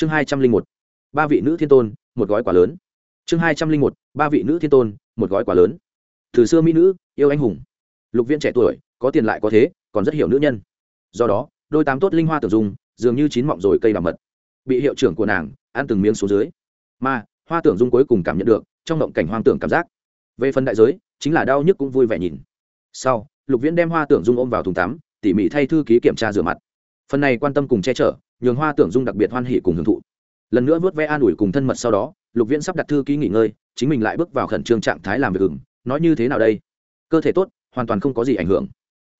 chương hai trăm linh một ba vị nữ thiên tôn một gói quả lớn. Chương hai trăm linh một ba vị nữ thiên tôn một gói quả lớn. Từ xưa mỹ nữ yêu anh hùng. Lục viên trẻ tuổi có tiền lại có thế còn rất hiểu nữ nhân. Do đó đôi tám tốt linh hoa tưởng dung, dường như chín mọng rồi cây làm mật. Bị hiệu trưởng của nàng ăn từng miếng xuống dưới. Mà hoa tưởng dung cuối cùng cảm nhận được trong động cảnh hoang tưởng cảm giác. Về phần đại giới chính là đau nhức cũng vui vẻ nhìn. Sau lục viễn đem hoa tưởng dung ôm vào thùng tắm tỉ mỉ thay thư ký kiểm tra rửa mặt. Phần này quan tâm cùng che chở nhường hoa tưởng dung đặc biệt hoan hỉ cùng hưởng thụ. Lần nữa vớt ve an ủi cùng thân mật sau đó, lục viễn sắp đặt thư ký nghỉ ngơi, chính mình lại bước vào khẩn trương trạng thái làm việc ừng nói như thế nào đây? Cơ thể tốt, hoàn toàn không có gì ảnh hưởng.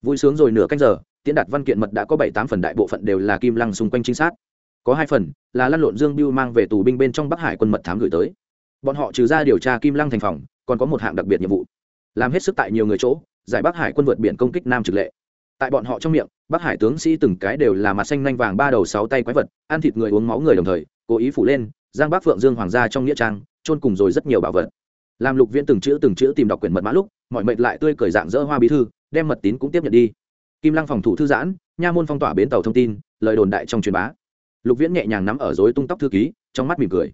Vui sướng rồi nửa canh giờ, tiễn đạt văn kiện mật đã có bảy tám phần đại bộ phận đều là kim lăng xung quanh trinh sát. Có hai phần là lăn lộn dương biêu mang về tù binh bên trong bắc hải quân mật thám gửi tới. Bọn họ trừ ra điều tra kim lăng thành phòng, còn có một hạng đặc biệt nhiệm vụ. Làm hết sức tại nhiều người chỗ, giải bắc hải quân vượt biển công kích nam trực lệ tại bọn họ trong miệng, bắc hải tướng sĩ từng cái đều là mặt xanh nanh vàng ba đầu sáu tay quái vật, ăn thịt người uống máu người đồng thời, cố ý phủ lên, giang bắc phượng dương hoàng gia trong nghĩa trang trôn cùng rồi rất nhiều bảo vật. Làm lục viễn từng chữ từng chữ tìm đọc quyển mật mã lúc, mọi mệnh lại tươi cởi dạng dỡ hoa bí thư, đem mật tín cũng tiếp nhận đi. Kim lăng phòng thủ thư giãn, nha môn phong tỏa bến tàu thông tin, lời đồn đại trong truyền bá. Lục viễn nhẹ nhàng nắm ở dối tung tóc thư ký, trong mắt mỉm cười.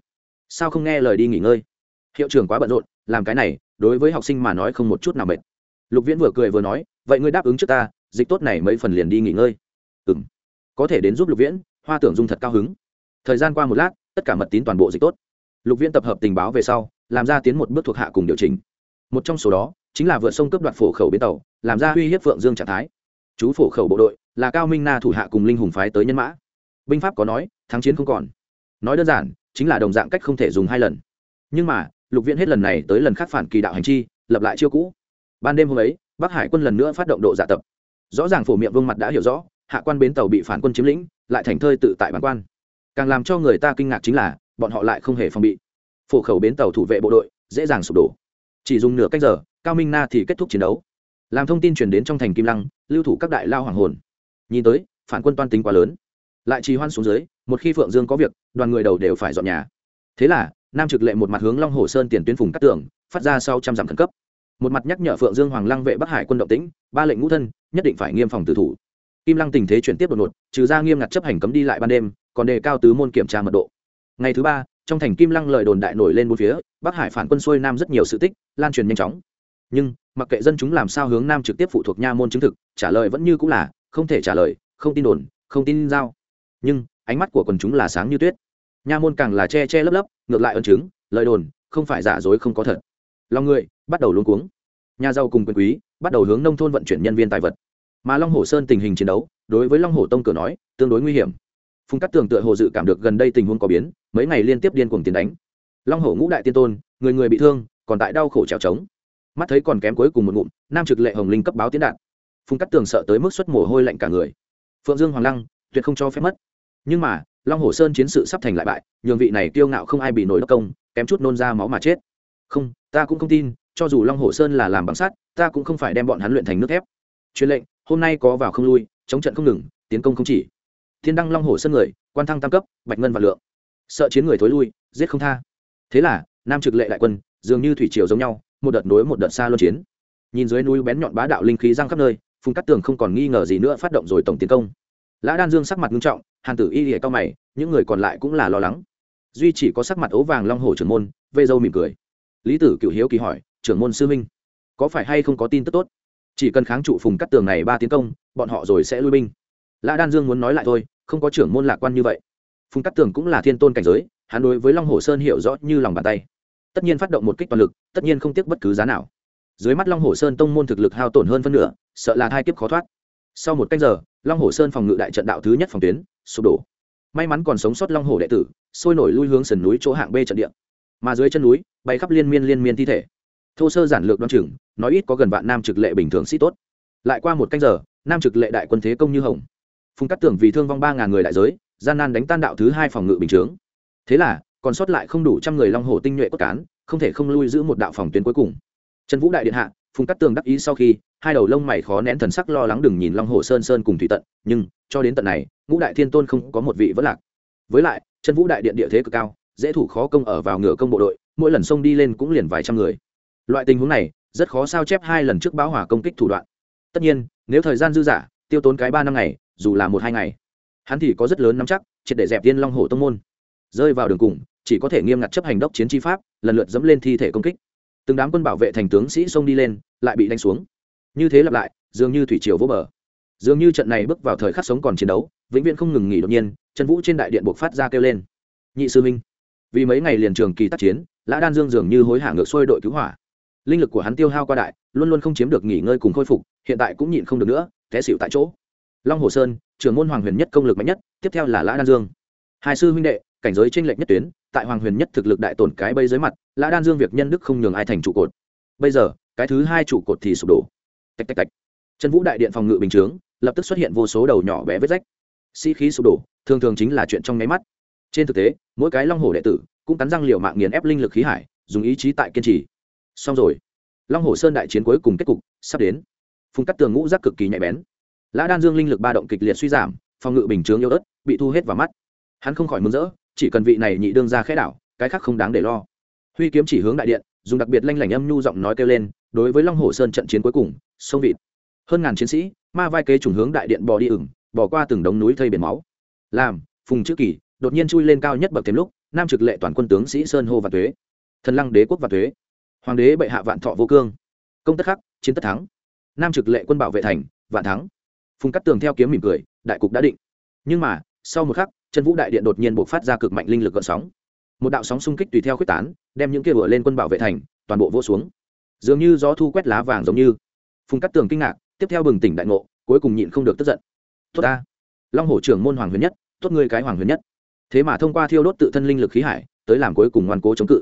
Sao không nghe lời đi nghỉ ngơi? Hiệu trưởng quá bận rộn, làm cái này, đối với học sinh mà nói không một chút nào mệt. Lục viễn vừa cười vừa nói, vậy ngươi đáp ứng trước ta dịch tốt này mấy phần liền đi nghỉ ngơi. Ừ m có thể đến giúp lục viễn, hoa tưởng dung thật cao hứng. Thời gian qua một lát, tất cả mật tín toàn bộ dịch tốt. Lục viễn tập hợp tình báo về sau, làm ra tiến một bước thuộc hạ cùng điều chỉnh. Một trong số đó, chính là vượt sông cướp đoạt phổ khẩu bến tàu, làm ra uy hiếp phượng dương trạng thái. Chú phổ khẩu bộ đội, là cao minh na thủ hạ cùng linh hùng phái tới nhân mã. Binh pháp có nói, thắng chiến không còn. Nói đơn giản, chính là đồng dạng cách không thể dùng hai lần. Nhưng mà, lục viễn hết lần này tới lần khác phản kỳ đạo hành chi, lập lại chiêu cũ. Ban đêm hôm ấy, bắc hải quân lần nữa phát động độ dạ tập rõ ràng phổ miệng vương mặt đã hiểu rõ, hạ quan bến tàu bị phản quân chiếm lĩnh, lại thành thơi tự tại bản quan. Càng làm cho người ta kinh ngạc chính là, bọn họ lại không hề phòng bị. Phổ khẩu bến tàu thủ vệ bộ đội, dễ dàng sụp đổ. Chỉ dùng nửa cách giờ, cao minh na thì kết thúc chiến đấu. Làm thông tin truyền đến trong thành kim lăng, lưu thủ các đại lao hoàng hồn. Nhìn tới, phản quân toan tính quá lớn. Lại trì hoan xuống dưới, một khi phượng dương có việc, đoàn người đầu đều phải dọn nhà. Thế là, nam trực lệ một mặt hướng long hồ sơn tiền tuyến phùng cắt tường, phát ra sau trăm dặm khẩn cấp một mặt nhắc nhở phượng dương hoàng lăng vệ bắc hải quân động tĩnh, ba lệnh ngũ thân, nhất định phải nghiêm phòng tử thủ. Kim lăng tình thế chuyển tiếp đột ngột, trừ ra nghiêm ngặt chấp hành cấm đi lại ban đêm, còn đề cao tứ môn kiểm tra mật độ. Ngày thứ ba, trong thành kim lăng lời đồn đại nổi lên bốn phía, bắc hải phản quân xuôi nam rất nhiều sự tích, lan truyền nhanh chóng. Nhưng, mặc kệ dân chúng làm sao hướng nam trực tiếp phụ thuộc nha môn chứng thực, trả lời vẫn như cũng là, không thể trả lời, không tin đồn, không tin giao. Nhưng, ánh mắt của quần chúng là sáng như tuyết. Nha môn càng là che che lấp lấp, ngược lại ân chứng, lời đồn, không phải giả dối không có thật. Lòng người bắt đầu luống cuống. Nhà giàu cùng quyền quý bắt đầu hướng nông thôn vận chuyển nhân viên tài vật. Mà long hồ sơn tình hình chiến đấu, đối với long hồ tông cửa nói, tương đối nguy hiểm. Phùng cắt tường tựa hồ dự cảm được gần đây tình huống có biến, mấy ngày liên tiếp điên cuồng tiến đánh. Long hồ ngũ đại tiên tôn, người người bị thương, còn tại đau khổ trèo trống. Mắt thấy còn kém cuối cùng một ngụm, nam trực lệ hồng linh cấp báo tiến đạn phùng cắt tường sợ tới mức xuất mồ hôi lạnh cả người. Phượng dương hoàng lăng, tuyệt không cho phép mất. Nhưng mà, long hồ sơn chiến sự sắp thành lại bại, nhường vị này kiêu ngạo không ai bị nổi đốc công, kém chút nôn ra máu mà chết. Không, ta cũng không tin cho dù long hồ sơn là làm bằng sắt, ta cũng không phải đem bọn hắn luyện thành nước thép. Truyền lệnh, hôm nay có vào không lui, chống trận không ngừng, tiến công không chỉ. Thiên đăng long hồ sơn người, quan thăng tam cấp, bạch ngân và lượng. Sợ chiến người thối lui, giết không tha. Thế là, nam trực lệ đại quân, dường như thủy triều giống nhau, một đợt nối một đợt xa luân chiến. Nhìn dưới núi bén nhọn bá đạo linh khí giang khắp nơi, phùng cắt tường không còn nghi ngờ gì nữa phát động rồi tổng tiến công. Lã đan dương sắc mặt nghiêm trọng, hàn tử y lìa cao mày, những người còn lại cũng là lo lắng. Duy chỉ có sắc mặt ố vàng long hồ trưởng môn vây dâu mỉm cười. Lý tử cựu hiếu kỳ hỏi trưởng môn sư minh. Có phải hay không có tin tức tốt? Chỉ cần kháng trụ phùng cắt tường này ba tiến công, bọn họ rồi sẽ lui binh. Lã đan dương muốn nói lại thôi, không có trưởng môn lạc quan như vậy. Phùng cắt tường cũng là thiên tôn cảnh giới, hắn đối với long hồ sơn hiểu rõ như lòng bàn tay. Tất nhiên phát động một kích toàn lực, tất nhiên không tiếc bất cứ giá nào. Dưới mắt long hồ sơn tông môn thực lực hao tổn hơn phân nửa, sợ là hai kiếp khó thoát. Sau một cách giờ, long hồ sơn phòng ngự đại trận đạo thứ nhất phòng tuyến sụp đổ. May mắn còn sống sót long hồ đệ tử, sôi nổi lui hướng sườn núi chỗ hạng b trận địa. Mà dưới chân núi, bay khắp liên miên liên miên thi thể thô sơ giản lược đoan chừng, nói ít có gần vạn nam trực lệ bình thường sĩ tốt. Lại qua một canh giờ, nam trực lệ đại quân thế công như hồng. Phùng cắt tưởng vì thương vong ba ngàn người đại giới, gian nan đánh tan đạo thứ hai phòng ngự bình chướng. Thế là, còn sót lại không đủ trăm người long hồ tinh nhuệ cốt cán, không thể không lui giữ một đạo phòng tuyến cuối cùng. Trần vũ đại điện hạ, phùng cắt tường đắc ý sau khi, hai đầu lông mày khó nén thần sắc lo lắng đừng nhìn long hồ sơn sơn cùng thủy tận, nhưng, cho đến tận này, ngũ đại thiên tôn không có một vị vẫn lạc. Với lại chân vũ đại điện địa thế cực cao, dễ thủ khó công ở vào ngựa công bộ đội, mỗi lần sông đi lên cũng liền vài trăm người loại tình huống này, rất khó sao chép hai lần trước báo hỏa công kích thủ đoạn. Tất nhiên, nếu thời gian dư giả tiêu tốn cái ba năm ngày, dù là một hai ngày, hắn thì có rất lớn nắm chắc, triệt để dẹp tiên long hồ tông môn. Rơi vào đường cùng, chỉ có thể nghiêm ngặt chấp hành đốc chiến chi pháp, lần lượt dẫm lên thi thể công kích. Từng đám quân bảo vệ thành tướng sĩ xông đi lên, lại bị đánh xuống. Như thế lặp lại, dường như thủy triều vô bờ. Dường như trận này bước vào thời khắc sống còn chiến đấu, vĩnh viễn không ngừng nghỉ đột nhiên trần vũ trên đại điện buộc phát ra kêu lên. Nhị sư minh vì mấy ngày liền trường kỳ tác chiến, lã đan dương dường như hối hả ngược xuôi đội cứu hỏa linh lực của hắn tiêu hao qua đại, luôn luôn không chiếm được nghỉ ngơi cùng khôi phục, hiện tại cũng nhịn không được nữa, té xịu tại chỗ. Long hồ sơn, trưởng môn hoàng huyền nhất công lực mạnh nhất, tiếp theo là lã đan dương. Hai sư huynh đệ, cảnh giới tranh lệch nhất tuyến, tại hoàng huyền nhất thực lực đại tổn cái bây dưới mặt, lã đan dương việc nhân đức không nhường ai thành trụ cột. Bây giờ, cái thứ hai trụ cột thì sụp đổ. Tạch tạch tạch. Trần vũ đại điện phòng ngự bình chướng, lập tức xuất hiện vô số đầu nhỏ bé vết rách. Sĩ、si、khí sụp đổ, thường thường chính là chuyện trong nháy mắt. Trên thực tế, mỗi cái long hồ đệ tử cũng cắn răng liều mạng nghiền ép linh lực khí hải, dùng ý chí tại kiên trì xong rồi. Long hồ sơn đại chiến cuối cùng kết cục sắp đến. Phùng cắt tường ngũ rác cực kỳ nhạy bén. Lã đan dương linh lực ba động kịch liệt suy giảm, phòng ngự bình chướng yếu ớt, bị thu hết vào mắt. Hắn không khỏi mừng rỡ, chỉ cần vị này nhị đương ra khẽ đảo, cái khác không đáng để lo. Huy kiếm chỉ hướng đại điện, dùng đặc biệt lanh lảnh âm nhu giọng nói kêu lên, đối với long hồ sơn trận chiến cuối cùng, sông vịt. Hơn ngàn chiến sĩ, ma vai kế trùng hướng đại điện bò đi ửng bỏ qua từng đống núi thây biển máu. Làm, phùng chữ kỳ, đột nhiên chui lên cao nhất bậc thêm lúc, nam trực lệ toàn quân tướng sĩ sơn hô và thuế thần lăng đế quốc và thuế hoàng đế bệ hạ vạn thọ vô cương. Công tất khắc, chiến tất thắng. Nam trực lệ quân bảo vệ thành, vạn thắng. Phùng cắt tường theo kiếm mỉm cười, đại cục đã định. Nhưng mà, sau một khắc, chân vũ đại điện đột nhiên buộc phát ra cực mạnh linh lực gợn sóng. Một đạo sóng xung kích tùy theo quyết tán, đem những kia vừa lên quân bảo vệ thành, toàn bộ vô xuống. Dường như gió thu quét lá vàng giống như. Phùng cắt tường kinh ngạc, tiếp theo bừng tỉnh đại ngộ, cuối cùng nhịn không được tức giận. Tốt ta, long hổ trưởng môn hoàng huyền nhất, tốt ngươi cái hoàng huyền nhất. Thế mà thông qua thiêu đốt tự thân linh lực khí hải, tới làm cuối cùng ngoan cố chống cự.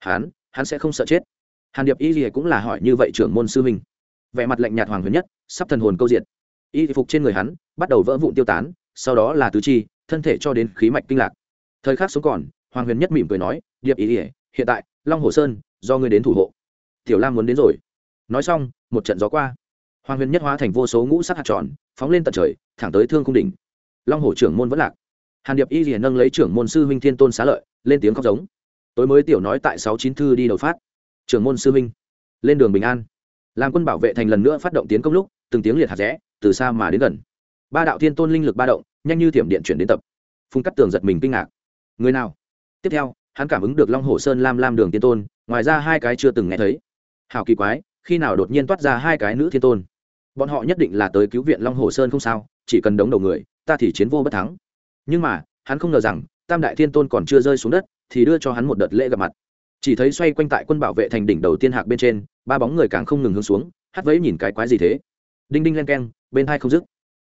Hắn hắn sẽ không sợ chết hàn điệp y gì cũng là hỏi như vậy trưởng môn sư huynh. Vẻ mặt lạnh nhạt hoàng huyền nhất, sắp thần hồn câu diện y phục trên người hắn bắt đầu vỡ vụn tiêu tán, sau đó là tứ chi, thân thể cho đến khí mạch kinh lạc. Thời khắc sống còn, hoàng huyền nhất mỉm cười nói, điệp ý ỉa hiện tại, long hồ sơn, do ngươi đến thủ hộ. Tiểu lam muốn đến rồi. Nói xong, một trận gió qua. Hoàng huyền nhất hóa thành vô số ngũ sắc hạt tròn, phóng lên tận trời, thẳng tới thương cung đỉnh. Long hồ trưởng môn vẫn lạc. Hàn điệp y liền nâng lấy trưởng môn sư huynh thiên tôn xá lợi, lên tiếng khóc giống. Tối mới tiểu nói tại sáu chín thư đi đầu phát trưởng môn sư minh, lên đường bình an. Làm quân bảo vệ thành lần nữa phát động tiến công lúc, từng tiếng liệt hạt rẽ, từ xa mà đến gần. Ba đạo thiên tôn linh lực ba động, nhanh như thiểm điện chuyển đến tập. Phung cắt tường giật mình kinh ngạc. Người nào? Tiếp theo, hắn cảm ứng được long hồ sơn lam lam đường tiên tôn, ngoài ra hai cái chưa từng nghe thấy. Hào kỳ quái, khi nào đột nhiên toát ra hai cái nữ thiên tôn? Bọn họ nhất định là tới cứu viện long hồ sơn không sao, chỉ cần đống đầu người, ta thì chiến vô bất thắng. Nhưng mà, hắn không ngờ rằng, tam đại thiên tôn còn chưa rơi xuống đất, thì đưa cho hắn một đợt lễ gặp mặt chỉ thấy xoay quanh tại quân bảo vệ thành đỉnh đầu tiên hạc bên trên, ba bóng người càng không ngừng hướng xuống hắt vẫy nhìn cái quái gì thế. Đinh đinh len keng, bên hai không dứt.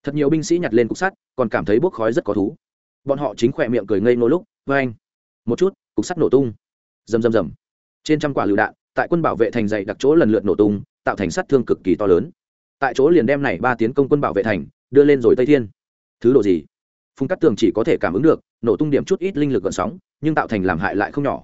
Thật nhiều binh sĩ nhặt lên cục sắt, còn cảm thấy bốc khói rất có thú. Bọn họ chính khỏe miệng cười ngây nô lúc vê anh. Một chút, cục sắt nổ tung. Rầm rầm rầm. Trên trăm quả lựu đạn, tại quân bảo vệ thành dày đặc chỗ lần lượt nổ tung, tạo thành sát thương cực kỳ to lớn. Tại chỗ liền đem này ba tiến công quân bảo vệ thành, đưa lên rồi tây thiên. Thứ độ gì? Phung cắt tường chỉ có thể cảm ứng được, nổ tung điểm chút ít linh lực gợn sóng, nhưng tạo thành làm hại lại không nhỏ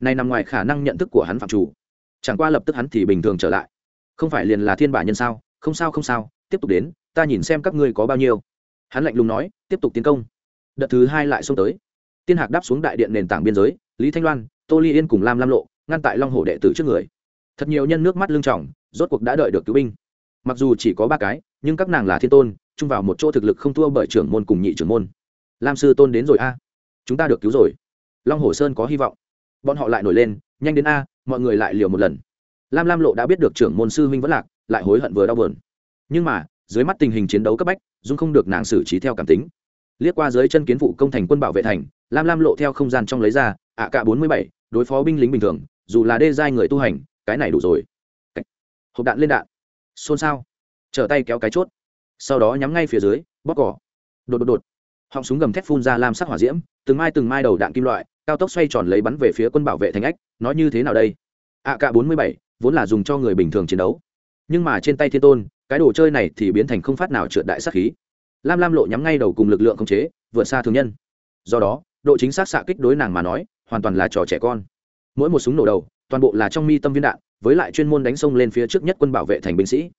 này nằm ngoài khả năng nhận thức của hắn phạm chủ. Chẳng qua lập tức hắn thì bình thường trở lại. Không phải liền là thiên bả nhân sao? Không sao không sao, tiếp tục đến, ta nhìn xem các ngươi có bao nhiêu. Hắn lạnh lùng nói, tiếp tục tiến công. Đợt thứ hai lại xông tới. Tiên hạc đáp xuống đại điện nền tảng biên giới, lý thanh loan, tô ly yên cùng lam lam lộ, ngăn tại long hồ đệ tử trước người. Thật nhiều nhân nước mắt lưng trọng rốt cuộc đã đợi được cứu binh. Mặc dù chỉ có ba cái, nhưng các nàng là thiên tôn, chung vào một chỗ thực lực không thua bởi trưởng môn cùng nhị trưởng môn. Lam sư tôn đến rồi a. Chúng ta được cứu rồi. Long hồ sơn có hy vọng bọn họ lại nổi lên, nhanh đến a, mọi người lại liều một lần. Lam lam lộ đã biết được trưởng môn sư huynh vẫn lạc, lại hối hận vừa đau buồn. Nhưng mà, dưới mắt tình hình chiến đấu cấp bách, dung không được nàng xử trí theo cảm tính. Liếc qua dưới chân kiến vụ công thành quân bảo vệ thành, lam lam lộ theo không gian trong lấy ra ạ cả bốn mươi bảy, đối phó binh lính bình thường, dù là đê giai người tu hành, cái này đủ rồi. Hộp đạn lên đạn. Xôn xao. Trở tay kéo cái chốt. Sau đó nhắm ngay phía dưới, bóp cỏ. Đột đột đột. Họng súng gầm thép phun ra lam sắc hỏa diễm, từng mai từng mai đầu đạn kim loại cao tốc xoay tròn lấy bắn về phía quân bảo vệ thành ách, nói như thế nào đây? Ạ cả bốn mươi bảy, vốn là dùng cho người bình thường chiến đấu. Nhưng mà trên tay thiên tôn, cái đồ chơi này thì biến thành không phát nào trượt đại sắc khí. Lam lam lộ nhắm ngay đầu cùng lực lượng khống chế, vượt xa thường nhân. Do đó, độ chính xác xạ kích đối nàng mà nói, hoàn toàn là trò trẻ con. Mỗi một súng nổ đầu, toàn bộ là trong mi tâm viên đạn, với lại chuyên môn đánh sông lên phía trước nhất quân bảo vệ thành binh sĩ.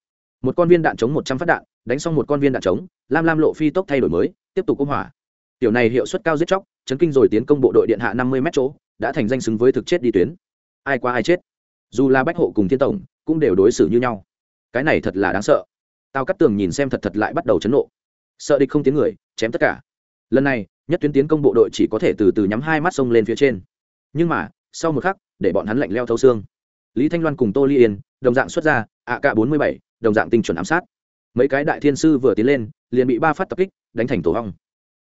Một con viên đạn chống một trăm phát đạn, đánh xong một con viên đạn chống, lam lam lộ phi tốc thay đổi mới, tiếp tục ôm hỏa tiểu này hiệu suất cao giết chóc, chấn kinh rồi tiến công bộ đội điện hạ năm mươi mét chỗ, đã thành danh xứng với thực chết đi tuyến. Ai qua ai chết. Dù là bách hộ cùng thiên tổng, cũng đều đối xử như nhau. Cái này thật là đáng sợ. Tao cắt tường nhìn xem thật thật lại bắt đầu chấn nộ. Sợ địch không tiếng người, chém tất cả. Lần này, nhất tuyến tiến công bộ đội chỉ có thể từ từ nhắm hai mắt sông lên phía trên. Nhưng mà, sau một khắc, để bọn hắn lạnh leo thấu xương. Lý thanh loan cùng tô ly yên, đồng dạng xuất ra ạ k bốn mươi bảy, đồng dạng tinh chuẩn ám sát. Mấy cái đại thiên sư vừa tiến lên, liền bị ba phát tập kích, đánh thành tổ hong.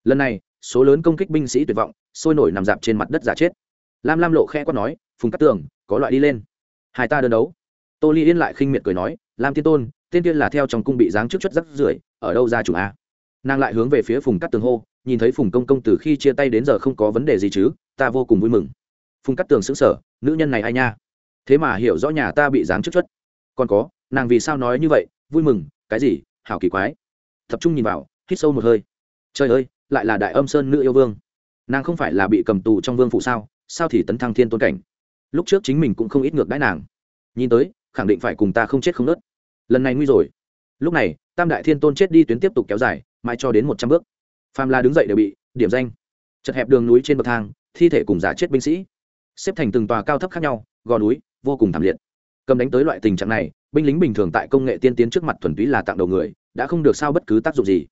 Lần này số lớn công kích binh sĩ tuyệt vọng, sôi nổi nằm dạp trên mặt đất giả chết. Lam lam lộ khe quát nói, phùng cắt tường, có loại đi lên. Hai ta đơn đấu. Tô ly yên lại khinh miệt cười nói, lam tiên tôn, tên tiên là theo trong cung bị giáng trước chất rắc rưởi, ở đâu ra chủ a? Nàng lại hướng về phía phùng cắt tường hô, nhìn thấy phùng công công từ khi chia tay đến giờ không có vấn đề gì chứ, ta vô cùng vui mừng. Phùng cắt tường xứng sở nữ nhân này ai nha? Thế mà hiểu rõ nhà ta bị giáng chức chất. Còn có, nàng vì sao nói như vậy? Vui mừng, cái gì? Hảo kỳ quái. Tập trung nhìn vào, hít sâu một hơi. Trời ơi lại là đại âm sơn nữ yêu vương. Nàng không phải là bị cầm tù trong vương phủ sao? Sao thì tấn thăng thiên tôn cảnh? Lúc trước chính mình cũng không ít ngược đãi nàng. Nhìn tới, khẳng định phải cùng ta không chết không nớt. Lần này nguy rồi. Lúc này, tam đại thiên tôn chết đi tuyến tiếp tục kéo dài, mãi cho đến một trăm bước. Phàm la đứng dậy đều bị điểm danh. Chật hẹp đường núi trên bậc thang, thi thể cùng giả chết binh sĩ. Xếp thành từng tòa cao thấp khác nhau, gò núi, vô cùng thảm liệt. Cầm đánh tới loại tình trạng này, binh lính bình thường tại công nghệ tiên tiến trước mặt thuần túy là tặng đầu người, đã không được sao bất cứ tác dụng gì.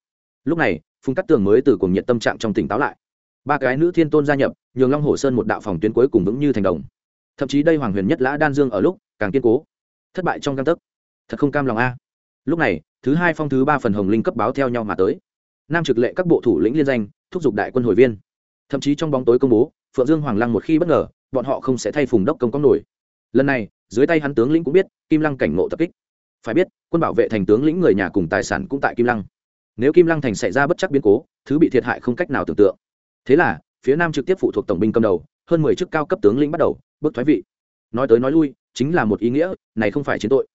Lúc này phùng cắt tường mới từ cùng nhiệt tâm trạng trong tỉnh táo lại. Ba cái nữ thiên tôn gia nhập, nhường long hồ sơn một đạo phòng tuyến cuối cùng vững như thành đồng. Thậm chí đây hoàng huyền nhất lã đan dương ở lúc càng kiên cố. Thất bại trong cam tấc. Thật không cam lòng a. Lúc này, thứ hai phong thứ ba phần hồng linh cấp báo theo nhau mà tới. Nam trực lệ các bộ thủ lĩnh liên danh, thúc giục đại quân hồi viên. Thậm chí trong bóng tối công bố, phượng dương hoàng lăng một khi bất ngờ, bọn họ không sẽ thay phùng đốc công có nổi. Lần này, dưới tay hắn tướng lĩnh cũng biết, kim lăng cảnh ngộ tập kích. Phải biết, quân bảo vệ thành tướng lĩnh người nhà cùng tài sản cũng tại kim lăng nếu kim lăng thành xảy ra bất chắc biến cố, thứ bị thiệt hại không cách nào tưởng tượng. Thế là, phía nam trực tiếp phụ thuộc tổng binh cầm đầu, hơn mười chức cao cấp tướng lĩnh bắt đầu, bước thoái vị. Nói tới nói lui, chính là một ý nghĩa, này không phải chiến tội.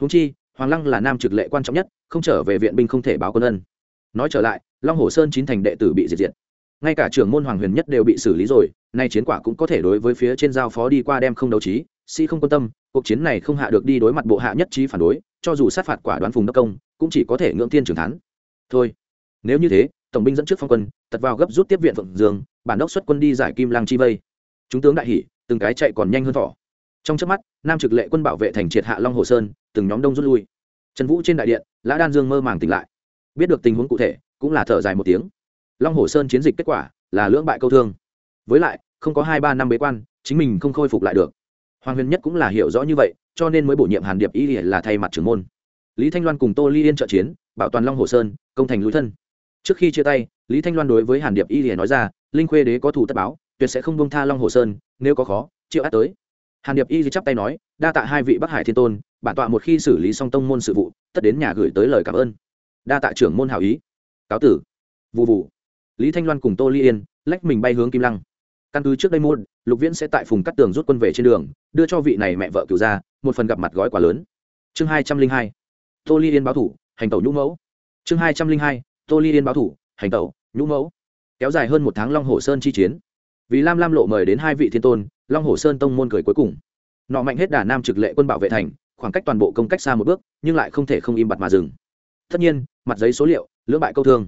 Húng chi, hoàng lăng là nam trực lệ quan trọng nhất, không trở về viện binh không thể báo quân ân. Nói trở lại, long hồ sơn chín thành đệ tử bị diệt diệt. Ngay cả trưởng môn hoàng huyền nhất đều bị xử lý rồi, nay chiến quả cũng có thể đối với phía trên giao phó đi qua đem không đấu trí sĩ không quan tâm, cuộc chiến này không hạ được đi đối mặt bộ hạ nhất trí phản đối, cho dù sát phạt quả đoán phùng đốc công, cũng chỉ có thể ngưỡng tiên trưởng thắng thôi, nếu như thế, tổng binh dẫn trước phong quân tật vào gấp rút tiếp viện phượng dương, bản đốc xuất quân đi giải kim lang chi vây. Chúng tướng đại hỷ từng cái chạy còn nhanh hơn thỏ. Trong trước mắt, nam trực lệ quân bảo vệ thành triệt hạ long hồ sơn, từng nhóm đông rút lui. Trần vũ trên đại điện, lã đan dương mơ màng tỉnh lại. Biết được tình huống cụ thể, cũng là thở dài một tiếng. Long hồ sơn chiến dịch kết quả là lưỡng bại câu thương. Với lại, không có hai ba năm bế quan, chính mình không khôi phục lại được. Hoàng huyền nhất cũng là hiểu rõ như vậy, cho nên mới bổ nhiệm hàn điệp y là thay mặt trưởng môn lý thanh loan cùng tô ly yên trợ chiến, bảo toàn long hồ sơn, công thành lũi thân. Trước khi chia tay, lý thanh loan đối với hàn điệp y lìa nói ra, linh khuê đế có thủ tất báo, tuyệt sẽ không bông tha long hồ sơn, nếu có khó triệu át tới. Hàn điệp y chắp tay nói, đa tạ hai vị bắc hải thiên tôn, bản tọa một khi xử lý xong tông môn sự vụ, tất đến nhà gửi tới lời cảm ơn. Đa tạ trưởng môn hảo ý. Cáo tử. Vụ vụ lý thanh loan cùng tô ly yên, lách mình bay hướng kim lăng. Căn cứ trước đây mua lục viễn sẽ tại phùng cắt tường rút quân về trên đường, đưa cho vị này mẹ vợ cửu ra một phần gặp mặt gói quà lớn. Chương hai trăm linh hai tô ly yên báo thủ, hành tẩu nhũ mẫu. Chương hai trăm linh hai, tô ly yên báo thủ, hành tẩu nhũ mẫu. Kéo dài hơn một tháng long hồ sơn chi chiến. Vì lam lam lộ mời đến hai vị thiên tôn, long hồ sơn tông môn cười cuối cùng. Nọ mạnh hết đà nam trực lệ quân bảo vệ thành, khoảng cách toàn bộ công cách xa một bước, nhưng lại không thể không im bặt mà dừng. Tất nhiên, mặt giấy số liệu, lưỡng bại câu thương.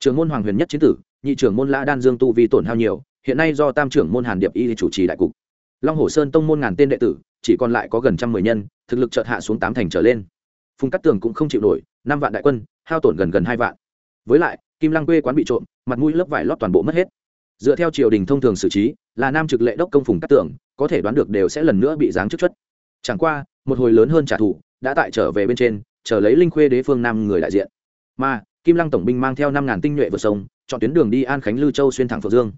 Trưởng môn hoàng huyền nhất chiến tử, nhị trưởng môn lã đan dương tu vì tổn hao nhiều, hiện nay do tam trưởng môn hàn điệp y chủ trì đại cục. Long hồ sơn tông môn ngàn tên đệ tử, chỉ còn lại có gần trăm mười nhân, thực lực chợt hạ xuống tám thành trở lên phùng cát tường cũng không chịu nổi, năm vạn đại quân, hao tổn gần gần hai vạn. Với lại, kim lăng quê quán bị trộm, mặt mũi lớp vải lót toàn bộ mất hết. Dựa theo triều đình thông thường xử trí, là nam trực lệ đốc công phùng cát tường, có thể đoán được đều sẽ lần nữa bị giáng chức chất chẳng qua, một hồi lớn hơn trả thù, đã tại trở về bên trên, chờ lấy linh khuê đế phương nam người đại diện. Mà, kim lăng tổng binh mang theo năm ngàn tinh nhuệ vượt sông, chọn tuyến đường đi an khánh Lư châu xuyên thẳng phượng dương.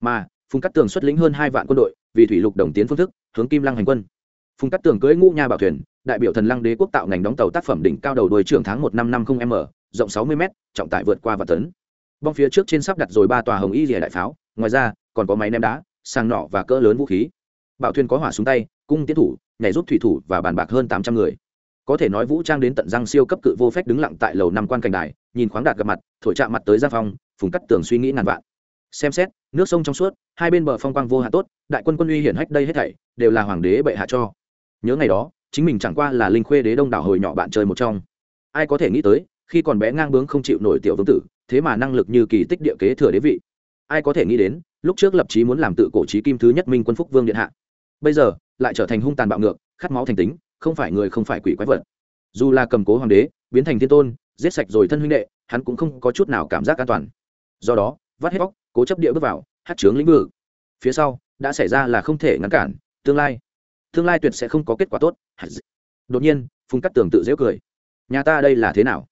Mà, phùng cát tường xuất lĩnh hơn hai vạn quân đội, vì thủy lục đồng tiến phương thức, hướng kim lăng hành quân. Phùng cát tường cưỡi ngũ nha bảo thuyền đại biểu thần lăng đế quốc tạo ngành đóng tàu tác phẩm đỉnh cao đầu đuôi trưởng tháng một năm năm không m rộng sáu mươi m trọng tải vượt qua và tấn. Bong phía trước trên sắp đặt rồi ba tòa hồng y rìa đại pháo, ngoài ra, còn có máy ném đá, sàng nỏ và cỡ lớn vũ khí. Bảo thuyền có hỏa súng tay, cung tiến thủ, nhảy giúp thủy thủ và bàn bạc hơn tám trăm người. Có thể nói vũ trang đến tận răng siêu cấp cự vô phép đứng lặng tại lầu năm quan cảnh đài, nhìn khoáng đạt gặp mặt, thổi chạm mặt tới giang phong, phùng cắt tường suy nghĩ ngàn vạn. Xem xét, nước sông trong suốt, hai bên bờ phong quang vô hạ tốt, đại quân quân uy hiển hách đây hết thảy, đều là hoàng đế bệ hạ cho. Nhớ ngày đó chính mình chẳng qua là linh khuê đế đông đảo hồi nhỏ bạn chơi một trong. Ai có thể nghĩ tới, khi còn bé ngang bướng không chịu nổi tiểu vương tử, thế mà năng lực như kỳ tích địa kế thừa đế vị. Ai có thể nghĩ đến, lúc trước lập chí muốn làm tự cổ trí kim thứ nhất minh quân phúc vương điện hạ. Bây giờ, lại trở thành hung tàn bạo ngược, khát máu thành tính, không phải người không phải quỷ quái vật. Dù là cầm cố hoàng đế, biến thành thiên tôn, giết sạch rồi thân huynh đệ, hắn cũng không có chút nào cảm giác an toàn. Do đó, vắt hết bóc cố chấp địa bước vào, hát trướng lĩnh vực. Phía sau, đã xảy ra là không thể ngăn cản, tương lai tương lai tuyệt sẽ không có kết quả tốt. Đột nhiên, phùng cắt tường tự dễ cười. Nhà ta đây là thế nào?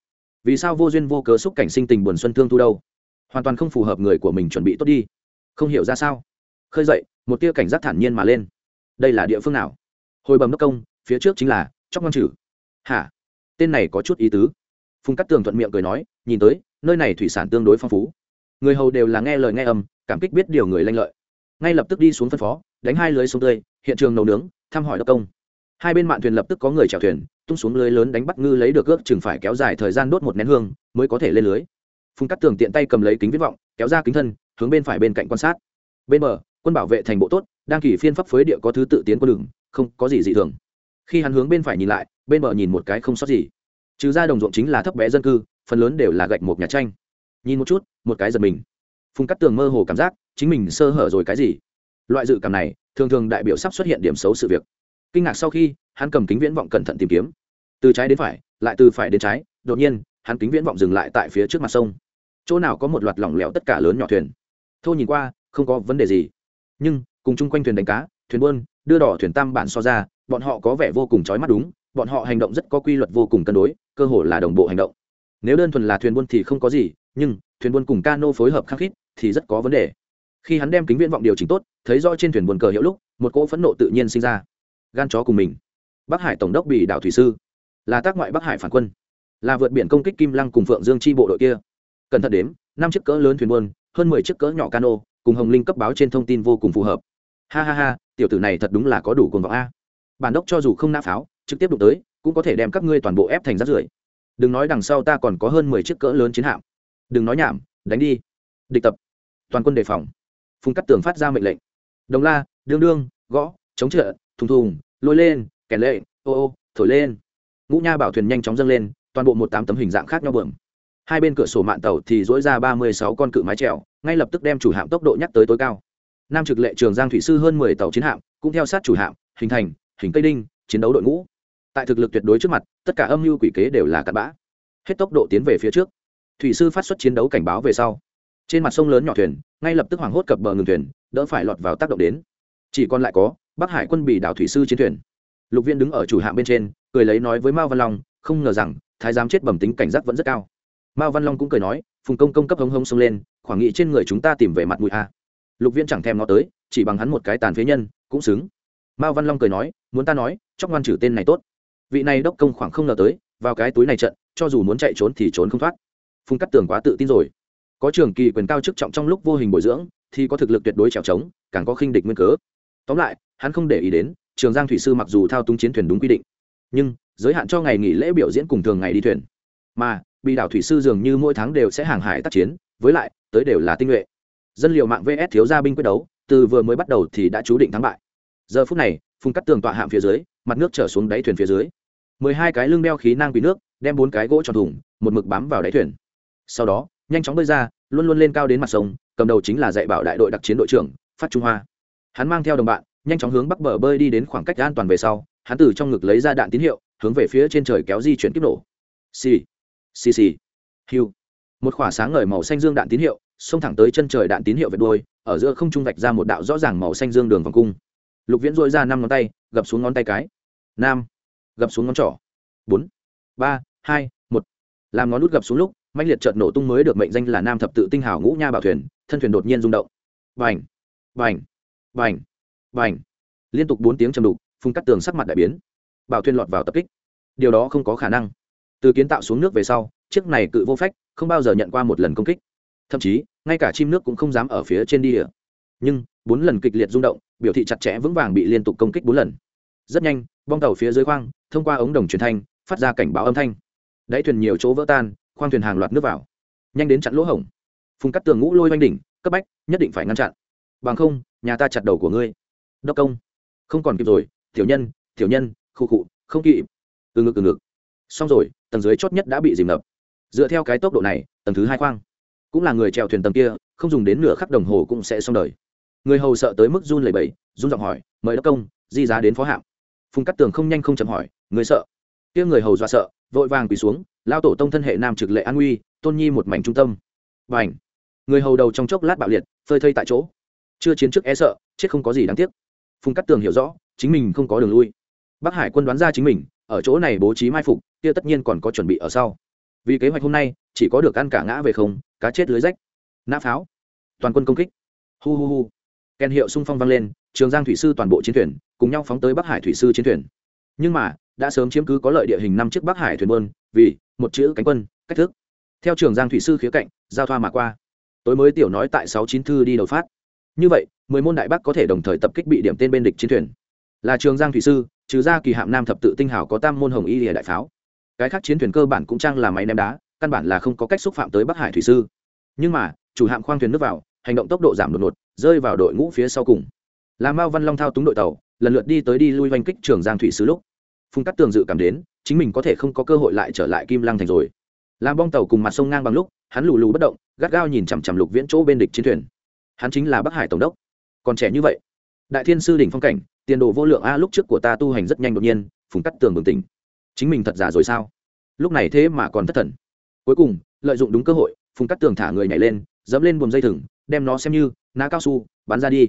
Vì sao vô duyên vô cớ xúc cảnh sinh tình buồn xuân thương thu đâu? Hoàn toàn không phù hợp người của mình chuẩn bị tốt đi. Không hiểu ra sao. Khơi dậy, một tia cảnh giác thản nhiên mà lên. Đây là địa phương nào? Hồi bầm đốc công, phía trước chính là chóc ngon chử. hả? Tên này có chút ý tứ. Phùng cắt tường thuận miệng cười nói, nhìn tới, nơi này thủy sản tương đối phong phú. Người hầu đều là nghe lời nghe âm, cảm kích biết điều người lanh lợi. Ngay lập tức đi xuống phân phó, đánh hai lưới xuống tươi, hiện trường nấu nướng thăm hỏi đốc công. Hai bên mạn thuyền lập tức có người chèo thuyền, tung xuống lưới lớn đánh bắt ngư lấy được ước chừng phải kéo dài thời gian đốt một nén hương mới có thể lên lưới. Phùng cắt tường tiện tay cầm lấy kính viết vọng, kéo ra kính thân, hướng bên phải bên cạnh quan sát. Bên bờ, quân bảo vệ thành bộ tốt, đang kỳ phiên pháp phới địa có thứ tự tiến quân đường, không có gì dị thường. Khi hắn hướng bên phải nhìn lại, bên bờ nhìn một cái không sót gì. Trừ ra đồng ruộng chính là thấp bé dân cư, phần lớn đều là gạch một nhà tranh. Nhìn một chút, một cái giật mình. Phùng cắt tường mơ hồ cảm giác, chính mình sơ hở rồi cái gì? Loại dự cảm này thường thường đại biểu sắp xuất hiện điểm xấu sự việc. Kinh ngạc sau khi, hắn cầm kính viễn vọng cẩn thận tìm kiếm. Từ trái đến phải, lại từ phải đến trái, đột nhiên, hắn kính viễn vọng dừng lại tại phía trước mặt sông. Chỗ nào có một loạt lỏng lẻo tất cả lớn nhỏ thuyền? Thô nhìn qua, không có vấn đề gì. Nhưng, cùng chung quanh thuyền đánh cá, thuyền buôn, đưa đỏ thuyền tam bản so ra, bọn họ có vẻ vô cùng trói mắt đúng, bọn họ hành động rất có quy luật vô cùng cân đối, cơ hồ là đồng bộ hành động. Nếu đơn thuần là thuyền buôn thì không có gì, nhưng, thuyền buôn cùng cano phối hợp khăng khít thì rất có vấn đề. Khi hắn đem kính viễn vọng điều chỉnh tốt thấy rõ trên thuyền buồn cờ hiệu lúc, một cỗ phẫn nộ tự nhiên sinh ra. Gan chó cùng mình. Bắc hải tổng đốc bị đảo thủy sư. Là tác ngoại bắc hải phản quân. Là vượt biển công kích kim lăng cùng phượng dương chi bộ đội kia. Cẩn thận đếm, năm chiếc cỡ lớn thuyền buôn, hơn mười chiếc cỡ nhỏ cano, cùng hồng linh cấp báo trên thông tin vô cùng phù hợp. Ha ha ha, tiểu tử này thật đúng là có đủ cồn vọng a. Bản đốc cho dù không nã pháo, trực tiếp đụng tới, cũng có thể đem các ngươi toàn bộ ép thành rác rưởi. Đừng nói đằng sau ta còn có hơn mười chiếc cỡ lớn chiến hạm. Đừng nói nhảm, đánh đi. Địch tập. Toàn quân đề phòng. Phùng cắt tường phát ra mệnh lệnh đồng la, đương đương, gõ, chống trợ thùng thùng, lôi lên, kèn lệ, ô ô, thổi lên. Ngũ nha bảo thuyền nhanh chóng dâng lên, toàn bộ một tám tấm hình dạng khác nhau bờm hai bên cửa sổ mạng tàu thì dỗi ra ba mươi sáu con cự mái trèo ngay lập tức đem chủ hạm tốc độ nhắc tới tối cao. Nam trực lệ trường giang thủy sư hơn mười tàu chiến hạm, cũng theo sát chủ hạm, hình thành, hình cây đinh, chiến đấu đội ngũ. Tại thực lực tuyệt đối trước mặt, tất cả âm mưu quỷ kế đều là cặn bã. Hết tốc độ tiến về phía trước. Thủy sư phát xuất chiến đấu cảnh báo về sau. Trên mặt sông lớn nhỏ thuyền, ngay lập tức hoảng hốt cập bờ ngừng thuyền đỡ phải lọt vào tác động đến. Chỉ còn lại có, bắc hải quân bị đảo thủy sư chiến thuyền. Lục viên đứng ở chủ hạm bên trên, cười lấy nói với mao văn long, không ngờ rằng, thái giám chết bẩm tính cảnh giác vẫn rất cao. Mao văn long cũng cười nói, phùng công công cấp hống hống xông lên, khoảng nghị trên người chúng ta tìm về mặt mũi a. Lục viên chẳng thèm nó tới, chỉ bằng hắn một cái tàn phế nhân, cũng xứng. Mao văn long cười nói, muốn ta nói, chóc ngoan trừ tên này tốt. Vị này đốc công khoảng không ngờ tới, vào cái túi này trận, cho dù muốn chạy trốn thì trốn không thoát. Phùng cắt tường quá tự tin rồi. Có trường kỳ quyền cao chức trọng trong lúc vô hình bồi dưỡng thì có thực lực tuyệt đối trèo trống, càng có khinh địch nguyên cớ. Tóm lại, hắn không để ý đến, trường giang thủy sư mặc dù thao túng chiến thuyền đúng quy định, nhưng giới hạn cho ngày nghỉ lễ biểu diễn cùng thường ngày đi thuyền. Mà, bị đảo thủy sư dường như mỗi tháng đều sẽ hàng hải tác chiến, với lại, tới đều là tinh nhuệ. Dân liệu mạng vs thiếu gia binh quyết đấu, từ vừa mới bắt đầu thì đã chú định thắng bại. Giờ phút này, phùng cắt tường tọa hạm phía dưới, mặt nước trở xuống đáy thuyền phía dưới. Mười hai cái lưng đeo khí nang quý nước, đem bốn cái gỗ tròn thủng, một mực bám vào đáy thuyền. Sau đó, nhanh chóng bơi ra, luôn luôn lên cao đến mặt sông cầm đầu chính là dạy bảo đại đội đặc chiến đội trưởng, phát trung hoa. Hắn mang theo đồng bạn, nhanh chóng hướng bắc bờ bơi đi đến khoảng cách an toàn về sau, hắn từ trong ngực lấy ra đạn tín hiệu, hướng về phía trên trời kéo di chuyển kích nổ. Xì xì xì. Hiu. Một khỏa sáng ngời màu xanh dương đạn tín hiệu, xông thẳng tới chân trời đạn tín hiệu vệt đuôi, ở giữa không trung vạch ra một đạo rõ ràng màu xanh dương đường vòng cung. Lục viễn dội ra năm ngón tay, gập xuống ngón tay cái. Nam. Gập xuống ngón trỏ. Bốn. Ba, hai, một. Làm ngón nút gập xuống lúc mạnh liệt trợn nổ tung mới được mệnh danh là nam thập tự tinh hào ngũ nha bảo thuyền thân thuyền đột nhiên rung động. Vành vành vành vành liên tục bốn tiếng chầm đục, phun cắt tường sắc mặt đại biến. Bảo thuyền lọt vào tập kích. Điều đó không có khả năng. Từ kiến tạo xuống nước về sau, chiếc này cự vô phách không bao giờ nhận qua một lần công kích. Thậm chí, ngay cả chim nước cũng không dám ở phía trên đi địa. Nhưng, bốn lần kịch liệt rung động, biểu thị chặt chẽ vững vàng bị liên tục công kích bốn lần. Rất nhanh, bong tàu phía dưới khoang, thông qua ống đồng truyền thanh, phát ra cảnh báo âm thanh. Đáy thuyền nhiều chỗ vỡ tan, khoang thuyền hàng loạt nước vào. Nhanh đến chặn lỗ hổng phùng cắt tường ngũ lôi oanh đỉnh cấp bách nhất định phải ngăn chặn. Bằng không nhà ta chặt đầu của ngươi. Đốc công. Không còn kịp rồi tiểu nhân tiểu nhân khu khụ không kịp. Từ ngực từ ngực. Xong rồi tầng dưới chót nhất đã bị dìm ngập. Dựa theo cái tốc độ này tầng thứ hai khoang. Cũng là người chèo thuyền tầng kia không dùng đến nửa khắc đồng hồ cũng sẽ xong đời. Người hầu sợ tới mức run lẩy bẩy run giọng hỏi mời đốc công di giá đến phó hạm. Phùng cắt tường không nhanh không chậm hỏi người sợ? Kia người hầu dọa sợ vội vàng quỳ xuống lao tổ tông thân hệ nam trực lệ an uy, tôn nhi một mảnh trung tâm. Và ảnh người hầu đầu trong chốc lát bạo liệt, phơi thây tại chỗ. Chưa chiến trước e sợ, chết không có gì đáng tiếc. Phùng cắt tường hiểu rõ, chính mình không có đường lui. Bắc hải quân đoán ra chính mình, ở chỗ này bố trí mai phục, kia tất nhiên còn có chuẩn bị ở sau. Vì kế hoạch hôm nay, chỉ có được ăn cả ngã về không, cá chết lưới rách. Nã pháo. Toàn quân công kích. Hu hu hu. Kèn hiệu xung phong vang lên, trường giang thủy sư toàn bộ chiến thuyền, cùng nhau phóng tới bắc hải thủy sư chiến thuyền. Nhưng mà, đã sớm chiếm cứ có lợi địa hình năm chiếc bắc hải thuyền bơn vì một chữ cánh quân, cách thức. Theo trường giang thủy sư khía cạnh, giao thoa mà qua tối mới tiểu nói tại sáu chín thư đi đầu phát. Như vậy, mười môn đại bắc có thể đồng thời tập kích bị điểm tên bên địch chiến thuyền. Là trường giang thủy sư, trừ ra kỳ hạm nam thập tự tinh hảo có tam môn hồng y lìa đại pháo. Cái khác chiến thuyền cơ bản cũng trang là máy ném đá, căn bản là không có cách xúc phạm tới bắc hải thủy sư. Nhưng mà, chủ hạm khoang thuyền nước vào, hành động tốc độ giảm đột ngột, rơi vào đội ngũ phía sau cùng. Là mao văn long thao túng đội tàu, lần lượt đi tới đi lui oanh kích trường giang thủy sứ lúc. Phùng cắt tường dự cảm đến, chính mình có thể không có cơ hội lại trở lại kim lăng thành rồi. Làm bong tàu cùng mặt sông ngang bằng lúc hắn lù lù bất động, gắt gao nhìn chằm chằm lục viễn chỗ bên địch chiến thuyền. Hắn chính là bắc hải tổng đốc. Còn trẻ như vậy, đại thiên sư đỉnh phong cảnh, tiền đồ vô lượng a, lúc trước của ta tu hành rất nhanh đột nhiên, phùng cắt tường bừng tỉnh. Chính mình thật giả rồi sao? Lúc này thế mà còn thất thần. Cuối cùng, lợi dụng đúng cơ hội, phùng cắt tường thả người nhảy lên, dẫm lên buồm dây thừng, đem nó xem như, ná cao su, bắn ra đi.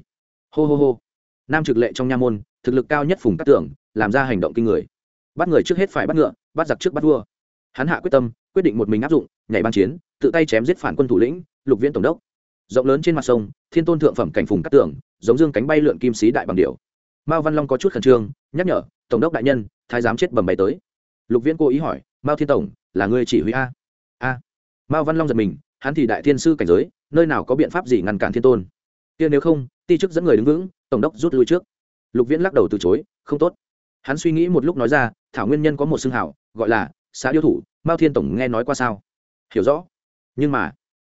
Hô hô hô. Nam trực lệ trong nha môn, thực lực cao nhất phùng cắt tường, làm ra hành động kinh người. Bắt người trước hết phải bắt ngựa, bắt giặc trước bắt vua. Hắn hạ quyết tâm quyết định một mình áp dụng, nhảy băng chiến, tự tay chém giết phản quân thủ lĩnh, lục viễn tổng đốc. Rộng lớn trên mặt sông, thiên tôn thượng phẩm cảnh phùng cắt tường, giống dương cánh bay lượn kim sĩ đại bằng điệu mao văn long có chút khẩn trương, nhắc nhở, tổng đốc đại nhân, thái giám chết bầm bay tới. Lục viễn cố ý hỏi, mao thiên tổng, là người chỉ huy a? A. Mao văn long giật mình, hắn thì đại thiên sư cảnh giới, nơi nào có biện pháp gì ngăn cản thiên tôn. Kia nếu không, ti chức dẫn người đứng vững, tổng đốc rút lui trước. Lục viễn lắc đầu từ chối, không tốt. Hắn suy nghĩ một lúc nói ra, thảo nguyên nhân có một xưng hảo, gọi là xã điêu thủ mao thiên tổng nghe nói qua sao? Hiểu rõ. Nhưng mà,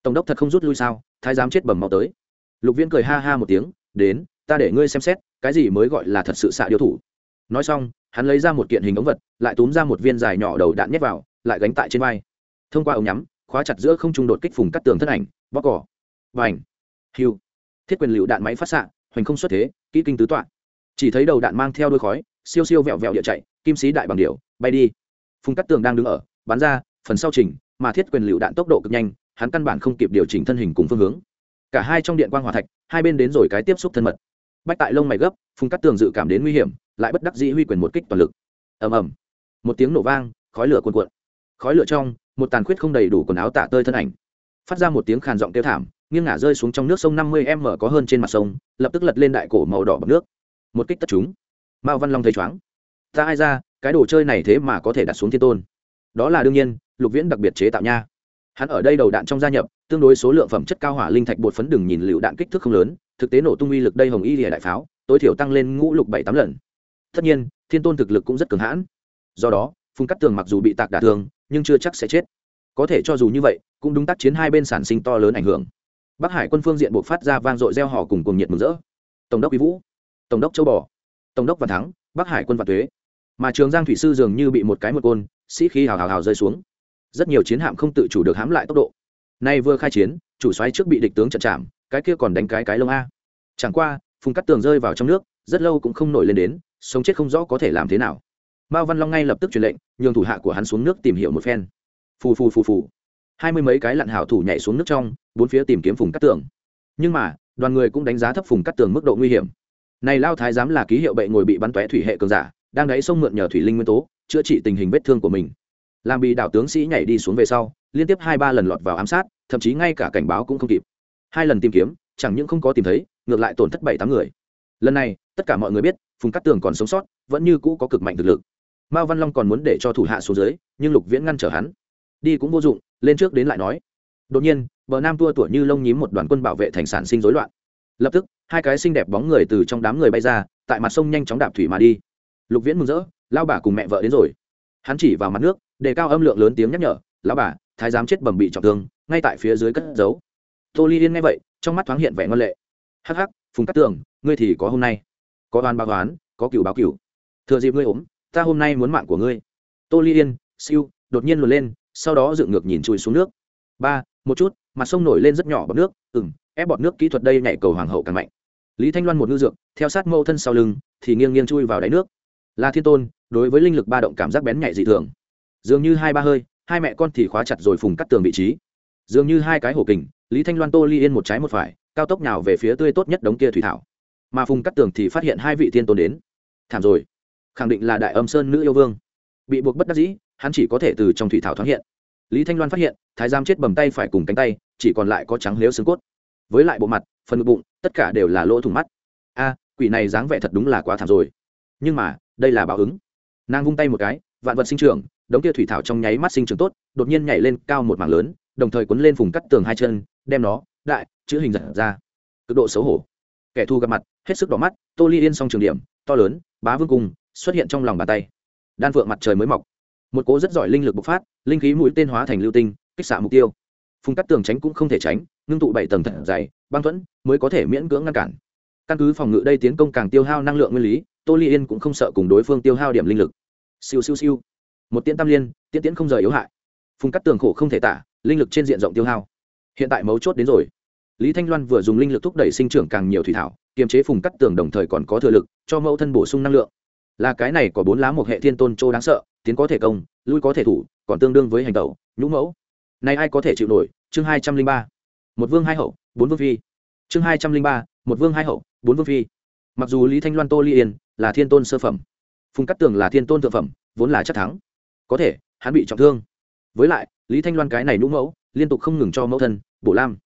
tổng đốc thật không rút lui sao? Thái giám chết bầm mau tới. Lục viễn cười ha ha một tiếng, đến, ta để ngươi xem xét, cái gì mới gọi là thật sự xạ điêu thủ? Nói xong, hắn lấy ra một kiện hình ống vật, lại túm ra một viên dài nhỏ đầu đạn nhét vào, lại gánh tại trên vai. Thông qua ống nhắm, khóa chặt giữa không trung đột kích phùng cắt tường thân ảnh bóc cỏ. Và ảnh hiu! Thiết quyền lựu đạn máy phát xạ, hoành không xuất thế, kỹ kinh tứ tọa. Chỉ thấy đầu đạn mang theo đôi khói, siêu siêu vẹo vẹo địa chạy, kim sĩ đại bằng điệu bay đi. Phùng cắt tường đang đứng ở bắn ra, phần sau chỉnh, mà thiết quyền lựu đạn tốc độ cực nhanh, hắn căn bản không kịp điều chỉnh thân hình cùng phương hướng. Cả hai trong điện quang hòa thạch, hai bên đến rồi cái tiếp xúc thân mật. Bách tại lông mày gấp, phùng cắt tường dự cảm đến nguy hiểm, lại bất đắc dĩ huy quyền một kích toàn lực. Ầm ầm. Một tiếng nổ vang, khói lửa cuồn cuộn. Khói lửa trong, một tàn khuyết không đầy đủ quần áo tả tơi thân ảnh. Phát ra một tiếng khàn giọng kêu thảm, nghiêng ngả rơi xuống trong nước sông năm mươi m có hơn trên mặt sông, lập tức lật lên đại cổ màu đỏ bọc nước. Một kích tất chúng mao văn long thấy chóng ta ai ra, cái đồ chơi này thế mà có thể đặt xuống thiên tôn đó là đương nhiên, lục viễn đặc biệt chế tạo nha. Hắn ở đây đầu đạn trong gia nhập, tương đối số lượng phẩm chất cao hỏa linh thạch bột phấn đừng nhìn lựu đạn kích thước không lớn, thực tế nổ tung uy lực đây hồng y lìa đại pháo, tối thiểu tăng lên ngũ lục bảy tám lần. Tất nhiên, thiên tôn thực lực cũng rất cường hãn. Do đó, phùng cắt tường mặc dù bị tạc đả thương, nhưng chưa chắc sẽ chết. Có thể cho dù như vậy, cũng đúng tác chiến hai bên sản sinh to lớn ảnh hưởng. Bắc hải quân phương diện buộc phát ra vang dội gieo họ cùng cùng nhiệt mừng rỡ. Tổng đốc uy vũ, tổng đốc châu bò, tổng đốc văn thắng, bắc hải quân vạn thuế mà trường giang thủy sư dường như bị một cái một côn sĩ khí hào hào hào rơi xuống. Rất nhiều chiến hạm không tự chủ được hãm lại tốc độ. Nay vừa khai chiến, chủ xoáy trước bị địch tướng chặn chạm, cái kia còn đánh cái cái lông a. Chẳng qua, phùng cắt tường rơi vào trong nước, rất lâu cũng không nổi lên đến, sống chết không rõ có thể làm thế nào. Mao văn long ngay lập tức truyền lệnh, nhường thủ hạ của hắn xuống nước tìm hiểu một phen. Phù phù phù phù. Hai mươi mấy cái lặn hảo thủ nhảy xuống nước trong, bốn phía tìm kiếm phùng cắt tường. Nhưng mà, đoàn người cũng đánh giá thấp phùng cắt tường mức độ nguy hiểm. Này lao thái giám là ký hiệu bệ ngồi bị bắn tóe thủy hệ cường giả, đang đáy sông mượn nhờ thủy linh nguyên tố chữa trị tình hình vết thương của mình. Làm bị đảo tướng sĩ nhảy đi xuống về sau, liên tiếp hai ba lần lọt vào ám sát, thậm chí ngay cả cảnh báo cũng không kịp. Hai lần tìm kiếm, chẳng những không có tìm thấy, ngược lại tổn thất bảy tám người. Lần này, tất cả mọi người biết, phùng cát tường còn sống sót, vẫn như cũ có cực mạnh thực lực. Mao văn long còn muốn để cho thủ hạ xuống dưới, nhưng lục viễn ngăn trở hắn. Đi cũng vô dụng, lên trước đến lại nói. Đột nhiên, bờ nam tua tủa như lông nhím một đoàn quân bảo vệ thành sản sinh rối loạn. Lập tức, hai cái xinh đẹp bóng người từ trong đám người bay ra, tại mặt sông nhanh chóng đạp thủy mà đi. Lục viễn mừng rỡ lao bà cùng mẹ vợ đến rồi. Hắn chỉ vào mặt nước, đề cao âm lượng lớn tiếng nhắc nhở, lão bà, thái giám chết bầm bị trọng thương, ngay tại phía dưới cất giấu. Tô ly yên nghe vậy, trong mắt thoáng hiện vẻ ngân lệ. Hắc hắc, phùng cắt tường, ngươi thì có hôm nay. Có oan báo oán, có cửu báo cửu. Thừa dịp ngươi ốm, ta hôm nay muốn mạng của ngươi. Tô ly yên, siêu, đột nhiên luồn lên, sau đó dựng ngược nhìn chui xuống nước. Ba, một chút, mặt sông nổi lên rất nhỏ bọt nước ừng ép bọt nước kỹ thuật đây nhảy cầu hoàng hậu càng mạnh. Lý thanh loan một ngư dược, theo sát mâu thân sau lưng, thì nghiêng nghiêng chui vào đáy nước là thiên tôn, đối với linh lực ba động cảm giác bén nhạy dị thường. Dường như hai ba hơi, hai mẹ con thì khóa chặt rồi phùng cắt tường vị trí. Dường như hai cái hổ kình, lý thanh loan tô ly yên một trái một phải, cao tốc nào về phía tươi tốt nhất đống kia thủy thảo. Mà phùng cắt tường thì phát hiện hai vị tiên tôn đến. Thảm rồi. Khẳng định là đại âm sơn nữ yêu vương. Bị buộc bất đắc dĩ, hắn chỉ có thể từ trong thủy thảo thoáng hiện. Lý thanh loan phát hiện, thái giám chết bầm tay phải cùng cánh tay, chỉ còn lại có trắng lếu xương cốt. Với lại bộ mặt, phần ngực bụng, tất cả đều là lỗ thủng mắt. A, quỷ này dáng vẻ thật đúng là quá thảm rồi. Nhưng mà đây là báo ứng. Nàng vung tay một cái, vạn vật sinh trưởng, đống kia thủy thảo trong nháy mắt sinh trưởng tốt, đột nhiên nhảy lên cao một mảng lớn, đồng thời quấn lên vùng cắt tường hai chân, đem nó, đại, chữ hình dạng ra. Cực độ xấu hổ. Kẻ thù gặp mặt, hết sức đỏ mắt, tô ly yên xong trường điểm, to lớn, bá vương cung, xuất hiện trong lòng bàn tay. Đan phượng mặt trời mới mọc. Một cố rất giỏi linh lực bộc phát, linh khí mũi tên hóa thành lưu tinh, kích xạ mục tiêu. Phùng cắt tường tránh cũng không thể tránh, ngưng tụ bảy tầng thật dày, băng thuẫn mới có thể miễn cưỡng ngăn cản. Căn cứ phòng ngự đây tiến công càng tiêu hao năng lượng nguyên lý tô ly yên cũng không sợ cùng đối phương tiêu hao điểm linh lực. Siêu siêu siêu. Một tiễn tam liên, tiễn tiễn không rời yếu hại. Phùng cắt tường khổ không thể tả, linh lực trên diện rộng tiêu hao. Hiện tại mấu chốt đến rồi. Lý thanh loan vừa dùng linh lực thúc đẩy sinh trưởng càng nhiều thủy thảo, kiềm chế phùng cắt tường đồng thời còn có thừa lực, cho mẫu thân bổ sung năng lượng. Là cái này có bốn lá một hệ thiên tôn châu đáng sợ, tiến có thể công, lui có thể thủ, còn tương đương với hành tẩu, nhũ mẫu. Này ai có thể chịu nổi? Chương hai trăm linh ba. Một vương hai hậu, bốn vương phi. Chương hai trăm linh ba, một vương hai hậu, bốn vương phi. Mặc dù lý thanh loan, tô ly yên là thiên tôn sơ phẩm. Phùng cắt tường là thiên tôn thượng phẩm, vốn là chắc thắng. Có thể, hắn bị trọng thương. Với lại, lý thanh loan cái này nhũ mẫu, liên tục không ngừng cho mẫu thân, bổ lam.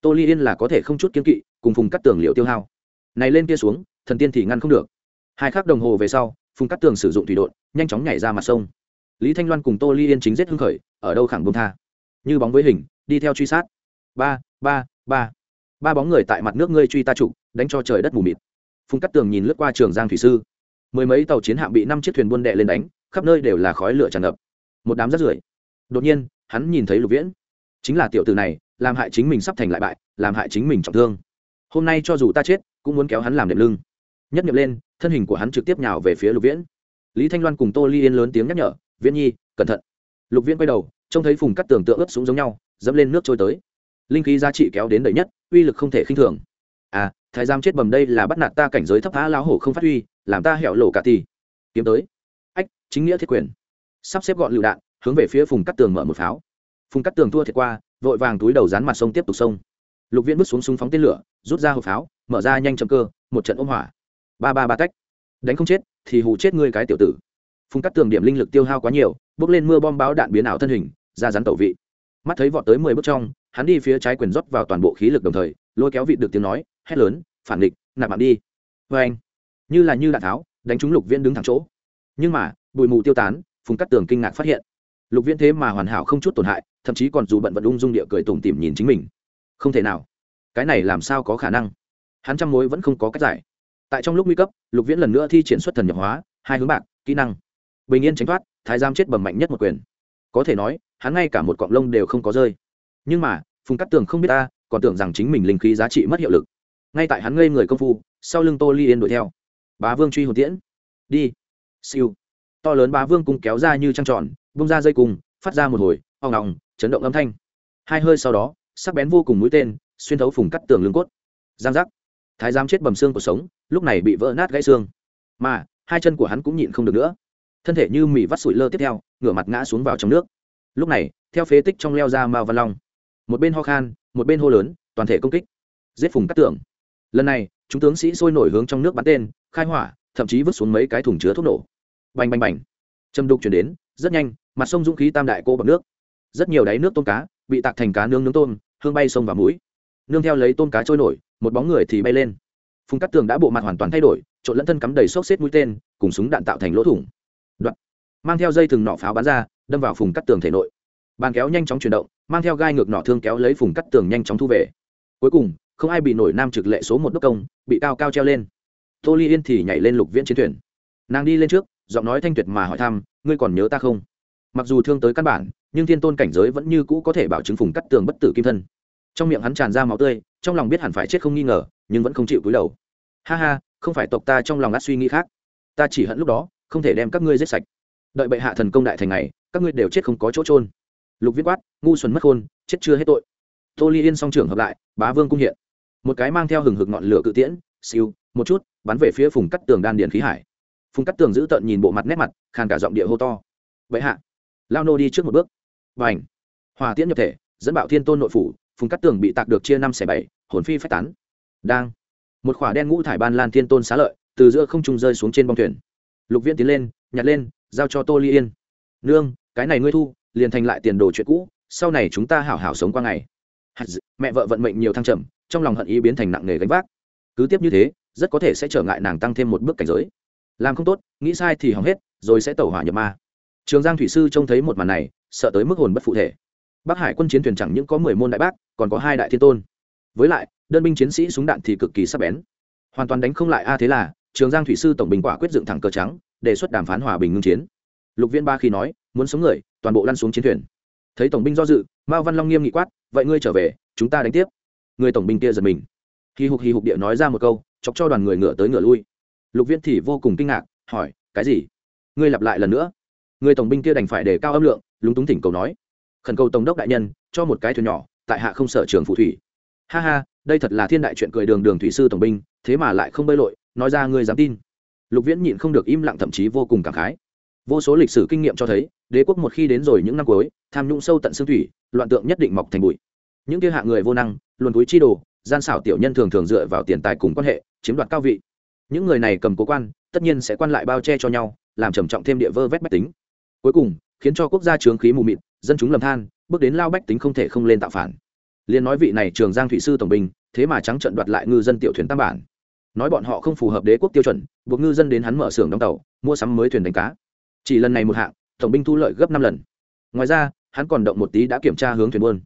Tô ly yên là có thể không chút kiên kỵ, cùng phùng cắt tường liệu tiêu hao. Này lên kia xuống, thần tiên thì ngăn không được. Hai khắc đồng hồ về sau, phùng cắt tường sử dụng thủy đột nhanh chóng nhảy ra mặt sông. Lý thanh loan cùng tô ly yên chính giết hưng khởi, ở đâu khẳng bông tha. Như bóng với hình, đi theo truy sát. Ba ba ba. Ba bóng người tại mặt nước ngươi truy ta trụ, đánh cho trời đất mù mịt phùng cắt tường nhìn lướt qua trường giang thủy sư. Mười mấy tàu chiến hạm bị năm chiếc thuyền buôn đệ lên đánh, khắp nơi đều là khói lửa tràn ngập. Một đám rắt rưởi. Đột nhiên, hắn nhìn thấy lục viễn. Chính là tiểu tử này, làm hại chính mình sắp thành lại bại, làm hại chính mình trọng thương. Hôm nay cho dù ta chết, cũng muốn kéo hắn làm đệm lưng. Nhất nhập lên, thân hình của hắn trực tiếp nhào về phía lục viễn. Lý thanh loan cùng tô ly yên lớn tiếng nhắc nhở, viễn nhi, cẩn thận. Lục viễn quay đầu, trông thấy phùng cắt tường tượng ướp súng giống nhau, dẫm lên nước trôi tới. Linh khí giá trị kéo đến đầy nhất, uy lực không thể khinh thường. À thái giam chết bầm đây là bắt nạt ta cảnh giới thấp thá lão hổ không phát huy, làm ta hẹo lộ cả tỷ kiếm tới. Ách, chính nghĩa thiết quyền. Sắp xếp gọn lựu đạn, hướng về phía phùng cắt tường mở một pháo. Phùng cắt tường thua thiệt qua, vội vàng túi đầu dán mặt sông tiếp tục sông. Lục viễn bước xuống súng phóng tên lửa, rút ra hộp pháo, mở ra nhanh chậm cơ, một trận ôm hỏa ba ba ba cách đánh không chết, thì hù chết ngươi cái tiểu tử. Phùng cắt tường điểm linh lực tiêu hao quá nhiều, bước lên mưa bom báo đạn biến ảo thân hình, ra rắn tẩu vị. Mắt thấy vọt tới mười bước trong, hắn đi phía trái quyền rót vào toàn bộ khí lực đồng thời, lôi kéo vị được tiếng nói hét lớn, phản địch nạp mạng đi. Vê anh, như là như đạn tháo, đánh trúng lục viễn đứng thẳng chỗ. Nhưng mà, bụi mù tiêu tán, phùng cắt tường kinh ngạc phát hiện, lục viễn thế mà hoàn hảo không chút tổn hại, thậm chí còn dù bận vận ung dung địa cười tủm tỉm nhìn chính mình. Không thể nào. Cái này làm sao có khả năng? Hắn trăm mối vẫn không có cách giải. Tại trong lúc nguy cấp, lục viễn lần nữa thi triển xuất thần nhập hóa, hai hướng bạc, kỹ năng. Bình yên tránh thoát, thái giam chết bầm mạnh nhất một quyền. Có thể nói, hắn ngay cả một cọng lông đều không có rơi. Nhưng mà, phùng cắt tường không biết ta, còn tưởng rằng chính mình linh khí giá trị mất hiệu lực ngay tại hắn ngây người công phu, sau lưng tô ly yên đuổi theo. Bá vương truy hồn tiễn. Đi. Siêu. To lớn bá vương cung kéo ra như trăng tròn, bung ra dây cung, phát ra một hồi hoang ngọng chấn động âm thanh. Hai hơi sau đó, sắc bén vô cùng mũi tên, xuyên thấu phùng cắt tường lưng cốt. Giang giác. Thái giám chết bầm xương cuộc sống, lúc này bị vỡ nát gãy xương. Mà, hai chân của hắn cũng nhịn không được nữa. Thân thể như mì vắt sủi lơ tiếp theo, ngửa mặt ngã xuống vào trong nước. Lúc này, theo phế tích trong leo ra mao văn long. Một bên ho khan, một bên hô lớn, toàn thể công kích. Giết phùng cắt tường lần này, chúng tướng sĩ sôi nổi hướng trong nước bắn tên, khai hỏa, thậm chí vứt xuống mấy cái thùng chứa thuốc nổ. Bành bành bành. Châm đục chuyển đến, rất nhanh, mặt sông dũng khí tam đại cô bằng nước. Rất nhiều đáy nước tôm cá bị tạc thành cá nướng nướng tôm, hương bay sông và mũi. Nương theo lấy tôm cá trôi nổi, một bóng người thì bay lên. Phùng cắt tường đã bộ mặt hoàn toàn thay đổi, trộn lẫn thân cắm đầy xốc xếp mũi tên, cùng súng đạn tạo thành lỗ thủng. Đoạn. Mang theo dây thừng nọ pháo bắn ra, đâm vào phùng cắt tường thể nội. Bàn kéo nhanh chóng chuyển động, mang theo gai ngược nọ thương kéo lấy phùng cắt tường nhanh chóng thu về. Cuối cùng không ai bị nổi nam trực lệ số một đốc công, bị cao cao treo lên. Tô ly yên thì nhảy lên lục viễn chiến thuyền. Nàng đi lên trước, giọng nói thanh tuyệt mà hỏi thăm, ngươi còn nhớ ta không? Mặc dù thương tới căn bản, nhưng thiên tôn cảnh giới vẫn như cũ có thể bảo chứng phùng cắt tường bất tử kim thân. Trong miệng hắn tràn ra máu tươi, trong lòng biết hẳn phải chết không nghi ngờ, nhưng vẫn không chịu cúi đầu. Ha ha, không phải tộc ta trong lòng át suy nghĩ khác. Ta chỉ hận lúc đó, không thể đem các ngươi giết sạch. Đợi bệ hạ thần công đại thành này, các ngươi đều chết không có chỗ trôn lục viết quát, ngu xuẩn mất khôn, chết chưa hết tội. Tô ly yên song trưởng hợp lại, bá vương cung hiện một cái mang theo hừng hực ngọn lửa cự tiễn, siêu, một chút, bắn về phía phùng cắt tường đan điền khí hải. Phùng cắt tường giữ tợn nhìn bộ mặt nét mặt, khàn cả giọng địa hô to. Vậy hạ. Lao nô đi trước một bước. Và ảnh hòa tiễn nhập thể, dẫn bạo thiên tôn nội phủ, phùng cắt tường bị tạc được chia năm xẻ bảy, hồn phi phách tán. Đang. Một khỏa đen ngũ thải ban lan thiên tôn xá lợi, từ giữa không trung rơi xuống trên bong thuyền. Lục viễn tiến lên, nhặt lên, giao cho tô ly yên. Nương, cái này ngươi thu, liền thành lại tiền đồ chuyện cũ, sau này chúng ta hảo hảo sống qua ngày. Mẹ vợ vận mệnh nhiều thăng trầm trong lòng hận ý biến thành nặng nề gánh vác. Cứ tiếp như thế, rất có thể sẽ trở ngại nàng tăng thêm một bước cảnh giới. Làm không tốt, nghĩ sai thì hỏng hết, rồi sẽ tẩu hỏa nhập ma. Trường giang thủy sư trông thấy một màn này, sợ tới mức hồn bất phụ thể. Bắc hải quân chiến thuyền chẳng những có mười môn đại bác, còn có hai đại thiên tôn. Với lại, đơn binh chiến sĩ súng đạn thì cực kỳ sắc bén. Hoàn toàn đánh không lại a à thế là, trường giang thủy sư tổng bình quả quyết dựng thẳng cờ trắng, đề xuất đàm phán hòa bình ngưng chiến. Lục viên ba khi nói, muốn sống người, toàn bộ lăn xuống chiến thuyền. Thấy tổng binh do dự, mao văn long nghiêm nghị quát, vậy ngươi trở về, chúng ta đánh tiếp người tổng binh kia giật mình. Hì hục hì hục địa nói ra một câu, chọc cho đoàn người ngựa tới ngựa lui. Lục viên thì vô cùng kinh ngạc, hỏi, cái gì? Ngươi lặp lại lần nữa? Người tổng binh kia đành phải để cao âm lượng, lúng túng thỉnh cầu nói, khẩn cầu tổng đốc đại nhân, cho một cái thuyền nhỏ, tại hạ không sở trường phù thủy. Ha ha, đây thật là thiên đại chuyện cười đường đường thủy sư tổng binh, thế mà lại không bơi lội, nói ra ngươi dám tin. Lục viễn nhịn không được im lặng thậm chí vô cùng cảm khái. Vô số lịch sử kinh nghiệm cho thấy, đế quốc một khi đến rồi những năm cuối, tham nhũng sâu tận xương thủy, loạn tượng nhất định mọc thành bụi những kia hạ người vô năng, luồn túi chi đồ, gian xảo tiểu nhân thường thường dựa vào tiền tài cùng quan hệ, chiếm đoạt cao vị. Những người này cầm cố quan, tất nhiên sẽ quan lại bao che cho nhau, làm trầm trọng thêm địa vơ vét bách tính. Cuối cùng, khiến cho quốc gia trướng khí mù mịt, dân chúng lầm than, bước đến lao bách tính không thể không lên tạo phản. Liên nói vị này trường giang thủy sư tổng binh, thế mà trắng trận đoạt lại ngư dân tiểu thuyền tam bản. Nói bọn họ không phù hợp đế quốc tiêu chuẩn, buộc ngư dân đến hắn mở xưởng đóng tàu, mua sắm mới thuyền đánh cá. Chỉ lần này một hạng, tổng binh thu lợi gấp năm lần. Ngoài ra, hắn còn động một tí đã kiểm tra hướng thuyền buôn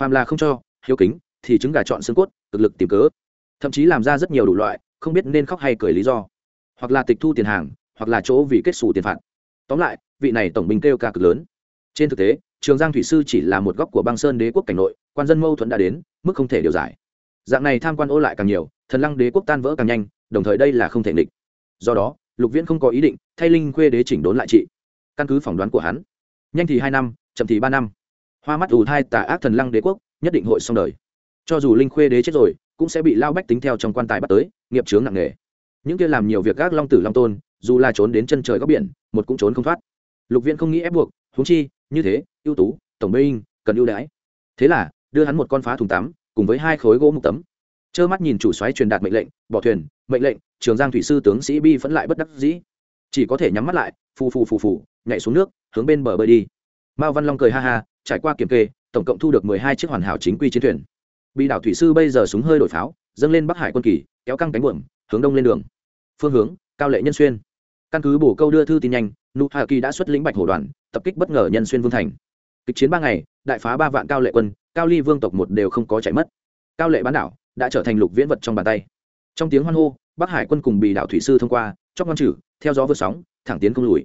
phàm là không cho, hiếu kính, thì trứng gà chọn xương cốt, cực lực tìm cớ. Thậm chí làm ra rất nhiều đủ loại, không biết nên khóc hay cười lý do. Hoặc là tịch thu tiền hàng, hoặc là chỗ vì kết xù tiền phạt. Tóm lại, vị này tổng binh kêu ca cực lớn. Trên thực tế, trường giang thủy sư chỉ là một góc của băng sơn đế quốc cảnh nội, quan dân mâu thuẫn đã đến, mức không thể điều giải. Dạng này tham quan ô lại càng nhiều, thần lăng đế quốc tan vỡ càng nhanh, đồng thời đây là không thể nghịch. Do đó, lục viễn không có ý định thay linh khuê đế chỉnh đốn lại trị. Căn cứ phỏng đoán của hắn, nhanh thì hai năm, chậm thì ba năm hoa mắt ù thai tà ác thần lăng đế quốc, nhất định hội xong đời. Cho dù linh khuê đế chết rồi, cũng sẽ bị lao bách tính theo trong quan tài bắt tới, nghiệp chướng nặng nề. Những kia làm nhiều việc gác long tử long tôn, dù là trốn đến chân trời góc biển, một cũng trốn không thoát. Lục viễn không nghĩ ép buộc húng chi, như thế, ưu tú, tổng binh, cần ưu đãi. Thế là, đưa hắn một con phá thùng tắm, cùng với hai khối gỗ mục tấm. Trơ mắt nhìn chủ xoáy truyền đạt mệnh lệnh, bỏ thuyền, mệnh lệnh, trường giang thủy sư tướng sĩ bi phẫn lại bất đắc dĩ. Chỉ có thể nhắm mắt lại, phù phù phù phù, nhảy xuống nước, hướng bên bờ bơi đi. Mao văn long cười ha ha trải qua kiểm kê, tổng cộng thu được mười hai chiếc hoàn hảo chính quy chiến thuyền. Bị đảo thủy sư bây giờ súng hơi đổi pháo, dâng lên bắc hải quân kỳ, kéo căng cánh buồm, hướng đông lên đường. Phương hướng, cao lệ nhân xuyên. Căn cứ bổ câu đưa thư tin nhanh, nụ hạ kỳ đã xuất lĩnh bạch hổ đoàn, tập kích bất ngờ nhân xuyên vương thành. Kịch chiến ba ngày, đại phá ba vạn cao lệ quân, cao ly vương tộc một đều không có chạy mất. Cao lệ bán đảo đã trở thành lục viễn vật trong bàn tay. Trong tiếng hoan hô, bắc hải quân cùng bị đảo thủy sư thông qua chóc ngon chử theo gió vượt sóng, thẳng tiến không lùi.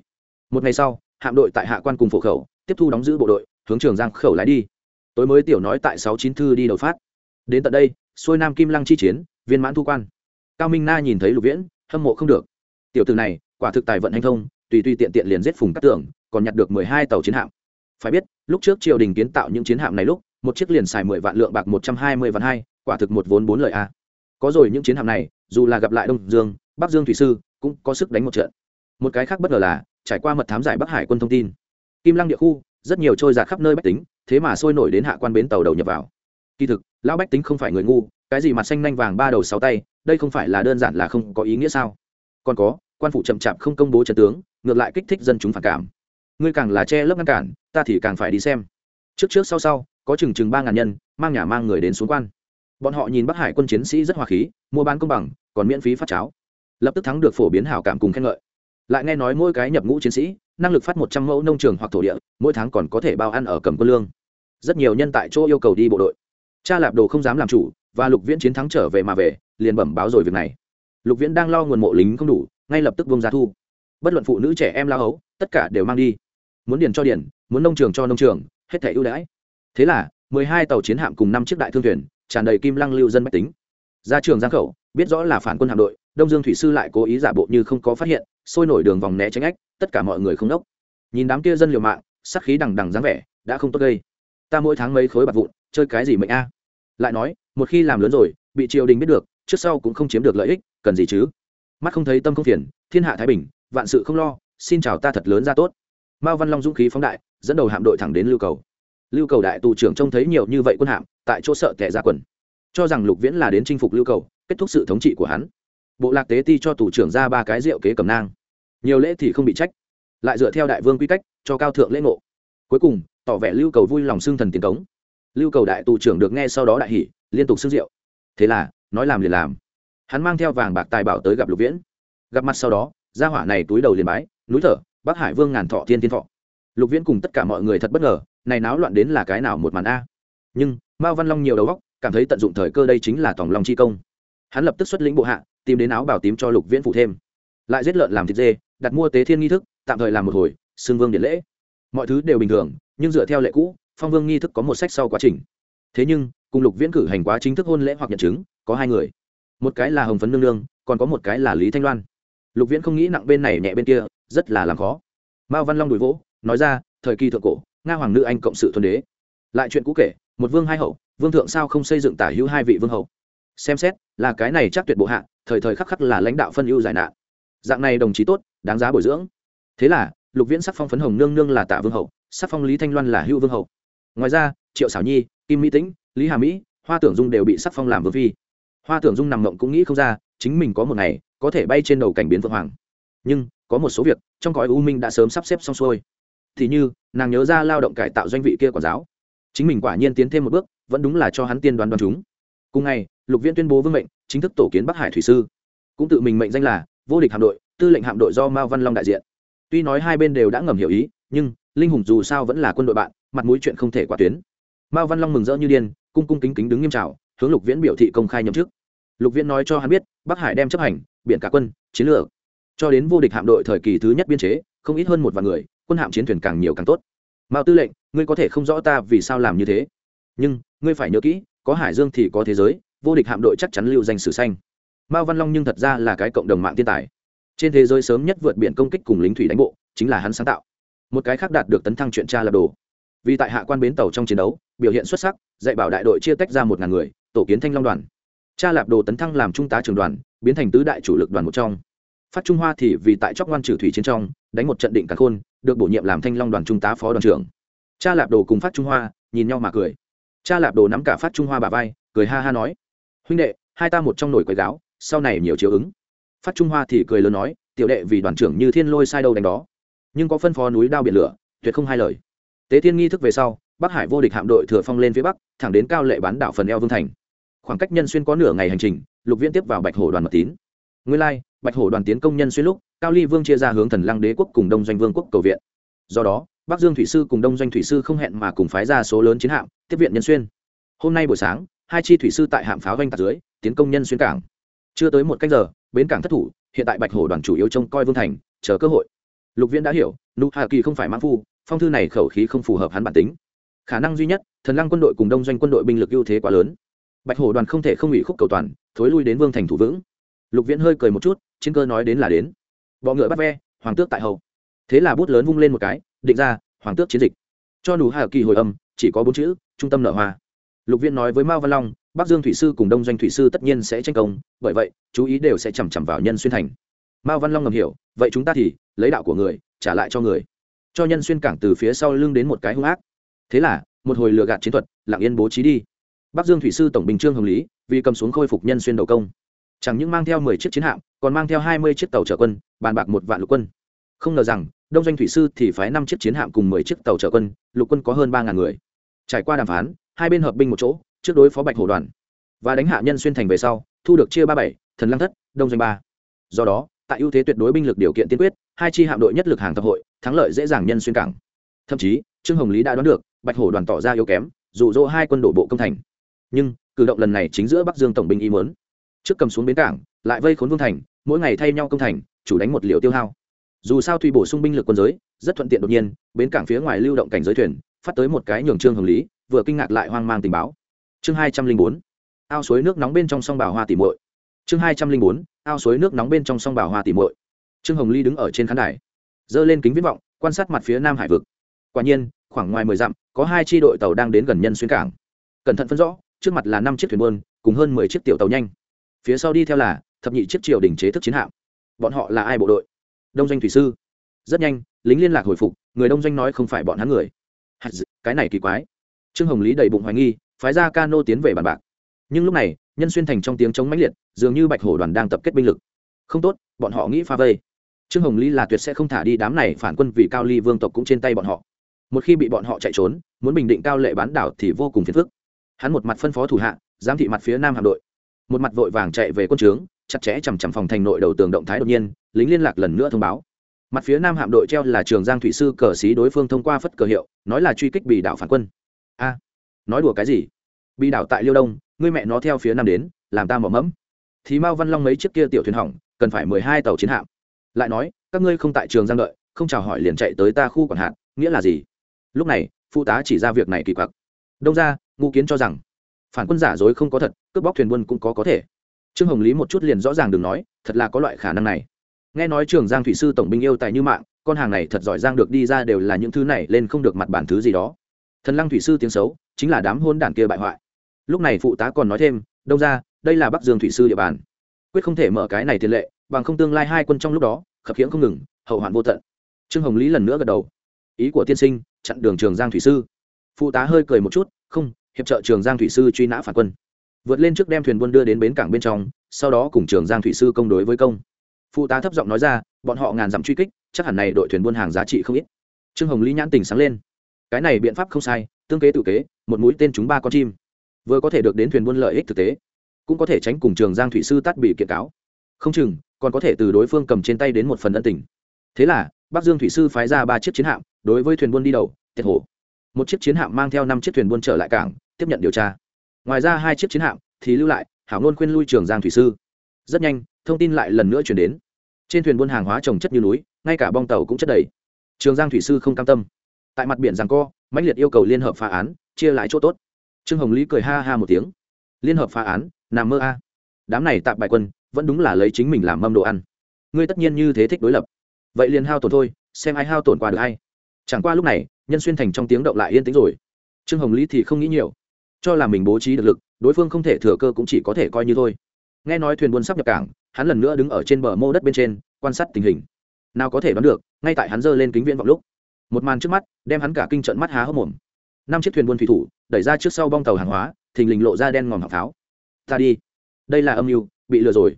Một ngày sau, hạm đội tại hạ quan cùng phổ khẩu tiếp thu đóng giữ bộ đội hướng trường giang khẩu lái đi. Tối mới tiểu nói tại sáu chín thư đi đầu phát. Đến tận đây, xuôi nam kim lăng chi chiến, viên mãn thu quan. Cao minh na nhìn thấy lục viễn, hâm mộ không được. Tiểu từ này, quả thực tài vận hành thông, tùy tùy tiện tiện liền giết phùng các tưởng còn nhặt được mười hai tàu chiến hạm. Phải biết, lúc trước triều đình kiến tạo những chiến hạm này lúc, một chiếc liền xài mười vạn lượng bạc một trăm hai mươi vạn hai, quả thực một vốn bốn lợi a. Có rồi những chiến hạm này, dù là gặp lại đông dương, bắc dương thủy sư, cũng có sức đánh một trận. Một cái khác bất ngờ là, trải qua mật thám giải bắc hải quân thông tin. Kim lăng địa khu rất nhiều trôi giạt khắp nơi bách tính, thế mà sôi nổi đến hạ quan bến tàu đầu nhập vào. Kỳ thực, lão bách tính không phải người ngu, cái gì mặt xanh nanh vàng ba đầu sáu tay, đây không phải là đơn giản là không có ý nghĩa sao? Còn có, quan phủ chậm chạp không công bố trận tướng, ngược lại kích thích dân chúng phản cảm. Ngươi càng là che lấp ngăn cản, ta thì càng phải đi xem. Trước trước sau sau, có chừng chừng ba ngàn nhân, mang nhà mang người đến xuống quan. Bọn họ nhìn bắc hải quân chiến sĩ rất hòa khí, mua bán công bằng, còn miễn phí phát cháo. Lập tức thắng được phổ biến hảo cảm cùng khen ngợi. Lại nghe nói mỗi cái nhập ngũ chiến sĩ năng lực phát một trăm mẫu nông trường hoặc thổ địa, mỗi tháng còn có thể bao ăn ở cầm quân lương. Rất nhiều nhân tại chỗ yêu cầu đi bộ đội. Cha lạp đồ không dám làm chủ, và lục viễn chiến thắng trở về mà về, liền bẩm báo rồi việc này. Lục viễn đang lo nguồn mộ lính không đủ, ngay lập tức bông ra thu. Bất luận phụ nữ trẻ em lao hấu, tất cả đều mang đi. Muốn điền cho điền, muốn nông trường cho nông trường, hết thẻ ưu đãi. Thế là, mười hai tàu chiến hạm cùng năm chiếc đại thương thuyền, tràn đầy kim lăng lưu dân bách tính. Ra trường giang khẩu, biết rõ là phản quân hạm đội, đông dương thủy sư lại cố ý giả bộ như không có phát hiện, sôi nổi đường vòng né tránh ách tất cả mọi người không đốc. Nhìn đám kia dân liều mạng sắc khí đằng đằng dáng vẻ, đã không tốt gây. Ta mỗi tháng mấy khối bạc vụn, chơi cái gì mệnh a? Lại nói, một khi làm lớn rồi, bị triều đình biết được, trước sau cũng không chiếm được lợi ích, cần gì chứ? Mắt không thấy tâm không phiền, thiên hạ thái bình, vạn sự không lo, xin chào ta thật lớn ra tốt. Mao văn long dũng khí phóng đại, dẫn đầu hạm đội thẳng đến lưu cầu. Lưu cầu đại tù trưởng trông thấy nhiều như vậy quân hạm, tại chỗ sợ tệ ra quần. Cho rằng lục viễn là đến chinh phục lưu cầu, kết thúc sự thống trị của hắn. Bộ lạc tế ti cho tù trưởng ra ba cái rượu kế cầm nang nhiều lễ thì không bị trách, lại dựa theo đại vương quy cách cho cao thượng lễ ngộ. Cuối cùng, tỏ vẻ lưu cầu vui lòng xưng thần tiến cống. Lưu cầu đại tù trưởng được nghe sau đó đại hỉ, liên tục xưng rượu. Thế là, nói làm liền làm. Hắn mang theo vàng bạc tài bảo tới gặp lục viễn. Gặp mặt sau đó, gia hỏa này túi đầu liền bái, núi thở, bắc hải vương ngàn thọ thiên thiên thọ. Lục viễn cùng tất cả mọi người thật bất ngờ, này náo loạn đến là cái nào một màn a? Nhưng, mao văn long nhiều đầu góc cảm thấy tận dụng thời cơ đây chính là tòng lòng chi công. Hắn lập tức xuất lĩnh bộ hạ, tìm đến áo bảo tím cho lục viễn phụ thêm. Lại giết lợn làm thịt dê đặt mua tế thiên nghi thức, tạm thời làm một hồi, xưng vương điện lễ. Mọi thứ đều bình thường, nhưng dựa theo lệ cũ, phong vương nghi thức có một sách sau quá trình. Thế nhưng, cùng lục viễn cử hành quá chính thức hôn lễ hoặc nhận chứng, có hai người. Một cái là hồng phấn nương nương, còn có một cái là lý thanh loan. Lục viễn không nghĩ nặng bên này nhẹ bên kia, rất là làm khó. Mao văn long đùi vỗ, nói ra, thời kỳ thượng cổ, nga hoàng nữ anh cộng sự thuần đế. Lại chuyện cũ kể, một vương hai hậu, vương thượng sao không xây dựng tả hữu hai vị vương hậu? Xem xét, là cái này chắc tuyệt bộ hạ, thời thời khắc khắc là lãnh đạo phân ưu giải nạn dạng này đồng chí tốt, đáng giá bồi dưỡng. Thế là, lục viễn sắc phong phấn hồng nương nương là tạ vương hậu, sắc phong lý thanh loan là hữu vương hậu. Ngoài ra, triệu xảo nhi, kim mỹ tĩnh, lý hà mỹ, hoa tưởng dung đều bị sắc phong làm vương phi. Hoa tưởng dung nằm mộng cũng nghĩ không ra, chính mình có một ngày có thể bay trên đầu cảnh biến vương hoàng. Nhưng, có một số việc, trong cõi u minh đã sớm sắp xếp xong xuôi. Thì như, nàng nhớ ra lao động cải tạo doanh vị kia quản giáo. Chính mình quả nhiên tiến thêm một bước, vẫn đúng là cho hắn tiên đoán đoán chúng. Cùng ngày, lục viễn tuyên bố vương mệnh, chính thức tổ kiến bắc hải thủy sư. Cũng tự mình mệnh danh là vô địch hạm đội, tư lệnh hạm đội do mao văn long đại diện. Tuy nói hai bên đều đã ngầm hiểu ý, nhưng linh hùng dù sao vẫn là quân đội bạn, mặt mũi chuyện không thể qua tuyến. Mao văn long mừng rỡ như điên, cung cung kính kính đứng nghiêm trào hướng lục viễn biểu thị công khai nhậm chức. Lục viễn nói cho hắn biết, bắc hải đem chấp hành, biển cả quân, chiến lược. Cho đến vô địch hạm đội thời kỳ thứ nhất biên chế, không ít hơn một vài người, quân hạm chiến thuyền càng nhiều càng tốt. Mao tư lệnh, ngươi có thể không rõ ta vì sao làm như thế. Nhưng, ngươi phải nhớ kỹ, có hải dương thì có thế giới, vô địch hạm đội chắc chắn lưu danh sử xanh mao văn long nhưng thật ra là cái cộng đồng mạng thiên tài. Trên thế giới sớm nhất vượt biển công kích cùng lính thủy đánh bộ, chính là hắn sáng tạo. Một cái khác đạt được tấn thăng chuyện tra lập đồ. Vì tại hạ quan bến tàu trong chiến đấu, biểu hiện xuất sắc, dạy bảo đại đội chia tách ra một ngàn người, tổ kiến thanh long đoàn. Cha lạp đồ tấn thăng làm trung tá trường đoàn, biến thành tứ đại chủ lực đoàn một trong. Phát trung hoa thì vì tại chóc ngoan trừ thủy chiến trong, đánh một trận định cả khôn, được bổ nhiệm làm thanh long đoàn trung tá phó đoàn trưởng. Cha lạp đồ cùng phát trung hoa, nhìn nhau mà cười. Cha lạp đồ nắm cả phát trung hoa bà vai, cười ha ha nói. Huynh đệ, hai ta một trong nổi quầy gáo sau này nhiều chiếu ứng. Phát trung hoa thì cười lớn nói, tiểu đệ vì đoàn trưởng như thiên lôi sai đâu đánh đó. Nhưng có phân phó núi đao biển lửa, tuyệt không hai lời. Tế thiên nghi thức về sau, bắc hải vô địch hạm đội thừa phong lên phía bắc, thẳng đến cao lệ bán đảo phần eo vương thành. Khoảng cách nhân xuyên có nửa ngày hành trình, lục viễn tiếp vào bạch hổ đoàn mật tín. Nguyên lai, bạch hổ đoàn tiến công nhân xuyên lúc, cao ly vương chia ra hướng thần lăng đế quốc cùng đông doanh vương quốc cầu viện. Do đó, bắc dương thủy sư cùng đông doanh thủy sư không hẹn mà cùng phái ra số lớn chiến hạm, tiếp viện nhân xuyên. Hôm nay buổi sáng, hai chi thủy sư tại hạm pháo doanh tạc dưới, tiến công nhân xuyên cảng chưa tới một cách giờ, bến cảng thất thủ, hiện tại bạch hổ đoàn chủ yếu trông coi vương thành, chờ cơ hội. Lục viễn đã hiểu, nụ hạ kỳ không phải mãn phu, phong thư này khẩu khí không phù hợp hắn bản tính. Khả năng duy nhất, thần lăng quân đội cùng đông doanh quân đội binh lực ưu thế quá lớn. Bạch hổ đoàn không thể không ủy khúc cầu toàn, thối lui đến vương thành thủ vững. Lục viễn hơi cười một chút, chiến cơ nói đến là đến. Bọ ngựa bắt ve, hoàng tước tại hậu thế là bút lớn vung lên một cái, định ra, hoàng tước chiến dịch. Cho nụ hạ kỳ hồi âm, chỉ có bốn chữ, trung tâm nở hoa. Lục viễn nói với mao văn long bắc dương thủy sư cùng đông doanh thủy sư tất nhiên sẽ tranh công, bởi vậy, chú ý đều sẽ chằm chằm vào nhân xuyên thành. Mao văn long ngầm hiểu, vậy chúng ta thì lấy đạo của người, trả lại cho người. Cho nhân xuyên cảng từ phía sau lưng đến một cái hung ác. Thế là, một hồi lừa gạt chiến thuật, lặng yên bố trí đi. Bắc dương thủy sư tổng bình trương hồng lý, vì cầm xuống khôi phục nhân xuyên đầu công. Chẳng những mang theo mười chiếc chiến hạm, còn mang theo hai mươi chiếc tàu chở quân, bàn bạc một vạn lục quân. Không ngờ rằng, đông doanh thủy sư thì phái năm chiếc chiến hạm cùng mười chiếc tàu chở quân, lục quân có hơn ba ngàn người. Trải qua đàm phán, hai bên hợp binh một chỗ trước đối phó bạch hổ đoàn. Và đánh hạ nhân xuyên thành về sau, thu được chia ba bảy, thần lăng thất, đông doanh ba. Do đó, tại ưu thế tuyệt đối binh lực điều kiện tiên quyết, hai chi hạm đội nhất lực hàng tập hội, thắng lợi dễ dàng nhân xuyên cảng. Thậm chí, trương hồng lý đã đoán được, bạch hổ đoàn tỏ ra yếu kém, dụ dỗ hai quân đổ bộ công thành. Nhưng, cử động lần này chính giữa bắc dương tổng binh ý mớn trước cầm xuống bến cảng, lại vây khốn vương thành, mỗi ngày thay nhau công thành, chủ đánh một liều tiêu hao. Dù sao thủy bổ sung binh lực quân giới, rất thuận tiện đột nhiên, bến cảng phía ngoài lưu động cảnh giới thuyền, phát tới một cái nhường trương hồng lý, vừa kinh ngạc lại hoang mang tình báo chương hai trăm linh bốn. Ao suối nước nóng bên trong sông bảo hoa tỉ muội. Chương hai trăm linh bốn, ao suối nước nóng bên trong sông bảo hoa tỉ mội trương hồng ly đứng ở trên khán đài, giơ lên kính viễn vọng, quan sát mặt phía nam hải vực. Quả nhiên, khoảng ngoài mười dặm, có hai tri đội tàu đang đến gần nhân xuyên cảng. Cẩn thận phân rõ, trước mặt là năm chiếc thuyền buôn, cùng hơn mười chiếc tiểu tàu nhanh. Phía sau đi theo là thập nhị chiếc triều đình chế thức chiến hạm. Bọn họ là ai bộ đội? Đông doanh thủy sư. Rất nhanh, lính liên lạc hồi phục, người đông doanh nói không phải bọn hắn người. Cái này kỳ quái. Trương hồng lý đầy bụng hoài nghi phái ra cano tiến về bàn bạc. Nhưng lúc này, nhân xuyên thành trong tiếng chống mãnh liệt, dường như bạch hổ đoàn đang tập kết binh lực. Không tốt, bọn họ nghĩ phá vây. Trương hồng lý là tuyệt sẽ không thả đi đám này phản quân vì cao ly vương tộc cũng trên tay bọn họ. Một khi bị bọn họ chạy trốn, muốn bình định cao lệ bán đảo thì vô cùng phiền phức. Hắn một mặt phân phó thủ hạ, giám thị mặt phía nam hạm đội. Một mặt vội vàng chạy về quân trướng, chặt chẽ chằm chằm phòng thành nội đầu tường động thái đột nhiên, lính liên lạc lần nữa thông báo. Mặt phía nam hạm đội treo là trường giang thủy sư cờ xí đối phương thông qua phất cờ hiệu, nói là truy kích bị đảo phản quân. A! Nói đùa cái gì? Bị đảo tại liêu đông, ngươi mẹ nó theo phía nam đến, làm ta mỏ mẫm. Thì mao văn long mấy chiếc kia tiểu thuyền hỏng, cần phải mười hai tàu chiến hạm. Lại nói, các ngươi không tại trường giang đợi, không chào hỏi liền chạy tới ta khu quản hạt, nghĩa là gì? Lúc này phụ tá chỉ ra việc này kỳ quặc. Đông ra Ngũ kiến cho rằng, phản quân giả dối không có thật, cướp bóc thuyền buôn cũng có có thể. Trương hồng lý một chút liền rõ ràng đừng nói, thật là có loại khả năng này. Nghe nói trường giang thủy sư tổng binh yêu tài như mạng, con hàng này thật giỏi giang được đi ra đều là những thứ này, lên không được mặt bản thứ gì đó. Thần lăng thủy sư tiếng xấu chính là đám hôn đản kia bại hoại. Lúc này phụ tá còn nói thêm, đông ra đây là bắc dương thủy sư địa bàn. Quyết không thể mở cái này tiền lệ, bằng không tương lai hai quân trong lúc đó, khập khiễng không ngừng, hậu hoạn vô tận. Trương hồng lý lần nữa gật đầu. Ý của tiên sinh, chặn đường trường giang thủy sư. Phụ tá hơi cười một chút, không, hiệp trợ trường giang thủy sư truy nã phản quân. Vượt lên trước đem thuyền buôn đưa đến bến cảng bên trong, sau đó cùng trường giang thủy sư công đối với công. Phụ tá thấp giọng nói ra, bọn họ ngàn dặm truy kích, chắc hẳn này đội thuyền buôn hàng giá trị không ít. Trương hồng lý nhãn tình sáng lên. Cái này biện pháp không sai tương kế tự kế, một mũi tên chúng ba con chim. Vừa có thể được đến thuyền buôn lợi ích thực tế, cũng có thể tránh cùng trường giang thủy sư tắt bị kiện cáo. Không chừng, còn có thể từ đối phương cầm trên tay đến một phần ân tình. Thế là, bắc dương thủy sư phái ra ba chiếc chiến hạm, đối với thuyền buôn đi đầu, tiệt hổ. Một chiếc chiến hạm mang theo năm chiếc thuyền buôn trở lại cảng, tiếp nhận điều tra. Ngoài ra hai chiếc chiến hạm thì lưu lại, hảo ngôn khuyên lui trường giang thủy sư. Rất nhanh, thông tin lại lần nữa chuyển đến. Trên thuyền buôn hàng hóa trồng chất như núi, ngay cả bong tàu cũng chất đầy. Trường giang thủy sư không cam tâm. Tại mặt biển rằng co mãnh liệt yêu cầu liên hợp phá án, chia lại chỗ tốt. Trương hồng lý cười ha ha một tiếng. Liên hợp phá án, nằm mơ a. Đám này tạm bại quân, vẫn đúng là lấy chính mình làm mâm đồ ăn. Ngươi tất nhiên như thế thích đối lập. Vậy liền hao tổn thôi, xem ai hao tổn qua được hay chẳng qua lúc này, nhân xuyên thành trong tiếng động lại yên tĩnh rồi. Trương hồng lý thì không nghĩ nhiều. Cho là mình bố trí được lực, đối phương không thể thừa cơ cũng chỉ có thể coi như thôi. Nghe nói thuyền buôn sắp nhập cảng, hắn lần nữa đứng ở trên bờ mô đất bên trên, quan sát tình hình. Nào có thể đoán được, ngay tại hắn giơ lên kính viễn vọng lúc một màn trước mắt, đem hắn cả kinh trận mắt há hốc mồm. Năm chiếc thuyền buôn thủy thủ, đẩy ra trước sau bong tàu hàng hóa, thình lình lộ ra đen ngòm học pháo ta đi. Đây là âm mưu, bị lừa rồi.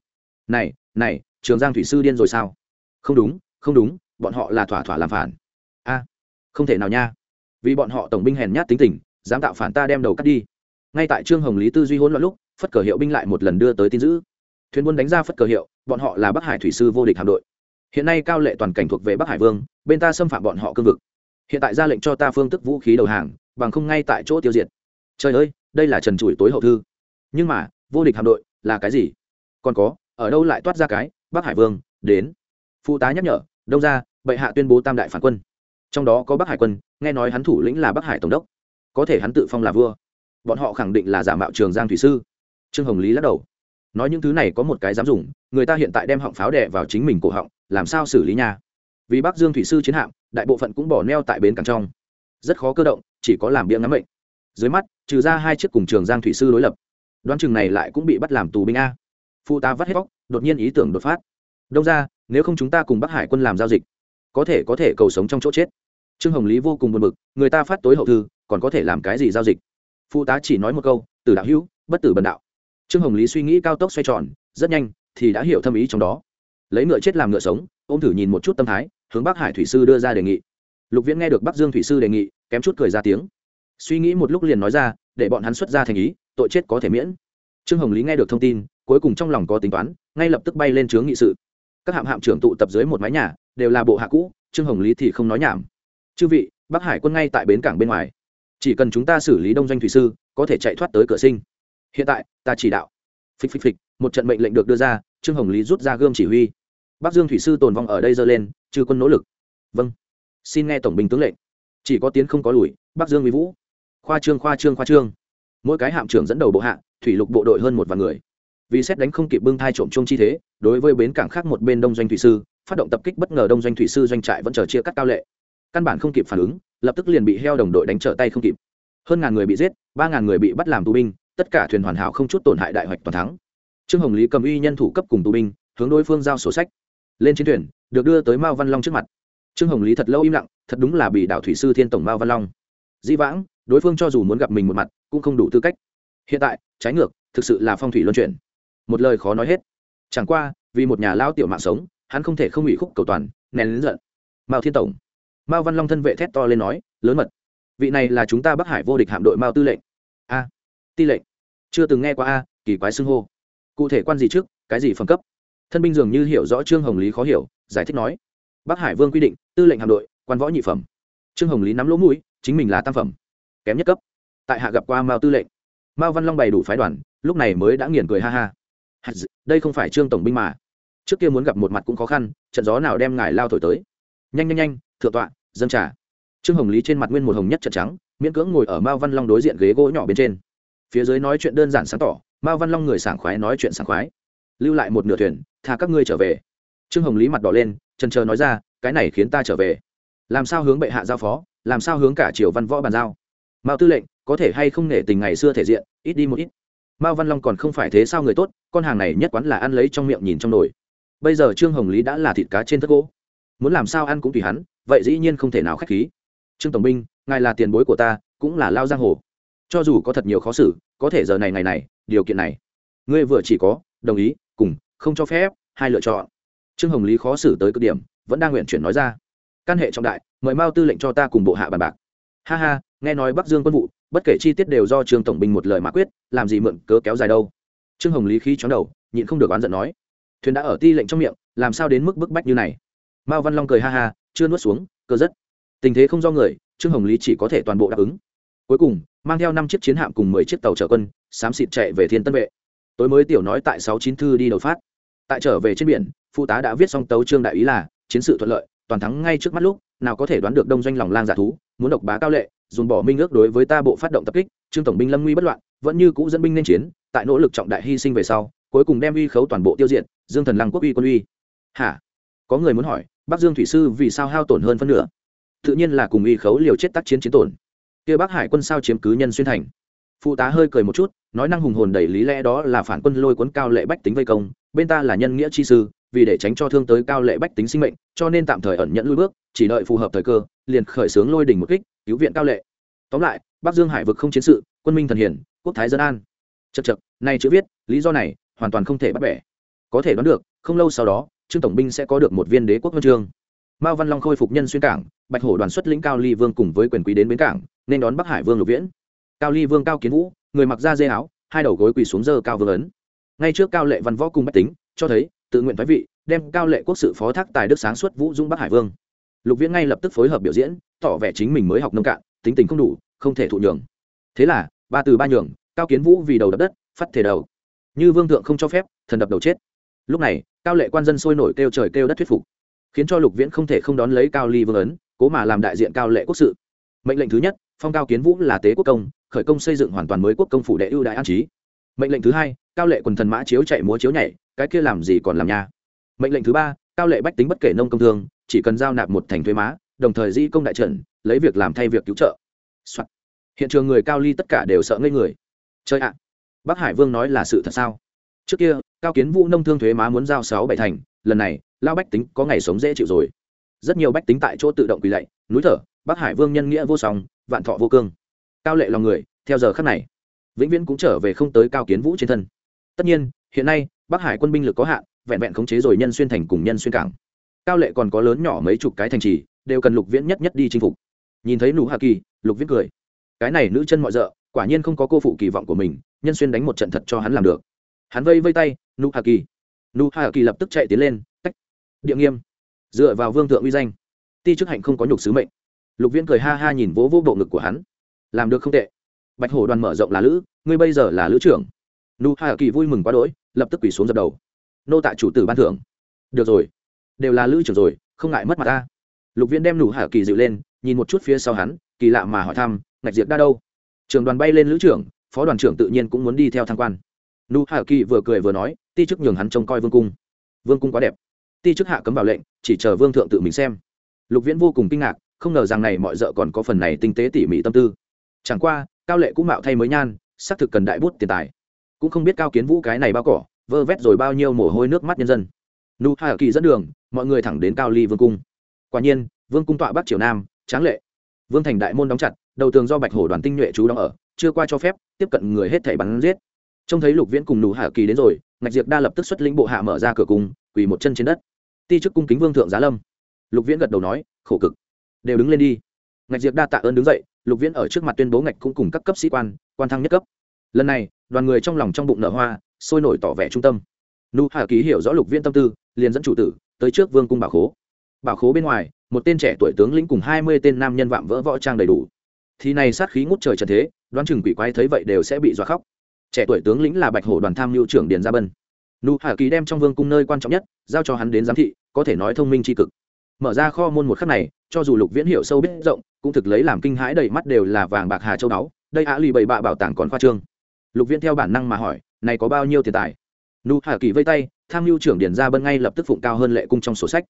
Này này, trường giang thủy sư điên rồi sao? Không đúng không đúng, bọn họ là thỏa thỏa làm phản. A, không thể nào nha. Vì bọn họ tổng binh hèn nhát tính tình, dám tạo phản ta đem đầu cắt đi. Ngay tại trương hồng lý tư duy hỗn loạn lúc, phất cờ hiệu binh lại một lần đưa tới tin giữ thuyền buôn đánh ra phất cờ hiệu, bọn họ là bắc hải thủy sư vô địch hạm đội hiện nay cao lệ toàn cảnh thuộc về bắc hải vương, bên ta xâm phạm bọn họ cương vực. Hiện tại ra lệnh cho ta phương tức vũ khí đầu hàng, bằng không ngay tại chỗ tiêu diệt. Trời ơi, đây là trần trụi tối hậu thư. Nhưng mà, vô địch hạm đội, là cái gì? Còn có, ở đâu lại toát ra cái, bắc hải vương, đến. Phụ tá nhắc nhở, đông ra bệ hạ tuyên bố tam đại phản quân. Trong đó có bắc hải quân, nghe nói hắn thủ lĩnh là bắc hải tổng đốc. Có thể hắn tự phong là vua. Bọn họ khẳng định là giả mạo trường giang thủy sư. Trương hồng lý lắc đầu. Nói những thứ này có một cái dám dùng, người ta hiện tại đem họng pháo đè vào chính mình cổ họng làm sao xử lý nha? Vì bắc dương thủy sư chiến hạm, đại bộ phận cũng bỏ neo tại bến cảng trong. Rất khó cơ động, chỉ có làm bia ngắm bệnh. dưới mắt, trừ ra hai chiếc cùng trường giang thủy sư đối lập, đoán chừng này lại cũng bị bắt làm tù binh a. Phụ tá vắt hết vóc đột nhiên ý tưởng đột phát. Đông ra, nếu không chúng ta cùng bắc hải quân làm giao dịch, có thể có thể cầu sống trong chỗ chết. Trương hồng lý vô cùng buồn bực, người ta phát tối hậu thư, còn có thể làm cái gì giao dịch? Phụ tá chỉ nói một câu, từ đạo hữu, bất tử bần đạo. Trương hồng lý suy nghĩ cao tốc xoay tròn, rất nhanh, thì đã hiểu thâm ý trong đó lấy ngựa chết làm ngựa sống, ôm thử nhìn một chút tâm thái, hướng bắc hải thủy sư đưa ra đề nghị. Lục viễn nghe được bắc dương thủy sư đề nghị, kém chút cười ra tiếng. Suy nghĩ một lúc liền nói ra, để bọn hắn xuất ra thành ý, tội chết có thể miễn. Trương hồng lý nghe được thông tin, cuối cùng trong lòng có tính toán, ngay lập tức bay lên chướng nghị sự. Các hạm hạm trưởng tụ tập dưới một mái nhà, đều là bộ hạ cũ, trương hồng lý thì không nói nhảm. Chư vị, bắc hải quân ngay tại bến cảng bên ngoài. Chỉ cần chúng ta xử lý đông doanh thủy sư, có thể chạy thoát tới cửa sinh. Hiện tại, ta chỉ đạo. Phịch phịch phịch, một trận mệnh lệnh được đưa ra, trương hồng lý rút ra gươm chỉ huy bắc dương thủy sư tồn vong ở đây dơ lên, trừ quân nỗ lực. Vâng. Xin nghe tổng binh tướng lệnh. Chỉ có tiến không có lùi, bắc dương mỹ vũ. Khoa trương khoa trương khoa trương. Mỗi cái hạm trưởng dẫn đầu bộ hạ, thủy lục bộ đội hơn một vài người. Vì xét đánh không kịp bưng thai trộm chung chi thế, đối với bến cảng khác một bên đông doanh thủy sư, phát động tập kích bất ngờ đông doanh thủy sư doanh trại vẫn chờ chia cắt cao lệ. Căn bản không kịp phản ứng, lập tức liền bị heo đồng đội đánh trở tay không kịp. Hơn ngàn người bị giết, ba ngàn người bị bắt làm tù binh, tất cả thuyền hoàn hảo không chút tổn hại đại hoạch toàn thắng. Trương hồng lý cầm uy nhân thủ cấp cùng tù binh, hướng đối phương giao sổ sách lên chiến thuyền, được đưa tới mao văn long trước mặt. Trương hồng lý thật lâu im lặng, thật đúng là bị đạo thủy sư thiên tổng mao văn long. Dĩ vãng, đối phương cho dù muốn gặp mình một mặt, cũng không đủ tư cách. Hiện tại, trái ngược, thực sự là phong thủy luân chuyển. Một lời khó nói hết. Chẳng qua, vì một nhà lao tiểu mạng sống, hắn không thể không ủy khúc cầu toàn, nén lớn giận. Mao thiên tổng. Mao văn long thân vệ thét to lên nói, lớn mật, vị này là chúng ta bắc hải vô địch hạm đội mao tư lệnh. A, ti lệnh. Chưa từng nghe qua a, kỳ quái xưng hô. Cụ thể quan gì trước, cái gì phẩm cấp? Thân binh dường như hiểu rõ trương hồng lý khó hiểu, giải thích nói, bắc hải vương quy định, tư lệnh hạm đội, quan võ nhị phẩm. Trương hồng lý nắm lỗ mũi, chính mình là tam phẩm, kém nhất cấp. Tại hạ gặp qua mao tư lệnh. Mao văn long bày đủ phái đoàn, lúc này mới đã nghiền cười ha ha. Đây không phải trương tổng binh mà. Trước kia muốn gặp một mặt cũng khó khăn, trận gió nào đem ngài lao thổi tới. Nhanh nhanh nhanh, thượng tọa dân trả trương hồng lý trên mặt nguyên một hồng nhất trận trắng, miễn cưỡng ngồi ở mao văn long đối diện ghế gỗ nhỏ bên trên. Phía dưới nói chuyện đơn giản sáng tỏ, mao văn long người sảng khoái nói chuyện sảng khoái. Lưu lại một nửa thuyền tha các ngươi trở về. Trương hồng lý mặt đỏ lên trần trờ nói ra, cái này khiến ta trở về. Làm sao hướng bệ hạ giao phó, làm sao hướng cả triều văn võ bàn giao? Mao tư lệnh, có thể hay không nể tình ngày xưa thể diện, ít đi một ít. Mao văn long còn không phải thế sao người tốt, con hàng này nhất quán là ăn lấy trong miệng nhìn trong nồi. Bây giờ trương hồng lý đã là thịt cá trên thất gỗ. Muốn làm sao ăn cũng tùy hắn, vậy dĩ nhiên không thể nào k h á c h khí. Trương tổng binh, ngài là tiền bối của ta, cũng là lao giang hồ. Cho dù có thật nhiều khó xử, có thể giờ này ngày này, điều kiện này. Ngươi vừa chỉ có, đồng ý, cùng không cho phép, hai lựa chọn. Trương hồng lý khó xử tới cực điểm, vẫn đang nguyện chuyển nói ra. Căn hệ trọng đại, mời mao tư lệnh cho ta cùng bộ hạ bàn bạc. Ha ha, nghe nói bắc dương quân vụ, bất kể chi tiết đều do trương tổng binh một lời mã quyết, làm gì mượn cớ kéo dài đâu. Trương hồng lý khí chóng đầu, nhịn không được oán giận nói. Thuyền đã ở ti lệnh trong miệng, làm sao đến mức bức bách như này? Mao văn long cười ha ha, chưa nuốt xuống, cơ rất. Tình thế không do người, trương hồng lý chỉ có thể toàn bộ đáp ứng. Cuối cùng, mang theo năm chiếc chiến hạm cùng mười chiếc tàu chở quân, xám xịt chạy về thiên tân vệ. Tối mới tiểu nói tại sáu chín thư đi đầu phát tại trở về trên biển phụ tá đã viết xong tấu trương đại ý là, chiến sự thuận lợi, toàn thắng ngay trước mắt lúc, nào có thể đoán được đông doanh lòng lang giả thú, muốn độc bá cao lệ, dùng bỏ minh ước đối với ta bộ phát động tập kích, trương tổng binh lâm nguy bất loạn, vẫn như cũ dẫn binh nên chiến, tại nỗ lực trọng đại hy sinh về sau, cuối cùng đem uy khấu toàn bộ tiêu diệt, dương thần lăng quốc uy quân uy. Hả? Có người muốn hỏi, bắc dương thủy sư vì sao hao tổn hơn phân nửa? Tự nhiên là cùng uy khấu liều chết tác chiến chiến tổn. Kia bắc hải quân sao chiếm cứ nhân xuyên thành? Phụ tá hơi cười một chút nói năng hùng hồn đầy lý lẽ đó là phản quân lôi cuốn cao lệ bách tính vây công, bên ta là nhân nghĩa chi sư, vì để tránh cho thương tới cao lệ bách tính sinh mệnh, cho nên tạm thời ẩn nhận lui bước, chỉ đợi phù hợp thời cơ, liền khởi xướng lôi đỉnh một kích, cứu viện cao lệ. Tóm lại, bắc dương hải vực không chiến sự, quân minh thần hiển, quốc thái dân an. Chật chật nay chữ viết, lý do này, hoàn toàn không thể bắt bẻ. Có thể đoán được, không lâu sau đó, trương tổng binh sẽ có được một viên đế quốc huân chương. Mao văn long khôi phục nhân xuyên cảng, bạch hổ đoàn xuất lĩnh cao ly vương cùng với quyền quý đến bến cảng, nên đón bắc hải vương lục viễn. Cao ly vương cao kiến vũ người mặc da dê áo, hai đầu gối quỳ xuống dơ cao vương ấn. Ngay trước cao lệ văn võ cùng bách tính, cho thấy, tự nguyện thái vị, đem cao lệ quốc sự phó thác tài đức sáng suốt vũ dung bắc hải vương. Lục viễn ngay lập tức phối hợp biểu diễn, tỏ vẻ chính mình mới học nông cạn, tính tình không đủ, không thể thụ nhường. Thế là, ba từ ba nhường, cao kiến vũ vì đầu đập đất phát thể đầu. Như vương thượng không cho phép, thần đập đầu chết. Lúc này, cao lệ quan dân sôi nổi kêu trời kêu đất thuyết phục, khiến cho lục viễn không thể không đón lấy cao ly vương ấn, cố mà làm đại diện cao lệ quốc sự. Mệnh lệnh thứ nhất, phong cao kiến vũ là tế quốc công khởi công xây dựng hoàn toàn mới quốc công phủ đệ ưu đại an trí. Mệnh lệnh thứ hai, cao lệ quần thần mã chiếu chạy múa chiếu nhảy, cái kia làm gì còn làm nha? Mệnh lệnh thứ ba, cao lệ bách tính bất kể nông công thương, chỉ cần giao nạp một thành thuế má, đồng thời di công đại trận, lấy việc làm thay việc cứu trợ、Soạn. hiện trường người cao ly tất cả đều sợ ngây người. Chơi ạ! Bác hải vương nói là sự thật sao? Trước kia, cao kiến vũ nông thương thuế má muốn giao sáu bảy thành, lần này lao bách tính có ngày sống dễ chịu rồi. Rất nhiều bách tính tại chỗ tự động quỳ lạy, núi thở bác hải vương nhân nghĩa vô song, vạn thọ vô cương cao lệ lòng người, theo giờ khắc này, vĩnh viễn cũng trở về không tới cao kiến vũ trên thân. Tất nhiên, hiện nay, bắc hải quân binh lực có hạn, vẹn vẹn khống chế rồi nhân xuyên thành cùng nhân xuyên cảng. Cao lệ còn có lớn nhỏ mấy chục cái thành trì, đều cần lục viễn nhất nhất đi chinh phục. Nhìn thấy nụ hạ kỳ, lục viễn cười. Cái này nữ chân mọi d quả nhiên không có cô phụ kỳ vọng của mình, nhân xuyên đánh một trận thật cho hắn làm được. Hắn vây vây tay, nụ hạ kỳ. Nụ hạ kỳ lập tức chạy tiến lên, tách. Địa nghiêm. Dựa vào vương thượng uy danh, ti chức hạnh không có nhục sứ mệnh. Lục viễn cười ha ha nhìn vỗ vỗ bộ ngực của hắn làm được không tệ. Bạch hổ đoàn mở rộng là lữ, ngươi bây giờ là lữ trưởng. Nu hạ kỳ vui mừng quá đỗi, lập tức quỳ xuống dập đầu. Nô tại chủ tử ban thưởng. Được rồi, đều là lữ trưởng rồi, không ngại mất mặt ta. Lục viễn đem nụ hạ kỳ dịu lên, nhìn một chút phía sau hắn, kỳ lạ mà hỏi thăm, ngạch diệt đa đâu? Trường đoàn bay lên lữ trưởng, phó đoàn trưởng tự nhiên cũng muốn đi theo tham quan. Nụ hạ kỳ vừa cười vừa nói, ti chức nhường hắn trông coi vương cung. Vương cung quá đẹp. Ti chức hạ cấm vào lệnh, chỉ chờ vương thượng tự mình xem. Lục viễn vô cùng kinh ngạc, không ngờ rằng này mọi d còn có phần này tinh tế tỉ mỉ tâm tư chẳng qua, cao lệ cũng mạo thay mới nhan, xác thực cần đại bút tiền tài. Cũng không biết cao kiến vũ cái này bao cỏ, vơ vét rồi bao nhiêu mồ hôi nước mắt nhân dân. Nụ ở kỳ dẫn đường, mọi người thẳng đến cao ly vương cung. Quả nhiên, vương cung tọa bắc triều nam, tráng lệ. Vương thành đại môn đóng chặt, đầu tường do bạch hổ đoàn tinh nhuệ chú đóng ở, chưa qua cho phép, tiếp cận người hết thảy bắn giết. Trông thấy lục viễn cùng nụ hạ kỳ đến rồi, ngạch diệp đa lập tức xuất lĩnh bộ hạ mở ra cửa cung, quỳ một chân trên đất. Ti chức cung kính vương thượng giá lâm. Lục viễn gật đầu nói, khổ cực. Đều đứng lên đi. Ngạch diệp đa tạ ơn đứng dậy lục viễn ở trước mặt tuyên bố ngạch cũng cùng các cấp sĩ quan quan thăng nhất cấp. Lần này, đoàn người trong lòng trong bụng nở hoa, sôi nổi tỏ vẻ trung tâm. Nu hạ ký hiểu rõ lục viễn tâm tư, liền dẫn chủ tử tới trước vương cung bảo khố. Bảo khố bên ngoài, một tên trẻ tuổi tướng lĩnh cùng hai mươi tên nam nhân vạm vỡ võ trang đầy đủ. Thì này sát khí ngút trời trần thế, đoán chừng quỷ quái thấy vậy đều sẽ bị dọa khóc. Trẻ tuổi tướng lĩnh là bạch hổ đoàn tham mưu trưởng điền gia bân. Nu hạ ký đem trong vương cung nơi quan trọng nhất, giao cho hắn đến giám thị, có thể nói thông minh tri cực mở ra kho môn một khắc này, cho dù lục viễn hiểu sâu biết rộng, cũng thực lấy làm kinh hãi đầy mắt đều là vàng bạc hà châu đáo đây á lì bầy bạ bảo tàng còn khoa trương. Lục viễn theo bản năng mà hỏi, này có bao nhiêu tiền tài? Nu hà kỳ vây tay, tham mưu trưởng điển ra bân ngay lập tức phụng cao hơn lệ cung trong sổ sách.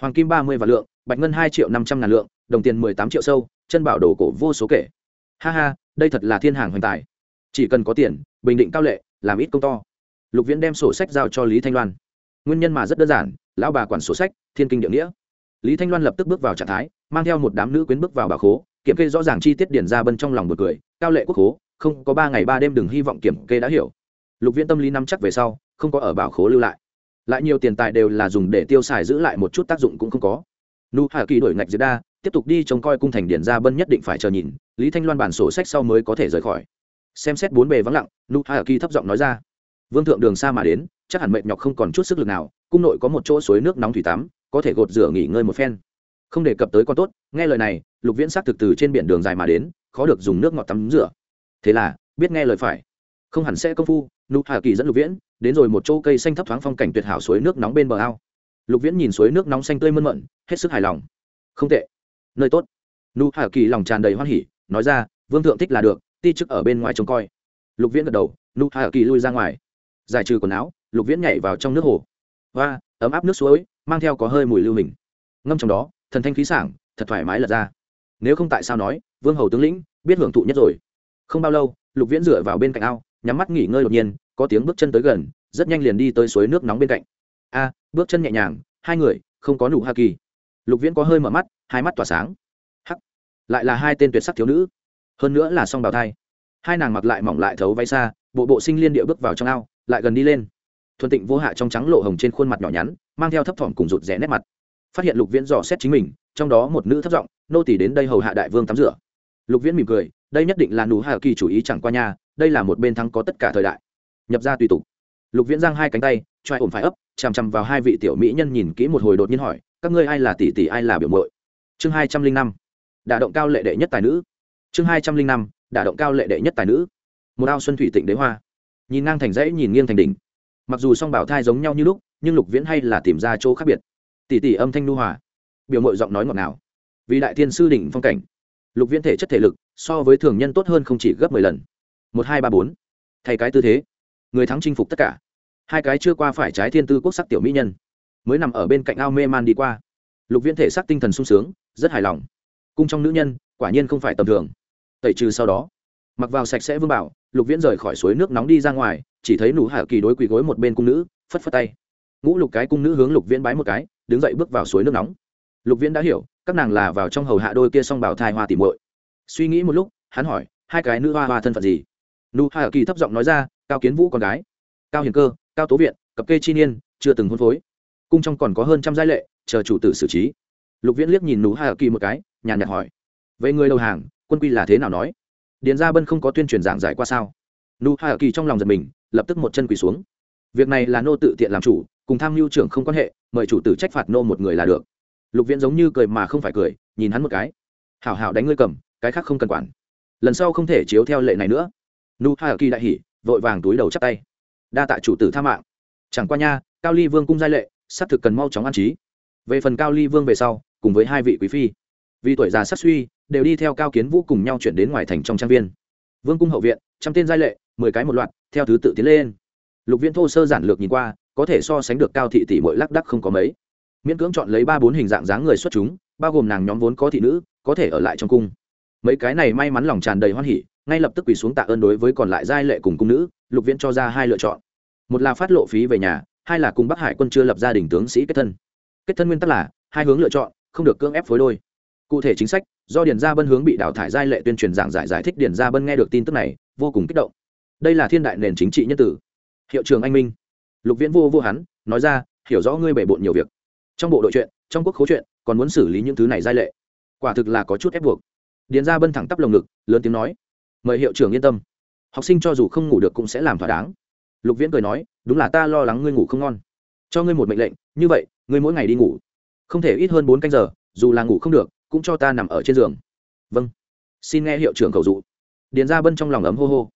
Hoàng kim ba mươi vạn lượng, bạch ngân hai triệu năm trăm ngàn lượng, đồng tiền mười tám triệu sâu, chân bảo đồ cổ vô số kể. Ha ha, đây thật là thiên hàng hoành tài. Chỉ cần có tiền, bình định cao lệ, làm ít công to. Lục viễn đem sổ sách giao cho lý thanh loan. Nguyên nhân mà rất đơn giản, lão bà quản sổ sách, thiên kinh địa nghĩa lý thanh loan lập tức bước vào trạng thái, mang theo một đám nữ quyến bước vào bà khố, kiểm kê rõ ràng chi tiết điển ra bân trong lòng một cười, cao lệ quốc khố, không có ba ngày ba đêm đừng hy vọng kiểm kê đã hiểu. Lục viễn tâm lý nắm chắc về sau, không có ở bảo khố lưu lại. Lại nhiều tiền tài đều là dùng để tiêu xài giữ lại một chút tác dụng cũng không có. Nu Hà kỳ đổi ngạch diệt đa, tiếp tục đi trông coi cung thành điển ra bân nhất định phải chờ nhìn, lý thanh loan bản sổ sách sau mới có thể rời khỏi. Xem xét bốn bề vắng lặng nu hà kỳ thấp giọng nói ra. Vương thượng đường xa mà đến, chắc hẳn mệt nhọc không còn chút sức lực nào, cung nội có một chỗ suối nước nóng thủy tắm có thể gột rửa nghỉ ngơi một phen. Không đề cập tới con tốt, nghe lời này, lục viễn xác thực từ trên biển đường dài mà đến, khó được dùng nước ngọt tắm rửa. Thế là, biết nghe lời phải. Không hẳn sẽ công phu, nụ hà kỳ dẫn lục viễn, đến rồi một chỗ cây xanh thấp thoáng phong cảnh tuyệt hảo suối nước nóng bên bờ ao. Lục viễn nhìn suối nước nóng xanh tươi mơn mận, hết sức hài lòng. Không tệ. Nơi tốt. Nụ hà kỳ lòng tràn đầy hoan hỉ, nói ra, vương thượng thích là được, ti chức ở bên ngoài trông coi. Lục viễn gật đầu, nụ hà kỳ lui ra ngoài. Giải trừ quần áo, lục viễn nhảy vào trong nước hồ và ấm áp nước suối, mang theo có hơi mùi lưu mình. Ngâm trong đó, thần thanh khí sảng, thật thoải mái lật ra. Nếu không tại sao nói, vương hầu tướng lĩnh, biết hưởng thụ nhất rồi. Không bao lâu, lục viễn dựa vào bên cạnh ao, nhắm mắt nghỉ ngơi đột nhiên, có tiếng bước chân tới gần, rất nhanh liền đi tới suối nước nóng bên cạnh. A, bước chân nhẹ nhàng, hai người, không có nụ ha kỳ. Lục viễn có hơi mở mắt, hai mắt tỏa sáng. Hắc, lại là hai tên tuyệt sắc thiếu nữ. Hơn nữa là song bào thai. Hai nàng mặc lại mỏng lại thấu váy xa, bộ bộ sinh liên địa bước vào trong ao, lại gần đi lên thuần tịnh vô hạ trong trắng lộ hồng trên khuôn mặt nhỏ nhắn, mang theo thấp thỏm cùng rụt rẽ nét mặt. Phát hiện lục viễn dò xét chính mình, trong đó một nữ thấp giọng, nô tỷ đến đây hầu hạ đại vương tắm rửa. Lục viễn mỉm cười, đây nhất định là nụ hạ kỳ chủ ý chẳng qua nha, đây là một bên thắng có tất cả thời đại. Nhập ra tùy tục. Lục viễn giang hai cánh tay trai ổn phải ấp, chằm chằm vào hai vị tiểu mỹ nhân nhìn kỹ một hồi đột nhiên hỏi, các ngươi ai là tỷ tỷ, ai là biểu mội chương hai trăm linh năm. Đả động cao lệ đệ nhất tài nữ. Chương hai trăm linh năm, đả động cao lệ đệ nhất tài nữ. Một ao xuân thủy tịnh đế hoa. Nhìn ngang thành dãy, nhìn nghiêng thành đỉnh mặc dù song bảo thai giống nhau như lúc, nhưng lục viễn hay là tìm ra chỗ khác biệt. Tỷ tỷ âm thanh nu hòa. Biểu mội giọng nói ngọt ngào. Vì đại thiên sư đỉnh phong cảnh, lục viễn thể chất thể lực so với thường nhân tốt hơn không chỉ gấp mười lần. Một, hai, ba, bốn. Thay cái tư thế. Người thắng chinh phục tất cả. Hai cái chưa qua phải trái thiên tư quốc sắc tiểu mỹ nhân. Mới nằm ở bên cạnh ao mê man đi qua. Lục viễn thể xác tinh thần sung sướng, rất hài lòng. Cung trong nữ nhân, quả nhiên không phải tầm thường. Tẩy trừ sau đó mặc vào sạch sẽ vương bảo, lục viễn rời khỏi suối nước nóng đi ra ngoài, chỉ thấy nụ hạ kỳ đối quỳ gối một bên cung nữ, phất phất tay. Ngũ lục cái cung nữ hướng lục viễn bái một cái, đứng dậy bước vào suối nước nóng. Lục viễn đã hiểu, các nàng là vào trong hầu hạ đôi kia xong bảo thai hoa tỉ muội. Suy nghĩ một lúc, hắn hỏi, hai cái nữ hoa hoa thân phận gì? Nụ hạ kỳ thấp giọng nói ra, cao kiến vũ con gái, cao hiền cơ, cao tố viện, cập kê chi niên, chưa từng hôn phối. Cung trong còn có hơn trăm giai lệ, chờ chủ tử xử trí. Lục viễn liếc nhìn nụ hạ kỳ một cái, nhàn nhạt hỏi, vậy người đầu hàng, quân quy là thế nào nói? Điền gia bân không có tuyên truyền giảng giải qua sao? Nụ hạ kỳ trong lòng giật mình, lập tức một chân quỳ xuống. Việc này là nô tự tiện làm chủ, cùng tham mưu trưởng không quan hệ, mời chủ tử trách phạt nô một người là được. Lục viễn giống như cười mà không phải cười, nhìn hắn một cái. Hảo hảo đánh ngươi cầm, cái khác không cần quản. Lần sau không thể chiếu theo lệ này nữa. Nu hạ kỳ đại hỉ, vội vàng túi đầu chắp tay. Đa tạ chủ tử tha mạng. Chẳng qua nha, cao ly vương cung giai lệ, xác thực cần mau chóng an trí. Về phần cao ly vương về sau, cùng với hai vị quý phi vì tuổi già sắc suy, đều đi theo cao kiến vũ cùng nhau chuyển đến ngoài thành trong trang viên. Vương cung hậu viện, trăm tên giai lệ, mười cái một loạt, theo thứ tự tiến lên. Lục viễn thô sơ giản lược nhìn qua, có thể so sánh được cao thị tỷ mỗi lác đắc không có mấy. Miễn cưỡng chọn lấy ba bốn hình dạng dáng người xuất chúng, bao gồm nàng nhóm vốn có thị nữ, có thể ở lại trong cung. Mấy cái này may mắn lòng tràn đầy hoan hỉ, ngay lập tức quỳ xuống tạ ơn đối với còn lại giai lệ cùng cung nữ, lục viễn cho ra hai lựa chọn. Một là phát lộ phí về nhà, hai là cùng bắc hải quân chưa lập gia đình tướng sĩ kết thân. Kết thân nguyên tắc là, hai hướng lựa chọn, không được cưỡng ép phối đôi cụ thể chính sách, do điền gia bân hướng bị đào thải giai lệ tuyên truyền giảng giải giải thích điền gia bân nghe được tin tức này, vô cùng kích động. Đây là thiên đại nền chính trị nhân tử. Hiệu trưởng anh minh. Lục viễn vô vô hắn, nói ra, hiểu rõ ngươi bể bộn nhiều việc. Trong bộ đội chuyện, trong quốc khấu chuyện, còn muốn xử lý những thứ này giai lệ. Quả thực là có chút ép buộc. Điền gia bân thẳng tắp lồng ngực, lớn tiếng nói, mời hiệu trưởng yên tâm. Học sinh cho dù không ngủ được cũng sẽ làm thỏa đáng. Lục viễn cười nói, đúng là ta lo lắng ngươi ngủ không ngon. Cho ngươi một mệnh lệnh, như vậy, ngươi mỗi ngày đi ngủ. Không thể ít hơn bốn canh giờ, dù là ngủ không được cũng cho ta nằm ở trên giường. Vâng. Xin nghe hiệu trưởng cầu dụ. Điền gia bân trong lòng ấm hô hô.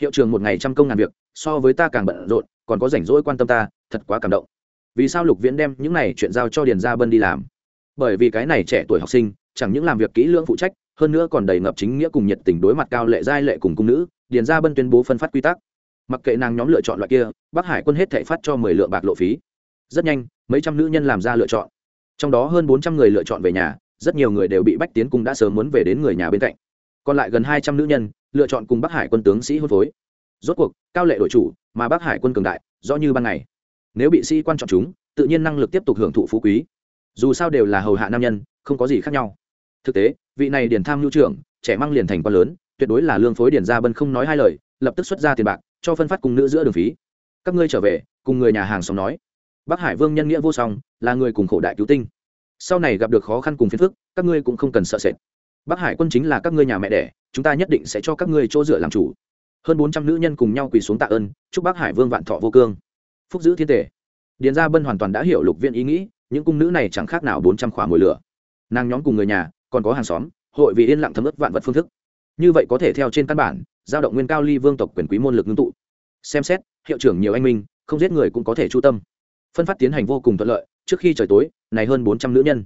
Hiệu trưởng một ngày trăm công ngàn việc, so với ta càng bận rộn, còn có rảnh rỗi quan tâm ta, thật quá cảm động. Vì sao lục viễn đem những này chuyện giao cho điền gia bân đi làm? Bởi vì cái này trẻ tuổi học sinh, chẳng những làm việc kỹ lưỡng phụ trách, hơn nữa còn đầy ngập chính nghĩa cùng nhiệt tình đối mặt cao lệ giai lệ cùng cung nữ, điền gia bân tuyên bố phân phát quy tắc. Mặc kệ nàng nhóm lựa chọn loại kia, bắc hải quân hết thể phát cho mười lượng bạc lộ phí. Rất nhanh, mấy trăm nữ nhân làm ra lựa chọn. Trong đó hơn bốn trăm người lựa chọn về nhà rất nhiều người đều bị bách tiến cung đã sớm muốn về đến người nhà bên cạnh còn lại gần hai trăm nữ nhân lựa chọn cùng bắc hải quân tướng sĩ hôn phối rốt cuộc cao lệ đội chủ mà bắc hải quân cường đại rõ như ban ngày nếu bị sĩ quan chọn chúng tự nhiên năng lực tiếp tục hưởng thụ phú quý dù sao đều là hầu hạ nam nhân không có gì khác nhau thực tế vị này điển tham nhu trưởng trẻ mang liền thành quan lớn tuyệt đối là lương phối điển gia bân không nói hai lời lập tức xuất ra tiền bạc cho phân phát cùng nữ giữa đường phí các ngươi trở về cùng người nhà hàng xóm nói bắc hải vương nhân nghĩa vô song là người cùng khổ đại cứu tinh sau này gặp được khó khăn cùng phiền phức, các ngươi cũng không cần sợ sệt. Bắc hải quân chính là các ngươi nhà mẹ đẻ, chúng ta nhất định sẽ cho các ngươi chỗ dựa làm chủ. Hơn bốn trăm nữ nhân cùng nhau quỳ xuống tạ ơn, chúc bắc hải vương vạn thọ vô cương. Phúc giữ thiên tể điền gia bân hoàn toàn đã hiểu lục viện ý nghĩ, những cung nữ này chẳng khác nào bốn trăm khỏa mồi lửa. Nàng nhóm cùng người nhà, còn có hàng xóm, hội vì yên lặng thấm ướt vạn vật phương thức. Như vậy có thể theo trên căn bản, giao động nguyên cao ly vương tộc quyền quý môn lực ngưng tụ. Xem xét, hiệu trưởng nhiều anh minh, không giết người cũng có thể chu tâm. Phân phát tiến hành vô cùng thuận lợi, trước khi trời tối này hơn bốn trăm nữ nhân.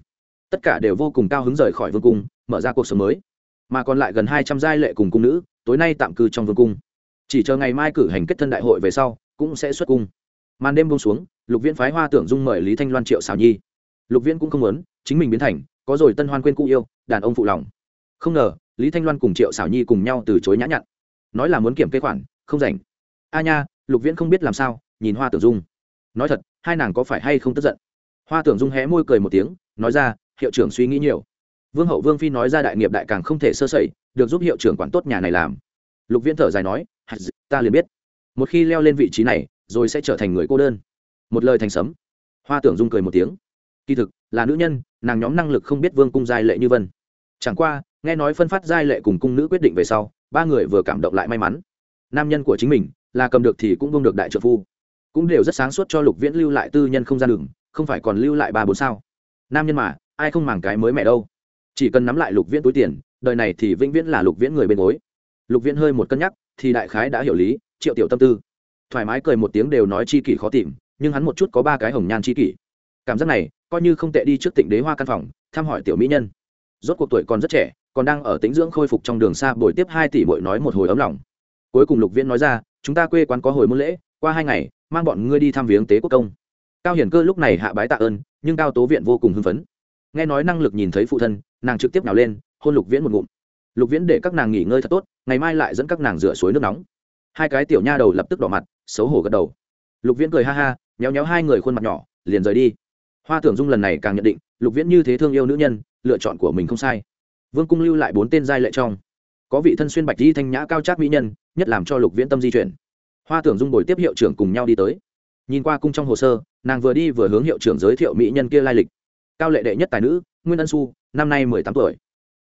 Tất cả đều vô cùng cao hứng rời khỏi vương cung, mở ra cuộc sống mới. Mà còn lại gần hai trăm giai lệ cùng cung nữ, tối nay tạm cư trong vương cung. Chỉ chờ ngày mai cử hành kết thân đại hội về sau, cũng sẽ xuất cung. Màn đêm buông xuống, lục viễn phái hoa tưởng dung mời lý thanh loan triệu xào nhi. Lục viễn cũng không muốn, chính mình biến thành, có rồi tân hoan quên cũ yêu, đàn ông phụ lòng. Không ngờ, lý thanh loan cùng triệu xảo nhi cùng nhau từ chối nhã nhặn. Nói là muốn kiểm kê khoản, không rảnh. A nha, lục viễn không biết làm sao, nhìn hoa tưởng dung. Nói thật, hai nàng có phải hay không tức giận? Hoa tưởng dung hé môi cười một tiếng, nói ra, hiệu trưởng suy nghĩ nhiều. Vương hậu vương phi nói ra đại nghiệp đại càng không thể sơ sẩy, được giúp hiệu trưởng quản tốt nhà này làm. Lục viễn thở dài nói ta liền biết. Một khi leo lên vị trí này, rồi sẽ trở thành người cô đơn. Một lời thành sấm. Hoa tưởng dung cười một tiếng. Kỳ thực, là nữ nhân, nàng nhóm năng lực không biết vương cung giai lệ như vân. Chẳng qua, nghe nói phân phát giai lệ cùng cung nữ quyết định về sau, ba người vừa cảm động lại may mắn. Nam nhân của chính mình, là cầm được thì cũng vương được đại trợ phu. Cũng đều rất sáng suốt cho lục viễn lưu lại tư nhân không gian đường không phải còn lưu lại ba bốn sao? Nam nhân mà, ai không màng cái mới mẹ đâu. Chỉ cần nắm lại lục viễn túi tiền, đời này thì vĩnh viễn là lục viễn người bên gối. Lục viễn hơi một cân nhắc, thì đại khái đã hiểu lý, triệu tiểu tâm tư. Thoải mái cười một tiếng đều nói chi kỷ khó tìm, nhưng hắn một chút có ba cái hồng nhan chi kỷ. Cảm giác này, coi như không tệ đi trước tịnh đế hoa căn phòng, thăm hỏi tiểu mỹ nhân. Rốt cuộc tuổi còn rất trẻ, còn đang ở tính dưỡng khôi phục trong đường xa, buổi tiếp hai tỷ bội nói một hồi ấm lòng. Cuối cùng lục viễn nói ra, chúng ta quê quán có hồi môn lễ, qua hai ngày, mang bọn ngươi đi thăm viếng tế quốc công cao hiển cơ lúc này hạ bái tạ ơn, nhưng cao tố viện vô cùng hưng phấn. Nghe nói năng lực nhìn thấy phụ thân, nàng trực tiếp nào lên, hôn lục viễn một ngụm. Lục viễn để các nàng nghỉ ngơi thật tốt, ngày mai lại dẫn các nàng rửa suối nước nóng. Hai cái tiểu nha đầu lập tức đỏ mặt, xấu hổ gật đầu. Lục viễn cười ha ha nhéo nhéo hai người khuôn mặt nhỏ, liền rời đi. Hoa tưởng dung lần này càng nhận định, lục viễn như thế thương yêu nữ nhân, lựa chọn của mình không sai. Vương cung lưu lại bốn tên giai lệ trong. Có vị thân xuyên bạch di thanh nhã cao trác mỹ nhân, nhất làm cho lục viễn tâm di chuyển. Hoa tưởng dung bồi tiếp hiệu trưởng cùng nhau đi tới nhìn qua cung trong hồ sơ, nàng vừa đi vừa hướng hiệu trưởng giới thiệu mỹ nhân kia lai lịch. Cao lệ đệ nhất tài nữ, nguyên ân su năm nay mười tám tuổi.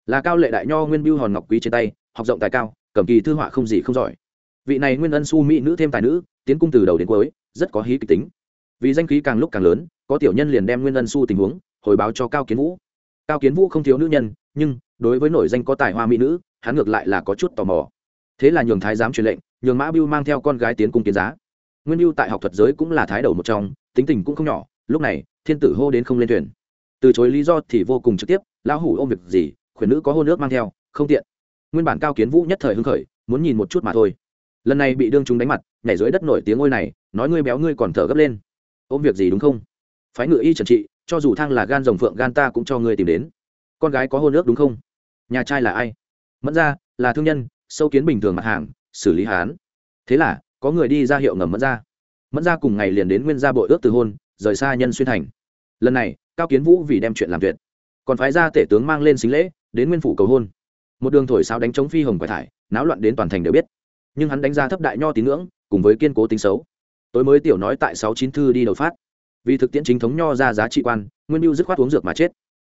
Là cao lệ đại nho nguyên biêu hòn ngọc quý trên tay, học rộng tài cao, cầm kỳ thư họa không gì không giỏi. Vị này nguyên ân su mỹ nữ thêm tài nữ, tiến cung từ đầu đến cuối, rất có hí kịch tính. Vì danh khí càng lúc càng lớn, có tiểu nhân liền đem nguyên ân su tình huống, hồi báo cho cao kiến vũ. Cao kiến vũ không thiếu nữ nhân, nhưng, đối với nổi danh có tài hoa mỹ nữ, hắn ngược lại là có chút tò mò. Thế là nhường thái giám truyền lệnh, nhường mã biêu mang theo con gái tiến cung kiến giá nguyên mưu tại học thuật giới cũng là thái đầu một trong, tính tình cũng không nhỏ, lúc này, thiên tử hô đến không lên thuyền. Từ chối lý do thì vô cùng trực tiếp, lão hủ ôm việc gì, khuyển nữ có hôn nước mang theo, không tiện. Nguyên bản cao kiến vũ nhất thời hưng khởi, muốn nhìn một chút mà thôi. Lần này bị đương chúng đánh mặt, nhảy dưới đất nổi tiếng ngôi này, nói ngươi béo ngươi còn thở gấp lên. Ôm việc gì đúng không? Phái ngựa y trần trị, cho dù thang là gan rồng phượng gan ta cũng cho ngươi tìm đến. Con gái có hôn ước đúng không? Nhà trai là ai? Mẫn ra là thương nhân, sâu kiến bình thường mặt hàng, xử lý hán. Thế là có người đi ra hiệu ngầm mẫn ra mẫn ra cùng ngày liền đến nguyên gia bội ước từ hôn, rời xa nhân xuyên thành. Lần này, cao kiến vũ vì đem chuyện làm tuyệt. Còn phái ra tể tướng mang lên xính lễ, đến nguyên phủ cầu hôn. Một đường thổi sao đánh chống phi hồng quải thải, náo loạn đến toàn thành đều biết. Nhưng hắn đánh giá thấp đại nho tín ngưỡng, cùng với kiên cố tính xấu. Tối mới tiểu nói tại sáu chín thư đi đầu phát. Vì thực tiễn chính thống nho ra giá trị quan, nguyên mưu dứt khoát uống dược mà chết.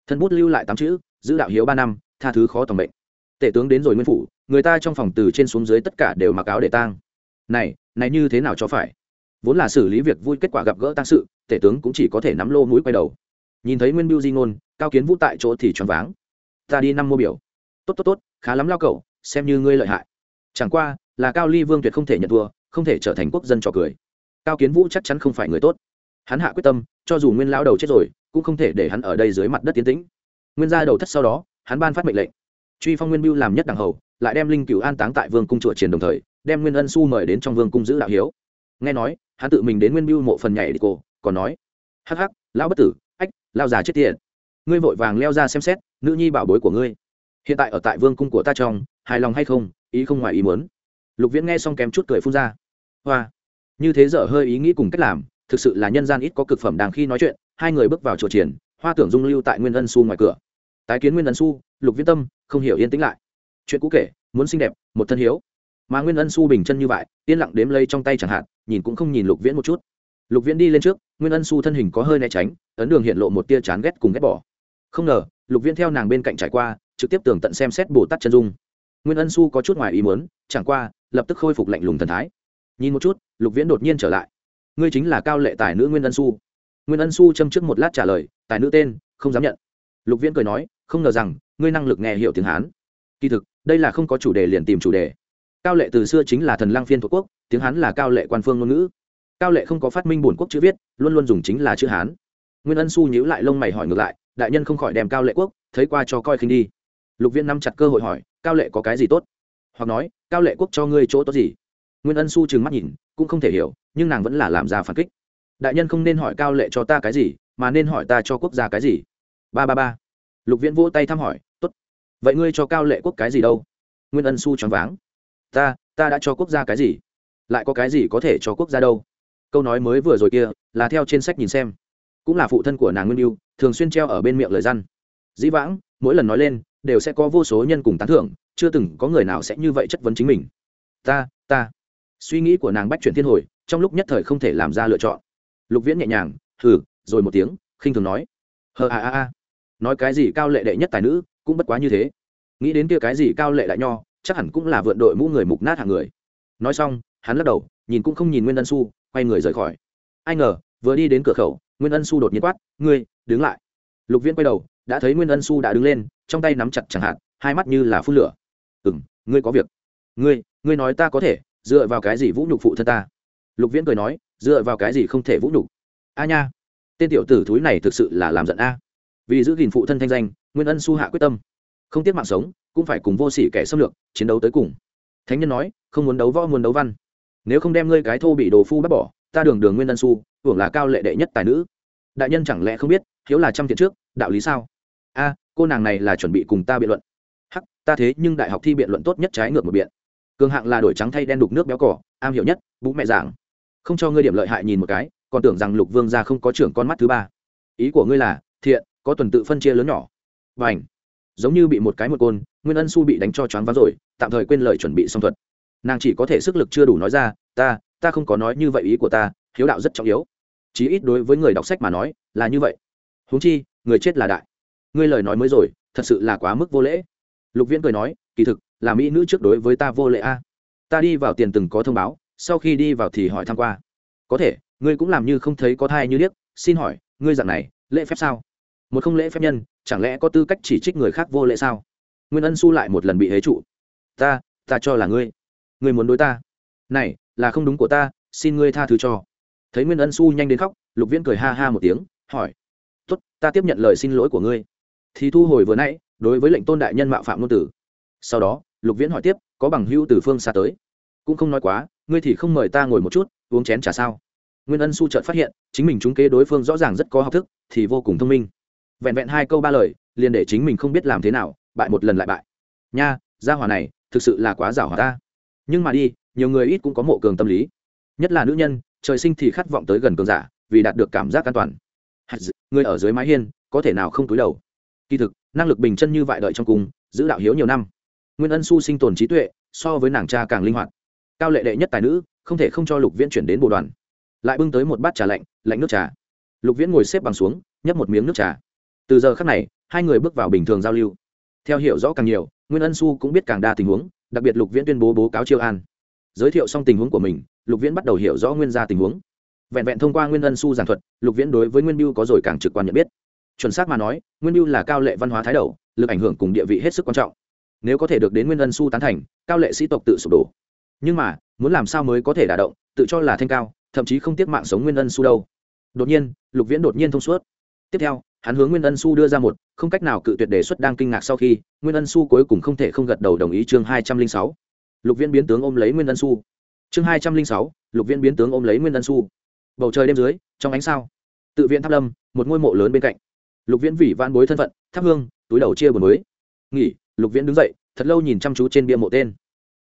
Thân bút lưu lại tám chữ, giữ đạo hiếu ba năm, tha thứ khó tầm bệnh. Tể tướng đến rồi nguyên phủ, người ta trong phòng từ trên xuống dưới tất cả đều mặc áo để tang này này như thế nào cho phải? Vốn là xử lý việc vui kết quả gặp gỡ tăng sự, tể tướng cũng chỉ có thể nắm lô mũi quay đầu. Nhìn thấy nguyên biêu di ngôn, cao kiến vũ tại chỗ thì choáng váng. Ta đi năm mua biểu. Tốt tốt tốt, khá lắm lao cậu, xem như ngươi lợi hại. Chẳng qua, là cao ly vương tuyệt không thể nhận thua, không thể trở thành quốc dân trò cười. Cao kiến vũ chắc chắn không phải người tốt. Hắn hạ quyết tâm, cho dù nguyên lão đầu chết rồi, cũng không thể để hắn ở đây dưới mặt đất tiến tĩnh. Nguyên gia đầu thất sau đó, hắn ban phát mệnh lệnh. Truy phong nguyên biêu làm nhất đảng hầu, lại đem linh cửu an táng tại vương cung chùa triển đồng thời đem nguyên ân su mời đến trong vương cung giữ đạo hiếu. Nghe nói, hắn tự mình đến nguyên biêu mộ phần nhảy đi cô, còn nói, hắc hắc, lão bất tử, ách, lao già chết tiệt. Ngươi vội vàng leo ra xem xét, nữ nhi bảo bối của ngươi. Hiện tại ở tại vương cung của ta trong, hài lòng hay không, ý không ngoài ý muốn. Lục viễn nghe xong kém chút cười phun ra. Hoa. Như thế dở hơi ý nghĩ cùng cách làm, thực sự là nhân gian ít có cực phẩm đàng khi nói chuyện, hai người bước vào chùa triển, hoa tưởng dung lưu tại nguyên ân su ngoài cửa. Tái kiến nguyên ân su, lục viễn tâm, không hiểu yên tĩnh lại. Chuyện cũ kể, muốn xinh đẹp, một thân hiếu mà nguyên ân su bình chân như vậy, yên lặng đếm lây trong tay chẳng hạn, nhìn cũng không nhìn lục viễn một chút. Lục viễn đi lên trước, nguyên ân su thân hình có hơi né tránh, ấn đường hiện lộ một tia chán ghét cùng ghét bỏ. Không ngờ, lục viễn theo nàng bên cạnh trải qua, trực tiếp tường tận xem xét bồ tát chân dung. Nguyên ân su có chút ngoài ý muốn, chẳng qua, lập tức khôi phục lạnh lùng thần thái. Nhìn một chút, lục viễn đột nhiên trở lại. Ngươi chính là cao lệ tài nữ nguyên ân su. Nguyên ân su châm trước một lát trả lời, tài nữ tên, không dám nhận. Lục viễn cười nói, không ngờ rằng, ngươi năng lực nghe hiểu tiếng hán. Kỳ thực, đây là không có chủ đề liền tìm chủ đề cao lệ từ xưa chính là thần lang phiên thuộc quốc, tiếng hán là cao lệ quan phương ngôn ngữ. Cao lệ không có phát minh bổn quốc chữ viết, luôn luôn dùng chính là chữ hán. Nguyên ân su nhíu lại lông mày hỏi ngược lại, đại nhân không khỏi đem cao lệ quốc, thấy qua cho coi khinh đi. Lục viên nắm chặt cơ hội hỏi, cao lệ có cái gì tốt? Hoặc nói, cao lệ quốc cho ngươi chỗ tốt gì? Nguyên ân su trừng mắt nhìn, cũng không thể hiểu, nhưng nàng vẫn là làm ra phản kích. Đại nhân không nên hỏi cao lệ cho ta cái gì, mà nên hỏi ta cho quốc gia cái gì? Ba ba ba. Lục viễn vỗ tay thăm hỏi, tốt. Vậy ngươi cho cao lệ quốc cái gì đâu? Nguyên ân su choáng váng ta ta đã cho quốc gia cái gì? Lại có cái gì có thể cho quốc gia đâu? Câu nói mới vừa rồi kia, là theo trên sách nhìn xem. Cũng là phụ thân của nàng nguyên yêu, thường xuyên treo ở bên miệng lời răn dĩ vãng, mỗi lần nói lên, đều sẽ có vô số nhân cùng tán thưởng, chưa từng có người nào sẽ như vậy chất vấn chính mình. Ta ta. Suy nghĩ của nàng bách chuyển thiên hồi, trong lúc nhất thời không thể làm ra lựa chọn. Lục viễn nhẹ nhàng thử rồi một tiếng, khinh thường nói. Hờ a a a. Nói cái gì cao lệ đệ nhất tài nữ, cũng bất quá như thế. Nghĩ đến kia cái gì cao lệ đại nho chắc hẳn cũng là vượn đội mũ người mục nát hạng người. Nói xong, hắn lắc đầu, nhìn cũng không nhìn nguyên ân su quay người rời khỏi. Ai ngờ, vừa đi đến cửa khẩu, nguyên ân su đột nhiên quát, ngươi, đứng lại. Lục viễn quay đầu, đã thấy nguyên ân su đã đứng lên, trong tay nắm chặt chẳng hạn, hai mắt như là phun lửa. Ừ m ngươi có việc. Ngươi ngươi nói ta có thể, dựa vào cái gì vũ nhục phụ thân ta? Lục viễn cười nói, dựa vào cái gì không thể vũ nhục? A nha, tên tiểu tử thúi này thực sự là làm giận a. Vì giữ gìn phụ thân thanh danh, nguyên ân su hạ quyết tâm, không tiếc mạng sống cũng phải cùng vô sỉ kẻ xâm lược, chiến đấu tới cùng. Thánh nhân nói, không muốn đấu võ muốn đấu văn. Nếu không đem ngươi cái thô bị đồ phu bắt bỏ, ta đường đường nguyên ân su, hưởng là cao lệ đệ nhất tài nữ. Đại nhân chẳng lẽ không biết, hiếu là trăm thiện trước, đạo lý sao? A, cô nàng này là chuẩn bị cùng ta biện luận. Hắc, ta thế nhưng đại học thi biện luận tốt nhất trái ngược một biện. Cường hạng là đổi trắng thay đen đục nước béo cỏ, am hiểu nhất, bú mẹ giảng không cho ngươi điểm lợi hại nhìn một cái, còn tưởng rằng lục vương gia không có trưởng con mắt thứ ba. Ý của ngươi là, thiện, có tuần tự phân chia lớn nhỏ. Và ảnh giống như bị một cái một côn nguyên ân su bị đánh cho choáng váng rồi, tạm thời quên lời chuẩn bị song thuật. Nàng chỉ có thể sức lực chưa đủ nói ra, ta ta không có nói như vậy ý của ta, hiếu đạo rất trọng yếu. Chí ít đối với người đọc sách mà nói, là như vậy. Huống chi, người chết là đại. Ngươi lời nói mới rồi, thật sự là quá mức vô lễ. Lục viễn cười nói, kỳ thực, là mỹ nữ trước đối với ta vô lễ a. Ta đi vào tiền từng có thông báo, sau khi đi vào thì hỏi tham q u a có thể, ngươi cũng làm như không thấy có thai như điếc, xin hỏi, ngươi dặn này, lễ phép sao? Một không lễ phép nhân, chẳng lẽ có tư cách chỉ trích người khác vô lễ sao? Nguyên ân su lại một lần bị hế trụ. Ta ta cho là ngươi. Ngươi muốn đối ta. Này, là không đúng của ta, xin ngươi tha thứ cho. Thấy nguyên ân su nhanh đến khóc, lục viễn cười ha ha một tiếng, hỏi. Tốt, ta tiếp nhận lời xin lỗi của ngươi. Thì thu hồi vừa nãy, đối với lệnh tôn đại nhân mạo phạm ngôn tử. Sau đó, lục viễn hỏi tiếp, có bằng hữu từ phương xa tới? Cũng không nói quá, ngươi thì không mời ta ngồi một chút, uống chén trà sao? Nguyên ân su chợt phát hiện, chính mình trúng kế đối phương rõ ràng rất có học thức, thì vô cùng thông minh. Vẹn vẹn hai câu ba lời, liền để chính mình không biết làm thế nào bại một lần lại bại. Nha, gia hỏa này, thực sự là quá giảo hòa ta. Nhưng mà đi, nhiều người ít cũng có mộ cường tâm lý. Nhất là nữ nhân, trời sinh thì khát vọng tới gần cường giả, vì đạt được cảm giác an toàn. Người ở dưới mái hiên, có thể nào không túi đầu? Kỳ thực, năng lực bình chân như vậy đợi trong cung, giữ đạo hiếu nhiều năm. Nguyên ân su sinh tồn trí tuệ, so với nàng cha càng linh hoạt. Cao lệ đệ nhất tài nữ, không thể không cho lục viễn chuyển đến bộ đoàn. Lại bưng tới một bát trà lạnh lạnh nước trà. Lục viễn ngồi xếp bằng xuống, nhấp một miếng nước trà. Từ giờ khắc này, hai người bước vào bình thường giao lưu theo hiểu rõ càng nhiều, nguyên ân su cũng biết càng đa tình huống, đặc biệt lục viễn tuyên bố bố cáo chiêu an. Giới thiệu xong tình huống của mình, lục viễn bắt đầu hiểu rõ nguyên gia tình huống. Vẹn vẹn thông qua nguyên ân su giảng thuật, lục viễn đối với nguyên biêu có rồi càng trực quan nhận biết. Chuẩn xác mà nói, nguyên biêu là cao lệ văn hóa thái đầu, lực ảnh hưởng cùng địa vị hết sức quan trọng. Nếu có thể được đến nguyên ân su tán thành, cao lệ sĩ tộc tự sụp đổ. Nhưng mà, muốn làm sao mới có thể đả động, tự cho là thanh cao, thậm chí không tiếc mạng sống nguyên ân su đâu. Đột nhiên, lục viễn đột nhiên thông suốt tiếp theo, hắn hướng nguyên ân su đưa ra một, không cách nào cự tuyệt đề xuất đang kinh ngạc sau khi, nguyên ân su cuối cùng không thể không gật đầu đồng ý chương hai trăm linh sáu. Lục viên biến tướng ôm lấy nguyên ân su chương hai trăm linh sáu, lục viên biến tướng ôm lấy nguyên ân su bầu trời đêm dưới, trong ánh sao, tự viện tháp lâm, một ngôi mộ lớn bên cạnh. Lục viễn vì van bối thân phận tháp hương, túi đầu chia buồn mới nghỉ, lục viễn đứng dậy, thật lâu nhìn chăm chú trên bia mộ tên.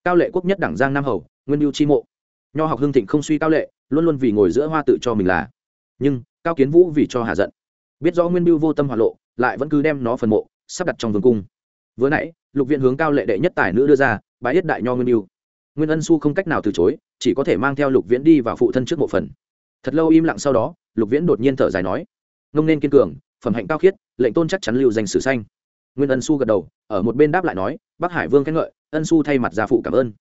Cao lệ quốc nhất đảng giang nam hầu, nguyên mưu chi mộ. Nho học hương thịnh không suy cao lệ, luôn luôn vì ngồi giữa hoa tự cho mình là. Nhưng, cao kiến vũ vì cho hạ giận biết rõ nguyên mưu vô tâm hỏa lộ, lại vẫn cứ đem nó phần mộ, sắp đặt trong vương cung. Vừa nãy, lục viện hướng cao lệ đệ nhất tài nữ đưa ra, bái yết đại nho nguyên mưu nguyên ân su không cách nào từ chối, chỉ có thể mang theo lục viễn đi vào phụ thân trước mộ phần. Thật lâu im lặng sau đó, lục viễn đột nhiên thở dài nói, ngông nên kiên cường, phẩm hạnh cao khiết, lệnh tôn chắc chắn lưu danh sử xanh nguyên ân su gật đầu, ở một bên đáp lại nói, bắc hải vương khen ngợi, ân su thay mặt gia phụ cảm ơn.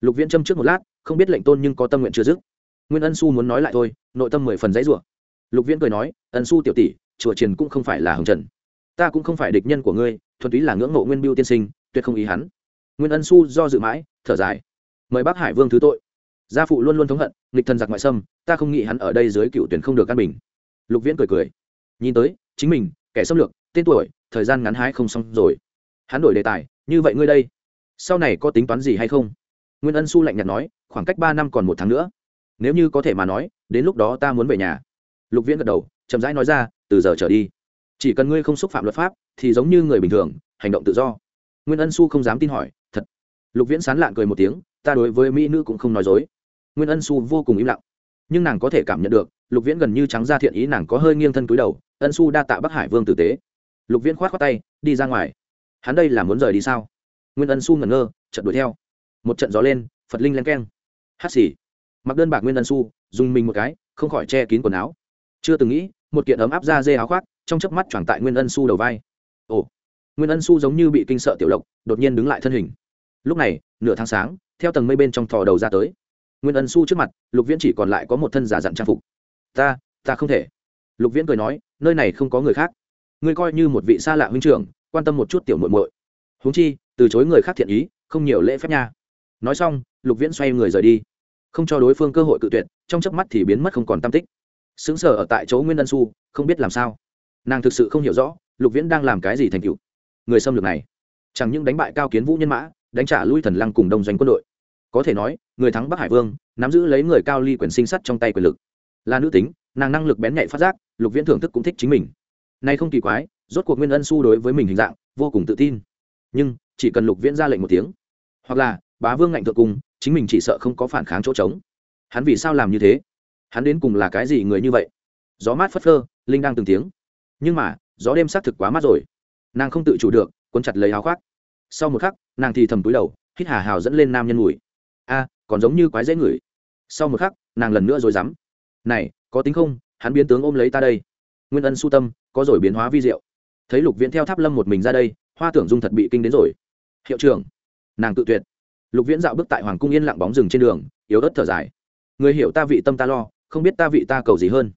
Lục viễn châm trước một lát, không biết lệnh tôn nhưng có tâm nguyện chưa dứt. Nguyên ân su muốn nói lại thôi, nội tâm mười phần giấy rủa. Lục viễn cười nói, ân su tiểu tỷ chùa triền cũng không phải là hồng trần. Ta cũng không phải địch nhân của ngươi, thuần túy là ngưỡng mộ nguyên biêu tiên sinh, tuyệt không ý hắn. Nguyên ân su do dự mãi, thở dài. Mời bác hải vương thứ tội. Gia phụ luôn luôn thống hận, nghịch thần giặc ngoại xâm, ta không nghĩ hắn ở đây dưới cựu tuyển không được căn bình. Lục viễn cười cười. Nhìn tới, chính mình, kẻ xâm lược, tên tuổi, thời gian ngắn hái không xong rồi. Hắn đổi đề tài, như vậy ngươi đây, sau này có tính toán gì hay không? Nguyên ân su lạnh nhạt nói, khoảng cách ba năm còn một tháng nữa. Nếu như có thể mà nói, đến lúc đó ta muốn về nhà. Lục viễn gật đầu, chậm rãi nói ra từ giờ trở đi. Chỉ cần ngươi không xúc phạm luật pháp, thì giống như người bình thường, hành động tự do. Nguyên ân su không dám tin hỏi, thật? Lục viễn sán lạn cười một tiếng, ta đối với mỹ nữ cũng không nói dối. Nguyên ân su vô cùng im lặng. Nhưng nàng có thể cảm nhận được, lục viễn gần như trắng ra thiện ý, nàng có hơi nghiêng thân cúi đầu, ân su đa tạ bắc hải vương tử tế. Lục viễn khoát khoát tay, đi ra ngoài. Hắn đây là muốn rời đi sao? Nguyên ân su ngẩn ngơ trận đuổi theo. Một trận gió lên, phật linh len keng. Hát xì. Mặc đơn bạc nguyên ân su dùng mình một cái, không khỏi che kín quần áo. Chưa từng nghĩ một kiện ấm áp da dê áo khoác, trong chớp mắt choàng tại nguyên ân su đầu vai. Ồ, nguyên ân su giống như bị kinh sợ tiểu lộc, đột nhiên đứng lại thân hình. Lúc này, nửa tháng sáng, theo tầng mây bên trong thò đầu ra tới. Nguyên ân su trước mặt, lục viễn chỉ còn lại có một thân giả dặn trang phục. Ta ta không thể. Lục viễn cười nói, nơi này không có người khác. Ngươi coi như một vị xa lạ huynh trưởng, quan tâm một chút tiểu muội muội. Huống chi, từ chối người khác thiện ý, không nhiều lễ phép nha. Nói xong, lục viễn xoay người rời đi. Không cho đối phương cơ hội cự tuyệt, trong chớp mắt thì biến mất không còn tam tích xứng sở ở tại chỗ nguyên ân su không biết làm sao. Nàng thực sự không hiểu rõ, lục viễn đang làm cái gì thành cựu người xâm lược này, chẳng những đánh bại cao kiến vũ nhân mã, đánh trả lui thần lăng cùng đông doanh quân đội. Có thể nói, người thắng bắc hải vương, nắm giữ lấy người cao ly quyền sinh sắt trong tay quyền lực. Là nữ tính, nàng năng lực bén nhạy phát giác, lục viễn thưởng thức cũng thích chính mình. Nay không kỳ quái, rốt cuộc nguyên ân su đối với mình hình dạng, vô cùng tự tin. Nhưng, chỉ cần lục viễn ra lệnh một tiếng, hoặc là, bá vương ngạnh thượng cung chính mình chỉ sợ không có phản kháng chỗ trống. Hắn vì sao làm như thế? Hắn đến cùng là cái gì người như vậy? Gió mát phất phơ, linh đang từng tiếng. Nhưng mà, gió đêm xác thực quá mát rồi. Nàng không tự chủ được, cuốn chặt lấy áo khoác. Sau một khắc, nàng thì thầm túi đầu, hít hà hào dẫn lên nam nhân mùi. A, còn giống như quái dễ ngửi. Sau một khắc, nàng lần nữa rồi dám. Này, có tính không? Hắn biến tướng ôm lấy ta đây. Nguyên ân su tâm, có rồi biến hóa vi diệu. Thấy lục viễn theo tháp lâm một mình ra đây, hoa tưởng dung thật bị kinh đến rồi. Hiệu trưởng, nàng tự tuyệt. Lục viễn dạo bước tại hoàng cung yên lặng bóng rừng trên đường, yếu ớt thở dài. Người hiểu ta vị tâm ta lo không biết ta vị ta cầu gì hơn.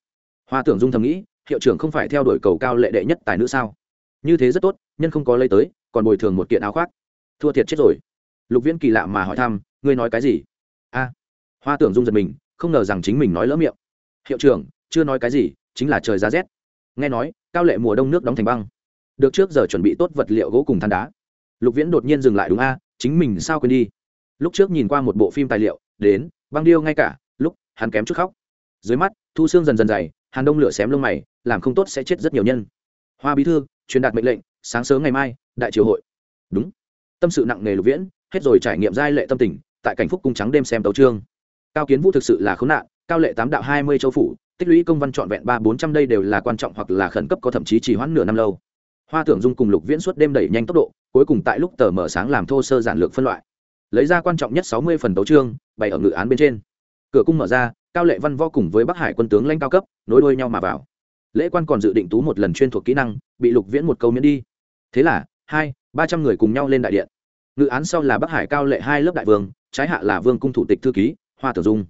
Hoa tưởng dung thầm nghĩ, hiệu trưởng không phải theo đuổi cầu cao lệ đệ nhất tài nữ sao? Như thế rất tốt, nhân không có lấy tới, còn bồi thường một kiện áo khoác. Thua thiệt chết rồi. Lục viễn kỳ lạ mà hỏi thăm, ngươi nói cái gì? A. Hoa tưởng dung giật mình, không ngờ rằng chính mình nói lỡ miệng. Hiệu trưởng, chưa nói cái gì, chính là trời giá rét. Nghe nói, cao lệ mùa đông nước đóng thành băng. Được trước giờ chuẩn bị tốt vật liệu gỗ cùng than đá. Lục viễn đột nhiên dừng lại đúng a, chính mình sao quên đi. Lúc trước nhìn qua một bộ phim tài liệu, đến, băng điêu ngay cả, lúc, hắn kém chút khóc dưới mắt, thu xương dần dần dày, hàn đông lửa xém lông mày, làm không tốt sẽ chết rất nhiều nhân. Hoa bí thư, truyền đạt mệnh lệnh, sáng sớm ngày mai, đại triều hội. Đúng. Tâm sự nặng nề lục viễn, hết rồi trải nghiệm giai lệ tâm tình, tại cảnh phúc cung trắng đêm xem tấu trương. Cao kiến vũ thực sự là khốn nạn, cao lệ tám đạo hai mươi châu phủ, tích lũy công văn trọn vẹn ba bốn trăm đây đều là quan trọng hoặc là khẩn cấp có thậm chí chỉ hoãn nửa năm lâu. Hoa tưởng dung cùng lục viễn suốt đêm đẩy nhanh tốc độ, cuối cùng tại lúc tờ mở sáng làm thô sơ giản lược phân loại. Lấy ra quan trọng nhất sáu mươi phần tấu trương, bày ở ngự án bên trên. Cửa cung mở ra cao lệ văn võ cùng với bắc hải quân tướng lãnh cao cấp, nối đuôi nhau mà vào. Lễ quan còn dự định tú một lần chuyên thuộc kỹ năng, bị lục viễn một câu miễn đi. Thế là, hai, ba trăm người cùng nhau lên đại điện. Ngự án sau là bắc hải cao lệ hai lớp đại vương, trái hạ là vương cung thủ tịch thư ký, hoa tử dung.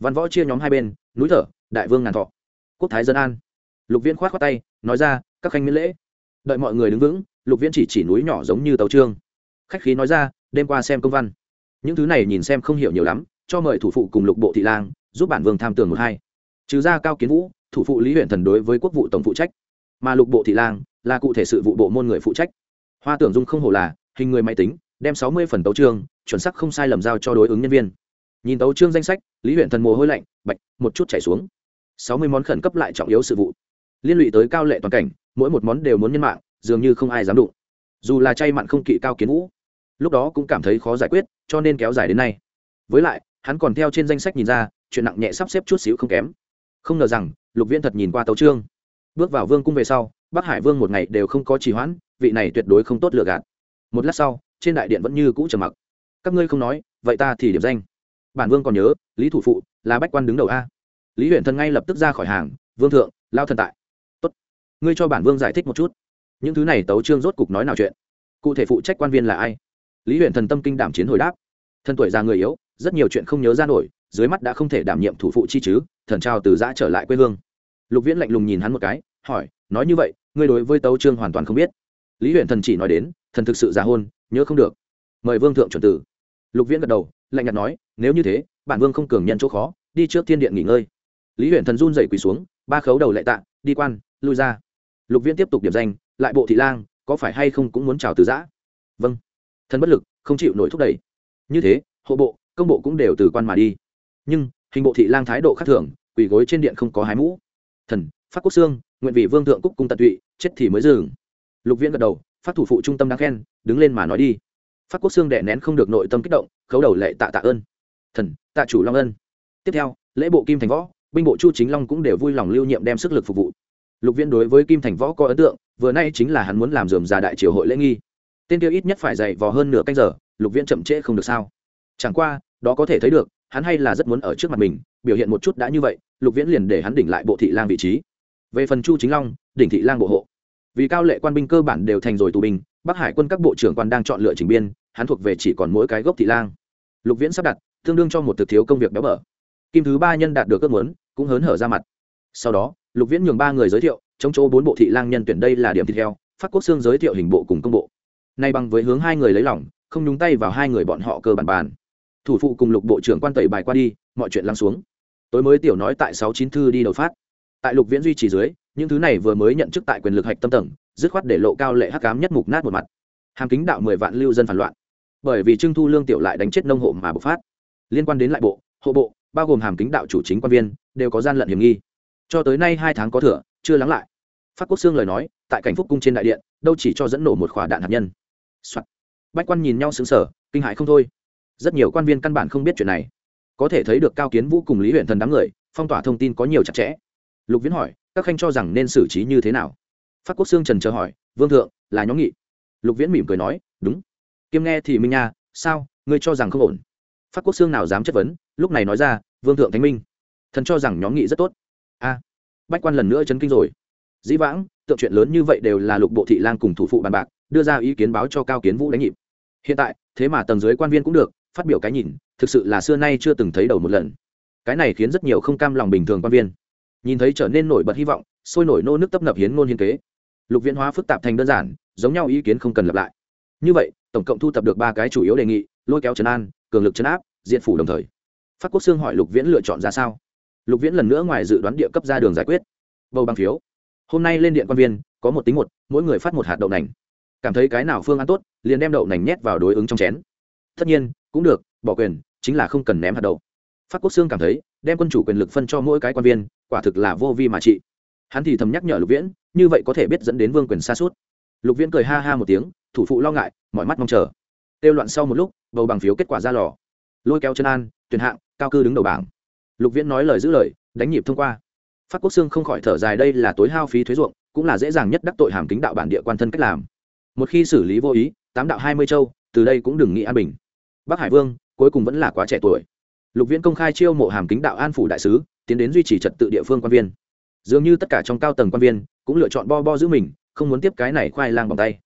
Văn võ chia nhóm hai bên, núi thở, đại vương ngàn thọ. Quốc thái dân an. Lục viễn khoát khoát tay, nói ra, các khanh miễn lễ. Đợi mọi người đứng vững, lục viễn chỉ chỉ núi nhỏ giống như tàu trương khách khí nói ra, đêm qua xem công văn. Những thứ này nhìn xem không hiểu nhiều lắm, cho mời thủ phụ cùng lục bộ thị lang giúp bản vương tham tường một hai. Trừ ra cao kiến vũ, thủ phụ lý huyện thần đối với quốc vụ tổng phụ trách, mà lục bộ thị lang là cụ thể sự vụ bộ môn người phụ trách. Hoa tưởng dung không hổ là hình người máy tính, đem sáu mươi phần tấu trương chuẩn sắc không sai lầm giao cho đối ứng nhân viên. Nhìn tấu trương danh sách, lý huyện thần mồ hôi lạnh, bạch, một chút chảy xuống. Sáu mươi món khẩn cấp lại trọng yếu sự vụ. Liên lụy tới cao lệ toàn cảnh, mỗi một món đều muốn nhân mạng, dường như không ai dám đụng. Dù là chay mặn không kỵ cao kiến vũ, lúc đó cũng cảm thấy khó giải quyết, cho nên kéo dài đến nay. Với lại, hắn còn theo trên danh sách nhìn ra chuyện nặng nhẹ sắp xếp chút xíu không kém. Không ngờ rằng, lục viễn thật nhìn qua tấu trương. Bước vào vương cung về sau, bắc hải vương một ngày đều không có trì hoãn, vị này tuyệt đối không tốt lừa gạt. Một lát sau, trên đại điện vẫn như cũ trầm mặc. Các ngươi không nói, vậy ta thì điểm danh. Bản vương còn nhớ, lý thủ phụ, là bách quan đứng đầu a. Lý huyện thần ngay lập tức ra khỏi hàng, vương thượng, lao thần tại. Tốt, ngươi cho bản vương giải thích một chút. Những thứ này tấu trương rốt cục nói nào chuyện? Cụ thể phụ trách quan viên là ai? Lý huyện thần tâm kinh đảm chiến hồi đáp. Thân tuổi già người yếu, rất nhiều chuyện không nhớ ra nổi dưới mắt đã không thể đảm nhiệm thủ phụ chi chứ, thần trao từ giã trở lại quê hương. Lục viễn lạnh lùng nhìn hắn một cái, hỏi, nói như vậy, ngươi đối với tấu trương hoàn toàn không biết? Lý huyện thần chỉ nói đến, thần thực sự già hôn, nhớ không được. Mời vương thượng chuẩn tử. Lục viễn gật đầu, lạnh nhạt nói, nếu như thế, bản vương không cường nhận chỗ khó, đi trước thiên điện nghỉ ngơi. Lý huyện thần run dậy quỳ xuống, ba khấu đầu lại tạ, đi quan, lui ra. Lục viễn tiếp tục điểm danh, lại bộ thị lang, có phải hay không cũng muốn chào từ giã? Vâng. Thần bất lực, không chịu nổi thúc đẩy. Như thế, hộ bộ, công bộ cũng đều từ quan mà đi nhưng hình bộ thị lang thái độ khác thường, quỳ gối trên điện không có hái mũ. Thần, phát quốc xương, nguyện vì vương thượng cúc cung tận tụy, chết thì mới dừng. Lục viễn gật đầu, phát thủ phụ trung tâm đáng khen, đứng lên mà nói đi. Phát quốc xương đệ nén không được nội tâm kích động, khấu đầu lệ tạ tạ ơn. Thần, tạ chủ long ân. Tiếp theo, lễ bộ kim thành võ, binh bộ chu chính long cũng đều vui lòng lưu nhiệm đem sức lực phục vụ. Lục viễn đối với kim thành võ có ấn tượng, vừa nay chính là hắn muốn làm dườm già đại triều hội lễ nghi. Tên tiêu ít nhất phải dày vò hơn nửa canh giờ, lục viễn chậm trễ không được sao. Chẳng qua, đó có thể thấy được hắn hay là rất muốn ở trước mặt mình, biểu hiện một chút đã như vậy, lục viễn liền để hắn đỉnh lại bộ thị lang vị trí. Về phần chu chính long, đỉnh thị lang bộ hộ. Vì cao lệ quan binh cơ bản đều thành rồi tù binh, bắc hải quân các bộ trưởng quan đang chọn lựa trình biên, hắn thuộc về chỉ còn mỗi cái gốc thị lang. Lục viễn sắp đặt, tương đương cho một thực thiếu công việc béo bở. Kim thứ ba nhân đạt được ước muốn, cũng hớn hở ra mặt. Sau đó, lục viễn nhường ba người giới thiệu, chống chỗ bốn bộ thị lang nhân tuyển đây là điểm thịt heo, phát quốc xương giới thiệu hình bộ cùng công bộ. Nay bằng với hướng hai người lấy lòng, không nhúng tay vào hai người bọn họ cơ bản bàn thủ phụ cùng lục bộ trưởng quan tẩy bài qua đi, mọi chuyện lắng xuống. Tối mới tiểu nói tại sáu chín thư đi đầu phát. Tại lục viễn duy trì dưới, những thứ này vừa mới nhận chức tại quyền lực hạch tâm tầng, dứt khoát để lộ cao lệ hắc cám nhất mục nát một mặt. Hàm kính đạo mười vạn lưu dân phản loạn. Bởi vì trưng thu lương tiểu lại đánh chết nông hộ mà bộc phát. Liên quan đến lại bộ, hộ bộ, bao gồm hàm kính đạo chủ chính quan viên, đều có gian lận hiểm nghi. Cho tới nay hai tháng có thừa, chưa lắng lại. Phát quốc xương lời nói, tại cảnh phúc cung trên đại điện, đâu chỉ cho dẫn nổ một khỏa đạn hạt nhân、Soạn. bách quan nhìn nhau xứng sở kinh hại không thôi rất nhiều quan viên căn bản không biết chuyện này. Có thể thấy được cao kiến vũ cùng lý huyện thần đám người, phong tỏa thông tin có nhiều chặt chẽ. Lục viễn hỏi, các khanh cho rằng nên xử trí như thế nào? Phát quốc xương trần chờ hỏi, vương thượng, là nhóm nghị. Lục viễn mỉm cười nói, đúng. Kiêm nghe thì minh nha, sao, ngươi cho rằng không ổn? Phát quốc xương nào dám chất vấn, lúc này nói ra, vương thượng thánh minh. Thần cho rằng nhóm nghị rất tốt. A, bách quan lần nữa chấn kinh rồi. Dĩ vãng, tượng chuyện lớn như vậy đều là lục bộ thị lang cùng thủ phụ bàn bạc, đưa ra ý kiến báo cho cao kiến vũ đánh nhịp. Hiện tại, thế mà tầng dưới quan viên cũng được phát biểu cái nhìn, thực sự là xưa nay chưa từng thấy đầu một lần. Cái này khiến rất nhiều không cam lòng bình thường quan viên nhìn thấy trở nên nổi bật hy vọng, sôi nổi nô nước tấp nập hiến ngôn hiến kế. Lục viễn hóa phức tạp thành đơn giản, giống nhau ý kiến không cần lặp lại. Như vậy, tổng cộng thu thập được ba cái chủ yếu đề nghị, lôi kéo trấn an, cường lực trấn áp diện phủ đồng thời. Phát quốc xương hỏi lục viễn lựa chọn ra sao? Lục viễn lần nữa ngoài dự đoán địa cấp ra đường giải quyết. Bầu bằng phiếu. Hôm nay lên điện quan viên, có một tính một, mỗi người phát một hạt đậu nành. Cảm thấy cái nào phương án tốt, liền đem đậu nành nhét vào đối ứng trong chén. Tất nhiên cũng được, bỏ quyền, chính là không cần ném hạt đậu. Phát quốc Sương cảm thấy, đem quân chủ quyền lực phân cho mỗi cái quan viên, quả thực là vô vi mà trị. Hắn thì thầm nhắc nhở lục viễn, như vậy có thể biết dẫn đến vương quyền xa suốt. Lục viễn cười ha ha một tiếng, thủ phụ lo ngại, mọi mắt mong chờ. Tiêu loạn sau một lúc, bầu bằng phiếu kết quả ra lò. Lôi kéo chân an, tuyển hạng, cao cư đứng đầu bảng. Lục viễn nói lời giữ lời, đánh nhịp thông qua. Phát quốc Sương không khỏi thở dài đây là tối hao phí thuế ruộng, cũng là dễ dàng nhất đắc tội hàm kính đạo bản địa quan thân cách làm. Một khi xử lý vô ý, tám đạo hai mươi châu, từ đây cũng đừng nghĩ an bình bắc hải vương, cuối cùng vẫn là quá trẻ tuổi. Lục viễn công khai chiêu mộ hàm kính đạo an phủ đại sứ, tiến đến duy trì trật tự địa phương quan viên. Dường như tất cả trong cao tầng quan viên cũng lựa chọn bo bo giữ mình, không muốn tiếp cái này khoai lang bằng tay.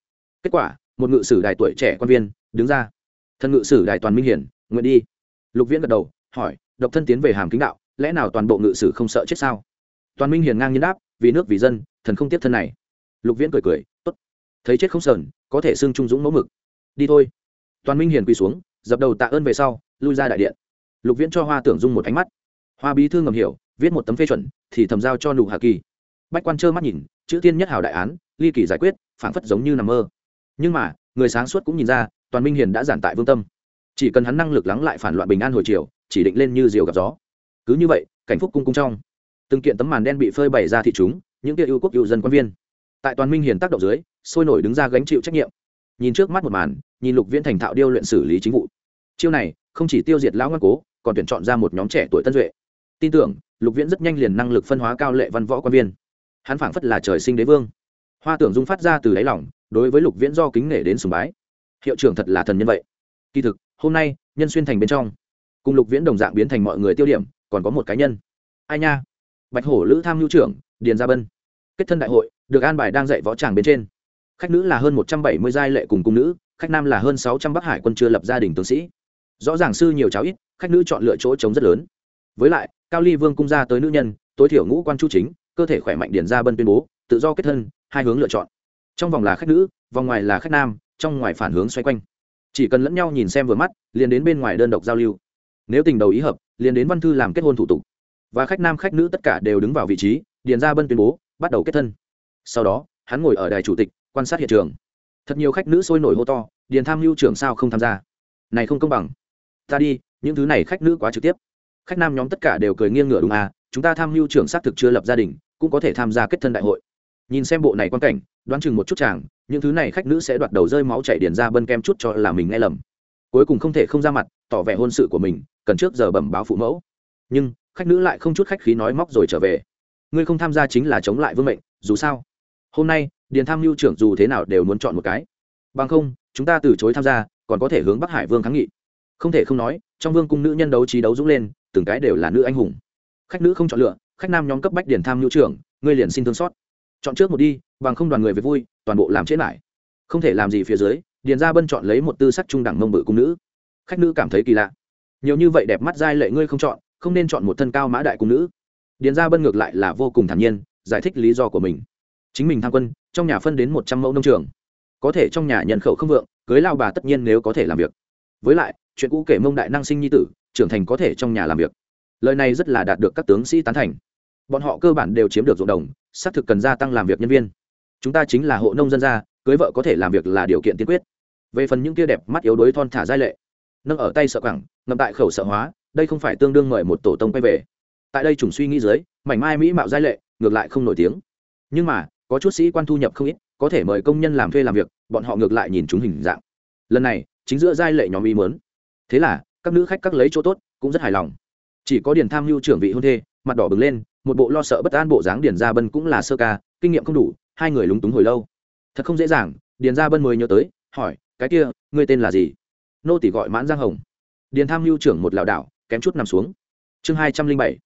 Kết quả, một ngự sử đài tuổi trẻ quan viên đứng ra. Thân ngự sử đài toàn minh hiển, nguyện đi. Lục viễn gật đầu, hỏi, độc thân tiến về hàm kính đạo, lẽ nào toàn bộ ngự sử không sợ chết sao? Toàn minh hiền ngang nhiên đáp, vì nước vì dân, thần không tiếp thân này. Lục viễn cười cười t ố t thấy chết không sờn, có thể xưng trung dũng mẫu mực. Đi thôi. Toàn minh hiền quỳ xuống dập đầu tạ ơn về sau, lui ra đại điện. Lục viễn cho hoa tưởng dung một ánh mắt. Hoa bí thư ngầm hiểu, viết một tấm phê chuẩn, thì thầm giao cho nụ hạ kỳ. Bách quan trơ mắt nhìn, chữ tiên nhất hào đại án, ly kỳ giải quyết, phảng phất giống như nằm mơ. Nhưng mà, người sáng suốt cũng nhìn ra, toàn minh hiền đã giản tại vương tâm. Chỉ cần hắn năng lực lắng lại phản loạn bình an hồi chiều, chỉ định lên như diều gặp gió. Cứ như vậy, cảnh phúc cung cung trong. Từng kiện tấm màn đen bị phơi bày ra thị chúng, những kia ưu quốc ưu dân quan viên. Tại toàn minh hiền tác động dưới, sôi nổi đứng ra gánh chịu trách nhiệm. Nhìn trước mắt một màn, nhìn lục viễn thành thạo điêu luyện xử lý chính vụ chiêu này, không chỉ tiêu diệt lão ngoan cố, còn tuyển chọn ra một nhóm trẻ tuổi tân duệ. Tin tưởng, lục viễn rất nhanh liền năng lực phân hóa cao lệ văn võ quan viên. Hắn phảng phất là trời sinh đế vương. Hoa tưởng dung phát ra từ đáy lòng, đối với lục viễn do kính nể đến sùng bái. Hiệu trưởng thật là thần nhân vậy. Kỳ thực, hôm nay, nhân xuyên thành bên trong, cùng lục viễn đồng dạng biến thành mọi người tiêu điểm, còn có một cá nhân. Ai nha? Bạch hổ lữ tham hữu trưởng, điền gia bân. Kết thân đại hội, được an bài đang dạy võ tràng bên trên. Khách nữ là hơn một trăm bảy mươi giai lệ cùng cung nữ, khách nam là hơn sáu trăm bắc hải quân chưa lập gia đình tướng sĩ rõ ràng sư nhiều cháu ít, khách nữ chọn lựa chỗ trống rất lớn. Với lại, cao ly vương cung ra tới nữ nhân, tối thiểu ngũ quan chu chính, cơ thể khỏe mạnh điền gia bân tuyên bố, tự do kết thân, hai hướng lựa chọn. Trong vòng là khách nữ, vòng ngoài là khách nam, trong ngoài phản hướng xoay quanh. Chỉ cần lẫn nhau nhìn xem vừa mắt, liền đến bên ngoài đơn độc giao lưu. Nếu tình đầu ý hợp, liền đến văn thư làm kết hôn thủ tục. Và khách nam khách nữ tất cả đều đứng vào vị trí điền gia bân tuyên bố, bắt đầu kết thân. Sau đó, hắn ngồi ở đài chủ tịch, quan sát hiện trường. Thật nhiều khách nữ sôi nổi hô to, điền tham mưu trưởng sao không tham gia. Này không công bằng ta đi, những thứ này khách nữ quá trực tiếp. Khách nam nhóm tất cả đều cười nghiêng ngửa đúng à chúng ta tham mưu trưởng xác thực chưa lập gia đình, cũng có thể tham gia kết thân đại hội. Nhìn xem bộ này quan cảnh, đoán chừng một chút chàng, những thứ này khách nữ sẽ đoạt đầu rơi máu chảy điền ra bân kem chút cho là mình nghe lầm. Cuối cùng không thể không ra mặt, tỏ vẻ hôn sự của mình, cần trước giờ bẩm báo phụ mẫu. Nhưng, khách nữ lại không chút khách khí nói móc rồi trở về. Ngươi không tham gia chính là chống lại vương mệnh, dù sao. Hôm nay, điền tham mưu trưởng dù thế nào đều muốn chọn một cái. Bằng không, chúng ta từ chối tham gia, còn có thể hướng bắc hải vương kháng nghị không thể không nói, trong vương cung nữ nhân đấu trí đấu dũng lên, từng cái đều là nữ anh hùng. Khách nữ không chọn lựa, khách nam nhóm cấp bách điền tham mưu trưởng, ngươi liền xin thương xót. Chọn trước một đi, bằng không đoàn người về vui, toàn bộ làm chết lại. Không thể làm gì phía dưới, điền gia bân chọn lấy một tư sắc trung đẳng mông bự cung nữ. Khách nữ cảm thấy kỳ lạ. Nhiều như vậy đẹp mắt giai lệ ngươi không chọn, không nên chọn một thân cao mã đại cung nữ. Điền gia bân ngược lại là vô cùng thản nhiên, giải thích lý do của mình. Chính mình tham quân, trong nhà phân đến một trăm mẫu nông trường. Có thể trong nhà nhận khẩu không vượng, cưới lao bà tất nhiên nếu có thể làm việc. Với lại chuyện cũ kể mông đại năng sinh nhi tử, trưởng thành có thể trong nhà làm việc. Lời này rất là đạt được các tướng sĩ tán thành. Bọn họ cơ bản đều chiếm được ruộng đồng, xác thực cần gia tăng làm việc nhân viên. Chúng ta chính là hộ nông dân gia, cưới vợ có thể làm việc là điều kiện tiên quyết. Về phần những kia đẹp mắt yếu đuối thon thả giai lệ, nâng ở tay sợ cẳng ngậm tại khẩu sợ hóa, đây không phải tương đương mời một tổ tông quay về. Tại đây chủng suy nghĩ dưới, mảnh mai mỹ mạo giai lệ ngược lại không nổi tiếng. Nhưng mà, có chút sĩ quan thu nhập không ít, có thể mời công nhân làm thuê làm việc, bọn họ ngược lại nhìn chúng hình dạng. Lần này, chính giữa giai lệ nhóm ý mớn thế là, các nữ khách các lấy chỗ tốt, cũng rất hài lòng. Chỉ có điền tham mưu trưởng vị hôn thê, mặt đỏ bừng lên, một bộ lo sợ bất an bộ dáng điền gia bân cũng là sơ ca, kinh nghiệm không đủ, hai người lúng túng hồi lâu. Thật không dễ dàng, điền gia bân mới nhớ tới, hỏi, cái kia, ngươi tên là gì? Nô tỷ gọi mãn giang hồng. Điền tham mưu trưởng một lảo đảo, kém chút nằm xuống. Chương hai trăm linh bảy,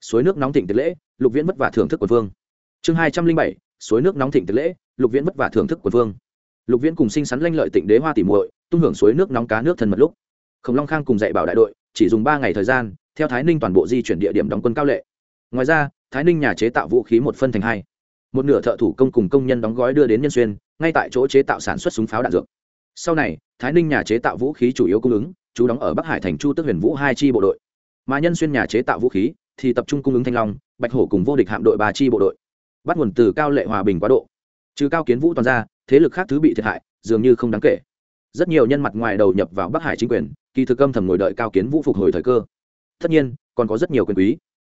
suối nước nóng thịnh tiệc lễ, lục viễn vất vả thưởng thức quần vương. Chương hai trăm linh bảy, suối nước nóng thịnh tiệc lễ, lục viễn vất vả thưởng thức quần vương. Lục viễn cùng sinh sắn lanh lợi tịnh đế hoa tỉ muội, tung hưởng suối nước nóng cá nước thân mật lúc khổng long khang cùng dạy bảo đại đội chỉ dùng ba ngày thời gian, theo thái ninh toàn bộ di chuyển địa điểm đóng quân cao lệ. Ngoài ra, thái ninh nhà chế tạo vũ khí một phân thành hai. Một nửa thợ thủ công cùng công nhân đóng gói đưa đến nhân xuyên, ngay tại chỗ chế tạo sản xuất súng pháo đạn dược. Sau này, thái ninh nhà chế tạo vũ khí chủ yếu cung ứng, chú đóng ở bắc hải thành chu tức huyền vũ hai chi bộ đội. Mà nhân xuyên nhà chế tạo vũ khí thì tập trung cung ứng thanh long, bạch hổ cùng vô địch hạm đội ba chi bộ đội. Bắt nguồn từ cao lệ hòa bình quá độ. Trừ cao kiến vũ toàn ra, thế lực khác thứ bị thiệt hại, dường như không đáng kể rất nhiều nhân mặt ngoài đầu nhập vào bắc hải chính quyền, kỳ thực âm thầm ngồi đợi cao kiến vũ phục hồi thời cơ. Tất nhiên, còn có rất nhiều quyền quý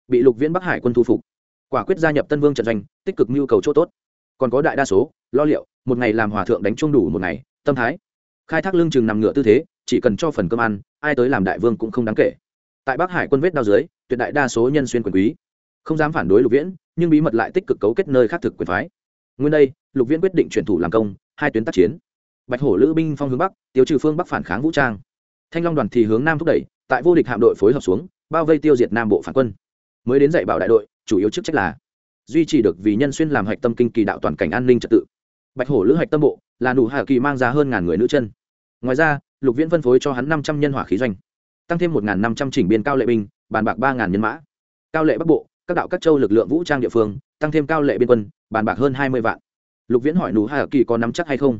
bị lục viễn bắc hải quân thu phục. Quả quyết gia nhập tân vương trận doanh, tích cực nhu cầu chỗ tốt. Còn có đại đa số, lo liệu, một ngày làm hòa thượng đánh chung đủ một ngày, tâm thái. Khai thác lương chừng nằm ngựa tư thế, chỉ cần cho phần cơm ăn, ai tới làm đại vương cũng không đáng kể. Tại bắc hải quân vết đao dưới, tuyệt đại đa số nhân xuyên quyền quý không dám phản đối lục viễn, nhưng bí mật lại tích cực cấu kết nơi khác thực quyền phái. Nguyên đây, lục viễn quyết định chuyển thủ làm công, hai tuyến tác chiến bạch hổ lữ binh phong hướng bắc, tiêu trừ phương bắc phản kháng vũ trang. Thanh long đoàn thì hướng nam thúc đẩy, tại vô địch hạm đội phối hợp xuống, bao vây tiêu diệt nam bộ phản quân. Mới đến dạy bảo đại đội, chủ yếu chức trách là duy trì được vì nhân xuyên làm hạch tâm kinh kỳ đạo toàn cảnh an ninh trật tự. Bạch hổ lữ hạch tâm bộ, là nụ hạ kỳ mang ra hơn ngàn người nữ chân. Ngoài ra, lục viễn phân phối cho hắn năm trăm nhân hỏa khí doanh, tăng thêm một năm trăm chỉnh biên cao lệ binh, bàn bạc ba nhân mã. Cao lệ bắc bộ, các đạo các châu lực lượng vũ trang địa phương, tăng thêm cao lệ biên quân, bàn bạc hơn hai mươi vạn. Lục viễn hỏi nụ hạ kỳ có nắm chắc hay không?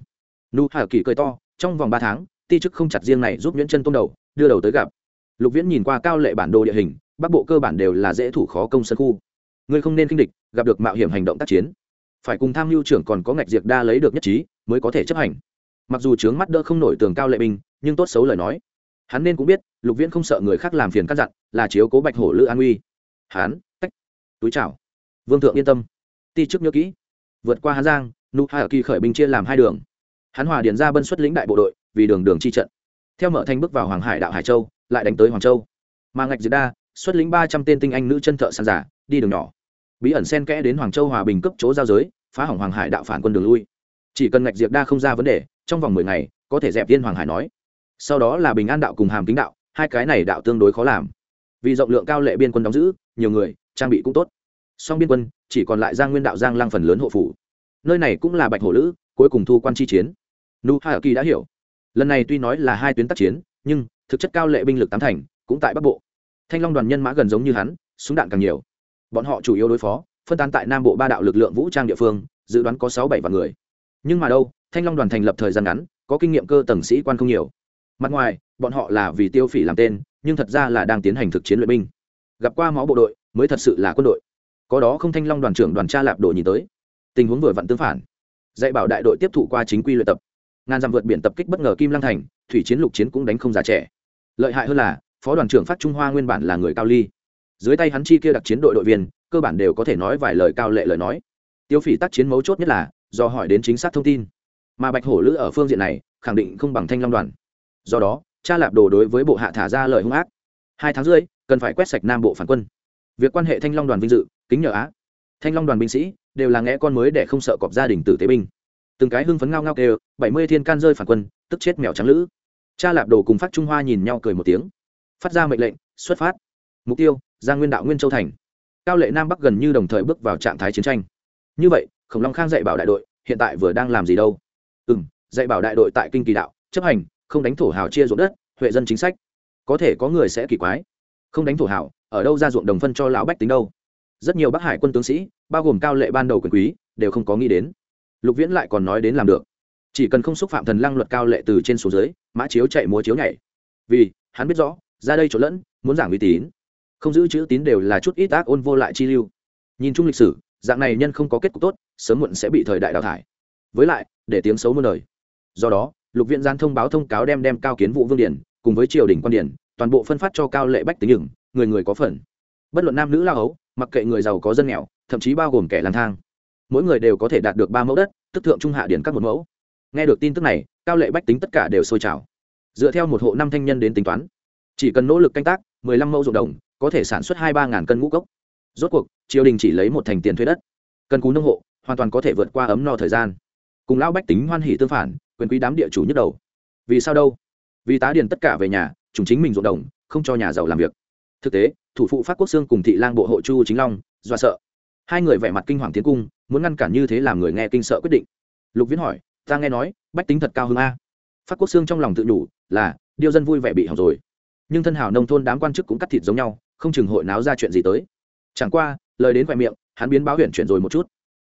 Nụ hạ kỳ cười to, trong vòng ba tháng, ti chức không chặt riêng này giúp nhuyễn chân tôm đầu, đưa đầu tới gặp. Lục viễn nhìn qua cao lệ bản đồ địa hình, bắc bộ cơ bản đều là dễ thủ khó công sân khu. Ngươi không nên kinh địch, gặp được mạo hiểm hành động tác chiến. Phải cùng tham mưu trưởng còn có ngạch diệt đa lấy được nhất trí, mới có thể chấp hành. Mặc dù trướng mắt đỡ không nổi tường cao lệ binh, nhưng tốt xấu lời nói. Hắn nên cũng biết, lục viễn không sợ người khác làm phiền căn dặn, là chiếu cố bạch hổ lữ an uy. Hắn, tách. Túi chảo vương thượng yên tâm. Ti chức nhớ kỹ. Vượt qua Hà giang, nụ ở kỳ khởi binh chia làm hai đường hắn hòa điền ra bân xuất lĩnh đại bộ đội, vì đường đường chi trận. Theo mở thanh bước vào hoàng hải đạo hải châu, lại đánh tới hoàng châu. Mà ngạch diệt đa, xuất lĩnh ba trăm tên tinh anh nữ chân thợ sàn giả, đi đường nhỏ. Bí ẩn sen kẽ đến hoàng châu hòa bình cấp chỗ giao giới, phá hỏng hoàng hải đạo phản quân đường lui. Chỉ cần ngạch diệt đa không ra vấn đề, trong vòng mười ngày, có thể dẹp viên hoàng hải nói. Sau đó là bình an đạo cùng hàm kính đạo, hai cái này đạo tương đối khó làm. Vì rộng lượng cao lệ biên quân đóng giữ, nhiều người, trang bị cũng tốt. Song biên quân, chỉ còn lại giang nguyên đạo giang lăng phần lớn hộ phủ. Nơi này cũng là bạch hổ lữ cuối cùng thu quan chi chiến. Nu hà kỳ đã hiểu. Lần này tuy nói là hai tuyến tác chiến, nhưng thực chất cao lệ binh lực tám thành cũng tại bắc bộ. Thanh long đoàn nhân mã gần giống như hắn, súng đạn càng nhiều. Bọn họ chủ yếu đối phó, phân tán tại nam bộ ba đạo lực lượng vũ trang địa phương, dự đoán có sáu bảy vạn người. Nhưng mà đâu, thanh long đoàn thành lập thời gian ngắn, có kinh nghiệm cơ tầng sĩ quan không nhiều. Mặt ngoài, bọn họ là vì tiêu phỉ làm tên, nhưng thật ra là đang tiến hành thực chiến luyện binh. Gặp qua máu bộ đội, mới thật sự là quân đội. Có đó không thanh long đoàn trưởng đoàn cha lạp đội nhìn tới. Tình huống vừa vặn tương phản dạy bảo đại đội tiếp thụ qua chính quy luyện tập. Ngàn dặm vượt biển tập kích bất ngờ kim lăng thành, thủy chiến lục chiến cũng đánh không già trẻ. Lợi hại hơn là, phó đoàn trưởng phát trung hoa nguyên bản là người cao ly. Dưới tay hắn chi kia đặc chiến đội đội viên, cơ bản đều có thể nói vài lời cao lệ lời nói. Tiêu phỉ tác chiến mấu chốt nhất là, do hỏi đến chính xác thông tin. Mà bạch hổ lữ ở phương diện này, khẳng định không bằng thanh long đoàn. Do đó, cha lạp đồ đối với bộ hạ thả ra lời hung ác. Hai tháng rưỡi, cần phải quét sạch nam bộ phản quân. Việc quan hệ thanh long đoàn vinh dự, kính nhờ á. Thanh long đoàn binh sĩ đều là ngẽ con mới để không sợ cọp gia đình tử tế binh. Từng cái hưng phấn ngao ngao kêu, bảy mươi thiên can rơi phản quân, tức chết mèo trắng lữ. Cha lạp đồ cùng phát trung hoa nhìn nhau cười một tiếng. Phát ra mệnh lệnh, xuất phát. Mục tiêu giang nguyên đạo nguyên châu thành. Cao lệ nam bắc gần như đồng thời bước vào trạng thái chiến tranh. Như vậy, khổng long khang dạy bảo đại đội, hiện tại vừa đang làm gì đâu? Ừ m dạy bảo đại đội tại kinh kỳ đạo, chấp hành, không đánh thổ hào chia ruộng đất, huệ dân chính sách. Có thể có người sẽ kỳ quái. Không đánh thổ hào, ở đâu ra ruộng đồng phân cho lão bách tính đâu? Rất nhiều bắc hải quân tướng sĩ, bao gồm cao lệ ban đầu quyền quý, đều không có nghĩ đến. Lục viễn lại còn nói đến làm được. Chỉ cần không xúc phạm thần lăng luật cao lệ từ trên xuống dưới, mã chiếu chạy múa chiếu nhảy. Vì, hắn biết rõ, ra đây trộn lẫn, muốn giảng uy tín. Không giữ chữ tín đều là chút ít ác ôn vô lại chi lưu. Nhìn chung lịch sử, dạng này nhân không có kết cục tốt, sớm muộn sẽ bị thời đại đào thải. Với lại, để tiếng xấu muôn đời. Do đó, lục viện gian thông báo thông cáo đem đem cao kiến vụ vương điển, cùng với triều đình quan điển, toàn bộ phân phát cho cao lệ bách tính nhửng người người có phần. Bất luận nam nữ lao ấu mặc kệ người giàu có dân nghèo, thậm chí bao gồm kẻ lang thang. Mỗi người đều có thể đạt được ba mẫu đất, tức thượng trung hạ điển các một mẫu. Nghe được tin tức này, cao lệ bách tính tất cả đều sôi trào. Dựa theo một hộ năm thanh nhân đến tính toán, chỉ cần nỗ lực canh tác, mười lăm mẫu ruộng đồng, có thể sản xuất hai ba ngàn cân ngũ cốc. Rốt cuộc, triều đình chỉ lấy một thành tiền thuế đất. Cần cú nông hộ, hoàn toàn có thể vượt qua ấm no thời gian. Cùng lão bách tính hoan hỉ tương phản, quyền quý đám địa chủ nhức đầu. Vì sao đâu? Vì tá điền tất cả về nhà chúng chính mình ruộng đồng, không cho nhà giàu làm việc. Thực tế thủ phụ phát quốc xương cùng thị lang bộ hộ chu chính long do sợ. Hai người vẻ mặt kinh hoàng tiến cung, muốn ngăn cản như thế làm người nghe kinh sợ quyết định. Lục viễn hỏi, ta nghe nói, bách tính thật cao hơn a. Phát quốc xương trong lòng tự đủ là, điêu dân vui vẻ bị hỏng rồi. Nhưng thân hảo nông thôn đám quan chức cũng cắt thịt giống nhau, không chừng hội náo ra chuyện gì tới. Chẳng qua, lời đến khoe miệng, hắn biến báo huyện chuyển rồi một chút.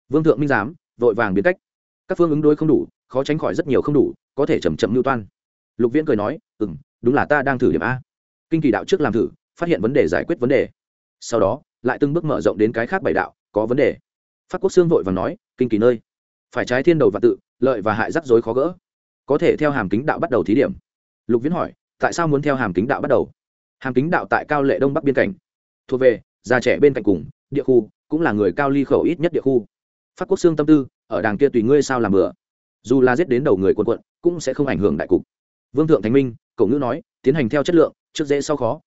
Vương thượng minh giám, vội vàng biến cách. Các phương ứng đối không đủ, khó tránh khỏi rất nhiều không đủ, có thể chầm chậm mưu toan. Lục viễn cười nói ừ m đúng là ta đang thử điểm a. Kinh kỳ đạo trước làm thử phát hiện vấn đề giải quyết vấn đề. Sau đó, lại từng bước mở rộng đến cái khác bảy đạo, có vấn đề. Phát quốc xương vội và nói, kinh kỳ nơi, phải trái thiên đầu và tự, lợi và hại rắc rối khó gỡ. Có thể theo hàm kính đạo bắt đầu thí điểm. Lục viễn hỏi, tại sao muốn theo hàm kính đạo bắt đầu? Hàm kính đạo tại cao lệ đông bắc biên cảnh. Thuộc về, già trẻ bên cạnh cùng, địa khu, cũng là người cao ly khẩu ít nhất địa khu. Phát quốc xương tâm tư, ở đàng kia tùy ngươi sao làm bữa dù là giết đến đầu người quân quận cũng sẽ không ảnh hưởng đại cục. Vương thượng thánh minh, cậu ngữ nói, tiến hành theo chất lượng, trước dễ sau khó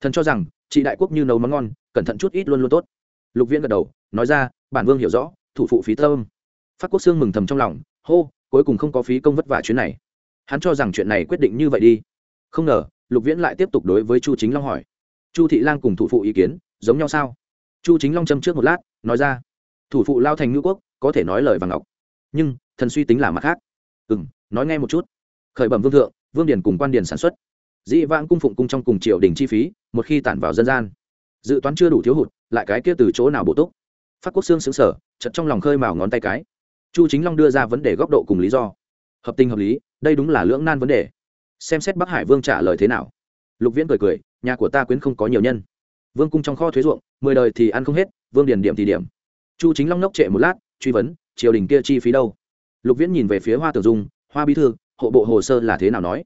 thần cho rằng chị đại quốc như nấu món ngon, cẩn thận chút ít luôn luôn tốt. Lục viễn gật đầu, nói ra, bản vương hiểu rõ, thủ phụ phí tâm. Phát quốc xương mừng thầm trong lòng, hô, cuối cùng không có phí công vất vả chuyến này. Hắn cho rằng chuyện này quyết định như vậy đi. Không ngờ, lục viễn lại tiếp tục đối với chu chính long hỏi. Chu thị lang cùng thủ phụ ý kiến, giống nhau sao? Chu chính long châm trước một lát, nói ra, thủ phụ lao thành ngữ quốc, có thể nói lời vàng ngọc. Nhưng, thần suy tính là mặt khác. Ừ n nói nghe một chút. Khởi bẩm vương thượng, vương điền cùng quan điền sản xuất dĩ vãng cung phụng cung trong cùng triều đình chi phí, một khi tản vào dân gian. Dự toán chưa đủ thiếu hụt, lại cái kia từ chỗ nào bổ túc? Phát quốc xương xứng sở chật trong lòng khơi mào ngón tay cái. Chu chính long đưa ra vấn đề góc độ cùng lý do. Hợp tình hợp lý, đây đúng là lưỡng nan vấn đề. Xem xét bắc hải vương trả lời thế nào. Lục viễn cười cười, nhà của ta quyến không có nhiều nhân. Vương cung trong kho thuế ruộng, mười đời thì ăn không hết, vương điền điểm thì điểm. Chu chính long nốc trệ một lát, truy vấn, triều đình kia chi phí đâu? Lục viễn nhìn về phía hoa tử dung, hoa bí thư, hộ bộ hồ sơ là thế nào nói?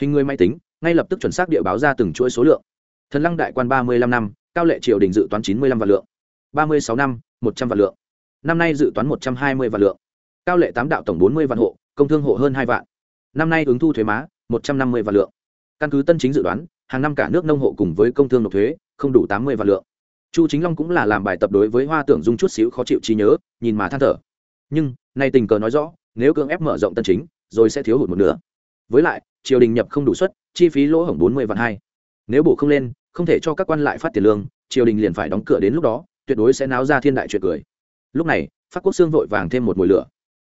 Hình người máy tính ngay lập tức chuẩn xác địa báo ra từng chuỗi số lượng. Thần lăng đại quan ba mươi lăm năm, cao lệ triều đình dự toán chín mươi lăm vạn lượng. ba mươi sáu năm, một trăm vạn lượng. Năm nay dự toán một trăm hai mươi vạn lượng. Cao lệ tám đạo tổng bốn mươi vạn hộ, công thương hộ hơn hai vạn. Năm nay ứng thu thuế má, một trăm năm mươi vạn lượng. Căn cứ tân chính dự đoán, hàng năm cả nước nông hộ cùng với công thương nộp thuế, không đủ tám mươi vạn lượng. Chu chính long cũng là làm bài tập đối với hoa tưởng dung chút xíu khó chịu trí nhớ, nhìn mà than thở. Nhưng, nay tình cờ nói rõ, nếu cưỡng ép mở rộng tân chính, rồi sẽ thiếu hụt một nửa. Với lại triều đình nhập không đủ suất, chi phí lỗ hổng bốn mươi vạn hai. Nếu bổ không lên, không thể cho các quan lại phát tiền lương, triều đình liền phải đóng cửa đến lúc đó, tuyệt đối sẽ náo ra thiên đại chuyện cười. Lúc này phát quốc xương vội vàng thêm một mùi lửa.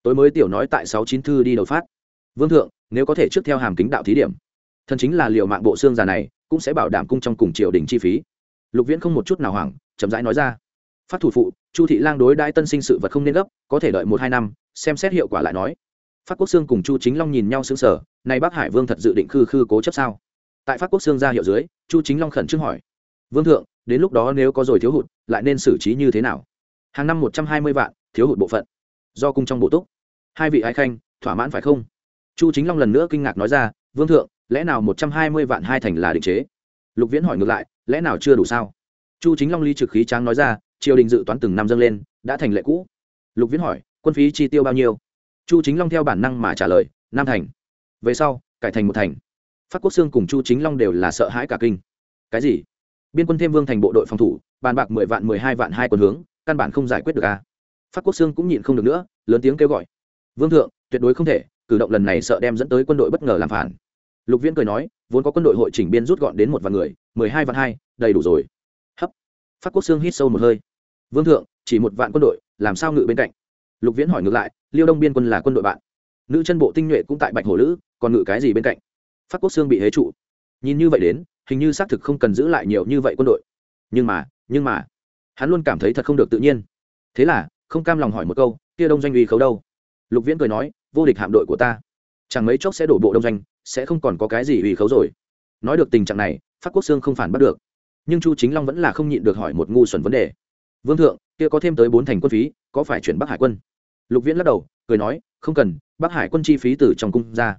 Tối mới tiểu nói tại sáu chín thư đi đầu phát. Vương thượng, nếu có thể trước theo hàm kính đạo thí điểm, thần chính là liệu mạng bộ xương già này, cũng sẽ bảo đảm cung trong cùng triều đình chi phí. Lục viễn không một chút nào hoảng, chậm rãi nói ra. Phát thủ phụ, chu thị lang đối đãi tân sinh sự vật không nên gấp, có thể đợi một hai năm, xem xét hiệu quả lại nói. Phát quốc xương cùng chu chính long nhìn nhau xứng sở nay bắc hải vương thật dự định khư khư cố chấp sao? Tại pháp quốc xương ra hiệu dưới, chu chính long khẩn trương hỏi. Vương thượng, đến lúc đó nếu có rồi thiếu hụt, lại nên xử trí như thế nào? Hàng năm một trăm hai mươi vạn, thiếu hụt bộ phận. Do cung trong bộ túc. Hai vị ái khanh, thỏa mãn phải không? Chu chính long lần nữa kinh ngạc nói ra, vương thượng, lẽ nào một trăm hai mươi vạn hai thành là định chế? Lục viễn hỏi ngược lại, lẽ nào chưa đủ sao? Chu chính long ly trực khí tráng nói ra, triều đình dự toán từng năm dâng lên, đã thành lệ cũ. Lục viễn hỏi, quân phí chi tiêu bao nhiêu? Chu chính long theo bản năng mà trả lời, Nam thành về sau, cải thành một thành. Phát quốc sương cùng chu chính long đều là sợ hãi cả kinh. Cái gì? Biên quân thêm vương thành bộ đội phòng thủ, bàn bạc mười vạn, mười hai vạn hai quân hướng, căn bản không giải quyết được à. phát quốc sương cũng nhịn không được nữa, lớn tiếng kêu gọi. Vương thượng, tuyệt đối không thể, cử động lần này sợ đem dẫn tới quân đội bất ngờ làm phản. Lục viễn cười nói, vốn có quân đội hội chỉnh biên rút gọn đến một vạn người, mười hai vạn hai, đầy đủ rồi. Hấp. Phát quốc sương hít sâu một hơi. Vương thượng, chỉ một vạn quân đội, làm sao ngự bên cạnh? Lục viễn hỏi ngược lại, liêu đông biên quân là quân đội bạn? Nữ chân bộ tinh nhuệ cũng tại bạch hổ lữ, còn ngự cái gì bên cạnh? Phát quốc xương bị hế trụ. Nhìn như vậy đến, hình như xác thực không cần giữ lại nhiều như vậy quân đội. Nhưng mà nhưng mà, hắn luôn cảm thấy thật không được tự nhiên. Thế là, không cam lòng hỏi một câu, kia đông doanh uy khấu đâu? Lục viễn cười nói, vô địch hạm đội của ta. Chẳng mấy chốc sẽ đổ bộ đông doanh, sẽ không còn có cái gì uy khấu rồi. Nói được tình trạng này, phát quốc xương không phản bắt được. Nhưng chu chính long vẫn là không nhịn được hỏi một ngu xuẩn vấn đề. Vương thượng, kia có thêm tới bốn thành quân phí, có phải chuyển bắc hải quân? Lục viễn lắc đầu, cười nói không cần, bắc hải quân chi phí từ trong cung ra.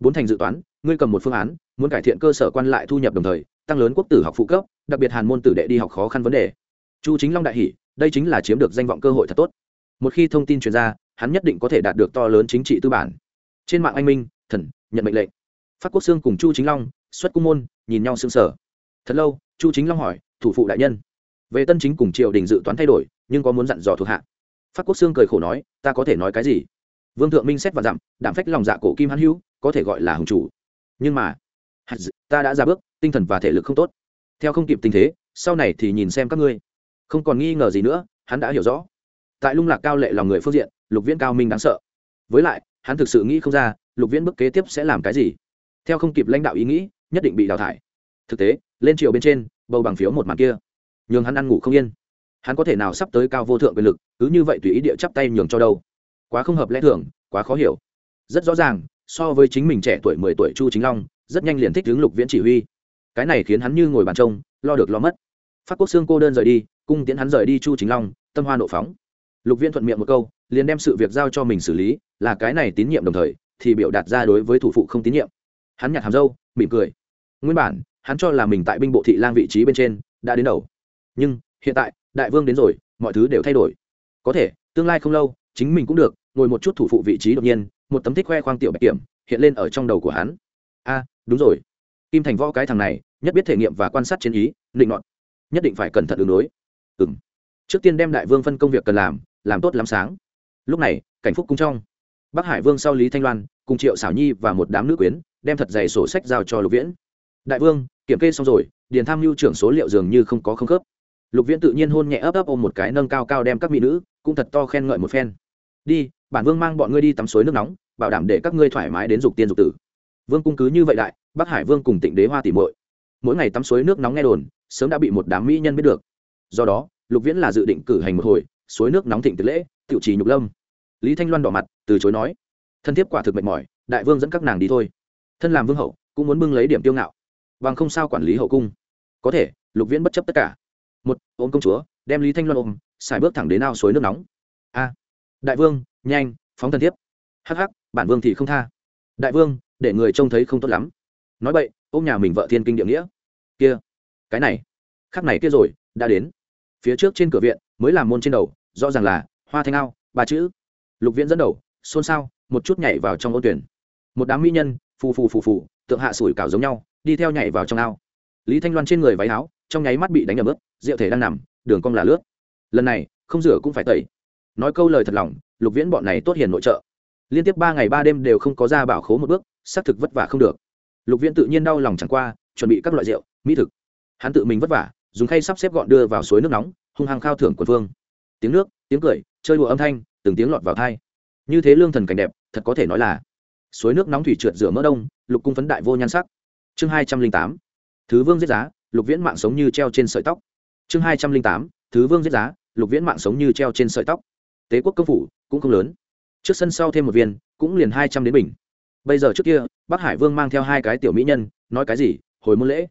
Bốn thành dự toán, ngươi cầm một phương án, muốn cải thiện cơ sở quan lại thu nhập đồng thời, tăng lớn quốc tử học phụ cấp, đặc biệt hàn môn tử đệ đi học khó khăn vấn đề. Chu chính long đại hỷ đây chính là chiếm được danh vọng cơ hội thật tốt. Một khi thông tin truyền ra, hắn nhất định có thể đạt được to lớn chính trị tư bản. Trên mạng anh minh, thần, nhận mệnh lệnh. Phát quốc sương cùng chu chính long, xuất cung môn, nhìn nhau sững sờ. Thật lâu, chu chính long hỏi, thủ phụ đại nhân, về tân chính cùng triều đình dự toán thay đổi, nhưng có muốn dặn dò thuộc hạ? Phát quốc sương cười khổ nói, ta có thể nói cái gì? Vương thượng minh xét và dặm đảm phách lòng dạ cổ kim hắn hữu, có thể gọi là hùng chủ. Nhưng mà ta đã ra bước, tinh thần và thể lực không tốt. Theo không kịp tình thế, sau này thì nhìn xem các ngươi. Không còn nghi ngờ gì nữa, hắn đã hiểu rõ. Tại lung lạc cao lệ lòng người phương diện, lục viễn cao minh đáng sợ. Với lại, hắn thực sự nghĩ không ra, lục viễn bước kế tiếp sẽ làm cái gì. Theo không kịp lãnh đạo ý nghĩ, nhất định bị đào thải. Thực tế, lên triều bên trên, bầu bằng phiếu một màn kia. Nhường hắn ăn ngủ không yên. Hắn có thể nào sắp tới cao vô thượng quyền lực, cứ như vậy tùy ý địa chắp tay nhường cho đâu quá không hợp lẽ thường, quá khó hiểu. Rất rõ ràng, so với chính mình trẻ tuổi mười tuổi chu chính long, rất nhanh liền thích hướng lục viễn chỉ huy. Cái này khiến hắn như ngồi bàn trông, lo được lo mất. Phát quốc xương cô đơn rời đi, cung tiễn hắn rời đi chu chính long, tâm hoa nộ phóng. Lục viễn thuận miệng một câu, liền đem sự việc giao cho mình xử lý, là cái này tín nhiệm đồng thời, thì biểu đạt ra đối với thủ phụ không tín nhiệm. Hắn nhặt hàm dâu mỉm cười. Nguyên bản, hắn cho là mình tại binh bộ thị lang vị trí bên trên, đã đến đầu. Nhưng, hiện tại, đại vương đến rồi, mọi thứ đều thay đổi. Có thể, tương lai không lâu, chính mình cũng được ngồi một chút thủ phụ vị trí đột nhiên, một tấm thích khoe khoang tiểu bạch kiểm hiện lên ở trong đầu của hắn. A, đúng rồi. Kim thành võ cái thằng này, nhất biết thể nghiệm và quan sát chiến ý, định ngọn nhất định phải cẩn thận đường đối. Ừ m trước tiên đem đại vương phân công việc cần làm làm tốt lắm sáng. Lúc này, cảnh phúc cung trong. Bắc hải vương sau lý thanh loan, cùng triệu xảo nhi và một đám nữ quyến, đem thật dày sổ sách giao cho lục viễn. Đại vương, kiểm kê xong rồi, điền tham mưu trưởng số liệu dường như không có không khớp. Lục viễn tự nhiên hôn nhẹ ấp ấp ôm một cái nâng cao cao đem các mỹ nữ, cũng thật to khen ngợi một phen. Đi bản vương mang bọn ngươi đi tắm suối nước nóng, bảo đảm để các ngươi thoải mái đến dục tiên dục tử. Vương cung cứ như vậy đại, bắc hải vương cùng tịnh đế hoa tỉ mội mỗi ngày tắm suối nước nóng nghe đồn, sớm đã bị một đám mỹ nhân biết được. Do đó, lục viễn là dự định cử hành một hồi, suối nước nóng thịnh tiệc lễ, tiểu trì nhục lâm. Lý thanh loan đỏ mặt, từ chối nói, thân thiết quả thực mệt mỏi, đại vương dẫn các nàng đi thôi. Thân làm vương hậu, cũng muốn bưng lấy điểm tiêu ngạo. Bằng không sao quản lý hậu cung. Có thể, lục viễn bất chấp tất cả. Một, ôm công chúa, đem lý thanh loan ôm, xài bước thẳng đến ao suối nước nóng. A, đại vương nhanh, phóng thần thiếp. Hắc hắc, bản vương thì không tha. Đại vương, để người trông thấy không tốt lắm. Nói vậy ôm nhà mình vợ thiên kinh địa nghĩa. Kia, cái này, khắc này kia rồi, đã đến. Phía trước trên cửa viện, mới làm môn trên đầu, rõ ràng là, hoa thanh ao, ba chữ. Lục viễn dẫn đầu, xôn xao, một chút nhảy vào trong ô tuyển. Một đám mỹ nhân, phù phù phù phù, tượng hạ sủi cảo giống nhau, đi theo nhảy vào trong ao. Lý thanh loan trên người váy áo, trong nháy mắt bị đánh ở bước rượu thể đang nằm, đường cong là lướt. Lần này, không rửa cũng phải tẩy. Nói câu lời thật lòng lục viễn bọn này tốt hiền nội trợ. Liên tiếp ba ngày ba đêm đều không có ra bảo khố một bước, xác thực vất vả không được. Lục viễn tự nhiên đau lòng chẳng qua, chuẩn bị các loại rượu, mỹ thực. Hắn tự mình vất vả, dùng khay sắp xếp gọn đưa vào suối nước nóng, hung hăng khao thưởng quần phương tiếng nước, tiếng cười, chơi đùa âm thanh, từng tiếng lọt vào thai như thế lương thần cảnh đẹp, thật có thể nói là suối nước nóng thủy trượt rửa mỡ đông, lục cung phấn đại vô nhan sắc. Chương hai trăm linh tám, thứ vương giết giá, lục viễn mạng sống như treo trên sợi tóc. Chương hai trăm linh tám, thứ vương giết giá, lục viễn mạng sống như treo trên sợi tóc tế quốc công phủ cũng không lớn. Trước sân sau thêm một viên, cũng liền hai trăm đến bình. Bây giờ trước kia, bắc hải vương mang theo hai cái tiểu mỹ nhân, nói cái gì, hồi môn lễ.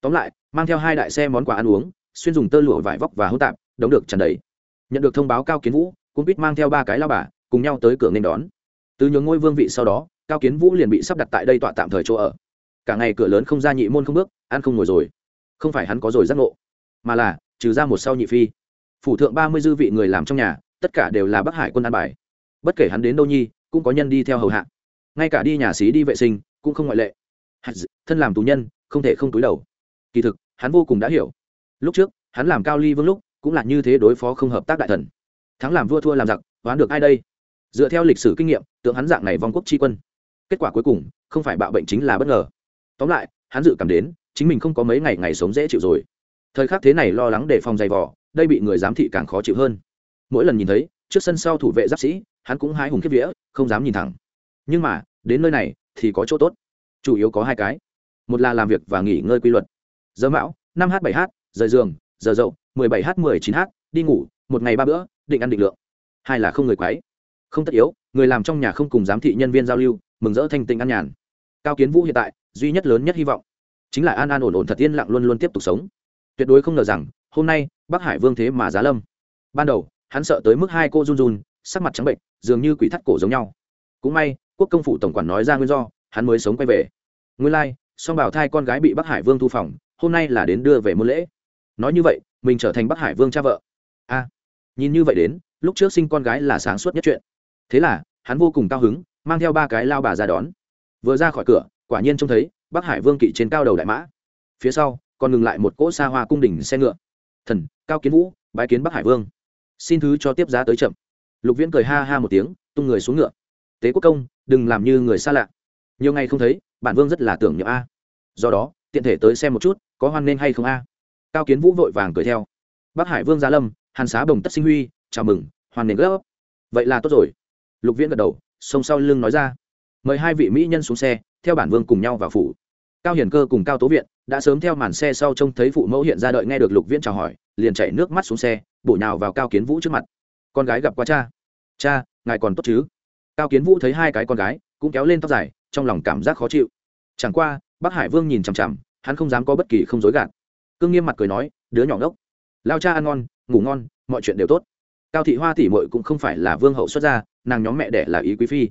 Tóm lại, mang theo hai đại xe món quà ăn uống, xuyên dùng tơ lụa vải vóc và hỗn tạp đóng được tràn đầy. Nhận được thông báo cao kiến vũ, cũng biết mang theo ba cái lao bà, cùng nhau tới cửa nên đón. Từ nhường ngôi vương vị sau đó, cao kiến vũ liền bị sắp đặt tại đây tọa tạm thời chỗ ở. Cả ngày cửa lớn không ra nhị môn không bước, ăn không ngồi rồi. Không phải hắn có rồi giác ngộ, mà là trừ ra một sau nhị phi. Phủ thượng ba mươi dư vị người làm trong nhà tất cả đều là bắc hải quân an bài. Bất kể hắn đến đâu nhi, cũng có nhân đi theo hầu hạ. Ngay cả đi nhà xí đi vệ sinh, cũng không ngoại lệ. Thân làm tù nhân, không thể không túi đầu. Kỳ thực, hắn vô cùng đã hiểu. Lúc trước, hắn làm cao ly vương lúc, cũng là như thế đối phó không hợp tác đại thần. Thắng làm vua thua làm giặc đoán được ai đây? Dựa theo lịch sử kinh nghiệm, tượng hắn dạng này vong quốc tri quân. Kết quả cuối cùng, không phải bạo bệnh chính là bất ngờ. Tóm lại, hắn dự cảm đến, chính mình không có mấy ngày ngày sống dễ chịu rồi. Thời khắc thế này lo lắng để phòng dày vỏ đây bị người giám thị càng khó chịu hơn mỗi lần nhìn thấy, trước sân sau thủ vệ giáp sĩ, hắn cũng hái hùng kiếp vía, không dám nhìn thẳng. Nhưng mà, đến nơi này, thì có chỗ tốt. Chủ yếu có hai cái. Một là làm việc và nghỉ ngơi quy luật. Giờ mão, năm h bảy h rời giường, giờ dậu, mười bảy h mười chín h đi ngủ, một ngày ba bữa, định ăn định lượng. Hai là không người quấy. Không tất yếu, người làm trong nhà không cùng giám thị nhân viên giao lưu, mừng rỡ thanh tình ăn nhàn. Cao kiến vũ hiện tại, duy nhất lớn nhất hy vọng, chính là an an ổn ổn thật yên lặng luôn luôn tiếp tục sống. Tuyệt đối không ngờ rằng, hôm nay, bắc hải vương thế mà giá lâm. Ban đầu hắn sợ tới mức hai cô run run, sắc mặt trắng bệnh, dường như quỷ thắt cổ giống nhau. Cũng may, quốc công phủ tổng quản nói ra nguyên do, hắn mới sống quay về. Nguyên lai, song bảo thai con gái bị bắc hải vương thu phòng, hôm nay là đến đưa về môn lễ. Nói như vậy, mình trở thành bắc hải vương cha vợ. A, nhìn như vậy đến, lúc trước sinh con gái là sáng suốt nhất chuyện. Thế là, hắn vô cùng cao hứng, mang theo ba cái lao bà ra đón. Vừa ra khỏi cửa, quả nhiên trông thấy, bắc hải vương kỵ trên cao đầu đại mã. Phía sau, còn ngừng lại một cỗ xa hoa cung đình xe ngựa. Thần, cao kiến vũ, bái kiến bắc hải vương xin thứ cho tiếp giá tới chậm. Lục viễn cười ha ha một tiếng, tung người xuống ngựa. Tế quốc công, đừng làm như người xa lạ. Nhiều ngày không thấy, bản vương rất là tưởng nhậm a. Do đó, tiện thể tới xem một chút, có hoan nên hay không a. Cao kiến vũ vội vàng cười theo. Bắc hải vương gia lâm, hàn xá bồng tất sinh huy, chào mừng, hoan nên gấp. Vậy là tốt rồi. Lục viễn gật đầu, sông sau lưng nói ra. Mời hai vị mỹ nhân xuống xe, theo bản vương cùng nhau vào phủ. Cao hiển cơ cùng cao tố viện, đã sớm theo màn xe sau trông thấy phụ mẫu hiện ra đợi nghe được lục viễn chào hỏi liền chảy nước mắt xuống xe, bổ nhào vào cao kiến vũ trước mặt. Con gái gặp qua cha. Cha, ngài còn tốt chứ? Cao kiến vũ thấy hai cái con gái, cũng kéo lên tóc dài, trong lòng cảm giác khó chịu. Chẳng qua bác hải vương nhìn chằm chằm, hắn không dám có bất kỳ không dối gạt. Cương nghiêm mặt cười nói, đứa nhỏ ngốc. Lao cha ăn ngon, ngủ ngon, mọi chuyện đều tốt. Cao thị hoa tỷ mội cũng không phải là vương hậu xuất gia, nàng nhóm mẹ đẻ là ý quý phi.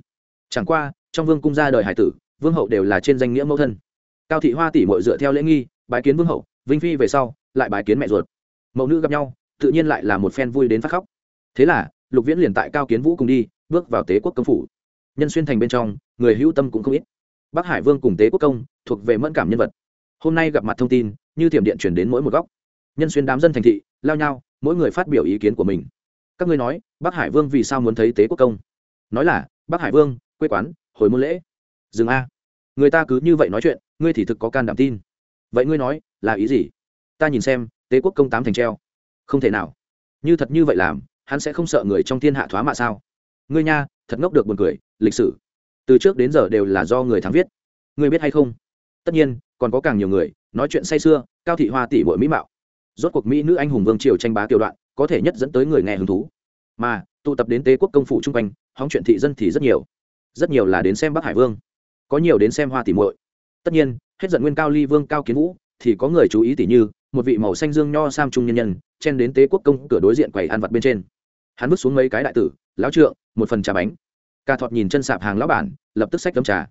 Chẳng qua, trong vương cung gia đời hải tử, vương hậu đều là trên danh nghĩa mẫu thân. Cao thị hoa tỷ mội dựa theo lễ nghi, bái kiến vương hậu, vinh phi về sau, lại bái kiến mẹ ruột mẫu nữ gặp nhau, tự nhiên lại là một phen vui đến phát khóc. Thế là, lục viễn liền tại cao kiến vũ cùng đi, bước vào tế quốc công phủ. Nhân xuyên thành bên trong, người hữu tâm cũng không ít. Bắc hải vương cùng tế quốc công thuộc về mẫn cảm nhân vật. Hôm nay gặp mặt thông tin, như thiểm điện chuyển đến mỗi một góc. Nhân xuyên đám dân thành thị, lao nhau, mỗi người phát biểu ý kiến của mình. Các ngươi nói, bắc hải vương vì sao muốn thấy tế quốc công? Nói là, bắc hải vương, quê quán, hồi môn lễ. Dừng a. Người ta cứ như vậy nói chuyện, ngươi thì thực có can đảm tin. Vậy ngươi nói, là ý gì? Ta nhìn xem tế quốc công tám thành treo. Không thể nào. Như thật như vậy làm hắn sẽ không sợ người trong thiên hạ thoá mạ sao? Ngươi nha thật ngốc được buồn cười lịch sử. Từ trước đến giờ đều là do người thắng viết. Ngươi biết hay không? Tất nhiên còn có càng nhiều người nói chuyện say xưa, cao thị hoa tỷ bội mỹ mạo. Rốt cuộc mỹ nữ anh hùng vương triều tranh bá tiểu đoạn có thể nhất dẫn tới người nghe hứng thú. Mà tụ tập đến tế quốc công phủ chung quanh hóng chuyện thị dân thì rất nhiều. Rất nhiều là đến xem bắc hải vương. Có nhiều đến xem hoa tỷ muội. Tất nhiên hết giận nguyên cao ly vương cao kiến vũ thì có người chú ý tỷ như một vị màu xanh dương nho sam trung nhân nhân, chen đến tế quốc công cửa đối diện quầy ăn vặt bên trên. Hắn vứt xuống mấy cái đại tử, lão trượng, một phần trà bánh. Ca thọt nhìn chân sạp hàng lão bản, lập tức xách tấm trà.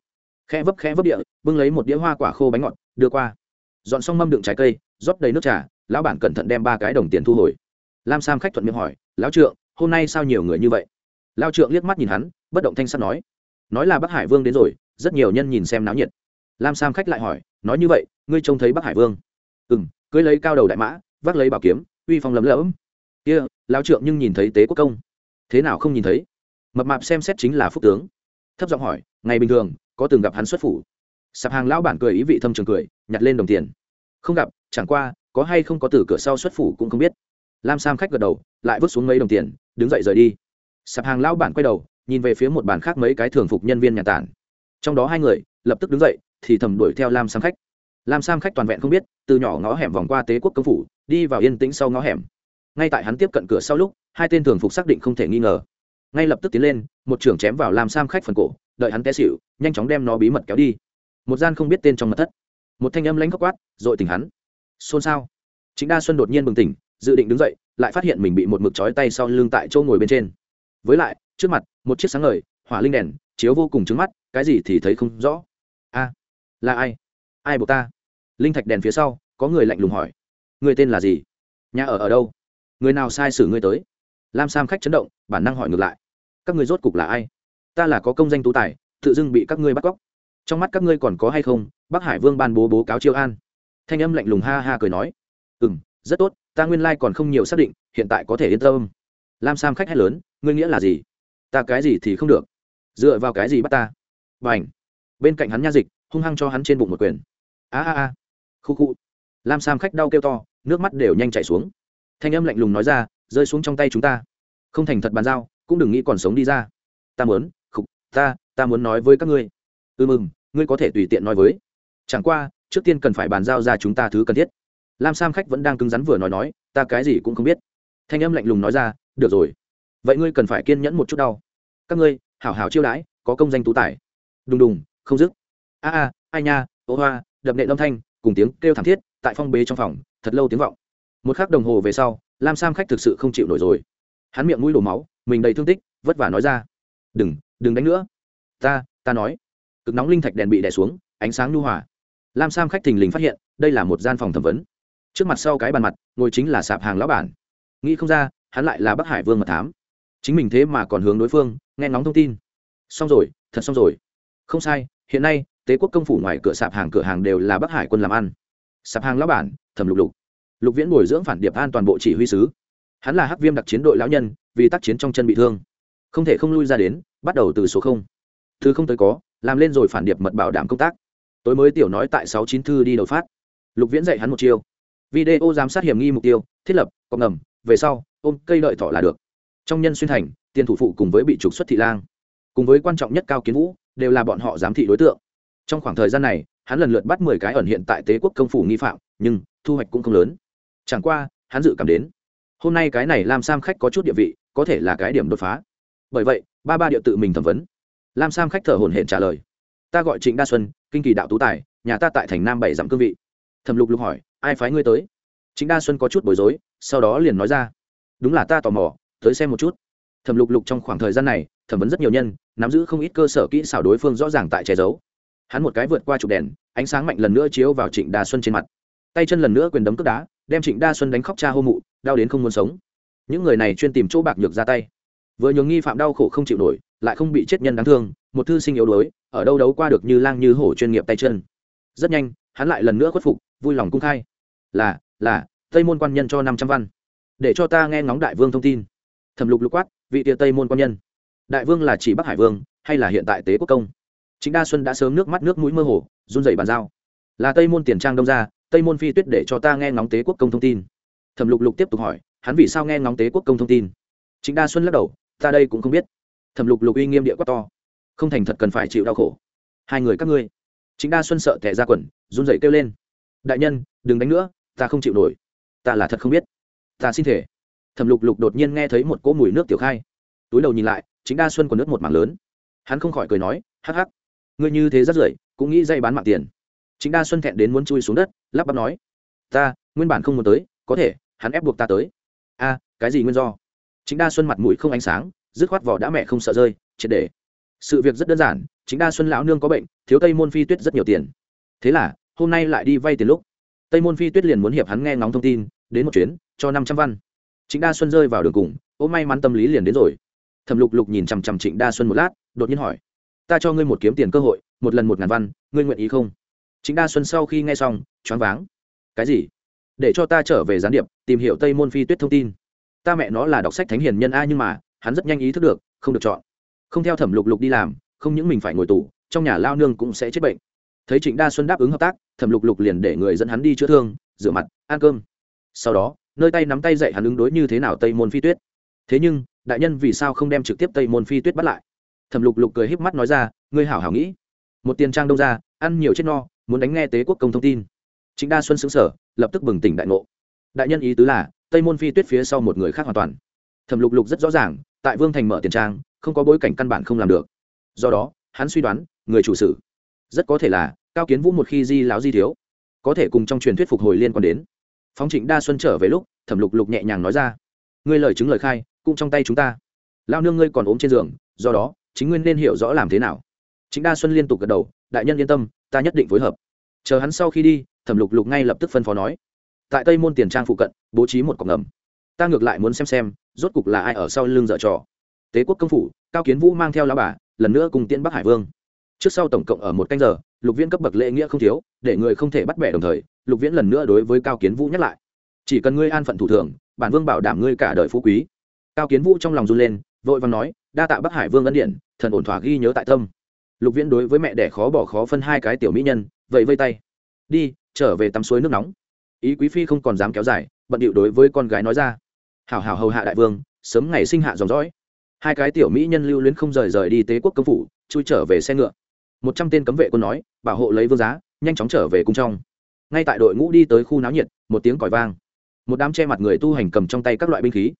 Khe vấp khe vấp địa, bưng lấy một đĩa hoa quả khô bánh ngọt, đưa qua. Dọn xong mâm đựng trái cây, rót đầy nước trà, lão bản cẩn thận đem ba cái đồng tiền thu hồi. Lam sam khách thuận miệng hỏi, lão trượng, hôm nay sao nhiều người như vậy? Lao trượng liếc mắt nhìn hắn, bất động thanh sắt nói nói là bắc hải vương đến rồi, rất nhiều nhân nhìn xem náo nhiệt. Lam sam khách lại hỏi, nói như vậy, ngươi trông thấy bắc hải vương? Ừ m cưới lấy cao đầu đại mã vác lấy bảo kiếm uy phong lấm lẫm kia、yeah, lao trượng nhưng nhìn thấy tế quốc công. Thế nào không nhìn thấy? Mập mạp xem xét chính là phúc tướng. Thấp giọng hỏi ngày bình thường có từng gặp hắn xuất phủ? Sạp hàng lão bản cười ý vị thâm trường cười nhặt lên đồng tiền. Không gặp chẳng qua có hay không có từ cửa sau xuất phủ cũng không biết. Lam sam khách gật đầu lại vứt xuống mấy đồng tiền đứng dậy rời đi. Sạp hàng lão bản quay đầu nhìn về phía một bàn khác mấy cái thường phục nhân viên nhà tản. Trong đó hai người lập tức đứng dậy thì thầm đuổi theo lam sam khách lam sam khách toàn vẹn không biết, từ nhỏ ngõ hẻm vòng qua tế quốc công phủ, đi vào yên tĩnh sau ngõ hẻm. Ngay tại hắn tiếp cận cửa sau lúc, hai tên thường phục xác định không thể nghi ngờ. Ngay lập tức tiến lên, một trưởng chém vào lam sam khách phần cổ, đợi hắn té xịu nhanh chóng đem nó bí mật kéo đi. Một gian không biết tên trong mật thất. Một thanh âm lãnh khóc quát, dội tỉnh hắn. Xôn xao. Chính đa xuân đột nhiên bừng tỉnh, dự định đứng dậy, lại phát hiện mình bị một mực trói tay sau lưng tại chỗ ngồi bên trên. Với lại, trước mặt, một chiếc sáng ngời, hỏa linh đèn, chiếu vô cùng trứng mắt, cái gì thì thấy không rõ. A, là ai? Ai buộc ta? Linh thạch đèn phía sau, có người lạnh lùng hỏi người tên là gì? Nhà ở ở đâu? Người nào sai xử ngươi tới? Lam sam khách chấn động, bản năng hỏi ngược lại, các người rốt cục là ai? Ta là có công danh tú tài, tự dưng bị các ngươi bắt cóc. Trong mắt các ngươi còn có hay không? Bắc hải vương ban bố bố cáo chiêu an. Thanh âm lạnh lùng ha ha cười nói ừ m rất tốt, ta nguyên lai còn không nhiều xác định, hiện tại có thể yên tâm. Lam sam khách hay lớn, ngươi nghĩa là gì? Ta cái gì thì không được. Dựa vào cái gì bắt ta? B à n h bên cạnh hắn nha dịch, hung hăng cho hắn trên bụng một quyền. A a a khu khu. Lam sam khách đau kêu to, nước mắt đều nhanh chảy xuống. Thanh âm lạnh lùng nói ra, rơi xuống trong tay chúng ta. Không thành thật bàn giao, cũng đừng nghĩ còn sống đi ra. Ta muốn, khục, ta ta muốn nói với các ngươi. Ư ừ mừng, ngươi có thể tùy tiện nói với. Chẳng qua, trước tiên cần phải bàn giao ra chúng ta thứ cần thiết. Lam sam khách vẫn đang cứng rắn vừa nói nói, ta cái gì cũng không biết. Thanh âm lạnh lùng nói ra, được rồi. Vậy ngươi cần phải kiên nhẫn một chút đau. Các ngươi, hảo hảo chiêu đãi, có công danh tú tài. Đùng đùng, không dứt. A a, ai nha, ô hoa, đập nệ âm thanh cùng tiếng kêu thảm thiết, tại phong bế trong phòng, thật lâu tiếng vọng. Một khắc đồng hồ về sau, lam sam khách thực sự không chịu nổi rồi. Hắn miệng mũi đổ máu, mình đầy thương tích, vất vả nói ra. Đừng đừng đánh nữa. Ta ta nói. Cực nóng linh thạch đèn bị đè xuống, ánh sáng nhu hòa. Lam sam khách thình lình phát hiện, đây là một gian phòng thẩm vấn. Trước mặt sau cái bàn mặt, ngồi chính là sạp hàng lão bản. Nghĩ không ra, hắn lại là bắc hải vương mật thám. Chính mình thế mà còn hướng đối phương, nghe ngóng thông tin. Xong rồi, thật xong rồi. Không sai, hiện nay tế quốc công phủ ngoài cửa sạp hàng, cửa hàng đều là bắc hải quân làm ăn. Sạp hàng lão bản thẩm lục lục. Lục viễn bồi dưỡng phản điệp an toàn bộ chỉ huy sứ. Hắn là hắc viêm đặc chiến đội lão nhân, vì tác chiến trong chân bị thương. Không thể không lui ra đến, bắt đầu từ số không. Thư không tới có, làm lên rồi phản điệp mật bảo đảm công tác. Tối mới tiểu nói tại sáu chín thư đi đầu phát. Lục viễn dạy hắn một chiêu. Video giám sát hiểm nghi mục tiêu, thiết lập, cọc ngầm, về sau, ôm cây đợi thọ là được. Trong nhân xuyên thành, tiền thủ phụ cùng với bị trục xuất thị lang. Cùng với quan trọng nhất cao kiến vũ, đều là bọn họ giám thị đối tượng trong khoảng thời gian này, hắn lần lượt bắt mười cái ẩn hiện tại tế quốc công phủ nghi phạm, nhưng thu hoạch cũng không lớn. Chẳng qua, hắn dự cảm đến, hôm nay cái này làm sam khách có chút địa vị, có thể là cái điểm đột phá. Bởi vậy, ba ba địa tự mình thẩm vấn. Lam sam khách thở hổn hển trả lời, ta gọi trịnh đa xuân, kinh kỳ đạo tú tài, nhà ta tại thành nam bảy dặm cương vị. Thẩm lục lục hỏi, ai phái ngươi tới? Chính đa xuân có chút bối rối, sau đó liền nói ra, đúng là ta tò mò, tới xem một chút. Thẩm lục lục trong khoảng thời gian này, thẩm vấn rất nhiều nhân, nắm giữ không ít cơ sở kỹ xảo đối phương rõ ràng tại che giấu hắn một cái vượt qua trục đèn, ánh sáng mạnh lần nữa chiếu vào trịnh đa xuân trên mặt. Tay chân lần nữa quyền đấm cướp đá, đem trịnh đa xuân đánh khóc cha hô mụ, đau đến không muốn sống. Những người này chuyên tìm chỗ bạc nhược ra tay. Vừa nhường nghi phạm đau khổ không chịu nổi, lại không bị chết nhân đáng thương, một thư sinh yếu đuối, ở đâu đấu qua được như lang như hổ chuyên nghiệp tay chân. Rất nhanh, hắn lại lần nữa khuất phục, vui lòng cung khai. Là là, tây môn quan nhân cho năm trăm văn. Để cho ta nghe ngóng đại vương thông tin. Thẩm lục lục quát, vị tia tây môn quan nhân, đại vương là chỉ bắc hải vương, hay là hiện tại tế quốc công? Chính đa xuân đã sớm nước mắt nước mũi mơ hồ, run dậy bàn giao. Là tây môn tiền trang đông ra tây môn phi tuyết để cho ta nghe ngóng tế quốc công thông tin. Thẩm lục lục tiếp tục hỏi, hắn vì sao nghe ngóng tế quốc công thông tin? Chính đa xuân lắc đầu, ta đây cũng không biết. Thẩm lục lục uy nghiêm địa quát to, không thành thật cần phải chịu đau khổ. Hai người các ngươi. Chính đa xuân sợ tẻ ra quần, run dậy kêu lên. Đại nhân, đừng đánh nữa, ta không chịu nổi. Ta là thật không biết. Ta xin thể thẩm lục lục đột nhiên nghe thấy một cỗ mùi nước tiểu khai. Túi đầu nhìn lại, chính đa xuân còn nước một mảng lớn. Hắn không khỏi cười nói, hắc hắc ngươi như thế rất rưởi cũng nghĩ dây bán mạng tiền. Chính đa xuân thẹn đến muốn chui xuống đất, lắp bắp nói, ta, nguyên bản không muốn tới, có thể, hắn ép buộc ta tới. A, cái gì nguyên do? Chính đa xuân mặt mũi không ánh sáng, dứt khoát vỏ đã mẹ không sợ rơi, triệt để. Sự việc rất đơn giản chính đa xuân lão nương có bệnh, thiếu tây môn phi tuyết rất nhiều tiền. Thế là, hôm nay lại đi vay tiền lúc, tây môn phi tuyết liền muốn hiệp hắn nghe ngóng thông tin, đến một chuyến, cho năm trăm văn. Chính đa xuân rơi vào đường cùng ô may mắn tâm lý liền đến rồi. Thẩm lục lục nhìn chằm chằm trịnh đa xuân một lát, đột nhiên hỏi ta cho ngươi một kiếm tiền cơ hội, một lần một ngàn văn, ngươi nguyện ý không? Chính đa xuân sau khi nghe xong, choáng váng. Cái gì? Để cho ta trở về gián điệp, tìm hiểu tây môn phi tuyết thông tin. Ta mẹ nó là đọc sách thánh hiền nhân a nhưng mà, hắn rất nhanh ý thức được, không được chọn. Không theo thẩm lục lục đi làm, không những mình phải ngồi tù, trong nhà lao nương cũng sẽ chết bệnh. Thấy trịnh đa xuân đáp ứng hợp tác, thẩm lục lục liền để người dẫn hắn đi chữa thương, rửa mặt, ăn cơm. Sau đó, nơi tay nắm tay dạy hắn ứng đối như thế nào tây môn phi tuyết. Thế nhưng, đại nhân vì sao không đem trực tiếp tây môn phi tuyết bắt lại? Thẩm lục lục cười híp mắt nói ra, ngươi hảo hảo nghĩ. Một tiền trang đông ra, ăn nhiều chết no, muốn đánh nghe tế quốc công thông tin. Chính đa xuân xứng sở lập tức bừng tỉnh đại ngộ. Đại nhân ý tứ là, tây môn phi tuyết phía sau một người khác hoàn toàn. Thẩm lục lục rất rõ ràng, tại vương thành mở tiền trang, không có bối cảnh căn bản không làm được. Do đó, hắn suy đoán, người chủ sự, rất có thể là cao kiến vũ một khi di láo di thiếu, có thể cùng trong truyền thuyết phục hồi liên quan đến. Phóng trịnh đa xuân trở về lúc, thẩm lục lục nhẹ nhàng nói ra, ngươi lời chứng lời khai, cũng trong tay chúng ta. Lao nương ngươi còn ốm trên giường, do đó chính nguyên nên hiểu rõ làm thế nào. Chính đa xuân liên tục gật đầu, đại nhân yên tâm, ta nhất định phối hợp. Chờ hắn sau khi đi, thẩm lục lục ngay lập tức phân phó nói, tại tây môn tiền trang phụ cận, bố trí một cọc ngầm. Ta ngược lại muốn xem xem, rốt cục là ai ở sau lưng dở trò. Tế quốc công phủ, cao kiến vũ mang theo lao bà, lần nữa cùng tiễn bắc hải vương. Trước sau tổng cộng ở một canh giờ, lục viễn cấp bậc lễ nghĩa không thiếu, để người không thể bắt bẻ đồng thời, lục viễn lần nữa đối với cao kiến vũ nhắc lại, chỉ cần ngươi an phận thủ thường bản vương bảo đảm ngươi cả đời phú quý. Cao kiến vũ trong lòng run lên, vội vàng nói, đa tạ bắc hải vương ân điển thần ổn thỏa ghi nhớ tại tâm. Lục viễn đối với mẹ đẻ khó bỏ khó phân hai cái tiểu mỹ nhân vậy vây tay. Đi, trở về tắm suối nước nóng. Ý quý phi không còn dám kéo dài, bận điệu đối với con gái nói ra. Hảo hảo hầu hạ đại vương, sớm ngày sinh hạ dòng dõi. Hai cái tiểu mỹ nhân lưu luyến không rời rời đi tế quốc công phủ, chui trở về xe ngựa. Một trăm tên cấm vệ quân nói, bảo hộ lấy vương giá, nhanh chóng trở về cung trong. Ngay tại đội ngũ đi tới khu náo nhiệt, một tiếng còi vang. Một đám che mặt người tu hành cầm trong tay các loại binh khí.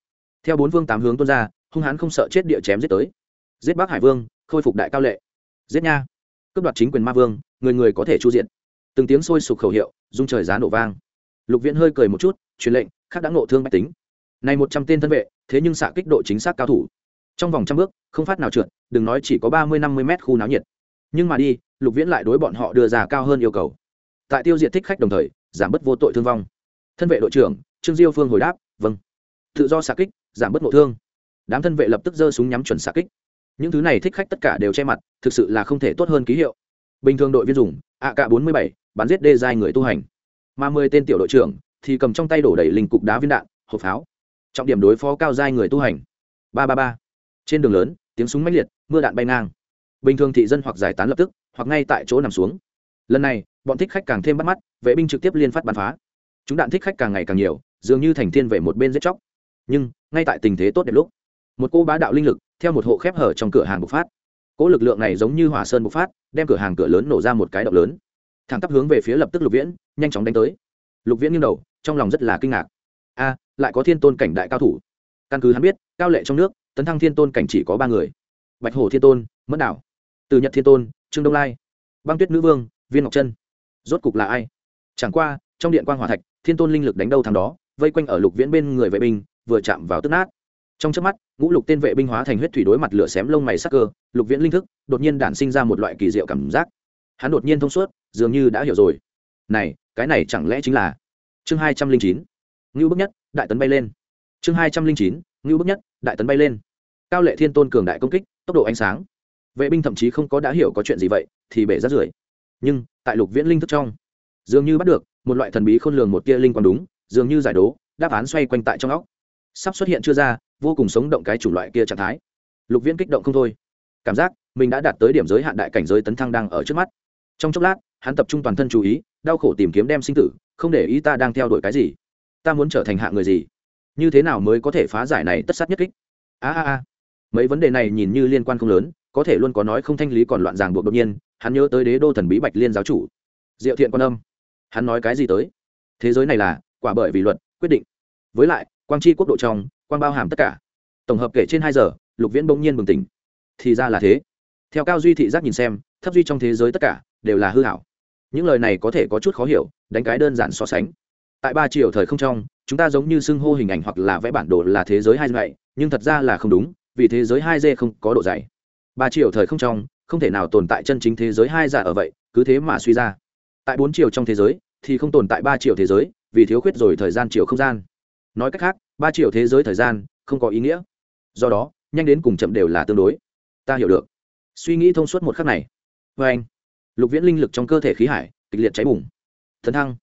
Theo bốn vương tám hướng tuôn ra, hung hãn không sợ chết địa chém giết tới giết bác hải vương, khôi phục đại cao lệ. Giết nha. Cướp đoạt chính quyền ma vương, người người có thể chu diện. Từng tiếng sôi sục khẩu hiệu dung trời giá nổ vang. Lục viễn hơi cười một chút, truyền lệnh, khác đã nộ thương bách tính. Này một trăm tên thân vệ, thế nhưng xạ kích độ chính xác cao thủ. Trong vòng trăm bước, không phát nào trượt, đừng nói chỉ có ba mươi, năm mươi mét khu náo nhiệt. Nhưng mà đi, lục viễn lại đối bọn họ đưa ra cao hơn yêu cầu. Tại tiêu diệt thích khách đồng thời, giảm bớt vô tội thương vong. Thân vệ đội trưởng, trương diêu phương hồi đáp vâng. Tự do xạ kích, giảm bớt nộ thương. Đám thân vệ lập tức giơ súng nhắm chuẩn xạ kích những thứ này thích khách tất cả đều che mặt, thực sự là không thể tốt hơn ký hiệu. Bình thường đội viên dùng ạ cả bốn mươi bảy, bắn giết đê giai người tu hành. Mà mười tên tiểu đội trưởng thì cầm trong tay đổ đầy linh cục đá viên đạn, hộp pháo. Trọng điểm đối phó cao giai người tu hành. Ba ba ba. Trên đường lớn, tiếng súng mãnh liệt, mưa đạn bay ngang. Bình thường thị dân hoặc giải tán lập tức, hoặc ngay tại chỗ nằm xuống. Lần này, bọn thích khách càng thêm bắt mắt, vệ binh trực tiếp liên phát bắn phá. Chúng đạn thích khách càng ngày càng nhiều, dường như thành thiên về một bên giết chóc. Nhưng, ngay tại tình thế tốt đẹp lúc một cô bá đạo linh lực theo một hộ khép hở trong cửa hàng bộc phát. Cỗ lực lượng này giống như hỏa sơn bộc phát, đem cửa hàng cửa lớn nổ ra một cái động lớn. Thẳng tắp hướng về phía lập tức lục viễn, nhanh chóng đánh tới. Lục viễn nghiêng đầu, trong lòng rất là kinh ngạc. A, lại có thiên tôn cảnh đại cao thủ. Căn cứ hắn biết, cao lệ trong nước, tấn thăng thiên tôn cảnh chỉ có ba người. Bạch hổ thiên tôn mất đảo, từ nhật thiên tôn, trương đông lai, băng tuyết nữ vương, viên ngọc trân. Rốt cục là ai? Chẳng qua, trong điện quan g hòa thạch, thiên tôn linh lực đánh đâu thằng đó, vây quanh ở lục viễn bên người vệ binh, vừa chạm vào tức nát trong trước mắt, ngũ lục tên vệ binh hóa thành huyết thủy đối mặt lửa xém lông mày sắc cơ, lục viễn linh thức, đột nhiên đản sinh ra một loại kỳ diệu cảm giác. Hắn đột nhiên thông suốt, dường như đã hiểu rồi. Này, cái này chẳng lẽ chính là chương hai trăm linh chín? Ngưu bức nhất, đại tấn bay lên. Chương hai trăm linh chín, ngưu bức nhất, đại tấn bay lên. Cao lệ thiên tôn cường đại công kích, tốc độ ánh sáng. Vệ binh thậm chí không có đã hiểu có chuyện gì vậy, thì bể rát rưởi. Nhưng, tại lục viễn linh thức trong, dường như bắt được, một loại thần bí khôn lường một tia linh còn đúng, dường như giải đố, đáp án xoay quanh tại trong óc sắp xuất hiện chưa ra, vô cùng sống động cái chủng loại kia trạng thái. Lục viễn kích động không thôi. Cảm giác mình đã đạt tới điểm giới hạn đại cảnh giới tấn thăng đang ở trước mắt. Trong chốc lát, hắn tập trung toàn thân chú ý, đau khổ tìm kiếm đem sinh tử, không để ý ta đang theo đuổi cái gì. Ta muốn trở thành hạ người gì? Như thế nào mới có thể phá giải này tất sát nhất kích? A a a. Mấy vấn đề này nhìn như liên quan không lớn, có thể luôn có nói không thanh lý còn loạn ràng buộc đột nhiên, hắn nhớ tới đế đô thần bí bạch liên giáo chủ. Diệu thiện quan âm. Hắn nói cái gì tới? Thế giới này là, quả bởi vì luật, quyết định. Với lại quang chi quốc độ trong, quang bao hàm tất cả. Tổng hợp kể trên hai giờ, lục viễn bỗng nhiên bừng tỉnh. Thì ra là thế. Theo cao duy thị giác nhìn xem, thấp duy trong thế giới tất cả đều là hư hảo những lời này có thể có chút khó hiểu, đánh cái đơn giản so sánh. Tại ba triệu thời không trong, chúng ta giống như xưng hô hình ảnh hoặc là vẽ bản đồ là thế giới hai dạy nhưng thật ra là không đúng, vì thế giới hai d không có độ dày. Ba triệu thời không trong, không thể nào tồn tại chân chính thế giới hai giả ở vậy, cứ thế mà suy ra. Tại bốn triệu trong thế giới, thì không tồn tại ba triệu thế giới, vì thiếu khuyết rồi thời gian chiều không gian nói cách khác, ba triệu thế giới thời gian, không có ý nghĩa. Do đó, nhanh đến cùng chậm đều là tương đối. Ta hiểu được. Suy nghĩ thông suốt một khắc này. Vê anh, lục viễn linh lực trong cơ thể khí hải, kịch liệt cháy bùng. Thần thăng.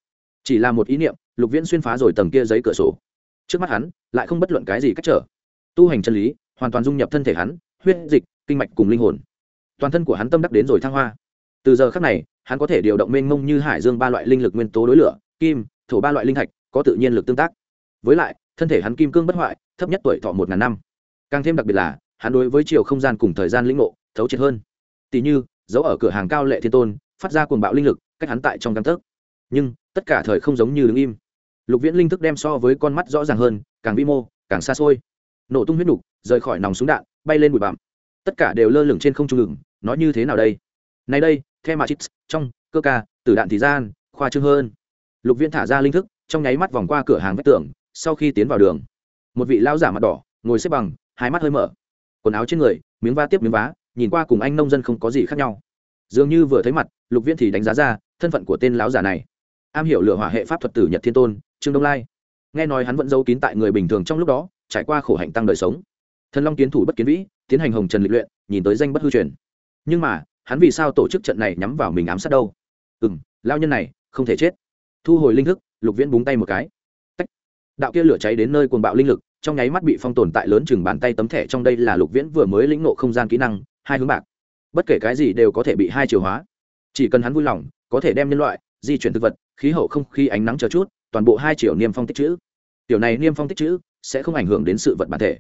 Chỉ là một ý niệm, lục viễn xuyên phá rồi tầng kia giấy cửa sổ. Trước mắt hắn, lại không bất luận cái gì cách trở. Tu hành chân lý, hoàn toàn dung nhập thân thể hắn, huyết dịch, kinh mạch cùng linh hồn. Toàn thân của hắn tâm đắc đến rồi thăng hoa. Từ giờ khắc này, hắn có thể điều động mênh mông như hải dương ba loại linh lực nguyên tố đối lửa, kim, thổ ba loại linh thạch, có tự nhiên lực tương tác với lại, thân thể hắn kim cương bất hoại, thấp nhất tuổi thọ một ngàn năm. Càng thêm đặc biệt là, hắn đối với chiều không gian cùng thời gian lĩnh ngộ, thấu triệt hơn. Tỷ như giấu ở cửa hàng cao lệ thiên tôn, phát ra cuồng bạo linh lực, cách hắn tại trong căn tấc. Nhưng, tất cả thời không giống như đứng im. Lục viễn linh thức đem so với con mắt rõ ràng hơn, càng vi mô, càng xa xôi. Nổ tung huyết nục, rời khỏi nòng súng đạn, bay lên bụi bặm. Tất cả đều lơ lửng trên không trung ngừng nói như thế nào đây? Nay đây theo mà chips trong, cơ ca, tử đạn thì gian, khoa trương hơn. Lục viễn thả ra linh thức, trong nháy mắt vòng qua cửa hàng vách tường sau khi tiến vào đường, một vị lão giả mặt đỏ, ngồi xếp bằng, hai mắt hơi mở. Quần áo trên người, miếng va tiếp miếng vá, nhìn qua cùng anh nông dân không có gì khác nhau. Dường như vừa thấy mặt, lục viễn thì đánh giá ra thân phận của tên lão giả này. Am hiểu lửa hỏa hệ pháp thuật tử nhật thiên tôn, trương đông lai. Nghe nói hắn vẫn giấu kín tại người bình thường trong lúc đó, trải qua khổ hạnh tăng đời sống. Thần long kiến thủ bất kiến vĩ, tiến hành hồng trần lịch luyện, nhìn tới danh bất hư truyền. Nhưng mà, hắn vì sao tổ chức trận này nhắm vào mình ám sát đâu? Ừ m lao nhân này, không thể chết. Thu hồi linh thức, lục viễn búng tay một cái đạo kia lửa cháy đến nơi cuồng bạo linh lực, trong nháy mắt bị phong tồn tại lớn chừng bàn tay tấm thẻ trong đây là lục viễn vừa mới lĩnh nộ không gian kỹ năng, hai hướng bạc. Bất kể cái gì đều có thể bị hai chiều hóa. Chỉ cần hắn vui lòng, có thể đem nhân loại, di chuyển thực vật, khí hậu không khí ánh nắng chờ chút, toàn bộ hai chiều niêm phong tích chữ. Tiểu này niêm phong tích chữ sẽ không ảnh hưởng đến sự vật bản thể.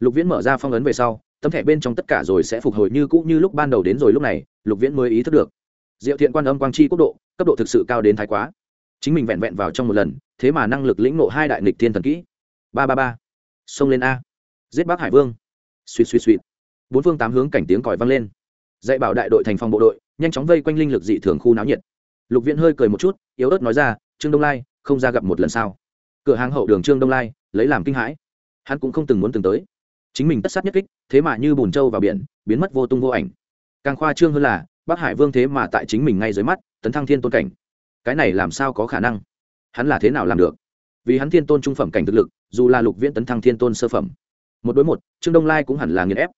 Lục viễn mở ra phong ấn về sau, tấm thẻ bên trong tất cả rồi sẽ phục hồi như cũ như lúc ban đầu đến rồi lúc này, lục viễn mới ý thức được. Diệu thiện quan âm quang chi quốc độ, cấp độ thực sự cao đến thái quá chính mình vẹn vẹn vào trong một lần, thế mà năng lực lĩnh nộ hai đại nghịch thiên thần kỹ. Ba ba ba. Xông lên a. Giết bác hải vương. Suỵt suỵt suỵt bốn phương tám hướng cảnh tiếng còi vang lên. Dạy bảo đại đội thành phòng bộ đội, nhanh chóng vây quanh linh lực dị thường khu náo nhiệt. Lục viễn hơi cười một chút, yếu ớt nói ra, trương đông lai, không ra gặp một lần sau cửa hàng hậu đường trương đông lai, lấy làm kinh hãi. Hắn cũng không từng muốn từng tới. Chính mình tất sát nhất kích, thế mà như bùn trâu vào biển, biến mất vô tung vô ảnh. Càng khoa trương hơn là, bắc hải vương thế mà tại chính mình ngay dưới mắt, tấn thăng thiên tôn cảnh cái này làm sao có khả năng? Hắn là thế nào làm được? Vì hắn thiên tôn trung phẩm cảnh thực lực, dù là lục viễn tấn thăng thiên tôn sơ phẩm, một đối một, trương đông lai cũng hẳn là nghiền ép.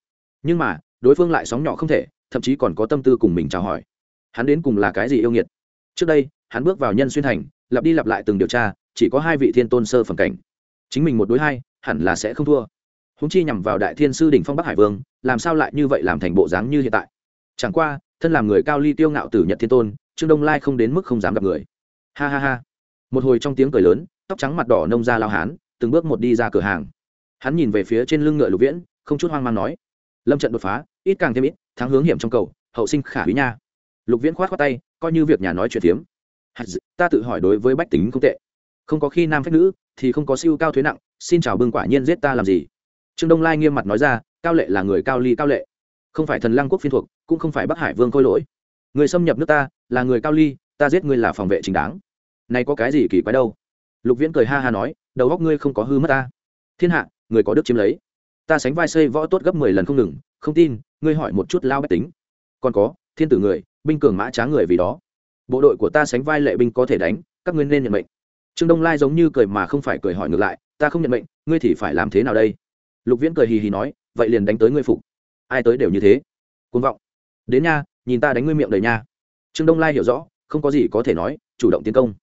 Nhưng mà, đối phương lại sóng nhỏ không thể, thậm chí còn có tâm tư cùng mình chào hỏi. Hắn đến cùng là cái gì yêu nghiệt? Trước đây, hắn bước vào nhân xuyên thành, lặp đi lặp lại từng điều tra, chỉ có hai vị thiên tôn sơ phẩm cảnh. Chính mình một đối hai, hẳn là sẽ không thua. Húng chi nhằm vào đại thiên sư đỉnh phong bắc hải vương, làm sao lại như vậy làm thành bộ dáng như hiện tại? Chẳng qua, thân làm người cao ly tiêu ngạo tử nhật thiên tôn trương đông lai không đến mức không dám gặp người. Ha ha ha. Một hồi trong tiếng cười lớn, tóc trắng mặt đỏ nông ra lao hán, từng bước một đi ra cửa hàng. Hắn nhìn về phía trên lưng ngựa lục viễn, không chút hoang mang nói, lâm trận đột phá, ít càng thêm ít, thắng hướng hiểm trong cầu, hậu sinh khả quý nha. Lục viễn khoát khoát tay, coi như việc nhà nói chuyện tiếm. ta tự hỏi đối với bách tính không tệ. Không có khi nam phép nữ, thì không có siêu cao thuế nặng, xin chào bưng quả nhiên giết ta làm gì? Trương đông lai nghiêm mặt nói ra, cao lệ là người cao ly cao lệ. Không phải thần lăng quốc phiên thuộc, cũng không phải bắc hải vương khôi lỗi người xâm nhập nước ta, là người cao ly, ta giết ngươi là phòng vệ chính đáng. Nay có cái gì kỳ quái đâu? Lục viễn cười ha ha nói, đầu góc ngươi không có hư mất ta. Thiên hạ, người có đức chiếm lấy. Ta sánh vai xây võ tốt gấp mười lần không ngừng, không tin, ngươi hỏi một chút lao bách tính. Còn có, thiên tử người, binh cường mã trá người vì đó. Bộ đội của ta sánh vai lệ binh có thể đánh, các ngươi nên nhận mệnh. Trương đông lai giống như cười mà không phải cười hỏi ngược lại, ta không nhận mệnh, ngươi thì phải làm thế nào đây? Lục viễn cười hì hì nói, vậy liền đánh tới ngươi phục. Ai tới đều như thế. Côn vọng. Đến nha nhìn ta đánh ngươi miệng đầy nha. Trương đông lai hiểu rõ, không có gì có thể nói, chủ động tiến công.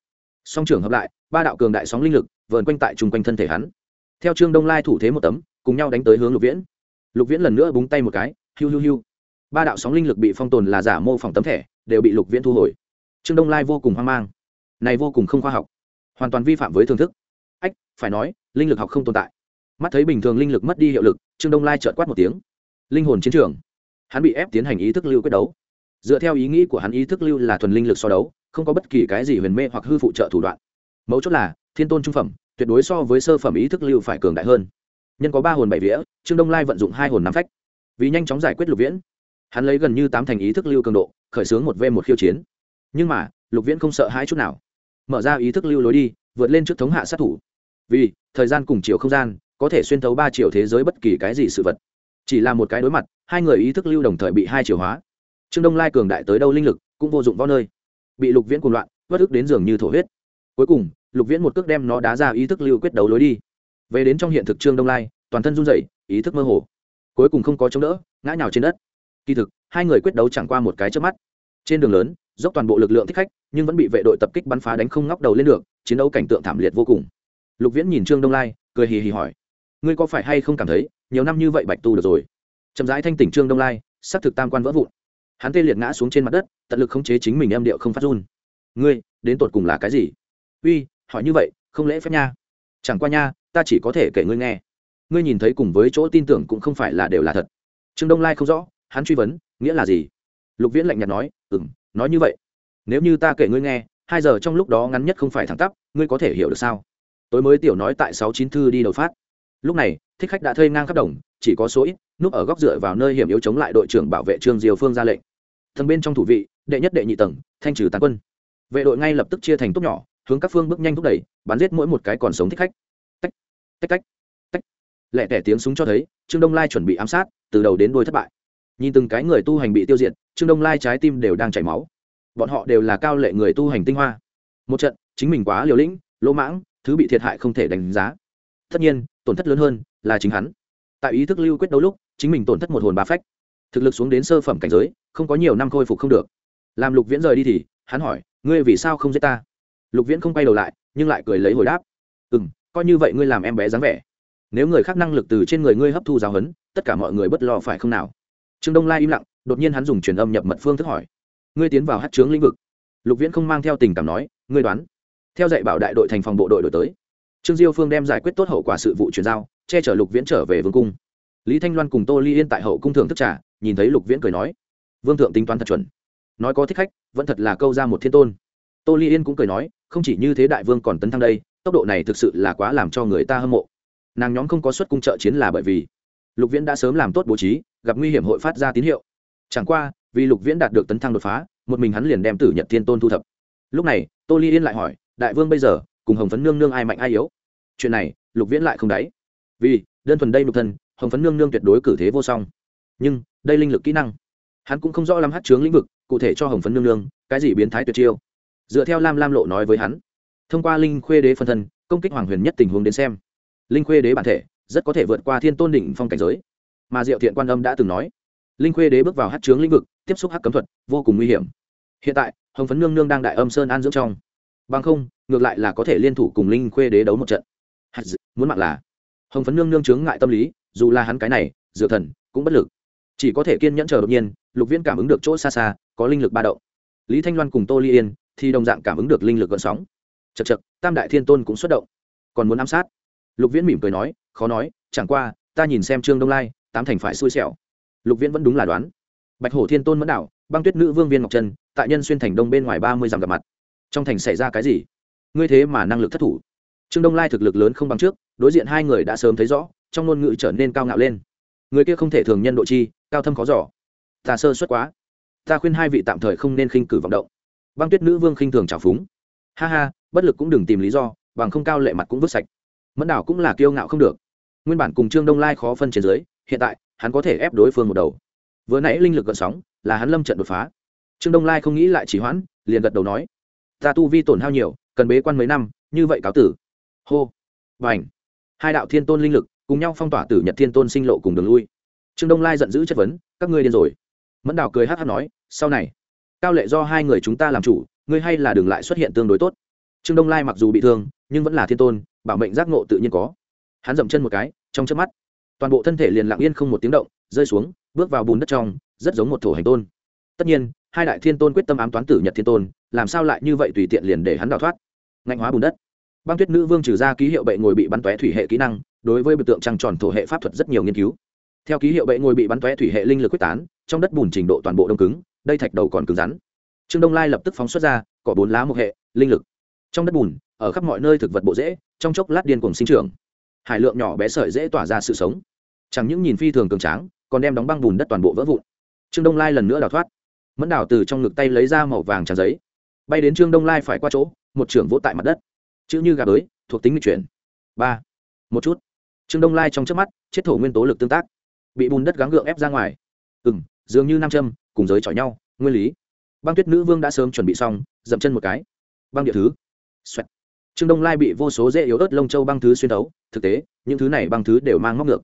Song trưởng hợp lại, ba đạo cường đại sóng linh lực, vờn quanh tại chung quanh thân thể hắn. Theo trương đông lai thủ thế một tấm, cùng nhau đánh tới hướng lục viễn. Lục viễn lần nữa búng tay một cái, hiu hiu hiu. Ba đạo sóng linh lực bị phong tồn là giả mô phỏng tấm thẻ, đều bị lục viễn thu hồi. Trương đông lai vô cùng hoang mang. Này vô cùng không khoa học. Hoàn toàn vi phạm với thưởng thức. Ách, phải nói, linh lực học không tồn tại. Mắt thấy bình thường linh lực mất đi hiệu lực, trương đông lai trợt quát một tiếng. Linh hồn chiến trường. Hắn bị ép tiến hành ý thức lưu quyết đấu dựa theo ý nghĩ của hắn, ý thức lưu là thuần linh lực so đấu, không có bất kỳ cái gì huyền mê hoặc hư phụ trợ thủ đoạn. Mấu chốt là, thiên tôn trung phẩm, tuyệt đối so với sơ phẩm ý thức lưu phải cường đại hơn. Nhân có ba hồn bảy vía, trương đông lai vận dụng hai hồn năm phách. Vì nhanh chóng giải quyết lục viễn, hắn lấy gần như tám thành ý thức lưu cường độ, khởi xướng một v một khiêu chiến. Nhưng mà, lục viễn không sợ hai chút nào. Mở ra ý thức lưu lối đi, vượt lên trước thống hạ sát thủ. Vì, thời gian cùng chiều không gian, có thể xuyên thấu ba chiều thế giới bất kỳ cái gì sự vật. Chỉ là một cái đối mặt, hai người ý thức lưu đồng thời bị hai chiều hóa trương đông lai cường đại tới đâu linh lực cũng vô dụng võ nơi. Bị lục viễn cuồng loạn bất ức đến giường như thổ huyết. Cuối cùng, lục viễn một cước đem nó đá ra ý thức lưu quyết đấu lối đi. Về đến trong hiện thực trương đông lai, toàn thân run rẩy, ý thức mơ hồ. Cuối cùng không có chống đỡ, ngã nhào trên đất. Kỳ thực, hai người quyết đấu chẳng qua một cái trước mắt. Trên đường lớn, dốc toàn bộ lực lượng thích khách, nhưng vẫn bị vệ đội tập kích bắn phá đánh không ngóc đầu lên được, chiến đấu cảnh tượng thảm liệt vô cùng. Lục viễn nhìn trương đông lai, cười hì hì hỏi, ngươi có phải hay không cảm thấy, nhiều năm như vậy bạch tu được rồi? Chậm rãi thanh tỉnh trương đông lai s ắ c thực tam quan vỡ vụn hắn tê liệt ngã xuống trên mặt đất, tận lực khống chế chính mình em điệu không phát run. Ngươi, đến tột cùng là cái gì? Uy, hỏi như vậy, không lễ phép nha. Chẳng qua nha, ta chỉ có thể kể ngươi nghe. Ngươi nhìn thấy cùng với chỗ tin tưởng cũng không phải là đều là thật. Trương đông lai không rõ, hắn truy vấn, nghĩa là gì? Lục viễn lạnh nhạt nói ừ m nói như vậy. Nếu như ta kể ngươi nghe, hai giờ trong lúc đó ngắn nhất không phải thẳng tắp, ngươi có thể hiểu được sao? Tối mới tiểu nói tại sáu chín thư đi đầu phát. Lúc này, thích khách đã thơi ngang khắp đồng, chỉ có số ít, núp ở góc dựa vào nơi hiểm yếu chống lại đội trưởng bảo vệ trương diều phương ra lệnh thần bên trong thủ vị, đệ nhất đệ nhị tầng, thanh trừ tàn quân. Vệ đội ngay lập tức chia thành tốt nhỏ, hướng các phương bước nhanh thúc đẩy, bắn giết mỗi một cái còn sống thích khách. Tách tách tách tách. Lẹ tẻ tiếng súng cho thấy, trương đông lai chuẩn bị ám sát, từ đầu đến đôi thất bại. Nhìn từng cái người tu hành bị tiêu diệt, trương đông lai trái tim đều đang chảy máu. Bọn họ đều là cao lệ người tu hành tinh hoa. Một trận, chính mình quá liều lĩnh, lỗ mãng, thứ bị thiệt hại không thể đánh giá. Tất nhiên, tổn thất lớn hơn là chính hắn. Tại ý thức lưu quyết đấu lúc, chính mình tổn thất một hồn ba phách thực lực xuống đến sơ phẩm cảnh giới, không có nhiều năm khôi phục không được. Làm lục viễn rời đi thì, hắn hỏi, ngươi vì sao không giết ta? Lục viễn không quay đầu lại, nhưng lại cười lấy hồi đáp ừ m coi như vậy ngươi làm em bé dáng vẻ. Nếu người khác năng lực từ trên người ngươi hấp thu giáo huấn, tất cả mọi người bất lo phải không nào? Trương đông lai im lặng, đột nhiên hắn dùng truyền âm nhập mật phương thức hỏi, ngươi tiến vào hát trướng lĩnh vực? Lục viễn không mang theo tình cảm nói, ngươi đoán. Theo dạy bảo đại đội thành phòng bộ đội đổi tới, trương diêu phương đem giải quyết tốt hậu quả sự vụ chuyển giao, che chở lục viễn trở về vương cung. Lý thanh loan cùng tô ly yên tại hậu cung thường thức trả nhìn thấy lục viễn cười nói, vương thượng tính toán thật chuẩn. Nói có thích khách, vẫn thật là câu ra một thiên tôn. Tô ly yên cũng cười nói, không chỉ như thế đại vương còn tấn thăng đây, tốc độ này thực sự là quá làm cho người ta hâm mộ. Nàng nhóm không có suất cung trợ chiến là bởi vì lục viễn đã sớm làm tốt bố trí, gặp nguy hiểm hội phát ra tín hiệu. Chẳng qua, vì lục viễn đạt được tấn thăng đột phá, một mình hắn liền đem tử nhật thiên tôn thu thập. Lúc này, tô ly yên lại hỏi, đại vương bây giờ, cùng hồng phấn nương nương ai mạnh ai yếu? Chuyện này, lục viễn lại không đáy. Vì, đơn thuần đây nục thân, hồng phấn nương nương tuyệt đối cử thế vô song nhưng đây linh lực kỹ năng, hắn cũng không rõ lắm hát chướng lĩnh vực, cụ thể cho hồng phấn nương nương, cái gì biến thái tuyệt chiêu. Dựa theo lam lam lộ nói với hắn, thông qua linh khuê đế phân thân, công kích hoàng huyền nhất tình huống đến xem, linh khuê đế bản thể rất có thể vượt qua thiên tôn đỉnh phong cảnh giới. Mà diệu thiện quan âm đã từng nói, linh khuê đế bước vào hát chướng lĩnh vực, tiếp xúc hát cấm thuật, vô cùng nguy hiểm. Hiện tại, hồng phấn nương nương đang đại âm sơn an dưỡng trong. Bằng không, ngược lại là có thể liên thủ cùng linh khuê đế đấu một trận. Muốn mạng là, hồng phấn nương nương chướng ngại tâm lý, dù là hắn cái này, dựa thần, cũng bất lực chỉ có thể kiên nhẫn chờ đột nhiên, lục viễn cảm ứng được chỗ xa xa, có linh lực ba động. Lý thanh loan cùng tô ly yên thì đồng dạng cảm ứng được linh lực gợn sóng. Chật chật tam đại thiên tôn cũng xuất động. Còn muốn ám sát? Lục viễn mỉm cười nói, khó nói, chẳng qua, ta nhìn xem trương đông lai, tám thành phải xui xẻo. Lục viễn vẫn đúng là đoán. Bạch hổ thiên tôn mẫn đảo, băng tuyết nữ vương viên ngọc trân tại nhân xuyên thành đông bên ngoài ba mươi dặm gặp mặt. Trong thành xảy ra cái gì? Ngươi thế mà năng lực thất thủ. Trương đông lai thực lực lớn không bằng trước, đối diện hai người đã sớm thấy rõ, trong ngôn ngữ trở nên cao ngạo lên người kia không thể thường nhân độ chi, cao thâm khó giỏ ta sơ suất quá. Ta khuyên hai vị tạm thời không nên khinh cử vọng động. Băng tuyết nữ vương khinh thường trào phúng. Ha ha, bất lực cũng đừng tìm lý do, bằng không cao lệ mặt cũng vứt sạch. Mẫn đảo cũng là kiêu ngạo không được. Nguyên bản cùng trương đông lai khó phân trên dưới, hiện tại, hắn có thể ép đối phương một đầu. Vừa nãy linh lực gợn sóng, là hắn lâm trận đột phá. Trương đông lai không nghĩ lại chỉ hoãn, liền gật đầu nói, ta tu vi tổn hao nhiều, cần bế quan mấy năm, như vậy cáo tử. Hô. Và ảnh hai đạo thiên tôn linh lực cùng nhau phong tỏa tử nhật thiên tôn sinh lộ cùng đường lui. Trương đông lai giận dữ chất vấn, các ngươi điên rồi. Mẫn đào cười hát hát nói, sau này, cao lệ do hai người chúng ta làm chủ, ngươi hay là đường lại xuất hiện tương đối tốt. Trương đông lai mặc dù bị thương, nhưng vẫn là thiên tôn, bảo mệnh giác ngộ tự nhiên có. Hắn dậm chân một cái, trong chớp mắt, toàn bộ thân thể liền lặng yên không một tiếng động, rơi xuống, bước vào bùn đất trong, rất giống một thổ hành tôn. Tất nhiên, hai đại thiên tôn quyết tâm ám toán tử nhật thiên tôn, làm sao lại như vậy tùy tiện liền để hắn đào thoát? Ngạnh hóa bùn đất. Băng tuyết nữ vương trừ ra ký hiệu bệ ngồi bị bắn tóe thủy hệ kỹ năng đối với biểu tượng trăng tròn thổ hệ pháp thuật rất nhiều nghiên cứu. Theo ký hiệu bệ ngồi bị bắn tóe thủy hệ linh lực quyết tán, trong đất bùn trình độ toàn bộ đông cứng, đây thạch đầu còn cứng rắn. Trương đông lai lập tức phóng xuất ra có bốn lá một hệ, linh lực. Trong đất bùn, ở khắp mọi nơi thực vật bộ dễ trong chốc lát điên cùng sinh trưởng. Hải lượng nhỏ bé sợi dễ tỏa ra sự sống. Chẳng những nhìn phi thường cường tráng, còn đem đóng băng bùn đất toàn bộ vỡ vụn. Trương đông lai lần nữa đào thoát. Mẫn đào từ trong ngực tay lấy ra màu vàng tràn giấy. Bay đến trương đông lai phải qua chỗ, một trưởng vỗ tại mặt đất. Chữ như gà bới, thuộc tính lịch chuyển. Ba. Một chút trương đông lai trong trước mắt, chết thổ nguyên tố lực tương tác. Bị bùn đất gắng gượng ép ra ngoài. Ừ m dường như nam châm, cùng giới chọi nhau, nguyên lý. Băng tuyết nữ vương đã sớm chuẩn bị xong, dậm chân một cái. Băng địa thứ、Xoẹt. trương đông lai bị vô số dễ yếu ớt lông châu băng thứ xuyên đấu thực tế, những thứ này băng thứ đều mang móc ngược.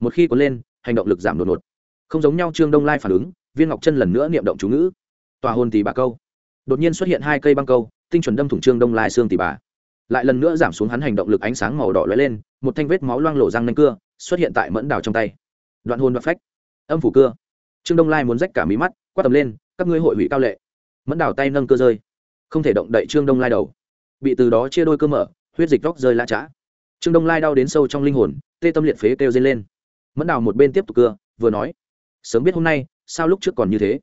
Một khi có lên, hành động lực giảm đột ngột. Không giống nhau trương đông lai phản ứng, viên ngọc chân lần nữa niệm động chú ngữ. Tòa hôn tỷ bà câu. Đột nhiên xuất hiện hai cây băng câu, tinh chuẩn đâm thủng trương đông lai xương tỷ bà lại lần nữa giảm xuống hắn hành động lực ánh sáng màu đỏ lóe lên, một thanh vết máu loang lổ răng nanh cưa xuất hiện tại mẫn đào trong tay. Đoạn hôn đoạn phách. Âm phủ cưa. Trương đông lai muốn rách cả mí mắt, quát tầm lên, các ngươi hội hủy cao lệ. Mẫn đào tay nâng cơ rơi. Không thể động đậy trương đông lai đầu. Bị từ đó chia đôi cơ mở, huyết dịch vóc rơi la chã trương đông lai đau đến sâu trong linh hồn, tê tâm liệt phế kêu dây lên. Mẫn đào một bên tiếp tục cưa, vừa nói, sớm biết hôm nay, sao lúc trước còn như thế?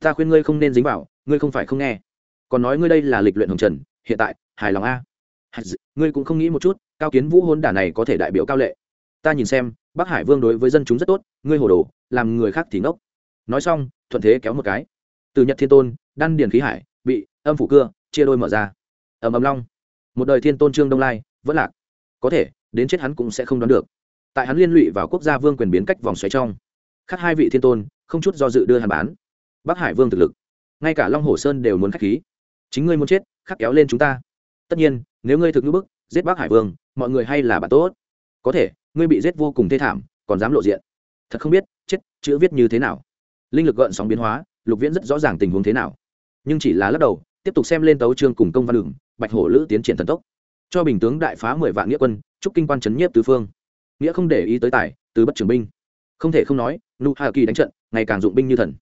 Ta khuyên ngươi không nên dính vào, ngươi không phải không nghe. Còn nói ngươi đây là lịch luyện hồng trần, hiện tại, hài lòng a ngươi cũng không nghĩ một chút, cao kiến vũ hôn đả này có thể đại biểu cao lệ. Ta nhìn xem, bắc hải vương đối với dân chúng rất tốt, ngươi hồ đồ, làm người khác thì ngốc. Nói xong, thuận thế kéo một cái. Từ nhật thiên tôn, đan điền khí hải, bị âm phủ cưa, chia đôi mở ra. Ầm ầm long. Một đời thiên tôn trương đông lai, vẫn lạc. Có thể, đến chết hắn cũng sẽ không đoán được. Tại hắn liên lụy vào quốc gia vương quyền biến cách vòng xoáy trong, khác hai vị thiên tôn, không chút do dự đưa hàn bán. Bắc hải vương thực lực, ngay cả long hồ sơn đều muốn k h á c h khí. Chính ngươi muốn chết, khắc kéo lên chúng ta. Tất nhiên nếu ngươi thực ngữ bức, giết bắc hải vương, mọi người hay là bạn tốt. Có thể, ngươi bị giết vô cùng thê thảm, còn dám lộ diện. Thật không biết, chết, chữ viết như thế nào? Linh lực gợn sóng biến hóa, lục viễn rất rõ ràng tình huống thế nào. Nhưng chỉ là lắc đầu, tiếp tục xem lên tấu trương cùng công văn đường, bạch hổ lữ tiến triển thần tốc. Cho bình tướng đại phá mười vạn nghĩa quân, chúc kinh quan trấn nhiếp tứ phương. Nghĩa không để ý tới tài, từ bất trường binh. Không thể không nói, nụ hà kỳ đánh trận, ngày càng dụng binh như thần.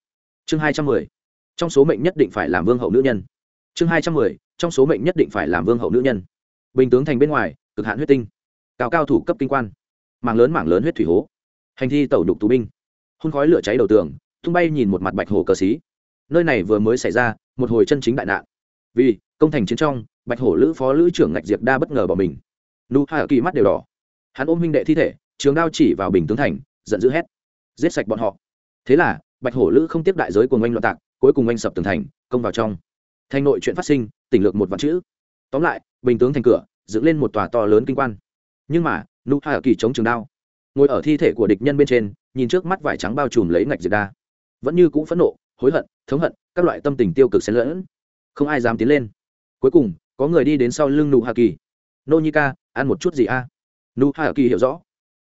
Chương hai trăm mười. Trong số mệnh nhất định phải làm vương hậu nữ nhân. Chương hai trăm mười, trong số mệnh nhất định phải làm vương hậu nữ nhân bình tướng thành bên ngoài, cực hạn huyết tinh, cao cao thủ cấp kinh quan, mảng lớn mảng lớn huyết thủy hố, hành thi tẩu đục tù binh hôn khói lửa cháy đầu tường, tung bay nhìn một mặt bạch hồ cờ xí. Nơi này vừa mới xảy ra, một hồi chân chính đại nạn. Vì, công thành chiến trong, bạch hổ lữ phó lữ trưởng ngạch diệp đa bất ngờ bỏ mình. Nụ ở kỳ mắt đều đỏ. Hắn ôm huynh đệ thi thể, trường đao chỉ vào bình tướng thành, giận dữ hét. Giết sạch bọn họ. Thế là, bạch hổ lữ không tiếp đại giới cùng oanh loạn tạc, cuối cùng oanh sập tường thành, công vào trong. Thành nội chuyện phát sinh, tỉnh lược một vạn chữ tóm lại, bình tướng thành cửa, dựng lên một tòa to lớn kinh quan. Nhưng mà, nụ hạ kỳ chống trường đao. Ngồi ở thi thể của địch nhân bên trên, nhìn trước mắt vải trắng bao trùm lấy ngạch diệt đa. Vẫn như cũ phẫn nộ, hối hận, thống hận, các loại tâm tình tiêu cực xen lẫn. Không ai dám tiến lên. Cuối cùng, có người đi đến sau lưng nụ hạ kỳ. Nô nhi ca, ăn một chút gì a? À? nụ hạ kỳ hiểu rõ.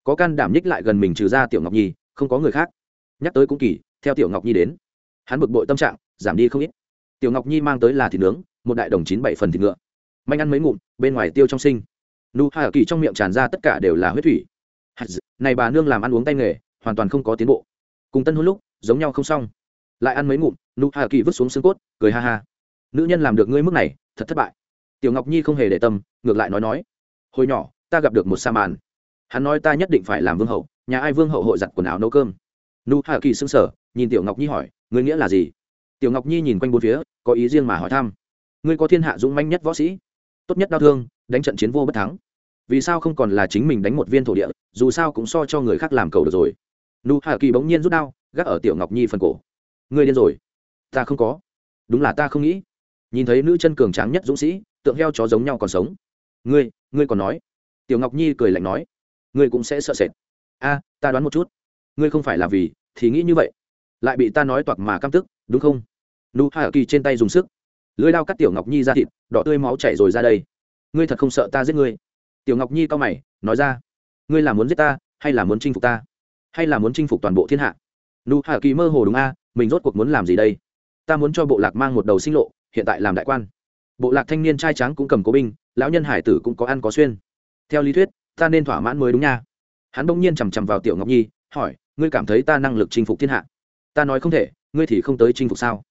Có can đảm nhích lại gần mình trừ ra tiểu ngọc nhi, không có người khác. Nhắc tới cũng kỳ, theo tiểu ngọc nhi đến, hắn bực bội tâm trạng, giảm đi không ít. Tiểu ngọc nhi mang tới là thịt nướng, một đại đồng chín bảy phần thịt ngựa manh ăn mấy ngụm, bên ngoài tiêu trong sinh. Nụ hạ kỳ trong miệng tràn ra tất cả đều là huyết thủy. Này bà nương làm ăn uống tay nghề, hoàn toàn không có tiến bộ. Cùng tân hôn lúc, giống nhau không xong. Lại ăn mấy ngụm, nụ hạ kỳ vứt xuống xương cốt, cười ha ha. Nữ nhân làm được ngươi mức này, thật thất bại. Tiểu ngọc nhi không hề để tâm, ngược lại nói nói. Hồi nhỏ, ta gặp được một sa màn. Hắn nói ta nhất định phải làm vương hậu, nhà ai vương hậu hội giặt quần áo nấu cơm. Nụ hạ kỳ xưng sở nhìn tiểu ngọc nhi hỏi, ngươi nghĩa là gì? Tiểu ngọc nhi nhìn quanh bốn phía, có ý riêng mà hỏi thăm. Ngươi có thiên hạ dũng manh nhất võ sĩ? Tốt nhất đau thương, đánh trận chiến vô bất thắng. Vì sao không còn là chính mình đánh một viên thổ địa, dù sao cũng so cho người khác làm cầu được rồi. Nụ hạ kỳ bỗng nhiên rút đao, gác ở tiểu ngọc nhi phần cổ. Ngươi điên rồi. Ta không có. Đúng là ta không nghĩ. Nhìn thấy nữ chân cường tráng nhất dũng sĩ, tượng heo chó giống nhau còn sống. Ngươi ngươi còn nói. Tiểu ngọc nhi cười lạnh nói. Ngươi cũng sẽ sợ sệt. A, ta đoán một chút. Ngươi không phải là vì, thì nghĩ như vậy. Lại bị ta nói toạc mà căm tức, đúng không? Nụ hạ kỳ trên tay dùng sức lưới lao cắt tiểu ngọc nhi ra thịt, đỏ tươi máu chảy rồi ra đây. Ngươi thật không sợ ta giết ngươi? Tiểu ngọc nhi cao mày, nói ra. Ngươi là muốn giết ta, hay là muốn chinh phục ta? Hay là muốn chinh phục toàn bộ thiên hạ? Nụ hạ kỳ mơ hồ đúng a, mình rốt cuộc muốn làm gì đây? Ta muốn cho bộ lạc mang một đầu sinh lộ, hiện tại làm đại quan. Bộ lạc thanh niên trai tráng cũng cầm cố binh, lão nhân hải tử cũng có ăn có xuyên. Theo lý thuyết, ta nên thỏa mãn mới đúng nha. Hắn bỗng nhiên chằm chằm vào tiểu ngọc nhi, hỏi, ngươi cảm thấy ta năng lực chinh phục thiên hạ? Ta nói không thể, ngươi thì không tới chinh phục sao?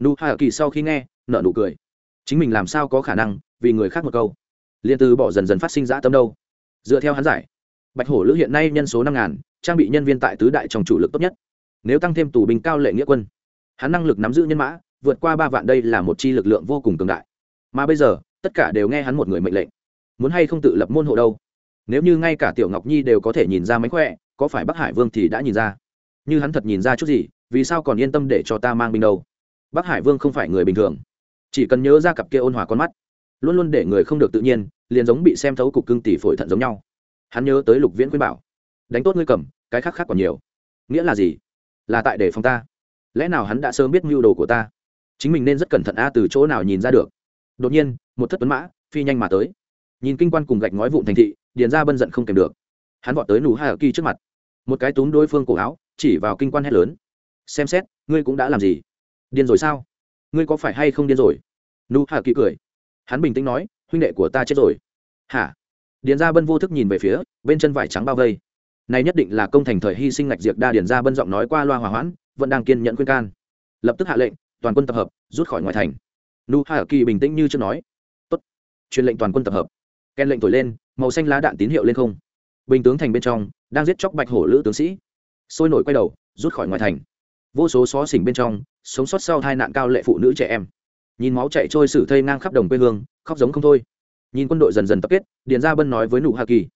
Nụ hạ kỳ sau khi nghe nợ nụ cười. Chính mình làm sao có khả năng vì người khác một câu? Liền từ bỏ dần dần phát sinh dã tâm đâu. Dựa theo hắn giải, bạch hổ lữ hiện nay nhân số năm ngàn, trang bị nhân viên tại tứ đại trong chủ lực tốt nhất. Nếu tăng thêm tù binh cao lệ nghĩa quân, hắn năng lực nắm giữ nhân mã, vượt qua ba vạn đây là một chi lực lượng vô cùng cường đại. Mà bây giờ, tất cả đều nghe hắn một người mệnh lệnh. Muốn hay không tự lập môn hộ đâu? Nếu như ngay cả tiểu ngọc nhi đều có thể nhìn ra mánh khỏe, có phải bắc hải vương thì đã nhìn ra? Như hắn thật nhìn ra chút gì, vì sao còn yên tâm để cho ta mang binh đâu? Bắc hải vương không phải người bình thường chỉ cần nhớ ra cặp kia ôn hòa con mắt, luôn luôn để người không được tự nhiên, liền giống bị xem thấu cục cưng tỷ phổi thận giống nhau. Hắn nhớ tới lục viễn khuyên bảo, đánh tốt ngươi cầm, cái khác khác còn nhiều. Nghĩa là gì? Là tại để phòng ta. Lẽ nào hắn đã sớm biết mưu đồ của ta? Chính mình nên rất cẩn thận a, từ chỗ nào nhìn ra được? Đột nhiên, một thất tuấn mã, phi nhanh mà tới. Nhìn kinh quan cùng gạch ngói vụn thành thị, điền ra bân giận không kèm được. Hắn vọt tới nụ hai ở kỳ trước mặt. Một cái túm đối phương cổ áo, chỉ vào kinh quan hét lớn. Xem xét, ngươi cũng đã làm gì? Điên rồi sao? Ngươi có phải hay không điên rồi? Nụ hạ kỳ cười. Hắn bình tĩnh nói, huynh đệ của ta chết rồi. Hả? Điền Gia bân vô thức nhìn về phía, bên chân vải trắng bao vây. Này nhất định là công thành thời hy sinh ngạch diệt đa. Điền Gia bân giọng nói qua loa hòa hoãn, vẫn đang kiên nhẫn khuyên can. Lập tức hạ lệnh, toàn quân tập hợp, rút khỏi ngoại thành. Nu hạ kỳ bình tĩnh như chưa nói. Tốt. Truyền lệnh toàn quân tập hợp. Ken lệnh thổi lên, màu xanh lá đạn tín hiệu lên không. Bình tướng thành bên trong, đang giết chóc bạch hổ lữ tướng sĩ. Sôi nổi quay đầu, rút khỏi ngoài thành. Vô số xó xỉnh bên trong, sống sót sau tai nạn cao lệ phụ nữ trẻ em nhìn máu chạy trôi sử thây ngang khắp đồng quê hương, khóc giống không thôi. Nhìn quân đội dần dần tập kết, điền gia bân nói với nụ Hà kỳ,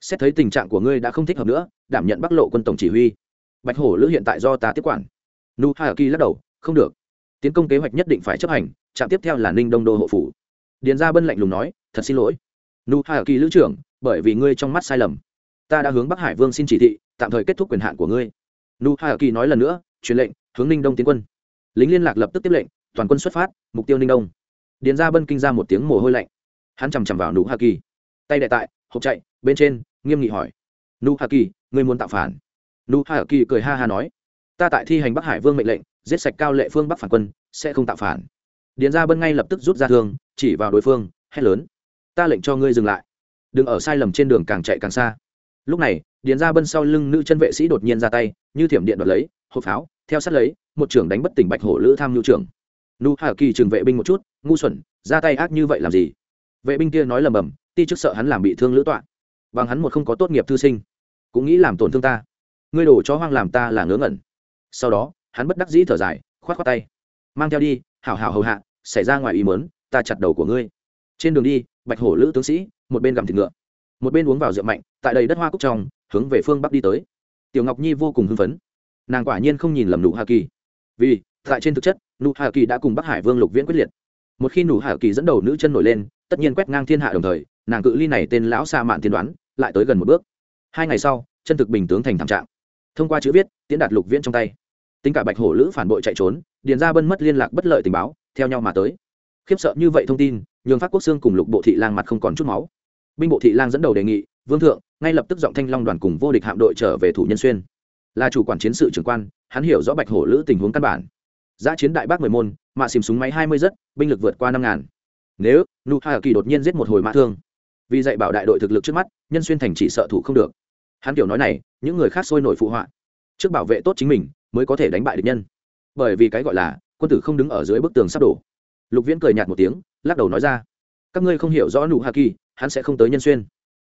xét thấy tình trạng của ngươi đã không thích hợp nữa, đảm nhận bắc lộ quân tổng chỉ huy. Bạch hổ lữ hiện tại do ta tiếp quản. Nụ Hà kỳ lắc đầu, không được. Tiến công kế hoạch nhất định phải chấp hành, trạm tiếp theo là ninh đông đô hộ phủ. Điền gia bân lạnh lùng nói, thật xin lỗi. Nụ Hà kỳ lữ trưởng, bởi vì ngươi trong mắt sai lầm. Ta đã hướng bắc hải vương xin chỉ thị, tạm thời kết thúc quyền hạn của ngươi. Nụ Hà kỳ nói lần nữa, truyền lệnh, hướng ninh đông tiến quân. Lính liên lạc lập tức tiếp lệnh toàn quân xuất phát, mục tiêu ninh đông. Điền gia bân kinh ra một tiếng mồ hôi lạnh. Hắn chằm chằm vào nụ hà kỳ. Tay đại tại, hộp chạy, bên trên, nghiêm nghị hỏi. Nụ hà kỳ, ngươi muốn tạo phản? Nụ hà kỳ cười ha ha nói. Ta tại thi hành bắc hải vương mệnh lệnh, giết sạch cao lệ phương bắc phản quân, sẽ không tạo phản. Điền gia bân ngay lập tức rút ra thương, chỉ vào đối phương, hét lớn. Ta lệnh cho ngươi dừng lại. Đừng ở sai lầm trên đường càng chạy càng xa. Lúc này, điền gia bân sau lưng nữ chân vệ sĩ đột nhiên ra tay, như thiểm điện đoạt lấy, hộp pháo, theo sát lấy, một trưởng đánh bất tỉnh bạch hổ lữ tham nhu trưởng nu hà kỳ trừng vệ binh một chút, ngu xuẩn, ra tay ác như vậy làm gì? Vệ binh kia nói lầm bầm, ti trước sợ hắn làm bị thương lữ tọa. Bằng hắn một không có tốt nghiệp thư sinh, cũng nghĩ làm tổn thương ta. Ngươi đổ cho hoang làm ta là ngớ ngẩn. Sau đó, hắn bất đắc dĩ thở dài, khoát khoát tay. Mang theo đi, hảo hảo hầu hạ, xảy ra ngoài ý mớn ta chặt đầu của ngươi. Trên đường đi, bạch hổ lữ tướng sĩ, một bên gặm thịt ngựa, một bên uống vào rượu mạnh, tại đầy đất hoa cúc trong, hướng về phương bắc đi tới. Tiểu ngọc nhi vô cùng hưng phấn. Nàng quả nhiên không nhìn lầm nụ hà kỳ. Vì, tại trên thực chất nụ hà kỳ đã cùng bắc hải vương lục viễn quyết liệt. Một khi nụ hà kỳ dẫn đầu nữ chân nổi lên, tất nhiên quét ngang thiên hạ đồng thời, nàng cự ly này tên lão sa mạn tiên đoán, lại tới gần một bước. Hai ngày sau, chân thực bình tướng thành thảm trạng. Thông qua chữ viết tiến đạt lục viễn trong tay. Tính cả bạch hổ lữ phản bội chạy trốn, điền ra bân mất liên lạc bất lợi tình báo, theo nhau mà tới. Khiếp sợ như vậy thông tin, nhường pháp quốc xương cùng lục bộ thị lang mặt không còn chút máu. Binh bộ thị lang dẫn đầu đề nghị, vương thượng, ngay lập tức giọng thanh long đoàn cùng vô địch hạm đội trở về thủ nhân xuyên. Là chủ quản chiến sự trưởng quan, hắn hiểu rõ bạch hổ lữ tình huống căn bản giã chiến đại bác mười môn, mạ xìm súng máy hai mươi rất, binh lực vượt qua năm ngàn. Nếu, nụ hạ kỳ đột nhiên giết một hồi mã thương. Vì dạy bảo đại đội thực lực trước mắt, nhân xuyên thành chỉ sợ thủ không được. Hắn kiểu nói này, những người khác sôi nổi phụ họa. Trước bảo vệ tốt chính mình, mới có thể đánh bại địch nhân. Bởi vì cái gọi là, quân tử không đứng ở dưới bức tường sắp đổ. Lục viễn cười nhạt một tiếng, lắc đầu nói ra. Các ngươi không hiểu rõ nụ hà kỳ, hắn sẽ không tới nhân xuyên.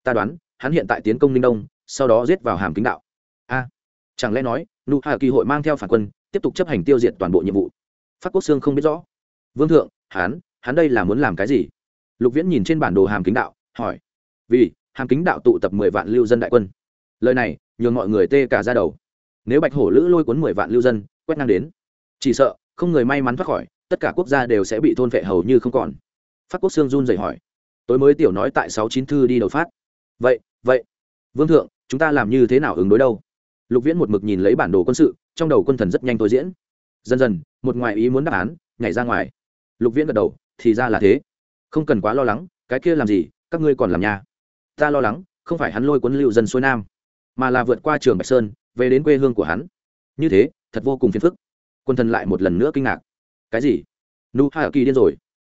Ta đoán, hắn hiện tại tiến công ninh đông, sau đó giết vào hàm kính đạo. A, chẳng lẽ nói, nụ hà kỳ hội mang theo phản quân tiếp tục chấp hành tiêu diệt toàn bộ nhiệm vụ. Phát quốc sương không biết rõ. Vương thượng, hắn hắn đây là muốn làm cái gì? Lục viễn nhìn trên bản đồ hàm kính đạo, hỏi. Vì, hàm kính đạo tụ tập mười vạn lưu dân đại quân. Lời này, nhường mọi người tê cả ra đầu. Nếu bạch hổ lữ lôi cuốn mười vạn lưu dân, quét ngang đến. Chỉ sợ, không người may mắn thoát khỏi, tất cả quốc gia đều sẽ bị thôn vệ hầu như không còn. Phát quốc sương run dậy hỏi. Tối mới tiểu nói tại sáu chín thư đi đầu phát. Vậy vậy, vương thượng, chúng ta làm như thế nào ứng đối đâu? Lục viễn một mực nhìn lấy bản đồ quân sự, trong đầu quân thần rất nhanh tôi diễn. Dần dần, một ngoại ý muốn đáp án nhảy ra ngoài. Lục viễn gật đầu, thì ra là thế. Không cần quá lo lắng, cái kia làm gì, các ngươi còn làm nhà. Ta lo lắng, không phải hắn lôi cuốn lưu dân xuôi nam, mà là vượt qua trường bạch sơn, về đến quê hương của hắn. Như thế, thật vô cùng phiền phức. Quân thần lại một lần nữa kinh ngạc. Cái gì? Nu Hai ở kỳ điên rồi.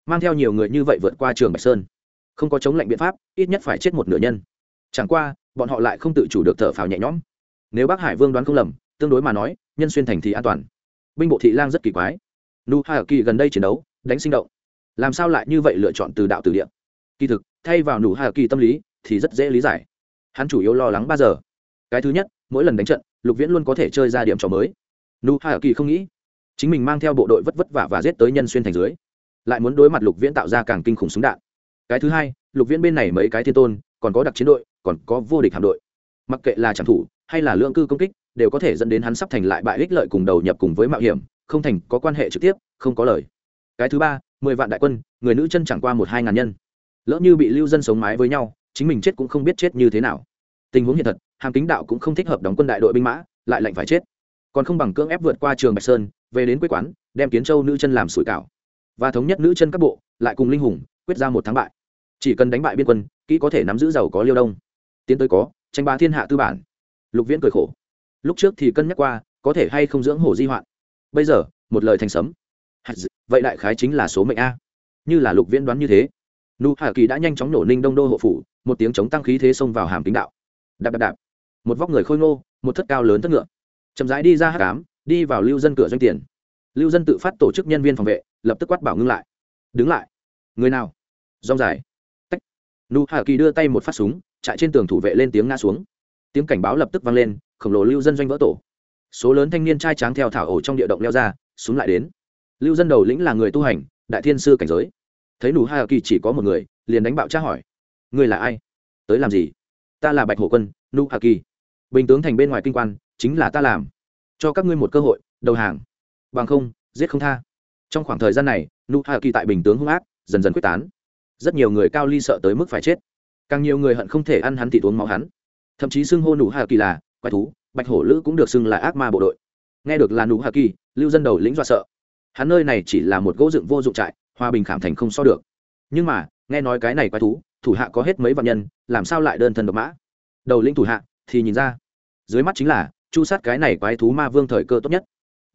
Mang theo nhiều người như vậy vượt qua trường bạch sơn. Không có chống lệnh biện pháp, ít nhất phải chết một nửa nhân. Chẳng qua, bọn họ lại không tự chủ được thở phào nhẹ nhõm nếu bác hải vương đoán không lầm, tương đối mà nói, nhân xuyên thành thì an toàn. Binh bộ thị lang rất kỳ quái. Nu hà kỳ gần đây chiến đấu, đánh sinh động. Làm sao lại như vậy lựa chọn từ đạo từ địa? Kỳ thực, thay vào nụ hà kỳ tâm lý, thì rất dễ lý giải. Hắn chủ yếu lo lắng ba giờ. Cái thứ nhất, mỗi lần đánh trận, lục viễn luôn có thể chơi ra điểm trò mới. Nụ hà kỳ không nghĩ, chính mình mang theo bộ đội vất vất vả và giết tới nhân xuyên thành dưới, lại muốn đối mặt lục viễn tạo ra càng kinh khủng súng đạn. Cái thứ hai, lục viễn bên này mấy cái thiên tôn, còn có đặc chiến đội, còn có vô địch hạm đội. Mặc kệ là trảm thủ hay là lượng cư công kích, đều có thể dẫn đến hắn sắp thành lại bại ích lợi cùng đầu nhập cùng với mạo hiểm, không thành có quan hệ trực tiếp, không có lời. Cái thứ ba, mười vạn đại quân, người nữ chân chẳng qua một hai ngàn nhân. Lỡ như bị lưu dân sống mái với nhau, chính mình chết cũng không biết chết như thế nào. Tình huống hiện thật, hàm kính đạo cũng không thích hợp đóng quân đại đội binh mã, lại lạnh phải chết. Còn không bằng cưỡng ép vượt qua trường bạch sơn, về đến quế quán, đem kiến châu nữ chân làm sủi cảo. Và thống nhất nữ chân các bộ, lại cùng linh hùng, quyết ra một thắng bại. Chỉ cần đánh bại biên quân, kỹ có thể nắm giữ giàu có liêu đông. Tiến tới có, tranh ba thiên hạ tư bản lục viễn cười khổ. Lúc trước thì cân nhắc qua, có thể hay không dưỡng hổ di hoạn. Bây giờ, một lời thành sấm. Vậy đại khái chính là số mệnh a. Như là lục viễn đoán như thế. Nu hà kỳ đã nhanh chóng nổ ninh đông đô hộ phủ, một tiếng chống tăng khí thế xông vào hàm kính đạo. Đạp đạp đạp. Một vóc người khôi ngô, một thất cao lớn thất ngựa. Chậm rãi đi ra hát cám đi vào lưu dân cửa doanh tiền. Lưu dân tự phát tổ chức nhân viên phòng vệ, lập tức quát bảo ngưng lại. Đứng lại. Người nào? Rong dài. Tách. Nu hà kỳ đưa tay một phát súng chạy trên tường thủ vệ lên tiếng ngã xuống tiếng cảnh báo lập tức vang lên, khổng lồ lưu dân doanh vỡ tổ. Số lớn thanh niên trai tráng theo thảo ổ trong địa động leo ra, xuống lại đến. Lưu dân đầu lĩnh là người tu hành, đại thiên sư cảnh giới. Thấy nụ hai kỳ chỉ có một người, liền đánh bạo tra hỏi. Người là ai? Tới làm gì? Ta là bạch hổ quân nu hà kỳ. Bình tướng thành bên ngoài kinh quan, chính là ta làm. Cho các ngươi một cơ hội, đầu hàng. Bằng không, giết không tha. Trong khoảng thời gian này nu hà kỳ tại bình tướng hung ác, dần dần quyết tán. Rất nhiều người cao ly sợ tới mức phải chết. Càng nhiều người hận không thể ăn hắn thì uống máu hắn thậm chí xưng hô nụ hà kỳ là quái thú, bạch hổ lữ cũng được xưng là ác ma bộ đội. Nghe được là nụ hà kỳ, lưu dân đầu lĩnh dọa sợ. Hắn nơi này chỉ là một gỗ dựng vô dụng trại, hòa bình khảm thành không so được. Nhưng mà, nghe nói cái này quái thú, thủ hạ có hết mấy vạn nhân, làm sao lại đơn thân độc mã? Đầu lĩnh thủ hạ thì nhìn ra. Dưới mắt chính là, chu sát cái này quái thú ma vương thời cơ tốt nhất.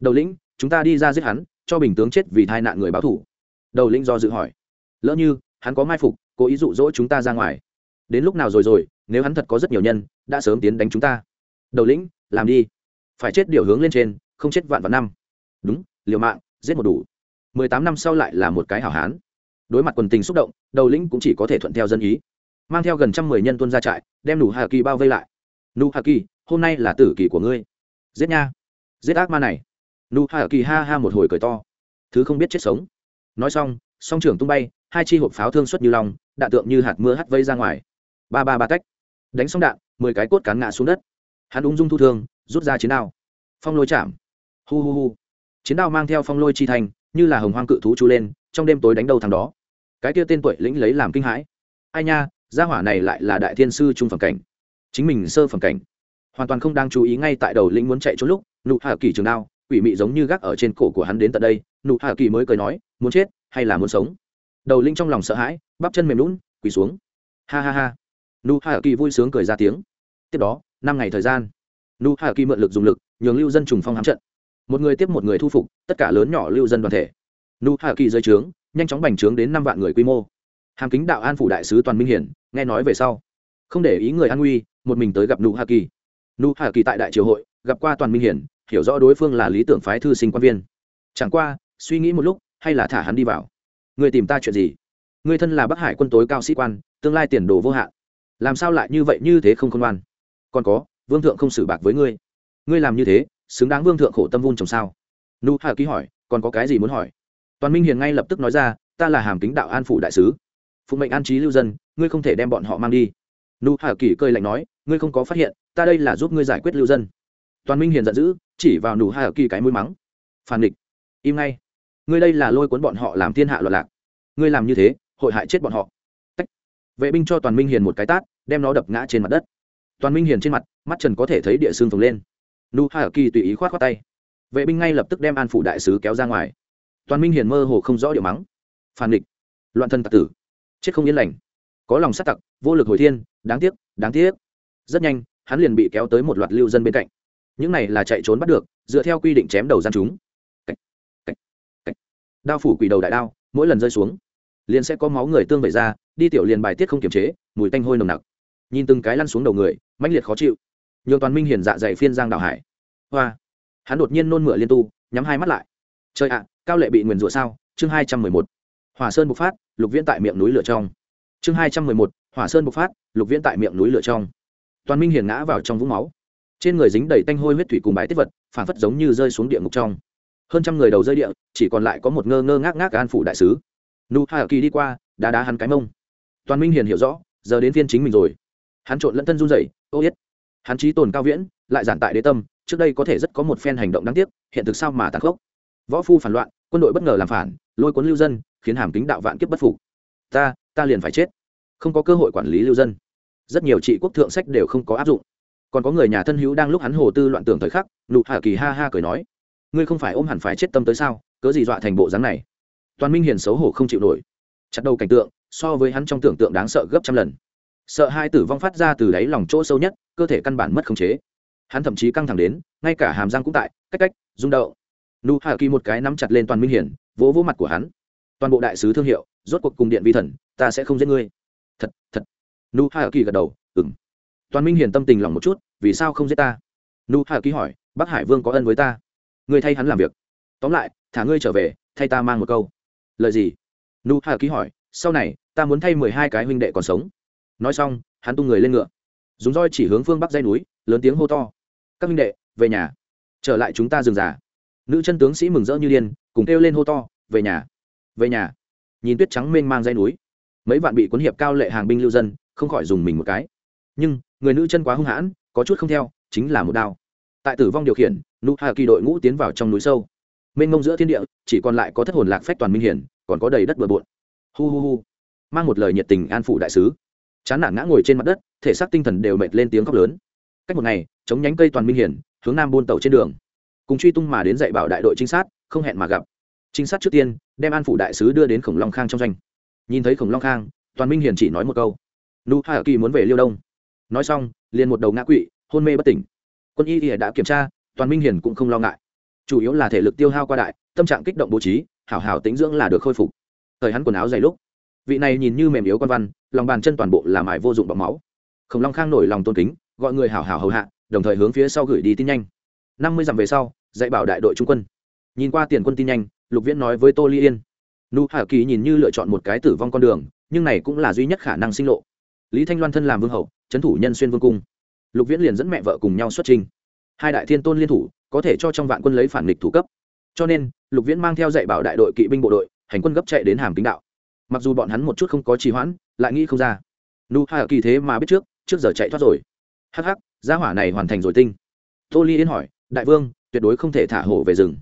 Đầu lĩnh, chúng ta đi ra giết hắn, cho bình tướng chết vì tai nạn người báo thủ. Đầu lĩnh do dự hỏi. Lỡ như, hắn có mai phục, cố ý dụ dỗ chúng ta ra ngoài. Đến lúc nào rồi rồi nếu hắn thật có rất nhiều nhân, đã sớm tiến đánh chúng ta. Đầu lĩnh, làm đi. Phải chết điều hướng lên trên, không chết vạn vạn năm. Đúng, liều mạng, giết một đủ. Mười tám năm sau lại là một cái hảo hán. Đối mặt quần tình xúc động, đầu lĩnh cũng chỉ có thể thuận theo dân ý. Mang theo gần trăm mười nhân tuân ra trại, đem nụ hà kỳ bao vây lại. Nụ hà kỳ, hôm nay là tử kỳ của ngươi. Giết nha. Giết ác ma này. Nụ hà kỳ ha ha một hồi cười to. Thứ không biết chết sống. Nói xong, song trưởng tung bay, hai chi hộp pháo thương xuất như lòng đạn tượng như hạt mưa hắt vây ra ngoài. Ba ba ba tách đánh xong đạn, mười cái cốt cán ngã xuống đất. Hắn ung dung thu thương, rút ra chiến đao. Phong lôi chạm. Hu hu hu. Chiến đao mang theo phong lôi chi thành, như là hồng hoang cự thú chú lên, trong đêm tối đánh đầu thằng đó. Cái kia tên tuổi lĩnh lấy làm kinh hãi. Ai nha, gia hỏa này lại là đại thiên sư trung phẩm cảnh. Chính mình sơ phẩm cảnh. Hoàn toàn không đang chú ý ngay tại đầu lĩnh muốn chạy trốn lúc, nụ hạ kỳ trường đao, quỷ mị giống như gác ở trên cổ của hắn đến tận đây. Nụ hạ kỳ mới cười nói, muốn chết hay là muốn sống? Đầu linh trong lòng sợ hãi, bắp chân mềm lún quỳ xuống. Ha ha ha. Nu hạ kỳ vui sướng cười ra tiếng. Tiếp đó, năm ngày thời gian Nu hạ kỳ mượn lực dùng lực, nhường lưu dân trùng phong hám trận. Một người tiếp một người thu phục, tất cả lớn nhỏ lưu dân đoàn thể. Nu hạ kỳ rơi trướng, nhanh chóng bành trướng đến năm vạn người quy mô. Hàm kính đạo an phủ đại sứ toàn minh hiển, nghe nói về sau, không để ý người an nguy, một mình tới gặp Nu hạ kỳ. Nu hạ kỳ tại đại triều hội, gặp qua toàn minh hiển, hiểu rõ đối phương là lý tưởng phái thư sinh quan viên. Chẳng qua, suy nghĩ một lúc, hay là thả hắn đi vào. Người tìm ta chuyện gì? Người thân là bắc hải quân tối cao sĩ quan, tương lai tiền đồ vô hạn làm sao lại như vậy như thế không khôn ngoan? Còn có, vương thượng không xử bạc với ngươi. Ngươi làm như thế, xứng đáng vương thượng khổ tâm vun trồng sao? Nu hà ký hỏi, còn có cái gì muốn hỏi? Toàn minh hiền ngay lập tức nói ra, ta là hàm kính đạo an phủ đại sứ. Phụ mệnh an trí lưu dân, ngươi không thể đem bọn họ mang đi. Nu hà kỳ cơi lạnh nói, ngươi không có phát hiện, ta đây là giúp ngươi giải quyết lưu dân. Toàn minh hiền giận dữ, chỉ vào nụ hà kỳ cái mũi mắng. Phản địch im ngay. Ngươi đây là lôi cuốn bọn họ làm thiên hạ loạn lạc. Ngươi làm như thế, hội hại chết bọn họ. Tách. vệ binh cho toàn minh hiền một cái tát đem nó đập ngã trên mặt đất. Toàn minh hiền trên mặt, mắt trần có thể thấy địa xương phồng lên. Nụ hà kỳ tùy ý k h o á t tay. Vệ binh ngay lập tức đem an phủ đại sứ kéo ra ngoài. Toàn minh hiền mơ hồ không rõ điệu mắng. Phản địch loạn thân tặc tử. Chết không yên lành. Có lòng sát tặc, vô lực hồi thiên, đáng tiếc đáng tiếc. Rất nhanh, hắn liền bị kéo tới một loạt lưu dân bên cạnh. Những này là chạy trốn bắt được, dựa theo quy định chém đầu gian chúng. Đao phủ quỷ đầu đại đao, mỗi lần rơi xuống, liền sẽ có máu người tương vẩy ra, đi tiểu liền bài tiết không kiềm chế, mùi tanh hôi nồng nặc nhìn từng cái lăn xuống đầu người, mãnh liệt khó chịu. Nhường toàn minh hiền dạ dày phiên giang đào hải. Hoa. Hắn đột nhiên nôn mửa liên tu, nhắm hai mắt lại. Trời ạ, cao lệ bị nguyền rủa sao? Chương hai trăm mười một. Hỏa sơn bộc phát, lục viễn tại miệng núi lửa trong. Chương hai trăm mười một. Hỏa sơn bộc phát, lục viễn tại miệng núi lửa trong. Toàn minh hiền ngã vào trong vũng máu. Trên người dính đầy tanh hôi huyết thủy cùng bãi tiết vật phản phất giống như rơi xuống địa ngục trong. Hơn trăm người đầu rơi địa, chỉ còn lại có một ngơ ngơ ngác ngác an phủ đại sứ. Nu hà kỳ đi qua, đá đá hắn cái mông. Toàn minh hiền hiểu rõ, giờ đến phiên chính mình rồi hắn trộn lẫn thân run rẩy, ô yết. Hắn trí tồn cao viễn, lại giản tại đế tâm, trước đây có thể rất có một phen hành động đáng tiếc, hiện thực sao mà tàn khốc. Võ phu phản loạn, quân đội bất ngờ làm phản, lôi cuốn lưu dân, khiến hàm kính đạo vạn kiếp bất phục. Ta ta liền phải chết. Không có cơ hội quản lý lưu dân. Rất nhiều trị quốc thượng sách đều không có áp dụng. Còn có người nhà thân hữu đang lúc hắn hồ tư loạn tưởng thời khắc, nụ hạ kỳ ha ha cười nói, ngươi không phải ôm hẳn phải chết tâm tới sao, cớ gì dọa thành bộ dáng này? Toàn minh hiền xấu hổ không chịu nổi. Chặt đầu cảnh tượng, so với hắn trong tưởng tượng đáng sợ gấp trăm lần sợ hai tử vong phát ra từ đáy lòng chỗ sâu nhất, cơ thể căn bản mất khống chế. Hắn thậm chí căng thẳng đến, ngay cả hàm răng cũng tại, cách cách, rung đậu nụ hạ kỳ một cái nắm chặt lên toàn minh hiển, vỗ vỗ mặt của hắn. Toàn bộ đại sứ thương hiệu, rốt cuộc cùng điện vi thần, ta sẽ không giết ngươi. Thật thật. Nụ hạ kỳ gật đầu ừng toàn minh hiển tâm tình lòng một chút, vì sao không giết ta? Nụ hạ kỳ hỏi, bắc hải vương có ân với ta? Ngươi thay hắn làm việc. Tóm lại, thả ngươi trở về, thay ta mang một câu. Lời gì? Nụ hạ kỳ hỏi, sau này, ta muốn thay mười hai cái huynh đệ còn sống nói xong, hắn tung người lên ngựa. Dùng roi chỉ hướng phương bắc dây núi, lớn tiếng hô to. Các minh đệ, về nhà. Trở lại chúng ta dừng già. Nữ chân tướng sĩ mừng rỡ như điên, cùng kêu lên hô to, về nhà. Về nhà. Nhìn tuyết trắng mênh mang dây núi, mấy vạn bị cuốn hiệp cao lệ hàng binh lưu dân, không khỏi dùng mình một cái. Nhưng, người nữ chân quá hung hãn, có chút không theo, chính là một đao. Tại tử vong điều khiển, nụ hà kỳ đội ngũ tiến vào trong núi sâu. Mênh mông giữa thiên địa, chỉ còn lại có thất hồn lạc phách toàn minh hiển, còn có đầy đất bừa bộn. Hu hu hu. Mang một lời nhiệt tình an phủ đại sứ chán nản ngã ngồi trên mặt đất, thể xác tinh thần đều mệt lên tiếng khóc lớn. Cách một ngày, chống nhánh cây toàn minh hiển, hướng nam buôn tàu trên đường. Cùng truy tung mà đến dạy bảo đại đội trinh sát, không hẹn mà gặp. Trinh sát trước tiên, đem an phủ đại sứ đưa đến khổng long khang trong doanh. Nhìn thấy khổng long khang, toàn minh hiền chỉ nói một câu. Nu hạ kỳ muốn về liêu đông. Nói xong, liền một đầu ngã quỵ, hôn mê bất tỉnh. Quân y ỉa đã kiểm tra, toàn minh hiền cũng không lo ngại. Chủ yếu là thể lực tiêu hao qua đại, tâm trạng kích động bố trí, hảo hảo tính dưỡng là được khôi phục. Thời hắn quần áo dày lúc, vị này nhìn như mềm yếu quan văn lòng bàn chân toàn bộ làm ải vô dụng bọc máu. Khổng long khang nổi lòng tôn kính, gọi người hảo hảo hầu hạ, đồng thời hướng phía sau gửi đi tin nhanh. Năm mươi dặm về sau, dạy bảo đại đội trung quân. Nhìn qua tiền quân tin nhanh, lục viễn nói với tô ly yên. Nu hà kỳ nhìn như lựa chọn một cái tử vong con đường, nhưng này cũng là duy nhất khả năng sinh lộ. Lý thanh loan thân làm vương hậu, trấn thủ nhân xuyên vương cung. Lục viễn liền dẫn mẹ vợ cùng nhau xuất trình. Hai đại thiên tôn liên thủ, có thể cho trong vạn quân lấy phản nghịch thủ cấp. Cho nên, lục viễn mang theo dạy bảo đại đội kỵ binh bộ đội, hành quân gấp chạy đến hàm kính đạo. Mặc dù bọn hắn một chút không có trì hoãn lại nghĩ không ra. Nụ hạ kỳ thế mà biết trước trước giờ chạy thoát rồi. Hắc hắc, gia hỏa này hoàn thành rồi tinh. Tô ly yên hỏi, đại vương, tuyệt đối không thể thả hổ về rừng.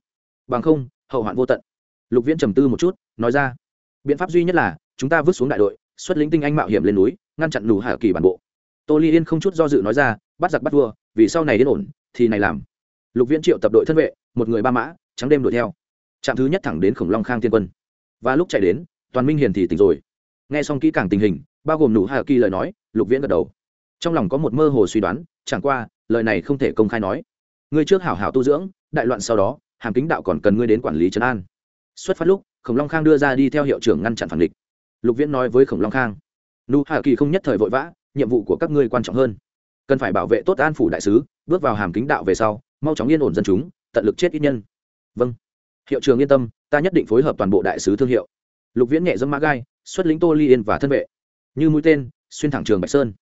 Bằng không, hậu hoạn vô tận. Lục viễn trầm tư một chút, nói ra, biện pháp duy nhất là, chúng ta vứt xuống đại đội, xuất lính tinh anh mạo hiểm lên núi, ngăn chặn nụ hạ kỳ bản bộ. Tô ly yên không chút do dự nói ra, bắt giặc bắt vua, vì sau này đến ổn, thì này làm. Lục viễn triệu tập đội thân vệ, một người ba mã, trắng đêm đuổi theo. Trạm thứ nhất thẳng đến khổng long khang tiên quân. Và lúc chạy đến, toàn minh hiền thì tỉnh rồi nghe xong kỹ càng tình hình, bao gồm nụ hạ kỳ lời nói, lục viễn gật đầu. Trong lòng có một mơ hồ suy đoán, chẳng qua, lời này không thể công khai nói. Ngươi trước hảo hảo tu dưỡng, đại loạn sau đó, hàm kính đạo còn cần ngươi đến quản lý trấn an. Xuất phát lúc, khổng long khang đưa ra đi theo hiệu trưởng ngăn chặn phản địch. Lục viễn nói với khổng long khang, nụ hạ kỳ không nhất thời vội vã, nhiệm vụ của các ngươi quan trọng hơn. Cần phải bảo vệ tốt an phủ đại sứ, bước vào hàm kính đạo về sau, mau chóng yên ổn dân chúng, tận lực chết ít nhân. Vâng. Hiệu trưởng yên tâm, ta nhất định phối hợp toàn bộ đại sứ thương hiệu. Lục viễn nhẹ dâm mã gai xuất lính tô ly yên và thân vệ. Như mũi tên, xuyên thẳng trường bạch sơn.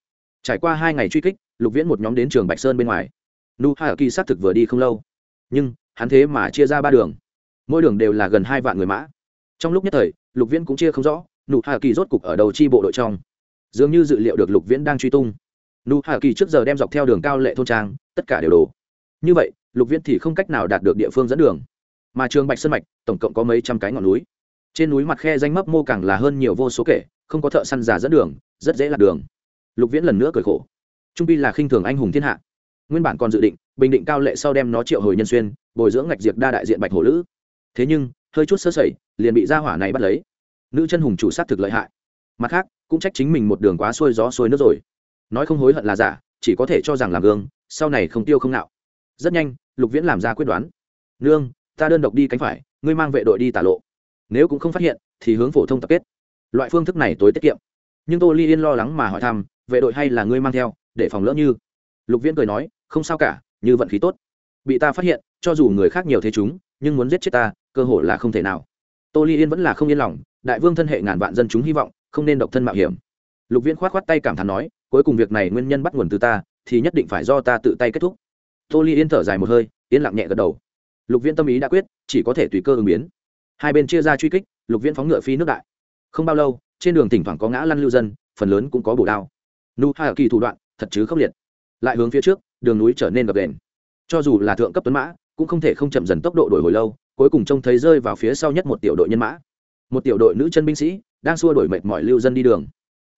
Trải qua hai ngày truy kích, lục viễn một nhóm đến trường bạch sơn bên ngoài. Nu hà kỳ xác thực vừa đi không lâu. Nhưng, hắn thế mà chia ra ba đường. Mỗi đường đều là gần hai vạn người mã. Trong lúc nhất thời, lục viễn cũng chia không rõ nụ hà kỳ rốt cục ở đầu chi bộ đội trong. Dường như dự liệu được lục viễn đang truy tung. Nụ hà kỳ trước giờ đem dọc theo đường cao lệ thôn trang, tất cả đều đổ. Như vậy, lục viễn thì không cách nào đạt được địa phương dẫn đường. Mà trường bạch sơn mạch, tổng cộng có mấy trăm cái ngọn núi trên núi mặt khe danh mấp mô càng là hơn nhiều vô số kể, không có thợ săn giả dẫn đường, rất dễ lạc đường. Lục viễn lần nữa cười khổ. Trung pi là khinh thường anh hùng thiên hạ. Nguyên bản còn dự định, bình định cao lệ sau đem nó triệu hồi nhân xuyên, bồi dưỡng ngạch diệt đa đại diện bạch hổ lữ. Thế nhưng, hơi chút sơ sẩy, liền bị gia hỏa này bắt lấy. Nữ chân hùng chủ sát thực lợi hại. Mặt khác, cũng trách chính mình một đường quá xuôi gió xuôi nước rồi. Nói không hối hận là giả, chỉ có thể cho rằng làm gương, sau này không tiêu không nạo. Rất nhanh, lục viễn làm ra quyết đoán. Nương, ta đơn độc đi cánh phải, ngươi mang vệ đội đi tả lộ nếu cũng không phát hiện, thì hướng phổ thông tập kết. Loại phương thức này tối tiết kiệm. Nhưng tô ly yên lo lắng mà hỏi thăm, vệ đội hay là ngươi mang theo, để phòng lỡ như? Lục viễn cười nói, không sao cả, như vận khí tốt. Bị ta phát hiện, cho dù người khác nhiều thế chúng, nhưng muốn giết chết ta, cơ hội là không thể nào. Tô ly yên vẫn là không yên lòng, đại vương thân hệ ngàn vạn dân chúng hy vọng, không nên độc thân mạo hiểm. Lục viễn k h o á t k h o á t tay cảm thán nói, cuối cùng việc này nguyên nhân bắt nguồn từ ta, thì nhất định phải do ta tự tay kết thúc. Tô ly yên thở dài một hơi, yên lặng nhẹ gật đầu. Lục viễn tâm ý đã quyết, chỉ có thể tùy cơ ứng biến hai bên chia ra truy kích, lục viễn phóng ngựa phi nước đại. Không bao lâu, trên đường thỉnh thoảng có ngã lăn lưu dân, phần lớn cũng có bổ đao. Nu hai ở kỳ thủ đoạn, thật chứ khốc liệt. Lại hướng phía trước, đường núi trở nên gập đền cho dù là thượng cấp tuấn mã, cũng không thể không chậm dần tốc độ đổi hồi lâu, cuối cùng trông thấy rơi vào phía sau nhất một tiểu đội nhân mã. Một tiểu đội nữ chân binh sĩ, đang xua đổi mệt mỏi lưu dân đi đường.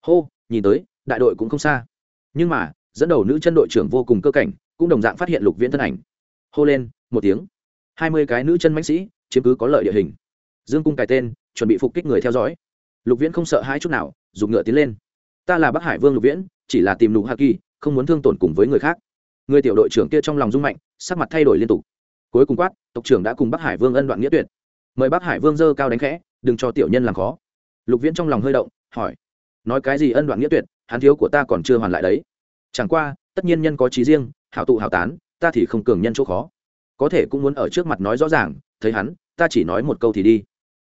Hô, nhìn tới, đại đội cũng không xa. Nhưng mà, dẫn đầu nữ chân đội trưởng vô cùng cơ cảnh, cũng đồng dạng phát hiện lục viễn thân ảnh. Hô lên, một tiếng. Hai mươi cái nữ chân binh sĩ, chiếm cứ có lợi địa hình dương cung cài tên, chuẩn bị phục kích người theo dõi. Lục viễn không sợ hai chút nào dùng ngựa tiến lên. Ta là bắc hải vương lục viễn, chỉ là tìm nụ hạ kỳ không muốn thương tổn cùng với người khác. Người tiểu đội trưởng kia trong lòng rung mạnh, sắc mặt thay đổi liên tục. Cuối cùng quát, tộc trưởng đã cùng bắc hải vương ân đoạn nghĩa tuyệt. Mời bắc hải vương dơ cao đánh khẽ, đừng cho tiểu nhân làm khó. Lục viễn trong lòng hơi động, hỏi, nói cái gì ân đoạn nghĩa tuyệt hắn thiếu của ta còn chưa hoàn lại đấy. Chẳng qua, tất nhiên nhân có trí riêng, hảo tụ hảo tán, ta thì không cường nhân chỗ khó. Có thể cũng muốn ở trước mặt nói rõ ràng, thấy hắn, ta chỉ nói một câu thì đi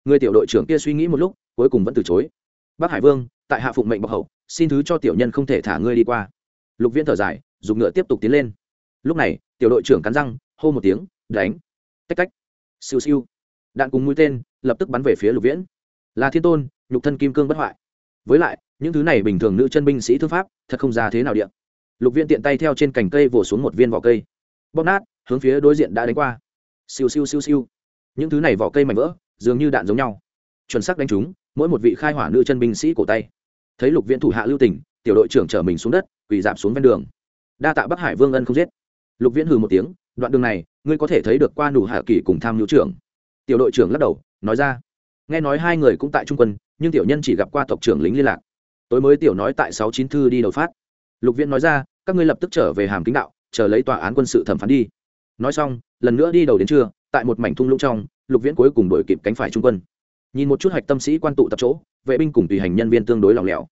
người tiểu đội trưởng kia suy nghĩ một lúc, cuối cùng vẫn từ chối. Bác hải vương, tại hạ phụng mệnh bọc hậu, xin thứ cho tiểu nhân không thể thả ngươi đi qua. Lục viễn thở dài, dùng ngựa tiếp tục tiến lên. Lúc này, tiểu đội trưởng cắn răng, hô một tiếng, đánh! Tách cách siêu siêu. Đạn cùng mũi tên, lập tức bắn về phía lục viễn. Là thiên tôn, nhục thân kim cương bất hoại. Với lại, những thứ này bình thường nữ chân binh sĩ thư pháp, thật không ra thế nào điện lục viễn tiện tay theo trên cành cây vồ xuống một viên vỏ cây. Bóp nát, hướng phía đối diện đã đánh qua. Siêu siêu siêu siêu. Những thứ này vỏ cây mảnh vỡ dường như đạn giống nhau. Chuẩn xác đánh trúng, mỗi một vị khai hỏa nữ chân binh sĩ cổ tay. Thấy lục viễn thủ hạ lưu tỉnh tiểu đội trưởng chở mình xuống đất, quỳ giảm xuống ven đường. Đa tạ bắc hải vương ân không giết. Lục viễn hừ một tiếng, đoạn đường này, ngươi có thể thấy được qua đủ hạ kỳ cùng tham hữu trưởng. Tiểu đội trưởng lắc đầu, nói ra. Nghe nói hai người cũng tại trung quân, nhưng tiểu nhân chỉ gặp qua tộc trưởng lính liên lạc. Tối mới tiểu nói tại sáu chín thư đi đầu phát. Lục viễn nói ra, các ngươi lập tức trở về hàm kính đạo, chờ lấy tòa án quân sự thẩm phán đi. Nói xong, lần nữa đi đầu đến trưa, tại một mảnh thung lũng trong lục viễn cuối cùng đổi kịp cánh phải trung quân. Nhìn một chút hạch tâm sĩ quan tụ tập chỗ, vệ binh cùng tùy hành nhân viên tương đối lỏng lẻo.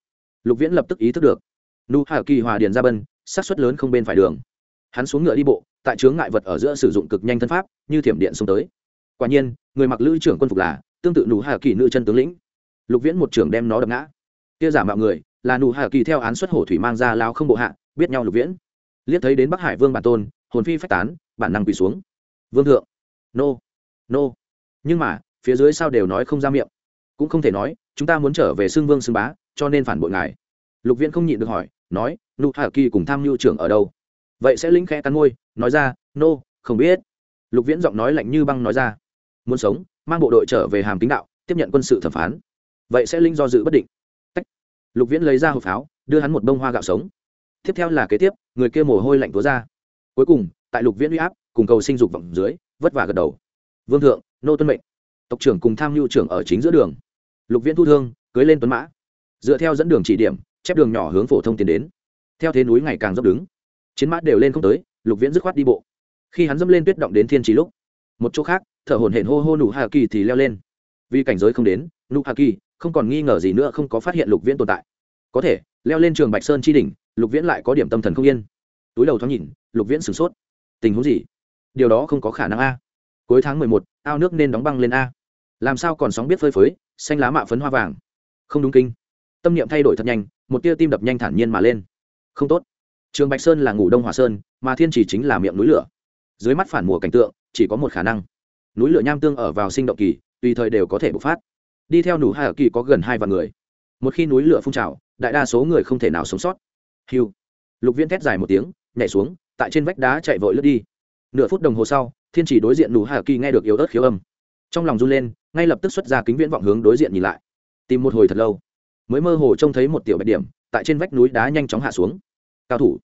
Lục viễn lập tức ý thức được, nu hà kỳ hòa điền ra bân sát xuất lớn không bên phải đường. Hắn xuống ngựa đi bộ, tại chướng ngại vật ở giữa sử dụng cực nhanh thân pháp, như thiểm điện xông tới. Quả nhiên, người mặc lữ trưởng quân phục là, tương tự Nu hà kỳ nữ chân tướng lĩnh. Lục viễn một trưởng đem nó đập ngã. Kia giả mạo người, là Nu hà kỳ theo án xuất hổ thủy mang ra lao không bộ hạ, biết nhau lục viễn. Liếc thấy đến bắc hải vương bản tôn, hồn phi phách tán, bản năng quỳ xuống. Vương thượng. Nô. Nô nhưng mà phía dưới sao đều nói không ra miệng. Cũng không thể nói chúng ta muốn trở về xưng vương xưng bá cho nên phản bội ngài. Lục viễn không nhịn được hỏi nói nụ hạ kỳ cùng tham mưu trưởng ở đâu? Vậy sẽ lính khẽ cắn môi nói ra nô、no, không biết. Lục viễn giọng nói lạnh như băng nói ra muốn sống mang bộ đội trở về hàm kính đạo tiếp nhận quân sự thẩm phán. Vậy sẽ linh do dự bất định. Tách. lục viễn lấy ra hộp pháo đưa hắn một bông hoa gạo sống. Tiếp theo là kế tiếp người kia mồ hôi lạnh túa ra. Cuối cùng tại lục viễn huy áp cùng cầu sinh dục vọng dưới vất vả gật đầu vương thượng, nô tuân mệnh. Tộc trưởng cùng tham mưu trưởng ở chính giữa đường. Lục viễn thu thương, cưới lên tuấn mã. Dựa theo dẫn đường chỉ điểm, chép đường nhỏ hướng phổ thông tiến đến. Theo thế núi ngày càng dốc đứng. Chiến mã đều lên không tới, lục viễn dứt khoát đi bộ. Khi hắn dẫm lên tuyết động đến thiên trí lúc, một chỗ khác, thở hồn hển hô hô nụ hà kỳ thì leo lên. Vì cảnh giới không đến, nụ hà kỳ không còn nghi ngờ gì nữa, không có phát hiện lục viễn tồn tại. Có thể, leo lên trường bạch sơn tri đỉnh, lục viễn lại có điểm tâm thần không yên. Túi đầu thoáng nhìn, lục viễn sửng sốt. Tình huống gì? Điều đó không có khả năng a cuối tháng mười một, ao nước nên đóng băng lên a. Làm sao còn sóng biết phơi phới, xanh lá mạ phấn hoa vàng. Không đúng kinh. Tâm niệm thay đổi thật nhanh, một tia tim đập nhanh thản nhiên mà lên. Không tốt. Trường bạch sơn là ngủ đông hòa sơn, mà thiên chỉ chính là miệng núi lửa. Dưới mắt phản mùa cảnh tượng, chỉ có một khả năng. Núi lửa nham tương ở vào sinh động kỳ, tùy thời đều có thể bộc phát. Đi theo nủ hai ở kỳ có gần hai vạn người. Một khi núi lửa phun trào, đại đa số người không thể nào sống sót. Hiu lục viên thét dài một tiếng, nhảy xuống, tại trên vách đá chạy vội lướt đi. Nửa phút đồng hồ sau thiên chỉ đối diện nụ hà kỳ nghe được yếu ớt khiếu âm. Trong lòng run lên, ngay lập tức xuất ra kính viễn vọng hướng đối diện nhìn lại. Tìm một hồi thật lâu, mới mơ hồ trông thấy một tiểu bạch điểm, tại trên vách núi đá nhanh chóng hạ xuống. Cao thủ,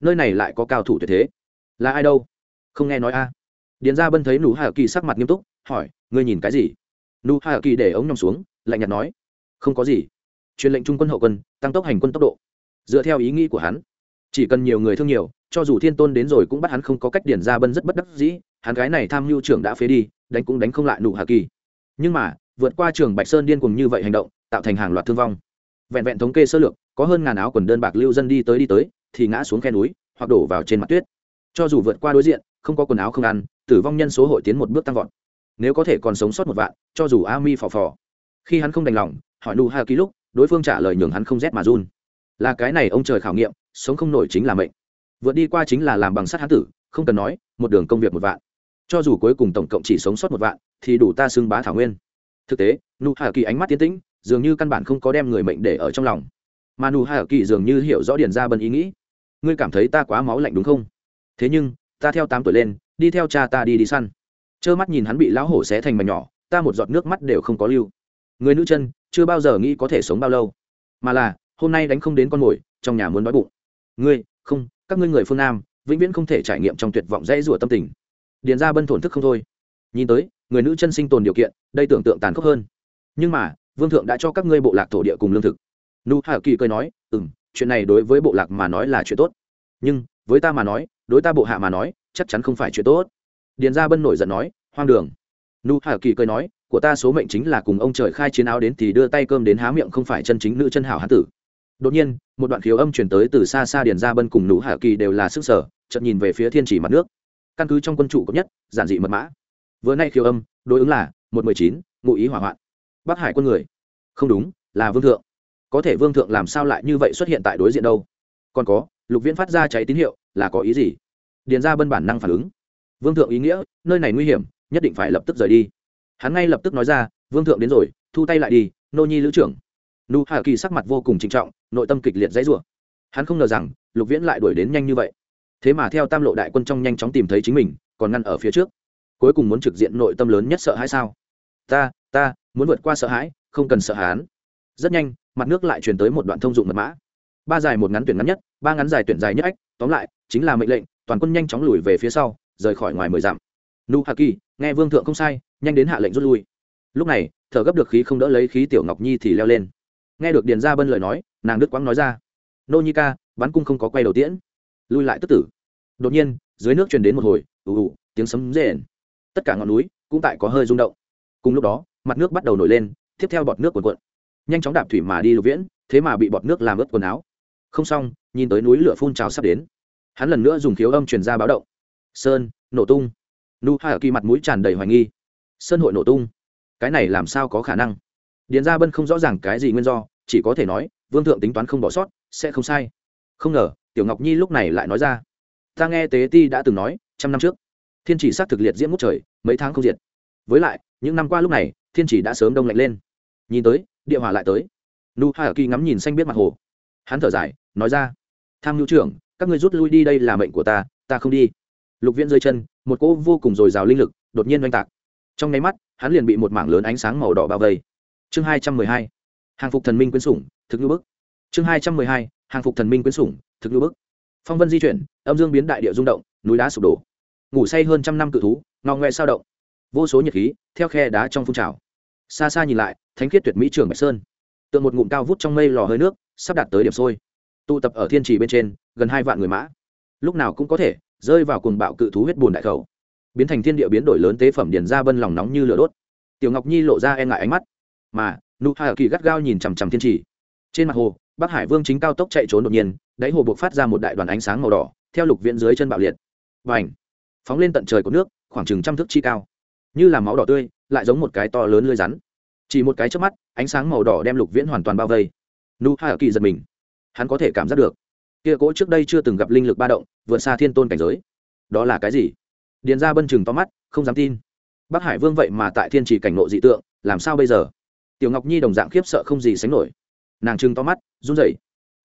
nơi này lại có cao thủ tuyệt thế. Là ai đâu? Không nghe nói a. Điền ra bân thấy nụ hà kỳ sắc mặt nghiêm túc, hỏi, ngươi nhìn cái gì? Nụ hà kỳ để ống nhòm xuống, lạnh nhạt nói, không có gì. Truyền lệnh trung quân hậu quân, tăng tốc hành quân tốc độ. Dựa theo ý nghĩ của hắn, chỉ cần nhiều người thương nhiều, cho dù thiên tôn đến rồi cũng bắt hắn không có cách điền ra bân rất bất đắc dĩ hắn gái này tham mưu trưởng đã phế đi, đánh cũng đánh không lại nụ hà kỳ. Nhưng mà, vượt qua trường bạch sơn điên cùng như vậy hành động, tạo thành hàng loạt thương vong. Vẹn vẹn thống kê sơ lược, có hơn ngàn áo quần đơn bạc lưu dân đi tới đi tới, thì ngã xuống khe núi, hoặc đổ vào trên mặt tuyết. Cho dù vượt qua đối diện, không có quần áo không ăn, tử vong nhân số hội tiến một bước tăng vọt. Nếu có thể còn sống sót một vạn, cho dù a mi phò phò. Khi hắn không đành lòng, hỏi nu ha ký lúc, đối phương trả lời nhường hắn không rét mà run. Là cái này ông trời khảo nghiệm, sống không nổi chính là mệnh. Vượt đi qua chính là làm bằng sắt hán tử, không cần nói, một đường công việc một vạn cho dù cuối cùng tổng cộng chỉ sống sót một vạn, thì đủ ta xưng bá thảo nguyên. Thực tế, nụ hạ kỳ ánh mắt tiến tĩnh, dường như căn bản không có đem người mệnh để ở trong lòng. Mà nụ hạ kỳ dường như hiểu rõ điền ra bần ý nghĩ. Ngươi cảm thấy ta quá máu lạnh đúng không? Thế nhưng, ta theo tám tuổi lên, đi theo cha ta đi đi săn. Trơ mắt nhìn hắn bị lão hổ xé thành mảnh nhỏ, ta một giọt nước mắt đều không có lưu. Người nữ chân, chưa bao giờ nghĩ có thể sống bao lâu. Mà là, hôm nay đánh không đến con mồi, trong nhà muốn đói bụng. Ngươi, không, các ngươi người phương nam, vĩnh viễn không thể trải nghiệm trong tuyệt vọng dãy rủa tâm tình điền ra bân thổn thức không thôi. Nhìn tới, người nữ chân sinh tồn điều kiện, đây tưởng tượng tàn khốc hơn. Nhưng mà, vương thượng đã cho các ngươi bộ lạc thổ địa cùng lương thực. Nu hà kỳ cười nói ừ m chuyện này đối với bộ lạc mà nói là chuyện tốt. Nhưng, với ta mà nói, đối ta bộ hạ mà nói, chắc chắn không phải chuyện tốt. Điền gia bân nổi giận nói, hoang đường. Nu hà kỳ cười nói, của ta số mệnh chính là cùng ông trời khai chiến áo đến thì đưa tay cơm đến há miệng không phải chân chính nữ chân hảo hán tử. Đột nhiên, một đoạn khiếu âm chuyển tới từ xa xa điền gia bân cùng nú hà kỳ đều là sức sở, chợt nhìn về phía thiên chỉ mặt nước căn cứ trong quân trụ cấp nhất, giản dị mật mã. Vừa nay khiêu âm, đối ứng là một mười chín, ngụ ý hỏa hoạn. Bắc hải quân người. Không đúng, là vương thượng. Có thể vương thượng làm sao lại như vậy xuất hiện tại đối diện đâu? Còn có, lục viễn phát ra cháy tín hiệu, là có ý gì? Điền ra bân bản năng phản ứng. Vương thượng ý nghĩa, nơi này nguy hiểm, nhất định phải lập tức rời đi. Hắn ngay lập tức nói ra, vương thượng đến rồi, thu tay lại đi, nô nhi lữ trưởng. Nu hà kỳ sắc mặt vô cùng trinh trọng, nội tâm kịch liệt dãy rủa. Hắn không ngờ rằng, lục viễn lại đuổi đến nhanh như vậy thế mà theo tam lộ đại quân trong nhanh chóng tìm thấy chính mình, còn ngăn ở phía trước. Cuối cùng muốn trực diện nội tâm lớn nhất sợ hãi sao? Ta ta, muốn vượt qua sợ hãi, không cần sợ hán rất nhanh, mặt nước lại truyền tới một đoạn thông dụng mật mã. Ba dài một ngắn tuyển ngắn nhất, ba ngắn dài tuyển dài nhất ách, tóm lại, chính là mệnh lệnh, toàn quân nhanh chóng lùi về phía sau, rời khỏi ngoài mười dặm. Nu hà kỳ, nghe vương thượng không sai, nhanh đến hạ lệnh rút lui. Lúc này, thở gấp được khí không đỡ lấy khí tiểu ngọc nhi thì leo lên. Nghe được điền gia bân lời nói, nàng đức quang nói ra. Nô nhi ca bắn cung không có quay đầu tiễn lui lại tức tử. Đột nhiên, dưới nước truyền đến một hồi, ù ù, tiếng sấm rền. Tất cả ngọn núi cũng tại có hơi rung động. Cùng lúc đó, mặt nước bắt đầu nổi lên, tiếp theo bọt nước cuộn cuộn. Nhanh chóng đạp thủy mà đi lục viễn, thế mà bị bọt nước làm ướt quần áo. Không xong, nhìn tới núi lửa phun trào sắp đến. Hắn lần nữa dùng khiếu âm truyền ra báo động. Sơn, nổ tung. Nu hai ở kỳ mặt mũi tràn đầy hoài nghi. Sơn hội nổ tung. Cái này làm sao có khả năng? Điền gia bân không rõ ràng cái gì nguyên do, chỉ có thể nói, vương thượng tính toán không bỏ sót, sẽ không sai. Không ngờ tiểu ngọc nhi lúc này lại nói ra. Ta nghe tế ti đã từng nói, trăm năm trước, thiên chỉ s thực liệt diễm ngút trời, mấy tháng không diệt. Với lại, những năm qua lúc này, thiên chỉ đã sớm đông lạnh lên. Nhìn tới, địa hỏa lại tới. Nu hai ở kỳ ngắm nhìn xanh biết mặt hồ. Hắn thở dài, nói ra. Tham nhu trưởng, các người rút lui đi đây là mệnh của ta ta không đi. Lục viễn rơi chân, một cỗ vô cùng dồi dào linh lực, đột nhiên oanh tạc. Trong nháy mắt, hắn liền bị một mảng lớn ánh sáng màu đỏ bao vây. Chương hai trăm mười hai. Hàng phục thần minh quyến sủng, thực ngữ bức. Chương hai trăm mười hai hàng phục thần minh quyến sủng, thực ngữ bức. Phong vân di chuyển, âm dương biến đại địa rung động, núi đá sụp đổ. Ngủ say hơn trăm năm cự thú, ngao ngoe sao động. Vô số nhiệt khí, theo khe đá trong phun trào. Xa xa nhìn lại, thánh khiết tuyệt mỹ trường bạch sơn. Tượng một ngụm cao vút trong mây lò hơi nước, sắp đạt tới điểm sôi. Tụ tập ở thiên trì bên trên, gần hai vạn người mã. Lúc nào cũng có thể, rơi vào cuồng bạo cự thú huyết bùn đại khẩu. Biến thành thiên địa biến đổi lớn tế phẩm điền ra bân lòng nóng như lửa đốt. Tiểu ngọc nhi lộ ra e ngại ánh mắt. Mà, nụ hạ kỳ gắt gao nhìn chằm chằm thiên trì. Trên mặt hồ bắc hải vương chính cao tốc chạy trốn đột nhiên, đáy hồ buộc phát ra một đại đoàn ánh sáng màu đỏ, theo lục viễn dưới chân bạo liệt. Và ảnh phóng lên tận trời của nước, khoảng chừng trăm thước chi cao. Như là máu đỏ tươi, lại giống một cái to lớn lưới rắn. Chỉ một cái trước mắt, ánh sáng màu đỏ đem lục viễn hoàn toàn bao vây. Nu hạ kỳ giật mình. Hắn có thể cảm giác được. Kia cỗ trước đây chưa từng gặp linh lực ba động, vượt xa thiên tôn cảnh giới. Đó là cái gì? Điền ra bân chừng to mắt, không dám tin. Bắc hải vương vậy mà tại thiên chỉ cảnh nộ dị tượng, làm sao bây giờ? Tiểu ngọc nhi đồng dạng khiếp sợ không gì sánh nổi nàng trưng to mắt, run rẩy.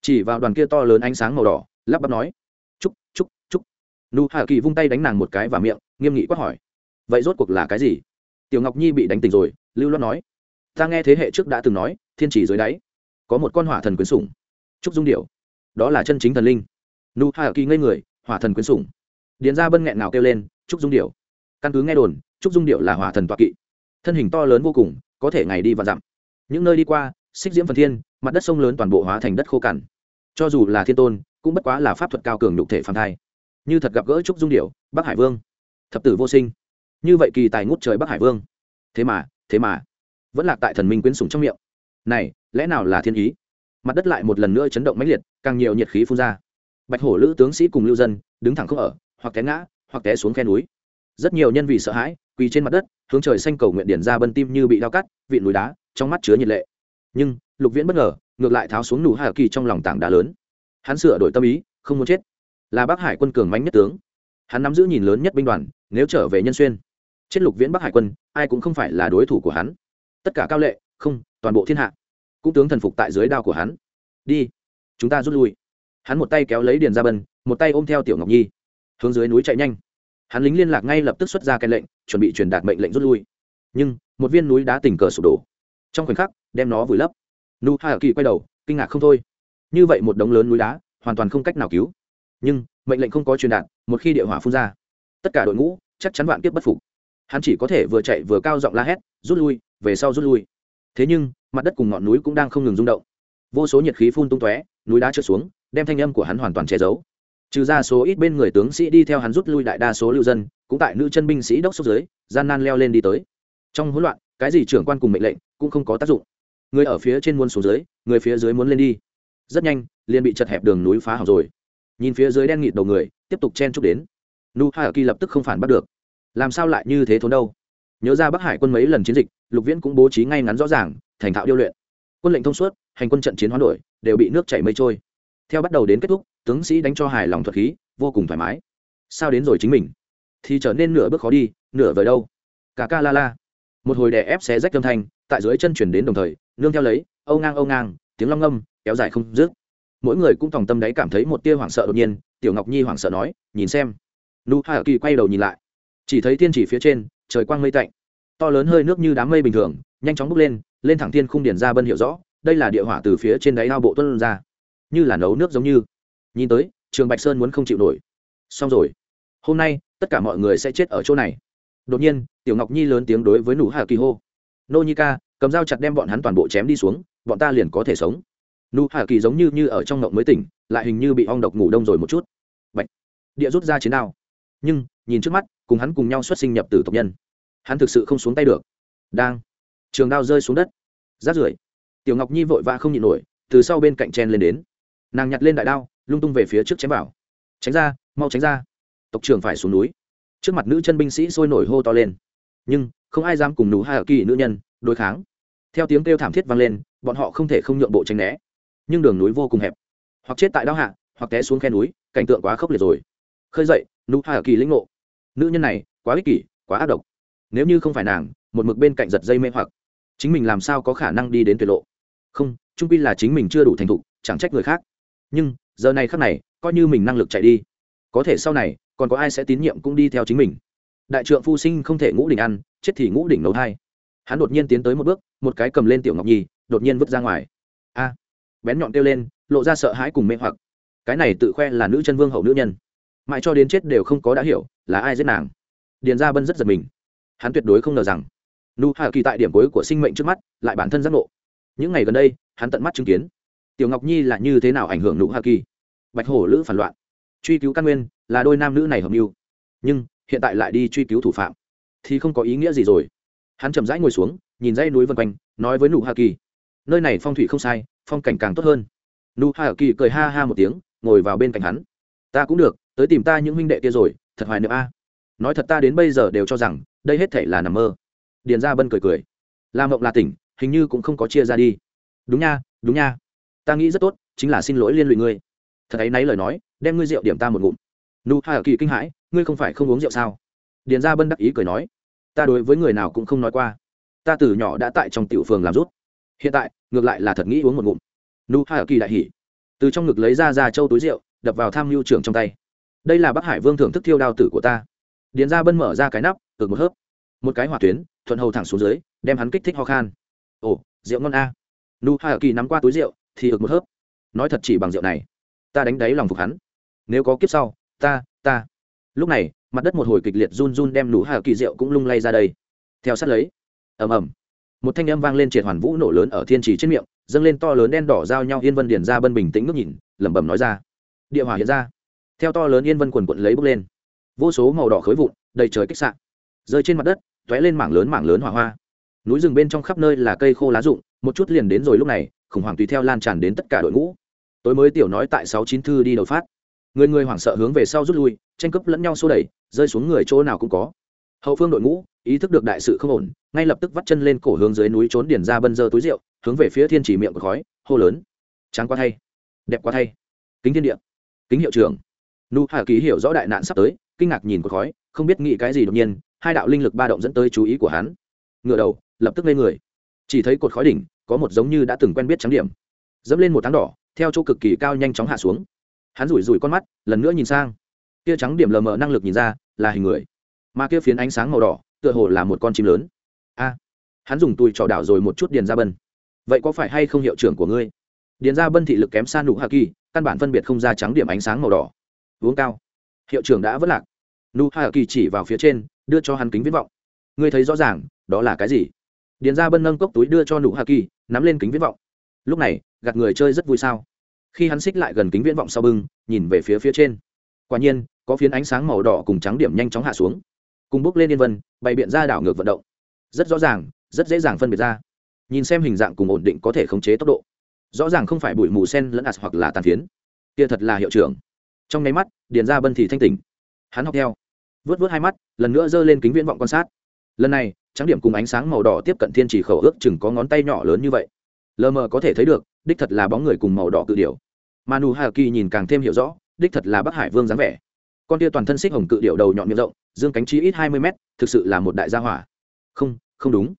Chỉ vào đoàn kia to lớn ánh sáng màu đỏ, lắp bắp nói, chúc chúc chúc. Nu hạ kỳ vung tay đánh nàng một cái vào miệng, nghiêm nghị quát hỏi, vậy rốt cuộc là cái gì? Tiểu ngọc nhi bị đánh tỉnh rồi, lưu loát nói, ta nghe thế hệ trước đã từng nói, thiên chỉ dưới đáy, có một con hỏa thần quyến sủng. Trúc dung điệu đó là chân chính thần linh. Nu hạ kỳ ngây người, hỏa thần quyến sủng. Điền ra bân nghẹn nào kêu lên trúc dung điệu căn cứ nghe đồn trúc dung điệu là hỏa thần toạ kỵ. Thân hình to lớn vô cùng, có thể ngày đi và dặm. Những nơi đi qua, xích diễm phần thiên mặt đất sông lớn toàn bộ hóa thành đất khô cằn. Cho dù là thiên tôn, cũng bất quá là pháp thuật cao cường nhục thể phàm thai. Như thật gặp gỡ trúc dung điệu bắc hải vương, thập tử vô sinh. Như vậy kỳ tài ngút trời bắc hải vương. Thế mà thế mà, vẫn lạc tại thần minh quyến sủng trong miệng. Này, lẽ nào là thiên ý? Mặt đất lại một lần nữa chấn động mãnh liệt, càng nhiều nhiệt khí phun ra. Bạch hổ lữ tướng sĩ cùng lưu dân, đứng thẳng không ở, hoặc té ngã, hoặc té xuống khe núi. Rất nhiều nhân vì sợ hãi, quỳ trên mặt đất, hướng trời xanh cầu nguyện điển ra bân tim như bị đau cắt, vị núi đá, trong mắt chứa nhiệt lệ nhưng lục viễn bất ngờ ngược lại tháo xuống nụ hạ kỳ trong lòng tảng đá lớn hắn sửa đổi tâm ý không muốn chết là bác hải quân cường mánh nhất tướng hắn nắm giữ nhìn lớn nhất binh đoàn nếu trở về nhân xuyên chết lục viễn bắc hải quân ai cũng không phải là đối thủ của hắn tất cả cao lệ không toàn bộ thiên hạ cũng tướng thần phục tại dưới đao của hắn đi chúng ta rút lui hắn một tay kéo lấy điền ra bân một tay ôm theo tiểu ngọc nhi hướng dưới núi chạy nhanh hắn lính liên lạc ngay lập tức xuất ra cái lệnh chuẩn bị truyền đạt mệnh lệnh rút lui nhưng một viên núi đá tình cờ sụp đổ trong khoảnh khắc đem nó vùi lấp. Nu hà kỳ quay đầu, kinh ngạc không thôi. Như vậy một đống lớn núi đá, hoàn toàn không cách nào cứu. Nhưng, mệnh lệnh không có truyền đạt, một khi địa hỏa phun ra, tất cả đội ngũ chắc chắn vạn kiếp bất phục. Hắn chỉ có thể vừa chạy vừa cao giọng la hét, rút lui, về sau rút lui. Thế nhưng, mặt đất cùng ngọn núi cũng đang không ngừng rung động. Vô số nhiệt khí phun tung tóe, núi đá trượt xuống, đem thanh âm của hắn hoàn toàn che giấu. Trừ ra số ít bên người tướng sĩ đi theo hắn rút lui đại đa số lưu dân, cũng tại nữ chân binh sĩ đốc xúc dưới, gian nan leo lên đi tới. Trong hỗn loạn, cái gì trưởng quan cùng mệnh lệnh cũng không có tác dụng người ở phía trên muốn xuống dưới, người phía dưới muốn lên đi. Rất nhanh, liền bị chật hẹp đường núi phá hỏng rồi. Nhìn phía dưới đen nghịt đầu người, tiếp tục chen chúc đến. Nu Hai ở kỳ lập tức không phản bắt được. Làm sao lại như thế thốn đâu? Nhớ ra bắc hải quân mấy lần chiến dịch, lục viễn cũng bố trí ngay ngắn rõ ràng, thành thạo điêu luyện. Quân lệnh thông suốt, hành quân trận chiến hoán đổi, đều bị nước chảy mây trôi. Theo bắt đầu đến kết thúc, tướng sĩ đánh cho hài lòng thuật khí, vô cùng thoải mái. Sao đến rồi chính mình? Thì trở nên nửa bước khó đi, nửa vời đâu? Cả ca la la. Một hồi đè ép xé rách âm thanh, tại dưới chân chuyển đến đồng thời nương theo lấy, âu ngang âu ngang, tiếng long âm kéo dài không dứt. Mỗi người cũng tòng tâm đấy cảm thấy một tia hoảng sợ đột nhiên, tiểu ngọc nhi hoảng sợ nói, nhìn xem. Nu hà kỳ quay đầu nhìn lại. Chỉ thấy thiên chỉ phía trên, trời quang mây tạnh. To lớn hơi nước như đám mây bình thường, nhanh chóng bốc lên lên thẳng thiên khung điển ra bân hiểu rõ, đây là địa hỏa từ phía trên đáy ao bộ tuân ra. Như là nấu nước giống như. Nhìn tới, trường bạch sơn muốn không chịu nổi. Xong rồi. Hôm nay, tất cả mọi người sẽ chết ở chỗ này. Đột nhiên, tiểu ngọc nhi lớn tiếng đối với nụ hà kỳ hô. Nô nhi ca cầm dao chặt đem bọn hắn toàn bộ chém đi xuống, bọn ta liền có thể sống. Nụ hà kỳ giống như như ở trong ngộng mới tỉnh, lại hình như bị ong độc ngủ đông rồi một chút. Bạch. địa rút ra chiến đao. Nhưng, nhìn trước mắt, cùng hắn cùng nhau xuất sinh nhập tử tộc nhân. Hắn thực sự không xuống tay được. Đang. Trường đao rơi xuống đất. Rát rưởi. Tiểu ngọc nhi vội vã không nhịn nổi, từ sau bên cạnh chen lên đến. Nàng nhặt lên đại đao, lung tung về phía trước chém vào. Tránh ra, mau tránh ra. Tộc trưởng phải xuống núi. Trước mặt nữ chân binh sĩ sôi nổi hô to lên. Nhưng không ai dám cùng nụ hai kỳ nữ nhân đối kháng. Theo tiếng kêu thảm thiết vang lên, bọn họ không thể không nhượng bộ tránh né. Nhưng đường núi vô cùng hẹp. Hoặc chết tại đao hạ, hoặc té xuống khe núi, cảnh tượng quá khốc liệt rồi. Khơi dậy, nụ hai kỳ lĩnh ngộ. Nữ nhân này, quá ích kỷ, quá ác độc. Nếu như không phải nàng, một mực bên cạnh giật dây mê hoặc, chính mình làm sao có khả năng đi đến tuyệt lộ? Không trung pi là chính mình chưa đủ thành thục, chẳng trách người khác. Nhưng, giờ này khác này, coi như mình năng lực chạy đi. Có thể sau này, còn có ai sẽ tín nhiệm cũng đi theo chính mình. Đại trượng phu sinh không thể ngũ đình ăn chết thì ngũ đỉnh nấu thai. Hắn đột nhiên tiến tới một bước, một cái cầm lên tiểu ngọc nhi, đột nhiên vứt ra ngoài. A! Bén nhọn kêu lên, lộ ra sợ hãi cùng mê hoặc. Cái này tự khoe là nữ chân vương hậu nữ nhân. Mãi cho đến chết đều không có đã hiểu, là ai giết nàng. Điền ra bân rất giật mình. Hắn tuyệt đối không ngờ rằng, nu hà kỳ tại điểm cuối của sinh mệnh trước mắt lại bản thân giác ngộ. Những ngày gần đây, hắn tận mắt chứng kiến, tiểu ngọc nhi là như thế nào ảnh hưởng nụ hà kỳ. Bạch hổ lữ phản loạn. Truy cứu căn nguyên là đôi nam nữ này hợp mưu. Nhưng, hiện tại lại đi truy cứu thủ phạm thì không có ý nghĩa gì rồi. Hắn chậm rãi ngồi xuống, nhìn dãy núi vân quanh, nói với nụ hà kỳ, nơi này phong thủy không sai, phong cảnh càng tốt hơn. Nụ hà kỳ cười ha ha một tiếng, ngồi vào bên cạnh hắn. Ta cũng được, tới tìm ta những huynh đệ kia rồi, thật hoài niệm a. Nói thật ta đến bây giờ đều cho rằng, đây hết thể là nằm mơ. Điền ra bân cười cười. Làm mộng là tỉnh, hình như cũng không có chia ra đi. Đúng nha đúng nha. Ta nghĩ rất tốt, chính là xin lỗi liên lụy ngươi. Thật ấy nấy lời nói, đem ngươi rượu điểm ta một ngụm. Nụ hà kỳ kinh hãi, ngươi không phải không uống rượu sao? Điền ra bân đắc ý cười nói, ta đối với người nào cũng không nói qua. Ta từ nhỏ đã tại trong tiểu phường làm rút. Hiện tại, ngược lại là thật nghĩ uống một ngụm. Nu hai ở kỳ đại hỉ. Từ trong ngực lấy ra ra châu túi rượu, đập vào tham mưu trưởng trong tay. Đây là bắc hải vương thưởng thức thiêu đao tử của ta. Điền ra bân mở ra cái nắp, ực một hớp. Một cái hỏa tuyến, thuận hầu thẳng xuống dưới, đem hắn kích thích ho khan. Ồ, rượu ngon a. Nu hai ở kỳ nắm qua túi rượu, thì ực một hớp. Nói thật chỉ bằng rượu này, ta đánh đáy lòng phục hắn. Nếu có kiếp sau, ta ta. Lúc này mặt đất một hồi kịch liệt run run đem nụ hà kỳ rượu cũng lung lay ra đây. Theo sát lấy, ầm ầm, một thanh âm vang lên triệt hoàn vũ nổ lớn ở thiên trì trên miệng, dâng lên to lớn đen đỏ giao nhau yên vân điền ra bân bình tĩnh ngước nhìn, lẩm bẩm nói ra. Địa hỏa hiện ra. Theo to lớn yên vân quần quận lấy bốc lên. Vô số màu đỏ khối vụn, đầy trời kích sạn rơi trên mặt đất t ó é lên mảng lớn mảng lớn hỏa hoa. Núi rừng bên trong khắp nơi là cây khô lá rụng, một chút liền đến rồi lúc này, khủng hoảng tùy theo lan tràn đến tất cả đội ngũ. Tối mới tiểu nói tại sáu chín thư đi đầu phát người người hoảng sợ hướng về sau rút lui, tranh cướp lẫn nhau xô đẩy, rơi xuống người chỗ nào cũng có. Hậu phương đội ngũ, ý thức được đại sự không ổn, ngay lập tức vắt chân lên cổ hướng dưới núi trốn điển ra bân dơ túi rượu, hướng về phía thiên chỉ miệng của khói, hô lớn. Tráng quá thay. Đẹp quá thay. Kính thiên địa. Kính hiệu trưởng. Nu hà ký hiểu rõ đại nạn sắp tới, kinh ngạc nhìn cột khói, không biết nghĩ cái gì đột nhiên, hai đạo linh lực ba động dẫn tới chú ý của hắn. Ngựa đầu, lập tức lên người. Chỉ thấy cột khói đỉnh, có một giống như đã từng quen biết trắng điểm. Dẫm lên một tháng đỏ, theo chỗ cực kỳ cao nhanh chóng hạ xuống hắn rủi rủi con mắt, lần nữa nhìn sang. Kia trắng điểm lờ mờ năng lực nhìn ra, là hình người. Mà kia phiến ánh sáng màu đỏ, tựa hồ là một con chim lớn. A, hắn dùng tùi trò đảo rồi một chút điền ra bân. Vậy có phải hay không hiệu trưởng của ngươi? Điền ra bân thị lực kém xa nụ hạ kỳ, căn bản phân biệt không ra trắng điểm ánh sáng màu đỏ. Uống cao. Hiệu trưởng đã vất lạc. Nụ hạ kỳ chỉ vào phía trên, đưa cho hắn kính viễn vọng. Ngươi thấy rõ ràng, đó là cái gì? Điền ra bân nâng cốc túi đưa cho nụ hạ kỳ, nắm lên kính viễn vọng. Lúc này, gạt người chơi rất vui sao? Khi hắn xích lại gần kính viễn vọng sau bưng, nhìn về phía phía trên. Quả nhiên, có phiến ánh sáng màu đỏ cùng trắng điểm nhanh chóng hạ xuống. Cùng bước lên yên vân, bày biện ra đảo ngược vận động. Rất rõ ràng, rất dễ dàng phân biệt ra. Nhìn xem hình dạng cùng ổn định có thể khống chế tốc độ. Rõ ràng không phải bụi mù sen lẫn ạt hoặc là tàn phiến. Kia thật là hiệu trưởng. Trong nháy mắt, điền ra bân thì thanh tỉnh. Hắn học theo. Vớt vớt hai mắt, lần nữa giơ lên kính viễn vọng quan sát. Lần này, trắng điểm cùng ánh sáng màu đỏ tiếp cận thiên chỉ khẩu ước chừng có ngón tay nhỏ lớn như vậy. Lờ mờ có thể thấy được, đích thật là bóng người cùng màu đỏ cự manu hà kỳ nhìn càng thêm hiểu rõ, đích thật là bắc hải vương dáng vẻ. Con tia toàn thân xích hồng cự điệu đầu nhọn miệng rộng, dương cánh trí ít hai mươi mét, thực sự là một đại gia hỏa. Không không đúng.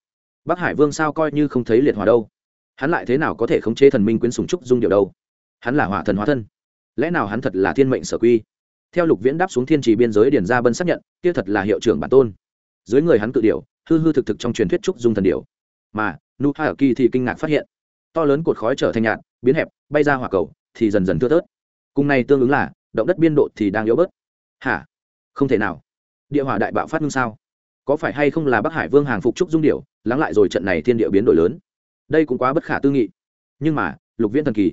Bắc hải vương sao coi như không thấy liệt hỏa đâu? Hắn lại thế nào có thể khống chế thần minh quyến sùng trúc dung điệu đâu? Hắn là hỏa thần hóa thân. Lẽ nào hắn thật là thiên mệnh sở quy? Theo lục viễn đáp xuống thiên trì biên giới điền gia bân xác nhận, kia thật là hiệu trưởng bản tôn. Dưới người hắn cự điệu hư hư thực thực trong truyền thuyết trúc dung thần điệu mà nu hà kỳ thì kinh ngạc phát hiện, to lớn cột khói trở thành nhạt, biến hẹp, bay ra hỏa cầu thì dần dần thưa tớt cùng này tương ứng là, động đất biên độ thì đang yếu bớt. Hả? Không thể nào. Địa hỏa đại bạo phát ngưng sao? Có phải hay không là bắc hải vương hàng phục trúc dung điệu lắng lại rồi trận này thiên địa biến đổi lớn? Đây cũng quá bất khả tư nghị. Nhưng mà, lục viễn thần kỳ,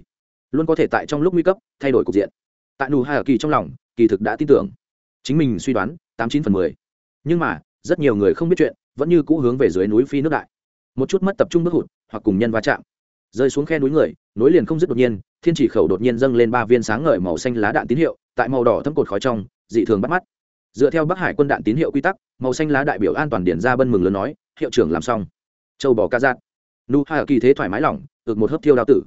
luôn có thể tại trong lúc nguy cấp, thay đổi cục diện. Tại nù hai ở kỳ trong lòng, kỳ thực đã tin tưởng. Chính mình suy đoán, tám chín phần mười. Nhưng mà, rất nhiều người không biết chuyện, vẫn như cũ hướng về dưới núi phi nước đại. Một chút mất tập trung bước hụt, hoặc cùng nhân va chạm rơi xuống khe núi người, nối liền không dứt đột nhiên, thiên chỉ khẩu đột nhiên dâng lên ba viên sáng ngời màu xanh lá đạn tín hiệu, tại màu đỏ thâm cột khói trong, dị thường bắt mắt. Dựa theo bắc hải quân đạn tín hiệu quy tắc, màu xanh lá đại biểu an toàn điển ra bân mừng lớn nói, hiệu trưởng làm xong. Châu bò ca giác nu hai kỳ thế thoải mái lỏng ực một hớp thiêu đao tử.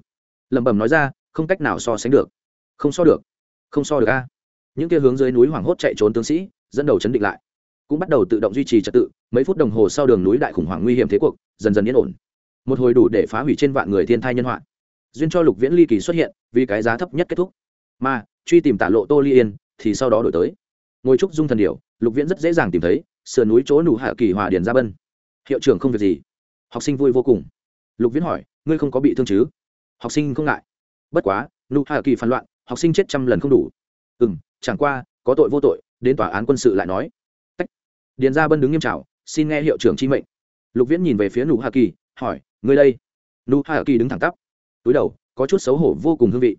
Lẩm bẩm nói ra, không cách nào so sánh được. Không so được. Không so được a. Những kia hướng dưới núi hoảng hốt chạy trốn tướng sĩ, dẫn đầu chấn định lại. Cũng bắt đầu tự động duy trì trật tự, mấy phút đồng hồ sau đường núi đại khủng hoảng nguy hiểm thế cuộc, dần dần yên ổn một hồi đủ để phá hủy trên vạn người thiên thai nhân họa. Duyên cho lục viễn ly kỳ xuất hiện, vì cái giá thấp nhất kết thúc. Mà, truy tìm tả lộ tô ly yên, thì sau đó đổi tới. Ngồi trúc dung thần điểu, lục viễn rất dễ dàng tìm thấy, sườn núi chỗ nụ hạ kỳ hòa điền gia bân. Hiệu trưởng không việc gì. Học sinh vui vô cùng. Lục viễn hỏi, ngươi không có bị thương chứ? Học sinh không ngại. Bất quá, nụ hạ kỳ phản loạn, học sinh chết trăm lần không đủ. Ừ m chẳng qua, có tội vô tội, đến tòa án quân sự lại nói. Tách. điền gia bân đứng nghiêm trào xin nghe hiệu trưởng chi mệnh. Lục viễn nhìn về phía nụ hạ kỳ, hỏi ngươi đây. Nụ hạ kỳ đứng thẳng tắp. Túi đầu có chút xấu hổ vô cùng hương vị.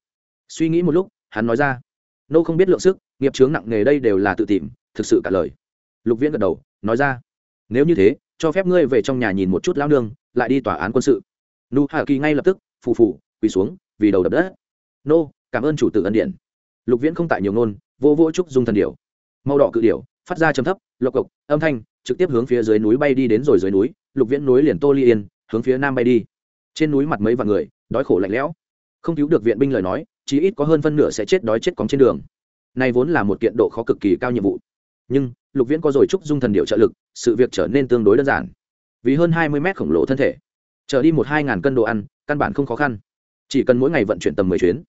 Suy nghĩ một lúc hắn nói ra. Nô không biết lượng sức nghiệp chướng nặng nề đây đều là tự tìm thực sự cả lời. Lục viễn gật đầu nói ra. Nếu như thế cho phép ngươi về trong nhà nhìn một chút lao nương lại đi tòa án quân sự. Nu hà kỳ ngay lập tức phù phù quỳ xuống vì đầu đập đất. Nô cảm ơn chủ tử ân điện lục viễn không tại nhiều ngôn vô vô trúc dung thần điểu, màu đỏ cự điểu phát ra chấm thấp lộc cộc âm thanh trực tiếp hướng phía dưới núi bay đi đến rồi dưới núi. Lục viễn núi liền tô ly yên hướng phía nam bay đi. Trên núi mặt mấy vạn người, đói khổ lạnh lẽo. Không cứu được viện binh lời nói, chí ít có hơn phân nửa sẽ chết đói chết cóng trên đường. Này vốn là một kiện độ khó cực kỳ cao nhiệm vụ. Nhưng, lục viễn có rồi trúc dung thần điệu trợ lực, sự việc trở nên tương đối đơn giản. Vì hơn hai mươi mét khổng lồ thân thể trở đi một hai ngàn cân đồ ăn, căn bản không khó khăn. Chỉ cần mỗi ngày vận chuyển tầm mười chuyến,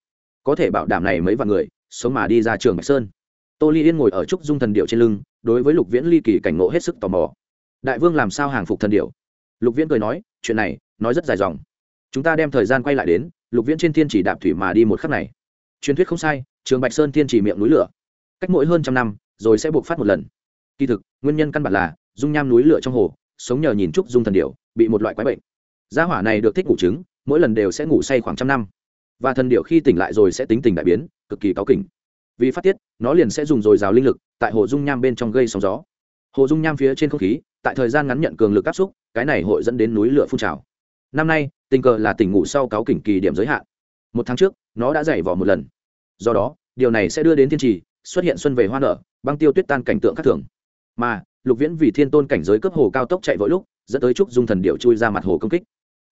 có thể bảo đảm này mấy vạn người, sống mà đi ra trường bạch sơn. Tô ly yên ngồi ở trúc dung thần điệu trên lưng, đối với lục viễn ly kỳ cảnh ngộ hết sức tò mò. Đại vương làm sao hàng phục thần điệu? Lục viễn cười nói chuyện này nói rất dài dòng. Chúng ta đem thời gian quay lại đến, lục viễn trên thiên chỉ đạp thủy mà đi một khắc này. Truyền thuyết không sai, trường bạch sơn thiên chỉ miệng núi lửa. Cách mỗi hơn trăm năm, rồi sẽ buộc phát một lần. Kỳ thực, nguyên nhân căn bản là, dung nham núi lửa trong hồ, sống nhờ nhìn trúc dung thần điệu bị một loại quái bệnh. Gia hỏa này được thích ngủ trứng, mỗi lần đều sẽ ngủ say khoảng trăm năm. Và thần điệu khi tỉnh lại rồi sẽ tính tình đại biến, cực kỳ cáu kỉnh. Vì phát tiết, nó liền sẽ dùng dồi dào linh lực, tại hồ dung nham bên trong gây sóng gió. Hồ dung nham phía trên không khí tại thời gian ngắn nhận cường lực áp xúc, cái này hội dẫn đến núi lửa phun trào. Năm nay, tình cờ là tỉnh ngủ sau cáo kỉnh kỳ điểm giới hạn. Một tháng trước, nó đã dày vỏ một lần. Do đó, điều này sẽ đưa đến thiên trì, xuất hiện xuân về hoa nở, băng tiêu tuyết tan cảnh tượng khác thường. Mà, lục viễn vì thiên tôn cảnh giới cấp hồ cao tốc chạy vội lúc, dẫn tới trúc dung thần điệu chui ra mặt hồ công kích.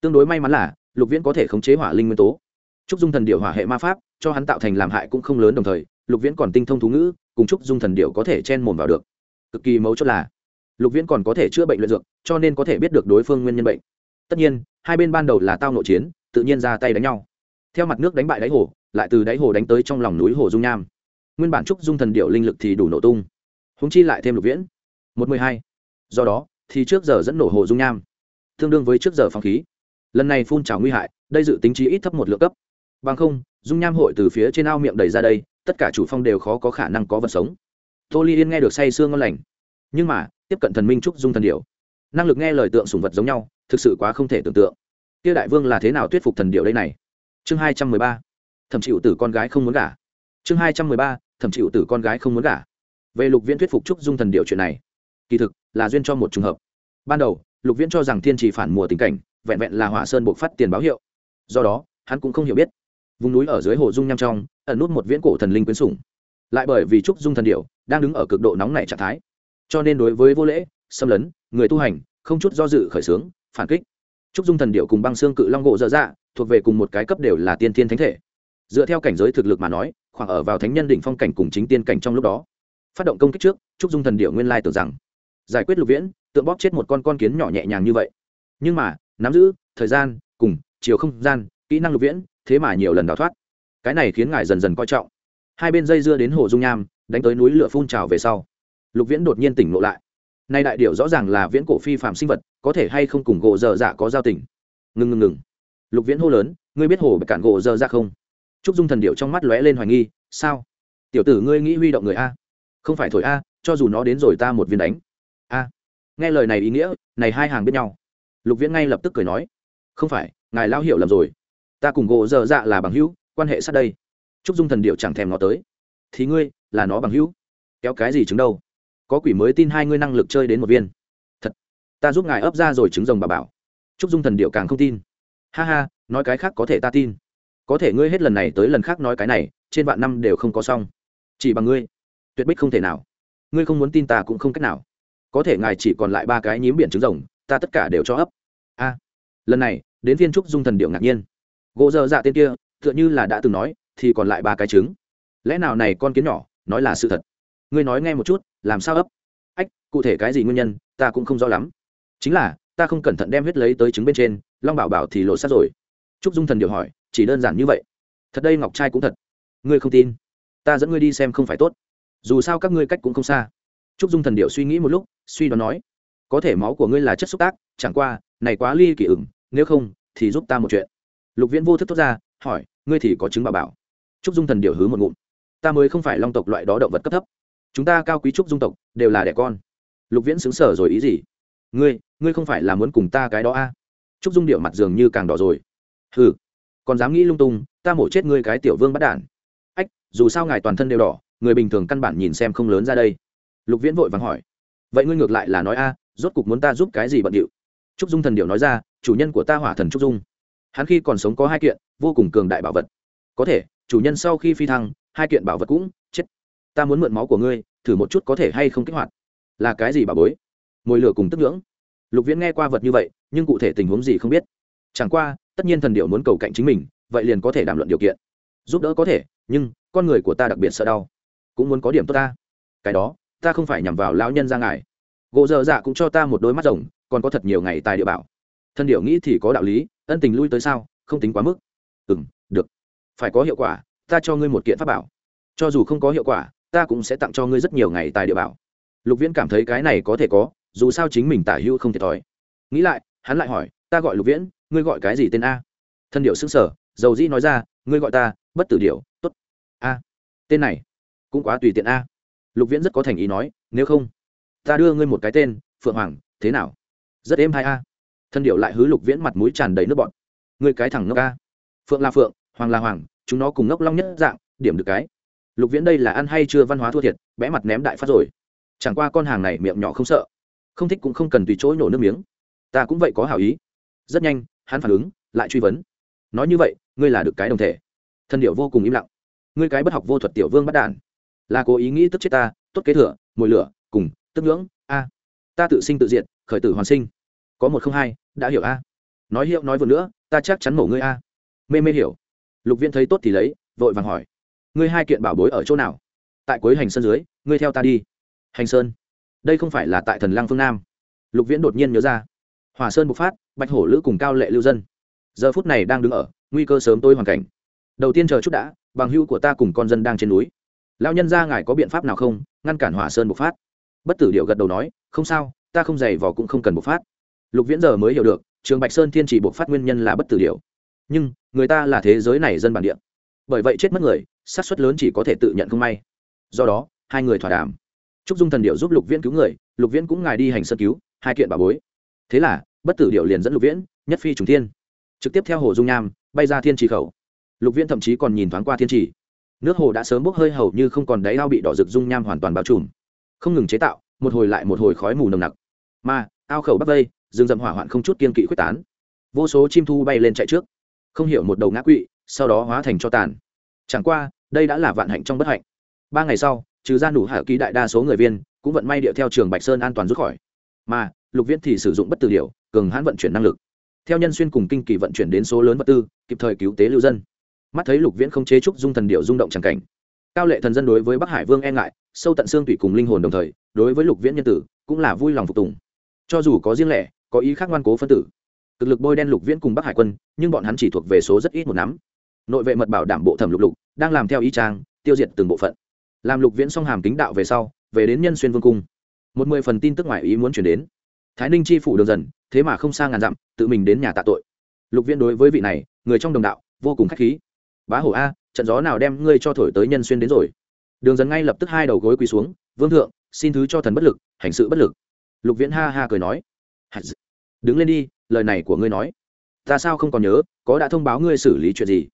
Tương đối may mắn là, lục viễn có thể khống chế hỏa linh nguyên tố. Trúc dung thần điệu hỏa hệ ma pháp, cho hắn tạo thành làm hại cũng không lớn đồng thời, lục viễn còn tinh thông thú ngữ, cùng trúc dung thần điệu có thể chen mồn vào được. Cực kỳ mấu chốt là lục viễn còn có thể chữa bệnh luyện dược, cho nên có thể biết được đối phương nguyên nhân bệnh. Tất nhiên, hai bên ban đầu là tao nội chiến, tự nhiên ra tay đánh nhau. Theo mặt nước đánh bại đáy hồ, lại từ đáy hồ đánh tới trong lòng núi hồ dung nham. Nguyên bản trúc dung thần điệu linh lực thì đủ nổ tung. Húng chi lại thêm lục viễn. Một mười hai. Do đó, thì trước giờ dẫn nổ hồ dung nham. Tương đương với trước giờ phong khí. Lần này phun trào nguy hại, đây dự tính chí ít thấp một lượng cấp. Bằng không, dung nham hội từ phía trên ao miệng đầy ra đây, tất cả chủ phong đều khó có khả năng có vật sống. Tô ly yên nghe được say sương ngon lành. Nhưng mà tiếp cận thần minh trúc dung thần điệu năng lực nghe lời tượng sùng vật giống nhau, thực sự quá không thể tưởng tượng. Tiêu đại vương là thế nào thuyết phục thần điệu đây này? Chương hai trăm mười ba. Thẩm chịu tử con gái không muốn gả. Chương hai trăm mười ba. Thẩm chịu tử con gái không muốn gả. Về lục viễn thuyết phục trúc dung thần điệu chuyện này, kỳ thực là duyên cho một trường hợp. Ban đầu, lục viễn cho rằng thiên trì phản mùa tình cảnh, vẹn vẹn là hỏa sơn buộc phát tiền báo hiệu. Do đó, hắn cũng không hiểu biết. Vùng núi ở dưới hồ dung nham trong, ẩn nút một viễn cổ thần linh quyến sủng. Lại bởi vì trúc dung thần điệu đang đứng ở cực độ nóng này trạng thái cho nên đối với vô lễ, xâm lấn, người tu hành, không chút do dự khởi xướng phản kích. Trúc dung thần điệu cùng băng xương cự long gỗ dở dạ thuộc về cùng một cái cấp đều là tiên thiên thánh thể. Dựa theo cảnh giới thực lực mà nói, khoảng ở vào thánh nhân đỉnh phong cảnh cùng chính tiên cảnh trong lúc đó. Phát động công kích trước trúc dung thần điệu nguyên lai tưởng rằng, giải quyết lục viễn, tượng bóp chết một con con kiến nhỏ nhẹ nhàng như vậy. Nhưng mà, nắm giữ, thời gian, cùng, chiều không gian, kỹ năng lục viễn, thế mà nhiều lần đào thoát. Cái này khiến ngài dần dần coi trọng. Hai bên dây dưa đến hồ dung nham, đánh tới núi lửa phun trào về sau lục viễn đột nhiên tỉnh ngộ lại. Nay đại điệu rõ ràng là viễn cổ phi phạm sinh vật, có thể hay không cùng gỗ dở dạ có giao tình? Ngừng ngừng ngừng lục viễn hô lớn, ngươi biết hồ bị cản gỗ dở dạ không? Trúc dung thần điệu trong mắt lóe lên hoài nghi, sao? Tiểu tử ngươi nghĩ huy động người a. Không phải thổi a, cho dù nó đến rồi ta một viên đánh. A. Nghe lời này ý nghĩa, này hai hàng biết nhau. Lục viễn ngay lập tức cười nói, không phải, ngài lao hiểu lầm rồi. Ta cùng gỗ dở dạ là bằng hữu, quan hệ sát đây. Trúc dung thần điệu chẳng thèm nó tới. Thì ngươi, là nó bằng hữu. Kéo cái gì chứng đâu? Có quỷ mới tin hai ngươi năng lực chơi đến một viên. Thật, ta giúp ngài ấp ra rồi trứng rồng bà bảo. Trúc dung thần điệu càng không tin. Ha ha, nói cái khác có thể ta tin. Có thể ngươi hết lần này tới lần khác nói cái này, trên vạn năm đều không có xong. Chỉ bằng ngươi, tuyệt bích không thể nào. Ngươi không muốn tin ta cũng không cách nào. Có thể ngài chỉ còn lại ba cái nhím biển trứng rồng, ta tất cả đều cho ấp. A, lần này, đến viên trúc dung thần điệu ngạc nhiên. Gỗ dơ dạ tên kia, tựa như là đã từng nói, thì còn lại ba cái trứng. Lẽ nào này con kiến nhỏ, nói là sự thật? Ngươi nói nghe một chút làm sao ấp? Ách, cụ thể cái gì nguyên nhân, ta cũng không rõ lắm. Chính là, ta không cẩn thận đem huyết lấy tới trứng bên trên, long bảo bảo thì lộ sát rồi. Trúc dung thần điều hỏi, chỉ đơn giản như vậy. Thật đây ngọc trai cũng thật. Ngươi không tin. Ta dẫn ngươi đi xem không phải tốt. Dù sao các ngươi cách cũng không xa. Trúc dung thần điệu suy nghĩ một lúc, suy đoán nói, có thể máu của ngươi là chất xúc tác, chẳng qua, này quá ly kỳ ửng, nếu không, thì giúp ta một chuyện. Lục viễn vô thức thốt ra, hỏi, ngươi thì có chứng bảo bảo. Trúc dung thần điệu hứ một ngụm. Ta mới không phải long tộc loại đó động vật cấp thấp chúng ta cao quý trúc dung tộc, đều là đẻ con. Lục viễn xứng sở rồi ý gì? Ngươi ngươi không phải là muốn cùng ta cái đó a à? trúc dung điệu mặt dường như càng đỏ rồi. Ừ còn dám nghĩ lung tung, ta mổ chết ngươi cái tiểu vương bắt đản ách, dù sao ngài toàn thân đều đỏ, người bình thường căn bản nhìn xem không lớn ra đây. Lục viễn vội vàng hỏi. Vậy ngươi ngược lại là nói a, rốt cục muốn ta giúp cái gì bận điệu? Trúc dung thần điệu nói ra, chủ nhân của ta hỏa thần trúc dung. Hắn khi còn sống có hai kiện, vô cùng cường đại bảo vật. Có thể, chủ nhân sau khi phi thăng, hai kiện bảo vật cũng chết ta muốn mượn máu của ngươi, thử một chút có thể hay không kích hoạt. Là cái gì bà bối? Mồi lửa cùng tức ngưỡng lục viễn nghe qua vật như vậy, nhưng cụ thể tình huống gì không biết. Chẳng qua, tất nhiên thần điệu muốn cầu cạnh chính mình, vậy liền có thể đàm luận điều kiện. Giúp đỡ có thể, nhưng con người của ta đặc biệt sợ đau. Cũng muốn có điểm tốt ta. Cái đó, ta không phải nhằm vào lão nhân ra ngài. Gỗ dơ dạ cũng cho ta một đôi mắt rồng, còn có thật nhiều ngày tài địa bảo. Thân điệu nghĩ thì có đạo lý, ân tình lui tới sao, không tính quá mức. Ừ m được. Phải có hiệu quả, ta cho ngươi một kiện pháp bảo. Cho dù không có hiệu quả ta cũng sẽ tặng cho ngươi rất nhiều ngày tài địa bảo. Lục viễn cảm thấy cái này có thể có, dù sao chính mình tả hữu không thiệt thòi. Nghĩ lại, hắn lại hỏi, ta gọi lục viễn, ngươi gọi cái gì tên a? Thân điệu xứng sở dầu dĩ nói ra, ngươi gọi ta, bất tử điệu t ố t a, tên này cũng quá tùy tiện a. Lục viễn rất có thành ý nói, nếu không, ta đưa ngươi một cái tên, phượng hoàng, thế nào? Rất êm hai a. Thân điệu lại hứ lục viễn mặt mũi tràn đầy nước bọn ngươi cái thẳng ngốc a. Phượng là phượng, hoàng là hoàng, chúng nó cùng ngốc long nhất dạng, điểm được cái lục viễn đây là ăn hay chưa văn hóa thua thiệt, bẽ mặt ném đại phát rồi. Chẳng qua con hàng này miệng nhỏ không sợ. Không thích cũng không cần tùy chỗ nổ nước miếng. Ta cũng vậy có hảo ý. Rất nhanh, hắn phản ứng, lại truy vấn. Nói như vậy, ngươi là được cái đồng thể. Thân điệu vô cùng im lặng. Ngươi cái bất học vô thuật tiểu vương bắt đản. Là cố ý nghĩ tức chết ta, tốt kế thừa, mồi lửa, cùng, tức ngưỡng, a. Ta tự sinh tự diệt, khởi tử hoàn sinh. Có một không hai, đã hiểu a. Nói hiệu nói vừa nữa, ta chắc chắn mổ ngươi a. Mê mê hiểu. Lục viên thấy tốt thì lấy, vội vàng hỏi ngươi hai kiện bảo bối ở chỗ nào? Tại cuối hành sơn dưới, ngươi theo ta đi. Hành sơn? Đây không phải là tại thần lăng phương nam. Lục viễn đột nhiên nhớ ra. Hòa sơn bộc phát, bạch hổ lữ cùng cao lệ lưu dân. Giờ phút này đang đứng ở, nguy cơ sớm tôi hoàn cảnh. Đầu tiên chờ chút đã, bằng hưu của ta cùng con dân đang trên núi. Lão nhân ra ngài có biện pháp nào không? Ngăn cản hỏa sơn bộc phát. Bất tử điệu gật đầu nói, không sao, ta không dày vò cũng không cần bộc phát. Lục viễn giờ mới hiểu được, trường bạch sơn thiên chỉ bộc phát nguyên nhân là bất tử điệu nhưng, người ta là thế giới này dân bản địa bởi vậy chết mất người sát suất lớn chỉ có thể tự nhận không may. Do đó, hai người thỏa đàm. Trúc dung thần điệu giúp lục viễn cứu người, lục viễn cũng ngài đi hành sơn cứu, hai kiện bà bối. Thế là, bất tử điệu liền dẫn lục viễn, nhất phi trùng thiên. Trực tiếp theo hồ dung nham, bay ra thiên trì khẩu. Lục viễn thậm chí còn nhìn thoáng qua thiên trì. Nước hồ đã sớm bốc hơi hầu như không còn đáy ao bị đỏ rực dung nham hoàn toàn bao trùm. Không ngừng chế tạo, một hồi lại một hồi khói mù nồng nặc. Mà, ao khẩu bắc vây, rừng rậm hỏa hoạn không chút kiên kỵ quyết tán. Vô số chim thu bay lên chạy trước. Không hiểu một đầu ngã quỵ sau đó hóa thành cho tàn. Chẳng qua, đây đã là vạn hạnh trong bất hạnh. Ba ngày sau, trừ ra đủ hạ ký đại đa số người viên, cũng vận may điệu theo trường bạch sơn an toàn rút khỏi. Mà, lục viễn thì sử dụng bất tử điều cường hãn vận chuyển năng lực. Theo nhân xuyên cùng kinh kỳ vận chuyển đến số lớn vật tư, kịp thời cứu tế lưu dân. Mắt thấy lục viễn không chế trúc dung thần điệu rung động tràng cảnh. Cao lệ thần dân đối với bắc hải vương e ngại, sâu tận xương tủy cùng linh hồn đồng thời, đối với lục viễn nhân tử, cũng là vui lòng phục tùng. Cho dù có riêng lẻ, có ý khác ngoan cố phân tử. Cực lực bôi đen lục viễn cùng bắc hải quân, nhưng bọn hắn chỉ thuộc về số rất ít một nắm nội vệ mật bảo đảm bộ thẩm lục lục, đang làm theo ý trang, tiêu diệt từng bộ phận. Làm lục viễn song hàm kính đạo về sau, về đến nhân xuyên vương cung. Một mười phần tin tức ngoại ý muốn chuyển đến. Thái ninh chi phủ đường dần, thế mà không xa ngàn dặm, tự mình đến nhà tạ tội. Lục viễn đối với vị này, người trong đồng đạo, vô cùng k h á c h khí. Bá hổ a, trận gió nào đem ngươi cho thổi tới nhân xuyên đến rồi? Đường dần ngay lập tức hai đầu gối quỳ xuống, vương thượng, xin thứ cho thần bất lực, hành sự bất lực. Lục viễn ha ha cười nói. Đứng lên đi, lời này của ngươi nói. Ta sao không còn nhớ, có đã thông báo ngươi xử lý chuyện gì?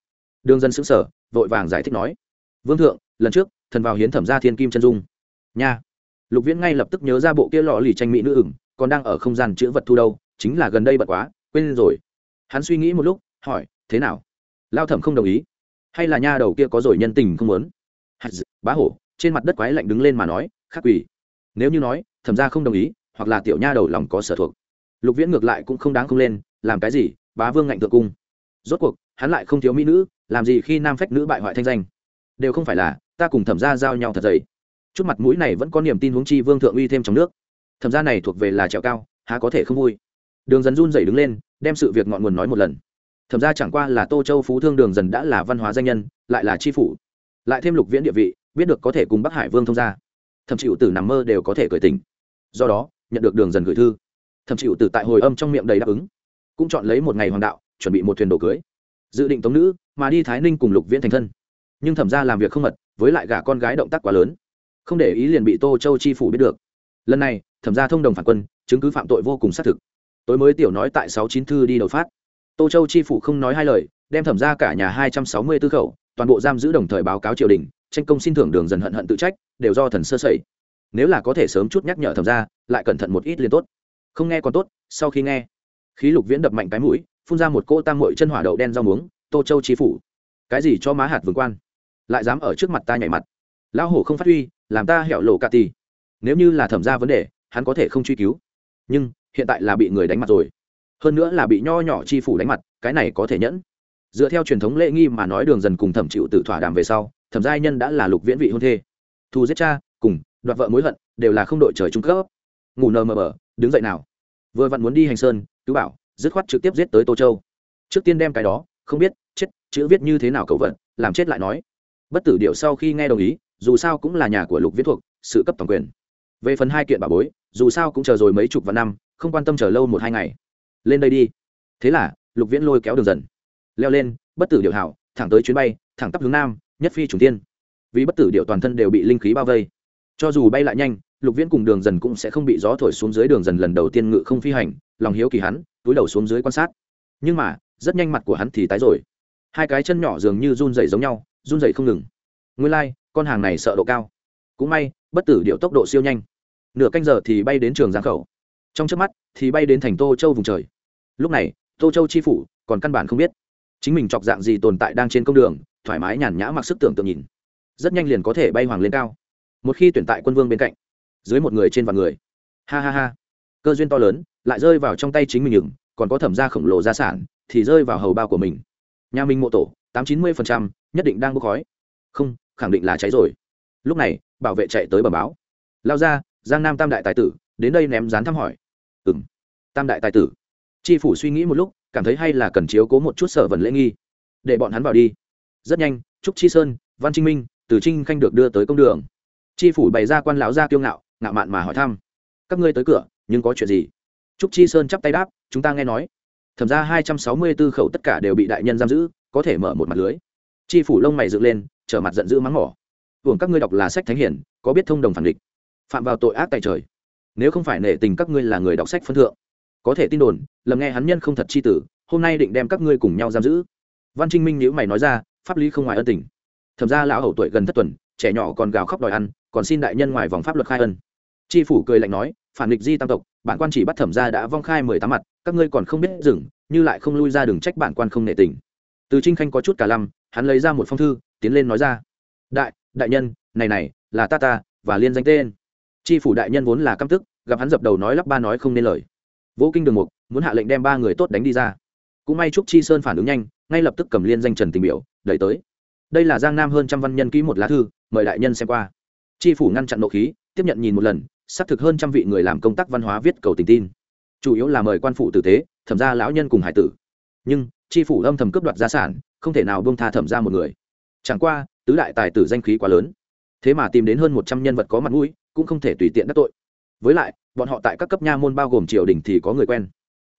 Đương dân xứng sở vội vàng giải thích nói, vương thượng, lần trước, thần vào hiến thẩm gia thiên kim chân dung. Nha. Lục viễn ngay lập tức nhớ ra bộ kia lọ lì tranh mỹ nữ ửng, còn đang ở không gian chữ vật thu đâu, chính là gần đây bật quá, quên rồi. Hắn suy nghĩ một lúc, hỏi, thế nào? Lao thẩm không đồng ý? Hay là nha đầu kia có rồi nhân tình không muốn? Bá hổ, trên mặt đất quái lạnh đứng lên mà nói khắc quỷ. Nếu như nói, thẩm ra không đồng ý, hoặc là tiểu nha đầu lòng có sở thuộc. Lục viễn ngược lại cũng không đáng không lên, làm cái gì? Bá vương ngạnh thượng cung. Rốt cuộc, hắn lại không thiếu mỹ nữ làm gì khi nam phách nữ bại hoại thanh danh? Đều không phải là, ta cùng thẩm gia giao nhau thật dày. Chút mặt mũi này vẫn có niềm tin huống chi vương thượng uy thêm trong nước. Thẩm gia này thuộc về là trèo cao, há có thể không vui. Đường dần run dày đứng lên, đem sự việc ngọn nguồn nói một lần. Thẩm ra chẳng qua là tô châu phú thương đường dần đã là văn hóa danh nhân, lại là tri phủ. Lại thêm lục viễn địa vị, biết được có thể cùng bắc hải vương thông gia. Thậm chịu tử nằm mơ đều có thể cởi tình do đó, nhận được đường dần gửi thư. Thậm chịu tử tại hồi âm trong miệng đầy đáp ứng. Cũng chọn lấy một ngày hoàng đạo, chuẩn bị một thuyền đồ cưới dự định tống nữ, mà đi thái ninh cùng lục viễn thành thân. Nhưng thẩm ra làm việc không mật, với lại gả con gái động tác quá lớn. Không để ý liền bị tô châu chi phủ biết được. Lần này, thẩm ra thông đồng phản quân, chứng cứ phạm tội vô cùng xác thực. Tối mới tiểu nói tại sáu chín thư đi đầu phát. Tô châu chi phủ không nói hai lời, đem thẩm ra cả nhà hai trăm sáu mươi tư khẩu, toàn bộ giam giữ đồng thời báo cáo triều đình, tranh công xin thưởng đường dần hận hận tự trách, đều do thần sơ sẩy. Nếu là có thể sớm chút nhắc nhở thẩm ra lại cẩn thận một ít liền tốt. Không nghe còn tốt, sau khi nghe. Khí lục viễn đập mạnh cái mũi phun ra một cô tam mội chân hỏa đậu đen rau muống, tô châu chi phủ. Cái gì cho má hạt vương quan? Lại dám ở trước mặt ta nhảy mặt. Lão hổ không phát huy, làm ta hẹo lộ cả tì. Nếu như là thẩm ra vấn đề, hắn có thể không truy cứu. Nhưng, hiện tại là bị người đánh mặt rồi. Hơn nữa là bị nho nhỏ chi phủ đánh mặt, cái này có thể nhẫn. Dựa theo truyền thống lễ nghi mà nói đường dần cùng thẩm chịu tự thỏa đàm về sau, thẩm giai nhân đã là lục viễn vị hôn thê. Thu giết cha, cùng, đoạt vợ mối hận, đều là không đội trời trung cấp. Ngủ nờ mờ bờ, đứng dậy nào. Vừa vặn muốn đi hành sơn cứ bảo dứt khoát trực tiếp giết tới tô châu. Trước tiên đem cái đó, không biết, chết, chữ viết như thế nào cầu vận, làm chết lại nói. Bất tử điệu sau khi nghe đồng ý, dù sao cũng là nhà của lục viết thuộc, sự cấp toàn quyền. Về phần hai kiện bà bối, dù sao cũng chờ rồi mấy chục vạn năm, không quan tâm chờ lâu một hai ngày. Lên đây đi. Thế là, lục viễn lôi kéo đường dần. Leo lên, bất tử điệu hảo, thẳng tới chuyến bay, thẳng tắp hướng nam, nhất phi trùng tiên vì bất tử điệu toàn thân đều bị linh khí bao vây. Cho dù bay lại nhanh, lục viễn cùng đường dần cũng sẽ không bị gió thổi xuống dưới đường dần lần đầu tiên ngự không phi hành, lòng hiếu kỳ hắn túi đầu xuống dưới quan sát. Nhưng mà rất nhanh mặt của hắn thì tái rồi. Hai cái chân nhỏ dường như run dày giống nhau run dày không ngừng. Nguyên lai、like, con hàng này sợ độ cao. Cũng may bất tử điệu tốc độ siêu nhanh. Nửa canh giờ thì bay đến trường giang khẩu. Trong trước mắt thì bay đến thành tô châu vùng trời. Lúc này tô châu chi phủ còn căn bản không biết. Chính mình chọc dạng gì tồn tại đang trên công đường thoải mái nhàn nhã mặc sức tưởng tượng nhìn. Rất nhanh liền có thể bay hoàng lên cao. Một khi tuyển tại quân vương bên cạnh dưới một người trên vạn người. Ha ha ha. Cơ duyên to lớn lại rơi vào trong tay chính mình nhường, còn có thẩm gia khổng lồ gia sản thì rơi vào hầu bao của mình. Nhà mình mộ tổ tám chín mươi phần trăm nhất định đang bốc khói. Không khẳng định là cháy rồi. Lúc này bảo vệ chạy tới bờ báo. Lao ra giang nam tam đại tài tử đến đây ném dán thăm hỏi. Ừ m tam đại tài tử. Tri phủ suy nghĩ một lúc cảm thấy hay là cần chiếu cố một chút sở vần lễ nghi. Để bọn hắn vào đi. Rất nhanh trúc chi sơn văn trinh minh từ trinh khanh được đưa tới công đường. Tri phủ bày ra quan lão ra kiêu ngạo ngạo mạn mà hỏi thăm. Các ngươi tới cửa nhưng có chuyện gì? Trúc chi sơn chắp tay đáp, chúng ta nghe nói, thẩm ra hai trăm sáu mươi b ố khẩu tất cả đều bị đại nhân giam giữ, có thể mở một mặt lưới. Chi phủ lông mày dựng lên, trở mặt giận dữ mắng mỏ. Hưởng các ngươi đọc là sách thánh hiển, có biết thông đồng phản địch, phạm vào tội ác tại trời. Nếu không phải nể tình các ngươi là người đọc sách phân thượng, có thể tin đồn, lầm nghe hắn nhân không thật chi tử, hôm nay định đem các ngươi cùng nhau giam giữ. Văn trinh minh nhữ mày nói ra, pháp lý không ngoài ân tình. Thẩm ra lão hậu tuổi gần thất tuần, trẻ nhỏ còn gào khóc đòi ăn, còn xin đại nhân ngoài vòng pháp luật khai ân tri phủ cười lạnh nói, phản nghịch di tam tộc, bản quan chỉ bắt thẩm ra đã vong khai mười tám mặt, các ngươi còn không biết dừng, như lại không lui ra đừng trách bản quan không nể tình. Từ trinh khanh có chút cả lăm, hắn lấy ra một phong thư, tiến lên nói ra, đại đại nhân, này này, là ta ta, và liên danh tên. Tri phủ đại nhân vốn là căm tức, gặp hắn dập đầu nói lắp ba nói không nên lời. Vũ kinh đường mục, muốn hạ lệnh đem ba người tốt đánh đi ra. Cũng may trúc chi sơn phản ứng nhanh, ngay lập tức cầm liên danh trần tình biểu, đẩy tới. Đây là giang nam hơn trăm văn nhân ký một lá thư, mời đại nhân xem qua. Tri phủ ngăn chặn nộ khí, tiếp nhận nhìn một lần xác thực hơn trăm vị người làm công tác văn hóa viết cầu tình tin. Chủ yếu là mời quan phụ tử tế, thẩm ra lão nhân cùng hải tử. Nhưng, tri phủ âm thầm cướp đoạt gia sản, không thể nào bông tha thẩm ra một người. Chẳng qua, tứ đại tài tử danh khí quá lớn. Thế mà tìm đến hơn một trăm nhân vật có mặt mũi, cũng không thể tùy tiện đắc tội. Với lại, bọn họ tại các cấp nha môn bao gồm triều đình thì có người quen.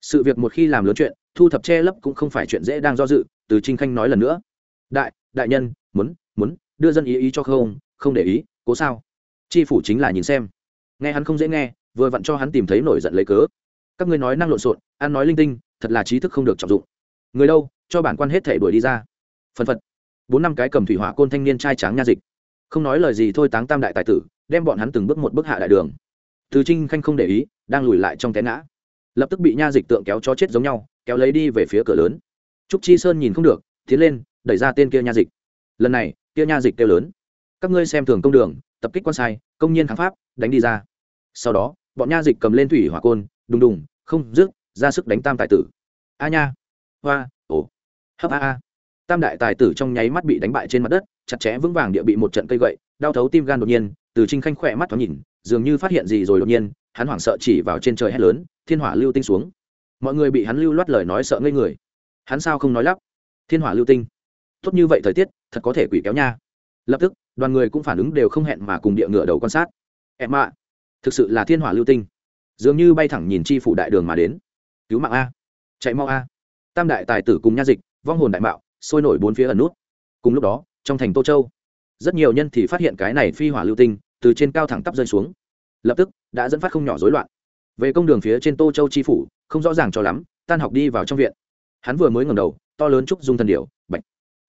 Sự việc một khi làm lớn chuyện, thu thập che lấp cũng không phải chuyện dễ đang do dự, từ trinh khanh nói lần nữa. Đại đại nhân, muốn muốn, đưa dân ý ý cho không không để ý, cố sao? Tri phủ chính là nhìn xem nghe hắn không dễ nghe, vừa vặn cho hắn tìm thấy nổi giận lấy cớ. Các ngươi nói năng lộn xộn, ăn nói linh tinh, thật là trí thức không được trọng dụng. Người đâu, cho bản quan hết thể đuổi đi ra. Phân phật. Bốn năm cái cầm thủy hỏa côn thanh niên trai tráng nha dịch. Không nói lời gì thôi táng tam đại tài tử, đem bọn hắn từng bước một bước hạ đại đường. Từ trinh khanh không để ý, đang lùi lại trong té ngã. Lập tức bị nha dịch tượng kéo cho chết giống nhau, kéo lấy đi về phía cửa lớn. Trúc chi sơn nhìn không được, tiến lên, đẩy ra tên kia nha dịch. Lần này, kia nha dịch kêu lớn. Các ngươi xem thường công đường tập kích quan sai, công nhiên kháng pháp, đánh đi ra. Sau đó, bọn nha dịch cầm lên thủy hỏa côn, đùng đùng, không dứt, ra sức đánh tam tài tử. A nha. Hoa, ồ. Hấp a a. Tam đại tài tử trong nháy mắt bị đánh bại trên mặt đất, chặt chẽ vững vàng địa bị một trận cây gậy, đau thấu tim gan đột nhiên, từ trinh khanh khỏe mắt thoáng nhìn, dường như phát hiện gì rồi đột nhiên, hắn hoảng sợ chỉ vào trên trời hét lớn, thiên hỏa lưu tinh xuống. Mọi người bị hắn lưu loát lời nói sợ ngây người. Hắn sao không nói lắp? Thiên hỏa lưu tinh. Tốt như vậy thời tiết, thật có thể quỷ kéo nha. Lập tức đoàn người cũng phản ứng đều không hẹn mà cùng địa ngựa đầu quan sát. Em ạ, thực sự là thiên hỏa lưu tinh. Dường như bay thẳng nhìn chi phủ đại đường mà đến. Cứu mạng a. Chạy mau a. Tam đại tài tử cùng nha dịch, vong hồn đại mạo, sôi nổi bốn phía ẩn nút. Cùng lúc đó, trong thành tô châu, rất nhiều nhân thì phát hiện cái này phi hỏa lưu tinh từ trên cao thẳng tắp rơi xuống. Lập tức, đã dẫn phát không nhỏ rối loạn. Về công đường phía trên tô châu chi phủ, không rõ ràng cho lắm, tan học đi vào trong viện. Hắn vừa mới ngầm đầu, to lớn trúc dung thần điệu bạch.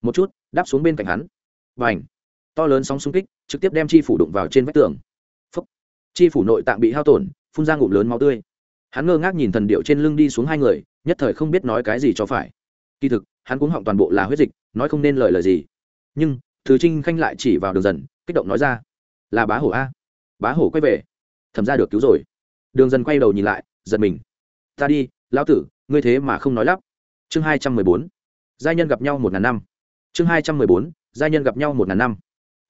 Một chút, đáp xuống bên cạnh hắn. Và ảnh to lớn sóng xung kích, trực tiếp đem chi phủ đụng vào trên vách tường. Phúc. chi phủ nội tạng bị hao tổn, phun ra ngụm lớn máu tươi. Hắn ngơ ngác nhìn thần điệu trên lưng đi xuống hai người, nhất thời không biết nói cái gì cho phải. Kỳ thực, hắn cũng họng toàn bộ là huyết dịch, nói không nên lời lời gì. Nhưng thứ trinh khanh lại chỉ vào đường dần, kích động nói ra, là bá hổ a. Bá hổ quay về. Thẩm ra được cứu rồi. Đường dần quay đầu nhìn lại, giật mình. Ta đi, lão tử, ngươi thế mà không nói lắp. Chương hai trăm mười bốn. Giai nhân gặp nhau một ngàn năm. Chương hai trăm mười bốn. Giai nhân gặp nhau một ngàn năm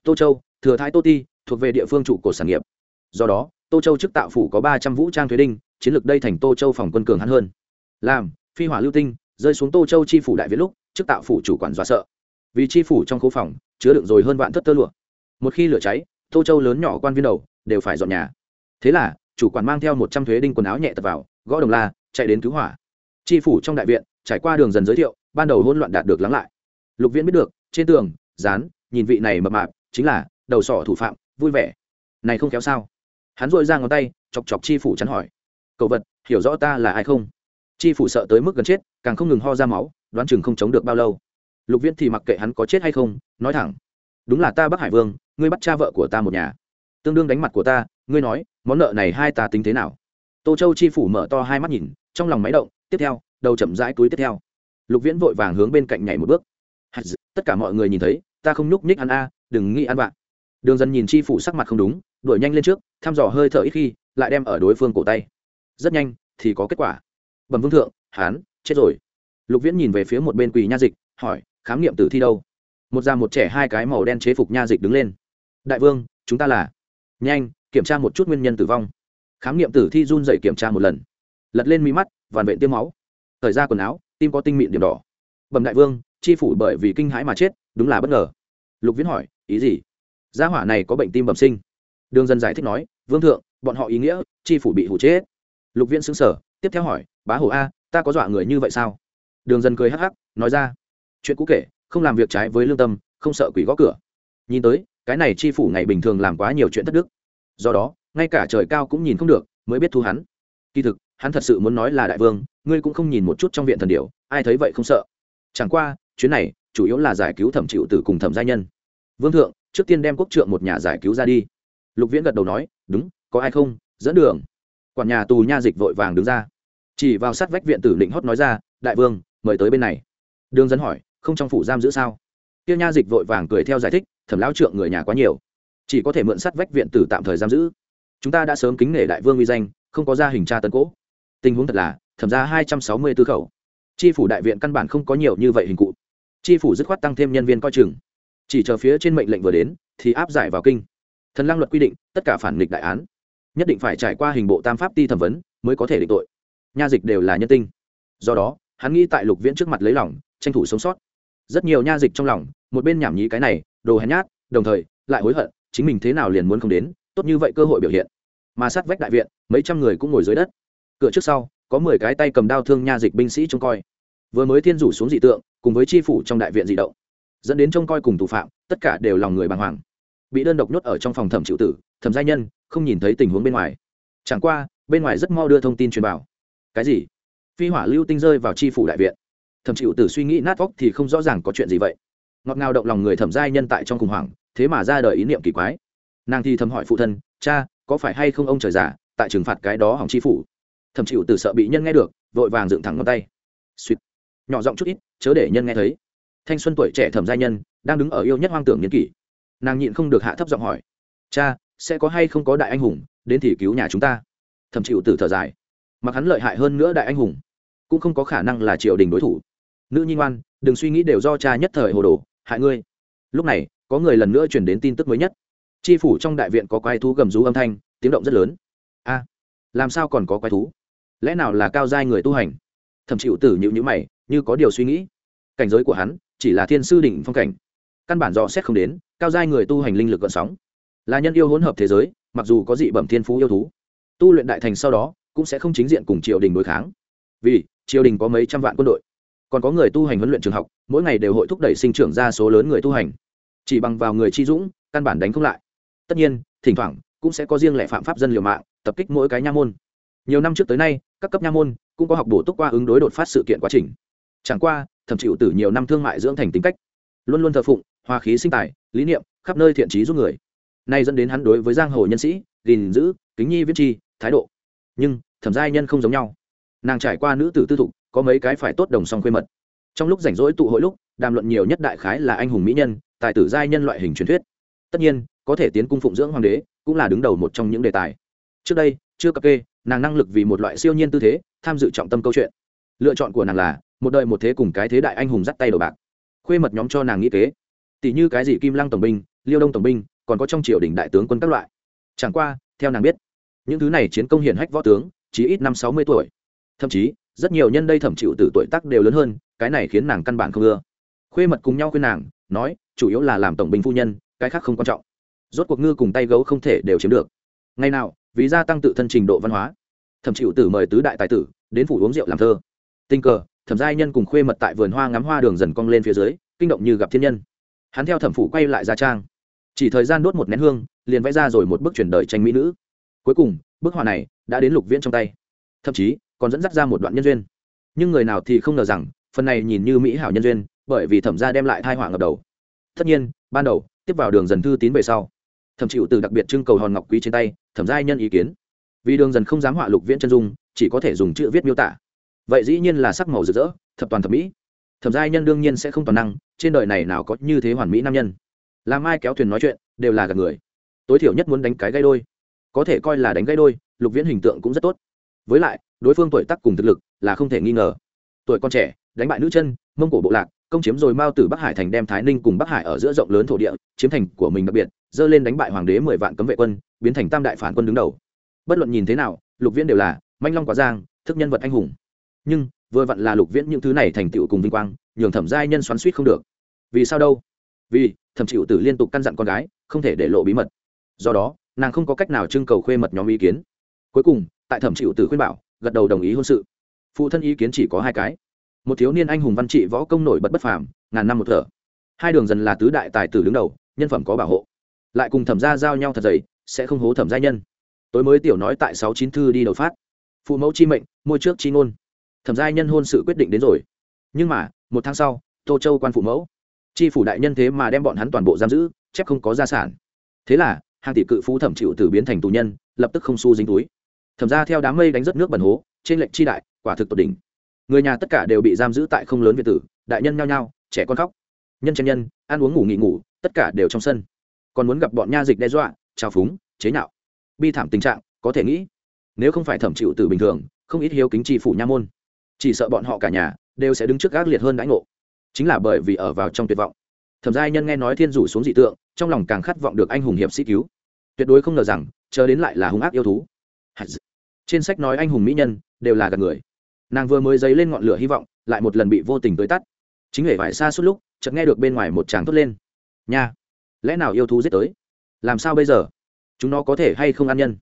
tô châu, thừa thái tô ti, thuộc về địa phương trụ cột sản nghiệp. Do đó, tô châu chức tạo phủ có ba trăm vũ trang thuế đinh, chiến lược đây thành tô châu phòng quân cường hắn hơn. Làm, phi hỏa lưu tinh, rơi xuống tô châu chi phủ đại viết lúc, chức tạo phủ chủ quản dọa sợ. Vì chi phủ trong khu phòng, chứa đựng rồi hơn vạn thất tơ lụa. Một khi lửa cháy, tô châu lớn nhỏ quan viên đầu, đều phải dọn nhà. Thế là, chủ quản mang theo một trăm thuế đinh quần áo nhẹ tập vào, gõ đồng la, chạy đến cứu hỏa. Chi phủ trong đại viện, trải qua đường dần giới thiệu, ban đầu hỗn loạn đạt được lắng lại. Lục viễn biết được, trên tường, dán, nhìn vị này mập mạp chính là, đầu sỏ thủ phạm, vui vẻ. Này không kéo sao? Hắn dội ra ngón tay, chọc chọc chi phủ chắn hỏi. Cậu vật, hiểu rõ ta là ai không? Chi phủ sợ tới mức gần chết, càng không ngừng ho ra máu, đoán chừng không chống được bao lâu. Lục viễn thì mặc kệ hắn có chết hay không, nói thẳng. Đúng là ta bắc hải vương, ngươi bắt cha vợ của ta một nhà. Tương đương đánh mặt của ta, ngươi nói, món nợ này hai ta tính thế nào? Tô châu chi phủ mở to hai mắt nhìn, trong lòng máy động, tiếp theo, đầu chậm rãi túi tiếp theo. Lục viễn vội vàng hướng bên cạnh nhảy một bước. Tất cả mọi người nhìn thấy, ta không nhúc nhích ăn a đừng nghĩ ăn bạn. Đường dần nhìn chi phủ sắc mặt không đúng, đuổi nhanh lên trước, thăm dò hơi thở ít khi, lại đem ở đối phương cổ tay. Rất nhanh, thì có kết quả. Bẩm vương thượng, hán, chết rồi. Lục viễn nhìn về phía một bên quỳ nha dịch, hỏi, khám nghiệm tử thi đâu? Một già một trẻ hai cái màu đen chế phục nha dịch đứng lên. Đại vương, chúng ta là. Nhanh, kiểm tra một chút nguyên nhân tử vong. Khám nghiệm tử thi run dậy kiểm tra một lần. Lật lên mí mắt, vằn vện tiêm máu. Thời ra quần áo, tim có tinh mịn điểm đỏ. Bẩm đại vương, chi phủ bởi vì kinh hãi mà chết, đúng là bất ngờ. Lục viễn hỏi ý gì? Gia hỏa này có bệnh tim bẩm sinh. Đường dân giải thích nói, vương thượng, bọn họ ý nghĩa, chi phủ bị hủ chết. Lục viễn xứng sở tiếp theo hỏi, bá Hổ a, ta có dọa người như vậy sao? Đường dân cười hắc hắc, nói ra, chuyện cũ kể, không làm việc trái với lương tâm, không sợ quỷ gõ cửa. Nhìn tới, cái này chi phủ ngày bình thường làm quá nhiều chuyện thất đức. Do đó, ngay cả trời cao cũng nhìn không được, mới biết thu hắn. Kỳ thực, hắn thật sự muốn nói là đại vương, ngươi cũng không nhìn một chút trong viện thần điệu ai thấy vậy không sợ. Chẳng qua, chuyến này, chủ yếu là giải cứu thẩm chịu tử cùng thẩm gia nhân vương thượng, trước tiên đem quốc trượng một nhà giải cứu ra đi. Lục viễn gật đầu nói, đúng, có ai không? Dẫn đường. Quản nhà tù nha dịch vội vàng đứng ra. Chỉ vào sát vách viện tử định hót nói ra, đại vương, mời tới bên này. Đường dẫn hỏi, không trong phủ giam giữ sao? Tiêu nha dịch vội vàng cười theo giải thích, thẩm lão trượng người nhà quá nhiều. Chỉ có thể mượn sát vách viện tử tạm thời giam giữ. Chúng ta đã sớm kính nể đại vương uy danh, không có ra hình tra tấn cỗ. Tình huống thật là, thẩm ra hai trăm sáu mươi tư khẩu. Tri phủ đại viện căn bản không có nhiều như vậy hình cụ. Tri phủ dứt khoát tăng thêm nhân viên coi chừng chỉ chờ phía trên mệnh lệnh vừa đến, thì áp giải vào kinh. Thần lang luật quy định, tất cả phản nghịch đại án, nhất định phải trải qua hình bộ tam pháp ti thẩm vấn, mới có thể định tội. Nha dịch đều là nhân tinh. Do đó, hắn nghĩ tại lục viễn trước mặt lấy lòng, tranh thủ sống sót. Rất nhiều nha dịch trong lòng, một bên nhảm nhí cái này, đồ hèn nhát, đồng thời, lại hối hận, chính mình thế nào liền muốn không đến, tốt như vậy cơ hội biểu hiện. Mà sát vách đại viện, mấy trăm người cũng ngồi dưới đất. Cửa trước sau, có mười cái tay cầm đao thương nha dịch binh sĩ trông coi. Vừa mới thiên rủ xuống dị tượng, cùng với tri phủ trong đại viện dị động dẫn đến trông coi cùng thủ phạm, tất cả đều lòng người bàng hoàng. Bị đơn độc nhốt ở trong phòng thẩm chịu tử, thẩm gia nhân, không nhìn thấy tình huống bên ngoài. Chẳng qua, bên ngoài rất mau đưa thông tin truyền vào. Cái gì? Phi hỏa lưu tinh rơi vào tri phủ đại viện. Thẩm chịu tử suy nghĩ nát vóc thì không rõ ràng có chuyện gì vậy. Ngọt ngào động lòng người thẩm gia nhân tại trong khủng hoảng, thế mà ra đời ý niệm kỳ quái. Nàng thì thầm hỏi phụ thân, cha, có phải hay không ông trời giả tại trừng phạt cái đó hỏng chi phủ? Thẩm chịu từ sợ bị nhân nghe được, vội vàng dựng thẳng ngón tay. Suýt. Nhỏ giọng chút ít, chớ để nhân nghe thấy thanh xuân tuổi trẻ thẩm gia nhân, đang đứng ở yêu nhất hoang tưởng niên kỷ. Nàng nhịn không được hạ thấp giọng hỏi, cha, sẽ có hay không có đại anh hùng, đến thì cứu nhà chúng ta? Thẩm chịu từ thở dài, mặc hắn lợi hại hơn nữa đại anh hùng, cũng không có khả năng là triều đình đối thủ. Nữ nhi ngoan, đừng suy nghĩ đều do cha nhất thời hồ đồ, hại ngươi. Lúc này, có người lần nữa chuyển đến tin tức mới nhất. Tri phủ trong đại viện có quái thú gầm rú âm thanh, tiếng động rất lớn. A, làm sao còn có quái thú? Lẽ nào là cao giai người tu hành? Thậm chịu tử nhịu nhữ mày, như có điều suy nghĩ. Cảnh giới của hắn chỉ là thiên sư đỉnh phong cảnh. Căn bản dò xét không đến, cao giai người tu hành linh lực gợn sóng. Là nhân yêu hỗn hợp thế giới, mặc dù có dị bẩm thiên phú yêu thú, tu luyện đại thành sau đó, cũng sẽ không chính diện cùng triều đình đối kháng. Vì, triều đình có mấy trăm vạn quân đội. Còn có người tu hành huấn luyện trường học, mỗi ngày đều hội thúc đẩy sinh trưởng ra số lớn người tu hành. Chỉ bằng vào người chi dũng, căn bản đánh không lại. Tất nhiên, thỉnh thoảng, cũng sẽ có riêng lệ phạm pháp dân liều mạng, tập kích mỗi cái nha môn. Nhiều năm trước tới nay, các cấp nha môn cũng có học bổ túc qua ứng đối đột phát sự kiện quá trình. Chẳng qua thậm chịu từ nhiều năm thương mại dưỡng thành tính cách. Luôn luôn thờ phụng hòa khí sinh tài, lý niệm, khắp nơi thiện trí giúp người. Nay dẫn đến hắn đối với giang hồ nhân sĩ, gìn giữ, kính nhi viết chi, thái độ. Nhưng, thẩm giai nhân không giống nhau. Nàng trải qua nữ tử tư thục, có mấy cái phải tốt đồng song khuê mật. Trong lúc rảnh rỗi tụ hội lúc, đàm luận nhiều nhất đại khái là anh hùng mỹ nhân, tài tử giai nhân loại hình truyền thuyết. Tất nhiên, có thể tiến cung phụng dưỡng hoàng đế, cũng là đứng đầu một trong những đề tài. Trước đây, chưa cập kê, nàng năng lực vì một loại siêu nhiên tư thế, tham dự trọng tâm câu chuyện. Lựa chọn của nàng là một đời một thế cùng cái thế đại anh hùng dắt tay đầu bạc. Khuê mật nhóm cho nàng nghĩ kế. Tỷ như cái gì kim lăng tổng binh, liêu đông tổng binh, còn có trong triều đình đại tướng quân các loại. Chẳng qua, theo nàng biết, những thứ này chiến công hiển hách võ tướng, chỉ ít năm sáu mươi tuổi. Thậm chí, rất nhiều nhân đây thẩm chịu từ tuổi tác đều lớn hơn, cái này khiến nàng căn bản không ưa. Khuê mật cùng nhau khuyên nàng, nói, chủ yếu là làm tổng binh phu nhân, cái khác không quan trọng. Rốt cuộc ngư cùng tay gấu không thể đều chiếm được. Ngày nào, vì gia tăng tự thân trình độ văn hóa, thẩm chịu tử mời tứ đại tài tử, đến phủ uống rượu làm thơ. Tình cờ thẩm giai nhân cùng khuê mật tại vườn hoa ngắm hoa đường dần cong lên phía dưới, kinh động như gặp thiên nhân. Hắn theo thẩm phủ quay lại gia trang. Chỉ thời gian đốt một nén hương, liền vẽ ra rồi một bức chuyển đời tranh mỹ nữ. Cuối cùng, bức họa này đã đến lục viễn trong tay. Thậm chí, còn dẫn dắt ra một đoạn nhân duyên. Nhưng người nào thì không ngờ rằng, phần này nhìn như mỹ hảo nhân duyên, bởi vì thẩm gia đem lại thai họa ngập đầu. Tất nhiên, ban đầu, tiếp vào đường dần thư tín về sau, thẩm chịu từ đặc biệt trưng cầu hòn ngọc quý trên tay, thẩm giai nhân ý kiến. Vì đường dần không dám họa lục viễn chân dung, chỉ có thể dùng chữ viết miêu tả vậy dĩ nhiên là sắc màu rực rỡ, thập toàn thẩm mỹ. Thẩm giai nhân đương nhiên sẽ không toàn năng, trên đời này nào có như thế hoàn mỹ nam nhân. Làm ai kéo thuyền nói chuyện, đều là gặp người. Tối thiểu nhất muốn đánh cái gây đôi. Có thể coi là đánh gây đôi, lục viễn hình tượng cũng rất tốt. Với lại, đối phương tuổi tác cùng thực lực là không thể nghi ngờ. Tuổi con trẻ, đánh bại nữ chân, mông cổ bộ lạc, công chiếm rồi mao từ bắc hải thành đem thái ninh cùng bắc hải ở giữa rộng lớn thổ địa, chiếm thành của mình đặc biệt, dơ lên đánh bại hoàng đế mười vạn cấm vệ quân, biến thành tam đại phản quân đứng đầu. Bất luận nhìn thế nào, lục viễn đều là manh long quá giang, thức nhân vật anh hùng nhưng, vừa vặn là lục viễn những thứ này thành tựu cùng vinh quang, nhường thẩm giai nhân xoắn suýt không được. Vì sao đâu? Vì, thẩm chịu tử liên tục căn dặn con gái, không thể để lộ bí mật. Do đó, nàng không có cách nào trưng cầu khuê mật nhóm ý kiến. Cuối cùng, tại thẩm chịu tử khuyên bảo, gật đầu đồng ý hôn sự. Phụ thân ý kiến chỉ có hai cái. Một thiếu niên anh hùng văn trị võ công nổi bật bất phàm, ngàn năm một thở. Hai đường dần là tứ đại tài tử đứng đầu, nhân phẩm có bảo hộ. Lại cùng thẩm gia giao nhau thật dày, sẽ không hố thẩm gia nhân. Tối mới tiểu nói tại sáu chín thư đi đầu phát. Phụ mẫu chi mệnh, môi trước chi ngôn thẩm gia nhân hôn sự quyết định đến rồi. Nhưng mà, một tháng sau, tô châu quan phụ mẫu. Chi phủ đại nhân thế mà đem bọn hắn toàn bộ giam giữ, chép không có gia sản. Thế là, hàng tỷ cự phú thẩm chịu từ biến thành tù nhân, lập tức không su dính túi. Thẩm ra theo đám mây đánh rất nước bẩn hố, trên lệnh chi đại, quả thực tột đỉnh. Người nhà tất cả đều bị giam giữ tại không lớn việt tử, đại nhân nhao nhao, trẻ con khóc. Nhân chân nhân, ăn uống ngủ nghỉ ngủ, tất cả đều trong sân. Còn muốn gặp bọn nha dịch đe dọa, trào phúng, chế nhạo. Bi thảm tình trạng, có thể nghĩ, nếu không phải thẩm chịu từ bình thường, không ít hiếu kính tri phủ nha môn chỉ sợ bọn họ cả nhà đều sẽ đứng trước gác liệt hơn đãi ngộ. Chính là bởi vì ở vào trong tuyệt vọng. Thẩm giai nhân nghe nói thiên rủ xuống dị tượng, trong lòng càng khát vọng được anh hùng hiệp sĩ cứu. Tuyệt đối không ngờ rằng, chờ đến lại là hung ác yêu thú. Trên sách nói anh hùng mỹ nhân đều là gạt người. Nàng vừa mới dấy lên ngọn lửa hy vọng, lại một lần bị vô tình tới tắt. Chính hệ phải xa suốt lúc, chợt nghe được bên ngoài một tràng thốt lên. Nha, lẽ nào yêu thú giết tới? Làm sao bây giờ? Chúng nó có thể hay không ăn nhân?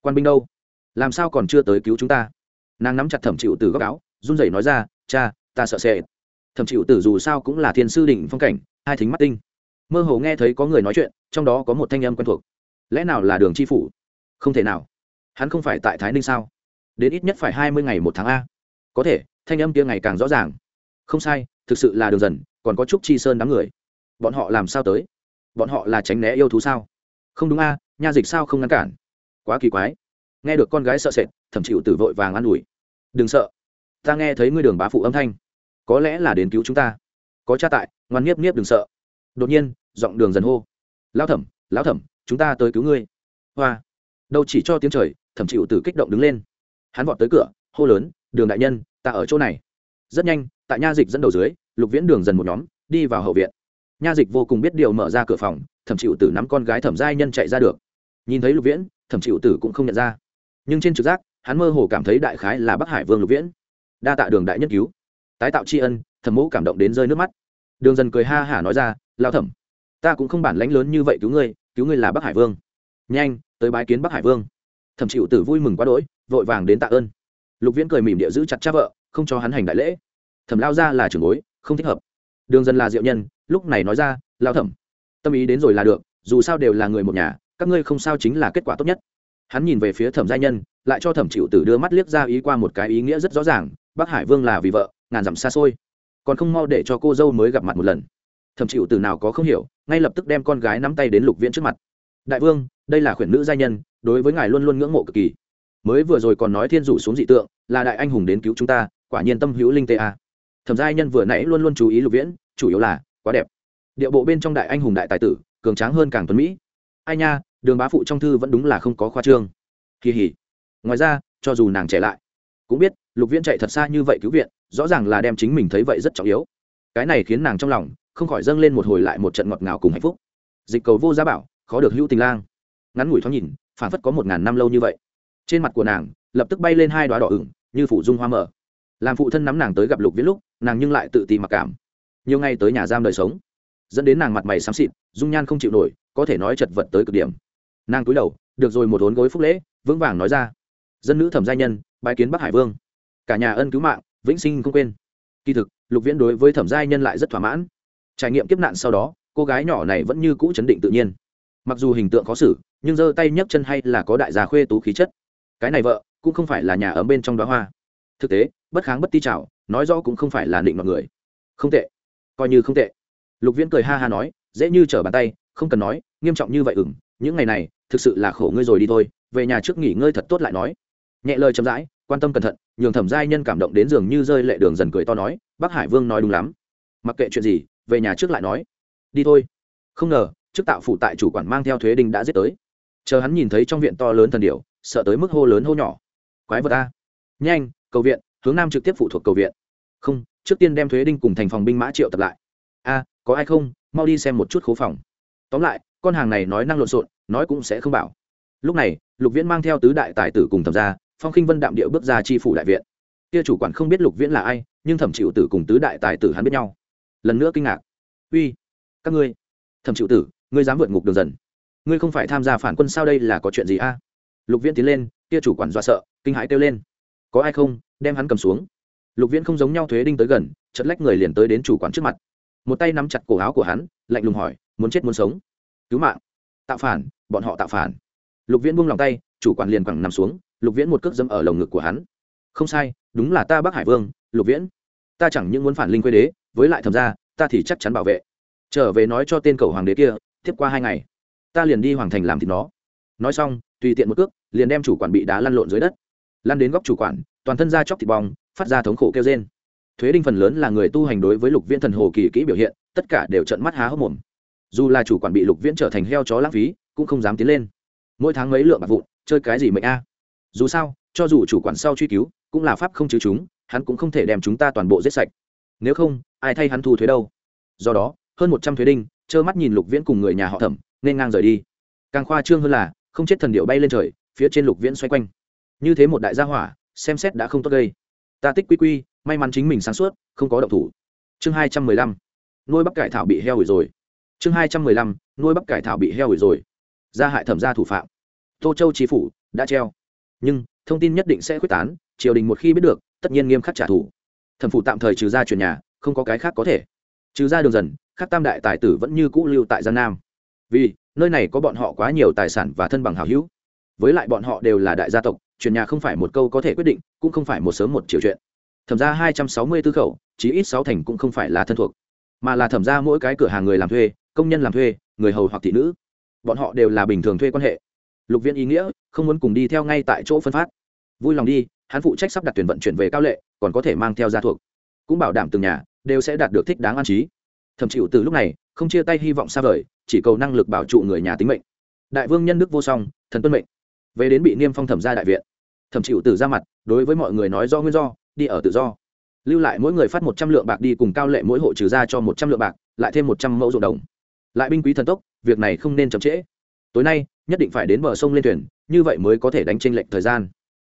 Quan binh đâu? Làm sao còn chưa tới cứu chúng ta? Nàng nắm chặt thẩm chịu từ góc áo run rẩy nói ra, cha, ta sợ sệt. Thẩm chịu tử dù sao cũng là thiên sư định phong cảnh, hai thính mắt tinh. Mơ hồ nghe thấy có người nói chuyện, trong đó có một thanh âm quen thuộc. Lẽ nào là đường chi phủ? Không thể nào. Hắn không phải tại thái ninh sao? Đến ít nhất phải hai mươi ngày một tháng a. Có thể, thanh âm kia ngày càng rõ ràng. Không sai, thực sự là đường dần, còn có trúc chi sơn đám người. Bọn họ làm sao tới? Bọn họ là tránh né yêu thú sao? Không đúng a, nha dịch sao không ngăn cản? Quá kỳ quái. Nghe được con gái sợ sệt, thẩm chịu tử vội vàng an ủi. Đừng sợ ta nghe thấy ngươi đường bá phụ âm thanh. Có lẽ là đến cứu chúng ta. Có cha tại, ngoan nghiếp nghiếp đừng sợ. Đột nhiên, giọng đường dần hô. Lão thẩm lão thẩm, chúng ta tới cứu ngươi. Hoa. Đâu chỉ cho tiếng trời, thẩm chịu từ kích động đứng lên. Hắn vọt tới cửa, hô lớn, đường đại nhân, ta ở chỗ này. Rất nhanh, tại nha dịch dẫn đầu dưới, lục viễn đường dần một nhóm, đi vào hậu viện. Nha dịch vô cùng biết điều mở ra cửa phòng, thẩm chịu tử nắm con gái thẩm giai nhân chạy ra được. Nhìn thấy lục viễn, thẩm chịu tử cũng không nhận ra. Nhưng trên trực giác, hắn mơ hồ cảm thấy đại khái là bắc hải vương lục viễn đa tạ đường đại nhân cứu. Tái tạo tri ân, thẩm mẫu cảm động đến rơi nước mắt. Đường dần cười ha hả nói ra lao thẩm, ta cũng không bản lãnh lớn như vậy cứu ngươi cứu ngươi là bắc hải vương. Nhanh, tới bái kiến bắc hải vương. Thẩm chịu tử vui mừng quá đỗi, vội vàng đến tạ ơn. Lục viễn cười mỉm địa giữ chặt cha vợ, không cho hắn hành đại lễ. Thẩm lao ra là trưởng bối, không thích hợp. Đường dân là diệu nhân, lúc này nói ra lao thẩm, tâm ý đến rồi là được, dù sao đều là người một nhà, các ngươi không sao chính là kết quả tốt nhất. Hắn nhìn về phía thẩm gia nhân, lại cho thẩm chịu tử đưa mắt liếc ra ý qua một cái ý nghĩa rất rõ ràng bắc hải vương là vì vợ, ngàn dặm xa xôi. Còn không mau để cho cô dâu mới gặp mặt một lần. Thẩm chịu từ nào có không hiểu, ngay lập tức đem con gái nắm tay đến lục viễn trước mặt. Đại vương, đây là khuyển nữ gia nhân, đối với ngài luôn luôn ngưỡng mộ cực kỳ. Mới vừa rồi còn nói thiên rủ xuống dị tượng, là đại anh hùng đến cứu chúng ta, quả nhiên tâm hữu linh tê a. Thẩm gia nhân vừa nãy luôn luôn chú ý lục viễn, chủ yếu là, quá đẹp. Địa bộ bên trong đại anh hùng đại tài tử, cường tráng hơn càng tuấn mỹ. Ai nha, đường bá phụ trong thư vẫn đúng là không có khoa trương. Kỳ hỉ ngoài ra, cho dù nàng trẻ lại, cũng biết lục viễn chạy thật xa như vậy cứu viện, rõ ràng là đem chính mình thấy vậy rất trọng yếu. Cái này khiến nàng trong lòng không khỏi dâng lên một hồi lại một trận ngọt ngào cùng hạnh phúc. Dịch cầu vô gia bảo, khó được hữu tình lang. Ngắn ngủi thoáng nhìn phản phất có một ngàn năm lâu như vậy. Trên mặt của nàng, lập tức bay lên hai đoá đỏ ửng, như phủ dung hoa mở làm phụ thân nắm nàng tới gặp lục viễn lúc, nàng nhưng lại tự ti mặc cảm. Nhiều ngày tới nhà giam đời sống, dẫn đến nàng mặt mày xám xịt, dung nhan không chịu nổi, có thể nói chật vật tới cực điểm. Nàng cúi đầu, được rồi một hốn gối phúc lễ, vững vàng nói ra. Dân nữ thẩm gia nhân bài kiến bắc hải vương cả nhà ân cứu mạng, vĩnh sinh không quên. Kỳ thực, lục viễn đối với thẩm giai nhân lại rất thỏa mãn. Trải nghiệm kiếp nạn sau đó, cô gái nhỏ này vẫn như cũ chấn định tự nhiên. Mặc dù hình tượng khó xử, nhưng giơ tay nhấc chân hay là có đại gia khuê tú khí chất. Cái này vợ, cũng không phải là nhà ấm bên trong đó hoa. Thực tế, bất kháng bất ti trào nói rõ cũng không phải là định mọi người. Không tệ. Coi như không tệ. Lục viễn cười ha ha nói, dễ như trở bàn tay, không cần nói, nghiêm trọng như vậy ừng những ngày này, thực sự là khổ ngươi rồi đi thôi, về nhà trước nghỉ ngơi thật tốt lại nói. Nhẹ lời chậm rãi, quan tâm cẩn thận nhường thẩm giai nhân cảm động đến giường như rơi lệ đường dần cười to nói, Bác hải vương nói đúng lắm. Mặc kệ chuyện gì, về nhà trước lại nói. Đi thôi. Không ngờ chức tạo phụ tại chủ quản mang theo thuế đinh đã giết tới. Chờ hắn nhìn thấy trong viện to lớn thần điệu sợ tới mức hô lớn hô nhỏ. Quái vật a. Nhanh, cầu viện, hướng nam trực tiếp phụ thuộc cầu viện. Không, trước tiên đem thuế đinh cùng thành phòng binh mã triệu tập lại. A, có ai không? Mau đi xem một chút khố phòng. Tóm lại, con hàng này nói năng lộn xộn, nói cũng sẽ không bảo. Lúc này, lục viễn mang theo tứ đại tài tử cùng thẩm ra phong khinh vân đạm điệu bước ra tri phủ đại viện. Kia chủ quản không biết lục viễn là ai, nhưng thẩm chịu tử cùng tứ đại tài tử hắn biết nhau. Lần nữa kinh ngạc. Uy, các ngươi, thẩm chịu tử, ngươi dám vượt ngục đường dần. Ngươi không phải tham gia phản quân sao đây là có chuyện gì a? Lục viễn tiến lên, kia chủ quản dọa sợ, kinh hãi kêu lên. Có ai không, đem hắn cầm xuống. Lục viễn không giống nhau thuế đinh tới gần chật lách người liền tới đến chủ quản trước mặt. Một tay nắm chặt cổ áo của hắn, lạnh lùng hỏi, muốn chết muốn sống? Cứu mạng. Tạo phản, bọn họ tạo phản. Lục viễn buông lòng tay, chủ quản liền quẳng nằm xuống lục viễn một cước dâm ở lồng ngực của hắn. Không sai, đúng là ta bắc hải vương, lục viễn. Ta chẳng những muốn phản linh quê đế, với lại thầm ra, ta thì chắc chắn bảo vệ. Trở về nói cho tên cầu hoàng đế kia, tiếp qua hai ngày, ta liền đi hoàng thành làm thịt nó. Nói xong, tùy tiện một cước, liền đem chủ quản bị đá lăn lộn dưới đất. Lăn đến góc chủ quản, toàn thân ra chóc thịt bong, phát ra thống khổ kêu trên thuế đinh phần lớn là người tu hành đối với lục viễn thần hồ kỳ kỹ biểu hiện, tất cả đều trận mắt há hốc mồm. Dù là chủ quản bị lục viễn trở thành heo chó lãng phí, cũng không dám tiến lên. Mỗi tháng mấy lượng bạc vụn, chơi cái gì mệnh a? Dù sao, cho dù chủ quản sau truy cứu, cũng là pháp không chứ chúng, hắn cũng không thể đem chúng ta toàn bộ giết sạch. Nếu không, ai thay hắn thu thuế đâu? Do đó, hơn một trăm thuế đinh, trơ mắt nhìn lục viễn cùng người nhà họ thẩm, nên ngang rời đi. Càng khoa trương hơn là, không chết thần điệu bay lên trời, phía trên lục viễn xoay quanh. Như thế một đại gia hỏa, xem xét đã không tốt gây. Ta tích quy quy, may mắn chính mình sáng suốt, không có động thủ. Chương hai trăm mười lăm. Nuôi bắp cải thảo bị heo hủy rồi. Chương hai trăm mười lăm. Nuôi bắp cải thảo bị heo hủy rồi. Gia hại thẩm gia thủ phạm. Tô châu trí phủ, đã treo nhưng thông tin nhất định sẽ quyết tán, triều đình một khi biết được, tất nhiên nghiêm khắc trả thù. Thẩm phủ tạm thời trừ ra chuyển nhà, không có cái khác có thể. Trừ ra đường dần, khắc tam đại tài tử vẫn như cũ lưu tại gian nam. Vì, nơi này có bọn họ quá nhiều tài sản và thân bằng hào hữu. Với lại bọn họ đều là đại gia tộc chuyển nhà không phải một câu có thể quyết định, cũng không phải một sớm một chiều chuyện. Thẩm ra hai trăm sáu mươi tư khẩu, chí ít sáu thành cũng không phải là thân thuộc. Mà là thẩm ra mỗi cái cửa hàng người làm thuê, công nhân làm thuê, người hầu hoặc thị nữ. Bọn họ đều là bình thường thuê quan hệ. Lục viên ý nghĩa không muốn cùng đi theo ngay tại chỗ phân phát. Vui lòng đi, hắn phụ trách sắp đặt tuyển vận chuyển về cao lệ, còn có thể mang theo gia thuộc. Cũng bảo đảm từng nhà đều sẽ đạt được thích đáng an trí. Thậm chịu từ lúc này không chia tay hy vọng xa vời, chỉ cầu năng lực bảo trụ người nhà tính mệnh. Đại vương nhân đức vô song, thần tuân mệnh. Về đến bị niêm phong thẩm ra đại viện, thẩm chịu từ ra mặt, đối với mọi người nói do nguyên do, đi ở tự do. Lưu lại mỗi người phát một trăm lượng bạc đi cùng cao lệ mỗi hộ trừ ra cho một trăm lượng bạc, lại thêm một trăm mẫu ruộng đồng. Lại binh quý thần tốc, việc này không nên chậm trễ tối nay, nhất định phải đến bờ sông lên thuyền, như vậy mới có thể đánh tranh lệch thời gian.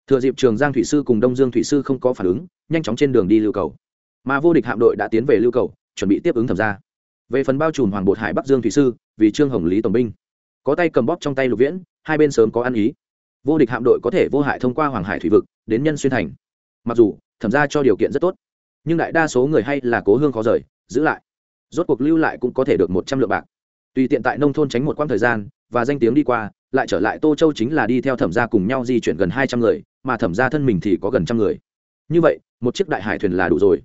Thừa dịp trường giang thủy sư cùng đông dương thủy sư không có phản ứng, nhanh chóng trên đường đi lưu cầu. Mà vô địch hạm đội đã tiến về lưu cầu, chuẩn bị tiếp ứng thẩm ra về phần bao trùm hoàng bột hải bắc dương thủy sư, vì trương hồng lý tổng binh. Có tay cầm bóp trong tay lục viễn, hai bên sớm có ăn ý. Vô địch hạm đội có thể vô hại thông qua hoàng hải thủy vực, đến nhân xuyên thành. Mặc dù, thẩm ra cho điều kiện rất tốt, nhưng đại đa số người hay là cố hương khó rời, giữ lại. Rốt cuộc lưu lại cũng có thể được một trăm lượng bạc. Tùy tiện tại nông thôn tránh một quãng thời gian và danh tiếng đi qua, lại trở lại tô châu chính là đi theo thẩm gia cùng nhau di chuyển gần hai trăm người, mà thẩm gia thân mình thì có gần trăm người. Như vậy, một chiếc đại hải thuyền là đủ rồi.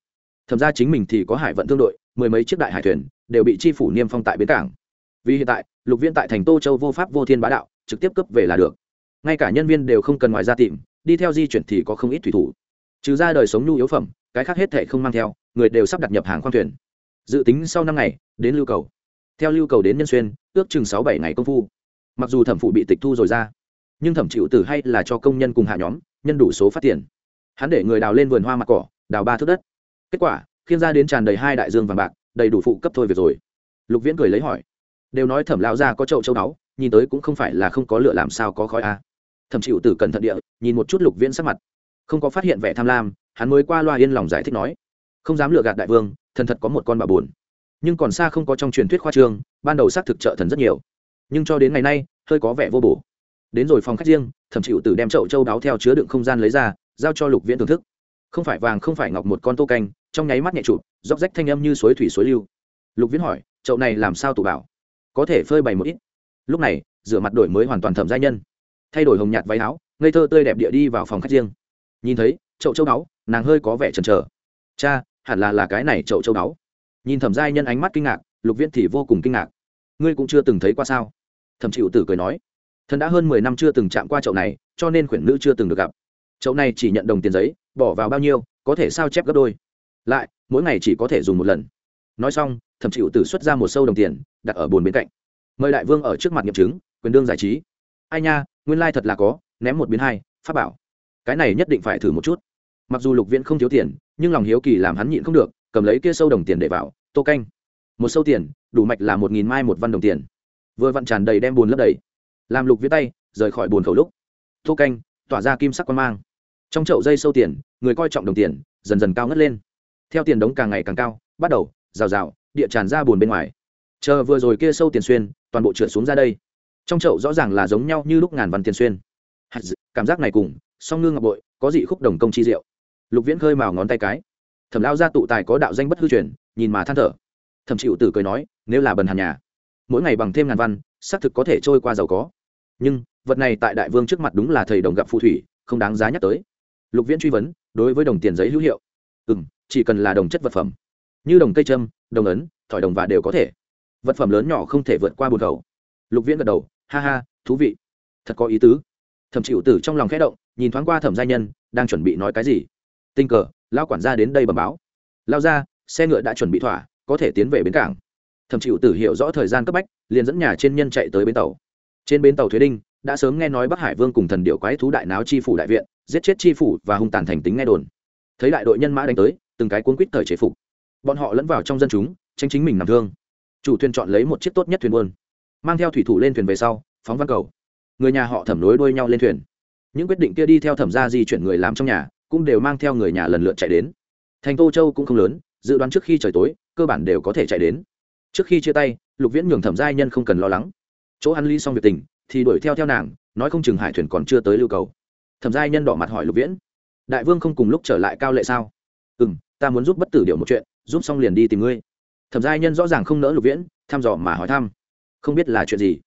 Thẩm gia chính mình thì có hải vận thương đội, mười mấy chiếc đại hải thuyền đều bị chi phủ niêm phong tại bến cảng. Vì hiện tại, lục viên tại thành tô châu vô pháp vô thiên bá đạo, trực tiếp cấp về là được. Ngay cả nhân viên đều không cần ngoài ra tìm, đi theo di chuyển thì có không ít thủy thủ. Trừ ra đời sống nhu yếu phẩm, cái khác hết thể không mang theo, người đều sắp đặt nhập hàng khoang thuyền. Dự tính sau năm ngày, đến lưu cầu theo lưu cầu đến nhân xuyên, ước chừng sáu bảy ngày công phu. Mặc dù thẩm phụ bị tịch thu rồi ra, nhưng thẩm chịu tử hay là cho công nhân cùng hạ nhóm, nhân đủ số phát tiền. Hắn để người đào lên vườn hoa mặt cỏ, đào ba thước đất. Kết quả khiên ra đến tràn đầy hai đại dương vàng bạc, đầy đủ phụ cấp thôi việc rồi. Lục viễn cười lấy hỏi, đều nói thẩm lão gia có chậu châu đáo nhìn tới cũng không phải là không có lựa làm sao có khói a. À. thẩm chịu tử cẩn thận địa, nhìn một chút lục viễn sắc mặt. Không có phát hiện vẻ tham lam, hắn mới qua loa yên lòng giải thích nói, không dám lựa gạt đại vương, thần thật có một con bà buồn nhưng còn xa không có trong truyền thuyết khoa trương, ban đầu xác thực trợ thần rất nhiều. Nhưng cho đến ngày nay, hơi có vẻ vô bổ. Đến rồi phòng khách riêng, thẩm chịu tử đem chậu châu đáo theo chứa đựng không gian lấy ra, giao cho lục viễn thưởng thức. Không phải vàng, không phải ngọc một con tô canh, trong nháy mắt nhẹ chụp, róc rách thanh âm như suối thủy suối lưu. Lục viễn hỏi, chậu này làm sao tủ bảo? Có thể phơi bày một ít. Lúc này, rửa mặt đổi mới hoàn toàn thẩm giai nhân. Thay đổi hồng nhạt váy áo, ngây thơ tươi đẹp địa đi vào phòng khách riêng. Nhìn thấy, chậu châu đáo, nàng hơi có vẻ chần chờ. Cha, hẳn là là cái này chậu châu đáo nhìn thẩm giai nhân ánh mắt kinh ngạc, lục viễn thì vô cùng kinh ngạc. Ngươi cũng chưa từng thấy qua sao? Thẩm chịu tử cười nói. Thần đã hơn mười năm chưa từng chạm qua chậu này, cho nên khuyển nữ chưa từng được gặp. Chậu này chỉ nhận đồng tiền giấy, bỏ vào bao nhiêu, có thể sao chép gấp đôi. Lại, mỗi ngày chỉ có thể dùng một lần. Nói xong, thẩm chịu tử xuất ra một sâu đồng tiền, đặt ở bồn bên cạnh. Mời đại vương ở trước mặt nghiệm chứng, quyền đương giải trí. Ai nha, nguyên lai thật là có, ném một biến hai, pháp bảo. Cái này nhất định phải thử một chút. Mặc dù lục viễn không thiếu tiền, nhưng lòng hiếu kỳ làm hắn nhịn không được cầm lấy kia sâu đồng tiền để vào, tô canh, một sâu tiền, đủ mạch là một nghìn mai một văn đồng tiền. Vừa vặn tràn đầy đem bùn lấp đầy. Làm lục viết tay, rời khỏi bùn khẩu lúc, tô canh, tỏa ra kim sắc quan mang. Trong chậu dây sâu tiền, người coi trọng đồng tiền, dần dần cao ngất lên. Theo tiền đống càng ngày càng cao, bắt đầu, rào rào, địa tràn ra bùn bên ngoài. Chờ vừa rồi kia sâu tiền xuyên, toàn bộ trượt xuống ra đây. Trong chậu rõ ràng là giống nhau như lúc ngàn văn tiền xuyên. Cảm giác này cùng, song ngư ngọc bội, có dị khúc đồng công chi diệu. Lục viễn khơi mào ngón tay cái thẩm lao ra tụ tài có đạo danh bất hư truyền, nhìn mà than thở. Thẩm chịu tử cười nói, nếu là bần hàn nhà, mỗi ngày bằng thêm ngàn văn, xác thực có thể trôi qua giàu có. Nhưng, vật này tại đại vương trước mặt đúng là thầy đồng gặp phù thủy, không đáng giá nhắc tới. Lục viễn truy vấn, đối với đồng tiền giấy hữu hiệu. Ừ m chỉ cần là đồng chất vật phẩm. Như đồng cây trâm, đồng ấn, thỏi đồng và đều có thể. Vật phẩm lớn nhỏ không thể vượt qua bồn khẩu lục viễn gật đầu, ha ha, thú vị. Thật có ý tứ. Thẩm chịu tử trong lòng khẽ động, nhìn thoáng qua thẩm gia nhân, đang chuẩn bị nói cái gì. Tình cờ lao quản gia đến đây bẩm báo. Lao ra, xe ngựa đã chuẩn bị thỏa, có thể tiến về bến cảng. Thẩm chịu tử hiểu rõ thời gian cấp bách, liền dẫn nhà trên nhân chạy tới bến tàu. Trên bến tàu thuế đinh, đã sớm nghe nói bắc hải vương cùng thần điệu quái thú đại náo chi phủ đại viện, giết chết chi phủ và hung tàn thành tính nghe đồn. Thấy đại đội nhân mã đánh tới, từng cái cuốn quýt thời chế phục. Bọn họ lẫn vào trong dân chúng tranh chính mình nằm thương. Chủ thuyền chọn lấy một chiếc tốt nhất thuyền buôn, mang theo thủy thủ lên thuyền về sau, phóng văn cầu. Người nhà họ thẩm nối đuôi nhau lên thuyền. Những quyết định kia đi theo thẩm ra di chuyển người làm trong nhà cũng đều mang theo người nhà lần lượt chạy đến. Thành tô châu cũng không lớn, dự đoán trước khi trời tối, cơ bản đều có thể chạy đến. Trước khi chia tay, lục viễn nhường thẩm giai nhân không cần lo lắng. Chỗ hắn ly xong việc tình, thì đuổi theo theo nàng, nói không chừng hải thuyền còn chưa tới lưu cầu. Thẩm giai nhân đỏ mặt hỏi lục viễn, đại vương không cùng lúc trở lại cao lệ sao? Ừ m ta muốn giúp bất tử điều một chuyện, giúp xong liền đi tìm ngươi. Thẩm giai nhân rõ ràng không nỡ lục viễn, thăm dò mà hỏi thăm, không biết là chuyện gì?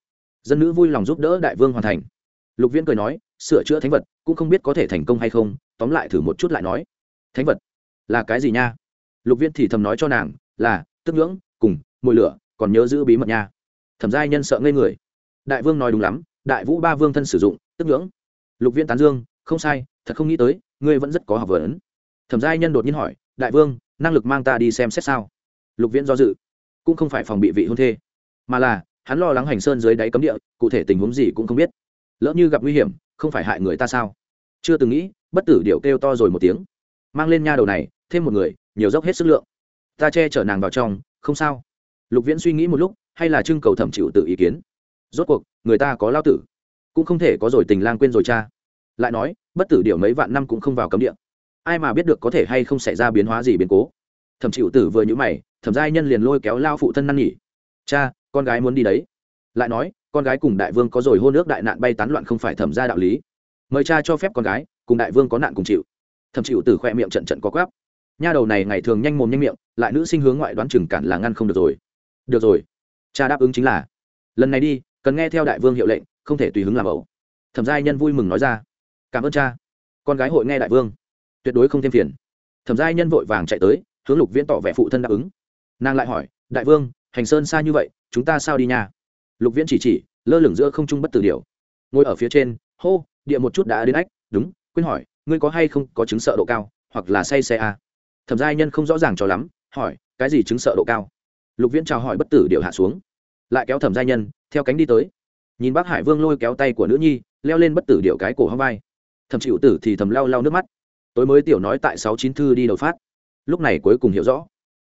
Dân nữ vui lòng giúp đỡ đại vương hoàn thành. Lục viễn cười nói sửa chữa thánh vật, cũng không biết có thể thành công hay không, tóm lại thử một chút lại nói. Thánh vật? Là cái gì nha? Lục viễn thì thầm nói cho nàng, là, tức ngưỡng cùng mùi lửa, còn nhớ giữ bí mật nha. Thẩm giai nhân sợ ngây người. Đại vương nói đúng lắm, đại vũ ba vương thân sử dụng, tức ngưỡng lục viễn tán dương, không sai, thật không nghĩ tới, ngươi vẫn rất có học vấn. Thẩm giai nhân đột nhiên hỏi, đại vương, năng lực mang ta đi xem xét sao? Lục viễn do dự, cũng không phải phòng bị vị hôn thê, mà là, hắn lo lắng hành sơn dưới đáy cấm địa, cụ thể tình huống gì cũng không biết. Lỡ như gặp nguy hiểm không phải hại người ta sao? Chưa từng nghĩ, bất tử điệu kêu to rồi một tiếng. Mang lên nha đầu này, thêm một người, nhiều dốc hết sức lượng. Ta che chở nàng vào trong, không sao. Lục viễn suy nghĩ một lúc, hay là trưng cầu thẩm chịu tự ý kiến. Rốt cuộc, người ta có lao tử. Cũng không thể có rồi tình lang quên rồi cha. Lại nói, bất tử điệu mấy vạn năm cũng không vào cấm địa. Ai mà biết được có thể hay không xảy ra biến hóa gì biến cố. Thẩm chịu tử vừa nhữ mày, thẩm giai nhân liền lôi kéo lao phụ thân năn nhỉ cha, con gái muốn đi đấy. Lại nói con gái cùng đại vương có rồi hôn nước đại nạn bay tán loạn không phải thẩm ra đạo lý. Mời cha cho phép con gái, cùng đại vương có nạn cùng chịu. Thẩm chịu từ khoe miệng trận trận có quáp. Nha đầu này ngày thường nhanh mồm nhanh miệng, lại nữ sinh hướng ngoại đoán chừng cản là ngăn không được rồi. Được rồi. Cha đáp ứng chính là. Lần này đi, cần nghe theo đại vương hiệu lệnh, không thể tùy hứng làm ẩu. Thẩm giai nhân vui mừng nói ra. Cảm ơn cha. Con gái hội nghe đại vương. Tuyệt đối không thêm phiền. Thẩm giai nhân vội vàng chạy tới, hướng lục viễn tỏ vẻ phụ thân đáp ứng. Nàng lại hỏi, đại vương, hành sơn xa như vậy, chúng ta sao đi nhà lục viễn chỉ chỉ, lơ lửng giữa không trung bất tử điều ngồi ở phía trên, hô, địa một chút đã đến ách, đúng, quên hỏi, ngươi có hay không có chứng sợ độ cao, hoặc là say xe a? À? thẩm giai nhân không rõ ràng cho lắm, hỏi, cái gì chứng sợ độ cao? Lục viễn chào hỏi bất tử điều hạ xuống. Lại kéo thẩm giai nhân, theo cánh đi tới. Nhìn bác hải vương lôi kéo tay của nữ nhi, leo lên bất tử điệu cái cổ hăng vai. Thẩm chịu tử thì thầm lau lau nước mắt. Tối mới tiểu nói tại sáu chín thư đi đầu phát. Lúc này cuối cùng hiểu rõ.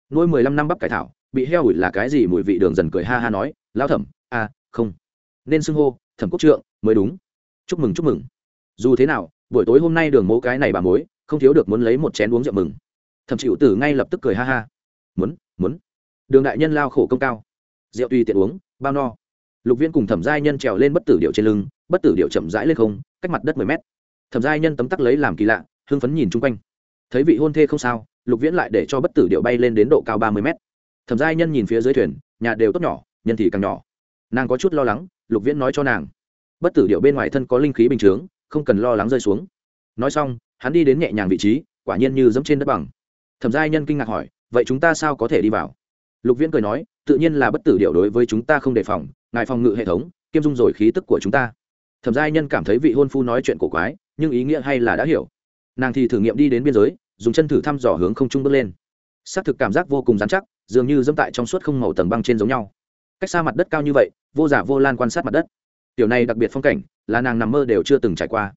Nuôi mười lăm năm bắp cải thảo, bị heo ủi là cái gì mùi vị đường dần cười ha ha nói lao thẩm à không. Nên xưng hô, thẩm quốc trượng, mới đúng. Chúc mừng chúc mừng. Dù thế nào, buổi tối hôm nay đường mố cái này bà mối, không thiếu được muốn lấy một chén uống rượu mừng. Thẩm chịu tử ngay lập tức cười ha ha. Muốn muốn. Đường đại nhân lao khổ công cao. Rượu tùy tiện uống, bao no. Lục viên cùng thẩm giai nhân trèo lên bất tử điệu trên lưng, bất tử điệu chậm rãi lên không, cách mặt đất mười mét. Thẩm giai nhân tấm tắc lấy làm kỳ lạ, hưng phấn nhìn chung quanh. Thấy vị hôn thê không sao, lục viễn lại để cho bất tử điệu bay lên đến độ cao ba mươi mét. Thẩm giai nhân nhìn phía dưới thuyền, nhà đều tốt nhỏ, nhân thì càng nhỏ nàng có chút lo lắng, lục viễn nói cho nàng. Bất tử điệu bên ngoài thân có linh khí bình chướng không cần lo lắng rơi xuống. Nói xong, hắn đi đến nhẹ nhàng vị trí, quả nhiên như dẫm trên đất bằng. Thẩm giai nhân kinh ngạc hỏi, vậy chúng ta sao có thể đi vào? Lục viễn cười nói, tự nhiên là bất tử điệu đối với chúng ta không đề phòng, ngài phòng ngự hệ thống, kiêm dung rồi khí tức của chúng ta. Thẩm giai nhân cảm thấy vị hôn phu nói chuyện cổ quái, nhưng ý nghĩa hay là đã hiểu. Nàng thì thử nghiệm đi đến biên giới, dùng chân thử thăm dò hướng không trung bước lên. Xác thực cảm giác vô cùng dán chắc, dường như dẫm tại trong suốt không màu tầng băng trên giống nhau cách xa mặt đất cao như vậy, vô giả vô lan quan sát mặt đất. Tiểu này đặc biệt phong cảnh, là nàng nằm mơ đều chưa từng trải qua.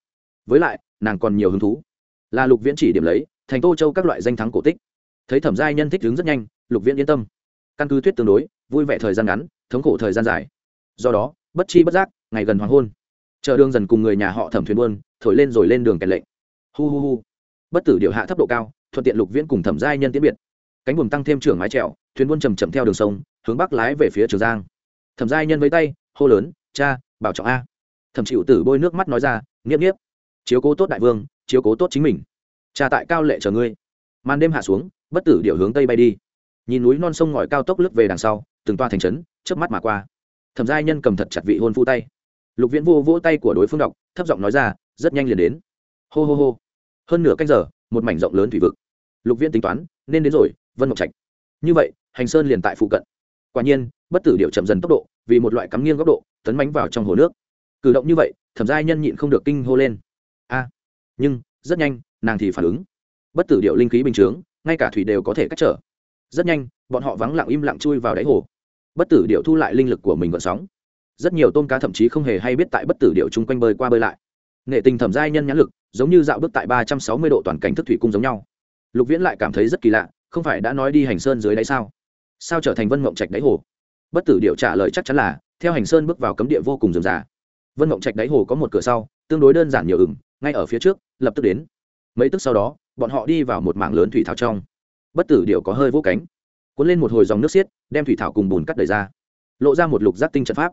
Với lại, nàng còn nhiều hứng thú. Là lục viễn chỉ điểm lấy, thành tô châu các loại danh thắng cổ tích. Thấy thẩm giai nhân thích đứng rất nhanh, lục viễn yên tâm. Căn cứ thuyết tương đối, vui vẻ thời gian ngắn, thống khổ thời gian dài. Do đó, bất chi bất giác, ngày gần hoàng hôn. Chợ đường dần cùng người nhà họ thẩm thuyền buôn, thổi lên rồi lên đường kèn lệnh. Hu hu hu. Bất tử điều hạ thấp độ cao, thuận tiện lục viễn cùng thẩm giai nhân tiễn biệt. Cánh buồm tăng thêm trưởng mái trèo, thuyền buôn chầm chậm theo đường sông hướng bắc lái về phía trường giang. Thẩm giai nhân với tay, hô lớn, cha, bảo trọng a. Thẩm chịu tử bôi nước mắt nói ra, nghiếp nghiếp, chiếu cố tốt đại vương, chiếu cố tốt chính mình. Cha tại cao lệ chờ ngươi. Màn đêm hạ xuống, bất tử điệu hướng tây bay đi. Nhìn núi non sông ngòi cao tốc lướt về đằng sau, từng toa thành trấn trước mắt mà qua. Thẩm giai nhân cầm thật chặt vị hôn phu tay. Lục viễn vô vỗ tay của đối phương đọc, thấp giọng nói ra, rất nhanh liền đến. Hô hô hô. Hơn nửa canh giờ, một mảnh rộng lớn thủy vực. Lục viễn tính toán, nên đến rồi, vân mộc trạch. Như vậy, hành sơn liền tại phụ cận quả nhiên, bất tử điệu chậm dần tốc độ, vì một loại cắm nghiêng góc độ, tấn bánh vào trong hồ nước. Cử động như vậy, thẩm giai nhân nhịn không được kinh hô lên. A, nhưng, rất nhanh, nàng thì phản ứng. Bất tử điệu linh khí bình chướng, ngay cả thủy đều có thể cách trở. Rất nhanh, bọn họ vắng lặng im lặng chui vào đáy hồ. Bất tử điệu thu lại linh lực của mình vận sóng. Rất nhiều tôm cá thậm chí không hề hay biết tại bất tử điệu chung quanh bơi qua bơi lại. Nghệ tình thẩm giai nhân nhãn lực, giống như dạo bước tại ba trăm sáu mươi độ toàn cảnh thức thủy cung giống nhau. Lục viễn lại cảm thấy rất kỳ lạ, không phải đã nói đi hành sơn dưới đáy sao? Sao trở thành vân mộng trạch đáy hồ? Bất tử điệu trả lời chắc chắn là, theo hành sơn bước vào cấm địa vô cùng rườm rà. Vân mộng trạch đáy hồ có một cửa sau, tương đối đơn giản nhiều ửng, ngay ở phía trước, lập tức đến. Mấy tức sau đó, bọn họ đi vào một mảng lớn thủy thảo trong. Bất tử điệu có hơi vỗ cánh, cuốn lên một hồi dòng nước xiết, đem thủy thảo cùng bùn cắt đầy ra. Lộ ra một lục giác tinh trận pháp.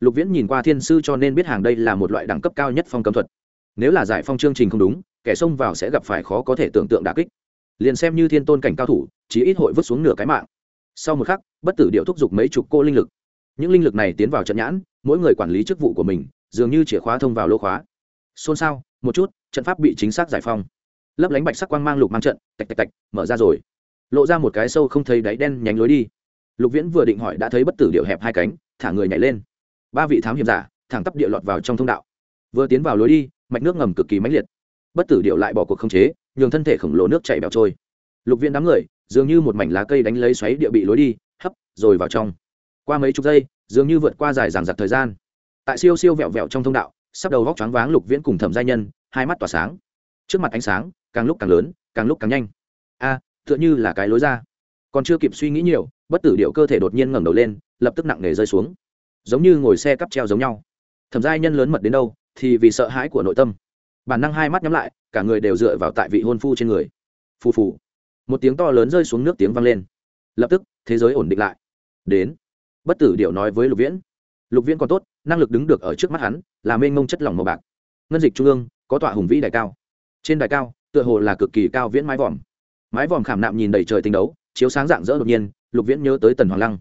Lục viễn nhìn qua thiên sư cho nên biết hàng đây là một loại đẳng cấp cao nhất phong cấm thuật. Nếu là giải phong chương trình không đúng, kẻ xông vào sẽ gặp phải khó có thể tưởng tượng đà kích. Liền xem như thiên tôn cảnh cao thủ chỉ ít hội vứt xuống nửa cái mạng sau một khắc, bất tử điệu thúc giục mấy chục cô linh lực. Những linh lực này tiến vào trận nhãn, mỗi người quản lý chức vụ của mình, dường như chìa khóa thông vào lô khóa. Xôn xao, một chút, trận pháp bị chính xác giải phong lấp lánh bạch sắc quang mang lục mang trận, tạch tạch tạch, mở ra rồi. Lộ ra một cái sâu không thấy đáy đen nhánh lối đi. Lục viễn vừa định hỏi đã thấy bất tử điệu hẹp hai cánh, thả người nhảy lên. Ba vị thám hiểm giả, thẳng tắp địa lọt vào trong thông đạo. Vừa tiến vào lối đi, mạch nước ngầm cực kỳ mãnh liệt. Bất tử điệu lại bỏ cuộc không chế, nhường thân thể khổng lồ nước chảy bẹo trôi. Lục viễn đám người dường như một mảnh lá cây đánh lấy xoáy địa bị lối đi, hấp, rồi vào trong. Qua mấy chục giây, dường như vượt qua dài dằng dặc thời gian. Tại siêu siêu vẹo vẹo trong thông đạo, sắp đầu vóc choáng váng lục viễn cùng thẩm gia nhân, hai mắt tỏa sáng. Trước mặt ánh sáng, càng lúc càng lớn, càng lúc càng nhanh. A, tựa như là cái lối ra. Còn chưa kịp suy nghĩ nhiều, bất tử điệu cơ thể đột nhiên ngẩng đầu lên, lập tức nặng nề rơi xuống. Giống như ngồi xe cắp treo giống nhau. Thẩm giai nhân lớn mật đến đâu, thì vì sợ hãi của nội tâm. Bản năng hai mắt nhắm lại, cả người đều dựa vào tại vị hôn phu trên người. Phù phù một tiếng to lớn rơi xuống nước tiếng vang lên. Lập tức, thế giới ổn định lại. Đến. Bất tử điệu nói với lục viễn. Lục viễn còn tốt, năng lực đứng được ở trước mắt hắn, là mênh mông chất lỏng màu bạc. Ngân dịch trung ương, có tọa hùng vĩ đại cao. Trên đài cao, tựa hồ là cực kỳ cao viễn mái vòm. Mái vòm khảm nạm nhìn đầy trời tinh đấu, chiếu sáng dạng dỡ đột nhiên, lục viễn nhớ tới tần hoàng lăng.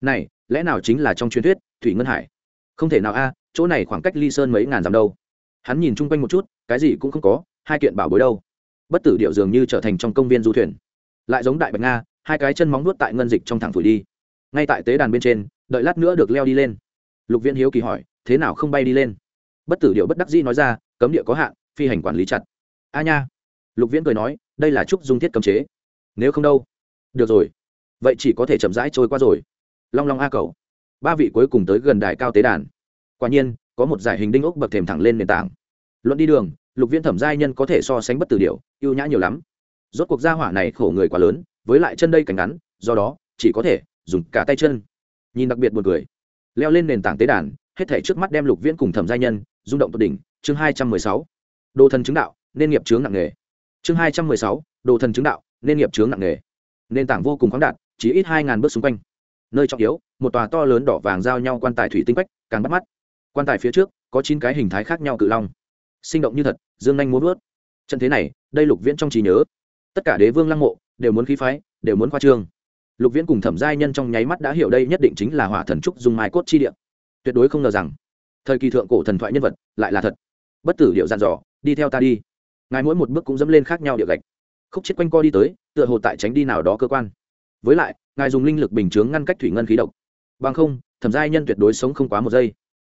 Này, lẽ nào chính là trong truyền thuyết, thủy ngân hải? Không thể nào a, chỗ này khoảng cách ly sơn mấy ngàn dặm đâu. Hắn nhìn chung quanh một chút, cái gì cũng không có, hai kiện bảo bối đâu. Bất tử điệu dường như trở thành trong công viên du thuyền lại giống đại bạch nga, hai cái chân móng nuốt tại ngân dịch trong thẳng phủi đi. Ngay tại tế đàn bên trên, đợi lát nữa được leo đi lên. Lục viễn hiếu kỳ hỏi, thế nào không bay đi lên? Bất tử điệu bất đắc dĩ nói ra, cấm địa có hạn, phi hành quản lý chặt. A nha. Lục viễn cười nói, đây là trúc dung thiết cấm chế. Nếu không đâu? Được rồi. Vậy chỉ có thể chậm rãi trôi qua rồi. Long long a cầu. Ba vị cuối cùng tới gần đài cao tế đàn. Quả nhiên, có một giải hình đinh ốc bậc thềm thẳng lên nền tảng. Luận đi đường, lục viễn thẩm giai nhân có thể so sánh bất tử điệu ưu nhã nhiều lắm rốt cuộc gia hỏa này khổ người quá lớn, với lại chân đây cánh ngắn, do đó, chỉ có thể dùng cả tay chân. Nhìn đặc biệt một người leo lên nền tảng tế đàn, hết thể trước mắt đem lục viễn cùng thẩm giai nhân, rung động tột đỉnh. Chương hai trăm mười sáu. Đồ thần chứng đạo, nên nghiệp chướng nặng nghề chương hai trăm mười sáu. Đồ thần chứng đạo, nên nghiệp chướng nặng nghề nền tảng vô cùng khoáng đạt, chỉ ít hai ngàn bước xung quanh. Nơi trọng yếu, một tòa to lớn đỏ vàng giao nhau quan tài thủy tinh quách, càng bắt mắt. Quan tài phía trước, có chín cái hình thái khác nhau cự long. Sinh động như thật, dương nhanh muốn vớt trận thế này, đây lục viễn trong trí nhớ tất cả đế vương lăng mộ đều muốn khí phái, đều muốn khoa trương. Lục viễn cùng thẩm giai nhân trong nháy mắt đã hiểu đây nhất định chính là hỏa thần trúc dùng mai cốt chi địa. Tuyệt đối không ngờ rằng, thời kỳ thượng cổ thần thoại nhân vật lại là thật. Bất tử điệu dàn dò, đi theo ta đi. Ngài mỗi một bước cũng dẫm lên khác nhau địa gạch. Khúc chết quanh co đi tới, tựa hồ tại tránh đi nào đó cơ quan. Với lại, ngài dùng linh lực bình chướng ngăn cách thủy ngân khí độc. Bằng không, thẩm giai nhân tuyệt đối sống không quá một giây.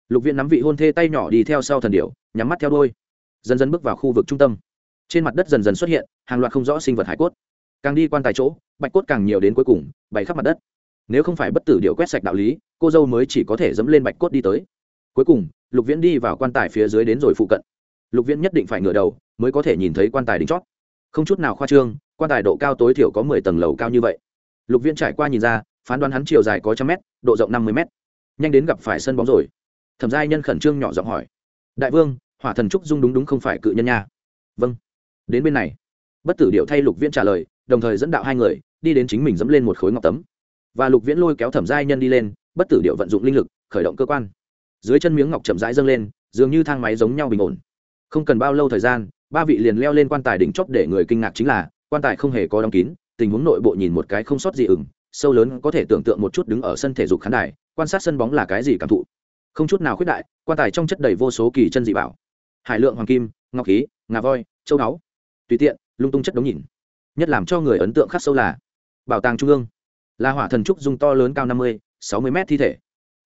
Lục viện nắm vị hôn thê tay nhỏ đi theo sau thần điệu, nhắm mắt theo đôi dần dần bước vào khu vực trung tâm trên mặt đất dần dần xuất hiện hàng loạt không rõ sinh vật hải cốt. Càng đi quan tài chỗ, bạch cốt càng nhiều đến cuối cùng bày khắp mặt đất. Nếu không phải bất tử điệu quét sạch đạo lý, cô dâu mới chỉ có thể dẫm lên bạch cốt đi tới. Cuối cùng, lục viễn đi vào quan tài phía dưới đến rồi phụ cận. Lục viễn nhất định phải ngửa đầu mới có thể nhìn thấy quan tài đính chót. Không chút nào khoa trương, quan tài độ cao tối thiểu có mười tầng lầu cao như vậy. Lục viễn trải qua nhìn ra, phán đoán hắn chiều dài có trăm mét, độ rộng năm mươi mét. Nhanh đến gặp phải sân bóng rồi. Thẩm giai nhân khẩn trương nhỏ giọng hỏi. Đại vương, hỏa thần trúc dung đúng đúng không phải cự nhân nha. Vâng đến bên này. Bất tử điệu thay lục viễn trả lời, đồng thời dẫn đạo hai người, đi đến chính mình dẫm lên một khối ngọc tấm. Và lục viễn lôi kéo thẩm giai nhân đi lên, bất tử điệu vận dụng linh lực, khởi động cơ quan. Dưới chân miếng ngọc chậm rãi dâng lên, dường như thang máy giống nhau bình ổn. Không cần bao lâu thời gian, ba vị liền leo lên quan tài đỉnh chóp để người kinh ngạc chính là, quan tài không hề có đóng kín, tình huống nội bộ nhìn một cái không sót gì ửng, sâu lớn có thể tưởng tượng một chút đứng ở sân thể dục khán đài, quan sát sân bóng là cái gì cảm thụ. Không chút nào khuyết đại, quan tài trong chất đầy vô số kỳ chân dị bảo. Hải lượng hoàng kim, ngọc khí, ngà voi, châu đáo tùy tiện, lung tung chất đống nhìn. Nhất làm cho người ấn tượng khắc sâu là, bảo tàng trung ương. Là hỏa thần trúc dung to lớn cao năm mươi, sáu mươi mét thi thể.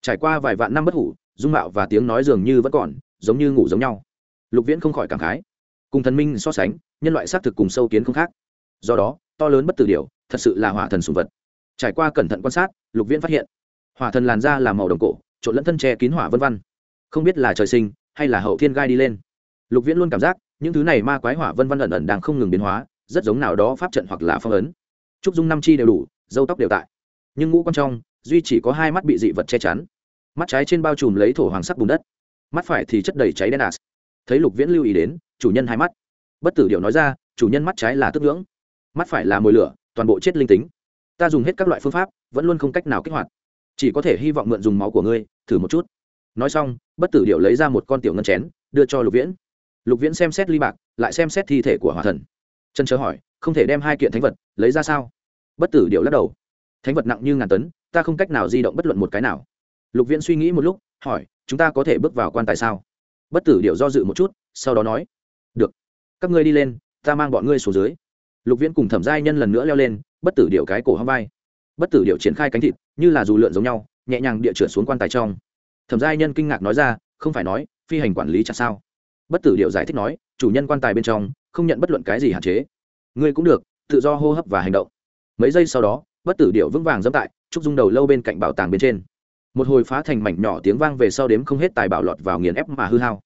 Trải qua vài vạn năm bất hủ, dung mạo và tiếng nói dường như vẫn còn, giống như ngủ giống nhau. Lục viễn không khỏi cảm khái. Cùng thần minh so sánh, nhân loại xác thực cùng sâu kiến không khác. Do đó, to lớn bất tử điều thật sự là hỏa thần sùng vật. Trải qua cẩn thận quan sát, lục viễn phát hiện, hỏa thần làn da là màu đồng cổ, trộn lẫn thân tre kín hỏa vân văn không biết là trời sinh, hay là hậu thiên gai đi lên. Lục viễn luôn cảm giác những thứ này ma quái hỏa vân vân ẩn ẩn đang không ngừng biến hóa, rất giống nào đó pháp trận hoặc là phong ấn. Trúc dung năm chi đều đủ, dâu tóc đều tại. Nhưng ngũ quan trong, duy chỉ có hai mắt bị dị vật che chắn. Mắt trái trên bao trùm lấy thổ hoàng sắc bùn đất. Mắt phải thì chất đầy cháy đen ạt. Thấy lục viễn lưu ý đến, chủ nhân hai mắt. Bất tử điệu nói ra, chủ nhân mắt trái là tức ngưỡng. Mắt phải là mồi lửa, toàn bộ chết linh tính. Ta dùng hết các loại phương pháp, vẫn luôn không cách nào kích hoạt. Chỉ có thể hy vọng mượn dùng máu của ngươi, thử một chút. Nói xong, bất tử điệu lấy ra một con tiểu ngân chén, đưa cho lục viễn lục viễn xem xét ly bạc, lại xem xét thi thể của hòa thần. Chân chớ hỏi, không thể đem hai kiện thánh vật lấy ra sao? Bất tử điệu lắc đầu. Thánh vật nặng như ngàn tấn, ta không cách nào di động bất luận một cái nào. Lục viễn suy nghĩ một lúc, hỏi, chúng ta có thể bước vào quan tài sao? Bất tử điệu do dự một chút, sau đó nói, được, các ngươi đi lên, ta mang bọn ngươi xuống dưới. Lục viễn cùng thẩm giai nhân lần nữa leo lên, bất tử điệu cái cổ hăng vai. Bất tử điệu triển khai cánh thịt, như là dù lượn giống nhau, nhẹ nhàng địa trượt xuống quan tài trong. Thẩm giai nhân kinh ngạc nói ra, không phải nói, phi hành quản lý chặt sao? Bất tử điệu giải thích nói, chủ nhân quan tài bên trong, không nhận bất luận cái gì hạn chế. Ngươi cũng được, tự do hô hấp và hành động. Mấy giây sau đó, bất tử điệu vững vàng dẫm tại trúc dung đầu lâu bên cạnh bảo tàng bên trên. Một hồi phá thành mảnh nhỏ tiếng vang về sau đếm không hết tài bảo lọt vào nghiền ép mà hư hao.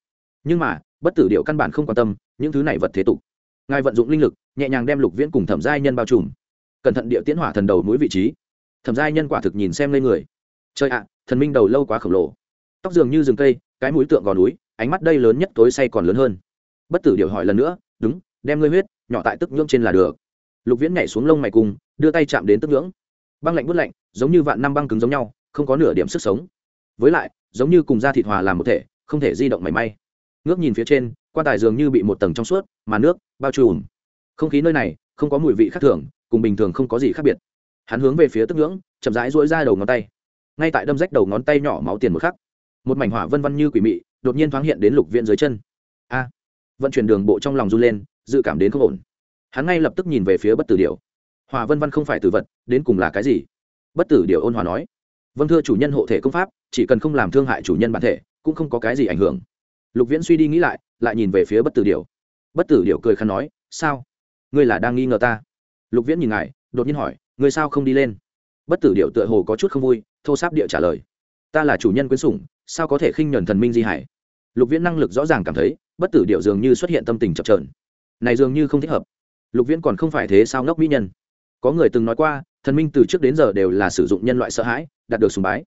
Nhưng mà, bất tử điệu căn bản không quan tâm, những thứ này vật thế tục. Ngài vận dụng linh lực, nhẹ nhàng đem lục viễn cùng thẩm giai nhân bao trùm. Cẩn thận điệu tiến hỏa thần đầu mũi vị trí. Thẩm giai nhân quả thực nhìn xem lên người. Trời ạ, thần minh đầu lâu quá khổng lồ. Tóc dường như rừng cây cái mũi tượng gò núi, ánh mắt đây lớn nhất tối say còn lớn hơn. Bất tử điệu hỏi lần nữa, đúng, đem ngươi huyết, nhỏ tại tức nhưỡng trên là được. Lục viễn nhảy xuống lông mày cùng, đưa tay chạm đến tức nhưỡng. Băng lạnh bút lạnh, giống như vạn năm băng cứng giống nhau, không có nửa điểm sức sống. Với lại, giống như cùng da thịt hòa làm một thể, không thể di động mảy may. Ngước nhìn phía trên, quan tài dường như bị một tầng trong suốt, mà nước bao trùm. Không khí nơi này, không có mùi vị khác thường, cùng bình thường không có gì khác biệt. Hắn hướng về phía tức ngưỡng chậm rãi rỗi ra đầu ngón tay. Ngay tại đâm rách đầu ngón tay nhỏ máu tiền một khắc một mảnh hỏa vân vân như quỷ mị, đột nhiên thoáng hiện đến lục viện dưới chân. A, vận chuyển đường bộ trong lòng run lên, dự cảm đến không ổn. Hắn ngay lập tức nhìn về phía bất tử điệu hỏa vân vân không phải tử vật, đến cùng là cái gì? Bất tử điệu ôn hòa nói. Vâng thưa chủ nhân hộ thể công pháp, chỉ cần không làm thương hại chủ nhân bản thể, cũng không có cái gì ảnh hưởng. Lục viễn suy đi nghĩ lại lại nhìn về phía bất tử điệu bất tử điệu cười khăn nói, sao? Ngươi là đang nghi ngờ ta? Lục viễn nhìn ngài, đột nhiên hỏi, ngươi sao không đi lên? Bất tử điệu tựa hồ có chút không vui, thô sáp điệu trả lời, ta là chủ nhân quyến sủng sao có thể khinh nhuần thần minh di hải? Lục viễn năng lực rõ ràng cảm thấy, bất tử điệu dường như xuất hiện tâm tình chập trờn này dường như không thích hợp. Lục viễn còn không phải thế sao ngốc mỹ nhân? Có người từng nói qua, thần minh từ trước đến giờ đều là sử dụng nhân loại sợ hãi, đạt được sùng bái.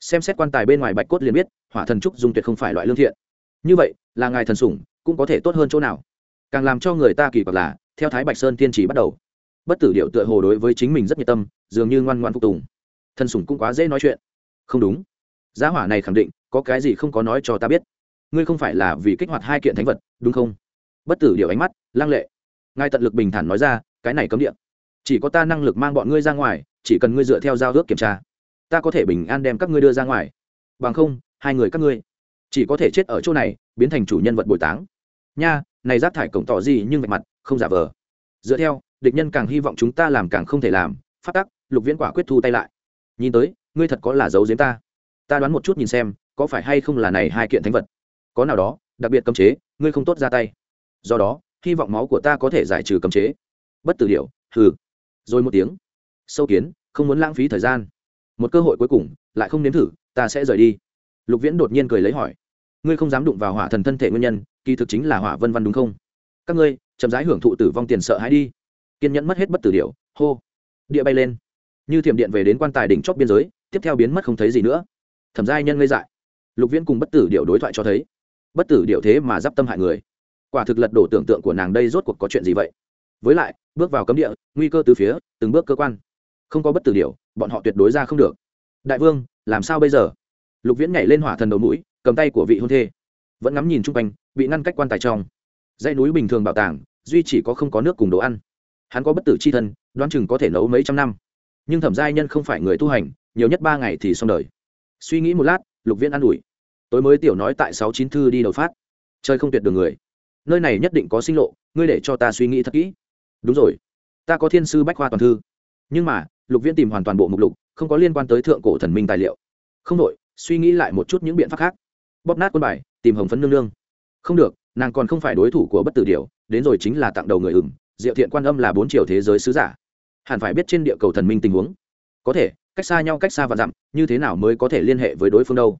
Xem xét quan tài bên ngoài bạch cốt liền biết, hỏa thần trúc dung tuyệt không phải loại lương thiện. Như vậy, là ngài thần sủng, cũng có thể tốt hơn chỗ nào? Càng làm cho người ta kỳ quặc là, theo thái bạch sơn tiên chỉ bắt đầu, bất tử điệu tựa hồ đối với chính mình rất nhiệt tâm, dường như ngoan ngoan phục tùng. Thần sủng cũng quá dễ nói chuyện. Không đúng. Giá hỏa này khẳng định có cái gì không có nói cho ta biết? Ngươi không phải là vì kích hoạt hai kiện thánh vật, đúng không? Bất tử điều ánh mắt, lăng lệ. Ngài tận lực bình thản nói ra, cái này cấm địa. Chỉ có ta năng lực mang bọn ngươi ra ngoài, chỉ cần ngươi dựa theo giao ước kiểm tra, ta có thể bình an đem các ngươi đưa ra ngoài. Bằng không, hai người các ngươi chỉ có thể chết ở chỗ này, biến thành chủ nhân vật bồi táng. Nha, này rác thải cổng tỏ gì nhưng vạch mặt, không giả vờ. Dựa theo, địch nhân càng hy vọng chúng ta làm càng không thể làm, phát tắc, lục viễn quả quyết thu tay lại. Nhìn tới, ngươi thật có là giấu giếm ta. Ta đoán một chút nhìn xem có phải hay không là này hai kiện thánh vật? Có nào đó, đặc biệt cấm chế, ngươi không tốt ra tay. Do đó, hy vọng máu của ta có thể giải trừ cấm chế. Bất tử điệu hừ. Rồi một tiếng. Sâu kiến, không muốn lãng phí thời gian. Một cơ hội cuối cùng, lại không nếm thử, ta sẽ rời đi. Lục viễn đột nhiên cười lấy hỏi. Ngươi không dám đụng vào hỏa thần thân thể nguyên nhân, kỳ thực chính là hỏa vân văn đúng không? Các ngươi, chậm rãi hưởng thụ tử vong tiền sợ hãi đi. Kiên nhẫn mất hết bất tử điệu hô. Địa bay lên. Như thiểm điện về đến quan tài đỉnh chóp biên giới, tiếp theo biến mất không thấy gì nữa. Thẩm giai nhân ngây dại lục viễn cùng bất tử điệu đối thoại cho thấy, bất tử điệu thế mà d i p tâm hại người. Quả thực lật đổ tưởng tượng của nàng đây rốt cuộc có chuyện gì vậy? Với lại, bước vào cấm địa, nguy cơ từ phía, từng bước cơ quan. Không có bất tử điệu bọn họ tuyệt đối ra không được. Đại vương, làm sao bây giờ? Lục viễn nhảy lên hỏa thần đầu mũi, cầm tay của vị hôn thê. Vẫn ngắm nhìn chung quanh, bị ngăn cách quan tài trong. Dãy núi bình thường bảo tàng, duy chỉ có không có nước cùng đồ ăn. Hắn có bất tử c h i thân, đoán chừng có thể nấu mấy trăm năm. Nhưng thẩm giai nhân không phải người tu hành, nhiều nhất ba ngày thì xong đời. Suy nghĩ một lát, lục viễn an ủi tối mới tiểu nói tại sáu chín thư đi đầu phát. Chơi không tuyệt đường người. Nơi này nhất định có sinh lộ, ngươi để cho ta suy nghĩ thật kỹ. Đúng rồi. Ta có thiên sư bách khoa toàn thư. Nhưng mà, lục viễn tìm hoàn toàn bộ mục lục, không có liên quan tới thượng cổ thần minh tài liệu. Không đội suy nghĩ lại một chút những biện pháp khác. Bóp nát quân bài, tìm hồng phấn nương nương. Không được, nàng còn không phải đối thủ của bất tử điều đến rồi chính là tặng đầu người ửng. Diệu thiện quan âm là bốn triệu thế giới sứ giả. Hẳn phải biết trên địa cầu thần minh tình huống. Có thể, cách xa nhau cách xa và dặm, như thế nào mới có thể liên hệ với đối phương đâu?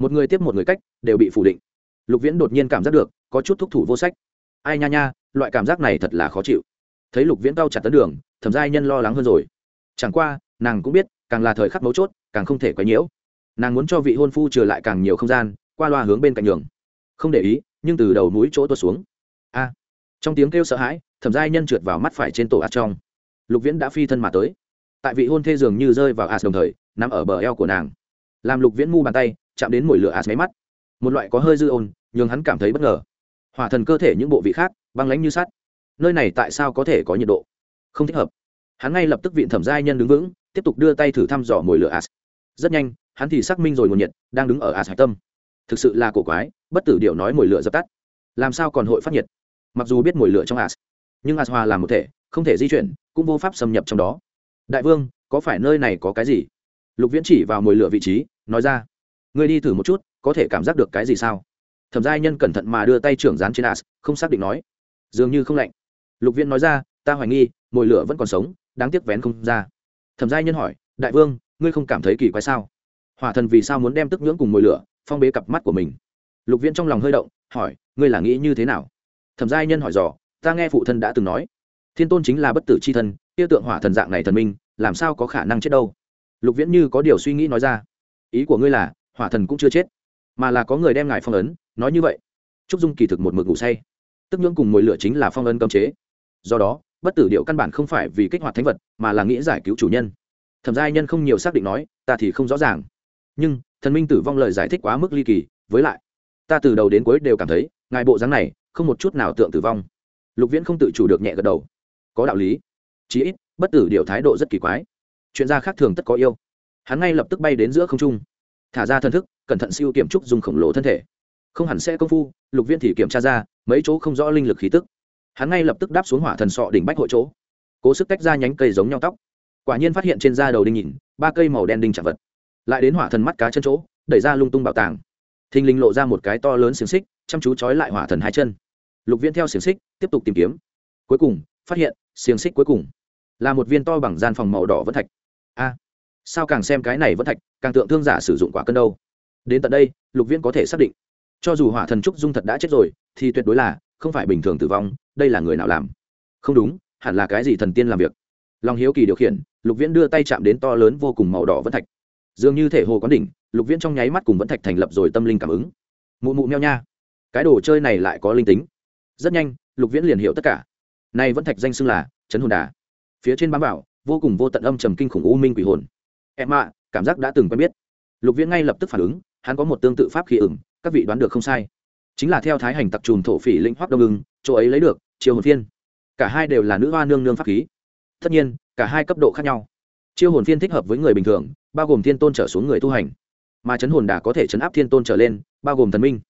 Một người tiếp một người cách, đều bị phủ định. Lục viễn đột nhiên cảm giác được, có chút thúc thủ vô sách. Ai nha nha, loại cảm giác này thật là khó chịu. Thấy lục viễn cao chặt tấn đường, thẩm giai nhân lo lắng hơn rồi. Chẳng qua, nàng cũng biết, càng là thời khắc mấu chốt, càng không thể quấy nhiễu. Nàng muốn cho vị hôn phu trở lại càng nhiều không gian, qua loa hướng bên cạnh đường. Không để ý, nhưng từ đầu mũi chỗ tuột xuống. A. Trong tiếng kêu sợ hãi, thẩm giai nhân trượt vào mắt phải trên tổ ạt trong. Lục viễn đã phi thân mà tới. Tại vị hôn thê dường như rơi vào ạt đồng thời, nằm ở bờ eo của nàng. Làm lục viễn mu bàn tay chạm đến mùi lửa ạt máy mắt. Một loại có hơi dư ôn, nhường hắn cảm thấy bất ngờ. Hỏa thần cơ thể những bộ vị khác, băng lánh như sắt. Nơi này tại sao có thể có nhiệt độ? Không thích hợp. Hắn ngay lập tức viện thẩm giai nhân đứng vững, tiếp tục đưa tay thử thăm dò mồi lửa as rất nhanh, hắn thì xác minh rồi nguồn nhiệt đang đứng ở as hải tâm. Thực sự là cổ quái, bất tử điệu nói mồi lửa dập tắt. Làm sao còn hội phát nhiệt? Mặc dù biết mồi lửa trong as nhưng as hòa là một thể, không thể di chuyển, cũng vô pháp xâm nhập trong đó. Đại vương, có phải nơi này có cái gì? Lục viễn chỉ vào mồi lửa vị trí, nói ra ngươi đi thử một chút, có thể cảm giác được cái gì sao? Thẩm giai nhân cẩn thận mà đưa tay trưởng dán trên as không xác định nói. Dường như không lạnh. Lục viễn nói ra, ta hoài nghi, mồi lửa vẫn còn sống, đáng tiếc vén không ra. Thẩm giai nhân hỏi, đại vương, ngươi không cảm thấy kỳ quái sao? Hỏa thần vì sao muốn đem tức nhưỡng cùng mồi lửa, phong bế cặp mắt của mình? Lục viễn trong lòng hơi động, hỏi, ngươi là nghĩ như thế nào? Thẩm giai nhân hỏi dò, ta nghe phụ thân đã từng nói, thiên tôn chính là bất tử c h i thân tiêu tượng hỏa thần dạng này thần minh, làm sao có khả năng chết đâu? Lục viễn như có điều suy nghĩ nói ra, ý của ngươi là hỏa thần cũng chưa chết, mà là có người đem ngài phong ấn, nói như vậy. Trúc dung kỳ thực một mực ngủ say, tức nhưỡng cùng mồi lửa chính là phong ấn cấm chế. Do đó, bất tử điệu căn bản không phải vì kích hoạt thánh vật, mà là nghĩ giải cứu chủ nhân. Thẩm giai nhân không nhiều xác định nói, ta thì không rõ ràng. Nhưng, thần minh tử vong lời giải thích quá mức ly kỳ, với lại, ta từ đầu đến cuối đều cảm thấy, ngài bộ dáng này, không một chút nào tượng tử vong. Lục viễn không tự chủ được nhẹ gật đầu. Có đạo lý. Chí ít, bất tử điệu thái độ rất kỳ quái. Chuyện gia khác thường tất có yêu. Hắn ngay lập tức bay đến giữa không trung thả ra thân thức, cẩn thận siêu kiểm trúc dùng khổng lồ thân thể. Không hẳn sẽ công phu, lục viên thì kiểm tra ra, mấy chỗ không rõ linh lực khí tức. Hắn ngay lập tức đáp xuống hỏa thần sọ đỉnh bách hội chỗ. Cố sức tách ra nhánh cây giống nhau tóc. Quả nhiên phát hiện trên da đầu đinh nhìn, ba cây màu đen đinh chạm vật. Lại đến hỏa thần mắt cá chân chỗ, đẩy ra lung tung bảo tàng. Thình lình lộ ra một cái to lớn xiềng xích, chăm chú trói lại hỏa thần hai chân. Lục viên theo xiềng xích, tiếp tục tìm kiếm. Cuối cùng, phát hiện, xiềng xích cuối cùng là một viên to bằng gian phòng màu đỏ vẫn thạch. A! Sao càng xem cái này vẫn thạch, càng tượng thương giả sử dụng quả cân đâu. Đến tận đây, lục viễn có thể xác định. Cho dù hỏa thần trúc dung thật đã chết rồi, thì tuyệt đối là không phải bình thường tử vong, đây là người nào làm? Không đúng, hẳn là cái gì thần tiên làm việc? Lòng hiếu kỳ điều khiển, lục viễn đưa tay chạm đến to lớn vô cùng màu đỏ vẫn thạch. Dường như thể hồ quán đỉnh, lục viễn trong nháy mắt cùng vẫn thạch thành lập rồi tâm linh cảm ứng. Mụ mụ meo nha. Cái đồ chơi này lại có linh tính. Rất nhanh, lục viễn liền hiểu tất cả. Nay vẫn thạch danh xưng là trấn hồn đà. Phía trên bám bảo vô cùng vô tận âm trầm kinh khủng u minh quỷ hồn em ạ, cảm giác đã từng quen biết. Lục viễn ngay lập tức phản ứng, hắn có một tương tự pháp khí ửng, các vị đoán được không sai. Chính là theo thái hành tặc trùm thổ phỉ lĩnh hoác đông ưng, chỗ ấy lấy được chiêu hồn phiên. Cả hai đều là nữ hoa nương nương pháp khí. Tất nhiên, cả hai cấp độ khác nhau. Chiêu hồn phiên thích hợp với người bình thường, bao gồm thiên tôn trở xuống người tu hành. Mà chấn hồn đà có thể chấn áp thiên tôn trở lên, bao gồm thần minh.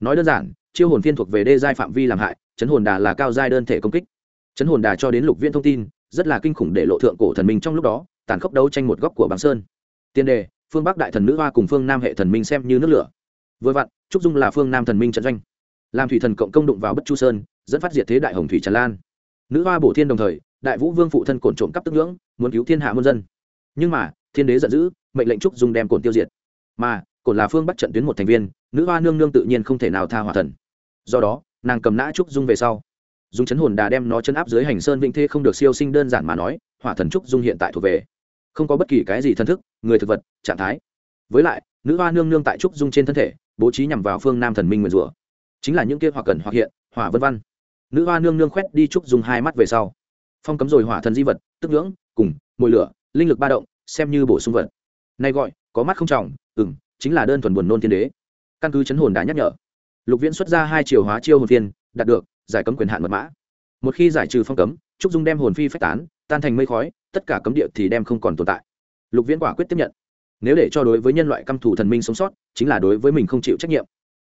Nói đơn giản chiêu hồn phiên thuộc về đê giai phạm vi làm hại, chấn hồn đà là cao giai đơn thể công kích. Chấn hồn đà cho đến lục viên thông tin, rất là kinh khủng để lộ thượng cổ thần minh trong lúc đó tàn khốc đấu tranh một góc của băng sơn. Tiên đề, phương bắc đại thần nữ hoa cùng phương nam hệ thần minh xem như nước lửa. Vừa vặn, trúc dung là phương nam thần minh trận doanh. Làm thủy thần cộng công đụng vào bất chu sơn, dẫn phát diệt thế đại hồng thủy tràn lan. Nữ hoa bổ thiên đồng thời, đại vũ vương phụ thân cổn trộm cắp tức ngưỡng, muốn cứu thiên hạ muôn dân. Nhưng mà, thiên đế giận dữ, mệnh lệnh trúc dung đem cổn tiêu diệt. Mà, cổn là phương bắt trận tuyến một thành viên, nữ hoa nương nương tự nhiên không thể nào tha hỏa thần. Do đó, nàng cầm nã trúc dung về sau. Dùng chấn hồn đà đem nó chấn áp dưới hành sơn vĩnh thê không được siêu sinh đơn giản mà nói, hỏa thần trúc dung hiện tại thuộc về không có bất kỳ cái gì thân thức, người thực vật, trạng thái. Với lại, nữ hoa nương nương tại trúc dung trên thân thể, bố trí nhằm vào phương nam thần minh nguyền rủa. Chính là những kia hoặc cần hoặc hiện, hỏa vân văn. Nữ hoa nương nương khoét đi trúc dung hai mắt về sau. Phong cấm rồi hỏa thần di vật, tức ngưỡng, cùng mồi lửa, linh lực ba động, xem như bổ sung vật. Nay gọi, có mắt không trọng ừng chính là đơn thuần buồn nôn thiên đế. Căn cứ chấn hồn đã nhắc nhở. Lục viễn xuất ra hai chiều hóa chiêu hồn phiên, đạt được, giải cấm quyền hạn mật mã. Một khi giải trừ phong cấm, trúc dung đem hồn phi phách tán tan thành mây khói, tất cả cấm địa thì đem không còn tồn tại. Lục viễn quả quyết tiếp nhận. Nếu để cho đối với nhân loại căm thủ thần minh sống sót, chính là đối với mình không chịu trách nhiệm.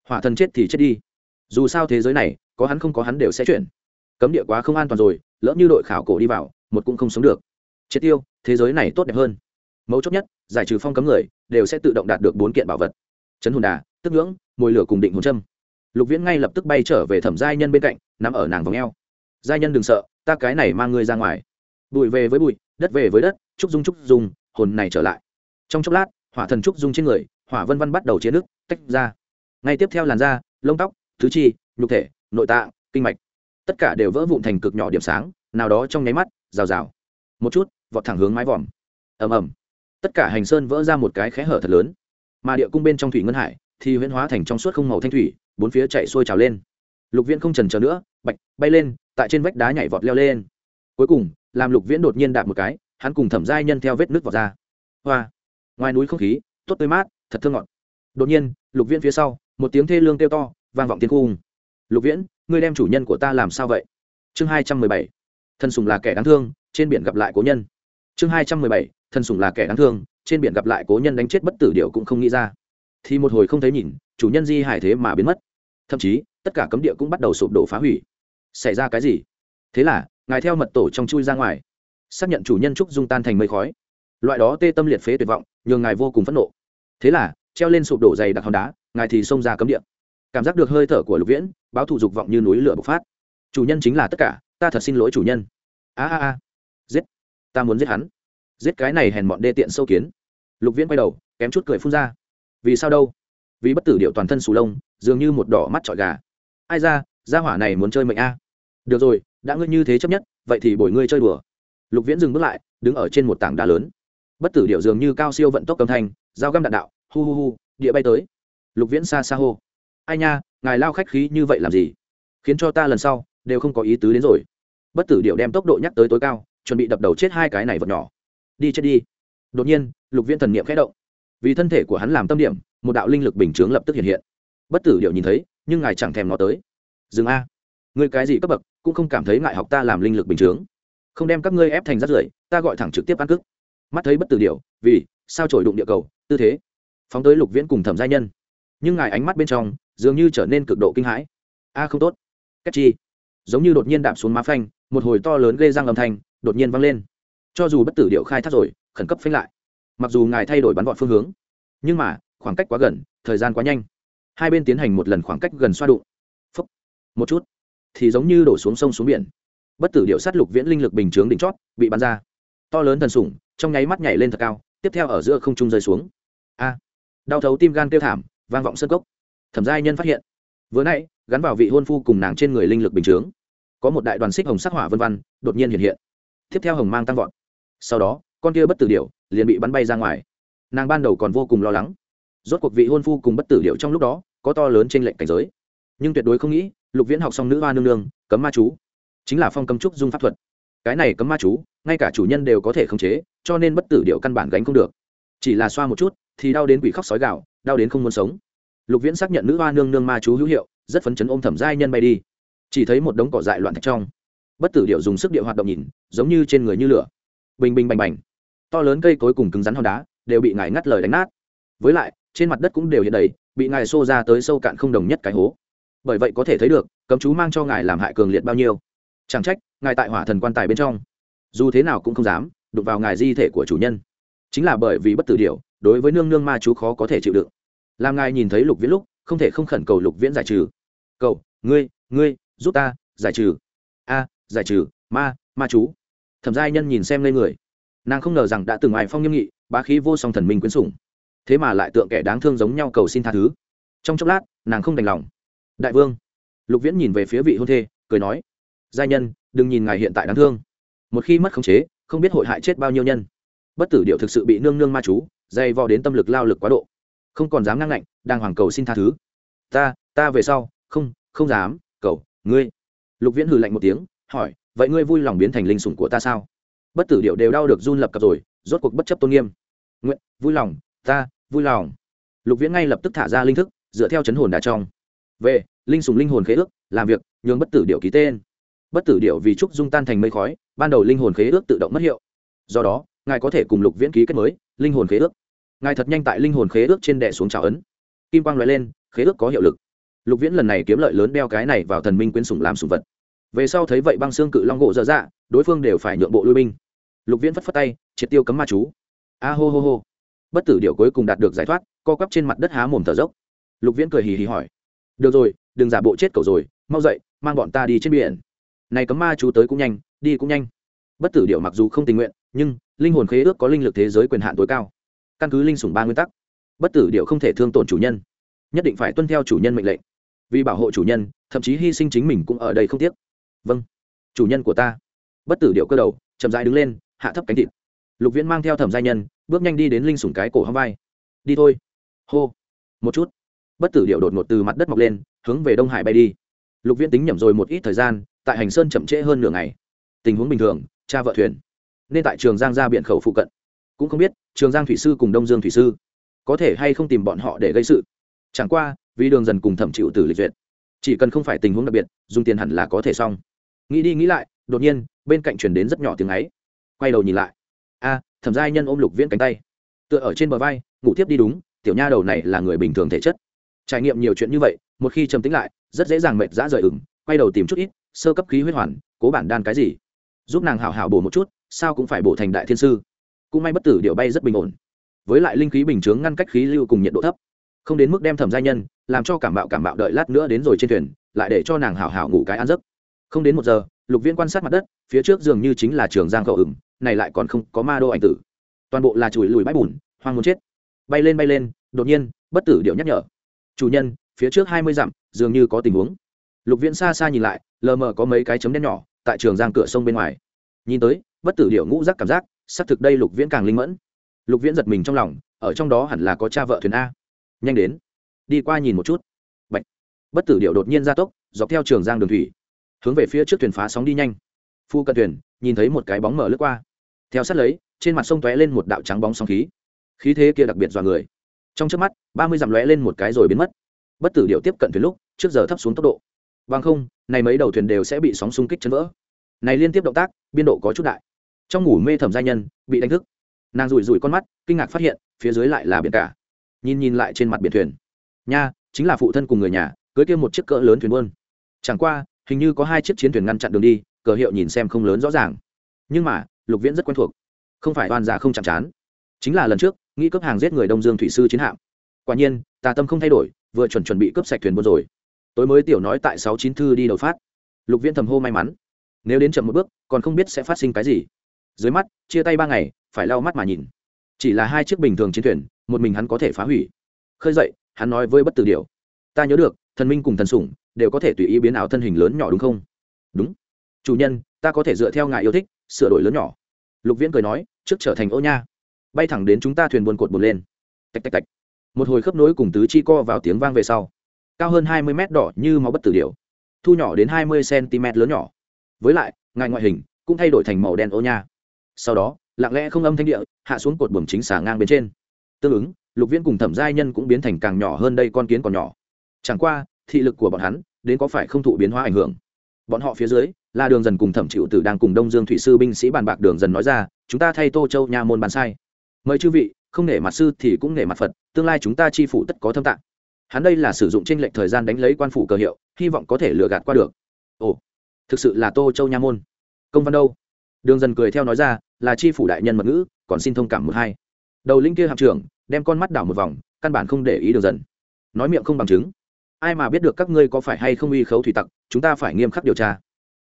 Hỏa thần chết thì chết đi. Dù sao thế giới này, có hắn không có hắn đều sẽ chuyển. Cấm địa quá không an toàn rồi, lỡ như đội khảo cổ đi vào, một cũng không sống được. Triệt tiêu, thế giới này tốt đẹp hơn. Mấu chốt nhất, giải trừ phong cấm người, đều sẽ tự động đạt được bốn kiện bảo vật. Chấn hồn đà, tức ngưỡng, mồi lửa cùng định hồn châm. Lục viễn ngay lập tức bay trở về thẩm giai nhân bên cạnh nằm ở nàng vòng eo. Giai nhân đừng sợ, ta cái này mang ngươi ra ngoài bụi về với bụi, đất về với đất trúc dung trúc dung, hồn này trở lại. Trong chốc lát, hỏa thần trúc dung trên người, hỏa vân vân bắt đầu chế nước, tách ra. Ngay tiếp theo làn da, lông tóc thứ chi, nhục thể, nội tạng, kinh mạch. Tất cả đều vỡ vụn thành cực nhỏ điểm sáng, nào đó trong nháy mắt, rào rào. Một chút, vọt thẳng hướng mái vòm. Ầm ầm. Tất cả hành sơn vỡ ra một cái khẽ hở thật lớn. Mà địa cung bên trong thủy ngân hải thì huyễn hóa thành trong suốt không màu thanh thủy, bốn phía chạy xuôi trào lên. Lục viễn không trần chờ nữa, bạch, bay lên, tại trên vách đá nhảy vọt leo lên. Cuối cùng làm lục viễn đột nhiên đạp một cái, hắn cùng thẩm giai nhân theo vết nước vọt ra. Hoa! Ngoài núi không khí, tốt tươi mát, thật thơ ngọt. Đột nhiên, lục viễn phía sau, một tiếng thê lương kêu to, vang vọng tiếng cung. Lục viễn, ngươi đem chủ nhân của ta làm sao vậy? Chương hai trăm mười bảy. Thân sùng là kẻ đáng thương, trên biển gặp lại cố nhân. Chương hai trăm mười bảy. Thân sùng là kẻ đáng thương, trên biển gặp lại cố nhân đánh chết bất tử điệu cũng không nghĩ ra. Thì một hồi không thấy nhìn, chủ nhân di hải thế mà biến mất. Thậm chí, tất cả cấm địa cũng bắt đầu sụp đổ phá hủy. Xảy ra cái gì? Thế là ngài theo mật tổ trong chui ra ngoài. Xác nhận chủ nhân trúc dung tan thành mây khói. Loại đó tê tâm liệt phế tuyệt vọng, nhường ngài vô cùng phẫn nộ. Thế là, treo lên sụp đổ dày đặc hòn đá, ngài thì xông ra cấm địa. Cảm giác được hơi thở của lục viễn, báo thù dục vọng như núi lửa bộc phát. Chủ nhân chính là tất cả, ta thật xin lỗi chủ nhân. A a a. Giết. Ta muốn giết hắn. Giết cái này hèn mọn đê tiện sâu kiến. Lục viễn quay đầu, kém chút cười phun ra. Vì sao đâu? Vì bất tử điệu toàn thân sù lông, dường như một đỏ mắt trọi gà. Ai ra, gia hỏa này muốn chơi mệnh a? Được rồi, đã ngươi như thế chấp nhất, vậy thì bồi ngươi chơi đùa. Lục viễn dừng bước lại, đứng ở trên một tảng đá lớn. Bất tử điệu dường như cao siêu vận tốc cầm thanh dao găm đạn đạo, hu hu hu, địa bay tới. Lục viễn xa xa hô. Ai nha, ngài lao khách khí như vậy làm gì? Khiến cho ta lần sau, đều không có ý tứ đến rồi. Bất tử điệu đem tốc độ nhắc tới tối cao, chuẩn bị đập đầu chết hai cái này vật nhỏ. Đi chết đi. Đột nhiên, lục viễn thần niệm khẽ động. Vì thân thể của hắn làm tâm điểm, một đạo linh lực bình chướng lập tức hiện hiện. Bất tử điệu nhìn thấy, nhưng ngài chẳng thèm nó tới. Dừng a. Người cái gì cấp bậc? Cũng không cảm thấy ngại học ta làm linh lực bình chướng. Không đem các ngươi ép thành rắt rưởi, ta gọi thẳng trực tiếp ăn cức. Mắt thấy bất tử điều vì, sao trổi đụng địa cầu, tư thế. Phóng tới lục viễn cùng thẩm gia nhân. Nhưng ngài ánh mắt bên trong, dường như trở nên cực độ kinh hãi. A, không tốt. Cách chi? Giống như đột nhiên đạp xuống má phanh, một hồi to lớn gây răng âm thanh, đột nhiên văng lên. Cho dù bất tử điệu khai thác rồi, khẩn cấp phanh lại. Mặc dù ngài thay đổi bắn vọt phương hướng, nhưng mà, khoảng cách quá gần, thời gian quá nhanh. Hai bên tiến hành một lần khoảng cách gần xoa đụng. Một chút thì giống như đổ xuống sông xuống biển. Bất tử điệu sát lục viễn linh lực bình chướng đỉnh chót, bị bắn ra. To lớn thần sủng, trong nháy mắt nhảy lên thật cao, tiếp theo ở giữa không trung rơi xuống. A! Đau thấu tim gan kêu thảm, vang vọng sân cốc. Thẩm giai nhân phát hiện. Vừa nãy, gắn vào vị hôn phu cùng nàng trên người linh lực bình chướng. Có một đại đoàn xích hồng sắc hỏa vân văn, đột nhiên hiện hiện. Tiếp theo hồng mang tăng vọt. Sau đó, con kia bất tử điệu liền bị bắn bay ra ngoài. Nàng ban đầu còn vô cùng lo lắng. Rốt cuộc vị hôn phu cùng bất tử điệu trong lúc đó có to lớn trên lệnh cảnh giới. Nhưng tuyệt đối không nghĩ lục viễn học xong nữ hoa nương nương, cấm ma chú. Chính là phong cấm trúc dung pháp thuật. Cái này cấm ma chú, ngay cả chủ nhân đều có thể khống chế, cho nên bất tử điệu căn bản gánh không được. Chỉ là xoa một chút, thì đau đến quỷ khóc sói gạo đau đến không muốn sống. Lục viễn xác nhận nữ hoa nương nương ma chú hữu hiệu, rất phấn chấn ôm thẩm giai nhân bay đi. Chỉ thấy một đống cỏ dại loạn thạch trong. Bất tử điệu dùng sức điệu hoạt động nhìn, giống như trên người như lửa. Bình bình bành bành. To lớn cây cối cùng cứng rắn hòn đá, đều bị ngài ngắt lời đánh nát. Với lại, trên mặt đất cũng đều hiện đầy, bị ngài xô ra tới sâu cạn không đồng nhất cái hố bởi vậy có thể thấy được, cấm chú mang cho ngài làm hại cường liệt bao nhiêu. Chẳng trách, ngài tại hỏa thần quan tài bên trong. Dù thế nào cũng không dám đụng vào ngài di thể của chủ nhân. Chính là bởi vì bất tử điều, đối với nương nương ma chú khó có thể chịu đựng. Làm ngài nhìn thấy lục viễn lúc, không thể không khẩn cầu lục viễn giải trừ. Cầu, ngươi ngươi, giúp ta, giải trừ. A, giải trừ, ma ma chú. Thẩm giai nhân nhìn xem lên người. Nàng không ngờ rằng đã từng ai phong nghiêm nghị, bá khí vô song thần minh quyến sủng. Thế mà lại tượng kẻ đáng thương giống nhau cầu xin tha thứ. Trong chốc lát, nàng không đành lòng đại vương. Lục viễn nhìn về phía vị hôn thê, cười nói giai nhân, đừng nhìn ngài hiện tại đáng thương. Một khi mất khống chế, không biết hội hại chết bao nhiêu nhân. Bất tử điệu thực sự bị nương nương ma chú, dày vò đến tâm lực lao lực quá độ. Không còn dám ngang ngạnh, đang hoàng cầu xin tha thứ. Ta ta về sau, không không dám, cầu, ngươi. Lục viễn hừ lạnh một tiếng, hỏi, vậy ngươi vui lòng biến thành linh sủng của ta sao? Bất tử điệu đều đau được run lập cập rồi, rốt cuộc bất chấp tôn nghiêm. Nguyện, vui lòng, ta, vui lòng. Lục viễn ngay lập tức thả ra linh thức, dựa theo chấn hồn đà trong về linh sùng linh hồn khế ước, làm việc, nhường bất tử điệu ký tên. Bất tử điệu vì trúc dung tan thành mây khói, ban đầu linh hồn khế ước tự động mất hiệu. Do đó, ngài có thể cùng lục viễn ký kết mới, linh hồn khế ước. Ngài thật nhanh tại linh hồn khế ước trên đệ xuống trào ấn. Kim quang loại lên, khế ước có hiệu lực. Lục viễn lần này kiếm lợi lớn đeo cái này vào thần minh quyến sủng làm sủng vật. Về sau thấy vậy băng xương cự long gỗ dở dạ đối phương đều phải nhượng bộ lui binh. Lục viễn phất phất tay, triệt tiêu cấm ma chú. A hô hô hô. Bất tử điệu cuối cùng đạt được giải thoát, co quắp trên mặt đất há mồm thở dốc. Lục viễn cười hì hì hỏi được rồi, đừng giả bộ chết cầu rồi, mau dậy, mang bọn ta đi trên biển. Này cấm ma chú tới cũng nhanh, đi cũng nhanh. Bất tử điệu mặc dù không tình nguyện, nhưng linh hồn khế ước có linh lực thế giới quyền hạn tối cao. Căn cứ linh sủng ba nguyên tắc, bất tử điệu không thể thương tổn chủ nhân, nhất định phải tuân theo chủ nhân mệnh lệnh. Vì bảo hộ chủ nhân, thậm chí hy sinh chính mình cũng ở đây không tiếc. Vâng chủ nhân của ta. Bất tử điệu cơ đầu, chậm dãi đứng lên, hạ thấp cánh thịt. Lục viễn mang theo thẩm gia nhân, bước nhanh đi đến linh sủng cái cổ hông vai. Đi thôi. Hô. Một chút bất tử điệu đột ngột từ mặt đất mọc lên, hướng về đông hải bay đi. Lục viễn tính nhẩm rồi một ít thời gian, tại hành sơn chậm trễ hơn nửa ngày. Tình huống bình thường, cha vợ thuyền. Nên tại trường giang ra biện khẩu phụ cận. Cũng không biết, trường giang thủy sư cùng đông dương thủy sư có thể hay không tìm bọn họ để gây sự. Chẳng qua, vì đường dần cùng thẩm chịu từ lịch duyệt. Chỉ cần không phải tình huống đặc biệt, dùng tiền hẳn là có thể xong. Nghĩ đi nghĩ lại, đột nhiên, bên cạnh chuyển đến rất nhỏ tiếng ấy. Quay đầu nhìn lại. A, thẩm giai nhân ôm lục viễn cánh tay. Tựa ở trên bờ vai, ngủ tiếp đi đúng, tiểu nha đầu này là người bình thường thể chất trải nghiệm nhiều chuyện như vậy, một khi trầm tính lại, rất dễ dàng mệt dã rời ửng, quay đầu tìm chút ít, sơ cấp khí huyết hoàn, cố bản đan cái gì. Giúp nàng hảo hảo bổ một chút, sao cũng phải bổ thành đại thiên sư. Cũng may bất tử điệu bay rất bình ổn. Với lại linh khí bình chướng ngăn cách khí lưu cùng nhiệt độ thấp. Không đến mức đem thẩm gia nhân, làm cho cảm bạo cảm bạo đợi lát nữa đến rồi trên thuyền, lại để cho nàng hảo hảo ngủ cái ăn giấc. Không đến một giờ, lục viên quan sát mặt đất, phía trước dường như chính là trường giang khẩu ửng, này lại còn không có ma đô ảnh tử. Toàn bộ là chùi lùi bãi bùn, hoang muốn chết. Bay lên bay lên, đột nhiên, bất tử điệu nhắc nhở chủ nhân, phía trước hai mươi dặm, dường như có tình huống. Lục viễn xa xa nhìn lại, lờ mờ có mấy cái chấm đen nhỏ, tại trường giang cửa sông bên ngoài. Nhìn tới, bất tử điệu ngũ giác cảm giác, xác thực đây lục viễn càng linh mẫn. Lục viễn giật mình trong lòng, ở trong đó hẳn là có cha vợ thuyền a. Nhanh đến, đi qua nhìn một chút. Bạch. bất tử điệu đột nhiên ra tốc, dọc theo trường giang đường thủy, hướng về phía trước thuyền phá sóng đi nhanh. Phu cận thuyền, nhìn thấy một cái bóng mở lướt qua. Theo sát lấy, trên mặt sông tóe lên một đạo trắng bóng sóng khí. Khí thế kia đặc biệt dọa người trong trước mắt, ba mươi dặm lóe lên một cái rồi biến mất. Bất tử điệu tiếp cận thuyền lúc, trước giờ thấp xuống tốc độ. Bằng không, này mấy đầu thuyền đều sẽ bị sóng xung kích chấn vỡ. Này liên tiếp động tác, biên độ có chút đại. Trong ngủ mê thẩm gia nhân, bị đánh thức. Nàng rủi rủi con mắt, kinh ngạc phát hiện, phía dưới lại là biển cả. Nhìn nhìn lại trên mặt biển thuyền. Nha, chính là phụ thân cùng người nhà, cưới kia một chiếc cỡ lớn thuyền buôn. Chẳng qua, hình như có hai chiếc chiến thuyền ngăn chặn đường đi, cờ hiệu nhìn xem không lớn rõ ràng. Nhưng mà, lục viễn rất quen thuộc. Không phải oan giả không chạm chán. Chính là lần trước nghĩ cướp hàng giết người đông dương thủy sư chiến hạm. Quả nhiên, tà tâm không thay đổi, vừa chuẩn chuẩn bị cướp sạch thuyền buôn rồi. Tối mới tiểu nói tại sáu chín thư đi đầu phát. Lục viễn thầm hô may mắn. Nếu đến chậm một bước, còn không biết sẽ phát sinh cái gì. Dưới mắt, chia tay ba ngày, phải lau mắt mà nhìn. Chỉ là hai chiếc bình thường chiến thuyền, một mình hắn có thể phá hủy. Khơi dậy, hắn nói với bất tử điều. Ta nhớ được, thần minh cùng thần sủng đều có thể tùy ý biến ảo thân hình lớn nhỏ đúng không? Đúng. Chủ nhân, ta có thể dựa theo ngài yêu thích, sửa đổi lớn nhỏ. Lục viễn cười nói, trước trở thành ô nha bay thẳng đến chúng ta thuyền buồn cột buồn lên. Tạch tạch tạch. Một hồi khớp nối cùng tứ chi co vào tiếng vang về sau, cao hơn hai mươi mét đỏ như máu bất tử điệu thu nhỏ đến hai mươi cm lớn nhỏ. Với lại, ngài ngoại hình cũng thay đổi thành màu đen ô nha. Sau đó, lặng lẽ không âm thanh địa, hạ xuống cột buồm chính xả ngang bên trên. Tương ứng, lục viễn cùng thẩm giai nhân cũng biến thành càng nhỏ hơn đây con kiến còn nhỏ. Chẳng qua, thị lực của bọn hắn, đến có phải không thụ biến hóa ảnh hưởng? Bọn họ phía dưới là đường dần cùng thẩm chịu tử đang cùng đông dương thủy sư binh sĩ bàn bạc đường dần nói ra, chúng ta thay tô châu nha môn bàn sai mời chư vị, không nể mặt sư thì cũng nể mặt phật, tương lai chúng ta chi phủ tất có thâm tạng. Hắn đây là sử dụng tranh lệch thời gian đánh lấy quan phủ cờ hiệu, hy vọng có thể lừa gạt qua được. Ồ, thực sự là tô châu nha môn. Công văn đâu? Đường dần cười theo nói ra, là chi phủ đại nhân mật ngữ, còn xin thông cảm một hai. Đầu linh kia hạm trưởng, đem con mắt đảo một vòng, căn bản không để ý đường dần. Nói miệng không bằng chứng. Ai mà biết được các ngươi có phải hay không uy khấu thủy tặc, chúng ta phải nghiêm khắc điều tra.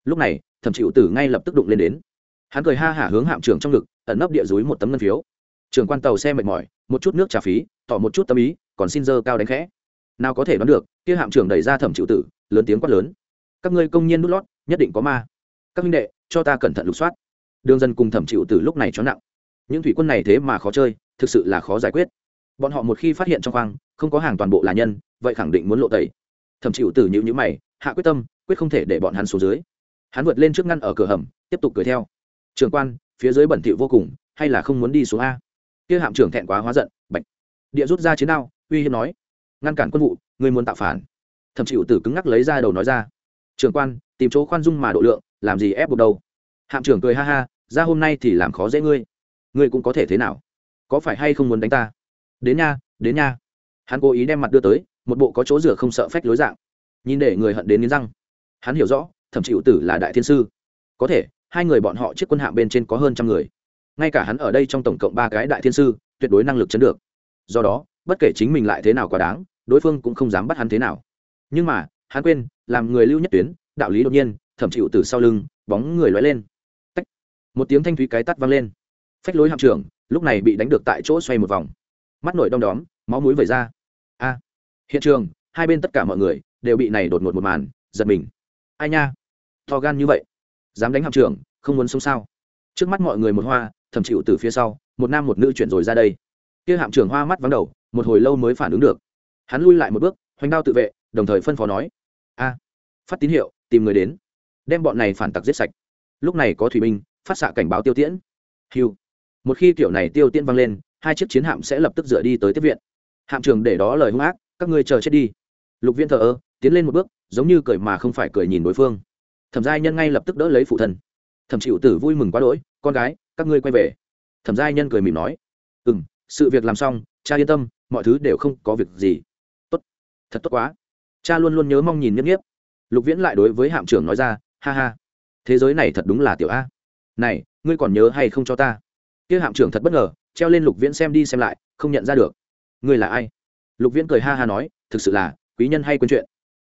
Lúc này, thẩm chịu tử ngay lập tức đụng lên đến. Hắn cười ha hả hướng hạm trưởng trong ngực, ẩn nấp địa dúi một tấm ngân phiếu trưởng quan tàu xe mệt mỏi, một chút nước trả phí, tỏ một chút tâm ý, còn xin dơ cao đánh khẽ. Nào có thể đoán được, kia hạm trưởng đẩy ra thẩm chịu tử, lớn tiếng quát lớn. Các ngươi công nhân nút lót, nhất định có ma. Các minh đệ, cho ta cẩn thận lục soát. Đường dân cùng thẩm chịu tử lúc này cho nặng. Những thủy quân này thế mà khó chơi, thực sự là khó giải quyết. Bọn họ một khi phát hiện trong khoang, không có hàng toàn bộ là nhân, vậy khẳng định muốn lộ tẩy. Thẩm chịu tử nhịu nhữ mày, hạ quyết tâm, quyết không thể để bọn hắn xuống dưới. Hắn vượt lên trước ngăn ở cửa hầm, tiếp tục cười theo. Trường quan, phía dưới bẩn thỉu vô cùng, hay là không muốn đi xuống a? Kia hạm trưởng thẹn quá hóa giận, bạch. Địa rút ra chiến đao, uy hiếp nói. Ngăn cản quân vụ, người muốn tạo phản. Thậm chịu tử cứng ngắc lấy ra đầu nói ra. Trường quan, tìm chỗ khoan dung mà độ lượng, làm gì ép buộc đâu? Hạm trưởng cười ha ha, ra hôm nay thì làm khó dễ ngươi. Ngươi cũng có thể thế nào? Có phải hay không muốn đánh ta? Đến nha đến nha. Hắn cố ý đem mặt đưa tới, một bộ có chỗ rửa không sợ phách lối dạng. Nhìn để người hận đến nghiến răng. Hắn hiểu rõ, thẩm chịu tử là đại thiên sư. Có thể, hai người bọn họ chiếc quân hạm bên trên có hơn trăm người ngay cả hắn ở đây trong tổng cộng ba cái đại thiên sư, tuyệt đối năng lực chấn được. Do đó, bất kể chính mình lại thế nào quá đáng, đối phương cũng không dám bắt hắn thế nào. Nhưng mà, hắn quên, làm người lưu nhất tuyến, đạo lý đột nhiên, thẩm chịu từ sau lưng, bóng người lóe lên. Tách. một tiếng thanh thúy cái tắt vang lên. Phách lối hạm trưởng, lúc này bị đánh được tại chỗ xoay một vòng. Mắt nổi đom đóm, máu mũi vẩy ra. A. Hiện trường, hai bên tất cả mọi người đều bị này đột ngột một màn, giật mình. Ai nha? To gan như vậy. Dám đánh hạm trưởng, không muốn sống sao? Trước mắt mọi người một hoa thầm chịu từ phía sau, một nam một nữ chuyển rồi ra đây. Kia hạm trưởng hoa mắt vắng đầu, một hồi lâu mới phản ứng được. Hắn lui lại một bước, hoành đao tự vệ, đồng thời phân phó nói, a, phát tín hiệu, tìm người đến, đem bọn này phản tặc giết sạch. Lúc này có thủy binh, phát xạ cảnh báo tiêu tiễn. Hiu một khi kiểu này tiêu tiễn vang lên, hai chiếc chiến hạm sẽ lập tức dựa đi tới tiếp viện. Hạm trưởng để đó lời hung ác, các ngươi chờ chết đi. Lục viên thờ ơ, tiến lên một bước, giống như cười mà không phải cười nhìn đối phương. Thẩm giai nhân ngay lập tức đỡ lấy phụ thần thẩm chịu tử vui mừng quá đỗi, con gái, các ngươi quay về. Thẩm giai nhân cười mỉm nói ừ m sự việc làm xong, cha yên tâm, mọi thứ đều không có việc gì. Tốt, thật tốt quá. Cha luôn luôn nhớ mong nhìn nhất nhiếp lục viễn lại đối với hạm trưởng nói ra, ha ha, thế giới này thật đúng là tiểu a. Này, ngươi còn nhớ hay không cho ta? Kia hạm trưởng thật bất ngờ, treo lên lục viễn xem đi xem lại, không nhận ra được. Ngươi là ai? Lục viễn cười ha ha nói, thực sự là, quý nhân hay quên chuyện.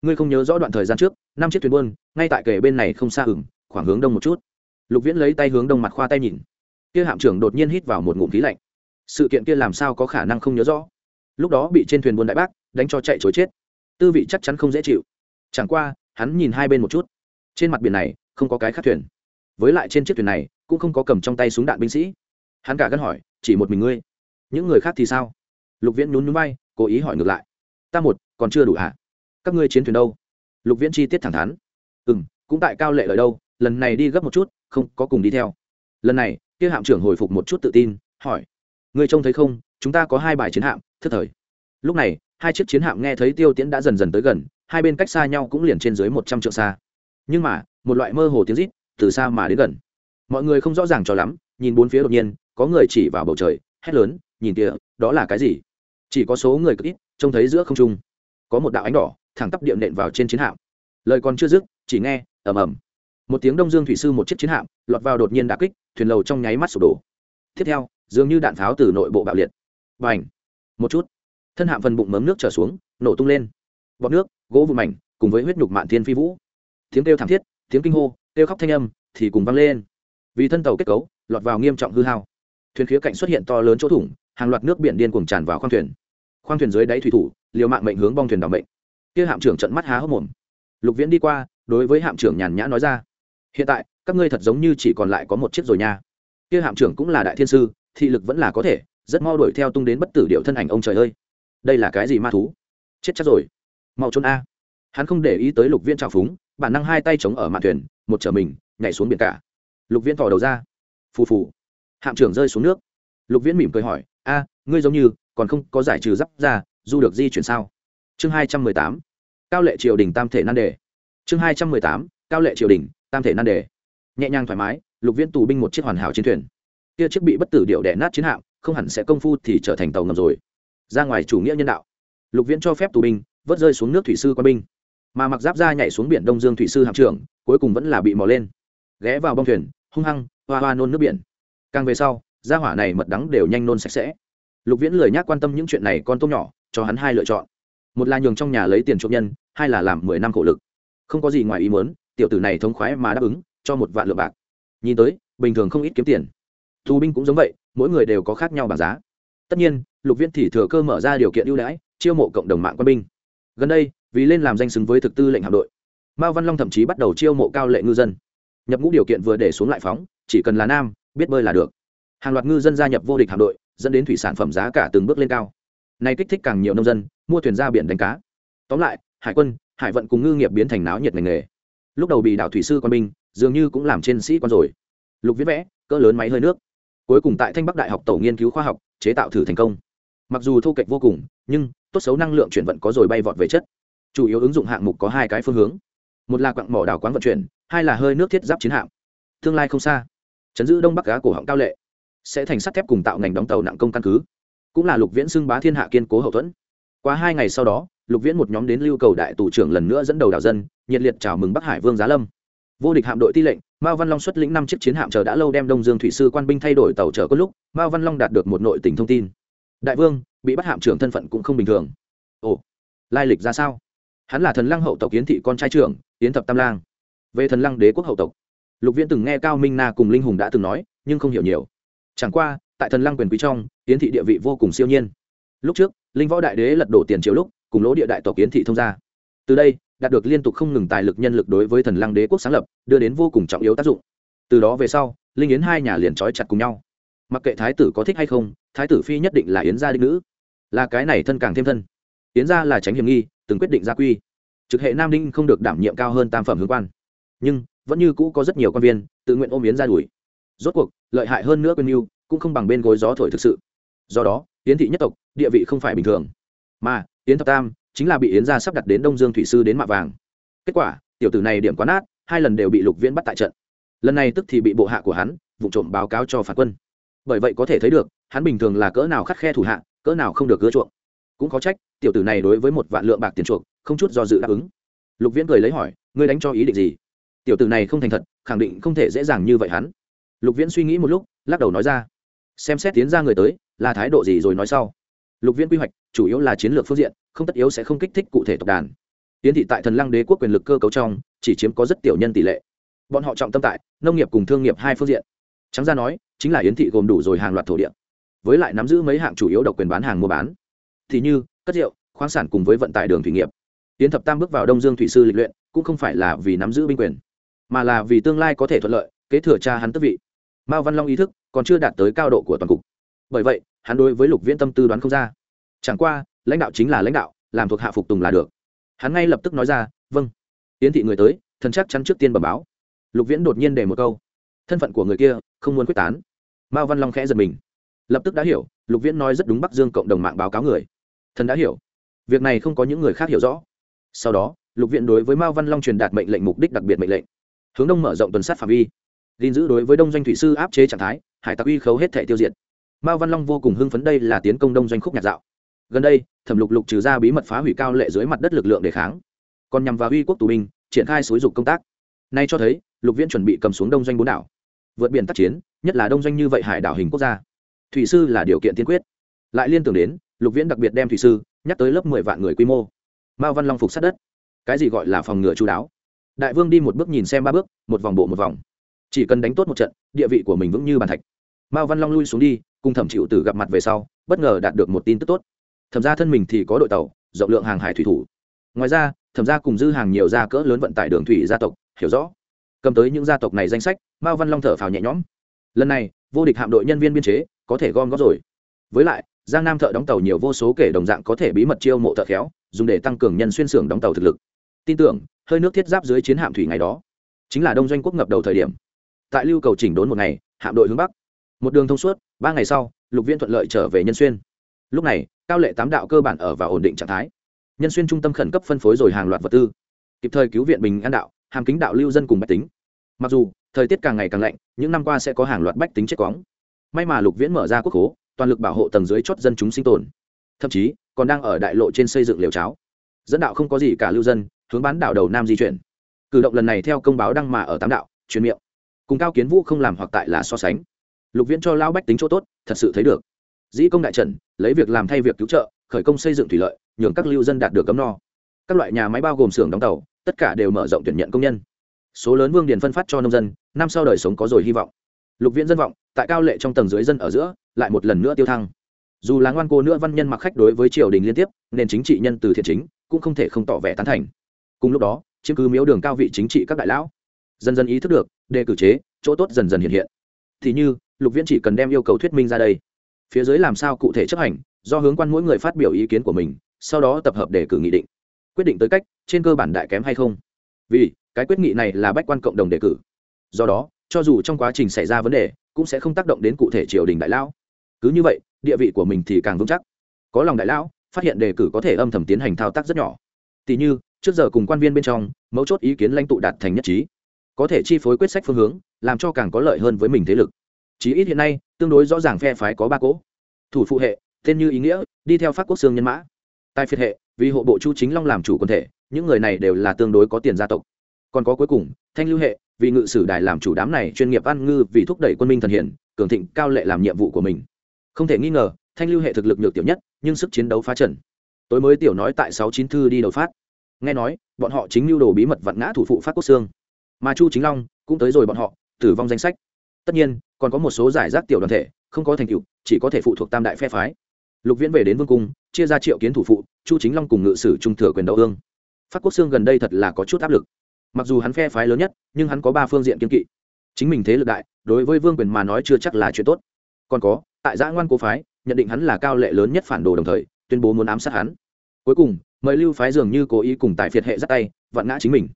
Ngươi không nhớ rõ đoạn thời gian trước, năm chiếc thuyền buôn, ngay tại kề bên này không xa ửng, khoảng hướng đông một chút lục viễn lấy tay hướng đông mặt khoa tay nhìn. Kia hạm trưởng đột nhiên hít vào một ngụm khí lạnh. Sự kiện kia làm sao có khả năng không nhớ rõ? Lúc đó bị trên thuyền buôn đại bác, đánh cho chạy chối chết. Tư vị chắc chắn không dễ chịu. Chẳng qua, hắn nhìn hai bên một chút. Trên mặt biển này, không có cái khác thuyền. Với lại trên chiếc thuyền này, cũng không có cầm trong tay súng đạn binh sĩ. Hắn cả gân hỏi, chỉ một mình ngươi? Những người khác thì sao? Lục viễn nhún nhún bay cố ý hỏi ngược lại. Ta một, còn chưa đủ hả? Các ngươi chiến thuyền đâu? Lục viễn chi tiết thẳng thắn. Ừ m cũng tại cao lệ lợi đâu, lần này đi gấp một chút không có cùng đi theo. Lần này, kia hạm trưởng hồi phục một chút tự tin, hỏi người trông thấy không? Chúng ta có hai bài chiến hạm, thức thời. Lúc này, hai chiếc chiến hạm nghe thấy tiêu tiễn đã dần dần tới gần, hai bên cách xa nhau cũng liền trên dưới một trăm triệu xa. Nhưng mà, một loại mơ hồ tiếng rít từ xa mà đến gần. Mọi người không rõ ràng cho lắm, nhìn bốn phía đột nhiên, có người chỉ vào bầu trời, hét lớn, nhìn kia đó là cái gì? Chỉ có số người cực ít, trông thấy giữa không trung, có một đạo ánh đỏ, thẳng tắp điện nện vào trên chiến hạm. Lời còn chưa dứt, chỉ nghe, ầm ầm một tiếng đông dương thủy sư một chiếc chiến hạm, lọt vào đột nhiên đà kích, thuyền lầu trong nháy mắt sụp đổ. Tiếp theo, dường như đạn pháo từ nội bộ bạo liệt. Và ảnh một chút. Thân hạm phần bụng mớm nước trở xuống, nổ tung lên. Bọt nước, gỗ vụ mảnh, cùng với huyết nhục mạn thiên phi vũ. Tiếng kêu thảm thiết, tiếng kinh hô, kêu khóc thanh âm thì cùng vang lên. Vì thân tàu kết cấu, lọt vào nghiêm trọng hư hao. Thuyền khía cạnh xuất hiện to lớn chỗ thủng, hàng loạt nước biển điên cuồng tràn vào khoang thuyền. Khoang thuyền dưới đáy thủy thủ, liều mạng mệnh hướng bong thuyền đ ỏ mệnh. Kia hạm trưởng trận mắt há hốc mồm. Lục viễn đi qua, đối với hạm trưởng nhàn nhã nói ra hiện tại, các ngươi thật giống như chỉ còn lại có một chiếc rồi nha. Kia hạm trưởng cũng là đại thiên sư, thị lực vẫn là có thể, rất mau đuổi theo tung đến bất tử điệu thân ảnh ông trời ơi. Đây là cái gì ma thú? Chết chắc rồi. Mau trốn a. Hắn không để ý tới lục viên trào phúng, bản năng hai tay chống ở mạn thuyền, một trở mình, nhảy xuống biển cả. Lục viên thò đầu ra. Phù phù. Hạm trưởng rơi xuống nước. Lục viễn mỉm cười hỏi, a, ngươi giống như còn không có giải trừ giáp ra, du được di chuyển sao? Chương hai trăm mười tám. Cao lệ triều đình tam thể nan đề. Chương hai trăm mười tám, cao lệ triều đình tam thể nan đề. Nhẹ nhàng thoải mái, lục viễn tù binh một chiếc hoàn hảo chiến thuyền. Kia chiếc bị bất tử điệu đẻ nát chiến hạm, không hẳn sẽ công phu thì trở thành tàu ngầm rồi. Ra ngoài chủ nghĩa nhân đạo. Lục viễn cho phép tù binh, vớt rơi xuống nước thủy sư quân binh. Mà mặc giáp ra nhảy xuống biển đông dương thủy sư hạm trưởng, cuối cùng vẫn là bị mò lên. Ghé vào bong thuyền, hung hăng, hoa hoa nôn nước biển. Càng về sau ra hỏa này mật đắng đều nhanh nôn sạch sẽ. Lục viễn lười nhác quan tâm những chuyện này con tôm nhỏ, cho hắn hai lựa chọn. Một là nhường trong nhà lấy tiền trộm nhân, hai là làm mười năm khổ lực. Không có gì ngoài ý muốn tiểu tử này thống khoái mà đáp ứng, cho một vạn lượng bạc. Nhìn tới, bình thường không ít kiếm tiền. Tù binh cũng giống vậy, mỗi người đều có khác nhau bảng giá. Tất nhiên, lục viễn thì thừa cơ mở ra điều kiện ưu đãi, chiêu mộ cộng đồng mạng quân binh. Gần đây, vì lên làm danh xứng với thực tư lệnh hạm đội, mao văn long thậm chí bắt đầu chiêu mộ cao lệ ngư dân. Nhập ngũ điều kiện vừa để xuống lại phóng, chỉ cần là nam, biết bơi là được. Hàng loạt ngư dân gia nhập vô địch hạm đội, dẫn đến thủy sản phẩm giá cả từng bước lên cao. Nay kích thích càng nhiều nông dân, mua thuyền ra biển đánh cá. Tóm lại, hải quân, hải vận cùng ngư nghiệp biến thành náo nhiệt ngành nghề lúc đầu bị đảo thủy sư quan binh, dường như cũng làm trên sĩ quan rồi. Lục viết vẽ, cỡ lớn máy hơi nước. Cuối cùng tại thanh bắc đại học tổ nghiên cứu khoa học, chế tạo thử thành công. Mặc dù thô kệch vô cùng, nhưng tốt xấu năng lượng chuyển vận có rồi bay vọt về chất. Chủ yếu ứng dụng hạng mục có hai cái phương hướng. Một là quặng mỏ đào quán vận chuyển, hai là hơi nước thiết giáp chiến hạm. Tương lai không xa. Chấn giữ đông bắc cá cổ họng cao lệ. Sẽ thành sắt thép cùng tạo ngành đóng tàu nặng công căn cứ. Cũng là lục viễn xưng bá thiên hạ kiên cố hậu thuẫn qua hai ngày sau đó, lục viễn một nhóm đến lưu cầu đại tù trưởng lần nữa dẫn đầu đảo dân, nhiệt liệt chào mừng bắc hải vương giá lâm. Vô địch hạm đội ti lệnh, mao văn long xuất lĩnh năm chiếc chiến hạm chờ đã lâu đem đông dương thủy sư quan binh thay đổi tàu chở có lúc, mao văn long đạt được một nội tình thông tin. Đại vương, bị bắt hạm trưởng thân phận cũng không bình thường. Ồ, lai lịch ra sao? Hắn là thần lăng hậu tộc kiến thị con trai trưởng, yến thập tam lang. Về thần lăng đế quốc hậu tộc. Lục viễn từng nghe cao minh na cùng linh hùng đã từng nói, nhưng không hiểu nhiều. Chẳng qua, tại thần lăng quyền quý trong yến thị địa vị vô cùng siêu nhiên lúc trước, linh võ đại đế lật đổ tiền triều lúc, cùng lỗ địa đại tộc kiến thị thông gia. Từ đây, đạt được liên tục không ngừng tài lực nhân lực đối với thần lăng đế quốc sáng lập, đưa đến vô cùng trọng yếu tác dụng. Từ đó về sau, linh yến hai nhà liền trói chặt cùng nhau. Mặc kệ thái tử có thích hay không, thái tử phi nhất định là yến gia đích nữ. Là cái này thân càng thêm thân. Yến gia là tránh hiểm nghi, từng quyết định gia quy. Trực hệ nam đinh không được đảm nhiệm cao hơn tam phẩm hướng quan. Nhưng, vẫn như cũ có rất nhiều quan viên, tự nguyện ôm yến ra đuổi. Rốt cuộc, lợi hại hơn nữa quân mưu, cũng không bằng bên gối gió thổi thực sự. Do đó yến thị nhất tộc địa vị không phải bình thường. Mà yến thập tam chính là bị yến gia sắp đặt đến đông dương thủy sư đến mạ vàng. Kết quả tiểu tử này điểm quán át, hai lần đều bị lục viễn bắt tại trận. Lần này tức thì bị bộ hạ của hắn vụ trộm báo cáo cho phản quân. Bởi vậy có thể thấy được hắn bình thường là cỡ nào khắt khe thủ hạ cỡ nào không được gỡ chuộng. Cũng có trách tiểu tử này đối với một vạn lượng bạc tiền chuộc không chút do dự đáp ứng. Lục viễn cười lấy hỏi ngươi đánh cho ý định gì? Tiểu tử này không thành thật khẳng định không thể dễ dàng như vậy hắn. Lục viễn suy nghĩ một lúc lắc đầu nói ra xem xét tiến ra người tới là thái độ gì rồi nói sau? Lục viễn quy hoạch, chủ yếu là chiến lược phương diện, không tất yếu sẽ không kích thích cụ thể tộc đàn. Tiến thị tại thần lăng đế quốc quyền lực cơ cấu trong, chỉ chiếm có rất tiểu nhân tỷ lệ. Bọn họ trọng tâm tại nông nghiệp cùng thương nghiệp hai phương diện. Trắng ra nói, chính là yến thị gồm đủ rồi hàng loạt thổ địa. Với lại nắm giữ mấy hạng chủ yếu độc quyền bán hàng mua bán. Thì như, cất rượu, khoáng sản cùng với vận tải đường thủy nghiệp. Yến thập tam bước vào đông dương thủy sư lịch luyện, cũng không phải là vì nắm giữ binh quyền, mà là vì tương lai có thể thuận lợi, kế thừa cha hắn tước vị. Mao văn long ý thức còn chưa đạt tới cao độ của toàn cục. Bởi vậy hắn đối với lục viễn tâm tư đoán không ra. Chẳng qua, lãnh đạo chính là lãnh đạo, làm thuộc hạ phục tùng là được. Hắn ngay lập tức nói ra vâng. Yến thị người tới, thần chắc chắn trước tiên bẩm báo. Lục viễn đột nhiên để một câu. Thân phận của người kia, không muốn quyết tán. Mao văn long khẽ giật mình. Lập tức đã hiểu, lục viễn nói rất đúng bắc dương cộng đồng mạng báo cáo người. Thần đã hiểu. Việc này không có những người khác hiểu rõ. Sau đó, lục viện đối với mao văn long truyền đạt mệnh lệnh mục đích đặc biệt mệnh lệnh. Hướng đông mở rộng tuần sát phạm vi. Gìn giữ đối với đông doanh thủy sư áp chế trạng thái, hải tặc uy khấu hết thể tiêu diệt mao văn long vô cùng hưng phấn đây là tiến công đông doanh khúc nhạc dạo. Gần đây, thẩm lục lục trừ ra bí mật phá hủy cao lệ dưới mặt đất lực lượng đề kháng, còn nhằm vào uy quốc tù binh, triển khai xúi dục công tác. Nay cho thấy, lục viễn chuẩn bị cầm xuống đông doanh bốn đảo, vượt biển tác chiến, nhất là đông doanh như vậy hải đảo hình quốc gia. Thủy sư là điều kiện tiên quyết. Lại liên tưởng đến, lục viễn đặc biệt đem thủy sư nhắc tới lớp mười vạn người quy mô. Mao văn long phục sát đất. Cái gì gọi là phòng ngừa chú đáo? Đại vương đi một bước nhìn xem ba bước, một vòng bộ một vòng. Chỉ cần đánh tốt một trận, địa vị của mình vững như bàn thạch mao văn long lui xuống đi, cùng thẩm chịu tử gặp mặt về sau, bất ngờ đạt được một tin tức tốt. Thẩm ra thân mình thì có đội tàu, rộng lượng hàng hải thủy thủ. Ngoài ra, thẩm ra cùng dư hàng nhiều gia cỡ lớn vận tải đường thủy gia tộc, hiểu rõ. Cầm tới những gia tộc này danh sách, mao văn long thở phào nhẹ nhõm. Lần này, vô địch hạm đội nhân viên biên chế, có thể gom góp rồi. Với lại, giang nam thợ đóng tàu nhiều vô số kể đồng dạng có thể bí mật chiêu mộ thợ khéo, dùng để tăng cường nhân xuyên xưởng đóng tàu thực lực. Tin tưởng, hơi nước thiết giáp dưới chiến hạm thủy ngày đó, chính là đông doanh quốc ngập đầu thời điểm. Tại lưu cầu chỉnh đốn một ngày, hạm đội hướng bắc một đường thông suốt, ba ngày sau, lục viên thuận lợi trở về nhân xuyên. Lúc này, cao lệ tám đạo cơ bản ở và ổn định trạng thái. Nhân xuyên trung tâm khẩn cấp phân phối rồi hàng loạt vật tư. Kịp thời cứu viện bình an đạo, hàm kính đạo lưu dân cùng bách tính. Mặc dù, thời tiết càng ngày càng lạnh, những năm qua sẽ có hàng loạt bách tính chết quóng may mà lục viễn mở ra quốc hố, toàn lực bảo hộ tầng dưới chót dân chúng sinh tồn. Thậm chí, còn đang ở đại lộ trên xây dựng liều cháo. Dẫn đạo không có gì cả lưu dân, hướng bán đảo đầu nam di chuyển. Cử động lần này theo công báo đăng mà ở tám đạo, truyền miệng. Cùng cao kiến vũ không làm hoặc tại là so sánh lục viễn cho lão bách tính chỗ tốt, thật sự thấy được. Dĩ công đại trần, lấy việc làm thay việc cứu trợ, khởi công xây dựng thủy lợi, nhường các lưu dân đạt được cấm no. Các loại nhà máy bao gồm xưởng đóng tàu, tất cả đều mở rộng tuyển nhận công nhân. Số lớn vương điền phân phát cho nông dân, năm sau đời sống có rồi hy vọng. Lục viễn dân vọng, tại cao lệ trong tầng dưới dân ở giữa, lại một lần nữa tiêu thăng. Dù là ngoan cô nữa văn nhân mặc khách đối với triều đình liên tiếp nên chính trị nhân từ thiện chính, cũng không thể không tỏ vẻ tán thành. Cùng lúc đó, chiếm cứ miếu đường cao vị chính trị các đại lão, dần dần ý thức được, đề cử chế, chỗ tốt dần dần hiện hiện. Thì như lục viễn chỉ cần đem yêu cầu thuyết minh ra đây. Phía dưới làm sao cụ thể chấp hành, do hướng quan mỗi người phát biểu ý kiến của mình, sau đó tập hợp đề cử nghị định. Quyết định tới cách, trên cơ bản đại kém hay không? Vì, cái quyết nghị này là bách quan cộng đồng đề cử. Do đó, cho dù trong quá trình xảy ra vấn đề, cũng sẽ không tác động đến cụ thể triều đình đại lão. Cứ như vậy, địa vị của mình thì càng vững chắc. Có lòng đại lão, phát hiện đề cử có thể âm thầm tiến hành thao tác rất nhỏ. Tỷ như, trước giờ cùng quan viên bên trong, mấu chốt ý kiến lãnh tụ đạt thành nhất trí. Có thể chi phối quyết sách phương hướng, làm cho càng có lợi hơn với mình thế lực chí ít hiện nay, tương đối rõ ràng phe phái có ba cỗ. Thủ phụ hệ, tên như ý nghĩa, đi theo pháp quốc xương nhân mã. Tài phiệt hệ, vì hộ bộ chu chính long làm chủ quân thể, những người này đều là tương đối có tiền gia tộc. Còn có cuối cùng, thanh lưu hệ, vì ngự sử đài làm chủ đám này chuyên nghiệp ăn ngư vì thúc đẩy quân minh thần hiển, cường thịnh cao lệ làm nhiệm vụ của mình. Không thể nghi ngờ, thanh lưu hệ thực lực nhược tiểu nhất, nhưng sức chiến đấu phá trần. Tối mới tiểu nói tại sáu chín thư đi đầu phát. Nghe nói, bọn họ chính lưu đồ bí mật vặn ngã thủ phụ phát quốc xương mà chu chính long cũng tới rồi bọn họ, tử vong danh sách tất nhiên, còn có một số giải rác tiểu đoàn thể, không có thành tựu, chỉ có thể phụ thuộc tam đại phe phái. Lục viễn về đến vương cung, chia ra triệu kiến thủ phụ, chu chính long cùng ngự sử trung thừa quyền đậu ương phát quốc xương gần đây thật là có chút áp lực. Mặc dù hắn phe phái lớn nhất, nhưng hắn có ba phương diện kiên kỵ. Chính mình thế lực đại, đối với vương quyền mà nói chưa chắc là chuyện tốt. Còn có, tại giã ngoan cố phái, nhận định hắn là cao lệ lớn nhất phản đồ đồng thời, tuyên bố muốn ám sát hắn. Cuối cùng, mời lưu phái dường như cố ý cùng tại phiệt hệ dắt tay, vặn ngã chính mình.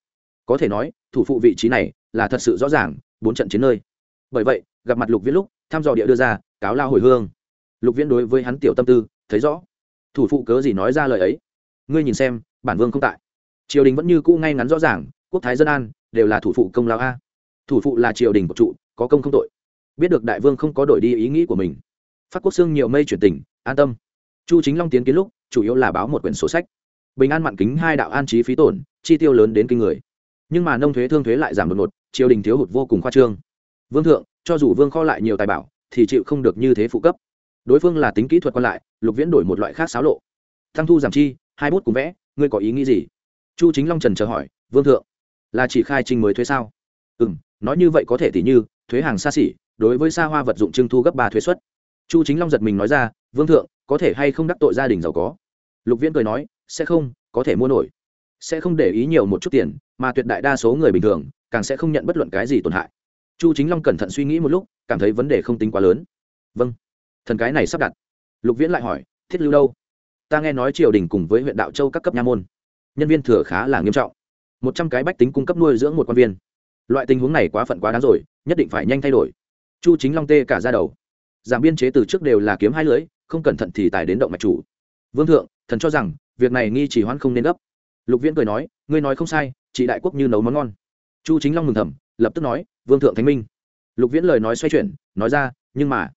Có thể nói, thủ phụ vị trí này là thật sự rõ ràng, bốn trận chiến nơi bởi vậy, gặp mặt lục viễn lúc, thăm dò địa đưa ra, cáo lao hồi hương. Lục viễn đối với hắn tiểu tâm tư, thấy rõ. Thủ phụ cớ gì nói ra lời ấy? Ngươi nhìn xem, bản vương không tại. Triều đình vẫn như cũ ngay ngắn rõ ràng, quốc thái dân an, đều là thủ phụ công lao a. Thủ phụ là triều đình của trụ, có công không tội. Biết được đại vương không có đổi đi ý nghĩ của mình. Phát quốc xương nhiều mây chuyển tình, an tâm. Chu chính long tiến kiến lúc, chủ yếu là báo một quyển sổ sách. Bình an mặn kính hai đạo an trí phí tổn, chi tiêu lớn đến kinh người. Nhưng mà nông thuế thương thuế lại giảm đột ngột, triều đình thiếu hụt vô cùng khoa trương vương thượng, cho dù vương kho lại nhiều tài bảo, thì chịu không được như thế phụ cấp. Đối phương là tính kỹ thuật còn lại, lục viễn đổi một loại khác xáo lộ. Thăng thu giảm chi, hai bút cùng vẽ, ngươi có ý nghĩ gì? Chu chính long trần chờ hỏi, vương thượng, là chỉ khai trình mới thuế sao? Ừ m nói như vậy có thể t như, thuế hàng xa xỉ, đối với xa hoa vật dụng trưng thu gấp ba thuế xuất chu chính long giật mình nói ra, vương thượng, có thể hay không đắc tội gia đình giàu có? Lục viễn cười nói, sẽ không, có thể mua nổi. Sẽ không để ý nhiều một chút tiền, mà tuyệt đại đa số người bình thường, càng sẽ không nhận bất luận cái gì tổn hại chu chính long cẩn thận suy nghĩ một lúc, cảm thấy vấn đề không tính quá lớn. Vâng. Thần cái này sắp đặt. Lục viễn lại hỏi, thiết lưu đâu? Ta nghe nói triều đình cùng với huyện đạo châu các cấp nha môn. Nhân viên thừa khá là nghiêm trọng. Một trăm cái bách tính cung cấp nuôi dưỡng một quan viên. Loại tình huống này quá phận quá đáng rồi, nhất định phải nhanh thay đổi. Chu chính long tê cả ra đầu. Giảm biên chế từ trước đều là kiếm hai lưới không cẩn thận thì tài đến động mạch chủ. Vương thượng, thần cho rằng, việc này nghi chỉ hoãn không nên gấp. Lục viễn cười nói, ngươi nói không sai chị đại quốc như nấu món ngon. Chu chính long mừng thầm lập tức nói, vương thượng thánh minh. Lục viễn lời nói xoay chuyển, nói ra, nhưng mà,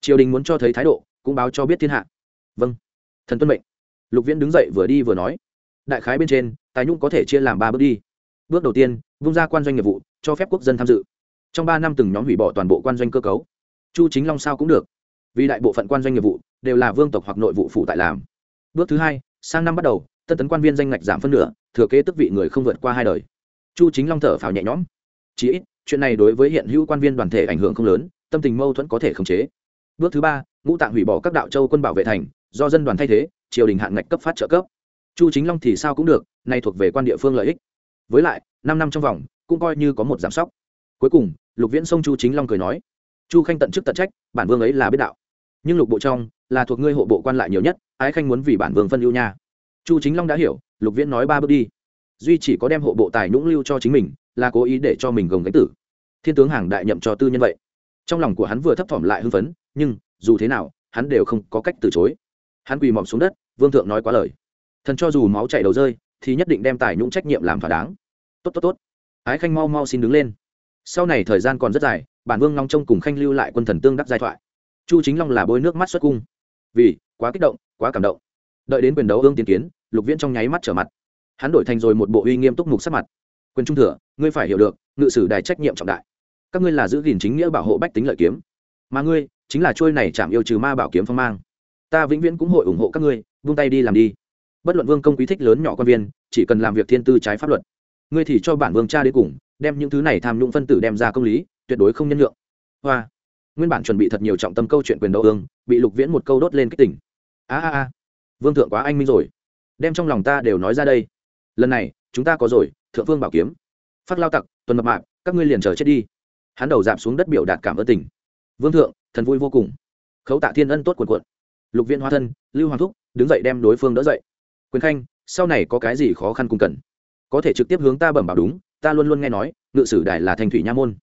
triều đình muốn cho thấy thái độ, cũng báo cho biết thiên hạ. Vâng thần tuân mệnh. Lục viễn đứng dậy vừa đi vừa nói, đại khái bên trên, tài nhung có thể chia làm ba bước đi. Bước đầu tiên, vung ra quan doanh nghiệp vụ, cho phép quốc dân tham dự. Trong ba năm từng nhóm hủy bỏ toàn bộ quan doanh cơ cấu. Chu chính long sao cũng được. Vì đại bộ phận quan doanh nghiệp vụ, đều là vương tộc hoặc nội vụ phụ tại làm. Bước thứ hai, sang năm bắt đầu tân tấn quan viên danh ngạch giảm phân nửa, thừa kế tức vị người không vượt qua hai đời. Chu chính long thở phào nhẹ nhõm chí ít, chuyện này đối với hiện hữu quan viên đoàn thể ảnh hưởng không lớn, tâm tình mâu thuẫn có thể khống chế. Bước thứ ba, ngũ tạng hủy bỏ các đạo châu quân bảo vệ thành, do dân đoàn thay thế, triều đình hạn ngạch cấp phát trợ cấp. Chu chính long thì sao cũng được, nay thuộc về quan địa phương lợi ích. Với lại, năm năm trong vòng, cũng coi như có một giảm sóc. Cuối cùng, lục viễn sông chu chính long cười nói, chu khanh tận chức tận trách, bản vương ấy là biết đạo. Nhưng lục bộ trong, là thuộc ngươi hộ bộ quan lại nhiều nhất, ái khanh muốn vì bản vương phân ưu nha. Chu chính long đã hiểu, lục viễn nói ba bước đi. Duy chỉ có đem hộ bộ tài nhũng lưu cho chính mình là cố ý để cho mình gồng gánh tử. Thiên tướng hàng đại nhậm cho tư nhân vậy. Trong lòng của hắn vừa thấp thỏm lại hưng phấn, nhưng, dù thế nào, hắn đều không có cách từ chối. Hắn quỳ mọm xuống đất, vương thượng nói quá lời. Thần cho dù máu chảy đầu rơi, thì nhất định đem tài nhũng trách nhiệm làm thỏa đáng. Tốt tốt tốt. Ái khanh mau mau xin đứng lên. Sau này thời gian còn rất dài, bản vương long trông cùng khanh lưu lại quân thần tương đắc giai thoại. Chu chính long là bôi nước mắt xuất cung. Vì, quá kích động, quá cảm động. Đợi đến quyền đấu ương tiến kiến, lục viễn trong nháy mắt trở mặt. Hắn đổi thành rồi một bộ uy nghiêm túc mục sắc mặt quyền trung thừa, ngươi phải hiểu được, ngự sử đài trách nhiệm trọng đại. Các ngươi là giữ gìn chính nghĩa bảo hộ bách tính lợi kiếm. Mà ngươi, chính là trôi này chạm yêu trừ ma bảo kiếm phong mang. Ta vĩnh viễn cũng hội ủng hộ các ngươi vung tay đi làm đi. Bất luận vương công quý thích lớn nhỏ quan viên, chỉ cần làm việc thiên tư trái pháp luật. Ngươi thì cho bản vương cha đến cùng, đem những thứ này tham nhũng phân tử đem ra công lý, tuyệt đối không nhân lượng hoa. Nguyên bản chuẩn bị thật nhiều trọng tâm câu chuyện quyền đấu ương, bị lục viễn một câu đốt lên kích tỉnh. A a a. Vương thượng quá anh minh rồi. Đem trong lòng ta đều nói ra đây. Lần này chúng ta có rồi, thượng vương bảo kiếm. Phát lao tặc, tuần mập mạp, các ngươi liền chờ chết đi. Hắn đầu dạp xuống đất biểu đạt cảm ơn tình. Vương thượng, thần vui vô cùng. Khấu tạ thiên ân tốt quần quận. Lục viên hóa thân, lưu hoàng thúc, đứng dậy đem đối phương đỡ dậy. Quyền khanh, sau này có cái gì khó khăn cùng cần? Có thể trực tiếp hướng ta bẩm bảo đúng, ta luôn luôn nghe nói, ngự sử đài là thành thủy nha môn.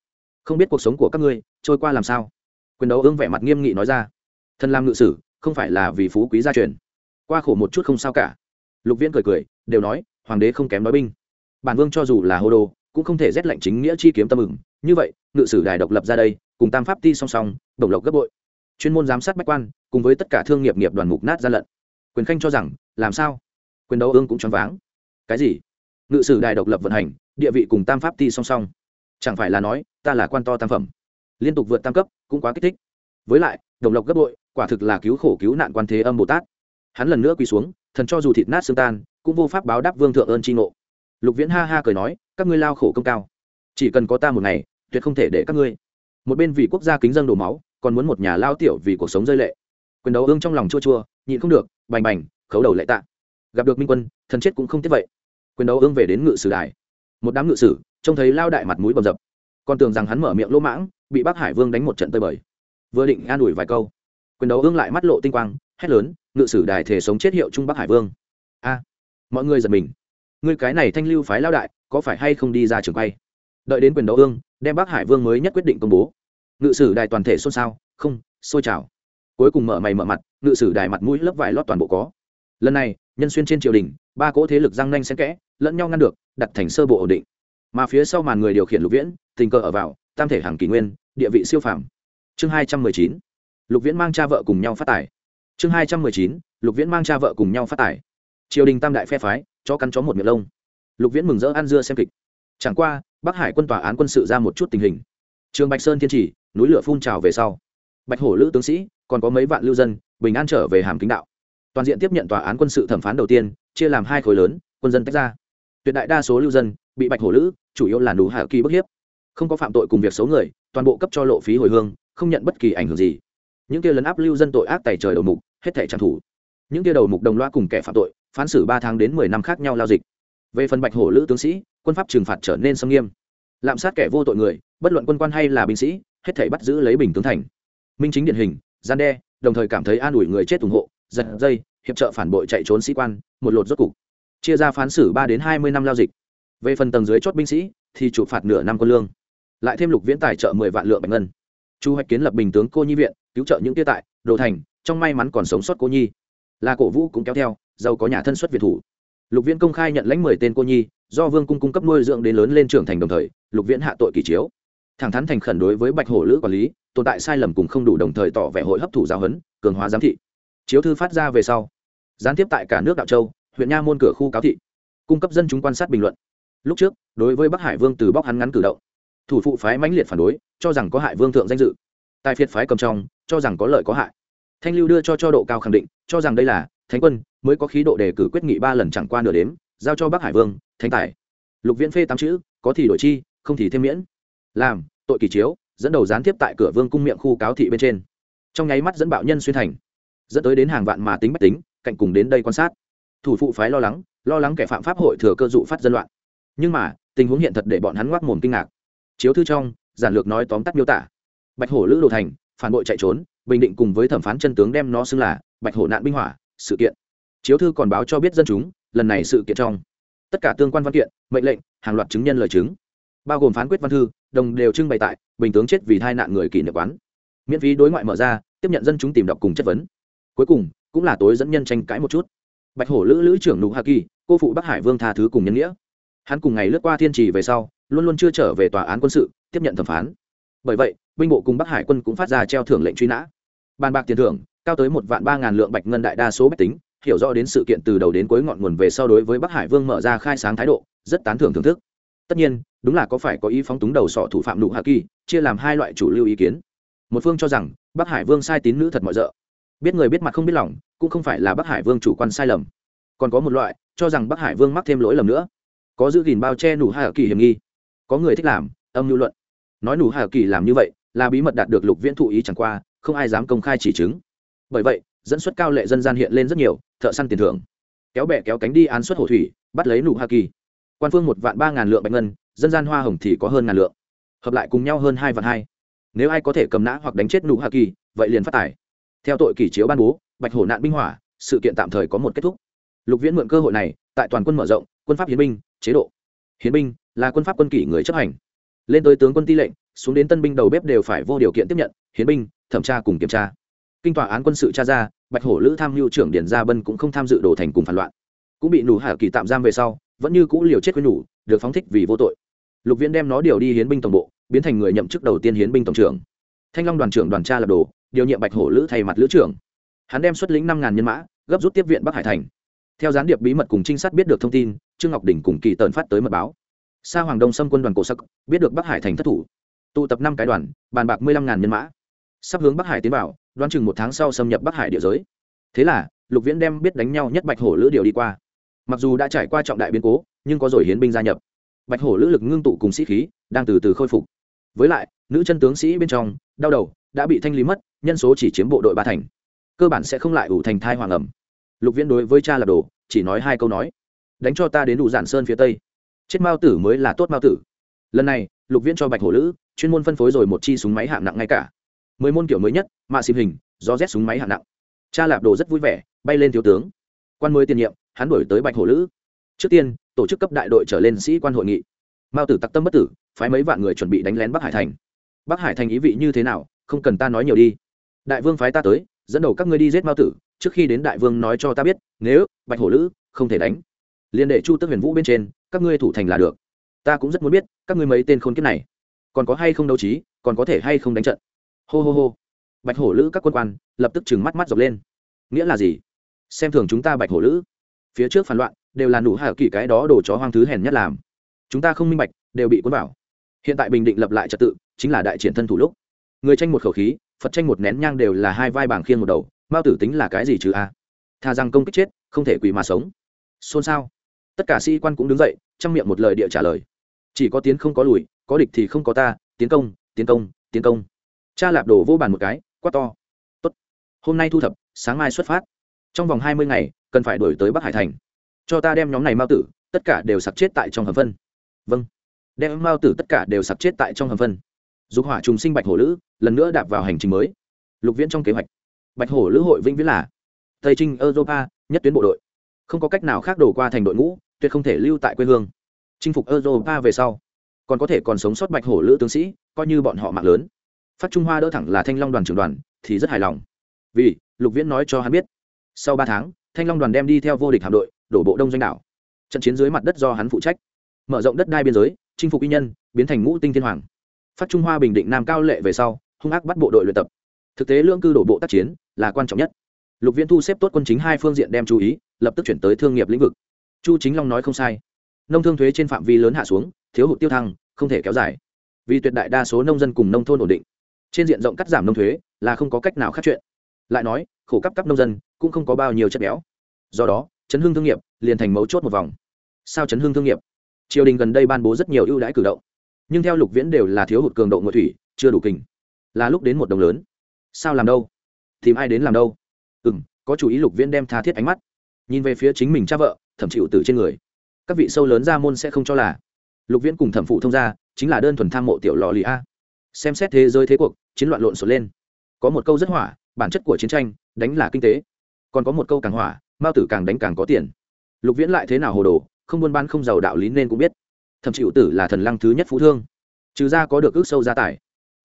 Không biết cuộc sống của các ngươi, trôi qua làm sao? Quyền đấu ương vẻ mặt nghiêm nghị nói ra. Thân làm ngự sử, không phải là vì phú quý gia truyền. Qua khổ một chút không sao cả. Lục viễn cười cười, đều nói hoàng đế không kém nói binh. Bản vương cho dù là hô đồ cũng không thể rét lệnh chính nghĩa chi kiếm tâm ừng như vậy, ngự sử đài độc lập ra đây, cùng tam pháp ti song song, đồng lộc gấp bội. Chuyên môn giám sát bách quan, cùng với tất cả thương nghiệp nghiệp đoàn mục nát gian lận. Quyền khanh cho rằng, làm sao? Quyền đấu ương cũng choáng váng. Cái gì? Ngự sử đài độc lập vận hành, địa vị cùng tam pháp ti song song. Chẳng phải là nói, ta là quan to tam phẩm. Liên tục vượt tam cấp, cũng quá kích thích. Với lại, đồng lộc gấp bội, quả thực là cứu khổ cứu nạn quan thế âm bồ tát hắn lần nữa quỳ xuống, thần cho dù thịt nát xương tan, cũng vô pháp báo đáp vương thượng ơn tri ngộ. Lục viễn ha ha cười nói, các ngươi lao khổ công cao. Chỉ cần có ta một ngày, tuyệt không thể để các ngươi. Một bên vì quốc gia kính dân đổ máu, còn muốn một nhà lao tiểu vì cuộc sống rơi lệ. Quyền đấu ương trong lòng chua chua, nhịn không được, bành bành, khấu đầu lệ tạ. Gặp được minh quân, thần chết cũng không tiếc vậy. Quyền đấu ương về đến ngự sử đài. Một đám ngự sử, trông thấy lao đại mặt mũi bầm dập. Còn tưởng rằng hắn mở miệng lỗ mãng, bị bắc hải vương đánh một trận tơi bời. Vừa định an ủi vài câu, quyền đấu ương lại mắt lộ tinh quang hét lớn, ngự sử đài thể sống chết hiệu trung bắc hải vương. A, mọi người giật mình. Ngươi cái này thanh lưu phái lao đại, có phải hay không đi ra trường quay? Đợi đến quyền đấu ương đem bắc hải vương mới nhất quyết định công bố. Ngự sử đài toàn thể xôn xao, không, xôi trào. Cuối cùng mở mày mở mặt, ngự sử đài mặt mũi lớp vải lót toàn bộ có. Lần này, nhân xuyên trên triều đình, ba cỗ thế lực răng nanh xen kẽ, lẫn nhau ngăn được, đặt thành sơ bộ ổn định. Mà phía sau màn người điều khiển lục viễn, tình cờ ở vào, tam thể hàng kỷ nguyên, địa vị siêu phàm. Chương hai trăm mười chín. Lục viễn mang cha vợ cùng nhau phát tài chương hai trăm mười chín, lục viễn mang cha vợ cùng nhau phát tài. Triều đình tam đại phe phái cho căn chó một miệng lông. Lục viễn mừng rỡ ăn dưa xem kịch. Chẳng qua, bắc hải quân tòa án quân sự ra một chút tình hình. Trường bạch sơn thiên trì núi lửa phun trào về sau. Bạch hổ lữ tướng sĩ, còn có mấy vạn lưu dân, bình an trở về hàm kính đạo. Toàn diện tiếp nhận tòa án quân sự thẩm phán đầu tiên, chia làm hai khối lớn, quân dân tách ra. Tuyệt đại đa số lưu dân, bị bạch hổ lữ, chủ yếu là đủ hạ kỳ bức hiếp. Không có phạm tội cùng việc xấu người, toàn bộ cấp cho lộ phí hồi hương, không nhận bất kỳ ảnh hưởng gì những kia lấn áp lưu dân tội ác tài trời đầu mục, hết thể trang thủ. Những kia đầu mục đồng loa cùng kẻ phạm tội, phán xử ba tháng đến mười năm khác nhau lao dịch. Về phần bạch hổ lữ tướng sĩ, quân pháp trừng phạt trở nên sâm nghiêm. Lạm sát kẻ vô tội người, bất luận quân quan hay là binh sĩ, hết thể bắt giữ lấy bình tướng thành. Minh chính điển hình, gian đe, đồng thời cảm thấy an ủi người chết ủng hộ, giật dây, hiệp trợ phản bội chạy trốn sĩ quan, một lột rốt cục. Chia ra phán xử ba đến hai mươi năm lao dịch. Về phần tầng dưới chót binh sĩ, thì chủ phạt nửa năm quân lương. Lại thêm lục viễn tài trợ mười vạn lượng bạch ngân. Chu hoạch kiến lập bình tướng cô nhi viện cứu trợ những tia tại, đồ thành, trong may mắn còn sống sót cô nhi. Là cổ vũ cũng kéo theo, giàu có nhà thân xuất việt thủ. Lục viễn công khai nhận lãnh mười tên cô nhi, do vương cung cung cấp nuôi dưỡng đến lớn lên trưởng thành đồng thời, lục viễn hạ tội kỳ chiếu. Thẳng thắn thành khẩn đối với bạch hổ lữ quản lý, tồn tại sai lầm cùng không đủ đồng thời tỏ vẻ hội hấp thụ giáo huấn, cường hóa giám thị. Chiếu thư phát ra về sau, gián tiếp tại cả nước đạo châu, huyện nha môn cửa khu cáo thị, cung cấp dân chúng quan sát bình luận. Lúc trước, đối với bắc hải vương từ bóc hắn ngắn cử động, thủ phụ phái mãnh liệt phản đối, cho rằng có hại vương thượng danh dự tài phiệt phái cầm trong, cho rằng có lợi có hại. Thanh lưu đưa cho cho độ cao khẳng định, cho rằng đây là thánh quân, mới có khí độ đề cử quyết nghị ba lần chẳng qua nửa đếm, giao cho bắc hải vương, thánh tài. Lục viễn phê tám chữ, có thì đổi chi, không thì thêm miễn. Làm, tội kỳ chiếu, dẫn đầu gián tiếp tại cửa vương cung miệng khu cáo thị bên trên. Trong nháy mắt dẫn bạo nhân xuyên thành. Dẫn tới đến hàng vạn mà tính bách tính, cạnh cùng đến đây quan sát. Thủ phụ phái lo lắng lo lắng kẻ phạm pháp hội thừa cơ dụ phát dân loạn. Nhưng mà, tình huống hiện thật để bọn hắn ngoác mồm kinh ngạc. Chiếu thư trong, giản lược nói tóm tắt miêu tả bạch hổ lữ đồ thành, phản bội chạy trốn, bình định cùng với thẩm phán chân tướng đem nó xưng là bạch hổ nạn binh hỏa, sự kiện. Chiếu thư còn báo cho biết dân chúng, lần này sự kiện trong. Tất cả tương quan văn kiện, mệnh lệnh, hàng loạt chứng nhân lời chứng. Bao gồm phán quyết văn thư, đồng đều trưng bày tại bình tướng chết vì tai nạn người kỷ niệm quán. Miễn phí đối ngoại mở ra, tiếp nhận dân chúng tìm đọc cùng chất vấn. Cuối cùng, cũng là tối dẫn nhân tranh cãi một chút. Bạch hổ lữ lữ trưởng nụ hà kỳ, cô phụ bắc hải vương tha thứ cùng nhân nghĩa. Hắn cùng ngày lướt qua thiên trì về sau, luôn luôn chưa trở về tòa án quân sự, tiếp nhận thẩm phán bởi vậy, binh bộ cùng bắc hải quân cũng phát ra treo thưởng lệnh truy nã. Bàn bạc tiền thưởng, cao tới một vạn ba ngàn lượng bạch ngân đại đa số bách tính, hiểu rõ đến sự kiện từ đầu đến cuối ngọn nguồn về sau đối với bắc hải vương mở ra khai sáng thái độ, rất tán thưởng thưởng thức. Tất nhiên, đúng là có phải có ý phóng túng đầu sọ thủ phạm nụ hạ kỳ, chia làm hai loại chủ lưu ý kiến. Một phương cho rằng, bắc hải vương sai tín nữ thật mọi d biết người biết mặt không biết lòng, cũng không phải là bắc hải vương chủ quan sai lầm. Còn có một loại, cho rằng bắc hải vương mắc thêm lỗi lầm nữa. Có giữ gìn bao che nụ hạ kỳ hiểm nghi. Có người thích làm, âm lưu luận nói nụ hà kỳ làm như vậy, là bí mật đạt được lục viễn thụ ý chẳng qua, không ai dám công khai chỉ chứng. Bởi vậy, dẫn xuất cao lệ dân gian hiện lên rất nhiều, thợ săn tiền thưởng. Kéo bẹ kéo cánh đi án xuất hồ thủy, bắt lấy nụ hà kỳ. Quan phương một vạn ba ngàn lượng bạch ngân, dân gian hoa hồng thì có hơn ngàn lượng. Hợp lại cùng nhau hơn hai vạn hai. Nếu ai có thể cầm nã hoặc đánh chết nụ ha kỳ, vậy liền phát tài. Theo tội kỷ chiếu ban bố, bạch hổ nạn binh hỏa, sự kiện tạm thời có một kết thúc. Lục viễn mượn cơ hội này, tại toàn quân mở rộng, quân pháp hiến binh, chế độ. Hiến binh là quân pháp quân kỷ người chấp hành lên tới tướng quân ti lệnh, xuống đến tân binh đầu bếp đều phải vô điều kiện tiếp nhận, hiến binh, thẩm tra cùng kiểm tra. Kinh tòa án quân sự tra ra, bạch hổ lữ tham mưu trưởng điển gia bân cũng không tham dự đồ thành cùng phản loạn. Cũng bị nủ hạ kỳ tạm giam về sau, vẫn như cũ liều chết với nụ được phóng thích vì vô tội. Lục viễn đem nó điều đi hiến binh tổng bộ, biến thành người nhậm chức đầu tiên hiến binh tổng trưởng. Thanh long đoàn trưởng đoàn tra lập đồ, điều nhiệm bạch hổ lữ thay mặt lữ trưởng. Hắn đem xuất lĩnh năm ngàn nhân mã, gấp rút tiếp viện bắc hải thành. Theo gián điệp bí mật cùng trinh sát biết được thông tin, trương ngọc đình cùng kỳ tần phát tới mật báo sa hoàng đông xâm quân đoàn cổ sắc, biết được bắc hải thành thất thủ. Tụ tập năm cái đoàn, bàn bạc mười lăm ngàn nhân mã. Sắp hướng bắc hải tiến vào, đoán chừng một tháng sau xâm nhập bắc hải địa giới. Thế là, lục viễn đem biết đánh nhau nhất bạch hổ lữ điều đi qua. Mặc dù đã trải qua trọng đại biến cố, nhưng có rồi hiến binh gia nhập. Bạch hổ lữ lực ngưng tụ cùng sĩ khí, đang từ từ khôi phục. Với lại, nữ chân tướng sĩ bên trong, đau đầu, đã bị thanh lý mất, nhân số chỉ chiếm bộ đội ba thành. Cơ bản sẽ không lại ủ thành thai hoàng ẩm. Lục viễn đối với cha là đồ, chỉ nói hai câu nói. Đánh cho ta đến đủ giản sơn phía tây chết mao tử mới là tốt mao tử. Lần này, lục viễn cho bạch hổ lữ, chuyên môn phân phối rồi một chi súng máy hạng nặng ngay cả. Mười môn kiểu mới nhất, mạ xịp hình do rét súng máy hạng nặng. Cha lạp đồ rất vui vẻ, bay lên thiếu tướng. Quan mới tiền nhiệm, hắn đổi tới bạch hổ lữ. Trước tiên, tổ chức cấp đại đội trở lên sĩ quan hội nghị. Mao tử tặc tâm bất tử, phái mấy vạn người chuẩn bị đánh lén bắc hải thành. Bắc hải thành ý vị như thế nào, không cần ta nói nhiều đi. Đại vương phái ta tới, dẫn đầu các ngươi đi giết mao tử, trước khi đến đại vương nói cho ta biết, nếu bạch hổ lữ không thể đánh liền để chu tức huyền vũ bên trên, các ngươi thủ thành là được. Ta cũng rất muốn biết, các ngươi mấy tên khôn kiếp này, còn có hay không đấu trí, còn có thể hay không đánh trận? Hô hô hô. Bạch hổ lữ các quân quan, lập tức trừng mắt mắt dọc lên. Nghĩa là gì? Xem thường chúng ta bạch hổ lữ. Phía trước phản loạn, đều là nụ hạ kỳ cái đó đổ chó hoang thứ hèn nhất làm. Chúng ta không minh bạch, đều bị cuốn vào. Hiện tại bình định lập lại trật tự, chính là đại triển thân thủ lúc. Người tranh một khẩu khí, phật tranh một nén nhang đều là hai vai bảng khiên một đầu, mao tử tính là cái gì chứ a? Thà rằng công kích chết, không thể quỳ mà sống. Xôn xao tất cả sĩ quan cũng đứng dậy, trong miệng một lời địa trả lời. Chỉ có tiến không có lùi, có địch thì không có ta, tiến công tiến công tiến công. Cha lạp đổ vô bàn một cái, quát to. Tốt. Hôm nay thu thập, sáng mai xuất phát. Trong vòng hai mươi ngày, cần phải đổi tới bắc hải thành. Cho ta đem nhóm này mao tử, tất cả đều sặc chết tại trong hầm phân. Vâng. Đem mao tử tất cả đều sặc chết tại trong hầm phân. Dục hỏa trùng sinh bạch hổ lữ, lần nữa đạp vào hành trình mới. Lục viễn trong kế hoạch. Bạch hổ lữ hội vĩnh viễn là tây trinh, europa, nhất tuyến bộ đội không có cách nào khác đổ qua thành đội ngũ, tuyệt không thể lưu tại quê hương. Chinh phục europa về sau, còn có thể còn sống sót bạch hổ lữ tướng sĩ, coi như bọn họ mạng lớn. Phát trung hoa đỡ thẳng là thanh long đoàn trưởng đoàn, thì rất hài lòng. Vì, lục viễn nói cho hắn biết, sau ba tháng, thanh long đoàn đem đi theo vô địch hạm đội, đổ bộ đông doanh đảo. Trận chiến dưới mặt đất do hắn phụ trách. Mở rộng đất đai biên giới, chinh phục y nhân, biến thành ngũ tinh thiên hoàng. Phát trung hoa bình định nam cao lệ về sau, hung ác bắt bộ đội luyện tập. Thực tế lưỡng cư đổ bộ tác chiến là quan trọng nhất lục viễn thu xếp tốt quân chính hai phương diện đem chú ý, lập tức chuyển tới thương nghiệp lĩnh vực. Chu chính long nói không sai. Nông thương thuế trên phạm vi lớn hạ xuống, thiếu hụt tiêu thăng, không thể kéo dài. Vì tuyệt đại đa số nông dân cùng nông thôn ổn định, trên diện rộng cắt giảm nông thuế là không có cách nào khác chuyện. Lại nói, khổ cấp cấp nông dân cũng không có bao nhiêu chất béo. Do đó, chấn hương thương nghiệp liền thành mấu chốt một vòng. Sao chấn hương thương nghiệp? Triều đình gần đây ban bố rất nhiều ưu đãi cử động. Nhưng theo lục viễn đều là thiếu hụt cường độ ngội thủy, chưa đủ kình. Là lúc đến một đồng lớn. Sao làm đâu? Tìm ai đến làm đâu? Ừ m có chủ ý lục viễn đem tha thiết ánh mắt nhìn về phía chính mình cha vợ, thẩm chịu từ trên người. Các vị sâu lớn ra môn sẽ không cho là lục viễn cùng thẩm phụ thông gia chính là đơn thuần tham mộ tiểu lò lì a. Xem xét thế giới thế cuộc, chiến loạn lộn xộn lên. Có một câu rất hỏa, bản chất của chiến tranh đánh là kinh tế. Còn có một câu càng hỏa, mao tử càng đánh càng có tiền. Lục viễn lại thế nào hồ đồ, không buôn bán không giàu đạo lý nên cũng biết. Thậm chịu tử là thần lăng thứ nhất phú thương. Trừ ra có được ước sâu gia tài.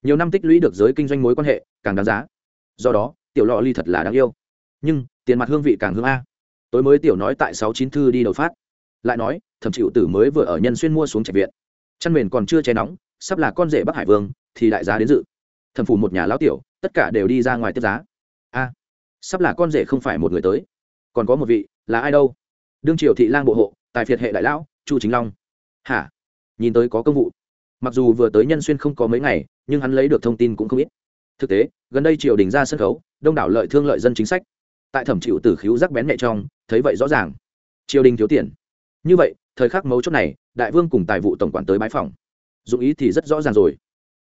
Nhiều năm tích lũy được giới kinh doanh mối quan hệ, càng đáng giá. Do đó, tiểu lọ ly thật là đáng yêu nhưng tiền mặt hương vị càng hương a. Tối mới tiểu nói tại sáu chín thư đi đầu phát. Lại nói, thẩm chịu tử mới vừa ở nhân xuyên mua xuống trạch viện. Chăn mền còn chưa cháy nóng, sắp là con rể bắc hải vương, thì đại giá đến dự. Thẩm phủ một nhà lão tiểu, tất cả đều đi ra ngoài tiếp giá. A, sắp là con rể không phải một người tới. Còn có một vị, là ai đâu? Đương triều thị lang bộ hộ, tài phiệt hệ đại lão, chu chính long. Hả? Nhìn tới có công vụ. Mặc dù vừa tới nhân xuyên không có mấy ngày, nhưng hắn lấy được thông tin cũng không ít. Thực tế, gần đây triều đình ra sân khấu, đông đảo lợi thương lợi dân chính sách tại thẩm chịu tử khíu rắc bén nhẹ trong, thấy vậy rõ ràng. Triều đình thiếu tiền. Như vậy, thời khắc mấu chốt này, đại vương cùng tài vụ tổng quản tới bãi phòng. Dụng ý thì rất rõ ràng rồi.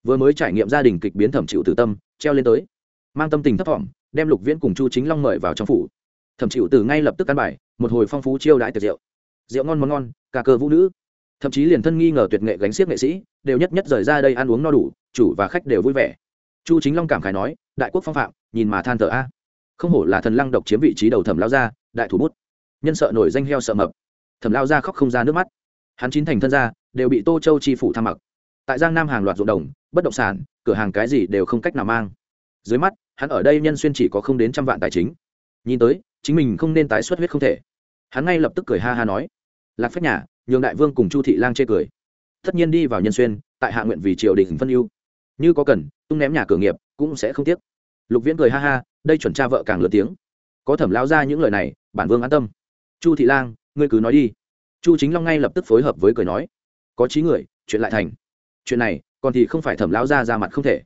Vừa mới trải nghiệm gia đình kịch biến thẩm chịu tử tâm, treo lên tới. Mang tâm tình thấp thỏm, đem lục viễn cùng chu chính long mời vào trong phủ. Thẩm chịu tử ngay lập tức căn bài, một hồi phong phú chiêu đãi tiệc rượu. Rượu ngon món ngon cả cơ vũ nữ. Thậm chí liền thân nghi ngờ tuyệt nghệ gánh xiếc nghệ sĩ, đều nhất nhất rời ra đây ăn uống no đủ, chủ và khách đều vui vẻ. Chu chính long cảm khải nói, đại quốc phong phạm, nhìn mà than thở a không hổ là thần lăng độc chiếm vị trí đầu thẩm lao gia, đại thủ bút. Nhân sợ nổi danh heo sợ mập. Thẩm lao gia khóc không ra nước mắt. Hắn chín thành thân gia, đều bị tô châu chi phủ tham mặc. Tại giang nam hàng loạt ruộng đồng, bất động sản, cửa hàng cái gì đều không cách nào mang. Dưới mắt, hắn ở đây nhân xuyên chỉ có không đến trăm vạn tài chính. Nhìn tới, chính mình không nên tái xuất huyết không thể. Hắn ngay lập tức cười ha ha nói, lạc phép nhà, nhường đại vương cùng chu thị lang chê cười. Tất nhiên đi vào nhân xuyên, tại hạ nguyện vì triều đình phân ưu. Như có cần, tung ném nhà cửa nghiệp, cũng sẽ không tiếc. Lục viễn cười ha ha đây chuẩn cha vợ càng lớn tiếng. Có thẩm lao ra những lời này, bản vương an tâm. Chu thị lang, ngươi cứ nói đi. Chu chính long ngay lập tức phối hợp với cười nói. Có trí người, chuyện lại thành. Chuyện này, còn thì không phải thẩm lao ra ra mặt không thể.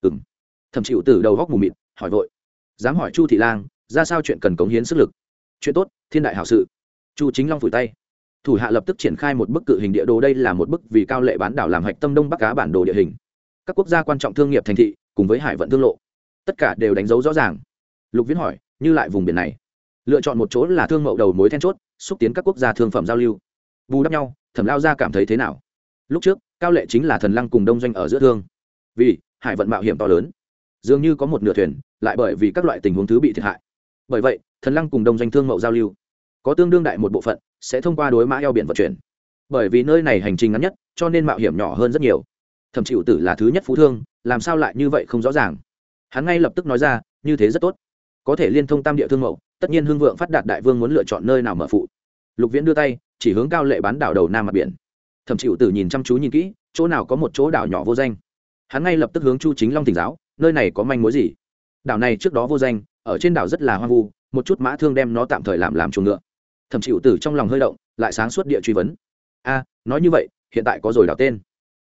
Ừng thẩm chịu từ đầu góc mù mịt, hỏi vội. Dám hỏi chu thị lang, ra sao chuyện cần cống hiến sức lực? Chuyện tốt, thiên đại hảo sự. Chu chính long phủi tay. Thủ hạ lập tức triển khai một bức cự hình địa đồ, đây là một bức vì cao lệ bán đảo làm hạch tâm đông bắc cá bản đồ địa hình. Các quốc gia quan trọng thương nghiệp thành thị, cùng với hải vận thương lộ tất cả đều đánh dấu rõ ràng. Lục viễn hỏi, như lại vùng biển này, lựa chọn một chỗ là thương mậu đầu mối then chốt, xúc tiến các quốc gia thương phẩm giao lưu. Bù đắp nhau, thẩm lao gia cảm thấy thế nào? Lúc trước, cao lệ chính là thần lăng cùng đông doanh ở giữa thương. Vì, hải vận mạo hiểm to lớn. Dường như có một nửa thuyền, lại bởi vì các loại tình huống thứ bị thiệt hại. Bởi vậy, thần lăng cùng đông doanh thương mậu giao lưu, có tương đương đại một bộ phận, sẽ thông qua đối mã eo biển vận chuyển. Bởi vì nơi này hành trình ngắn nhất, cho nên mạo hiểm nhỏ hơn rất nhiều. Thẩm chịu tử là thứ nhất phú thương, làm sao lại như vậy không rõ ràng? Hắn ngay lập tức nói ra, như thế rất tốt. Có thể liên thông tam địa thương mậu, tất nhiên hưng vượng phát đạt đại vương muốn lựa chọn nơi nào mở phụ. Lục viễn đưa tay, chỉ hướng cao lệ bán đảo đầu nam mặt biển. Thẩm chịu tử nhìn chăm chú nhìn kỹ, chỗ nào có một chỗ đảo nhỏ vô danh. Hắn ngay lập tức hướng chu chính long tỉnh giáo, nơi này có manh mối gì? Đảo này trước đó vô danh, ở trên đảo rất là hoang vu, một chút mã thương đem nó tạm thời làm làm chuồng ngựa. Thẩm chịu tử trong lòng hơi động, lại sáng suốt địa truy vấn. A, nói như vậy, hiện tại có rồi đảo tên.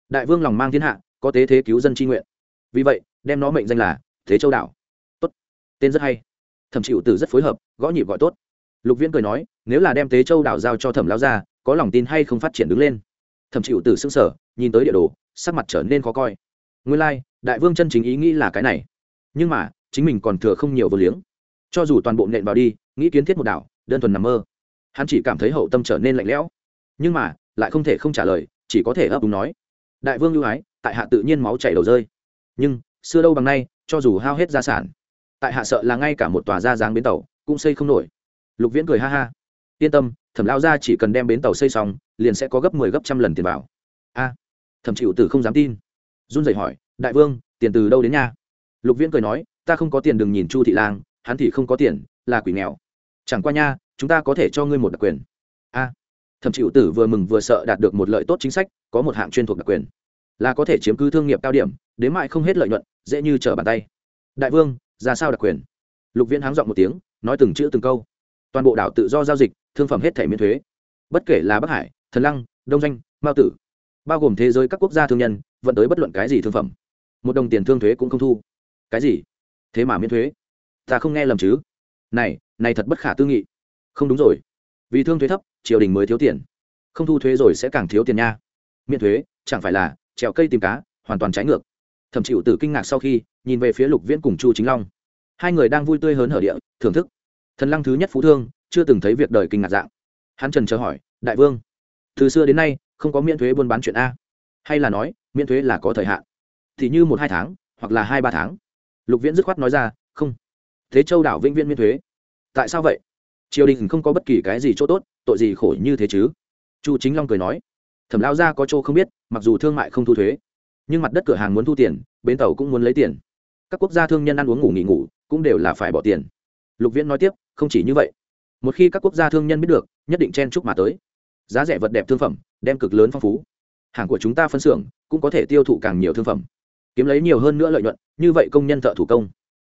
Đại vương lòng mang thiên hạ, có tế thế cứu dân tri nguyện. Vì vậy, đem nó mệnh danh là thế châu đảo. Tốt. Tên rất hay. Thẩm chịu tử rất phối hợp gõ nhịp gọi tốt. Lục viễn cười nói nếu là đem tế châu đảo giao cho thẩm lao ra có lòng tin hay không phát triển đứng lên? Thẩm chịu tử xưng sở nhìn tới địa đồ sắc mặt trở nên khó coi. Nguyên lai、like, đại vương chân chính ý nghĩ là cái này. Nhưng mà chính mình còn thừa không nhiều vô liếng. Cho dù toàn bộ nện vào đi nghĩ kiến thiết một đảo đơn thuần nằm mơ. Hắn chỉ cảm thấy hậu tâm trở nên lạnh lẽo. Nhưng mà lại không thể không trả lời chỉ có thể ấp đúng nói. Đại vương ưu ái tại hạ tự nhiên máu chảy đầu rơi. Nhưng xưa đâu bằng nay, cho dù hao hết gia sản, tại hạ sợ là ngay cả một tòa gia dáng bến tàu cũng xây không nổi. Lục viễn cười ha ha. Yên tâm, thẩm lao ra chỉ cần đem bến tàu xây xong, liền sẽ có gấp mười 10 gấp trăm lần tiền vào. A, thẩm chịu tử không dám tin. Run rẩy hỏi, đại vương, tiền từ đâu đến nha? Lục viễn cười nói, ta không có tiền đừng nhìn chu thị lang, hắn thì không có tiền, là quỷ nghèo. Chẳng qua nha, chúng ta có thể cho ngươi một đặc quyền. A. Thẩm chịu tử vừa mừng vừa sợ đạt được một lợi tốt chính sách, có một hạng chuyên thuộc đặc quyền. Là có thể chiếm cứ thương nghiệp cao điểm, đến mại không hết lợi nhuận dễ như trở bàn tay. Đại vương, ra sao đặc quyền? Lục viễn háng giọng một tiếng, nói từng chữ từng câu. Toàn bộ đảo tự do giao dịch, thương phẩm hết thảy miễn thuế. Bất kể là bắc hải, thần lăng, đông doanh, mao tử, bao gồm thế giới các quốc gia thương nhân vận tới bất luận cái gì thương phẩm. Một đồng tiền thương thuế cũng không thu. Cái gì? Thế mà miễn thuế? Ta không nghe lầm chứ? Này này thật bất khả tư nghị. Không đúng rồi. Vì thương thuế thấp, triều đình mới thiếu tiền. Không thu thuế rồi sẽ càng thiếu tiền nha. Miễn thuế, chẳng phải là trèo cây tìm cá, hoàn toàn trái ngược thẩm chịu từ kinh ngạc sau khi, nhìn về phía lục viễn cùng chu chính long. Hai người đang vui tươi hớn hở địa, thưởng thức. Thần lăng thứ nhất phú thương, chưa từng thấy việc đời kinh ngạc dạng. Hắn trần chờ hỏi, đại vương, từ xưa đến nay, không có miễn thuế buôn bán chuyện a? Hay là nói, miễn thuế là có thời hạn? Thì như một hai tháng, hoặc là hai ba tháng. Lục viễn dứt khoát nói ra, không. Thế châu đảo vĩnh viễn miễn thuế. Tại sao vậy? Triều đình không có bất kỳ cái gì chỗ tốt, tội gì khổ như thế chứ? Chu chính long cười nói, thẩm lao ra có chỗ không biết, mặc dù thương mại không thu thuế nhưng mặt đất cửa hàng muốn thu tiền, bến tàu cũng muốn lấy tiền. Các quốc gia thương nhân ăn uống ngủ nghỉ ngủ cũng đều là phải bỏ tiền. Lục viễn nói tiếp, không chỉ như vậy. Một khi các quốc gia thương nhân biết được, nhất định chen chúc mà tới. Giá rẻ vật đẹp thương phẩm, đem cực lớn phong phú. Hàng của chúng ta phân xưởng cũng có thể tiêu thụ càng nhiều thương phẩm. Kiếm lấy nhiều hơn nữa lợi nhuận, như vậy công nhân thợ thủ công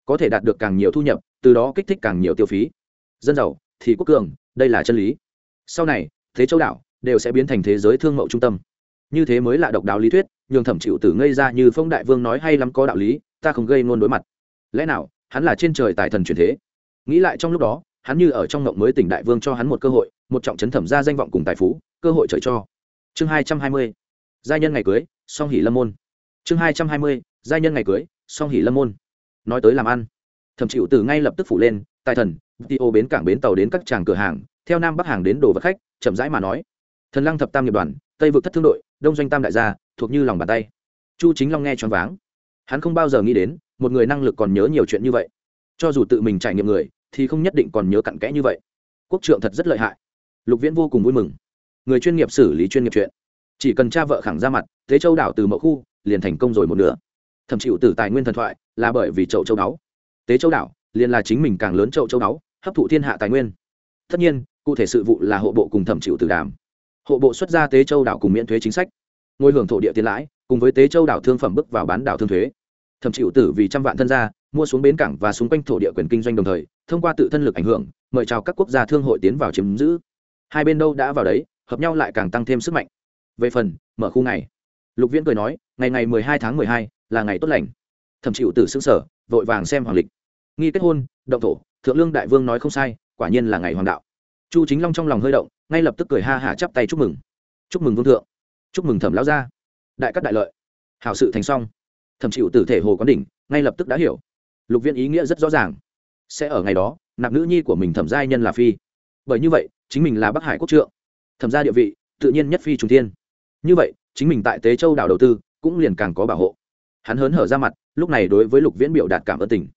có thể đạt được càng nhiều thu nhập, từ đó kích thích càng nhiều tiêu phí. Dân giàu thì quốc cường, đây là chân lý. Sau này, thế châu đảo đều sẽ biến thành thế giới thương mẫu trung tâm như thế mới là độc đáo lý thuyết, nhường thẩm chịu tử ngây ra như phong đại vương nói hay lắm có đạo lý, ta không gây ngôn đối mặt. Lẽ nào, hắn là trên trời tài thần truyền thế? Nghĩ lại trong lúc đó, hắn như ở trong ngộng mới tỉnh đại vương cho hắn một cơ hội, một trọng chấn thẩm ra danh vọng cùng tài phú, cơ hội trời cho. Chương hai trăm hai mươi, gia nhân ngày cưới, song hỷ lâm môn. Chương hai trăm hai mươi, gia nhân ngày cưới, song Hỷ lâm môn. Nói tới làm ăn, thẩm chịu Tử ngay lập tức phủ lên, tài thần, ti ô bến cảng bến tàu đến các tràng cửa hàng, theo nam bắc hàng đến đồ vật khách, chậm rãi mà nói. Thần lăng thập tam nghiệp đoàn, tây vực thất thương đội đông doanh tam đại gia, thuộc như lòng bàn tay. Chu chính long nghe choáng váng. Hắn không bao giờ nghĩ đến, một người năng lực còn nhớ nhiều chuyện như vậy. Cho dù tự mình trải nghiệm người, thì không nhất định còn nhớ cặn kẽ như vậy. Quốc trượng thật rất lợi hại. Lục viễn vô cùng vui mừng. Người chuyên nghiệp xử lý chuyên nghiệp chuyện. Chỉ cần cha vợ khẳng ra mặt, thế châu đảo từ mẫu khu, liền thành công rồi một nửa. Thậm chịu từ tài nguyên thần thoại, là bởi vì chậu châu đáo. Tế châu đảo, liền là chính mình càng lớn chậu châu đáo, hấp thụ thiên hạ tài nguyên. Tất nhiên, cụ thể sự vụ là hộ bộ cùng thẩm chịu từ đàm hộ bộ xuất ra tế châu đảo cùng miễn thuế chính sách, ngôi hưởng thổ địa tiền lãi, cùng với tế châu đảo thương phẩm bước vào bán đảo thương thuế. Thẩm chịu tử vì trăm vạn thân gia, mua xuống bến cảng và xung quanh thổ địa quyền kinh doanh đồng thời, thông qua tự thân lực ảnh hưởng, mời chào các quốc gia thương hội tiến vào chiếm giữ. Hai bên đâu đã vào đấy, hợp nhau lại càng tăng thêm sức mạnh. Về phần, mở khu này. Lục viễn cười nói, ngày ngày mười hai tháng mười hai là ngày tốt lành. Thẩm chịu tử xứng sở vội vàng xem hoàng lịch. Nghi kết hôn, động thổ, thượng lương đại vương nói không sai, quả nhiên là ngày hoàng đạo. Chu chính long trong lòng hơi động ngay lập tức cười ha hả chắp tay chúc mừng. Chúc mừng vương thượng. Chúc mừng thẩm lão gia. Đại cắt đại lợi. Hảo sự thành xong. Thẩm chịu tử thể hồ quán đỉnh, ngay lập tức đã hiểu. Lục viên ý nghĩa rất rõ ràng. Sẽ ở ngày đó, nạp nữ nhi của mình thẩm giai nhân là phi. Bởi như vậy, chính mình là bắc hải quốc trượng. Thẩm gia địa vị, tự nhiên nhất phi trung thiên. Như vậy, chính mình tại tế châu đảo đầu tư, cũng liền càng có bảo hộ. Hắn hớn hở ra mặt, lúc này đối với lục viễn biểu đạt cảm ơn tình.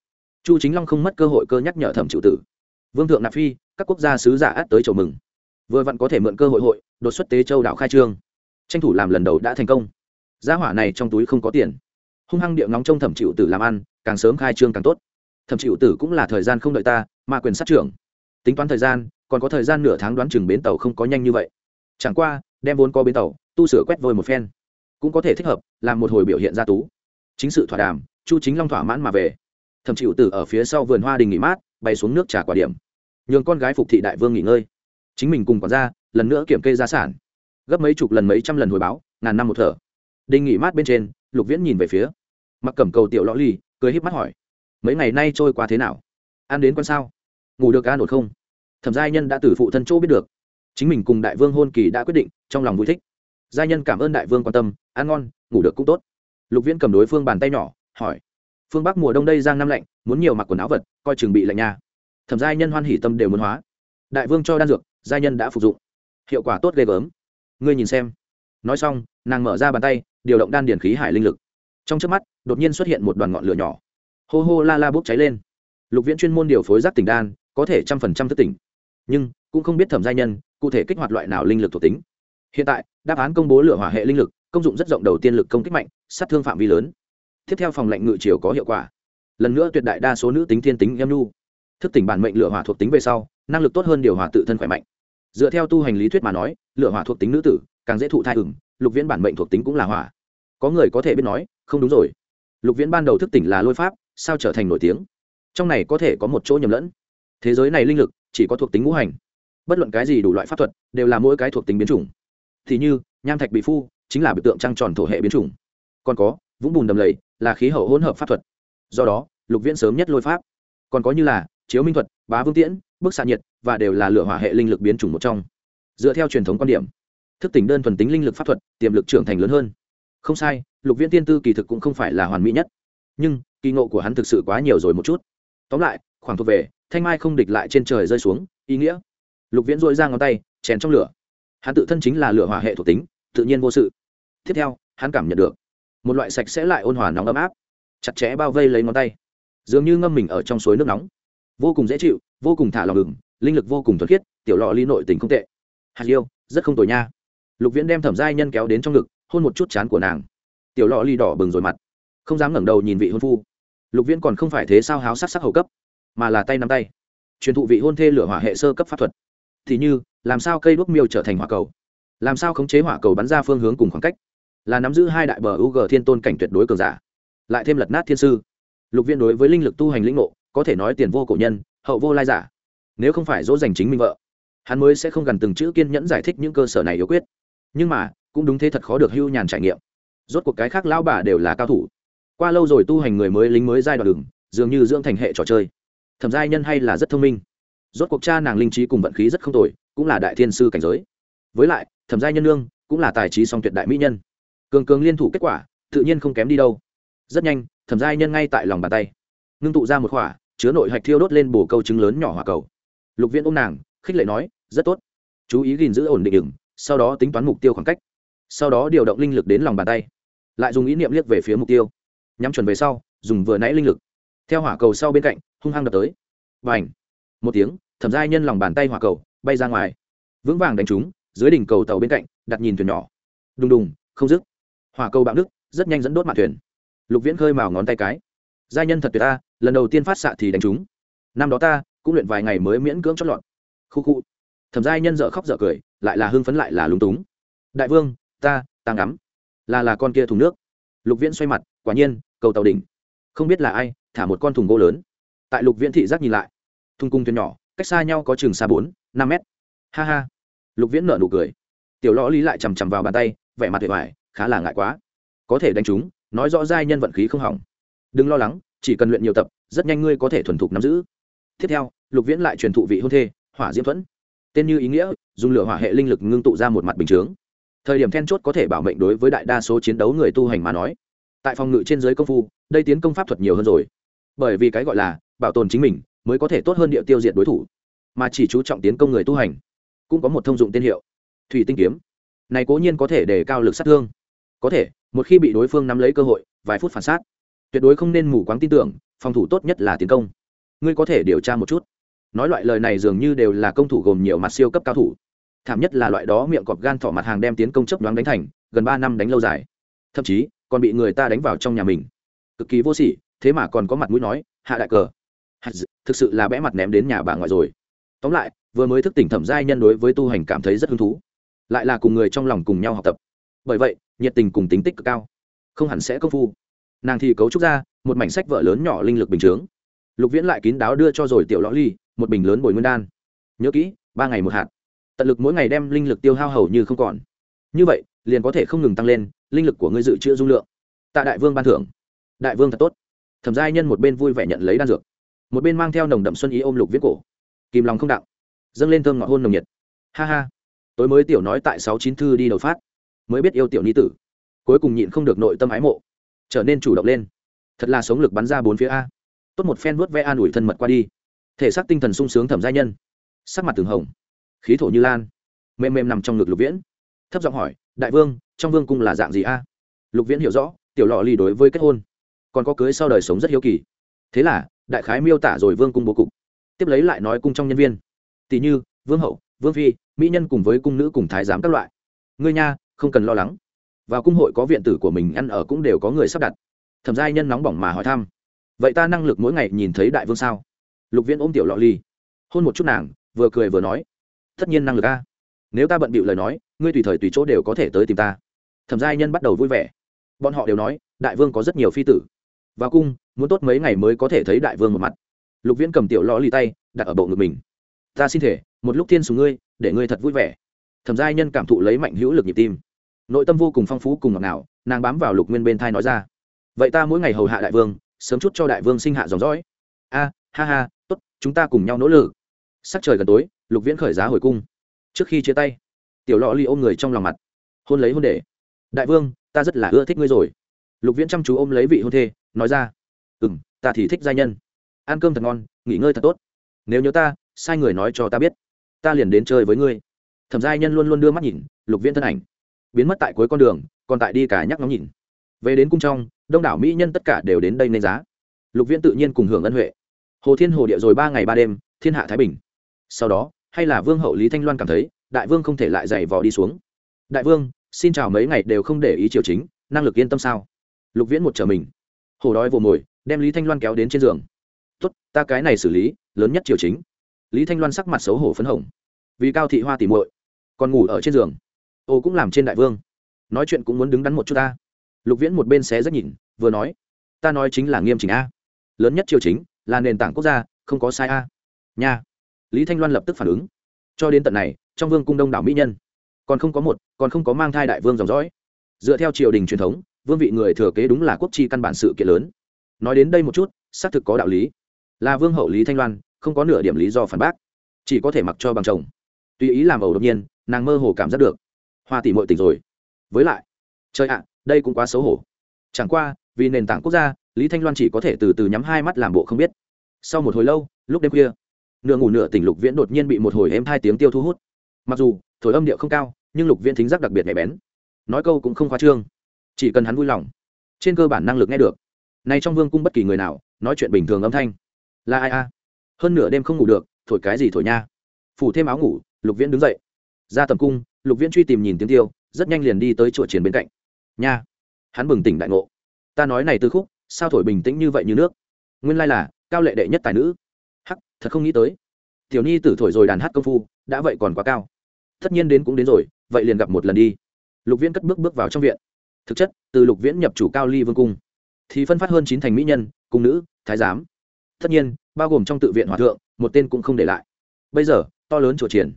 Chu chính long không mất cơ hội cơ nhắc nhở thẩm chịu tử. Vương thượng nạp phi, các quốc gia sứ giả át tới chầu mừng vừa vặn có thể mượn cơ hội hội, đột xuất tế châu đảo khai trương. Tranh thủ làm lần đầu đã thành công. Giá hỏa này trong túi không có tiền. Hung hăng địa ngóng trông thẩm chịu tử làm ăn, càng sớm khai trương càng tốt. Thẩm chịu tử cũng là thời gian không đợi ta mà quyền sát trưởng. Tính toán thời gian, còn có thời gian nửa tháng đoán chừng bến tàu không có nhanh như vậy. Chẳng qua, đem vốn có bến tàu, tu sửa quét vôi một phen. Cũng có thể thích hợp, làm một hồi biểu hiện ra tú. Chính sự thỏa đàm, chu chính long thỏa mãn mà về. Thẩm chịu tử ở phía sau vườn hoa đình nghỉ mát bay xuống nước trà quả điểm. Nhường con gái phục thị đại vương nghỉ ngơi chính mình cùng quản gia lần nữa kiểm kê gia sản. Gấp mấy chục lần mấy trăm lần hồi báo, ngàn năm một thở. Đinh nghỉ mát bên trên, lục viễn nhìn về phía. Mặc cẩm cầu tiểu lõ ly cười híp mắt hỏi, mấy ngày nay trôi qua thế nào? Ăn đến con sao? Ngủ được ca nổi không? Thẩm giai nhân đã từ phụ thân chỗ biết được. Chính mình cùng đại vương hôn kỳ đã quyết định, trong lòng vui thích. Giai nhân cảm ơn đại vương quan tâm, ăn ngon, ngủ được cũng tốt. Lục viễn cầm đối phương bàn tay nhỏ, hỏi, phương bắc mùa đông đây giang năm lạnh, muốn nhiều mặc quần áo vật, coi chừng bị lạnh nha. Thẩm giai nhân hoan hỉ tâm đều muốn hóa. Đại vương cho đan dược giai nhân đã phục dụng. Hiệu quả tốt ghê gớm. Ngươi nhìn xem. Nói xong, nàng mở ra bàn tay, điều động đan điển khí hải linh lực. Trong trước mắt, đột nhiên xuất hiện một đoàn ngọn lửa nhỏ. Hô hô la la bốc cháy lên. Lục viễn chuyên môn điều phối giác tỉnh đan, có thể trăm phần trăm thức tỉnh. Nhưng, cũng không biết thẩm giai nhân, cụ thể kích hoạt loại nào linh lực thuộc tính. Hiện tại, đáp án công bố lửa hỏa hệ linh lực, công dụng rất rộng đầu tiên lực công kích mạnh, sát thương phạm vi lớn. Tiếp theo phòng lệnh ngự chiều có hiệu quả. Lần nữa tuyệt đại đa số nữ tính thiên tính em nu. Thức tỉnh bản mệnh lửa hỏa thuộc tính về sau, năng lực tốt hơn điều hòa tự thân khỏe mạnh dựa theo tu hành lý thuyết mà nói, lửa hỏa thuộc tính nữ tử, càng dễ thụ thai ửng, lục viễn bản mệnh thuộc tính cũng là hỏa. Có người có thể biết nói, không đúng rồi. Lục viễn ban đầu thức tỉnh là lôi pháp, sao trở thành nổi tiếng? Trong này có thể có một chỗ nhầm lẫn. Thế giới này linh lực, chỉ có thuộc tính ngũ hành. Bất luận cái gì đủ loại pháp thuật, đều là mỗi cái thuộc tính biến chủng. Thì như, nham thạch bị phu, chính là biểu tượng trăng tròn thổ hệ biến chủng. Còn có, vũng bùn đầm lầy, là khí hậu hỗn hợp pháp thuật. Do đó, lục viễn sớm nhất lôi pháp. Còn có như là, chiếu minh thuật, bá vương tiễn bức xạ nhiệt và đều là lửa hỏa hệ linh lực biến chủng một trong. Dựa theo truyền thống quan điểm, thức tỉnh đơn thuần tính linh lực pháp thuật, tiềm lực trưởng thành lớn hơn. Không sai, lục viễn tiên tư kỳ thực cũng không phải là hoàn mỹ nhất, nhưng kỳ ngộ của hắn thực sự quá nhiều rồi một chút. Tóm lại, khoảng thuộc về, thanh mai không địch lại trên trời rơi xuống, ý nghĩa. Lục viễn dội ra ngón tay, chèn trong lửa. Hắn tự thân chính là lửa hỏa hệ thuộc tính, tự nhiên vô sự. Tiếp theo, hắn cảm nhận được, một loại sạch sẽ lại ôn hòa nóng ấm áp. Chặt chẽ bao vây lấy ngón tay. Dường như ngâm mình ở trong suối nước nóng vô cùng dễ chịu, vô cùng thả lòng ngừng linh lực vô cùng thuần khiết, tiểu lọ ly nội tình không tệ. Hạt yêu rất không tồi nha. Lục viễn đem thẩm giai nhân kéo đến trong ngực, hôn một chút chán của nàng. Tiểu lọ ly đỏ bừng rồi mặt. Không dám ngẩng đầu nhìn vị hôn phu. Lục viễn còn không phải thế sao háo sắc sắc hầu cấp, mà là tay nắm tay. Truyền thụ vị hôn thê lửa hỏa hệ sơ cấp pháp thuật. Thì như, làm sao cây đuốc miêu trở thành hỏa cầu? Làm sao khống chế hỏa cầu bắn ra phương hướng cùng khoảng cách? Là nắm giữ hai đại bờ u g thiên tôn cảnh tuyệt đối cường giả. Lại thêm lật nát thiên sư. Lục viên đối với linh lực tu hành lĩnh ngộ có thể nói tiền vô cổ nhân, hậu vô lai giả. Nếu không phải dỗ dành chính minh vợ, hắn mới sẽ không gần từng chữ kiên nhẫn giải thích những cơ sở này yếu quyết. Nhưng mà, cũng đúng thế thật khó được hưu nhàn trải nghiệm. Rốt cuộc cái khác lão bà đều là cao thủ. Qua lâu rồi tu hành người mới lính mới giai đoạn đường, dường như dưỡng thành hệ trò chơi. Thẩm giai nhân hay là rất thông minh. Rốt cuộc cha nàng linh trí cùng vận khí rất không tồi, cũng là đại thiên sư cảnh giới. Với lại, thẩm giai nhân lương cũng là tài trí song tuyệt đại mỹ nhân. Cường cường liên thủ kết quả, tự nhiên không kém đi đâu. Rất nhanh, thẩm giai nhân ngay tại lòng bàn tay ngưng tụ ra một khỏa, chứa nội hạch thiêu đốt lên bổ câu trứng lớn nhỏ hỏa cầu. Lục viễn ôm nàng, khích lệ nói, rất tốt. Chú ý gìn giữ ổn định đừng sau đó tính toán mục tiêu khoảng cách. Sau đó điều động linh lực đến lòng bàn tay. Lại dùng ý niệm liếc về phía mục tiêu. Nhắm chuẩn về sau, dùng vừa nãy linh lực. Theo hỏa cầu sau bên cạnh, hung hăng đập tới. Và ảnh một tiếng, thẩm giai nhân lòng bàn tay hỏa cầu, bay ra ngoài. Vững vàng đánh trúng, dưới đỉnh cầu tàu bên cạnh, đặt nhìn thuyền nhỏ. Đùng đùng, không dứt. Hỏa cầu bạo đức rất nhanh dẫn đốt mặt thuyền. Lục viễn khơi mào ngón tay cái giai nhân thật tuyệt ta, lần đầu tiên phát xạ thì đánh chúng. năm đó ta, cũng luyện vài ngày mới miễn cưỡng chót lọt. Khu khu. Thẩm giai nhân dợ khóc dợ cười, lại là hưng phấn lại là lúng túng. Đại vương, ta ta ngắm. Là là con kia thùng nước. Lục viễn xoay mặt, quả nhiên, cầu tàu đỉnh. Không biết là ai, thả một con thùng gỗ lớn. Tại lục viễn thị giác nhìn lại, thùng cung thuyền nhỏ, cách xa nhau có chừng xa bốn, năm mét. Ha ha. Lục viễn nở nụ cười. Tiểu lõ lý lại chằm chằm vào bàn tay, vẻ mặt vẻ vải khá là ngại quá. Có thể đánh chúng, nói rõ giai nhân vận khí không hỏng đừng lo lắng, chỉ cần luyện nhiều tập, rất nhanh ngươi có thể thuần thục nắm giữ. Tiếp theo, lục viễn lại truyền thụ vị hôn thê, hỏa diễm thuẫn. Tên như ý nghĩa, dùng lửa hỏa hệ linh lực ngưng tụ ra một mặt bình chướng. Thời điểm then chốt có thể bảo mệnh đối với đại đa số chiến đấu người tu hành mà nói. Tại phòng ngự trên giới công phu, đây tiến công pháp thuật nhiều hơn rồi. Bởi vì cái gọi là bảo tồn chính mình, mới có thể tốt hơn địa tiêu diệt đối thủ. Mà chỉ chú trọng tiến công người tu hành, cũng có một thông dụng tên hiệu, thủy tinh kiếm. Này cố nhiên có thể để cao lực sát thương. Có thể, một khi bị đối phương nắm lấy cơ hội, vài phút phản sát tuyệt đối không nên mù quáng tin tưởng, phòng thủ tốt nhất là tiến công. Ngươi có thể điều tra một chút. Nói loại lời này dường như đều là công thủ gồm nhiều mặt siêu cấp cao thủ. Thảm nhất là loại đó miệng cọp gan thỏ mặt hàng đem tiến công chấp đoán đánh thành, gần ba năm đánh lâu dài. Thậm chí, còn bị người ta đánh vào trong nhà mình. Cực kỳ vô sỉ, thế mà còn có mặt mũi nói, hạ đại cờ. Thực sự là bẽ mặt ném đến nhà bà ngoại rồi. Tóm lại, vừa mới thức tỉnh thẩm giai nhân đối với tu hành cảm thấy rất hứng thú. Lại là cùng người trong lòng cùng nhau học tập. Bởi vậy, nhiệt tình cùng tính tích cực cao. Không hẳn sẽ công phu nàng thì cấu trúc ra một mảnh sách vợ lớn nhỏ linh lực bình chướng. Lục viễn lại kín đáo đưa cho rồi tiểu lõ ly một bình lớn bồi nguyên đan. Nhớ kỹ, ba ngày một hạt. Tận lực mỗi ngày đem linh lực tiêu hao hầu như không còn. Như vậy, liền có thể không ngừng tăng lên, linh lực của ngươi dự trữ dung lượng. Tạ đại vương ban thưởng. Đại vương thật tốt. Thẩm giai nhân một bên vui vẻ nhận lấy đan dược, một bên mang theo nồng đậm xuân ý ôm lục viễn cổ. Kìm lòng không đạo dâng lên thơm ngọt hôn nồng nhiệt. Ha ha. Tối mới tiểu nói tại sáu chín thư đi đầu phát, mới biết yêu tiểu ni tử. Cuối cùng nhịn không được nội tâm ái mộ trở nên chủ động lên. Thật là sống lực bắn ra bốn phía a. Tốt một phen vuốt ve an ủi thân mật qua đi. Thể xác tinh thần sung sướng thẩm giai nhân. Sắc mặt từng hồng. Khí thổ như lan. Mềm mềm nằm trong ngực lục viễn. Thấp giọng hỏi, đại vương, trong vương cung là dạng gì a? Lục viễn hiểu rõ, tiểu lọ lì đối với kết hôn, còn có cưới sau đời sống rất hiếu kỳ. Thế là, đại khái miêu tả rồi vương cung bố cục. Tiếp lấy lại nói cung trong nhân viên. Tỷ như, vương hậu, vương phi, mỹ nhân cùng với cung nữ cùng thái giám các loại. Ngươi nha, không cần lo lắng vào cung hội có viện tử của mình ăn ở cũng đều có người sắp đặt. Thẩm giai nhân nóng bỏng mà hỏi thăm. Vậy ta năng lực mỗi ngày nhìn thấy đại vương sao? Lục viễn ôm tiểu lọ ly. Hôn một chút nàng, vừa cười vừa nói. Tất nhiên năng lực a. Nếu ta bận bịu lời nói, ngươi tùy thời tùy chỗ đều có thể tới tìm ta. Thẩm giai nhân bắt đầu vui vẻ. Bọn họ đều nói, đại vương có rất nhiều phi tử. Vào cung, muốn tốt mấy ngày mới có thể thấy đại vương một mặt. Lục viễn cầm tiểu lọ ly tay, đặt ở bộ ngực mình. Ta xin thể, một lúc thiên sùng ngươi, để ngươi thật vui vẻ. Thẩm giai nhân cảm thụ lấy mạnh hữu lực nhịp tim nội tâm vô cùng phong phú cùng ngọt ngào, nàng bám vào lục nguyên bên thai nói ra. Vậy ta mỗi ngày hầu hạ đại vương, sớm chút cho đại vương sinh hạ dòng dõi. A, ha ha, tốt, chúng ta cùng nhau nỗ lực. Sắc trời gần tối, lục viễn khởi giá hồi cung. Trước khi chia tay, tiểu lọ ly ôm người trong lòng mặt. Hôn lấy hôn để. Đại vương, ta rất là ưa thích ngươi rồi. Lục viễn chăm chú ôm lấy vị hôn thê, nói ra. Ừ m ta thì thích gia nhân. Ăn cơm thật ngon, nghỉ ngơi thật tốt. Nếu nhớ ta, sai người nói cho ta biết. Ta liền đến chơi với ngươi. Thẩm gia nhân luôn luôn đưa mắt nhìn, lục viễn thân ảnh biến mất tại cuối con đường, còn tại đi cả nhắc ngóng nhìn. Về đến cung trong, đông đảo mỹ nhân tất cả đều đến đây nên giá. Lục viễn tự nhiên cùng hưởng ân huệ. Hồ thiên hồ địa rồi ba ngày ba đêm, thiên hạ thái bình. Sau đó, hay là vương hậu lý thanh loan cảm thấy, đại vương không thể lại giày vò đi xuống. Đại vương, xin chào mấy ngày đều không để ý triều chính, năng lực yên tâm sao? Lục viễn một trở mình. Hồ đói vồ mồi, đem lý thanh loan kéo đến trên giường. Tốt, ta cái này xử lý, lớn nhất triều chính. Lý thanh loan sắc mặt xấu hổ phấn hồng. Vì cao thị hoa tỉ muội, còn ngủ ở trên giường ô cũng làm trên đại vương. Nói chuyện cũng muốn đứng đắn một chút ta. Lục viễn một bên xé rất nhìn, vừa nói, ta nói chính là nghiêm chỉnh a. Lớn nhất triều chính, là nền tảng quốc gia, không có sai a. Nha. Lý thanh loan lập tức phản ứng. Cho đến tận này, trong vương cung đông đảo mỹ nhân, còn không có một, còn không có mang thai đại vương dòng dõi. Dựa theo triều đình truyền thống, vương vị người thừa kế đúng là quốc chi căn bản sự kiện lớn. Nói đến đây một chút, xác thực có đạo lý. Là vương hậu lý thanh loan, không có nửa điểm lý do phản bác, chỉ có thể mặc cho bằng chồng. Tùy ý làm ẩu đột nhiên, nàng mơ hồ cảm giác được hoa tỷ mội tỉnh rồi. Với lại, trời ạ, đây cũng quá xấu hổ. Chẳng qua, vì nền tảng quốc gia, lý thanh loan chỉ có thể từ từ nhắm hai mắt làm bộ không biết. Sau một hồi lâu, lúc đêm khuya, nửa ngủ nửa tỉnh lục viễn đột nhiên bị một hồi êm hai tiếng tiêu thu hút. Mặc dù, thổi âm điệu không cao, nhưng lục viễn thính giác đặc biệt nhạy bén. Nói câu cũng không khoa trương. Chỉ cần hắn vui lòng, trên cơ bản năng lực nghe được. Nay trong vương cung bất kỳ người nào, nói chuyện bình thường âm thanh, là ai a? Hơn nửa đêm không ngủ được, thổi cái gì thổi nha? Phủ thêm áo ngủ, lục viễn đứng dậy. Ra tầm cung lục viễn truy tìm nhìn tiếng tiêu, rất nhanh liền đi tới chùa triển bên cạnh. Nha! Hắn bừng tỉnh đại ngộ. Ta nói này tư khúc, sao thổi bình tĩnh như vậy như nước? Nguyên lai là, cao lệ đệ nhất tài nữ. Hắc, thật không nghĩ tới. Tiểu nhi tử thổi rồi đàn hát công phu, đã vậy còn quá cao. Tất nhiên đến cũng đến rồi, vậy liền gặp một lần đi. Lục viễn cất bước bước vào trong viện. Thực chất, từ lục viễn nhập chủ cao ly vương cung, thì phân phát hơn chín thành mỹ nhân, cung nữ, thái giám. Tất nhiên, bao gồm trong tự viện hòa thượng, một tên cũng không để lại. Bây giờ, to lớn chùa triển.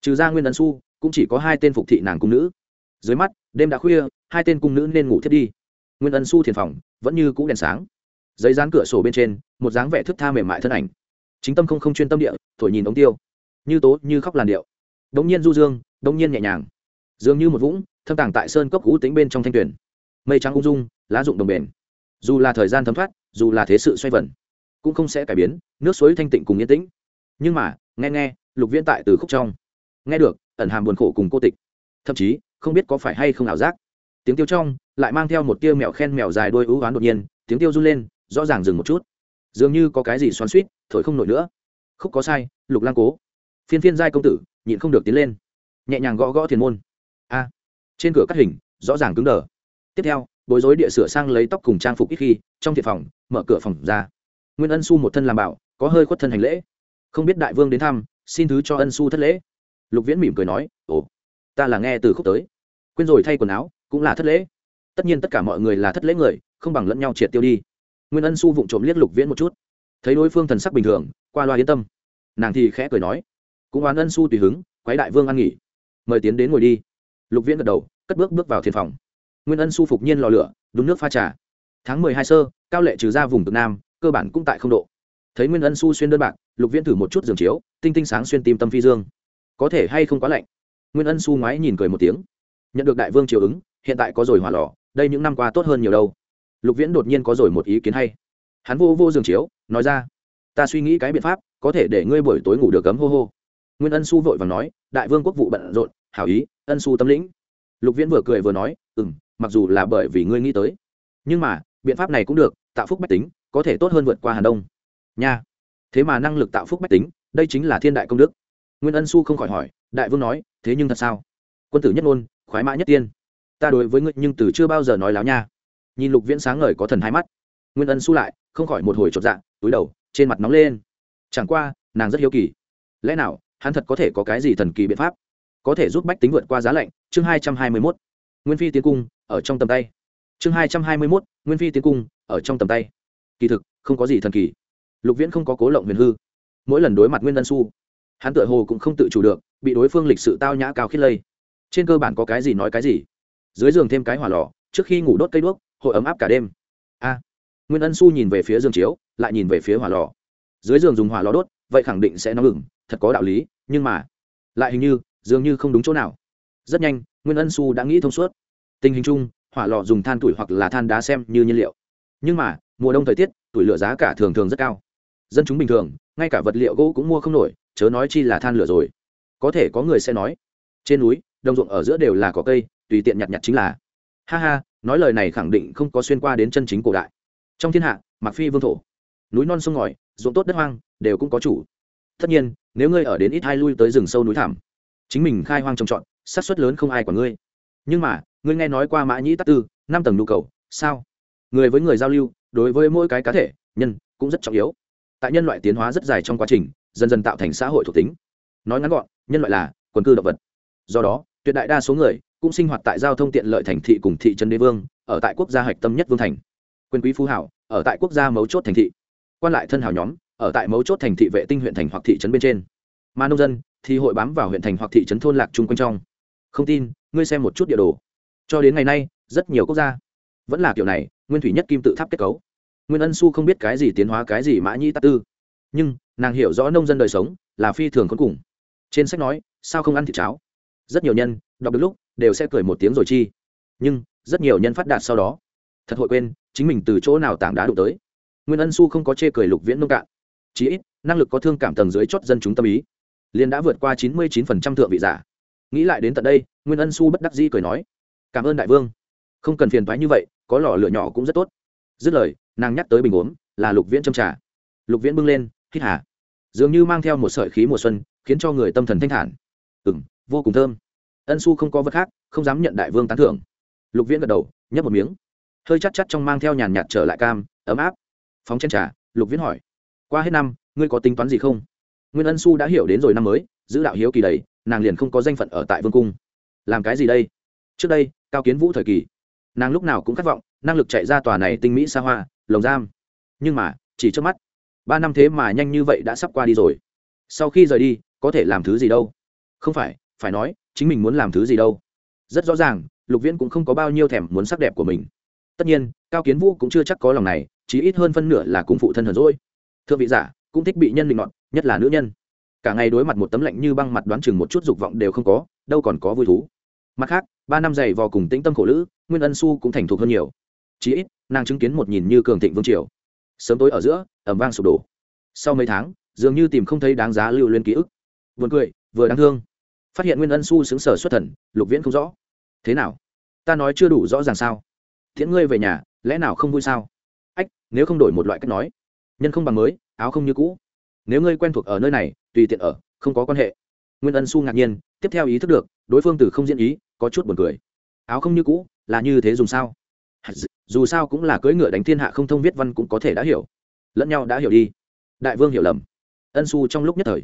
Trừ ra nguyên ấn su cũng chỉ có hai tên phục thị nàng cung nữ. Dưới mắt, đêm đã khuya, hai tên cung nữ nên ngủ thiết đi. Nguyên ân su thiền phòng, vẫn như cũ đèn sáng. Giấy dán cửa sổ bên trên, một dáng vẻ thức tha mềm mại thân ảnh. Chính tâm không không chuyên tâm địa, thổi nhìn ống tiêu. Như tố, như khóc làn điệu. Đống nhiên du dương, đống nhiên nhẹ nhàng. Dường như một vũng, thâm tàng tại sơn cốc cũ tính bên trong thanh tuyển mây trắng ung dung, lá rụng đồng bền. Dù là thời gian thấm thoát, dù là thế sự xoay vần, cũng không sẽ cải biến, nước suối thanh tịnh cùng yên tĩnh. Nhưng mà, nghe nghe, lục viễn tại từ khúc trong. Nghe được ẩn hàm buồn khổ cùng cô tịch. Thậm chí, không biết có phải hay không ảo giác. Tiếng tiêu trong, lại mang theo một tia mèo khen mèo dài đôi ưu oán đột nhiên, tiếng tiêu run lên, rõ ràng dừng một chút. Dường như có cái gì xoắn suýt thổi không nổi nữa. Khúc có sai, lục lang cố. Phiên phiên giai công tử, nhịn không được tiến lên. Nhẹ nhàng gõ gõ thiền môn. A. Trên cửa cắt hình, rõ ràng cứng đờ. Tiếp theo, bối rối địa sửa sang lấy tóc cùng trang phục ít khi, trong thiệt phòng, mở cửa phòng ra. Nguyên ân su một thân làm bảo, có hơi khuất thân hành lễ. Không biết đại vương đến thăm, xin thứ cho ân su thất lễ lục viễn mỉm cười nói, ồ, ta là nghe từ khúc tới. Quên rồi thay quần áo, cũng là thất lễ. Tất nhiên tất cả mọi người là thất lễ người, không bằng lẫn nhau triệt tiêu đi. Nguyên ân su vụng trộm liếc lục viễn một chút. Thấy đối phương thần sắc bình thường, qua loa yên tâm. Nàng thì khẽ cười nói, cũng oán ân su tùy hứng quái đại vương ăn nghỉ. Mời tiến đến ngồi đi. Lục viễn gật đầu, cất bước bước vào thiền phòng. Nguyên ân su phục nhiên lò lửa đúng nước pha trà. Tháng mười hai sơ, cao lệ trừ ra vùng cực nam, cơ bản cũng tại không độ. Thấy nguyên ân su xuyên đơn bạc, lục viễn thử một chút giường chiếu, tinh tinh sáng xuyên tim tâm phi dương có thể hay không quá lạnh? Nguyên ân su ngoái nhìn cười một tiếng. Nhận được đại vương chiều ứng, hiện tại có rồi hỏa lò, đây những năm qua tốt hơn nhiều đâu. Lục viễn đột nhiên có rồi một ý kiến hay. Hắn vô vô giường chiếu, nói ra, ta suy nghĩ cái biện pháp, có thể để ngươi buổi tối ngủ được cấm hô hô. Nguyên ân su vội và nói, đại vương quốc vụ bận rộn, hảo ý, ân su tâm lĩnh. Lục viễn vừa cười vừa nói ừ m mặc dù là bởi vì ngươi nghĩ tới, nhưng mà, biện pháp này cũng được, tạo phúc bách tính, có thể tốt hơn vượt qua hàn đông. Nha, thế mà năng lực tạo phúc bách tính, đây chính là thiên đại công đức nguyên ân su không khỏi hỏi, đại vương nói, thế nhưng thật sao? Quân tử nhất ngôn, khoái mã nhất tiên. Ta đối với ngươi nhưng từ chưa bao giờ nói láo nha. Nhìn lục viễn sáng ngời có thần hai mắt. Nguyên ân su lại, không khỏi một hồi chột dạ túi đầu, trên mặt nóng lên. Chẳng qua, nàng rất hiếu kỳ. Lẽ nào, hắn thật có thể có cái gì thần kỳ biện pháp? Có thể giúp bách tính vượt qua giá lạnh? Chương hai trăm hai mươi mốt. Nguyên phi tiến cung, ở trong tầm tay. Chương hai trăm hai mươi mốt, nguyên phi tiến cung, ở trong tầm tay. Kỳ thực, không có gì thần kỳ. Lục viễn không có cố lộng huyền hư. Mỗi lần đối mặt nguyên ân su hắn tựa hồ cũng không tự chủ được, bị đối phương lịch sự tao nhã cao khít lây. Trên cơ bản có cái gì nói cái gì. Dưới giường thêm cái hỏa lò, trước khi ngủ đốt cây đuốc, hội ấm áp cả đêm. A. Nguyên ân su nhìn về phía giường chiếu, lại nhìn về phía hỏa lò. Dưới giường dùng hỏa lò đốt, vậy khẳng định sẽ nóng ngừng thật có đạo lý, nhưng mà lại hình như, dường như không đúng chỗ nào. Rất nhanh, nguyên ân su đã nghĩ thông suốt. Tình hình chung, hỏa lò dùng than tuổi hoặc là than đá xem như nhiên liệu. Nhưng mà, mùa đông thời tiết, tuổi lửa giá cả thường thường rất cao. Dân chúng bình thường, ngay cả vật liệu gỗ cũng mua không nổi chớ nói chi là than lửa rồi. Có thể có người sẽ nói, trên núi, đồng ruộng ở giữa đều là có cây, tùy tiện nhặt nhặt chính là. Ha ha, nói lời này khẳng định không có xuyên qua đến chân chính cổ đại. Trong thiên hạ mặc phi vương thổ, núi non sông ngòi, ruộng tốt đất hoang, đều cũng có chủ. Tất nhiên, nếu ngươi ở đến ít hai lui tới rừng sâu núi thảm chính mình khai hoang trồng trọt sát suất lớn không ai quản ngươi. Nhưng mà, ngươi nghe nói qua mã nhĩ tắc tư, năm tầng nhu cầu, sao? Người với người giao lưu, đối với mỗi cái cá thể, nhân, cũng rất trọng yếu. Tại nhân loại tiến hóa rất dài trong quá trình dần dần tạo thành xã hội thuộc tính. Nói ngắn gọn, nhân loại là quần cư động vật. Do đó, tuyệt đại đa số người cũng sinh hoạt tại giao thông tiện lợi thành thị cùng thị trấn đế vương, ở tại quốc gia hạch tâm nhất vương thành. Quyền quý phú hảo, ở tại quốc gia mấu chốt thành thị. Quan lại thân hảo nhóm, ở tại mấu chốt thành thị vệ tinh huyện thành hoặc thị trấn bên trên. Mà nông dân thì hội bám vào huyện thành hoặc thị trấn thôn lạc chung quanh trong. Không tin, ngươi xem một chút địa đồ. Cho đến ngày nay, rất nhiều quốc gia vẫn là kiểu này, nguyên thủy nhất kim tự tháp kết cấu. Nguyên ân su không biết cái gì tiến hóa cái gì mã nhĩ tắc tư. Nhưng nàng hiểu rõ nông dân đời sống là phi thường khốn cùng. Trên sách nói, sao không ăn thịt cháo? Rất nhiều nhân, đọc được lúc, đều sẽ cười một tiếng rồi chi. Nhưng, rất nhiều nhân phát đạt sau đó. Thật hội quên, chính mình từ chỗ nào tảng đá đụng tới. Nguyên ân su không có chê cười lục viễn nông cạn. Chí ít, năng lực có thương cảm tầng dưới chót dân chúng tâm ý. Liền đã vượt qua chín mươi chín phần trăm thượng vị giả. Nghĩ lại đến tận đây, nguyên ân su bất đắc dĩ cười nói, cảm ơn đại vương. Không cần phiền thoái như vậy, có lò lửa nhỏ cũng rất tốt. Dứt lời, nàng nhắc tới bình uống, là lục viễn châm trà. Lục viễn bưng lên hít hà. Dường như mang theo một sợi khí mùa xuân, khiến cho người tâm thần thanh thản. Ừ m vô cùng thơm. Ân su không có vật khác, không dám nhận đại vương tán thưởng. Lục viễn gật đầu, nhấp một miếng. Hơi chắc chắc trong mang theo nhàn nhạt trở lại cam, ấm áp. Phóng chen trà, lục viễn hỏi. Qua hết năm, ngươi có tính toán gì không? Nguyên ân su đã hiểu đến rồi năm mới, giữ đạo hiếu kỳ đầy, nàng liền không có danh phận ở tại vương cung. Làm cái gì đây? Trước đây, cao kiến vũ thời kỳ, nàng lúc nào cũng khát vọng, năng lực chạy ra tòa này tinh mỹ xa hoa, lồng giam. Nhưng mà, chỉ trước mắt ba năm thế mà nhanh như vậy đã sắp qua đi rồi. Sau khi rời đi, có thể làm thứ gì đâu? Không phải phải nói, chính mình muốn làm thứ gì đâu? Rất rõ ràng, lục viễn cũng không có bao nhiêu thèm muốn sắc đẹp của mình. Tất nhiên, cao kiến vũ cũng chưa chắc có lòng này, chỉ ít hơn phân nửa là cung phụ thân hờn rỗi thượng vị giả, cũng thích bị nhân định ngọn nhất là nữ nhân. Cả ngày đối mặt một tấm lạnh như băng mặt đoán chừng một chút dục vọng đều không có, đâu còn có vui thú. Mặt khác, ba năm dày vò cùng tĩnh tâm khổ lữ, nguyên ân su cũng thành thục hơn nhiều. Chí ít, nàng chứng kiến một nhìn như cường thịnh vương triều sớm tối ở giữa ẩm vang sụp đổ. Sau mấy tháng, dường như tìm không thấy đáng giá lưu lên ký ức. Vừa cười, vừa đáng thương. Phát hiện nguyên ân su xứng sở xuất thần, lục viễn không rõ. Thế nào? Ta nói chưa đủ rõ ràng sao? Thiện ngươi về nhà, lẽ nào không vui sao? Ách, nếu không đổi một loại cách nói. Nhân không bằng mới, áo không như cũ. Nếu ngươi quen thuộc ở nơi này, tùy tiện ở, không có quan hệ. Nguyên ân su ngạc nhiên, tiếp theo ý thức được, đối phương từ không diễn ý, có chút buồn cười. Áo không như cũ, là như thế dùng sao? Dù sao cũng là cưỡi ngựa đánh thiên hạ không thông viết văn cũng có thể đã hiểu. Lẫn nhau đã hiểu đi. Đại vương hiểu lầm. Ân su trong lúc nhất thời,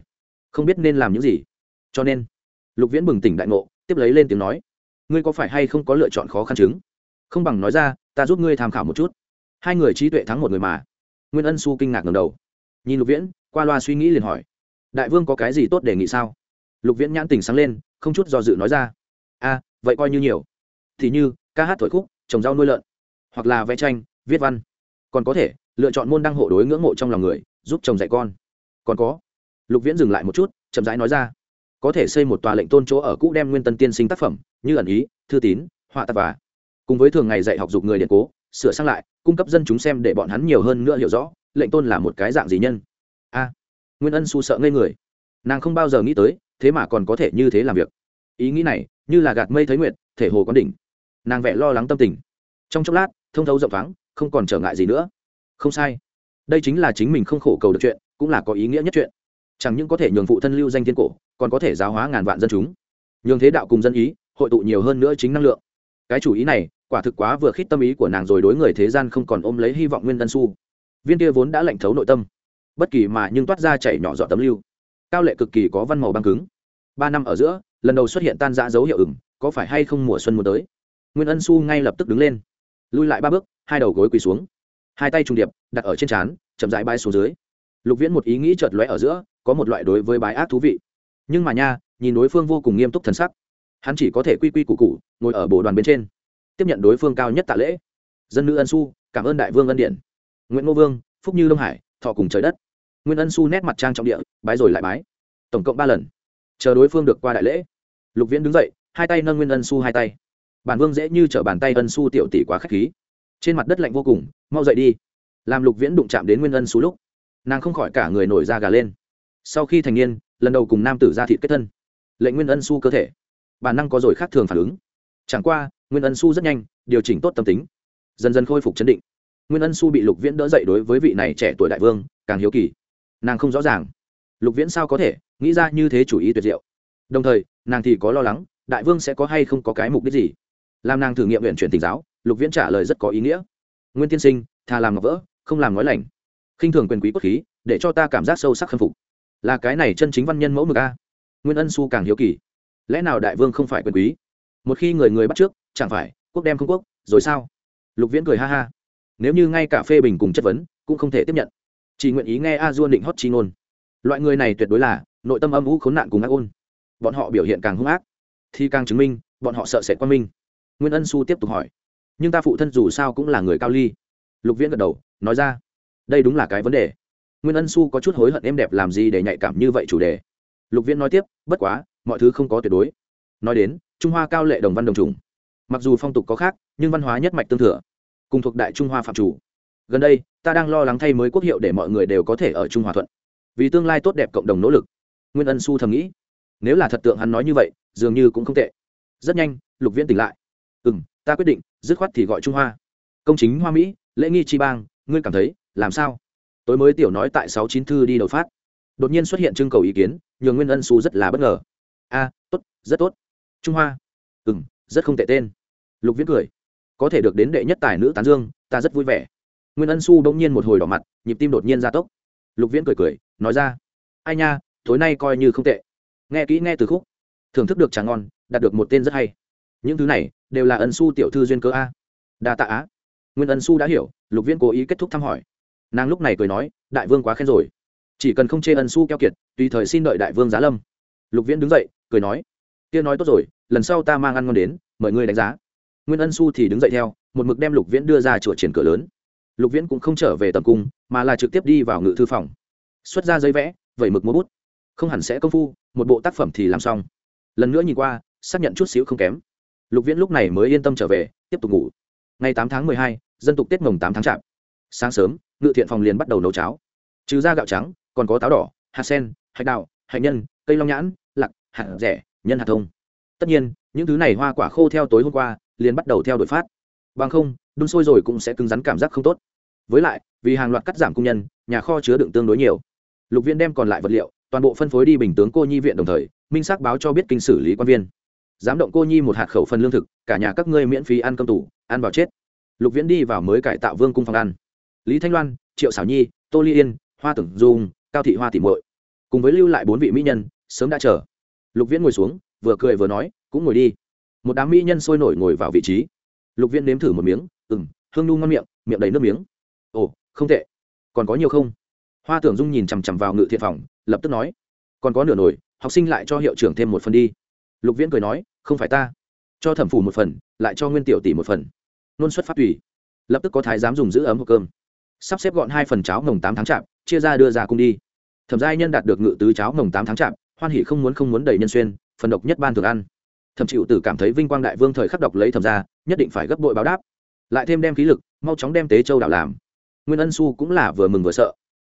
không biết nên làm những gì. Cho nên, lục viễn bừng tỉnh đại ngộ, tiếp lấy lên tiếng nói, ngươi có phải hay không có lựa chọn khó khăn chứng? Không bằng nói ra, ta giúp ngươi tham khảo một chút. Hai người trí tuệ thắng một người mà. Nguyên ân su kinh ngạc ngầm đầu. Nhìn lục viễn, qua loa suy nghĩ liền hỏi, đại vương có cái gì tốt đề nghị sao? Lục viễn nhãn tình sáng lên, không chút do dự nói ra, a, vậy coi như nhiều. Thì như, ca hát thổi khúc, trồng rau nuôi lợn hoặc là vẽ tranh viết văn. Còn có thể lựa chọn môn đăng hộ đối ngưỡng mộ trong lòng người giúp chồng dạy con. Còn có lục viễn dừng lại một chút chậm rãi nói ra có thể xây một tòa lệnh tôn chỗ ở cũ đem nguyên tân tiên sinh tác phẩm như ẩn ý thư tín họa tạp và. Cùng với thường ngày dạy học dục người điện cố sửa sang lại cung cấp dân chúng xem để bọn hắn nhiều hơn nữa hiểu rõ lệnh tôn là một cái dạng gì nhân. A nguyên ân su sợ ngây người. Nàng không bao giờ nghĩ tới thế mà còn có thể như thế làm việc. Ý nghĩ này như là gạt mây thấy nguyệt, thể hồ có đỉnh. Nàng vẽ lo lắng tâm tình. Trong chốc lát thông thấu rộng thoáng, không còn trở ngại gì nữa. Không sai. Đây chính là chính mình không khổ cầu được chuyện, cũng là có ý nghĩa nhất chuyện. Chẳng những có thể nhường phụ thân lưu danh thiên cổ, còn có thể giáo hóa ngàn vạn dân chúng. Nhường thế đạo cùng dân ý, hội tụ nhiều hơn nữa chính năng lượng. Cái chủ ý này, quả thực quá vừa khít tâm ý của nàng rồi đối người thế gian không còn ôm lấy hy vọng nguyên tân su viên kia vốn đã lạnh thấu nội tâm. Bất kỳ mà nhưng toát ra chảy nhỏ giọt tấm lưu. Cao lệ cực kỳ có văn màu băng cứng. Ba năm ở giữa, lần đầu xuất hiện tan ra dấu hiệu ửng, có phải hay không mùa xuân muốn tới? Nguyên ân su ngay lập tức đứng lên lui lại ba bước hai đầu gối quỳ xuống. Hai tay trùng điệp đặt ở trên trán chậm rãi bay xuống dưới. Lục viễn một ý nghĩ chợt lóe ở giữa có một loại đối với bái ác thú vị. Nhưng mà nha nhìn đối phương vô cùng nghiêm túc thần sắc hắn chỉ có thể quy quy củ cụ ngồi ở bồ đoàn bên trên tiếp nhận đối phương cao nhất tạ lễ. Dân nữ ân su cảm ơn đại vương ân điển, nguyễn ngô vương phúc như đông hải thọ cùng trời đất. Nguyên ân su nét mặt trang trọng địa bái rồi lại bái. Tổng cộng ba lần. Chờ đối phương được qua đại lễ lục viễn đứng dậy hai tay nâng nguyên ân su hai tay bản vương dễ như t r ở bàn tay ân su tiểu tỷ quá k h á c h khí. Trên mặt đất lạnh vô cùng, mau dậy đi. Làm lục viễn đụng chạm đến nguyên ân su lúc, nàng không khỏi cả người nổi da gà lên. Sau khi thành niên, lần đầu cùng nam tử ra thị kết thân. Lệnh nguyên ân su cơ thể. Bản năng có rồi khác thường phản ứng. Chẳng qua, nguyên ân su rất nhanh, điều chỉnh tốt tâm tính. Dần dần khôi phục chấn định. Nguyên ân su bị lục viễn đỡ dậy đối với vị này trẻ tuổi đại vương, càng hiếu kỳ. Nàng không rõ ràng. Lục viễn sao có thể nghĩ ra như thế chủ ý tuyệt diệu. Đồng thời, nàng thì có lo lắng, đại vương sẽ có hay không có cái mục đích gì? Làm nàng thử nghiệm huyện chuyển tình giáo, lục viễn trả lời rất có ý nghĩa. Nguyên tiên sinh thà làm ngọc vỡ, không làm nói lành. Khinh thường quyền quý quốc khí, để cho ta cảm giác sâu sắc khâm phục. Là cái này chân chính văn nhân mẫu mực a. Nguyên ân su càng hiếu kỳ. Lẽ nào đại vương không phải quyền quý? Một khi người người bắt trước, chẳng phải quốc đem không quốc, rồi sao? Lục viễn cười ha ha. Nếu như ngay cả phê bình cùng chất vấn, cũng không thể tiếp nhận. Chỉ nguyện ý nghe a duôn định hót chi ngôn. Loại người này tuyệt đối là nội tâm âm u khốn nạn cùng ác ôn. Bọn họ biểu hiện càng hung ác, thì càng chứng minh bọn họ sợ sệt quan minh nguyên ân su tiếp tục hỏi. Nhưng ta phụ thân dù sao cũng là người cao ly. Lục viễn gật đầu, nói ra, đây đúng là cái vấn đề. Nguyên ân su có chút hối hận em đẹp làm gì để nhạy cảm như vậy chủ đề. Lục viễn nói tiếp, bất quá, mọi thứ không có tuyệt đối. Nói đến, trung hoa cao lệ đồng văn đồng trùng. Mặc dù phong tục có khác, nhưng văn hóa nhất mạch tương thừa, cùng thuộc đại trung hoa phạm chủ. Gần đây, ta đang lo lắng thay mới quốc hiệu để mọi người đều có thể ở trung hòa thuận. Vì tương lai tốt đẹp cộng đồng nỗ lực, nguyên ân su thầm nghĩ. Nếu là thật tượng hắn nói như vậy, dường như cũng không tệ. Rất nhanh, lục viễn tỉnh lại ừ m ta quyết định, dứt khoát thì gọi trung hoa. Công chính hoa mỹ, lễ nghi chi bang, ngươi cảm thấy, làm sao? Tối mới tiểu nói tại sáu chín thư đi đầu phát. Đột nhiên xuất hiện trưng cầu ý kiến, nhường nguyên ân su rất là bất ngờ. A, tốt, rất tốt. Trung hoa. Ừ m rất không tệ tên. Lục viễn cười. Có thể được đến đệ nhất tài nữ tán dương, ta rất vui vẻ. Nguyên ân su bỗng nhiên một hồi đỏ mặt, nhịp tim đột nhiên gia tốc. Lục viễn cười cười, nói ra. Ai nha, tối nay coi như không tệ. Nghe kỹ nghe từ khúc. Thưởng thức được trà ngon, đạt được một tên rất hay những thứ này đều là ân su tiểu thư duyên cơ a. Đa tạ á. Nguyên ân su đã hiểu, lục viễn cố ý kết thúc thăm hỏi. Nàng lúc này cười nói, đại vương quá khen rồi. Chỉ cần không chê ân su keo kiệt, tùy thời xin đợi đại vương giá lâm. Lục viễn đứng dậy, cười nói, kia nói tốt rồi, lần sau ta mang ăn ngon đến, mời ngươi đánh giá. Nguyên ân su thì đứng dậy theo, một mực đem lục viễn đưa ra chùa triển cửa lớn. Lục viễn cũng không trở về tầm cung, mà là trực tiếp đi vào ngự thư phòng. Xuất ra giấy vẽ, vẩy mực múa bút. Không hẳn sẽ công phu, một bộ tác phẩm thì làm xong. Lần nữa nhìn qua, xác nhận chút xíu không kém lục viễn lúc này mới yên tâm trở về, tiếp tục ngủ. Ngày tám tháng mười hai, dân tục tết mồng tám tháng chạp. Sáng sớm, ngự thiện phòng liền bắt đầu nấu cháo. Trừ ra gạo trắng, còn có táo đỏ, hạt sen, hạch đạo hạnh nhân, cây long nhãn, lạc, hạt rẻ, nhân hạt thông. Tất nhiên, những thứ này hoa quả khô theo tối hôm qua, liền bắt đầu theo đuổi phát. Bằng không, đun sôi rồi cũng sẽ cứng rắn cảm giác không tốt. Với lại, vì hàng loạt cắt giảm công nhân, nhà kho chứa đựng tương đối nhiều. Lục viên đem còn lại vật liệu, toàn bộ phân phối đi bình tướng cô nhi viện đồng thời, minh xác báo cho biết kinh xử lý quan viên dám động cô nhi một hạt khẩu phần lương thực, cả nhà các ngươi miễn phí ăn cơm tủ, ăn vào chết. Lục viễn đi vào mới cải tạo vương cung phòng ăn. Lý thanh loan, triệu xảo nhi, tô ly yên, hoa tưởng dung, cao thị hoa tỉ mội cùng với lưu lại bốn vị mỹ nhân, sớm đã chờ. Lục viễn ngồi xuống, vừa cười vừa nói, cũng ngồi đi. Một đám mỹ nhân sôi nổi ngồi vào vị trí. Lục viễn nếm thử một miếng ừng hương nu ngon miệng miệng đầy nước miếng. Ồ, không tệ. Còn có nhiều không? Hoa tưởng dung nhìn chằm chằm vào ngự thiện phòng, lập tức nói, còn có nửa nồi, học sinh lại cho hiệu trưởng thêm một phần đi. Lục viễn cười nói không phải ta. Cho thẩm phủ một phần, lại cho nguyên tiểu tỷ một phần. Nôn xuất phát tùy. Lập tức có thái giám dùng giữ ấm hộp cơm. Sắp xếp gọn hai phần cháo mồng tám tháng chạp, chia ra đưa ra cung đi. Thẩm giai nhân đạt được ngự tứ cháo mồng tám tháng chạp, hoan hỷ không muốn không muốn đầy nhân xuyên, phần độc nhất ban thường ăn. Thẩm chịu tử cảm thấy vinh quang đại vương thời khắc độc lấy thẩm ra nhất định phải gấp bội báo đáp. Lại thêm đem khí lực, mau chóng đem tế châu đảo làm. Nguyên ân su cũng là vừa mừng vừa sợ.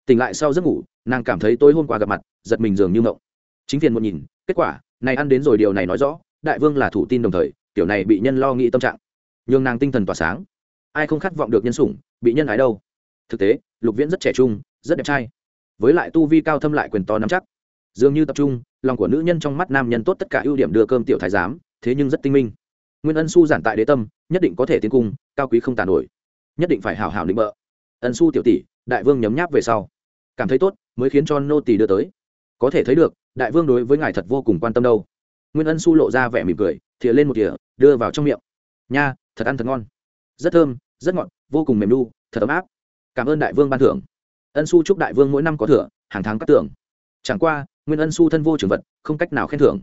Tỉnh lại sau giấc ngủ, nàng cảm thấy tối hôm qua gặp mặt, giật mình dường như mộng chính phiền một nhìn, kết quả, này ăn đến rồi điều này nói rõ đại vương là thủ tin đồng thời tiểu này bị nhân lo nghĩ tâm trạng. Nhường nàng tinh thần tỏa sáng. Ai không khát vọng được nhân sủng, bị nhân ái đâu. Thực tế, lục viễn rất trẻ trung, rất đẹp trai. Với lại tu vi cao thâm lại quyền to nắm chắc. Dường như tập trung, lòng của nữ nhân trong mắt nam nhân tốt tất cả ưu điểm đưa cơm tiểu thái giám, thế nhưng rất tinh minh. Nguyên ân su giản tại đế tâm, nhất định có thể tiến cung, cao quý không tàn nổi. Nhất định phải hào hào định bợ. Ân su tiểu tỷ, đại vương nhấm nháp về sau. Cảm thấy tốt, mới khiến cho nô tỳ đưa tới. Có thể thấy được, đại vương đối với ngài thật vô cùng quan tâm đâu nguyên ân su lộ ra vẻ mỉm cười thìa lên một thìa đưa vào trong miệng. Nha thật ăn thật ngon. Rất thơm rất ngọt vô cùng mềm đu, thật ấm áp. Cảm ơn đại vương ban thưởng. Ân su chúc đại vương mỗi năm có thưởng hàng tháng cắt tưởng chẳng qua nguyên ân su thân vô trường vật không cách nào khen thưởng.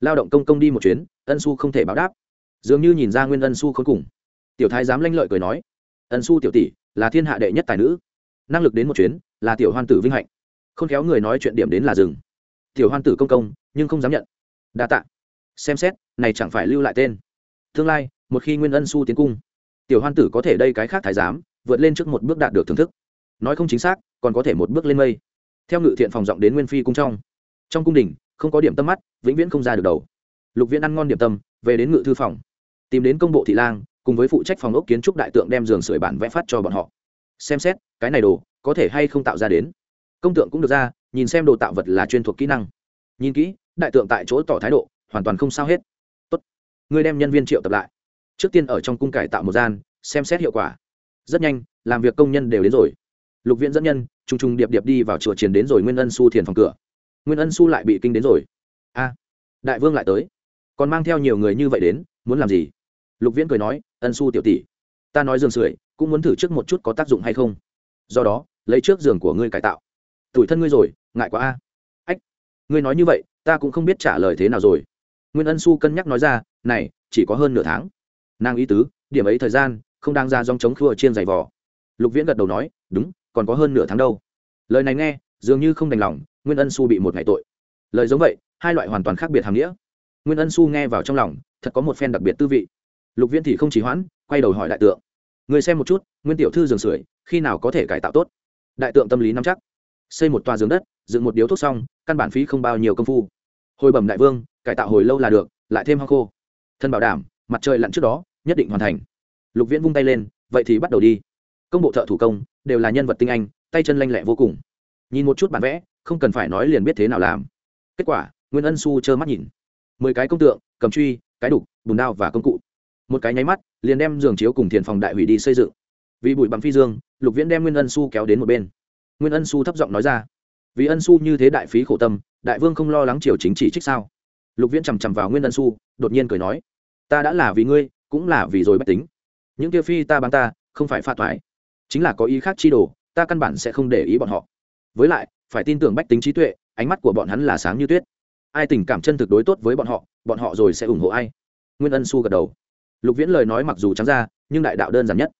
Lao động công công đi một chuyến ân su không thể báo đáp. Dường như nhìn ra nguyên ân su khốn cùng. Tiểu thái dám lanh lợi cười nói ân su tiểu tỷ là thiên hạ đệ nhất tài nữ. Năng lực đến một chuyến là tiểu hoan tử vinh hạnh. Không khéo người nói chuyện điểm đến là rừng tiểu hoan tử công công nhưng không dám nhận. Đa tạ xem xét, này chẳng phải lưu lại tên. Tương lai, một khi nguyên ân su tiến cung, tiểu hoan tử có thể đây cái khác thái giám, vượt lên trước một bước đạt được thưởng thức. Nói không chính xác, còn có thể một bước lên mây. Theo ngự thiện phòng giọng đến nguyên phi cung trong. Trong cung đình, không có điểm tâm mắt, vĩnh viễn không ra được đầu. Lục viễn ăn ngon điểm tâm, về đến ngự thư phòng. Tìm đến công bộ thị lang, cùng với phụ trách phòng ốc kiến trúc đại tượng đem giường sưởi bản vẽ phát cho bọn họ. Xem xét, cái này đồ, có thể hay không tạo ra đến. Công tượng cũng được ra, nhìn xem đồ tạo vật là chuyên thuộc kỹ năng. Nhìn kỹ, đại tượng tại chỗ tỏ thái độ hoàn toàn không sao hết. Tốt. Ngươi đem nhân viên triệu tập lại. Trước tiên ở trong cung cải tạo một gian, xem xét hiệu quả. Rất nhanh, làm việc công nhân đều đến rồi. Lục viện dẫn nhân t r u n g t r u n g điệp điệp đi vào chùa chiến đến rồi nguyên ân su thiền phòng cửa. Nguyên ân su lại bị kinh đến rồi. A, đại vương lại tới. Còn mang theo nhiều người như vậy đến, muốn làm gì? Lục viễn cười nói, ân su tiểu tỷ, ta nói giường sưởi, cũng muốn thử trước một chút có tác dụng hay không. Do đó, lấy trước giường của ngươi cải tạo. Tủi thân ngươi rồi, ngại quá a. Ách, ngươi nói như vậy, ta cũng không biết trả lời thế nào rồi nguyên ân su cân nhắc nói ra, này, chỉ có hơn nửa tháng. Nàng ý tứ, điểm ấy thời gian, không đang ra dòng chống khua chiên giày vò. Lục viễn gật đầu nói, đúng, còn có hơn nửa tháng đâu. Lời này nghe, dường như không đành lòng, nguyên ân su bị một ngày tội. Lời giống vậy, hai loại hoàn toàn khác biệt hàm nghĩa. Nguyên ân su nghe vào trong lòng, thật có một phen đặc biệt tư vị. Lục viễn thì không chỉ hoãn, quay đầu hỏi đại tượng, người xem một chút, nguyên tiểu thư giường sưởi, khi nào có thể cải tạo tốt? Đại tượng tâm lý nắm chắc. Xây một tòa giường đất, dựng một điếu thuốc xong, căn bản phí không bao nhiêu công phu. Hồi bẩm đại vương cải tạo hồi lâu là được, lại thêm hoa khô. Thân bảo đảm, mặt trời lặn trước đó, nhất định hoàn thành. Lục viễn vung tay lên, vậy thì bắt đầu đi. Công bộ thợ thủ công, đều là nhân vật tinh anh, tay chân lanh lẹ vô cùng. Nhìn một chút bản vẽ, không cần phải nói liền biết thế nào làm. Kết quả, nguyên ân su trơ mắt nhìn. Mười cái công tượng, cầm truy, cái đục, bùn đao và công cụ. Một cái nháy mắt, liền đem giường chiếu cùng thiền phòng đại hủy đi xây dựng. Vì bụi bằng phi dương, lục viễn đem nguyên ân su kéo đến một bên. Nguyên ân su thấp giọng nói ra, vì ân su như thế đại phí khổ tâm, đại vương không lo lắng triều chính trị trích sao? Lục viễn chằm chằm vào nguyên ân su đột nhiên cười nói, ta đã là vì ngươi, cũng là vì rồi bách tính. Những kia phi ta bắn ta, không phải pha toái. Chính là có ý khác chi đồ, ta căn bản sẽ không để ý bọn họ. Với lại, phải tin tưởng bách tính trí tuệ, ánh mắt của bọn hắn là sáng như tuyết. Ai tình cảm chân thực đối tốt với bọn họ bọn họ rồi sẽ ủng hộ ai? Nguyên ân su gật đầu. Lục viễn lời nói mặc dù trắng ra, nhưng đại đạo đơn giản nhất.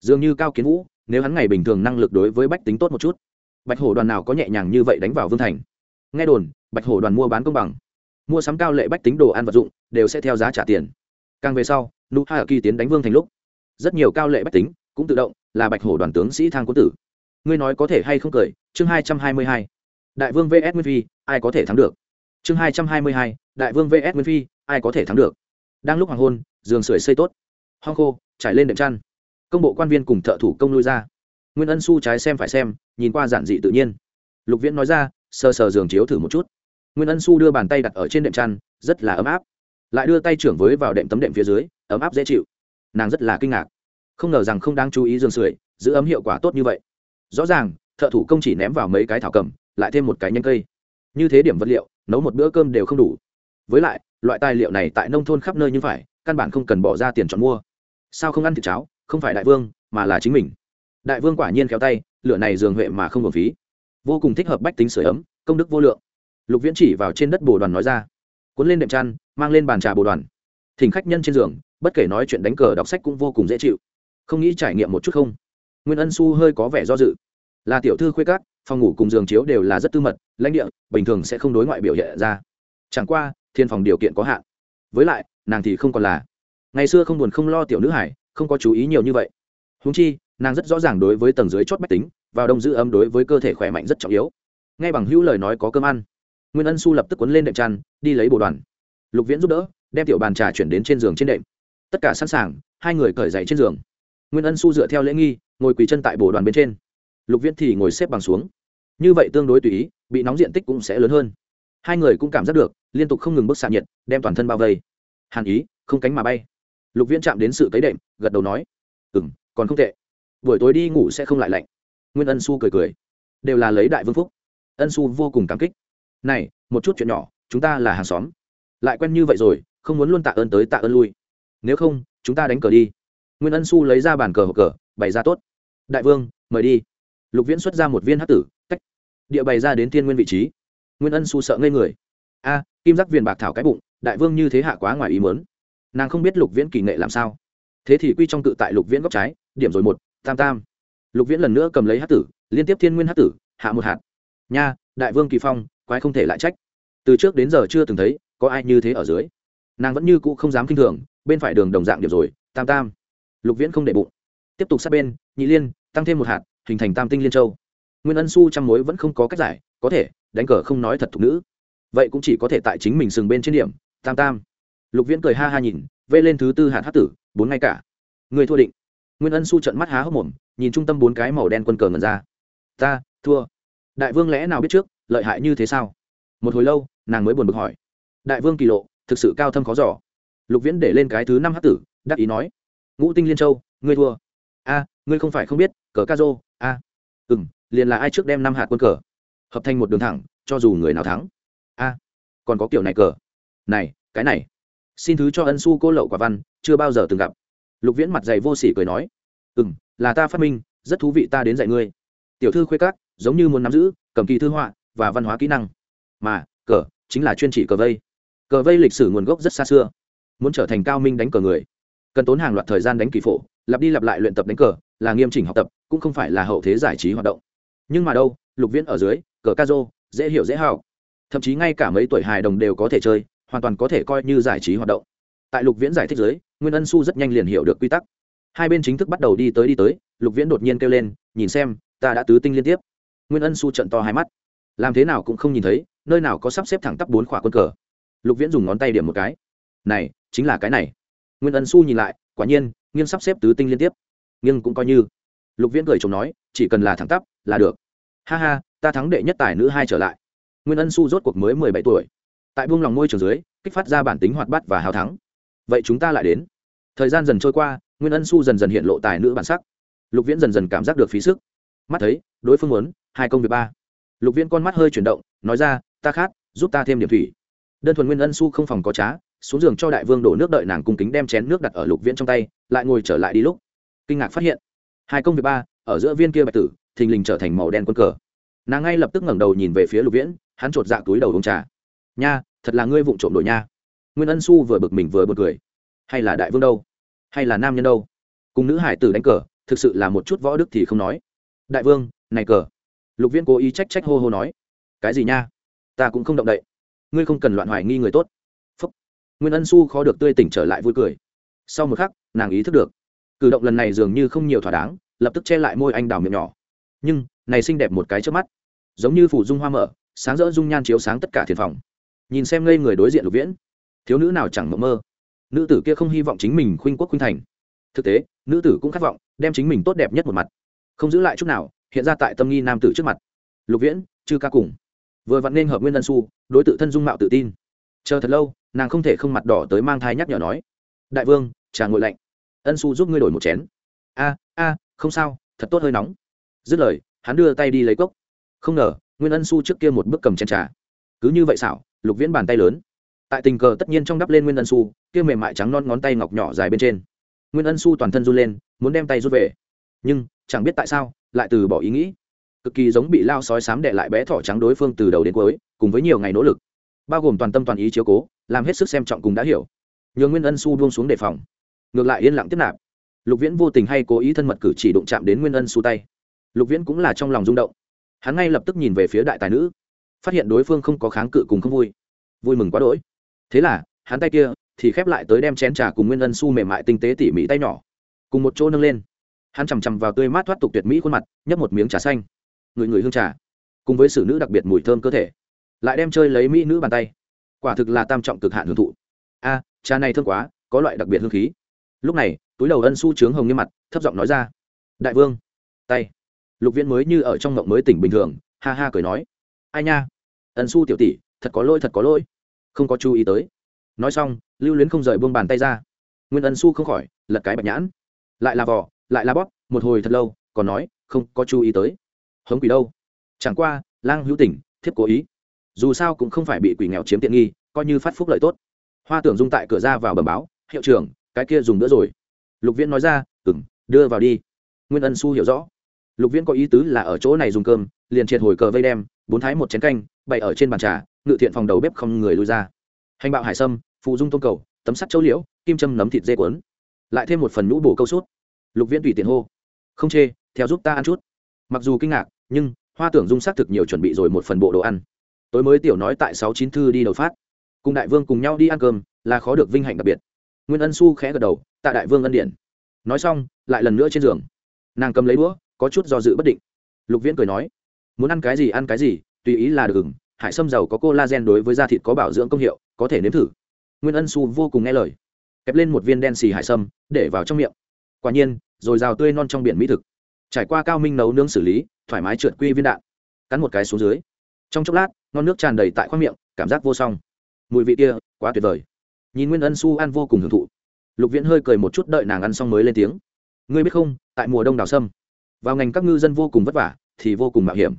Dường như cao kiến vũ, nếu hắn ngày bình thường năng lực đối với bách tính tốt một chút, bạch hổ đoàn nào có nhẹ nhàng như vậy đánh vào vương thành? Nghe đồn, bạch hổ đoàn mua bán công bằng mua sắm cao lệ bách tính đồ ăn vật dụng, đều sẽ theo giá trả tiền. Càng về sau, nụ ở kỳ tiến đánh vương thành lúc, rất nhiều cao lệ bách tính cũng tự động là bạch hổ đoàn tướng sĩ thang quân tử. Ngươi nói có thể hay không cười? Chương hai trăm hai mươi hai. Đại vương vs nguyên phi, ai có thể thắng được? Chương hai trăm hai mươi hai. Đại vương vs nguyên phi, ai có thể thắng được? Đang lúc hoàng hôn, giường sưởi xây tốt. Hoang khô, trải lên đệm chăn. Công bộ quan viên cùng thợ thủ công lui ra. Nguyên ân su trái xem phải xem, nhìn qua giản dị tự nhiên. Lục viễn nói ra, sờ sờ giường chiếu thử một chút nguyên ân su đưa bàn tay đặt ở trên đệm chăn, rất là ấm áp. Lại đưa tay trưởng với vào đệm tấm đệm phía dưới, ấm áp dễ chịu. Nàng rất là kinh ngạc. Không ngờ rằng không đáng chú ý giường sưởi, giữ ấm hiệu quả tốt như vậy. Rõ ràng, thợ thủ công chỉ ném vào mấy cái thảo cầm, lại thêm một cái nhanh cây. Như thế điểm vật liệu, nấu một bữa cơm đều không đủ. Với lại, loại tài liệu này tại nông thôn khắp nơi như phải, căn bản không cần bỏ ra tiền chọn mua. Sao không ăn thịt cháo? Không phải đại vương, mà là chính mình. Đại vương quả nhiên khéo tay, lửa này dường huệ mà không hợp phí. Vô cùng thích hợp bách tính sửa ấm, công đức vô lượng lục viễn chỉ vào trên đất bồ đoàn nói ra. Cuốn lên đệm chăn, mang lên bàn trà bồ đoàn. Thỉnh khách nhân trên giường, bất kể nói chuyện đánh cờ đọc sách cũng vô cùng dễ chịu. Không nghĩ trải nghiệm một chút không? Nguyên ân su hơi có vẻ do dự. Là tiểu thư khuê cát phòng ngủ cùng giường chiếu đều là rất tư mật, lãnh địa, bình thường sẽ không đối ngoại biểu hiện ra. Chẳng qua, thiên phòng điều kiện có hạn. Với lại, nàng thì không còn là. Ngày xưa không buồn không lo tiểu nữ hải, không có chú ý nhiều như vậy. Húng chi, nàng rất rõ ràng đối với tầng dưới chót bách tính, vào đông giữ ấm đối với cơ thể khỏe mạnh rất trọng yếu. Ngay bằng hữu lời nói có cơm ăn nguyên ân su lập tức quấn lên đệm chăn, đi lấy bồ đoàn. Lục viễn giúp đỡ, đem tiểu bàn trà chuyển đến trên giường trên đệm. Tất cả sẵn sàng, hai người cởi dậy trên giường. Nguyên ân su dựa theo lễ nghi, ngồi quỳ chân tại bồ đoàn bên trên. Lục viễn thì ngồi xếp bằng xuống. Như vậy tương đối tùy ý, bị nóng diện tích cũng sẽ lớn hơn. Hai người cũng cảm giác được, liên tục không ngừng bức xạ nhiệt, đem toàn thân bao vây. Hàn ý, không cánh mà bay. Lục viễn chạm đến sự cấy đệm, gật đầu nói ừ m còn không tệ. Buổi tối đi ngủ sẽ không lại lạnh. Nguyên ân su cười cười. Đều là lấy đại vương phúc. Ân su vô cùng cảm kích này, một chút chuyện nhỏ, chúng ta là hàng xóm. Lại quen như vậy rồi, không muốn luôn tạ ơn tới tạ ơn lui. Nếu không, chúng ta đánh cờ đi. Nguyên ân su lấy ra bàn cờ hộp cờ, bày ra tốt. Đại vương, mời đi. Lục viễn xuất ra một viên hát tử, tách. Địa bày ra đến thiên nguyên vị trí. Nguyên ân su sợ ngây người. A, kim giác viền bạc thảo cái bụng, đại vương như thế hạ quá ngoài ý mớn nàng không biết lục viễn kỳ nghệ làm sao. Thế thì quy trong tự tại lục viễn góc trái, điểm rồi một, tam tam. Lục viễn lần nữa cầm lấy hát tử, liên tiếp thiên nguyên hát tử, hạ một hạt. Nha, đại vương kỳ phong quái không thể lại trách. Từ trước đến giờ chưa từng thấy có ai như thế ở dưới. Nàng vẫn như cũ không dám k i n h thường, bên phải đường đồng dạng điểm rồi, tam tam. Lục viễn không để bụng. Tiếp tục sát bên, nhị liên, tăng thêm một hạt, hình thành tam tinh liên châu. Nguyên ân su trăm mối vẫn không có cách giải, có thể, đánh cờ không nói thật thục nữ. Vậy cũng chỉ có thể tại chính mình sừng bên trên điểm, tam tam. Lục viễn cười ha ha nhìn, vê lên thứ tư hạt hát tử, bốn ngay cả. Người thua định. Nguyên ân su trận mắt há hốc mồm, nhìn trung tâm bốn cái màu đen quân cờ ngần ra. Ta, thua. Đại vương lẽ nào biết trước? Lợi hại như thế sao? Một hồi lâu, nàng mới buồn bực hỏi. Đại vương kỳ lộ, thực sự cao thâm khó giỏ lục viễn để lên cái thứ năm hát tử, đắc ý nói. Ngũ tinh liên châu, ngươi thua. A, ngươi không phải không biết, cờ ca dô a. Ừ m liền là ai trước đem năm hạt quân cờ? Hợp thành một đường thẳng, cho dù người nào thắng. A, còn có kiểu này cờ. Này, cái này. Xin thứ cho ân su cô lậu quả văn, chưa bao giờ từng gặp. Lục viễn mặt dày vô sỉ cười nói. Ừ m là ta phát minh, rất thú vị ta đến dạy ngươi. Tiểu thư khuê các, giống như muốn nắm giữ, cầm kỳ thư họa và văn hóa kỹ năng. Mà, cờ, chính là chuyên trị cờ vây. Cờ vây lịch sử nguồn gốc rất xa xưa. Muốn trở thành cao minh đánh cờ người, cần tốn hàng loạt thời gian đánh kỳ phổ, lặp đi lặp lại luyện tập đánh cờ, là nghiêm chỉnh học tập, cũng không phải là hậu thế giải trí hoạt động. Nhưng mà đâu, lục viễn ở dưới, cờ ca rô dễ hiểu dễ hào thậm chí ngay cả mấy tuổi hài đồng đều có thể chơi, hoàn toàn có thể coi như giải trí hoạt động. Tại lục viễn giải thích giới nguyên ân su rất nhanh liền hiểu được quy tắc. Hai bên chính thức bắt đầu đi tới đi tới, lục viễn đột nhiên kêu lên, nhìn xem, ta đã tứ tinh liên tiếp. Nguyên ân su trận to hai mắt làm thế nào cũng không nhìn thấy, nơi nào có sắp xếp thẳng tắp bốn khỏa quân cờ. Lục viễn dùng ngón tay điểm một cái. Này, chính là cái này. Nguyên ân su nhìn lại, quả nhiên, nghiêng sắp xếp tứ tinh liên tiếp. Nhưng cũng coi như. Lục viễn cười chồng nói, chỉ cần là thẳng tắp, là được. Ha ha, ta thắng đệ nhất tài nữ hai trở lại. Nguyên ân su rốt cuộc mới mười bảy tuổi. Tại buông lòng môi trường dưới, kích phát ra bản tính hoạt bát và hào thắng. Vậy chúng ta lại đến. Thời gian dần trôi qua, nguyên ân su dần dần hiện lộ tài nữ bản sắc. Lục viễn dần dần cảm giác được phí sức. Mắt thấy, đối phương muốn, hai công việc ba lục viễn con mắt hơi chuyển động, nói ra, ta khát, giúp ta thêm điểm thủy. Đơn thuần nguyên ân su không phòng có trá, xuống giường cho đại vương đổ nước đợi nàng cung kính đem chén nước đặt ở lục viễn trong tay, lại ngồi trở lại đi lúc. Kinh ngạc phát hiện, hai công việc ba, ở giữa viên kia bạch tử, thình lình trở thành màu đen quân cờ. Nàng ngay lập tức ngẩng đầu nhìn về phía lục viễn, hắn chột dạ túi đầu uống trà. Nha, thật là ngươi vụng trộm đội nha. Nguyên ân su vừa bực mình vừa bực cười. Hay là đại vương đâu? Hay là nam nhân đâu? Cùng nữ hải tử đánh cờ, thực sự là một chút võ đức thì không nói. Đại vương, này cờ lục viễn cố ý trách trách hô hô nói, cái gì nha? Ta cũng không động đậy. Ngươi không cần loạn hoài nghi người tốt. Phúc. Nguyên ân su khó được tươi tỉnh trở lại vui cười. Sau một khắc, nàng ý thức được, cử động lần này dường như không nhiều thỏa đáng, lập tức che lại môi anh đào miệng nhỏ. Nhưng, này xinh đẹp một cái trước mắt, giống như phủ dung hoa mở, sáng rỡ dung nhan chiếu sáng tất cả thiền phòng. Nhìn xem ngây người đối diện lục viễn, thiếu nữ nào chẳng mộng mơ. Nữ tử kia không hy vọng chính mình khuynh quốc khuynh thành. Thực tế, nữ tử cũng khát vọng đem chính mình tốt đẹp nhất một mặt. Không giữ lại chút nào hiện ra tại tâm nghi nam tử trước mặt. Lục viễn, chư ca cùng. Vừa vặn nên hợp nguyên ân su đối tự thân dung mạo tự tin. Chờ thật lâu, nàng không thể không mặt đỏ tới mang thai nhắc nhở nói, đại vương, trà ngội lạnh. Ân su giúp ngươi đổi một chén. A a, không sao, thật tốt hơi nóng. Dứt lời, hắn đưa tay đi lấy cốc. Không ngờ, nguyên ân su trước kia một bước cầm chén trà. Cứ như vậy xảo, lục viễn bàn tay lớn. Tại tình cờ tất nhiên trong đắp lên nguyên ân su kia mềm mại trắng non ngón tay ngọc nhỏ dài bên trên. Nguyên ân su toàn thân run lên, muốn đem tay rút về. Nhưng, chẳng biết tại sao lại từ bỏ ý nghĩ. Cực kỳ giống bị lao sói sám đệ lại bé thỏ trắng đối phương từ đầu đến cuối, cùng với nhiều ngày nỗ lực. Bao gồm toàn tâm toàn ý chiếu cố, làm hết sức xem trọng cùng đã hiểu. Nhường nguyên ân su buông xuống đề phòng. Ngược lại yên lặng tiếp nạp. Lục viễn vô tình hay cố ý thân mật cử chỉ đụng chạm đến nguyên ân su tay. Lục viễn cũng là trong lòng rung động. Hắn ngay lập tức nhìn về phía đại tài nữ, phát hiện đối phương không có kháng cự cùng không vui. Vui mừng quá đỗi. Thế là, hắn tay kia thì khép lại tới đem chén trà cùng nguyên ân su mềm mại tinh tế tỉ mỉ tay nhỏ, cùng một chỗ nâng lên hắn chằm chằm vào tươi mát thoát tục tuyệt mỹ khuôn mặt, nhấp một miếng trà xanh. Người người hương trà. Cùng với xử nữ đặc biệt mùi thơm cơ thể. Lại đem chơi lấy mỹ nữ bàn tay. Quả thực là tam trọng cực hạn hưởng thụ. A, trà này thơm quá, có loại đặc biệt hương khí. Lúc này, túi đầu ân su trướng hồng như mặt, thấp giọng nói ra. Đại vương. Tay. Lục viễn mới như ở trong ngộng mới tỉnh bình thường, ha ha cười nói. Ai nha? Ân su tiểu tỷ, thật có lỗi, thật có lỗi. Không có chú ý tới. Nói xong, lưu luyến không rời buông bàn tay ra. Nguyên ân su không khỏi, lật cái bạch nhãn. Lại là vỏ lại là bóp, một hồi thật lâu, còn nói, không có chú ý tới. Hống quỷ đâu? Chẳng qua, lang hữu tỉnh, thiếp cố ý. Dù sao cũng không phải bị quỷ nghèo chiếm tiện nghi, coi như phát phúc lợi tốt. Hoa tưởng dung tại cửa ra vào bầm báo, hiệu trưởng, cái kia dùng nữa rồi. Lục viễn nói ra ừng đưa vào đi. Nguyên ân su hiểu rõ. Lục viễn có ý tứ là ở chỗ này dùng cơm, liền triệt hồi cờ vây đem, bốn thái một chén canh, bày ở trên bàn trà, ngự thiện phòng đầu bếp không người lui ra. Hành bạo hải sâm phụ dung tôm cầu, tấm sắt châu liễu, kim châm nấm thịt dê cuốn. Lại thêm một phần nhũ bổ câu sút lục viễn tùy tiện hô, không chê, theo giúp ta ăn chút. Mặc dù kinh ngạc, nhưng hoa tưởng dung xác thực nhiều chuẩn bị rồi một phần bộ đồ ăn. Tối mới tiểu nói tại sáu chín thư đi đầu phát. Cùng đại vương cùng nhau đi ăn cơm, là khó được vinh hạnh đặc biệt. Nguyên ân su khẽ gật đầu, tạ đại vương ân điển. Nói xong, lại lần nữa trên giường. Nàng cầm lấy đũa, có chút do dự bất định. Lục viễn cười nói, muốn ăn cái gì ăn cái gì, tùy ý là được ừng hải sâm dầu có collagen đối với da thịt có bảo dưỡng công hiệu, có thể nếm thử. Nguyên ân su vô cùng nghe lời, kẹp lên một viên đen xì hải sâm, để vào trong miệng quả nhiên, rồi rào tươi non trong biển mỹ thực. Trải qua cao minh nấu nướng xử lý, thoải mái trượt quy viên đạn. Cắn một cái xuống dưới. Trong chốc lát, ngon nước tràn đầy tại khoang miệng, cảm giác vô song. Mùi vị kia, quá tuyệt vời. Nhìn nguyên ân su ăn vô cùng hưởng thụ. Lục viễn hơi cười một chút đợi nàng ăn xong mới lên tiếng. Ngươi biết không, tại mùa đông đào sâm, vào ngành các ngư dân vô cùng vất vả, thì vô cùng mạo hiểm.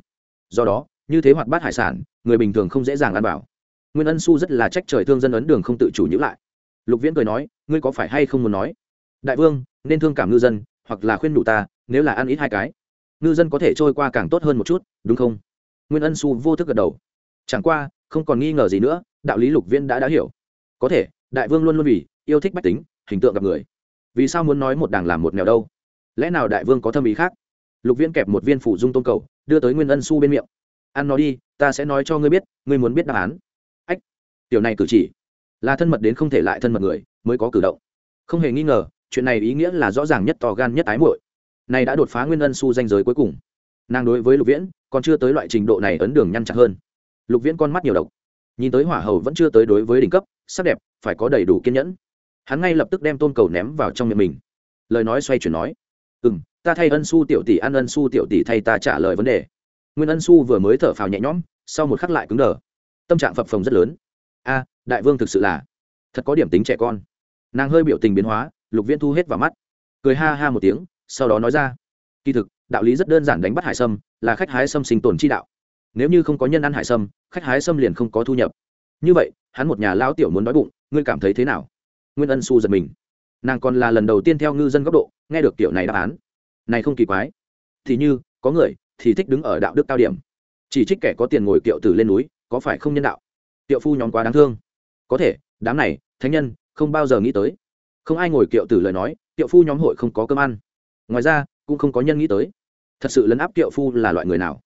Do đó, như thế hoạt bát hải sản, người bình thường không dễ dàng ăn vào. nguyên ân su rất là trách trời thương dân ấn đường không tự chủ nhữ lại. Lục viễn cười nói, ngươi có phải hay không muốn nói? Đại vương nên thương cảm ngư dân, hoặc là khuyên đủ ta, nếu là ăn ít hai cái, ngư dân có thể trôi qua càng tốt hơn một chút, đúng không? Nguyên ân su vô thức gật đầu. Chẳng qua, không còn nghi ngờ gì nữa, đạo lý lục Viên đã đã hiểu. Có thể, đại vương luôn luôn vì yêu thích bách tính, hình tượng gặp người. Vì sao muốn nói một đảng làm một nẻo đâu? Lẽ nào đại vương có thâm ý khác? Lục Viên kẹp một viên phủ dung tôn cầu, đưa tới nguyên ân su bên miệng. Ăn nó đi, ta sẽ nói cho ngươi biết, ngươi muốn biết đáp án. Ách, tiểu này cử chỉ. Là thân mật đến không thể lại thân mật người, mới có cử động. Không hề nghi ngờ chuyện này ý nghĩa là rõ ràng nhất to gan nhất ái muội. Này đã đột phá nguyên ân su danh giới cuối cùng. Nàng đối với lục viễn, còn chưa tới loại trình độ này ấn đường nhăn chặt hơn. Lục viễn con mắt nhiều độc. Nhìn tới hỏa hầu vẫn chưa tới đối với đỉnh cấp, sắc đẹp, phải có đầy đủ kiên nhẫn. Hắn ngay lập tức đem tôn cầu ném vào trong miệng mình. Lời nói xoay chuyển nói ừ m ta thay ân su tiểu tỷ ăn ân su tiểu tỷ thay ta trả lời vấn đề. Nguyên ân su vừa mới thở phào nhẹ nhõm, sau một khắc lại cứng đờ. Tâm trạng phập phồng rất lớn. A, đại vương thực sự là thật có điểm tính trẻ con. Nàng hơi biểu tình biến hóa lục viễn thu hết vào mắt. Cười ha ha một tiếng, sau đó nói ra. Kỳ thực, đạo lý rất đơn giản đánh bắt hải sâm, là khách hái sâm sinh tồn chi đạo. Nếu như không có nhân ăn hải sâm, khách hái sâm liền không có thu nhập. Như vậy, hắn một nhà lao tiểu muốn đói bụng, ngươi cảm thấy thế nào? Nguyên ân su giật mình. Nàng còn là lần đầu tiên theo ngư dân góc độ, nghe được kiểu này đáp án. Này không kỳ quái. Thì như, có người thì thích đứng ở đạo đức cao điểm. Chỉ trích kẻ có tiền ngồi kiệu tử lên núi, có phải không nhân đạo? Tiệu phu nhóm quá đáng thương. Có thể, đám này, thánh nhân, không bao giờ nghĩ tới không ai ngồi kiệu tử lời nói, kiệu phu nhóm hội không có cơm ăn. Ngoài ra, cũng không có nhân nghĩ tới. Thật sự lấn áp kiệu phu là loại người nào?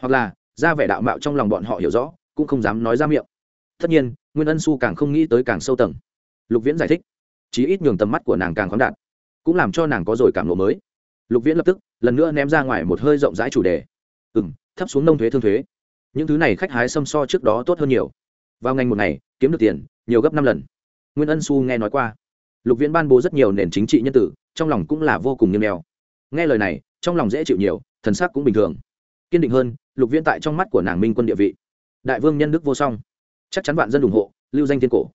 Hoặc là, ra vẻ đạo mạo trong lòng bọn họ hiểu rõ, cũng không dám nói ra miệng. Tất nhiên, nguyên ân su càng không nghĩ tới càng sâu tầng. Lục viễn giải thích. Chí ít nhường tầm mắt của nàng càng khoáng đạt, cũng làm cho nàng có rồi cảm lộ mới. Lục viễn lập tức, lần nữa ném ra ngoài một hơi rộng rãi chủ đề. Ừ m thấp xuống nông thuế thương thuế. Những thứ này khách hái xâm so trước đó tốt hơn nhiều. Vào ngành một ngày, kiếm được tiền, nhiều gấp năm lần. Nguyên ân su nghe nói qua lục viễn ban bố rất nhiều nền chính trị nhân tử, trong lòng cũng là vô cùng nghiêm neo nghe lời này, trong lòng dễ chịu nhiều, thần sắc cũng bình thường. Kiên định hơn, lục viễn tại trong mắt của nàng minh quân địa vị. Đại vương nhân đức vô song. Chắc chắn vạn dân ủng hộ, lưu danh thiên cổ.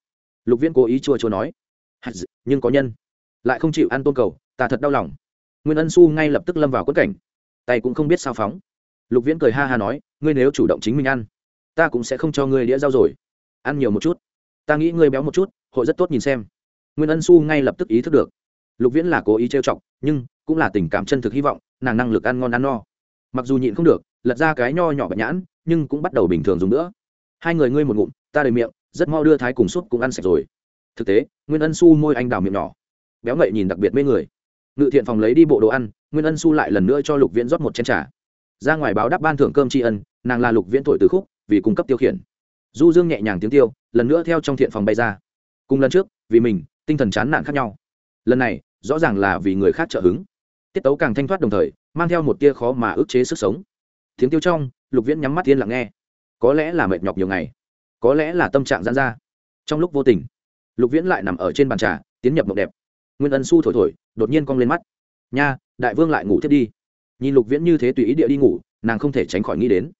Lục viễn cố ý chua chua nói. Nhưng có nhân. Lại không chịu ăn tôn cầu, ta thật đau lòng. Nguyên ân su ngay lập tức lâm vào quất cảnh. Tay cũng không biết sao phóng. Lục viễn cười ha ha nói, ngươi nếu chủ động chính mình ăn, ta cũng sẽ không cho ngươi đĩa rau rồi. Ăn nhiều một chút. Ta nghĩ ngươi béo một chút, hội rất tốt nhìn xem nguyên ân su ngay lập tức ý thức được. Lục viễn là cố ý trêu chọc, nhưng cũng là tình cảm chân thực hy vọng, nàng năng lực ăn ngon ăn no. Mặc dù nhịn không được, lật ra cái nho nhỏ bạch nhãn, nhưng cũng bắt đầu bình thường dùng nữa. Hai người ngươi một ngụm, ta đầy miệng, rất mau đưa thái cùng suốt cũng ăn sạch rồi. Thực tế, nguyên ân su môi anh đào miệng nhỏ. Béo ngậy nhìn đặc biệt mê người. Ngự thiện phòng lấy đi bộ đồ ăn, nguyên ân su lại lần nữa cho lục viễn rót một chén t r à ra ngoài báo đáp ban thưởng cơm tri ân, nàng là lục viễn thổi từ khúc, vì cung cấp tiêu khiển. Du dương nhẹ nhàng tiếng tiêu, lần nữa theo trong thiện phòng bay ra. Cùng lần trước, vì mình tinh thần chán nản khác nhau. Lần này, rõ ràng là vì người khác trợ hứng. Tiết tấu càng thanh thoát đồng thời, mang theo một tia khó mà ức chế sức sống. Tiếng tiêu trong, lục viễn nhắm mắt yên lặng nghe. Có lẽ là mệt nhọc nhiều ngày. Có lẽ là tâm trạng giãn ra. Trong lúc vô tình, lục viễn lại nằm ở trên bàn trà, tiến nhập mộng đẹp. Nguyên ân su thổi thổi, đột nhiên cong lên mắt. Nha, đại vương lại ngủ thiết đi. Nhìn lục viễn như thế tùy ý địa đi ngủ, nàng không thể tránh khỏi nghĩ đến.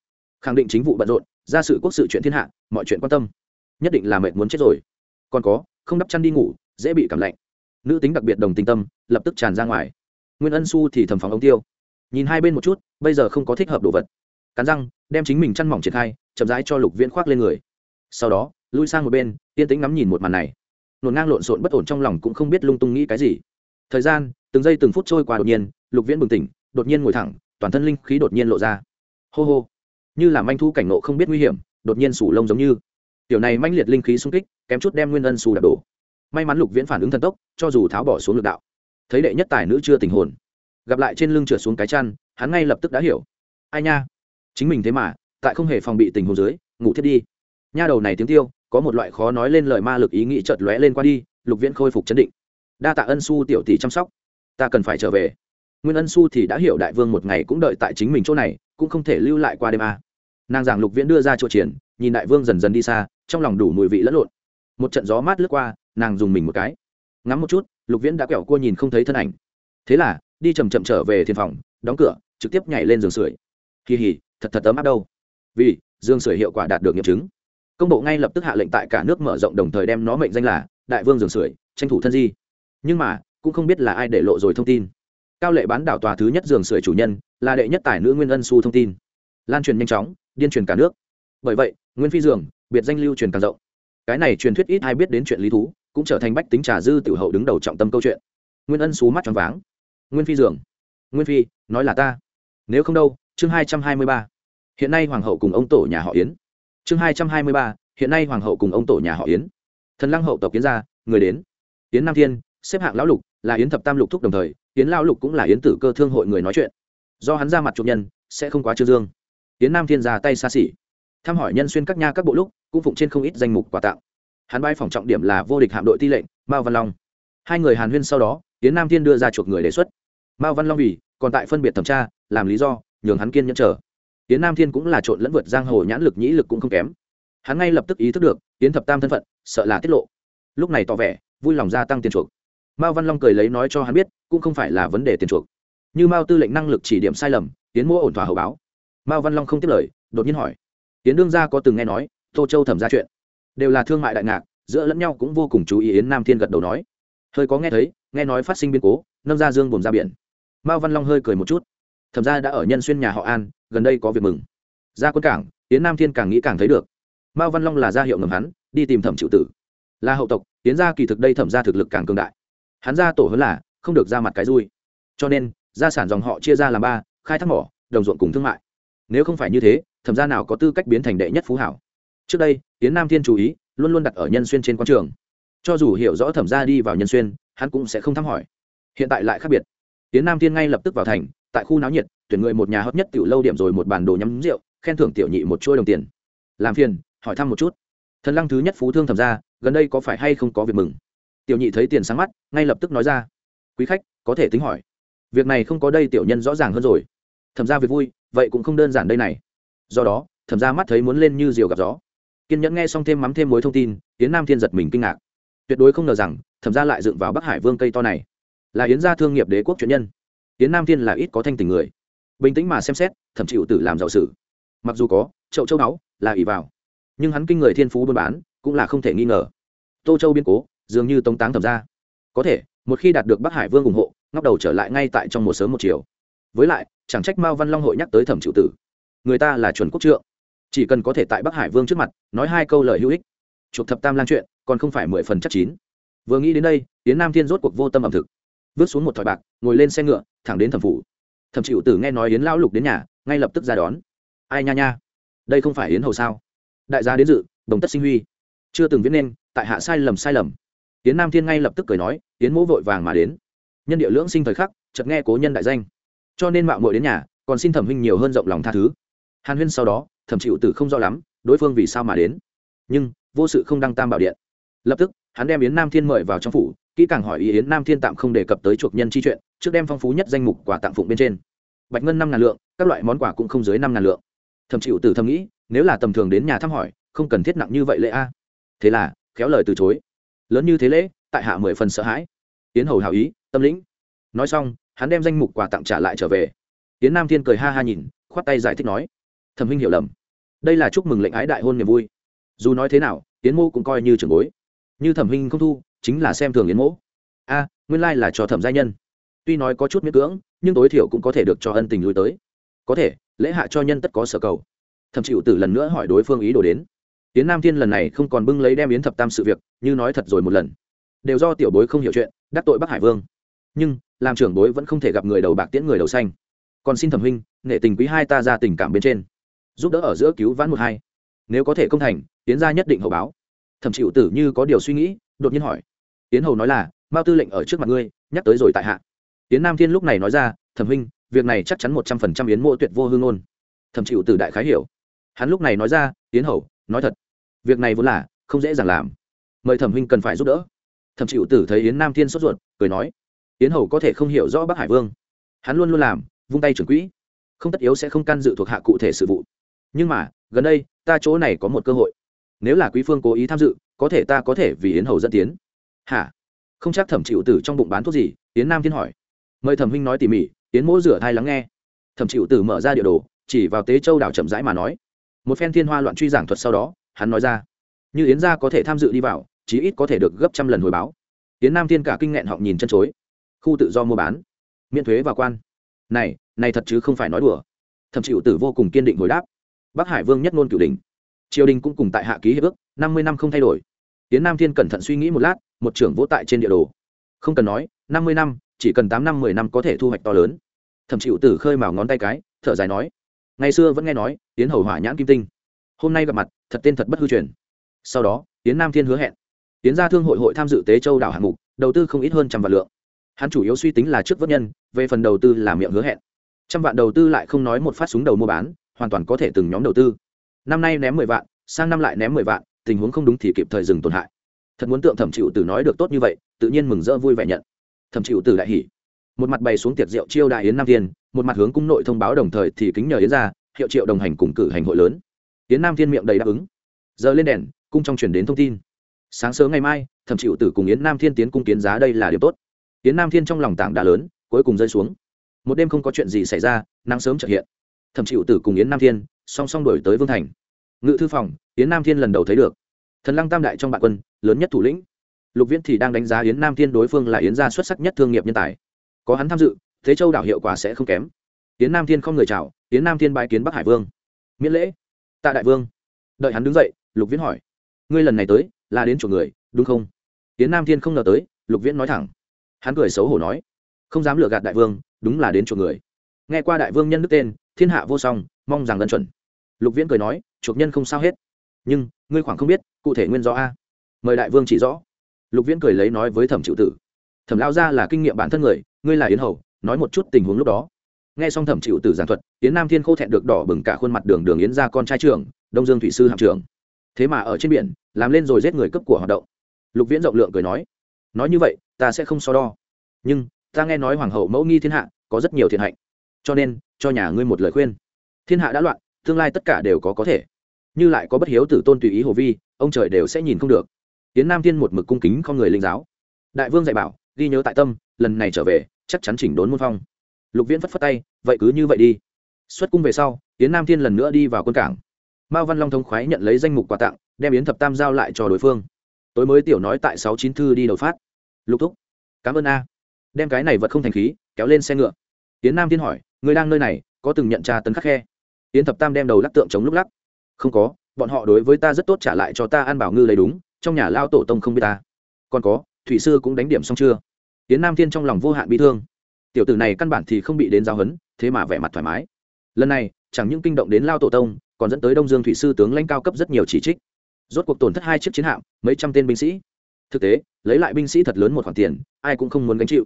Khẳng định chính vụ bận rộn, ra sự quốc sự chuyện thiên hạ, mọi chuyện quan tâm. Nhất định là mệt muốn chết rồi. Còn có, không đắp chăn đi ngủ dễ bị cảm lạnh. Nữ tính đặc biệt đồng tình tâm, lập tức tràn ra ngoài. Nguyên ân su thì thầm phóng ống tiêu. Nhìn hai bên một chút, bây giờ không có thích hợp đồ vật. Cắn răng, đem chính mình chăn mỏng triển khai, chậm rãi cho lục viễn khoác lên người. Sau đó, lui sang một bên, yên tĩnh ngắm nhìn một màn này. Nổn ngang lộn xộn bất ổn trong lòng cũng không biết lung tung nghĩ cái gì. Thời gian, từng giây từng phút trôi qua đột nhiên, lục viễn bừng tỉnh, đột nhiên ngồi thẳng, toàn thân linh khí đột nhiên lộ ra. Hô hô, như là manh thu cảnh nộ không biết nguy hiểm, đột nhiên sủ lông giống như. Tiểu này manh liệt linh khí xung kích, kém chút đem nguyên ân xù đạp đổ may mắn lục viễn phản ứng thần tốc, cho dù tháo bỏ xuống lực đạo. Thấy đệ nhất tài nữ chưa tình hồn, gặp lại trên lưng trượt xuống cái chăn, hắn ngay lập tức đã hiểu. Ai nha? Chính mình thế mà, tại không hề phòng bị tình hồn dưới, ngủ thiết đi. Nha đầu này tiếng tiêu, có một loại khó nói lên lời ma lực ý nghĩ chợt lóe lên qua đi, lục viễn khôi phục chấn định. Đa tạ ân su tiểu tỷ chăm sóc. Ta cần phải trở về. Nguyên ân su thì đã hiểu đại vương một ngày cũng đợi tại chính mình chỗ này, cũng không thể lưu lại qua đêm à. nàng giảng lục viễn đưa ra chỗ triển, nhìn đại vương dần dần đi xa, trong lòng đủ mùi vị lẫn lộn. Một trận gió mát lướt qua nàng dùng mình một cái. Ngắm một chút, lục viễn đã quẹo cua nhìn không thấy thân ảnh. Thế là, đi chầm chậm trở về thiên phòng, đóng cửa, trực tiếp nhảy lên giường sưởi. Kỳ hỉ, thật thật ấm áp đâu. Vì dương sưởi hiệu quả đạt được nghiệm chứng. Công bộ ngay lập tức hạ lệnh tại cả nước mở rộng đồng thời đem nó mệnh danh là đại vương giường sưởi, tranh thủ thân di. Nhưng mà, cũng không biết là ai để lộ rồi thông tin. Cao lệ bán đảo tòa thứ nhất giường sưởi chủ nhân, là đệ nhất tài nữ nguyên ân su thông tin. Lan truyền nhanh chóng, điên truyền cả nước. Bởi vậy, nguyên phi dường biệt danh lưu truyền càng rộng. Cái này truyền thuyết ít ai biết đến chuyện lý thú cũng trở thành bách tính trà dư tiểu hậu đứng đầu trọng tâm câu chuyện. Nguyên ân xú mắt tròn váng. Nguyên phi dường nguyên phi, nói là ta. Nếu không đâu, chương hai trăm hai mươi ba. Hiện nay hoàng hậu cùng ông tổ nhà họ yến. Chương hai trăm hai mươi ba, hiện nay hoàng hậu cùng ông tổ nhà họ yến. Thần lăng hậu tộc kiến gia, người đến. Yến nam thiên, xếp hạng lão lục, là yến thập tam lục thúc đồng thời, yến lão lục cũng là yến tử cơ thương hội người nói chuyện. Do hắn ra mặt chủ nhân, sẽ không quá trương dương. Yến nam thiên ra tay xa xỉ. Thăm hỏi nhân xuyên các nha các bộ lúc, cũng phụng trên không ít danh mục quà tặng hắn bay phòng trọng điểm là vô địch hạm đội ti lệnh, mao văn long. Hai người hàn huyên sau đó tiến nam thiên đưa ra chuộc người đề xuất. Mao văn long vì, còn tại phân biệt thẩm tra, làm lý do, nhường hắn kiên nhẫn chờ. Tiến nam thiên cũng là trộn lẫn vượt giang hồ nhãn lực nhĩ lực cũng không kém. Hắn ngay lập tức ý thức được tiến thập tam thân phận, sợ là tiết lộ. Lúc này tỏ vẻ, vui lòng gia tăng tiền chuộc. Mao văn long cười lấy nói cho hắn biết, cũng không phải là vấn đề tiền chuộc. Như mao tư lệnh năng lực chỉ điểm sai lầm tiến mua ổn thỏa hậu báo. Mao văn long không tiếp lời, đột nhiên hỏi. Tiến đương gia có từng nghe nói, tô châu thẩm ra chuyện đều là thương mại đại ngạc, giữa lẫn nhau cũng vô cùng chú ý yến nam thiên gật đầu nói. Hơi có nghe thấy, nghe nói phát sinh biến cố, nâng ra dương buồn ra biển. Mao văn long hơi cười một chút. Thẩm ra đã ở nhân xuyên nhà họ an, gần đây có việc mừng. Ra quân cảng, yến nam thiên càng nghĩ càng thấy được. Mao văn long là gia hiệu ngầm hắn, đi tìm thẩm chịu tử. Là hậu tộc tiến ra kỳ thực đây thẩm ra thực lực càng cường đại. Hắn ra tổ hơn là, không được ra mặt cái vui cho nên, gia sản dòng họ chia ra làm ba, khai thác mỏ, đồng ruộng cùng thương mại. Nếu không phải như thế, thẩm gia nào có tư cách biến thành đệ nhất phú hảo? Trước đây tiến nam thiên chú ý, luôn luôn đặt ở nhân xuyên trên quan trường. Cho dù hiểu rõ thẩm gia đi vào nhân xuyên, hắn cũng sẽ không thăm hỏi. Hiện tại lại khác biệt. Tiến nam thiên ngay lập tức vào thành, tại khu náo nhiệt, tuyển người một nhà hấp nhất tiểu lâu điểm rồi một bản đồ nhắm rượu, khen thưởng tiểu nhị một chuôi đồng tiền. Làm phiền, hỏi thăm một chút. Thần lăng thứ nhất phú thương thẩm gia, gần đây có phải hay không có việc mừng? Tiểu nhị thấy tiền sáng mắt, ngay lập tức nói ra. Quý khách, có thể tính hỏi. Việc này không có đây tiểu nhân rõ ràng hơn rồi. Thẩm ra việc vui, vậy cũng không đơn giản đây này. Do đó, thẩm ra mắt thấy muốn lên như diều gặp gió kiên nhẫn nghe xong thêm mắm thêm mối thông tin, yến nam thiên giật mình kinh ngạc. Tuyệt đối không ngờ rằng, thẩm ra lại dựng vào bắc hải vương cây to này. Là yến gia thương nghiệp đế quốc chuyện nhân. Yến nam thiên là ít có thanh tình người. Bình tĩnh mà xem xét, thẩm chịu tử làm giàu sử. Mặc dù có, chậu châu báu là ỷ vào. Nhưng hắn kinh người thiên phú buôn bán, cũng là không thể nghi ngờ. Tô châu biên cố, dường như tống táng thẩm ra có thể, một khi đạt được bắc hải vương ủng hộ, ngóc đầu trở lại ngay tại trong một sớm một chiều. Với lại, chẳng trách mao văn long hội nhắc tới thẩm chịu tử. Người ta là chuẩn quốc trượng chỉ cần có thể tại bắc hải vương trước mặt, nói hai câu lời hữu ích. Chuộc thập tam lan chuyện, còn không phải mười phần chắc chín. Vừa nghĩ đến đây tiến nam thiên rốt cuộc vô tâm ẩm thực. Vứt xuống một thỏi bạc, ngồi lên xe ngựa, thẳng đến thẩm phủ. Thẩm chịu tử nghe nói yến lão lục đến nhà, ngay lập tức ra đón. Ai nha nha? Đây không phải yến hầu sao? Đại gia đến dự, đồng tất sinh huy. Chưa từng viết nên, tại hạ sai lầm sai lầm. Yến nam thiên ngay lập tức cười nói, yến mỗ vội vàng mà đến. Nhân địa lưỡng sinh thời khắc, chợt nghe cố nhân đại danh. Cho nên mạo muội đến nhà, còn xin thẩm huynh nhiều hơn rộng lòng tha thứ. Hàn huyên sau đó thẩm chịu tử không rõ lắm, đối phương vì sao mà đến. Nhưng, vô sự không đăng tam bảo điện. Lập tức, hắn đem yến nam thiên mời vào trong phủ, kỹ càng hỏi ý yến nam thiên tạm không đề cập tới chuộc nhân chi chuyện, trước đem phong phú nhất danh mục quà tặng phụng bên trên. Bạch ngân năm ngàn lượng, các loại món quà cũng không dưới năm ngàn lượng. Thẩm chịu tử thầm nghĩ, nếu là tầm thường đến nhà thăm hỏi, không cần thiết nặng như vậy lễ a. Thế là, khéo lời từ chối. Lớn như thế lễ, tại hạ mười phần sợ hãi. Yến hầu hào ý, tâm lĩnh. Nói xong, hắn đem danh mục quà tặng trả lại trở về. Yến nam thiên cười ha ha nhìn, khoát tay giải thích nói thẩm huynh hiểu lầm. Đây là chúc mừng lệnh ái đại hôn niềm vui. Dù nói thế nào, yến mô cũng coi như trường bối. Như thẩm huynh không thu, chính là xem thường yến mỗ a, nguyên lai là cho thẩm gia nhân. Tuy nói có chút miễn cưỡng, nhưng tối thiểu cũng có thể được cho ân tình lui tới. Có thể, lễ hạ cho nhân tất có sở cầu. Thẩm chịu tử lần nữa hỏi đối phương ý đồ đến. Yến nam thiên lần này không còn bưng lấy đem yến thập tam sự việc, như nói thật rồi một lần. Đều do tiểu bối không hiểu chuyện, đắc tội bắc hải vương. Nhưng, làm trưởng bối vẫn không thể gặp người đầu bạc tiễn người đầu xanh. Còn xin thẩm huynh nghệ tình quý hai ta ra tình cảm bên trên giúp đỡ ở giữa cứu vãn một hai. Nếu có thể công thành tiến ra nhất định hậu báo. Thẩm chịu tử như có điều suy nghĩ, đột nhiên hỏi. Tiến hầu nói là, mao tư lệnh ở trước mặt ngươi, nhắc tới rồi tại hạ. Tiến nam thiên lúc này nói ra, thẩm huynh, việc này chắc chắn một trăm phần trăm yến mộ tuyệt vô hương ngôn. Thẩm chịu tử đại khái hiểu. Hắn lúc này nói ra tiến hầu, nói thật. Việc này vốn là, không dễ dàng làm. Mời thẩm huynh cần phải giúp đỡ. Thẩm chịu tử thấy yến nam thiên sốt ruột, cười nói. Yến hầu có thể không hiểu rõ bắc hải vương. Hắn luôn luôn làm, vung tay trưởng quỹ. Không tất yếu sẽ không can dự thuộc hạ cụ thể sự vụ nhưng mà, gần đây, ta chỗ này có một cơ hội. Nếu là quý phương cố ý tham dự, có thể ta có thể vì yến hầu dẫn tiến. Hả? Không chắc thẩm chịu tử trong bụng bán thuốc gì? Yến nam thiên hỏi. Mời thẩm huynh nói tỉ mỉ, yến mỗ rửa thai lắng nghe. Thẩm chịu tử mở ra địa đồ, chỉ vào tế châu đảo chậm rãi mà nói. Một phen thiên hoa loạn truy giảng thuật sau đó, hắn nói ra. Như yến gia có thể tham dự đi vào, chí ít có thể được gấp trăm lần hồi báo. Yến nam thiên cả kinh nghẹn họng nhìn chân chối. Khu tự do mua bán. Miễn thuế và quan. Này này thật chứ không phải nói đùa. Thẩm chịu tử vô cùng kiên định hồi đáp bắc hải vương nhất ngôn cửu đình triều đình cũng cùng tại hạ ký hiệp ước, năm mươi năm không thay đổi. Tiến nam thiên cẩn thận suy nghĩ một lát, một trưởng vỗ tại trên địa đồ. Không cần nói, năm mươi năm, chỉ cần tám năm mười năm có thể thu hoạch to lớn. Thậm chịu tử khơi mào ngón tay cái, thở dài nói, ngày xưa vẫn nghe nói tiến hầu hỏa nhãn kim tinh. Hôm nay gặp mặt, thật tên thật bất hư truyền. Sau đó tiến nam thiên hứa hẹn. Tiến ra thương hội hội tham dự tế châu đảo hạng mục, đầu tư không ít hơn trăm vạn lượng. Hắn chủ yếu suy tính là trước vất nhân, về phần đầu tư là miệng hứa hẹn. Trăm vạn đầu tư lại không nói một phát súng đầu mua bán hoàn toàn có thể từng nhóm đầu tư. Năm nay ném mười vạn, sang năm lại ném mười vạn, tình huống không đúng thì kịp thời dừng tổn hại. Thật muốn tượng thẩm chịu tử nói được tốt như vậy, tự nhiên mừng rỡ vui vẻ nhận. Thẩm chịu tử lại hỉ. Một mặt bày xuống tiệc rượu chiêu đại yến nam thiên, một mặt hướng cung nội thông báo đồng thời thì kính nhờ yến ra, hiệu triệu đồng hành cùng cử hành hội lớn. Yến nam thiên miệng đầy đáp ứng. Giờ lên đèn, cung trong chuyển đến thông tin. Sáng sớm ngày mai, thẩm chịu tử cùng yến nam thiên tiến cung kiến giá đây là điều tốt. Yến nam thiên trong lòng tảng đã lớn, cuối cùng rơi xuống. Một đêm không có chuyện gì xảy ra, nắng sớm trợ hiện thẩm chịu tử cùng yến nam thiên, song song đổi tới vương thành. Ngự thư phòng, yến nam thiên lần đầu thấy được. Thần lăng tam đại trong bạn quân, lớn nhất thủ lĩnh. Lục viễn thì đang đánh giá yến nam thiên đối phương là yến gia xuất sắc nhất thương nghiệp nhân tài. Có hắn tham dự, thế châu đảo hiệu quả sẽ không kém. Yến nam thiên không người chào, yến nam thiên bái kiến bắc hải vương. Miễn lễ. Tạ đại vương. Đợi hắn đứng dậy, lục viễn hỏi. Ngươi lần này tới, là đến chỗ người, đúng không? Yến nam thiên không ngờ tới, lục viễn nói thẳng. Hắn cười xấu hổ nói. Không dám lừa gạt đại vương, đúng là đến chỗ người. Nghe qua đại vương nhân đức tên thiên hạ vô song, mong rằng lân chuẩn. Lục viễn cười nói, chuộc nhân không sao hết. Nhưng, ngươi khoảng không biết, cụ thể nguyên do a? Mời đại vương chỉ rõ. Lục viễn cười lấy nói với thẩm triệu tử. Thẩm lao ra là kinh nghiệm bản thân người, ngươi là yến hầu, nói một chút tình huống lúc đó. Nghe xong thẩm triệu tử giảng thuật, yến nam thiên khô thẹn được đỏ bừng cả khuôn mặt đường đường yến ra con trai trưởng, đông dương thủy sư hạm trưởng. Thế mà ở trên biển, làm lên rồi giết người cấp của hoạt động. Lục viễn rộng lượng cười nói nói như vậy, ta sẽ không so đo. Nhưng, ta nghe nói hoàng hậu mẫu nghi thiên hạ, có rất nhiều thiện hạnh cho nên, cho nhà ngươi một lời khuyên. Thiên hạ đã loạn, tương lai tất cả đều có có thể. Như lại có bất hiếu tử tôn tùy ý hồ vi, ông trời đều sẽ nhìn không được. Tiến nam thiên một mực cung kính không người linh giáo. Đại vương dạy bảo, ghi nhớ tại tâm, lần này trở về, chắc chắn chỉnh đốn môn phong. Lục viễn phất phất tay, vậy cứ như vậy đi. Xuất cung về sau, tiến nam thiên lần nữa đi vào quân cảng. Mao văn long thông khoái nhận lấy danh mục quà tặng, đem yến thập tam giao lại cho đối phương. Tối mới tiểu nói tại sáu chín thư đi đầu phát. Lục thúc, cảm ơn a. Đem cái này vật không thành khí, kéo lên xe ngựa. Tiến nam thiên hỏi người đang nơi này có từng nhận tra tấn khắc khe? Yến thập tam đem đầu lắc tượng chống lúc lắc. Không có bọn họ đối với ta rất tốt trả lại cho ta ăn bảo ngư lấy đúng trong nhà lao tổ tông không biết ta. Còn có thủy sư cũng đánh điểm xong chưa? Yến nam thiên trong lòng vô hạn bị thương. Tiểu tử này căn bản thì không bị đến giáo hấn, thế mà vẻ mặt thoải mái. Lần này chẳng những kinh động đến lao tổ tông còn dẫn tới đông dương thủy sư tướng lãnh cao cấp rất nhiều chỉ trích. Rốt cuộc tổn thất hai chiếc chiến hạm mấy trăm tên binh sĩ. Thực tế lấy lại binh sĩ thật lớn một khoản tiền ai cũng không muốn gánh chịu.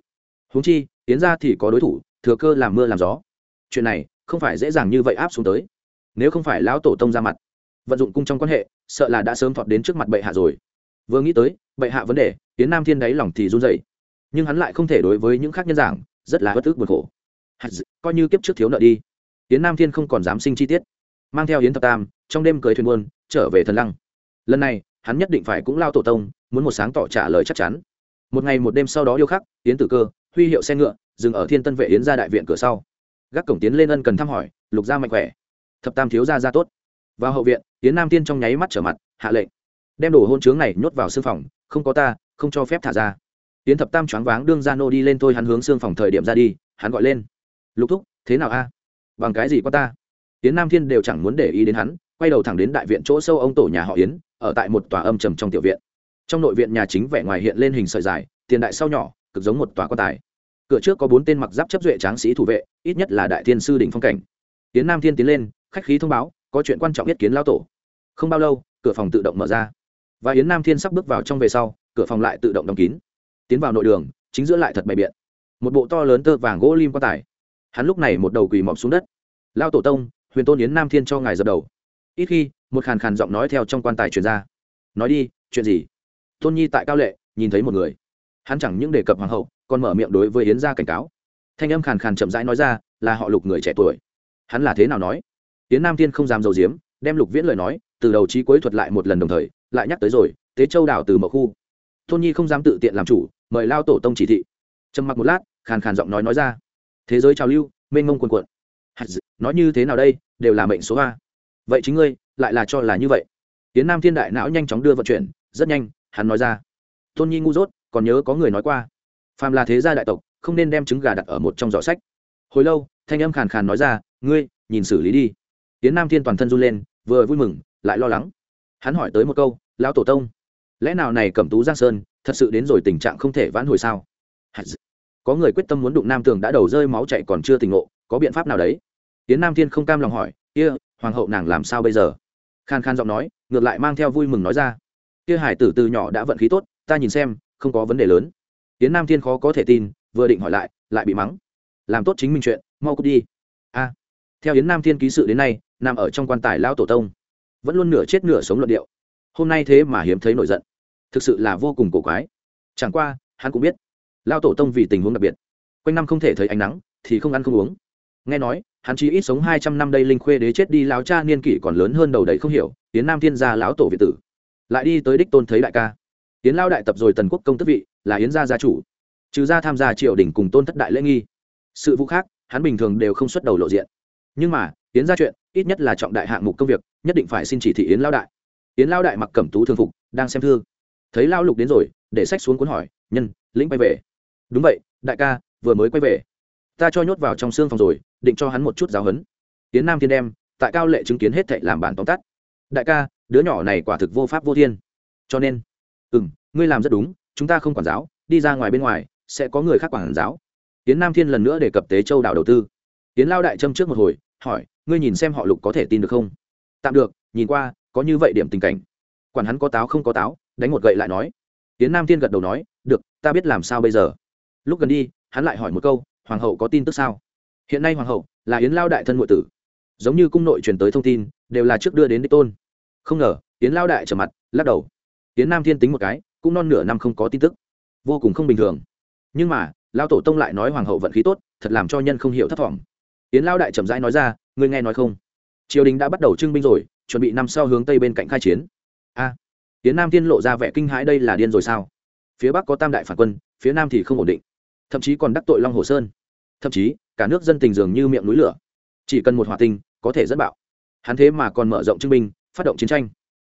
Húng chi tiến ra thì có đối thủ thừa cơ làm mưa làm gió chuyện này không phải dễ dàng như vậy áp xuống tới. Nếu không phải lão tổ tông ra mặt, vận dụng cung trong quan hệ, sợ là đã sớm thọt đến trước mặt bệ hạ rồi. Vừa nghĩ tới, bệ hạ vấn đề tiến nam thiên đáy lòng thì run dậy nhưng hắn lại không thể đối với những khác nhân giảng, rất là bất tức buồn khổ. Coi như kiếp trước thiếu nợ đi. Tiến nam thiên không còn dám sinh chi tiết. Mang theo Hiến thập tam, trong đêm cưới thuyền buôn, trở về thần lăng. Lần này, hắn nhất định phải cũng lao tổ tông, muốn một sáng tỏ trả lời chắc chắn. Một ngày một đêm sau đó điêu khắc tiến tử cơ, huy hiệu xe ngựa, dừng ở thiên tân vệ yến ra đại viện cửa sau gác cổng tiến lên ân cần thăm hỏi, lục gia mạnh khỏe. Thập tam thiếu gia ra tốt. Vào hậu viện tiến nam tiên trong nháy mắt trở mặt, hạ lệnh. Đem đồ hôn chướng này nhốt vào xương phòng, không có ta, không cho phép thả ra. Tiến thập tam choáng váng đương gia nô đi lên thôi, hắn hướng xương phòng thời điểm ra đi, hắn gọi lên. Lục thúc, thế nào a? Bằng cái gì có ta? Tiến nam thiên đều chẳng muốn để ý đến hắn, quay đầu thẳng đến đại viện chỗ sâu ông tổ nhà họ yến, ở tại một tòa âm trầm trong tiểu viện. Trong nội viện nhà chính vẻ ngoài hiện lên hình sợi dài, tiền đại sau nhỏ, cực giống một tòa quan tài cửa trước có bốn tên mặc giáp chấp duệ tráng sĩ thủ vệ, ít nhất là đại thiên sư đỉnh phong cảnh. Tiến nam thiên tiến lên, khách khí thông báo, có chuyện quan trọng nhất kiến lao tổ. Không bao lâu, cửa phòng tự động mở ra. Và yến nam thiên sắp bước vào trong về sau, cửa phòng lại tự động đóng kín. Tiến vào nội đường, chính giữa lại thật bày biện. Một bộ to lớn tơ vàng gỗ lim quan tài. Hắn lúc này một đầu quỳ mọc xuống đất. Lao tổ tông, huyền tôn yến nam thiên cho ngài dập đầu. Ít khi, một khàn khàn giọng nói theo trong quan tài truyền ra. Nói đi, chuyện gì? Tôn nhi tại cao lệ, nhìn thấy một người. Hắn chẳng những đề cập hoàng hậu còn mở miệng đối với yến gia cảnh cáo. Thanh âm khàn khàn chậm rãi nói ra, là họ lục người trẻ tuổi. Hắn là thế nào nói? Yến nam thiên không dám dầu diếm đem lục viễn lời nói, từ đầu trí cuối thuật lại một lần đồng thời, lại nhắc tới rồi, tế châu đảo từ mậu khu. Tôn nhi không dám tự tiện làm chủ, mời lao tổ tông chỉ thị. Trầm mặc một lát, khàn khàn giọng nói nói ra, thế giới trào lưu, mênh mông quần quận nói như thế nào đây, đều là mệnh số a vậy chính ngươi, lại là cho là như vậy. Tiến nam thiên đại não nhanh chóng đưa vận chuyển, rất nhanh, hắn nói ra, tôn nhi ngu dốt, còn nhớ có người nói qua phàm là thế gia đại tộc, không nên đem trứng gà đặt ở một trong giỏ sách. Hồi lâu, thanh âm khàn khàn nói ra, ngươi, nhìn xử lý đi. Tiến nam thiên toàn thân run lên, vừa vui mừng, lại lo lắng. Hắn hỏi tới một câu, lão tổ tông, lẽ nào này cẩm tú giang sơn thật sự đến rồi tình trạng không thể vãn hồi sao? Có người quyết tâm muốn đụng nam tường đã đầu rơi máu chạy còn chưa tỉnh ngộ, có biện pháp nào đấy? Tiến nam thiên không cam lòng hỏi, kia, hoàng hậu nàng làm sao bây giờ? Khan khan giọng nói, ngược lại mang theo vui mừng nói ra, kia hải tử từ nhỏ đã vận khí tốt, ta nhìn xem, không có vấn đề lớn tiến nam thiên khó có thể tin, vừa định hỏi lại lại bị mắng. Làm tốt chính mình chuyện, mau cút đi. A. Theo yến nam thiên ký sự đến nay, nằm ở trong quan tài lao tổ tông. Vẫn luôn nửa chết nửa sống luận điệu. Hôm nay thế mà hiếm thấy nổi giận. Thực sự là vô cùng cổ quái. Chẳng qua, hắn cũng biết. Lao tổ tông vì tình huống đặc biệt. Quanh năm không thể thấy ánh nắng, thì không ăn không uống. Nghe nói, hắn chỉ ít sống hai trăm năm đây linh khuê đế chết đi, lão cha niên kỷ còn lớn hơn đầu đầy không hiểu tiến nam thiên gia lão tổ việt tử. Lại đi tới đích tôn thấy đại ca tiến lao đại tập rồi tần quốc công tức vị, là yến gia gia chủ. Trừ gia tham gia triều đình cùng tôn thất đại lễ nghi. Sự vụ khác, hắn bình thường đều không xuất đầu lộ diện. Nhưng mà, yến ra chuyện, ít nhất là trọng đại hạng mục công việc, nhất định phải xin chỉ thị yến lao đại. Yến lao đại mặc cẩm tú thường phục, đang xem thư. Thấy lao lục đến rồi, để sách xuống cuốn hỏi, nhân, lĩnh quay về. Đúng vậy, đại ca, vừa mới quay về. Ta cho nhốt vào trong xương phòng rồi, định cho hắn một chút giáo hấn yến nam thiên đem, tại cao lệ chứng kiến hết thệ làm bản tóm tắt. Đại ca, đứa nhỏ này quả thực vô pháp vô thiên. Cho nên ừ m ngươi làm rất đúng, chúng ta không quản giáo, đi ra ngoài bên ngoài, sẽ có người khác quản giáo. Tiến nam thiên lần nữa đề cập tế châu đảo đầu tư. Tiến lao đại trâm trước một hồi, hỏi, ngươi nhìn xem họ lục có thể tin được không? Tạm được, nhìn qua, có như vậy điểm tình cảnh. Quản hắn có táo không có táo, đánh một gậy lại nói. Tiến nam thiên gật đầu nói, được, ta biết làm sao bây giờ. Lúc gần đi, hắn lại hỏi một câu, hoàng hậu có tin tức sao? Hiện nay hoàng hậu là yến lao đại thân nội tử. Giống như cung nội truyền tới thông tin, đều là trước đưa đến đích tôn. Không ngờ, yến lao đại trở mặt, lắc đầu. Tiến nam thiên tính một cái cũng non nửa năm không có tin tức. Vô cùng không bình thường. Nhưng mà lao tổ tông lại nói hoàng hậu vận khí tốt thật làm cho nhân không hiểu thất vọng. tiến lao đại chậm rãi nói ra ngươi nghe nói không? Triều đình đã bắt đầu trưng binh rồi chuẩn bị năm sau hướng tây bên cạnh khai chiến. A. À, yến nam thiên lộ ra vẻ kinh hãi đây là điên rồi sao? Phía bắc có tam đại phản quân phía nam thì không ổn định. Thậm chí còn đắc tội long hồ sơn. Thậm chí cả nước dân tình dường như miệng núi lửa. Chỉ cần một hỏa tinh có thể dẫn bạo. Hắn thế mà còn mở rộng trưng binh phát động chiến tranh.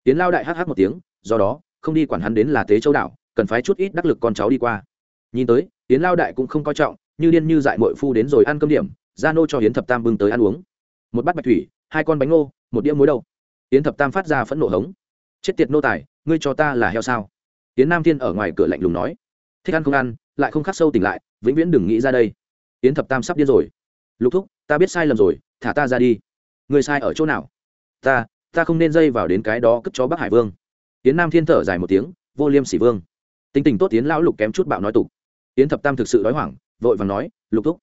Tiến lao đại hh một tiếng do đó, không đi quản hắn đến là tế châu đảo, cần phái chút ít đắc lực con cháu đi qua. Nhìn tới tiến lao đại cũng không coi trọng, như điên như dại mội phu đến rồi ăn cơm điểm gia nô cho hiến thập tam bưng tới ăn uống. Một bát bạch thủy, hai con bánh ngô, một đĩa muối đầu hiến thập tam phát ra phẫn nộ hống. Chết tiệt nô tài, ngươi cho ta là heo sao? Tiến nam thiên ở ngoài cửa lạnh lùng nói. Thích ăn không ăn, lại không khắc sâu tỉnh lại, vĩnh viễn đừng nghĩ ra đây. Yến thập tam sắp điên rồi. Lục thúc, ta biết sai lầm rồi, thả ta ra đi. Người sai ở chỗ nào? Ta ta không nên dây vào đến cái đó cất chó bắc hải vương yến nam thiên thở dài một tiếng, vô liêm sỉ vương. Tính tình tốt tiến lão lục kém chút bạo nói tục. Yến thập tam thực sự đói hoảng, vội vàng nói, lục thúc,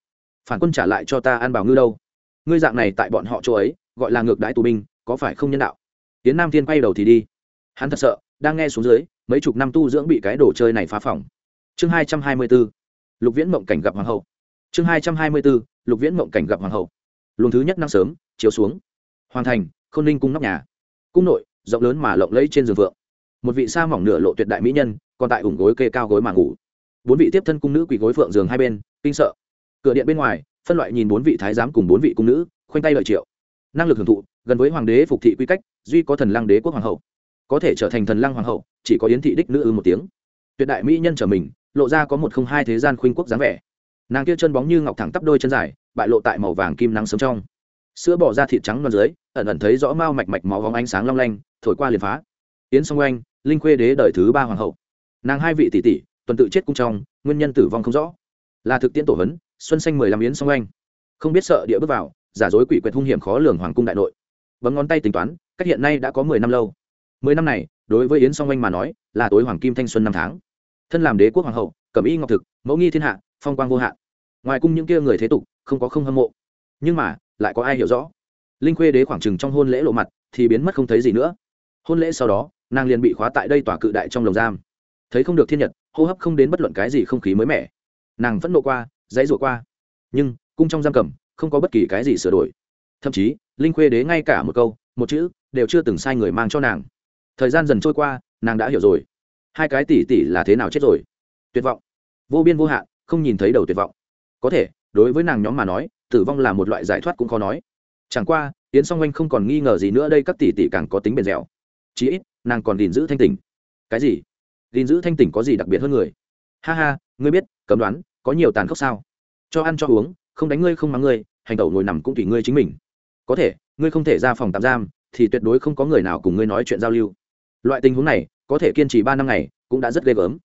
phản quân trả lại cho ta ăn bảo ngư đâu? Ngươi dạng này tại bọn họ chỗ ấy, gọi là ngược đãi tù binh, có phải không nhân đạo? Yến nam thiên quay đầu thì đi. Hắn thật sợ, đang nghe xuống dưới, mấy chục năm tu dưỡng bị cái đồ chơi này phá phỏng. Chương hai trăm hai mươi b ố lục viễn mộng cảnh gặp hoàng hậu. Chương hai trăm hai mươi bốn lục viễn mộng cảnh gặp hoàng hậu. Luồng thứ nhất năng sớm, chiếu xuống. Hoàng thành k h ô n ninh cung nóc nhà. Cung nội, rộng lớn mà lộng lẫy trên giường vượng một vị sa mỏng nửa lộ tuyệt đại mỹ nhân, còn tại ủng gối kê cao gối mà ngủ. Bốn vị tiếp thân cung nữ quỳ gối phượng giường hai bên, kinh sợ. Cửa điện bên ngoài, phân loại nhìn bốn vị thái giám cùng bốn vị cung nữ, khoanh tay lợi triệu. Năng lực hưởng thụ, gần với hoàng đế phục thị quy cách, duy có thần lăng đế quốc hoàng hậu. Có thể trở thành thần lăng hoàng hậu, chỉ có yến thị đích nữ ư một tiếng. Tuyệt đại mỹ nhân trở mình, lộ ra có một không hai thế gian khuynh quốc dáng vẻ. Nàng kia chân bóng như ngọc thẳng tắp đôi chân dài, bại lộ tại màu vàng kim nắng sống trong. Sữa bỏ ra thịt trắng non dưới, ẩn ẩn thấy rõ mao mạch mạch máu vóng ánh sáng long lanh, thổi qua liền phá. Yến song oanh linh khuê đế đời thứ ba hoàng hậu. Nàng hai vị tỷ tỷ tuần tự chết cung trong nguyên nhân tử vong không rõ. Là thực tiễn tổ hấn xuân xanh mười lăm yến song Anh, không biết sợ địa bước vào giả dối quỷ quyệt hung hiểm khó lường hoàng cung đại nội. Bấm ngón tay tính toán cách hiện nay đã có mười năm lâu. Mười năm này đối với yến song Anh mà nói là tối hoàng kim thanh xuân năm tháng. Thân làm đế quốc hoàng hậu cẩm y ngọc thực mẫu nghi thiên hạ phong quang vô hạn. Ngoài cung những kia người thế tục không có không hâm mộ. Nhưng mà lại có ai hiểu rõ? Linh khuê đế khoảng chừng trong hôn lễ lộ mặt thì biến mất không thấy gì nữa. Hôn lễ sau đó nàng liền bị khóa tại đây tòa cự đại trong lồng giam. Thấy không được thiên nhật, hô hấp không đến bất luận cái gì không khí mới mẻ. Nàng phẫn nộ qua, dãy rủa qua. Nhưng, cung trong giam cầm, không có bất kỳ cái gì sửa đổi. Thậm chí, linh khuê đế ngay cả một câu, một chữ, đều chưa từng sai người mang cho nàng. Thời gian dần trôi qua, nàng đã hiểu rồi. Hai cái tỷ tỷ là thế nào chết rồi? Tuyệt vọng. Vô biên vô hạn, không nhìn thấy đầu tuyệt vọng. Có thể, đối với nàng nhóm mà nói, tử vong là một loại giải thoát cũng khó nói. Chẳng qua, yến song oanh không còn nghi ngờ gì nữa, đây các tỷ tỷ càng có tính bền dẻo. Chí ít nàng còn gìn giữ thanh tỉnh. Cái gì? Gìn giữ thanh tỉnh có gì đặc biệt hơn người? Ha ha, ngươi biết, cấm đoán, có nhiều tàn khốc sao? Cho ăn cho uống, không đánh ngươi không mắng ngươi, hành tẩu ngồi nằm cũng tùy ngươi chính mình. Có thể, ngươi không thể ra phòng tạm giam, thì tuyệt đối không có người nào cùng ngươi nói chuyện giao lưu. Loại tình huống này, có thể kiên trì ba năm ngày, cũng đã rất ghê gớm.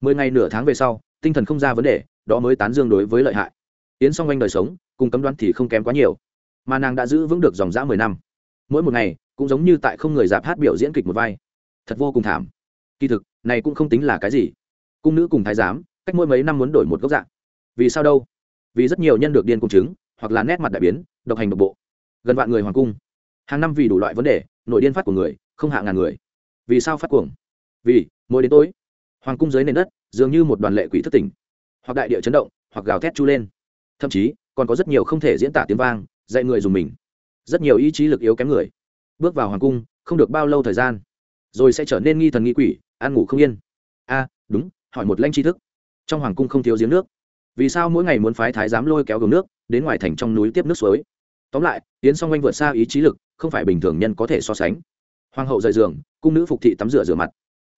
Mười ngày nửa tháng về sau, tinh thần không ra vấn đề, đó mới tán dương đối với lợi hại. Yến song anh đời sống, cùng cấm đoán thì không kém quá nhiều. Mà nàng đã giữ vững được dòng dã mười năm. Mỗi một ngày cũng giống như tại không người dạp hát biểu diễn kịch một vai. Thật vô cùng thảm. Kỳ thực, này cũng không tính là cái gì. Cung nữ cùng thái giám, cách mỗi mấy năm muốn đổi một góc dạng. Vì sao đâu? Vì rất nhiều nhân được điên cung chứng, hoặc là nét mặt đại biến, độc hành độc bộ. Gần vạn người hoàng cung. Hàng năm vì đủ loại vấn đề nội điên phát của người, không hạ ngàn người. Vì sao phát cuồng? Vì, mỗi đến tối, hoàng cung dưới nền đất, dường như một đoàn lệ quỷ thất tỉnh. Hoặc đại địa chấn động, hoặc gào thét chu lên. Thậm chí, còn có rất nhiều không thể diễn tả tiếng vang, dạy người dùng mình. Rất nhiều ý chí lực yếu kém người bước vào hoàng cung, không được bao lâu thời gian, rồi sẽ trở nên nghi thần nghi quỷ ăn ngủ không yên. A, đúng, hỏi một lanh tri thức. Trong hoàng cung không thiếu giếng nước. Vì sao mỗi ngày muốn phái thái giám lôi kéo gồng nước, đến ngoài thành trong núi tiếp nước suối? Tóm lại, tiến song oanh vượt xa ý chí lực, không phải bình thường nhân có thể so sánh. Hoàng hậu rời giường, cung nữ phục thị tắm rửa rửa mặt.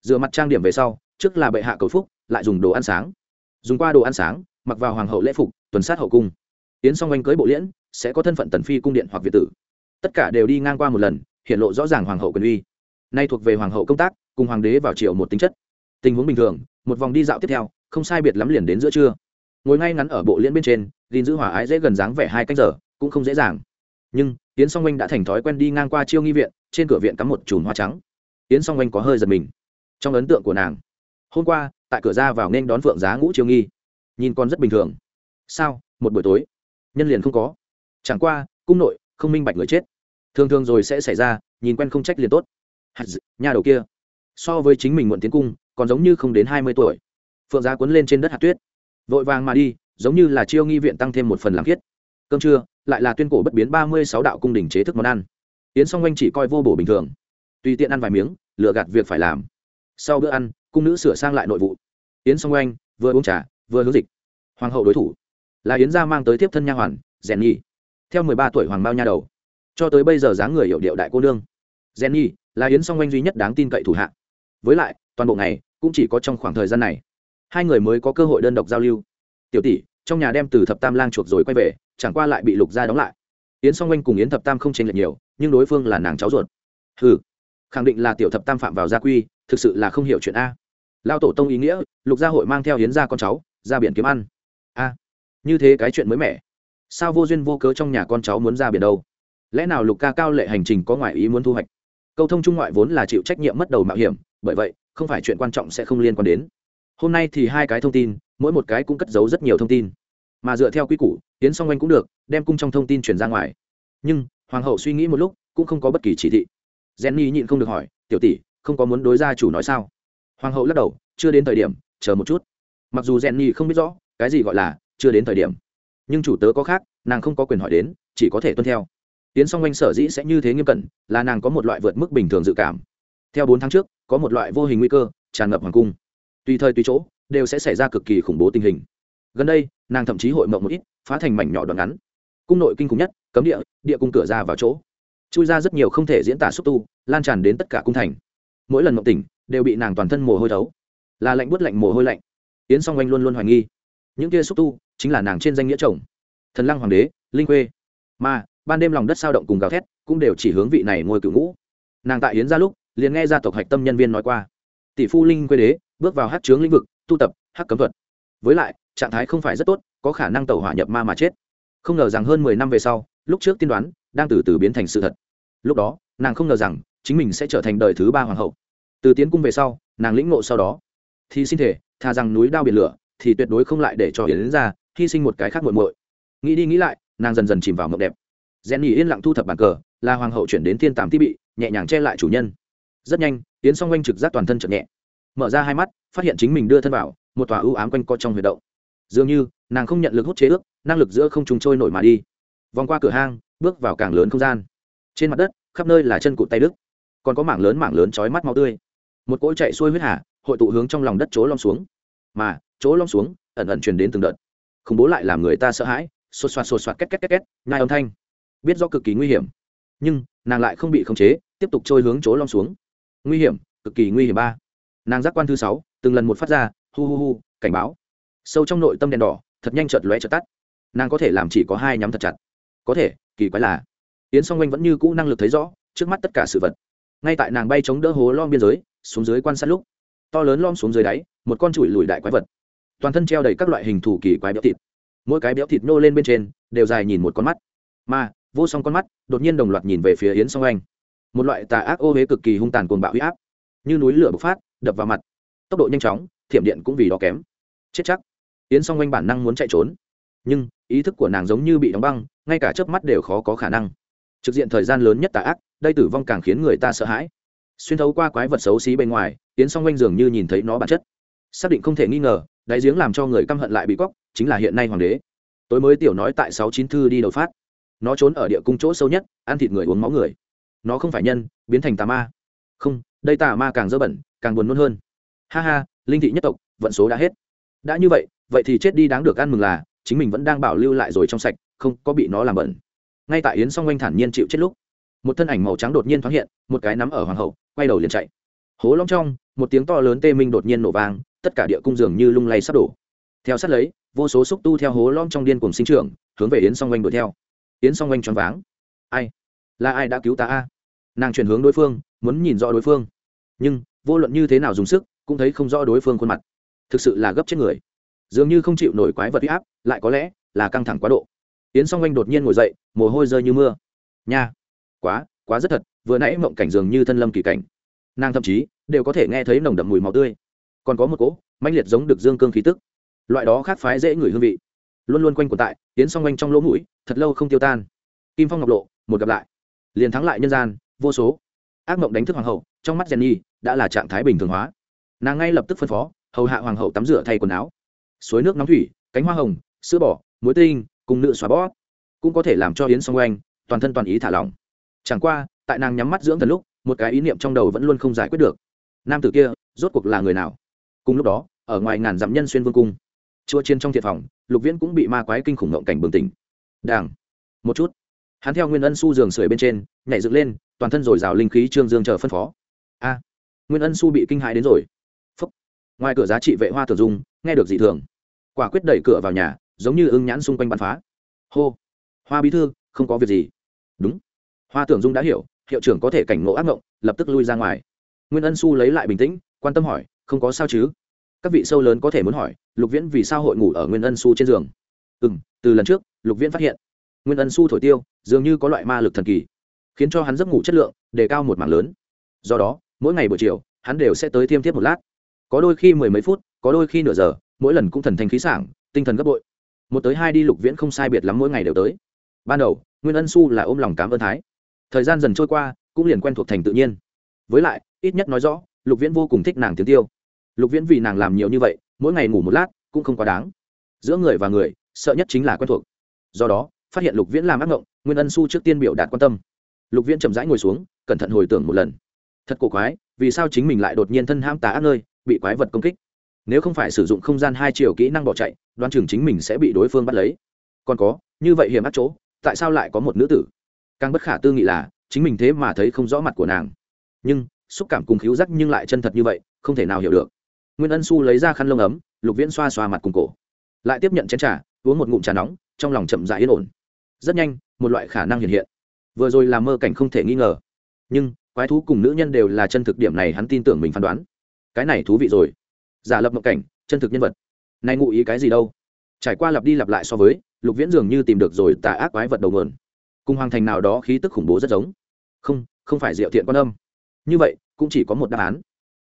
Rửa mặt trang điểm về sau, trước là bệ hạ cầu phúc, lại dùng đồ ăn sáng. Dùng qua đồ ăn sáng, mặc vào hoàng hậu lễ phục, tuần sát hậu cung. Tiến song oanh cưới bộ liễn, sẽ có thân phận tần phi cung điện hoặc việt tử. Tất cả đều đi ngang qua một lần hiện lộ rõ ràng hoàng hậu quyền uy. Nay thuộc về hoàng hậu công tác, cùng hoàng đế vào triều một tính chất. Tình huống bình thường, một vòng đi dạo tiếp theo, không sai biệt lắm liền đến giữa trưa. Ngồi ngay ngắn ở bộ liễn bên trên, gìn giữ hòa ái dễ gần dáng vẻ hai cách giờ, cũng không dễ dàng. Nhưng tiến song oanh đã thành thói quen đi ngang qua chiêu nghi viện, trên cửa viện cắm một chùm hoa trắng. Tiến song oanh có hơi giật mình. Trong ấn tượng của nàng, hôm qua, tại cửa ra vào nên đón phượng giá ngũ chiêu nghi. Nhìn con rất bình thường. Sao? Một buổi tối. Nhân liền không có. Chẳng qua, cung nội, không minh bạch người chết thường thường rồi sẽ xảy ra, nhìn quen không trách liền tốt. Nhà đầu kia. So với chính mình muộn tiến cung, còn giống như không đến hai mươi tuổi. Phượng giá quấn lên trên đất hạt tuyết. Vội vàng mà đi, giống như là chiêu nghi viện tăng thêm một phần làm thiết. Cơm trưa, lại là tuyên cổ bất biến ba mươi sáu đạo cung đình chế thức món ăn. Yến song oanh chỉ coi vô bổ bình thường. Tùy tiện ăn vài miếng, lựa gạt việc phải làm. Sau bữa ăn, cung nữ sửa sang lại nội vụ. Yến song oanh vừa uống trà, vừa hướng dịch. Hoàng hậu đối thủ. Là yến gia mang tới tiếp thân nha hoàn, rèn nhi. Theo mười ba tuổi hoàng bao nha đầu cho tới bây giờ dáng người hiệu điệu đại cô nương. Jenny, là yến song oanh duy nhất đáng tin cậy thủ hạ. Với lại, toàn bộ ngày cũng chỉ có trong khoảng thời gian này, hai người mới có cơ hội đơn độc giao lưu. Tiểu tỷ, trong nhà đem từ thập tam lang chuộc rồi quay về, chẳng qua lại bị lục gia đóng lại. Yến song oanh cùng yến thập tam không tranh lệch nhiều, nhưng đối phương là nàng cháu ruột. Ừ khẳng định là tiểu thập tam phạm vào gia quy, thực sự là không hiểu chuyện a. Lao tổ tông ý nghĩa, lục gia hội mang theo yến gia con cháu, ra biển kiếm ăn. A, như thế cái chuyện mới mẻ. Sao vô duyên vô cớ trong nhà con cháu muốn ra biển đâu? Lẽ nào lục ca cao lệ hành trình có ngoại ý muốn thu hoạch? Câu thông trung ngoại vốn là chịu trách nhiệm mất đầu mạo hiểm, bởi vậy, không phải chuyện quan trọng sẽ không liên quan đến. Hôm nay thì hai cái thông tin, mỗi một cái cũng cất giấu rất nhiều thông tin. Mà dựa theo quy củ, tiến song anh cũng được, đem cung trong thông tin truyền ra ngoài. Nhưng, hoàng hậu suy nghĩ một lúc, cũng không có bất kỳ chỉ thị. Jenny nhịn không được hỏi, tiểu tỷ, không có muốn đối gia chủ nói sao? Hoàng hậu lắc đầu, chưa đến thời điểm, chờ một chút. Mặc dù jenny không biết rõ, cái gì gọi là chưa đến thời điểm, nhưng chủ tớ có khác, nàng không có quyền hỏi đến, chỉ có thể tuân theo tiến song oanh sở dĩ sẽ như thế nghiêm cẩn, là nàng có một loại vượt mức bình thường dự cảm. Theo bốn tháng trước, có một loại vô hình nguy cơ, tràn ngập hoàng cung. Tùy thời tùy chỗ, đều sẽ xảy ra cực kỳ khủng bố tình hình. Gần đây, nàng thậm chí hội mộng một ít, phá thành mảnh nhỏ đoạn ngắn. Cung nội kinh khủng nhất, cấm địa địa cung cửa ra vào chỗ. Chui ra rất nhiều không thể diễn tả xúc tu, lan tràn đến tất cả cung thành. Mỗi lần mộng tỉnh, đều bị nàng toàn thân mồ hôi thấu. Là lạnh bút lạnh, mồ hôi lạnh. Yến song oanh luôn luôn hoài nghi. Những kia xúc tu, chính là nàng trên danh nghĩa chồng. Thần lăng hoàng đế, linh khuê. Mà ban đêm lòng đất sao động cùng gào thét cũng đều chỉ hướng vị này ngôi cựu ngũ. Nàng tại yến ra lúc, liền nghe gia tộc hạch tâm nhân viên nói qua. Tỷ phu linh quê đế bước vào hát chướng lĩnh vực, tu tập, hát cấm thuật. Với lại, trạng thái không phải rất tốt, có khả năng tàu hỏa nhập ma mà chết. Không ngờ rằng hơn mười năm về sau, lúc trước tiên đoán, đang từ từ biến thành sự thật. Lúc đó, nàng không ngờ rằng, chính mình sẽ trở thành đời thứ ba hoàng hậu. Từ tiến cung về sau, nàng lĩnh ngộ sau đó. Thì xin thể, thà rằng núi đao biển lửa, thì tuyệt đối không lại để cho hiến ra, hy sinh một cái khác muộn muội. Nghĩ đi nghĩ lại, nàng dần dần chìm vào mộng đẹp rèn nhì yên lặng thu thập bàn cờ, là hoàng hậu chuyển đến thiên tàm thi bị, nhẹ nhàng che lại chủ nhân. Rất nhanh, tiến song quanh trực giác toàn thân chậm nhẹ. Mở ra hai mắt, phát hiện chính mình đưa thân vào một tòa ưu ám quanh co trong huyệt động. Dường như, nàng không nhận lực hút chế ước, năng lực giữa không trùng trôi nổi mà đi. Vòng qua cửa hang, bước vào càng lớn không gian. Trên mặt đất, khắp nơi là chân cụt tay đức còn có mảng lớn mảng lớn chói mắt máu tươi. Một cỗ chạy xuôi huyết hà, hội tụ hướng trong lòng đất chỗ lom xuống. Mà, chỗ lom xuống, ẩn ẩn truyền đến từng đợt. Khủng bố lại làm người ta sợ hãi. Xột xoạt xột xoạt, két két két két, nhai âm thanh biết do cực kỳ nguy hiểm. Nhưng, nàng lại không bị khống chế, tiếp tục trôi hướng chỗ lom xuống. Nguy hiểm, cực kỳ nguy hiểm ba. Nàng giác quan thứ sáu, từng lần một phát ra, hu hu hu, cảnh báo. Sâu trong nội tâm đèn đỏ, thật nhanh chợt lóe chợt tắt. Nàng có thể làm chỉ có hai nhắm thật chặt. Có thể, kỳ quái là, yến song oanh vẫn như cũ năng lực thấy rõ, trước mắt tất cả sự vật. Ngay tại nàng bay chống đỡ hố lom biên giới, xuống dưới quan sát lúc, to lớn lom xuống dưới đáy, một con chùi lùi đại quái vật. Toàn thân treo đầy các loại hình thù kỳ quái béo thịt. Mỗi cái béo thịt nô lên bên trên, đều dài nhìn một con mắt. Mà vô song con mắt, đột nhiên đồng loạt nhìn về phía yến song anh. Một loại tà ác ô huế cực kỳ hung tàn cuồng bạo huy áp. Như núi lửa bộc phát, đập vào mặt. Tốc độ nhanh chóng, thiểm điện cũng vì đó kém. Chết chắc. Yến song anh bản năng muốn chạy trốn. Nhưng, ý thức của nàng giống như bị đóng băng, ngay cả chớp mắt đều khó có khả năng. Trực diện thời gian lớn nhất tà ác, đây tử vong càng khiến người ta sợ hãi. Xuyên thấu qua quái vật xấu xí bên ngoài, yến song anh dường như nhìn thấy nó bản chất. Xác định không thể nghi ngờ đáy giếng làm cho người căm hận lại bị cóc chính là hiện nay hoàng đế. Tối mới tiểu nói tại sáu chín thư đi đầu phát nó trốn ở địa cung chỗ sâu nhất, ăn thịt người uống máu người. Nó không phải nhân, biến thành tà ma. Không, đây tà ma càng dơ bẩn, càng buồn nôn hơn. Ha ha, linh thị nhất tộc, vận số đã hết. Đã như vậy vậy thì chết đi đáng được ăn mừng là, chính mình vẫn đang bảo lưu lại rồi trong sạch, không có bị nó làm bẩn. Ngay tại yến song oanh thản nhiên chịu chết lúc, một thân ảnh màu trắng đột nhiên thoáng hiện, một cái nắm ở hoàng hậu, quay đầu liền chạy. Hố long trong, một tiếng to lớn tê minh đột nhiên nổ vang, tất cả địa cung dường như lung lay sắp đổ. Theo sát lấy, vô số xúc tu theo hố long trong điên cùng sinh trưởng, hướng về yến song oanh đuổi theo yến song oanh choáng váng. Ai? Là ai đã cứu ta a? Nàng chuyển hướng đối phương, muốn nhìn rõ đối phương. Nhưng, vô luận như thế nào dùng sức, cũng thấy không rõ đối phương khuôn mặt. Thực sự là gấp chết người. Dường như không chịu nổi quái vật huy áp, lại có lẽ là căng thẳng quá độ. Yến song oanh đột nhiên ngồi dậy, mồ hôi rơi như mưa. Nha! Quá quá rất thật, vừa nãy mộng cảnh dường như thân lâm kỳ cảnh. Nàng thậm chí, đều có thể nghe thấy nồng đậm mùi máu tươi. Còn có một cỗ mãnh liệt giống được dương cương khí tức. Loại đó khác phái dễ ngửi hương vị luôn luôn quanh quẩn tại, tiến song quanh trong lỗ mũi, thật lâu không tiêu tan. Kim phong ngọc lộ, một gặp lại. Liền thắng lại nhân gian, vô số. Ác mộng đánh thức hoàng hậu, trong mắt jenny đã là trạng thái bình thường hóa. Nàng ngay lập tức phân phó, hầu hạ hoàng hậu tắm rửa thay quần áo. Suối nước nóng thủy, cánh hoa hồng, sữa bò, muối tinh, cùng nữ xóa bó cũng có thể làm cho yến song oanh toàn thân toàn ý thả lỏng. Chẳng qua, tại nàng nhắm mắt dưỡng thần lúc, một cái ý niệm trong đầu vẫn luôn không giải quyết được. Nam tử kia rốt cuộc là người nào? Cùng lúc đó, ở ngoài ngàn dặm nhân xuyên vương cung chua chiên trong thiệt phòng, lục viễn cũng bị ma quái kinh khủng ngộng cảnh bừng tỉnh. Đảng một chút. Hắn theo nguyên ân su giường sưởi bên trên, nhảy dựng lên, toàn thân rồi rào linh khí trương dương chờ phân phó. A. Nguyên ân su bị kinh hãi đến rồi. Phúc. ngoài cửa giá trị vệ hoa thường dung, nghe được dị thường. Quả quyết đẩy cửa vào nhà, giống như ưng nhãn xung quanh bắn phá. Hô. Hoa bí thư, không có việc gì. Đúng. Hoa tưởng dung đã hiểu, hiệu trưởng có thể cảnh ngộ ác ngộng, lập tức lui ra ngoài. Nguyên ân su lấy lại bình tĩnh, quan tâm hỏi, không có sao chứ? Các vị sâu lớn có thể muốn hỏi, lục viễn vì sao hội ngủ ở nguyên ân su trên giường? Ừ m từ lần trước, lục viễn phát hiện, nguyên ân su thổi tiêu, dường như có loại ma lực thần kỳ, khiến cho hắn giấc ngủ chất lượng đề cao một mảng lớn. Do đó, mỗi ngày buổi chiều, hắn đều sẽ tới thiêm thiếp một lát. Có đôi khi mười mấy phút, có đôi khi nửa giờ, mỗi lần cũng thần thanh khí sảng, tinh thần gấp bội. Một tới hai đi lục viễn không sai biệt lắm mỗi ngày đều tới. Ban đầu, nguyên ân su là ôm lòng cảm ơn thái. Thời gian dần trôi qua, cũng liền quen thuộc thành tự nhiên. Với lại, ít nhất nói rõ, lục viễn vô cùng thích nàng tiếng tiêu lục viễn vì nàng làm nhiều như vậy, mỗi ngày ngủ một lát cũng không quá đáng. Giữa người và người, sợ nhất chính là quen thuộc. Do đó, phát hiện lục viễn làm ác ngộng, nguyên ân su trước tiên biểu đạt quan tâm. Lục viễn chậm rãi ngồi xuống, cẩn thận hồi tưởng một lần. Thật cổ quái, vì sao chính mình lại đột nhiên thân ham tá ác nơi, bị quái vật công kích? Nếu không phải sử dụng không gian hai chiều kỹ năng bỏ chạy đoan chừng chính mình sẽ bị đối phương bắt lấy. Còn có, như vậy hiểm ác chỗ, tại sao lại có một nữ tử? Càng bất khả tư nghị là, chính mình thế mà thấy không rõ mặt của nàng. Nhưng, xúc cảm cùng khíu giác nhưng lại chân thật như vậy, không thể nào hiểu được nguyên ân su lấy ra khăn lông ấm, lục viễn xoa xoa mặt cùng cổ. Lại tiếp nhận chén trà, uống một ngụm trà nóng, trong lòng chậm dại yên ổn. Rất nhanh, một loại khả năng hiện hiện. Vừa rồi là mơ cảnh không thể nghi ngờ. Nhưng, quái thú cùng nữ nhân đều là chân thực điểm này hắn tin tưởng mình phán đoán. Cái này thú vị rồi. Giả lập mộng cảnh, chân thực nhân vật. Này ngụ ý cái gì đâu? Trải qua lặp đi lặp lại so với, lục viễn dường như tìm được rồi tà ác quái vật đầu mượn cùng hoàng thành nào đó khí tức khủng bố rất giống. Không không phải diệu thiện quan âm. Như vậy, cũng chỉ có một đáp án.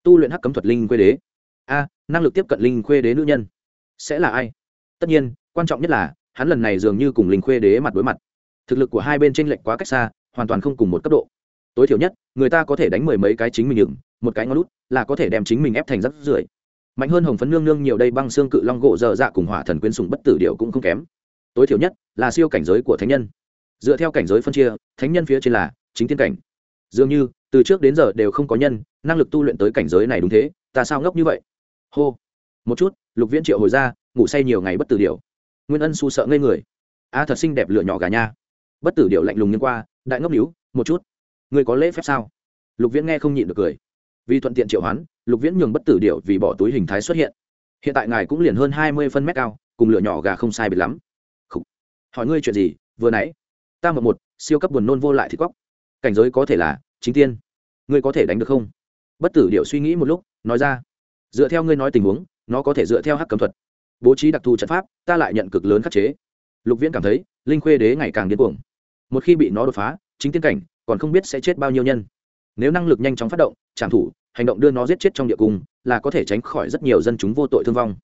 Tu luyện hắc cấm thuật linh quê đế a, năng lực tiếp cận linh khuê đế nữ nhân. Sẽ là ai? Tất nhiên, quan trọng nhất là, hắn lần này dường như cùng linh khuê đế mặt đối mặt. Thực lực của hai bên tranh lệch quá cách xa, hoàn toàn không cùng một cấp độ. Tối thiểu nhất, người ta có thể đánh mười mấy cái chính mình nhựng một cái ngón lút là có thể đem chính mình ép thành rắc rưởi. Mạnh hơn hồng phấn nương nương nhiều đây băng xương cự long gỗ dở dạ cùng hỏa thần quyến sùng bất tử điệu cũng không kém. Tối thiểu nhất là siêu cảnh giới của thánh nhân. Dựa theo cảnh giới phân chia, thánh nhân phía trên là chính tiên cảnh. Dường như, từ trước đến giờ đều không có nhân năng lực tu luyện tới cảnh giới này đúng thế, ta sao ngốc như vậy? Hô. Một chút, lục viễn triệu hồi ra, ngủ say nhiều ngày bất tử điều nguyên ân su sợ ngây người. A, thật xinh đẹp lửa nhỏ gà nha. Bất tử điều lạnh lùng nghiêng qua, đại ngốc níu, một chút người có lễ phép sao? Lục viễn nghe không nhịn được cười. Vì thuận tiện triệu hoán, lục viễn nhường bất tử điều vì bỏ túi hình thái xuất hiện. Hiện tại ngài cũng liền hơn hai mươi phân mét cao, cùng lửa nhỏ gà không sai biệt lắm. Khủ. hỏi ngươi chuyện gì, vừa nãy? Ta mập một, siêu cấp buồn nôn vô lại thì cóc cảnh giới có thể là chính tiên. Ngươi có thể đánh được không? Bất tử điệu suy nghĩ một lúc, nói ra dựa theo ngươi nói tình huống, nó có thể dựa theo hắc cấm thuật. Bố trí đặc thù trận pháp, ta lại nhận cực lớn khắc chế. Lục viễn cảm thấy, linh khuê đế ngày càng điên cuồng. Một khi bị nó đột phá, chính tiên cảnh còn không biết sẽ chết bao nhiêu nhân. Nếu năng lực nhanh chóng phát động, trảm thủ, hành động đưa nó giết chết trong địa cung, là có thể tránh khỏi rất nhiều dân chúng vô tội thương vong.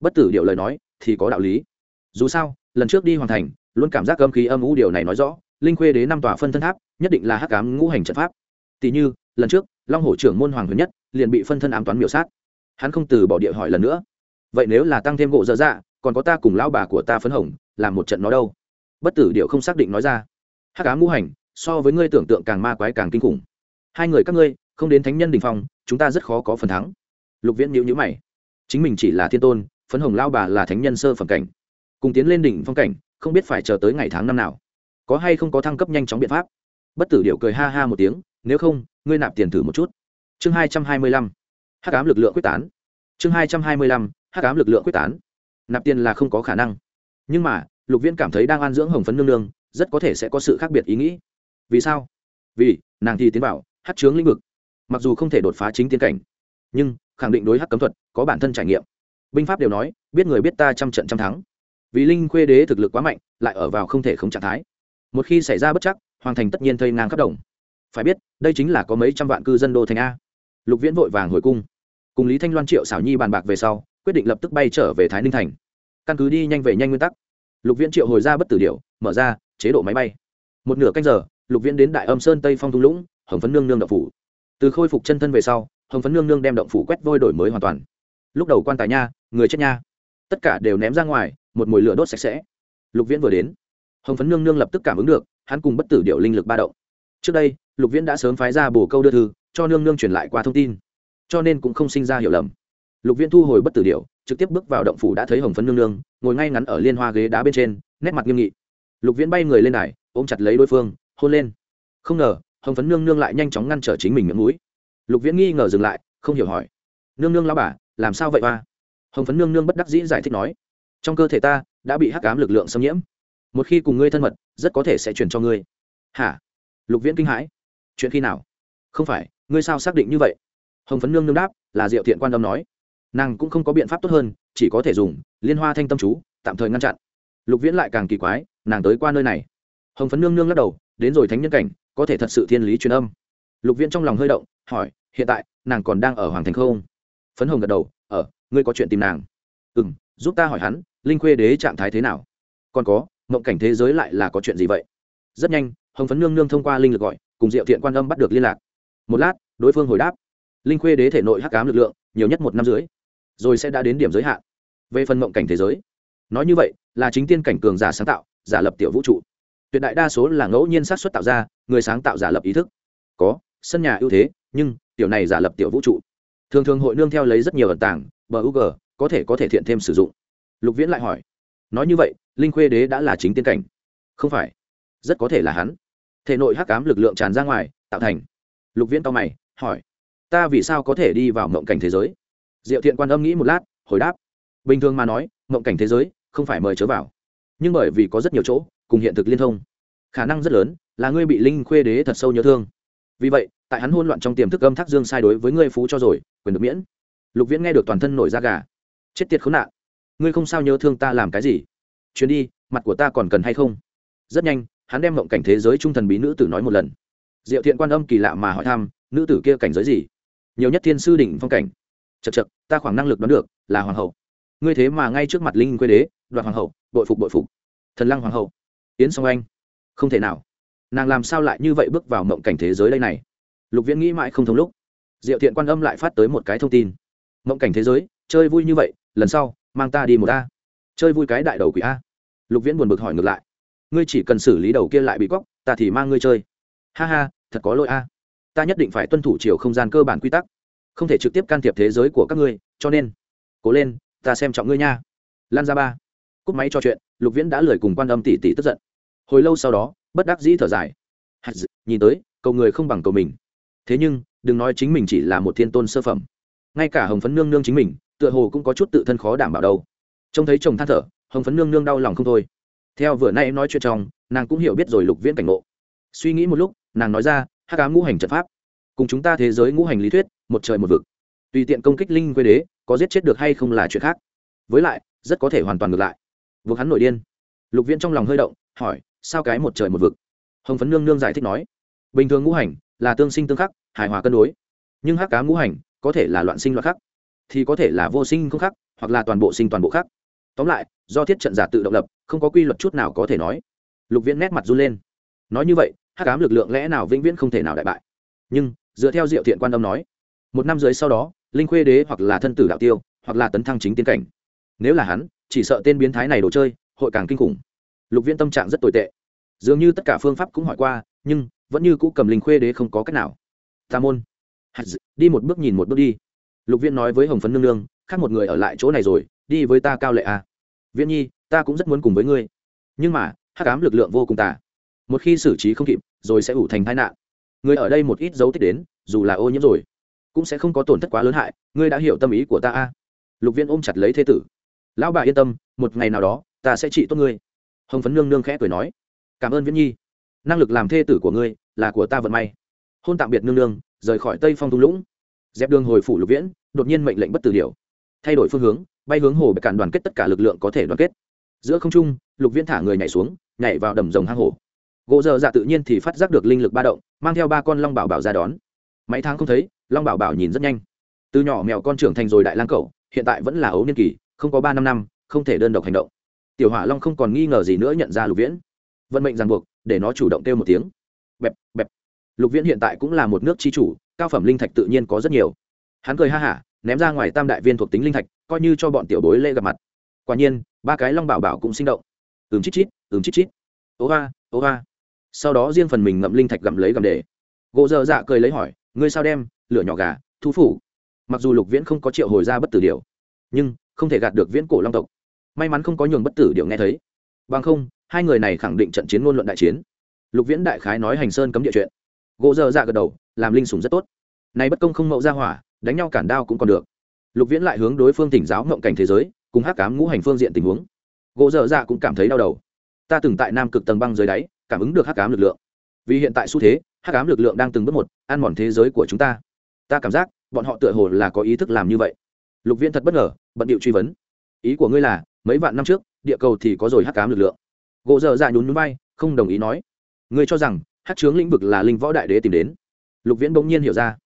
Bất tử điệu lời nói, thì có đạo lý. Dù sao, lần trước đi hoàn thành, luôn cảm giác âm khí âm ngũ điều này nói rõ, linh khuê đế năm tòa phân thân tháp, nhất định là hắc ám ngũ hành trận pháp. Tỷ như, lần trước, long hổ trưởng môn hoàng huyền nhất, liền bị phân thân ám toán miểu sát hắn không từ bỏ địa hỏi lần nữa. Vậy nếu là tăng thêm gỗ dở dạ còn có ta cùng lão bà của ta phấn hồng, làm một trận nó đâu? Bất tử điệu không xác định nói ra. Hắc cá ngũ hành, so với ngươi tưởng tượng càng ma quái càng kinh khủng. Hai người các ngươi, không đến thánh nhân đình phong, chúng ta rất khó có phần thắng. Lục viễn nhữ nhữ mày. Chính mình chỉ là thiên tôn, phấn hồng lao bà là thánh nhân sơ phẩm cảnh. Cùng tiến lên đỉnh phong cảnh, không biết phải chờ tới ngày tháng năm nào. Có hay không có thăng cấp nhanh chóng biện pháp? Bất tử điệu cười ha ha một tiếng, nếu không, ngươi nạp tiền thử một chút. Chương hai trăm hai mươi lăm hắc ám lực lượng quyết tán. Chương hai trăm hai mươi lăm, hắc ám lực lượng quyết tán. Nạp tiền là không có khả năng. Nhưng mà, lục viễn cảm thấy đang an dưỡng hồng phấn nương nương, rất có thể sẽ có sự khác biệt ý nghĩ. Vì sao? Vì, nàng thì tiến vào hát chướng lĩnh vực. Mặc dù không thể đột phá chính tiến cảnh, nhưng khẳng định đối hát cấm thuật có bản thân trải nghiệm. Binh pháp đều nói, biết người biết ta trăm trận trăm thắng. Vì linh khuê đế thực lực quá mạnh, lại ở vào không thể không trạng thái. Một khi xảy ra bất chắc, hoàng thành tất nhiên thây ngang khắp đồng. Phải biết, đây chính là có mấy trăm vạn cư dân đô thành a. Lục viễn vội vàng hồi cung cùng lý thanh loan triệu xảo nhi bàn bạc về sau, quyết định lập tức bay trở về thái ninh thành. Căn cứ đi nhanh về nhanh nguyên tắc, lục viễn triệu hồi ra bất tử điệu mở ra chế độ máy bay. Một nửa canh giờ, lục viễn đến đại âm sơn tây phong thung lũng, hồng phấn nương nương động phủ. Từ khôi phục chân thân về sau, hồng phấn nương nương đem động phủ quét vôi đổi mới hoàn toàn. Lúc đầu quan tài nha, người chết nha. Tất cả đều ném ra ngoài, một mồi lửa đốt sạch sẽ. Lục viễn vừa đến, hồng phấn nương nương lập tức cảm ứng được, hắn cùng bất tử điệu linh lực ba động. Trước đây, lục viễn đã sớm phái ra bổ câu đưa thư, cho nương nương truyền lại qua thông tin cho nên cũng không sinh ra hiểu lầm. Lục viễn thu hồi bất tử điệu trực tiếp bước vào động phủ đã thấy hồng phấn nương nương, ngồi ngay ngắn ở liên hoa ghế đá bên trên, nét mặt nghiêm nghị. Lục viễn bay người lên đài, ôm chặt lấy đối phương, hôn lên. Không ngờ, hồng phấn nương nương lại nhanh chóng ngăn trở chính mình miệng mũi. Lục viễn nghi ngờ dừng lại, không hiểu hỏi. Nương nương lao bà, làm sao vậy ba hồng phấn nương nương bất đắc dĩ giải thích nói. Trong cơ thể ta, đã bị hắc cám lực lượng xâm nhiễm. Một khi cùng ngươi thân mật, rất có thể sẽ truyền cho ngươi. Hả? Lục viễn kinh hãi. Chuyện khi nào? Không phải, ngươi sao xác định như vậy? Hồng phấn nương nương đáp, là diệu thiện quan tâm nói. Nàng cũng không có biện pháp tốt hơn, chỉ có thể dùng liên hoa thanh tâm chú, tạm thời ngăn chặn. Lục viễn lại càng kỳ quái, nàng tới qua nơi này. Hồng phấn nương nương lắc đầu, đến rồi thánh nhân cảnh, có thể thật sự thiên lý truyền âm. Lục viễn trong lòng hơi động, hỏi, hiện tại, nàng còn đang ở hoàng thành không? Phấn hồng gật đầu ở ngươi có chuyện tìm nàng. Ừ m giúp ta hỏi hắn, linh khuê đế trạng thái thế nào? Còn có, mộng cảnh thế giới lại là có chuyện gì vậy? Rất nhanh, hồng phấn nương nương thông qua linh lực gọi, cùng diệu thiện quan âm bắt được liên lạc. Một lát, đối phương hồi đáp linh khuê đế thể nội hắc cám lực lượng, nhiều nhất một năm dưới, rồi sẽ đã đến điểm giới hạn. Về phần mộng cảnh thế giới, nói như vậy, là chính tiên cảnh cường giả sáng tạo, giả lập tiểu vũ trụ. Tuyệt đại đa số là ngẫu nhiên sát xuất tạo ra, người sáng tạo giả lập ý thức. Có, sân nhà ưu thế, nhưng tiểu này giả lập tiểu vũ trụ. Thường thường hội nương theo lấy rất nhiều ẩn tảng bờ u g có thể có thể thiện thêm sử dụng. Lục viễn lại hỏi, nói như vậy, linh khuê đế đã là chính tiên cảnh? Không phải. Rất có thể là hắn. Thể nội hắc cám lực lượng tràn ra ngoài, tạo thành. Lục viễn tao mày, hỏi ta vì sao có thể đi vào mộng cảnh thế giới? Diệu thiện quan âm nghĩ một lát, hồi đáp. Bình thường mà nói, mộng cảnh thế giới không phải mời chớ vào. Nhưng bởi vì có rất nhiều chỗ, cùng hiện thực liên thông. Khả năng rất lớn là ngươi bị linh khuê đế thật sâu nhớ thương. Vì vậy, tại hắn hôn loạn trong tiềm thức âm thác dương sai đối với ngươi phú cho rồi, quyền được miễn. Lục viễn nghe được toàn thân nổi da gà. Chết tiệt khốn nạn. Ngươi không sao nhớ thương ta làm cái gì? Chuyến đi, mặt của ta còn cần hay không? Rất nhanh, hắn đem mộng cảnh thế giới trung thần bí nữ tử nói một lần. Diệu thiện quan âm kỳ lạ mà hỏi thăm, nữ tử kia cảnh giới gì? Nhiều nhất thiên sư đỉnh phong cảnh. Chật chật ta khoảng năng lực đoán được là hoàng hậu. Ngươi thế mà ngay trước mặt linh quê đế, đoạt hoàng hậu, bội phục bội phục. Thần lăng hoàng hậu yến song anh. Không thể nào. Nàng làm sao lại như vậy bước vào mộng cảnh thế giới đây này? Lục viễn nghĩ mãi không thông lúc, diệu thiện quan âm lại phát tới một cái thông tin. Mộng cảnh thế giới, chơi vui như vậy, lần sau, mang ta đi một a. Chơi vui cái đại đầu quỷ a. Lục viễn buồn bực hỏi ngược lại. Ngươi chỉ cần xử lý đầu kia lại bị cóc, ta thì mang ngươi chơi. Ha ha, thật có lỗi a ta nhất định phải tuân thủ chiều không gian cơ bản quy tắc không thể trực tiếp can thiệp thế giới của các ngươi cho nên cố lên ta xem trọng ngươi nha. Lan ra ba cúp máy cho chuyện lục viễn đã lười cùng quan âm tỷ tỷ tức giận. Hồi lâu sau đó bất đắc dĩ thở dài. Nhìn tới cầu người không bằng cầu mình. Thế nhưng đừng nói chính mình chỉ là một thiên tôn sơ phẩm. Ngay cả hồng phấn nương nương chính mình tựa hồ cũng có chút tự thân khó đảm bảo đâu. Trông thấy chồng than thở hồng phấn nương nương đau lòng không thôi. Theo vừa nay em nói chuyện chồng, nàng cũng hiểu biết rồi lục viễn cảnh ngộ. Suy nghĩ một lúc nàng nói ra hát cá ngũ hành trận pháp. Cùng chúng ta thế giới ngũ hành lý thuyết, một trời một vực. Tùy tiện công kích linh quê đế, có giết chết được hay không là chuyện khác. Với lại, rất có thể hoàn toàn ngược lại. Vực hắn nổi điên. Lục viễn trong lòng hơi động, hỏi, sao cái một trời một vực? Hồng phấn nương nương giải thích nói, bình thường ngũ hành là tương sinh tương khắc, hài hòa cân đối. Nhưng hắc cá ngũ hành có thể là loạn sinh loạn khắc, thì có thể là vô sinh không khắc, hoặc là toàn bộ sinh toàn bộ khắc. Tóm lại, do thiết trận giả tự động lập, không có quy luật chút nào có thể nói. Lục viễn nét mặt run lên. Nói như vậy hắc ám lực lượng lẽ nào vĩnh viễn không thể nào đại bại? Nhưng, dựa theo diệu thiện quan âm nói, một năm dưới sau đó, linh khuê đế hoặc là thân tử đạo tiêu, hoặc là tấn thăng chính tiến cảnh. Nếu là hắn, chỉ sợ tên biến thái này đồ chơi, hội càng kinh khủng. Lục viễn tâm trạng rất tồi tệ. Dường như tất cả phương pháp cũng hỏi qua, nhưng vẫn như cũ cầm linh khuê đế không có cách nào. Tà môn. Đi một bước nhìn một bước đi. Lục viễn nói với hồng phấn nương nương, khác một người ở lại chỗ này rồi, đi với ta cao lệ à. viễn nhi, ta cũng rất muốn cùng với ngươi. Nhưng mà, hắc ám lực lượng vô cùng tà một khi xử trí không kịp, rồi sẽ ủ thành tai nạn. Người ở đây một ít dấu tích đến, dù là ô nhiễm rồi, cũng sẽ không có tổn thất quá lớn hại. Ngươi đã hiểu tâm ý của ta a. Lục viên ôm chặt lấy thế tử. Lão bà yên tâm, một ngày nào đó, ta sẽ trị tốt ngươi. Hồng phấn nương nương khẽ cười nói. Cảm ơn viễn nhi. Năng lực làm thê tử của ngươi là của ta vận may. Hôn tạm biệt nương nương, rời khỏi tây phong thung lũng. Dẹp đường hồi phủ lục viễn, đột nhiên mệnh lệnh bất tử điều. Thay đổi phương hướng, bay hướng hồ bạch cản đoàn kết tất cả lực lượng có thể đoàn kết. Giữa không trung, lục viễn thả người nhảy xuống, nhảy vào đầm rồng hang hồ gỗ dơ dạ tự nhiên thì phát giác được linh lực ba động, mang theo ba con long bảo bảo ra đón. Mấy tháng không thấy, long bảo bảo nhìn rất nhanh. Từ nhỏ mèo con trưởng thành rồi đại lang cậu hiện tại vẫn là ấu niên kỳ, không có ba năm năm, không thể đơn độc hành động. Tiểu hỏa long không còn nghi ngờ gì nữa nhận ra lục viễn. Vận mệnh ràng buộc, để nó chủ động kêu một tiếng. Bẹp bẹp. Lục viễn hiện tại cũng là một nước tri chủ, cao phẩm linh thạch tự nhiên có rất nhiều. Hắn cười ha hả, ném ra ngoài tam đại viên thuộc tính linh thạch, coi như cho bọn tiểu bối lê gặp mặt. Quả nhiên, ba cái long bảo bảo cũng sinh động. Ừm chít chít, ừm chít chít. Ố hoa ố hoa sau đó riêng phần mình ngậm linh thạch gặm lấy gặm để. Gỗ dơ dạ cười lấy hỏi, ngươi sao đem lửa nhỏ gà, thu phủ? Mặc dù lục viễn không có triệu hồi ra bất tử điều nhưng không thể gạt được viễn cổ long tộc. May mắn không có nhường bất tử điều nghe thấy. Bằng không, hai người này khẳng định trận chiến ngôn luận đại chiến. Lục viễn đại khái nói hành sơn cấm địa chuyện. Gỗ dơ dạ gật đầu, làm linh sủng rất tốt. Này bất công không mậu ra hỏa, đánh nhau cản đao cũng còn được. Lục viễn lại hướng đối phương tỉnh giáo ngộng cảnh thế giới, cùng hắc cám ngũ hành phương diện tình huống. Gỗ dơ dạ cũng cảm thấy đau đầu. Ta từng tại nam cực tầng băng dưới đáy cảm ứng được hắc ám lực lượng. Vì hiện tại xu thế hắc ám lực lượng đang từng bước một ăn mòn thế giới của chúng ta. Ta cảm giác bọn họ tựa hồ là có ý thức làm như vậy. Lục viễn thật bất ngờ bận điệu truy vấn. Ý của ngươi là mấy vạn năm trước địa cầu thì có rồi hắc ám lực lượng. Gỗ dở dạ nhún núi bay không đồng ý nói. Ngươi cho rằng hắc chướng lĩnh vực là linh võ đại đế tìm đến. Lục viễn bỗng nhiên hiểu ra.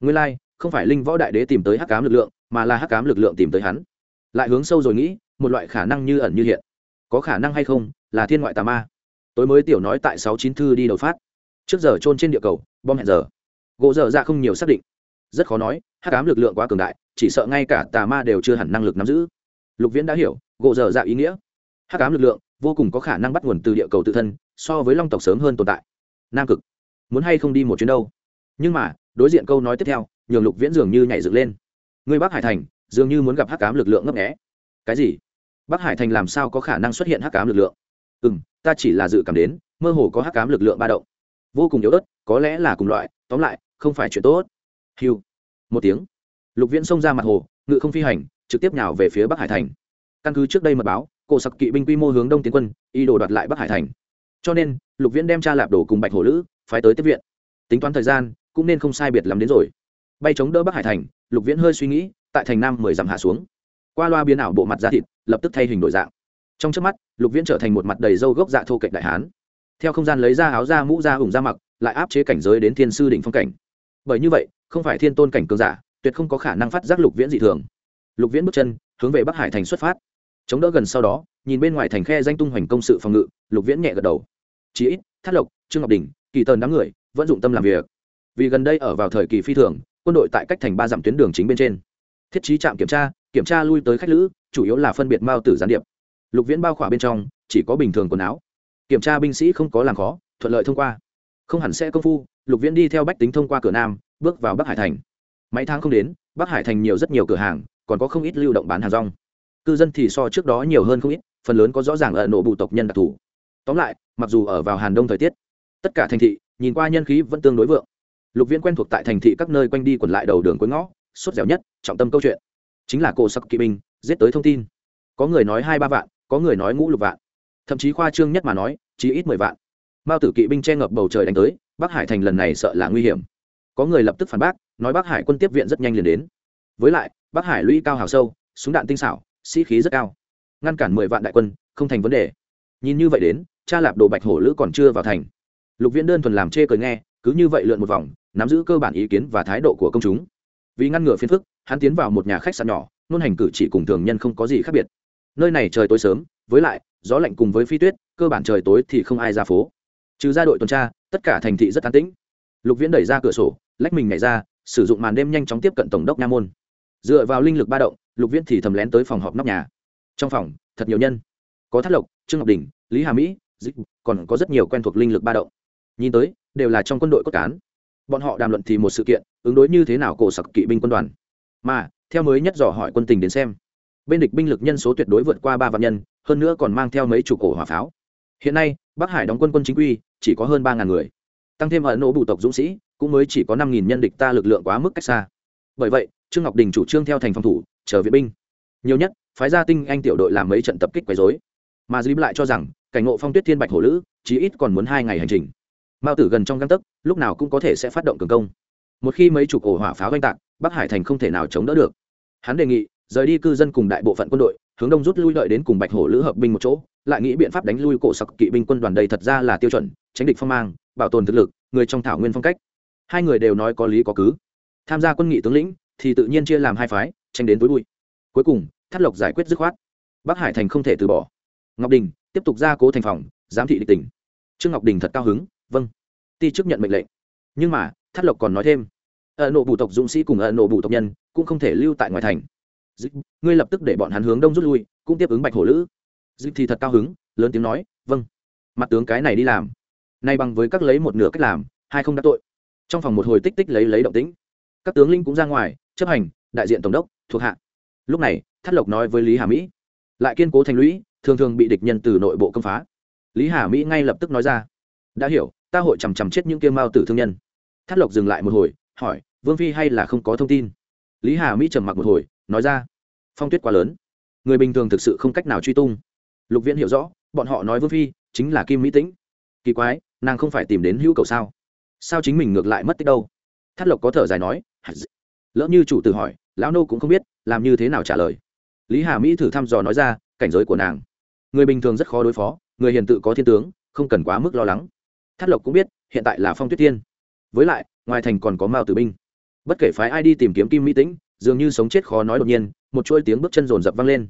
Ngươi lai、like, không phải linh võ đại đế tìm tới hắc ám lực lượng mà là hắc ám lực lượng tìm tới hắn. Lại hướng sâu rồi nghĩ một loại khả năng như ẩn như hiện. Có khả năng hay không là thiên ngoại tà ma tối mới tiểu nói tại sáu chín thư đi đầu phát. Trước giờ trôn trên địa cầu, bom hẹn giờ. Gỗ dở ra không nhiều xác định. Rất khó nói hát cám lực lượng quá cường đại, chỉ sợ ngay cả tà ma đều chưa hẳn năng lực nắm giữ. Lục viễn đã hiểu, gỗ dở dạ ý nghĩa. Hát cám lực lượng vô cùng có khả năng bắt nguồn từ địa cầu tự thân, so với long tộc sớm hơn tồn tại. Nam cực, muốn hay không đi một chuyến đâu? Nhưng mà, đối diện câu nói tiếp theo, nhường lục viễn dường như nhảy dựng lên. Người bắc hải thành, dường như muốn gặp hắc cám lực lượng ngấp nghẽ cái gì? Bắc hải thành làm sao có khả năng xuất hiện hắc cám lực lượng? Ừ m ta chỉ là dự cảm đến, mơ hồ có hắc cám lực lượng ba động. Vô cùng yếu ớt, có lẽ là cùng loại, tóm lại, không phải chuyện tốt. Hiu một tiếng. Lục viễn xông ra mặt hồ, ngự không phi hành, trực tiếp nhào về phía bắc hải thành. Căn cứ trước đây mật báo, cổ sặc kỵ binh quy mô hướng đông tiến quân y đồ đoạt lại bắc hải thành. Cho nên, lục viễn đem cha lạp đổ cùng bạch hổ lữ, phái tới tiếp viện. Tính toán thời gian, cũng nên không sai biệt lắm đến rồi. Bay chống đỡ bắc hải thành, lục viễn hơi suy nghĩ, tại thành nam mười dặm hạ xuống. Qua loa biến ảo bộ mặt da thịt, lập tức thay hình đổi dạng trong trước mắt, lục viễn trở thành một mặt đầy râu gốc dạ thô cạnh đại hán. Theo không gian lấy ra áo da mũ da ủng da mặc, lại áp chế cảnh giới đến thiên sư đỉnh phong cảnh. Bởi như vậy, không phải thiên tôn cảnh cường giả, tuyệt không có khả năng phát giác lục viễn dị thường. Lục viễn bước chân, hướng về bắc hải thành xuất phát. Chống đỡ gần sau đó, nhìn bên ngoài thành khe danh tung hoành công sự phòng ngự, lục viễn nhẹ gật đầu. Chí ít thát lộc, trương ngọc đình kỳ tần đám người, vẫn dụng tâm làm việc. Vì gần đây ở vào thời kỳ phi thường, quân đội tại cách thành ba dặm tuyến đường chính bên trên. Thiết trí trạm kiểm tra kiểm tra lui tới khách lữ, chủ yếu là phân biệt mao tử gián điệp lục viễn bao khỏa bên trong, chỉ có bình thường quần áo. Kiểm tra binh sĩ không có làm khó, thuận lợi thông qua. Không hẳn sẽ công phu, lục viễn đi theo bách tính thông qua cửa nam, bước vào bắc hải thành. Mấy tháng không đến, bắc hải thành nhiều rất nhiều cửa hàng, còn có không ít lưu động bán hàng rong. Cư dân thì so trước đó nhiều hơn không ít, phần lớn có rõ ràng ở nộ bụ tộc nhân đặc thù. Tóm lại, mặc dù ở vào hàn đông thời tiết, tất cả thành thị, nhìn qua nhân khí vẫn tương đối vượng. Lục viễn quen thuộc tại thành thị các nơi quanh đi quẩn lại đầu đường cuối ngõ, sốt dẻo nhất, trọng tâm câu chuyện. Chính là cổ sắc kỵ binh, giết tới thông tin. Có người nói hai ba vạn có người nói ngũ lục vạn. Thậm chí khoa trương nhất mà nói, chỉ ít mười vạn. Mao tử kỵ binh che ngập bầu trời đánh tới, bắc hải thành lần này sợ là nguy hiểm. Có người lập tức phản bác, nói bắc hải quân tiếp viện rất nhanh liền đến. Với lại, bắc hải lũy cao hào sâu, súng đạn tinh xảo, sĩ khí rất cao. Ngăn cản mười vạn đại quân, không thành vấn đề. Nhìn như vậy đến, cha lạp đồ bạch hổ lữ còn chưa vào thành. Lục viễn đơn thuần làm chê cười nghe, cứ như vậy lượn một vòng, nắm giữ cơ bản ý kiến và thái độ của công chúng. Vì ngăn ngừa phiền phức, hắn tiến vào một nhà khách sạn nhỏ, nôn hành cử chỉ cùng thường nhân không có gì khác biệt nơi này trời tối sớm, với lại, gió lạnh cùng với phi tuyết, cơ bản trời tối thì không ai ra phố. Trừ ra đội tuần tra, tất cả thành thị rất an tĩnh. Lục viễn đẩy ra cửa sổ, lách mình nhảy ra, sử dụng màn đêm nhanh chóng tiếp cận tổng đốc nha môn. Dựa vào linh lực ba động, lục viễn thì thầm lén tới phòng họp nóc nhà. Trong phòng, thật nhiều nhân. Có thắt lộc, trương ngọc đình, lý hà mỹ, dịch, còn có rất nhiều quen thuộc linh lực ba động. Nhìn tới, đều là trong quân đội cốt cán. Bọn họ đàm luận thì một sự kiện, ứng đối như thế nào cổ sặc kỵ binh quân đoàn. Mà, theo mới nhất dò hỏi quân tình đến xem bên địch binh lực nhân số tuyệt đối vượt qua ba vạn nhân, hơn nữa còn mang theo mấy chục cổ hỏa pháo. Hiện nay, bắc hải đóng quân quân chính quy, chỉ có hơn ba ngàn người. Tăng thêm ở nỗ bụ tộc dũng sĩ, cũng mới chỉ có năm nghìn nhân địch ta lực lượng quá mức cách xa. Bởi vậy, trương ngọc đình chủ trương theo thành phòng thủ, chờ viện binh. Nhiều nhất, phái gia tinh anh tiểu đội làm mấy trận tập kích quấy dối mà dìm lại cho rằng, cảnh ngộ phong tuyết thiên bạch hổ lữ, chí ít còn muốn hai ngày hành trình. Mao tử gần trong găng tấc, lúc nào cũng có thể sẽ phát động cường công. Một khi mấy chục ổ hỏa pháo oanh tạc, bắc hải thành không thể nào chống đỡ được. Hắn đề nghị rời đi cư dân cùng đại bộ phận quân đội, hướng đông rút lui đợi đến cùng bạch hổ lữ hợp binh một chỗ, lại nghĩ biện pháp đánh lui cổ sặc kỵ binh quân đoàn đây thật ra là tiêu chuẩn, tránh địch phong mang, bảo tồn thực lực, người trong thảo nguyên phong cách. Hai người đều nói có lý có cứ. Tham gia quân nghị tướng lĩnh thì tự nhiên chia làm hai phái, tranh đến tối bụi. Cuối cùng, thắt lộc giải quyết dứt khoát. Bắc hải thành không thể từ bỏ. Ngọc đình tiếp tục ra cố thành phòng, giám thị địch tỉnh. Trương ngọc đình thật cao hứng vâng ti chức nhận mệnh lệnh. Nhưng mà, thắt lộc còn nói thêm ở nộ bù tộc dũng sĩ cùng ở nộ bù tộc nhân cũng không thể lưu tại ngoài thành. Dịch, ngươi lập tức để bọn hắn hướng đông rút lui cũng tiếp ứng bạch hổ lữ. Dịch thì thật cao hứng lớn tiếng nói vâng mặt tướng cái này đi làm. Nay bằng với các lấy một nửa cách làm hai không đã tội. Trong phòng một hồi tích tích lấy lấy động tĩnh. Các tướng linh cũng ra ngoài chấp hành đại diện tổng đốc thuộc hạ. Lúc này thắt lộc nói với lý hà mỹ lại kiên cố thành lũy thường thường bị địch nhân từ nội bộ công phá. Lý hà mỹ ngay lập tức nói ra đã hiểu ta hội chằm chằm chết những kia mao tử thương nhân. Thắt lộc dừng lại một hồi hỏi vương phi hay là không có thông tin? Lý hà mỹ trầm mặc một hồi nói ra, phong tuyết quá lớn. Người bình thường thực sự không cách nào truy tung. Lục viễn hiểu rõ, bọn họ nói vương phi chính là kim mỹ tĩnh. Kỳ quái, nàng không phải tìm đến hữu cầu sao? Sao chính mình ngược lại mất tích đâu? Thắt lộc có thở dài nói lỡ như chủ tử hỏi, lão nô cũng không biết, làm như thế nào trả lời. Lý hà mỹ thử thăm dò nói ra, cảnh giới của nàng. Người bình thường rất khó đối phó, người hiền tự có thiên tướng, không cần quá mức lo lắng. Thắt lộc cũng biết, hiện tại là phong tuyết tiên. Với lại, ngoài thành còn có mao tử binh. Bất kể phái ai đi tìm kiếm kim mỹ tĩnh dường như sống chết khó nói đột nhiên, một chuỗi tiếng bước chân rồn rập vang lên.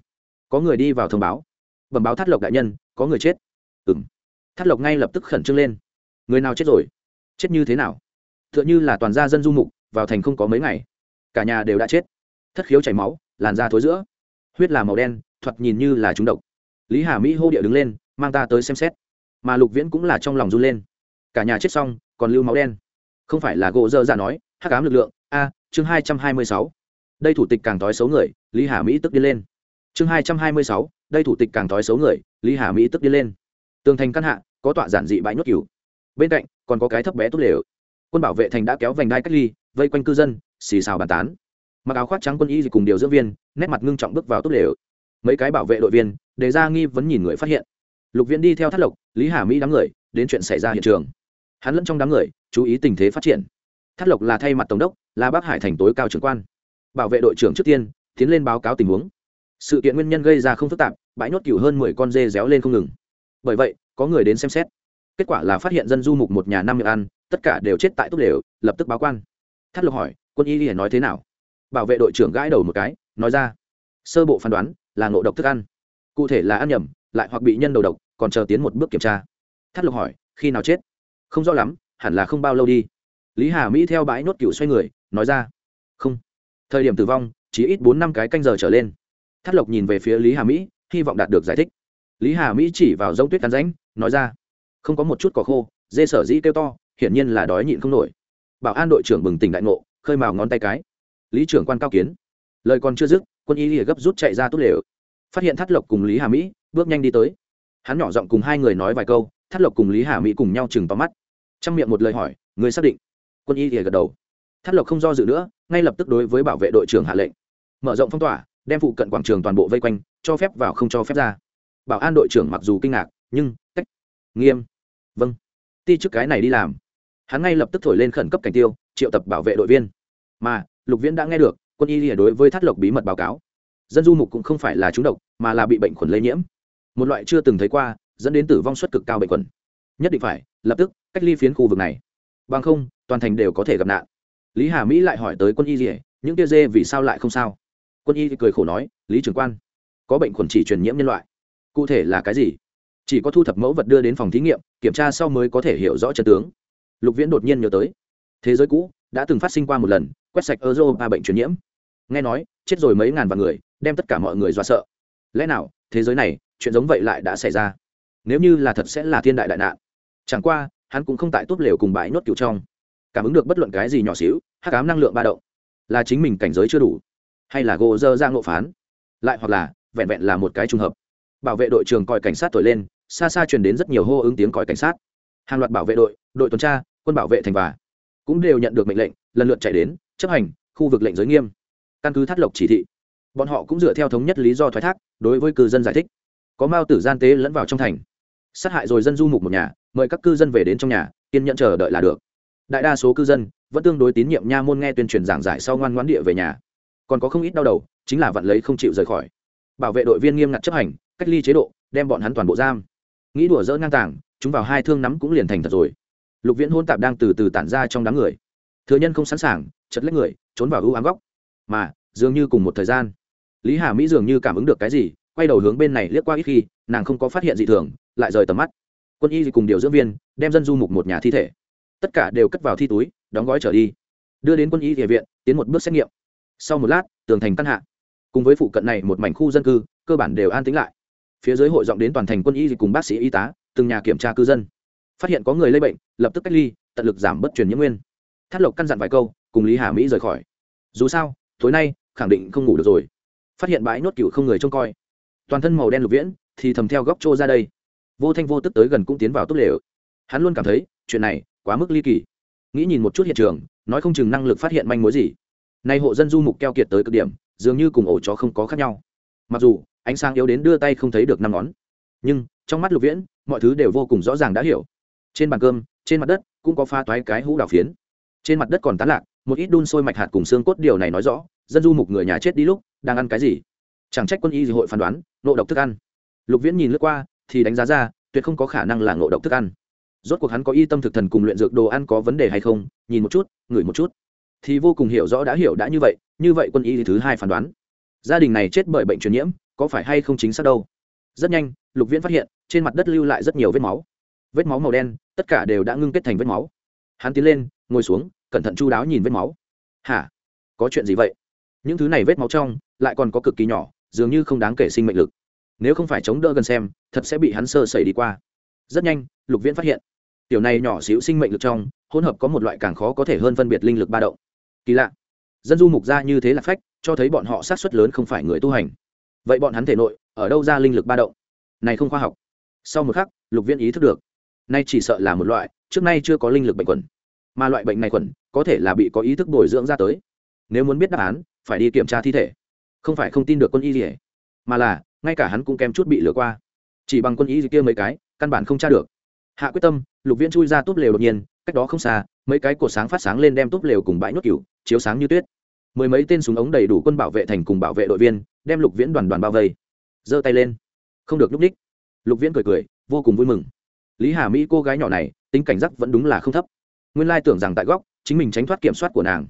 Có người đi vào thông báo. Bẩm báo thắt lộc đại nhân, có người chết. Ừng thắt lộc ngay lập tức khẩn trương lên. Người nào chết rồi? Chết như thế nào? T h ư ợ n h ư là toàn gia dân du mục, vào thành không có mấy ngày. Cả nhà đều đã chết. Thất khiếu chảy máu, làn da thối giữa. Huyết là màu đen, thoạt nhìn như là trúng độc. Lý hà mỹ hô địa đứng lên, mang ta tới xem xét. Mà lục viễn cũng là trong lòng run lên. Cả nhà chết xong, còn lưu máu đen. Không phải là gỗ dơ ra nói, hắc ám lực lượng, a, chương hai trăm hai mươi sáu đây thủ tịch càng thói xấu người, lý hà mỹ tức đi lên. Chương hai trăm hai mươi sáu, đây thủ tịch càng thói xấu người, lý hà mỹ tức đi lên. Tường thành căn hạ, có tọa giản dị bãi nhốt cửu. Bên cạnh, còn có cái thấp bé tốt lều. Quân bảo vệ thành đã kéo vành đai cách ly, vây quanh cư dân, xì xào bàn tán. Mặc áo khoác trắng quân y cùng điều dưỡng viên, nét mặt ngưng trọng bước vào tốt lều. Mấy cái bảo vệ đội viên, đề ra nghi vấn nhìn người phát hiện. Lục viễn đi theo thắt lộc, lý hà mỹ đám người, đến chuyện xảy ra hiện trường. Hắn lẫn trong đám người, chú ý tình thế phát triển. Thắt lộc là thay mặt tổng đốc, là bác hải thành tối cao trưởng quan bảo vệ đội trưởng trước tiên, tiến lên báo cáo tình huống. Sự kiện nguyên nhân gây ra không phức tạp, bãi nhốt cừu hơn mười con dê réo lên không ngừng. Bởi vậy, có người đến xem xét. Kết quả là phát hiện dân du mục một nhà năm miệng ăn, tất cả đều chết tại túc lều lập tức báo quan. Thắt lộc hỏi, quân y liền nói thế nào? Bảo vệ đội trưởng gãi đầu một cái, nói ra, sơ bộ phán đoán là ngộ độc thức ăn. Cụ thể là ăn nhầm, lại hoặc bị nhân đầu độc, còn chờ tiến một bước kiểm tra. Thắt lộc hỏi, khi nào chết? Không rõ lắm, hẳn là không bao lâu đi. Lý hà mỹ theo bãi nốt cựu xoay người, nói ra, không thời điểm tử vong, chỉ ít bốn năm cái canh giờ trở lên. Thắt lộc nhìn về phía lý hà mỹ, hy vọng đạt được giải thích. Lý hà mỹ chỉ vào giống tuyết cắn ránh nói ra, không có một chút cỏ khô, dê sở dĩ kêu to, hiển nhiên là đói nhịn không nổi. Bảo an đội trưởng bừng tỉnh đại ngộ, khơi mào ngón tay cái. Lý trưởng quan cao kiến, lời còn chưa dứt, quân y lìa gấp rút chạy ra tốt lều. Phát hiện thắt lộc cùng lý hà mỹ, bước nhanh đi tới. Hắn nhỏ giọng cùng hai người nói vài câu, thắt lộc cùng lý hà mỹ cùng nhau chừng tóm mắt. Trong miệng một lời hỏi người xác định? Quân y lìa gật đầu. Thắt lộc không do dự nữa ngay lập tức đối với bảo vệ đội trưởng hạ lệnh. Mở rộng phong tỏa, đem phụ cận quảng trường toàn bộ vây quanh, cho phép vào không cho phép ra. Bảo an đội trưởng mặc dù kinh ngạc, nhưng, cách. Nghiêm. Vâng. Ti trước cái này đi làm. Hắn ngay lập tức thổi lên khẩn cấp cảnh tiêu, triệu tập bảo vệ đội viên. Mà, lục viễn đã nghe được, quân y lìa đối với thắt lộc bí mật báo cáo. Dân du mục cũng không phải là trúng độc, mà là bị bệnh khuẩn lây nhiễm. Một loại chưa từng thấy qua, dẫn đến tử vong suất cực cao bệnh khuẩn. Nhất định phải, lập tức, cách ly phiến khu vực này. Bằng không, toàn thành đều có thể gặp nạn lý hà mỹ lại hỏi tới quân y dỉa những tia dê vì sao lại không sao? Quân y thì cười khổ nói, lý trưởng quan, có bệnh khuẩn chỉ truyền nhiễm nhân loại. Cụ thể là cái gì? Chỉ có thu thập mẫu vật đưa đến phòng thí nghiệm, kiểm tra sau mới có thể hiểu rõ chân tướng. Lục viễn đột nhiên nhớ tới, thế giới cũ đã từng phát sinh qua một lần, quét sạch euro ba bệnh truyền nhiễm. Nghe nói, chết rồi mấy ngàn vạn người, đem tất cả mọi người do sợ. Lẽ nào, thế giới này, chuyện giống vậy lại đã xảy ra? Nếu như là thật sẽ là thiên đại đại nạn. Chẳng qua, hắn cũng không tại tốt lều cùng bãi nốt cựu trong cảm ứng được bất luận cái gì nhỏ xíu hát cám năng lượng ba động. Là chính mình cảnh giới chưa đủ, hay là gỗ dơ ra ngộ phán? Lại hoặc là, vẹn vẹn là một cái trùng hợp. Bảo vệ đội trường coi cảnh sát thổi lên, xa xa truyền đến rất nhiều hô ứng tiếng còi cảnh sát. Hàng loạt bảo vệ đội đội tuần tra, quân bảo vệ thành và cũng đều nhận được mệnh lệnh, lần lượt chạy đến, chấp hành khu vực lệnh giới nghiêm. Căn cứ thắt lộc chỉ thị, bọn họ cũng dựa theo thống nhất lý do thoái thác, đối với cư dân giải thích. Có mao tử gian tế lẫn vào trong thành. Sát hại rồi dân du mục một nhà, mời các cư dân về đến trong nhà, kiên nhận chờ đợi là được đại đa số cư dân vẫn tương đối tín nhiệm nha môn nghe tuyên truyền giảng giải sau ngoan ngoãn địa về nhà. Còn có không ít đau đầu, chính là vặn lấy không chịu rời khỏi. Bảo vệ đội viên nghiêm ngặt chấp hành, cách ly chế độ, đem bọn hắn toàn bộ giam. Nghĩ đùa dỡ ngang tàng, chúng vào hai thương nắm cũng liền thành thật rồi. Lục viễn hôn tạp đang từ từ tản ra trong đám người. Thừa nhân không sẵn sàng, chật lấy người, trốn vào ưu ám góc. Mà, dường như cùng một thời gian. Lý hà mỹ dường như cảm ứng được cái gì, quay đầu hướng bên này liếc qua ít khi, nàng không có phát hiện gì thường, lại rời tầm mắt. Quân y cùng điều dưỡng viên, đem dân du mục một nhà thi thể tất cả đều cất vào thi túi, đóng gói trở đi. Đưa đến quân y địa viện, tiến một bước xét nghiệm. Sau một lát, tường thành căn hạ. Cùng với phụ cận này một mảnh khu dân cư, cơ bản đều an tính lại. Phía dưới hội dọn đến toàn thành quân y cùng bác sĩ y tá, từng nhà kiểm tra cư dân. Phát hiện có người lây bệnh, lập tức cách ly, tận lực giảm bất truyền nhiễm nguyên. Thắt lộc căn dặn vài câu, cùng lý hà mỹ rời khỏi. Dù sao, tối nay, khẳng định không ngủ được rồi. Phát hiện bãi nốt cựu không người trông coi. Toàn thân màu đen lục viễn, thì thầm theo góc trô ra đây. Vô thanh vô tức tới gần cũng tiến vào tốt lều. Hắn luôn cảm thấy, chuyện này quá mức ly kỳ. Nghĩ nhìn một chút hiện trường, nói không chừng năng lực phát hiện manh mối gì. Nay hộ dân du mục keo kiệt tới cực điểm, dường như cùng ổ chó không có khác nhau. Mặc dù, ánh sáng yếu đến đưa tay không thấy được năm ngón. Nhưng, trong mắt lục viễn, mọi thứ đều vô cùng rõ ràng đã hiểu. Trên bàn cơm, trên mặt đất, cũng có pha toái cái hũ đào phiến. Trên mặt đất còn tán lạc, một ít đun sôi mạch hạt cùng xương cốt điều này nói rõ, dân du mục người nhà chết đi lúc, đang ăn cái gì. Chẳng trách quân y hội phán đoán, ngộ độc thức ăn. Lục viễn nhìn lướt qua, thì đánh giá ra, tuyệt không có khả năng là ngộ độc thức ăn rốt cuộc hắn có y tâm thực thần cùng luyện dược đồ ăn có vấn đề hay không? Nhìn một chút, ngửi một chút. Thì vô cùng hiểu rõ đã hiểu đã như vậy như vậy quân y thứ hai phán đoán. Gia đình này chết bởi bệnh truyền nhiễm, có phải hay không chính xác đâu? Rất nhanh, lục viễn phát hiện, trên mặt đất lưu lại rất nhiều vết máu. Vết máu màu đen, tất cả đều đã ngưng kết thành vết máu. Hắn tiến lên, ngồi xuống, cẩn thận chu đáo nhìn vết máu. Hả? Có chuyện gì vậy? Những thứ này vết máu trong, lại còn có cực kỳ nhỏ, dường như không đáng kể sinh mệnh lực. Nếu không phải chống đỡ gần xem, thật sẽ bị hắn sơ sẩy đi qua. Rất nhanh, lục viễn phát hiện tiểu này nhỏ xíu sinh mệnh lực trong, hỗn hợp có một loại càng khó có thể hơn phân biệt linh lực ba động. Kỳ lạ. Dân du mục ra như thế là phách, cho thấy bọn họ sát xuất lớn không phải người tu hành. Vậy bọn hắn thể nội, ở đâu ra linh lực ba động? Này không khoa học. Sau một khắc, lục viên ý thức được. Nay chỉ sợ là một loại, trước nay chưa có linh lực bệnh quẩn. Mà loại bệnh này quẩn, có thể là bị có ý thức bồi dưỡng ra tới. Nếu muốn biết đáp án, phải đi kiểm tra thi thể. Không phải không tin được quân y gì mà là, ngay cả hắn cũng kém chút bị lừa qua. Chỉ bằng quân y gì kia mấy cái, căn bản không tra được hạ quyết tâm, lục viễn chui ra túp lều đột nhiên, cách đó không xa, mấy cái cột sáng phát sáng lên đem túp lều cùng bãi nhốt cửu chiếu sáng như tuyết. Mười mấy tên súng ống đầy đủ quân bảo vệ thành cùng bảo vệ đội viên, đem lục viễn đoàn đoàn bao vây. Giơ tay lên. Không được núp ních lục viễn cười cười, vô cùng vui mừng. Lý hà mỹ cô gái nhỏ này, tính cảnh giác vẫn đúng là không thấp. Nguyên lai tưởng rằng tại góc, chính mình tránh thoát kiểm soát của nàng.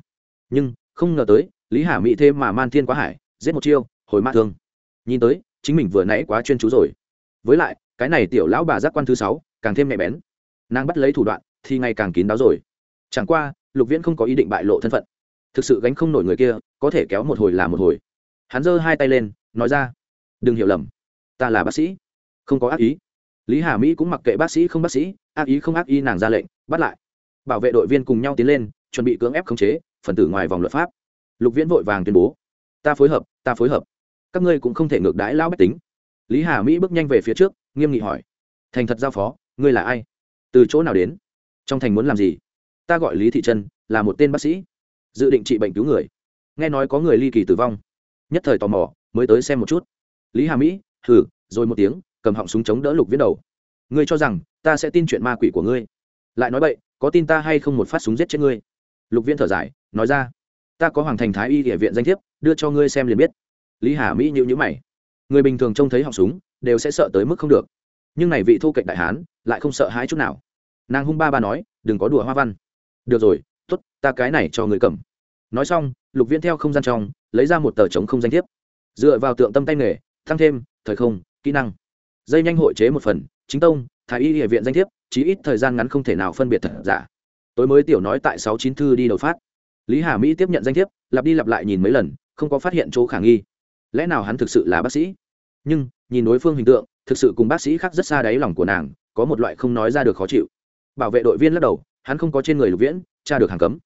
Nhưng, không ngờ tới, lý hà mỹ thêm mà man thiên quá hải, giết một chiêu, hồi mát thương. Nhìn tới, chính mình vừa nãy quá chuyên chú rồi. Với lại, cái này tiểu lão bà giác quan thứ sáu càng thêm nhạy bén. Nàng bắt lấy thủ đoạn thì ngày càng kín đáo rồi. Chẳng qua, lục viễn không có ý định bại lộ thân phận. Thực sự gánh không nổi người kia, có thể kéo một hồi là một hồi. Hắn giơ hai tay lên, nói ra, đừng hiểu lầm. Ta là bác sĩ. Không có ác ý. Lý hà mỹ cũng mặc kệ bác sĩ không bác sĩ, ác ý không ác ý nàng ra lệnh, bắt lại. Bảo vệ đội viên cùng nhau tiến lên, chuẩn bị cưỡng ép khống chế, phần tử ngoài vòng luật pháp. Lục viễn vội vàng tuyên bố, ta phối hợp, ta phối hợp. Các ngươi cũng không thể ngược đãi lão bách tính. Lý hà mỹ bước nhanh về phía trước, nghiêm nghị hỏi, thành thật giao phó ngươi là ai? Từ chỗ nào đến? Trong thành muốn làm gì? Ta gọi lý thị trân, là một tên bác sĩ. Dự định trị bệnh cứu người. Nghe nói có người ly kỳ tử vong. Nhất thời tò mò, mới tới xem một chút. Lý hà mỹ thử rồi một tiếng, cầm họng súng chống đỡ lục viễn đầu. Ngươi cho rằng, ta sẽ tin chuyện ma quỷ của ngươi. Lại nói vậy có tin ta hay không một phát súng giết chết ngươi? Lục viễn thở dài, nói ra. Ta có hoàng thành thái y địa viện danh thiếp, đưa cho ngươi xem liền biết. Lý hà mỹ nhịu nhữ mày. Người bình thường trông thấy họng súng, đều sẽ sợ tới mức không được. Nhưng này vị thu cạnh đại hán lại không sợ hãi chút nào. Nàng hung ba ba nói, đừng có đùa hoa văn. Được rồi t ố t ta cái này cho người cầm. Nói xong, lục viễn theo không gian trong, lấy ra một tờ chống không danh thiếp. Dựa vào tượng tâm tay nghề tăng thêm, thời không, kỹ năng. Dây nhanh hội chế một phần, chính tông, thái y địa viện danh thiếp chỉ ít thời gian ngắn không thể nào phân biệt thật giả. Tối mới tiểu nói tại sáu chín thư đi đầu phát. Lý hà mỹ tiếp nhận danh thiếp, lặp đi lặp lại nhìn mấy lần, không có phát hiện chỗ khả nghi. Lẽ nào hắn thực sự là bác sĩ? Nhưng, nhìn đối phương hình tượng, thực sự cùng bác sĩ khác rất xa đáy lòng của nàng có một loại không nói ra được khó chịu. Bảo vệ đội viên lắc đầu, hắn không có trên người lục viễn, tra được hàng cấm.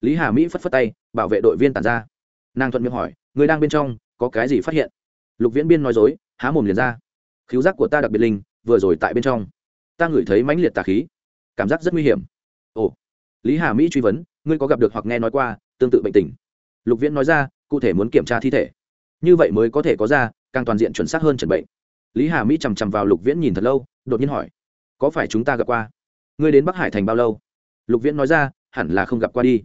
Lý hà mỹ phất phất tay, bảo vệ đội viên tàn ra. Nàng thuận miệng hỏi, người đang bên trong, có cái gì phát hiện? Lục viễn biên nói dối, há mồm liền ra. Khiếu giác của ta đặc biệt linh, vừa rồi tại bên trong, ta ngửi thấy mãnh liệt tà khí, cảm giác rất nguy hiểm. Ồ. Lý hà mỹ truy vấn, ngươi có gặp được hoặc nghe nói qua tương tự bệnh tình? Lục viễn nói ra, cụ thể muốn kiểm tra thi thể. Như vậy mới có thể có ra, càng toàn diện chuẩn xác hơn chẩn bệnh. Lý hà mỹ chằm chằm vào lục viễn nhìn thật lâu, đột nhiên hỏi có phải chúng ta gặp qua? Ngươi đến bắc hải thành bao lâu? Lục viễn nói ra, hẳn là không gặp qua đi.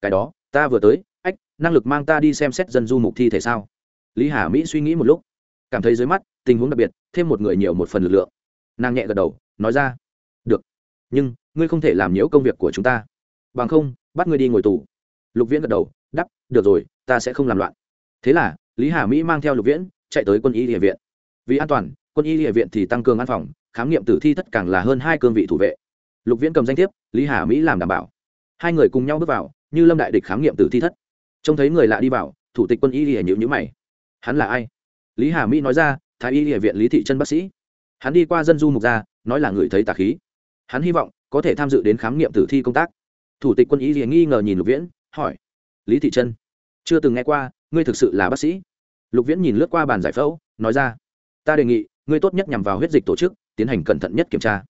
Cái đó, ta vừa tới, ách, năng lực mang ta đi xem xét dân du mục thi thể sao? Lý hà mỹ suy nghĩ một lúc, cảm thấy dưới mắt, tình huống đặc biệt, thêm một người nhiều một phần lực lượng. Nàng nhẹ gật đầu, nói ra, được, nhưng ngươi không thể làm nhiễu công việc của chúng ta. Bằng không, bắt ngươi đi ngồi tù. Lục viễn gật đầu đắp được rồi, ta sẽ không làm loạn. Thế là, lý hà mỹ mang theo lục viễn chạy tới quân y địa viện. Vì an toàn, quân y địa viện thì tăng cường an phòng khám nghiệm tử thi tất càng là hơn hai cương vị thủ vệ. Lục viễn cầm danh thiếp, lý hà mỹ làm đảm bảo. Hai người cùng nhau bước vào, như lâm đại địch khám nghiệm tử thi thất. Trông thấy người lạ đi vào, thủ tịch quân y lìa nhữ nhữ mày. Hắn là ai? Lý hà mỹ nói ra, thái y lìa viện lý thị chân bác sĩ. Hắn đi qua dân du mục gia nói là người thấy tà khí. Hắn hy vọng, có thể tham dự đến khám nghiệm tử thi công tác. Thủ tịch quân y lìa nghi ngờ nhìn lục viễn, hỏi, lý thị chân chưa từng nghe qua, ngươi thực sự là bác sĩ? Lục viễn nhìn lướt qua bàn giải phẫu, nói ra, ta đề nghị, ngươi tốt nhất nhằm vào huyết dịch tổ chức tiến hành cẩn thận nhất kiểm tra.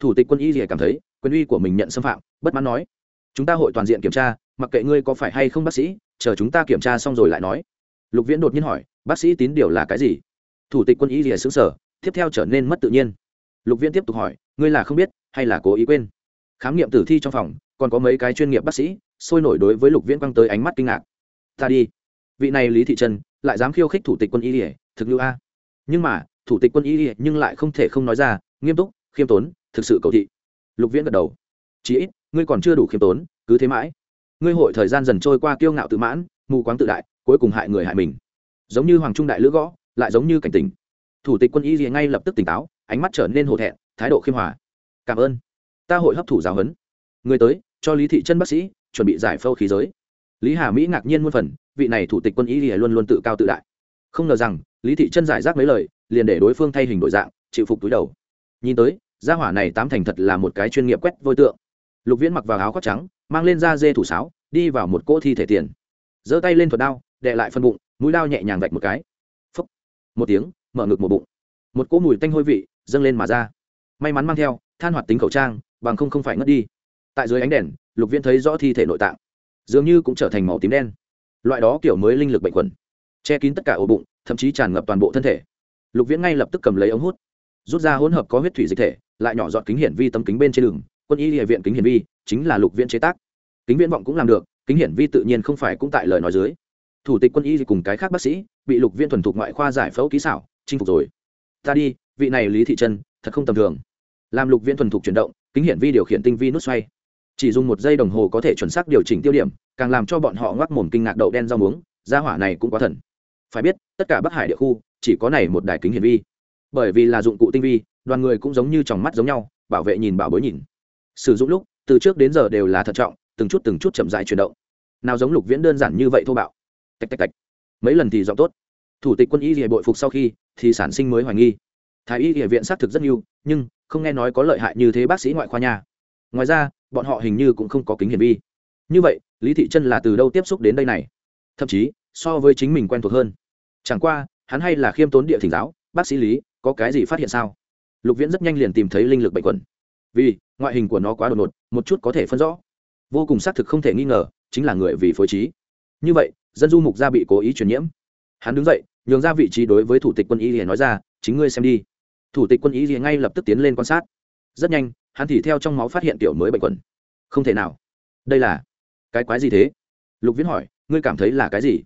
Thủ tịch quân y rìa cảm thấy, quyền uy của mình nhận xâm phạm, bất mãn nói, chúng ta hội toàn diện kiểm tra, mặc kệ ngươi có phải hay không bác sĩ, chờ chúng ta kiểm tra xong rồi lại nói. Lục viễn đột nhiên hỏi, bác sĩ tín điều là cái gì? Thủ tịch quân y rìa xứng sở tiếp theo trở nên mất tự nhiên. Lục viễn tiếp tục hỏi, ngươi là không biết, hay là cố ý quên? Khám nghiệm tử thi trong phòng, còn có mấy cái chuyên nghiệp bác sĩ, sôi nổi đối với lục viễn quăng tới ánh mắt kinh ngạc. Ta đi. Vị này lý thị trân lại dám khiêu khích thủ tịch quân y ỉa thực lưu a. Nhưng mà thủ tịch quân y nhưng lại không thể không nói ra, nghiêm túc, khiêm tốn, thực sự cầu thị. Lục viễn gật đầu. Chí ít, ngươi còn chưa đủ khiêm tốn, cứ thế mãi. Ngươi hội thời gian dần trôi qua kiêu ngạo tự mãn, mù quáng tự đại, cuối cùng hại người hại mình. Giống như hoàng trung đại lữ gõ, lại giống như cảnh tình thủ tịch quân y ngay lập tức tỉnh táo, ánh mắt trở nên hổ thẹn, thái độ khiêm hòa. Cảm ơn. Ta hội hấp thụ giáo huấn. Người tới, cho lý thị chân bác sĩ, chuẩn bị giải phâu khí giới. Lý hà mỹ ngạc nhiên muôn phần, vị này thủ tịch quân y luôn luôn tự cao tự đại. Không ngờ rằng lý thị chân giải rác mấy lời, liền để đối phương thay hình đổi dạng, chịu phục túi đầu. Nhìn tới, gia hỏa này tám thành thật là một cái chuyên nghiệp quét vôi tượng. Lục viễn mặc vào áo khoác trắng, mang lên da dê thủ sáo, đi vào một cỗ thi thể tiền. Giơ tay lên thuật đao đệ lại phân bụng, mũi đao nhẹ nhàng vạch một cái. Phấp một tiếng, mở ngực một bụng. Một cỗ mùi tanh hôi vị, dâng lên mà ra. May mắn mang theo, than hoạt tính khẩu trang, bằng không không phải ngất đi. Tại dưới ánh đèn, lục viễn thấy rõ thi thể nội tạng. Dường như cũng trở thành màu tím đen. Loại đó kiểu mới linh lực bệnh khuẩn che kín tất cả ổ bụng, thậm chí tràn ngập toàn bộ thân thể. Lục viễn ngay lập tức cầm lấy ống hút, rút ra hỗn hợp có huyết thủy dịch thể, lại nhỏ dọn kính hiển vi tấm kính bên trên đường, quân y địa viện kính hiển vi, chính là lục viễn chế tác. Kính viễn vọng cũng làm được, kính hiển vi tự nhiên không phải cũng tại lời nói dưới. Thủ tịch quân y cùng cái khác bác sĩ, bị lục viễn thuần thục ngoại khoa giải phẫu ký xảo, chinh phục rồi. Ta đi, vị này lý thị trân, thật không tầm thường. Làm lục viễn thuần thục chuyển động, kính hiển vi điều khiển tinh vi nút xoay. Chỉ dùng một giây đồng hồ có thể chuẩn xác điều chỉnh tiêu điểm, càng làm cho bọn họ ngoắc mồm kinh ngạc đậu đen rau muống, gia hỏa này cũng quá thần phải biết, tất cả bắc hải địa khu, chỉ có này một đài kính hiển vi. Bởi vì là dụng cụ tinh vi, đoàn người cũng giống như tròng mắt giống nhau, bảo vệ nhìn, bảo bối nhìn. Sử dụng lúc, từ trước đến giờ đều là thận trọng, từng chút từng chút chậm dại chuyển động. Nào giống lục viễn đơn giản như vậy thô bạo. Tạch tạch tạch. Mấy lần thì giọng tốt. Thủ tịch quân y thì bội phục sau khi, thì sản sinh mới hoài nghi. Thái y địa viện xác thực rất nhiều, nhưng không nghe nói có lợi hại như thế bác sĩ ngoại khoa nhà ngoài ra, bọn họ hình như cũng không có kính hiển vi. Như vậy, lý thị chân là từ đâu tiếp xúc đến đây này? Thậm chí so với chính mình quen thuộc hơn. Chẳng qua, hắn hay là khiêm tốn địa thỉnh giáo, bác sĩ lý, có cái gì phát hiện sao? Lục viễn rất nhanh liền tìm thấy linh lực bệnh quẩn. Vì, ngoại hình của nó quá đột ngột, một chút có thể phân rõ. Vô cùng xác thực không thể nghi ngờ, chính là người vì phối trí. Như vậy, dân du mục gia bị cố ý truyền nhiễm. Hắn đứng dậy, nhường ra vị trí đối với thủ tịch quân y liền nói ra, chính ngươi xem đi. Thủ tịch quân y liền ngay lập tức tiến lên quan sát. Rất nhanh, hắn thì theo trong máu phát hiện tiểu mới bệnh quẩn. Không thể nào. Đây là cái quái gì thế? Lục viễn hỏi, ngươi cảm thấy là cái gì?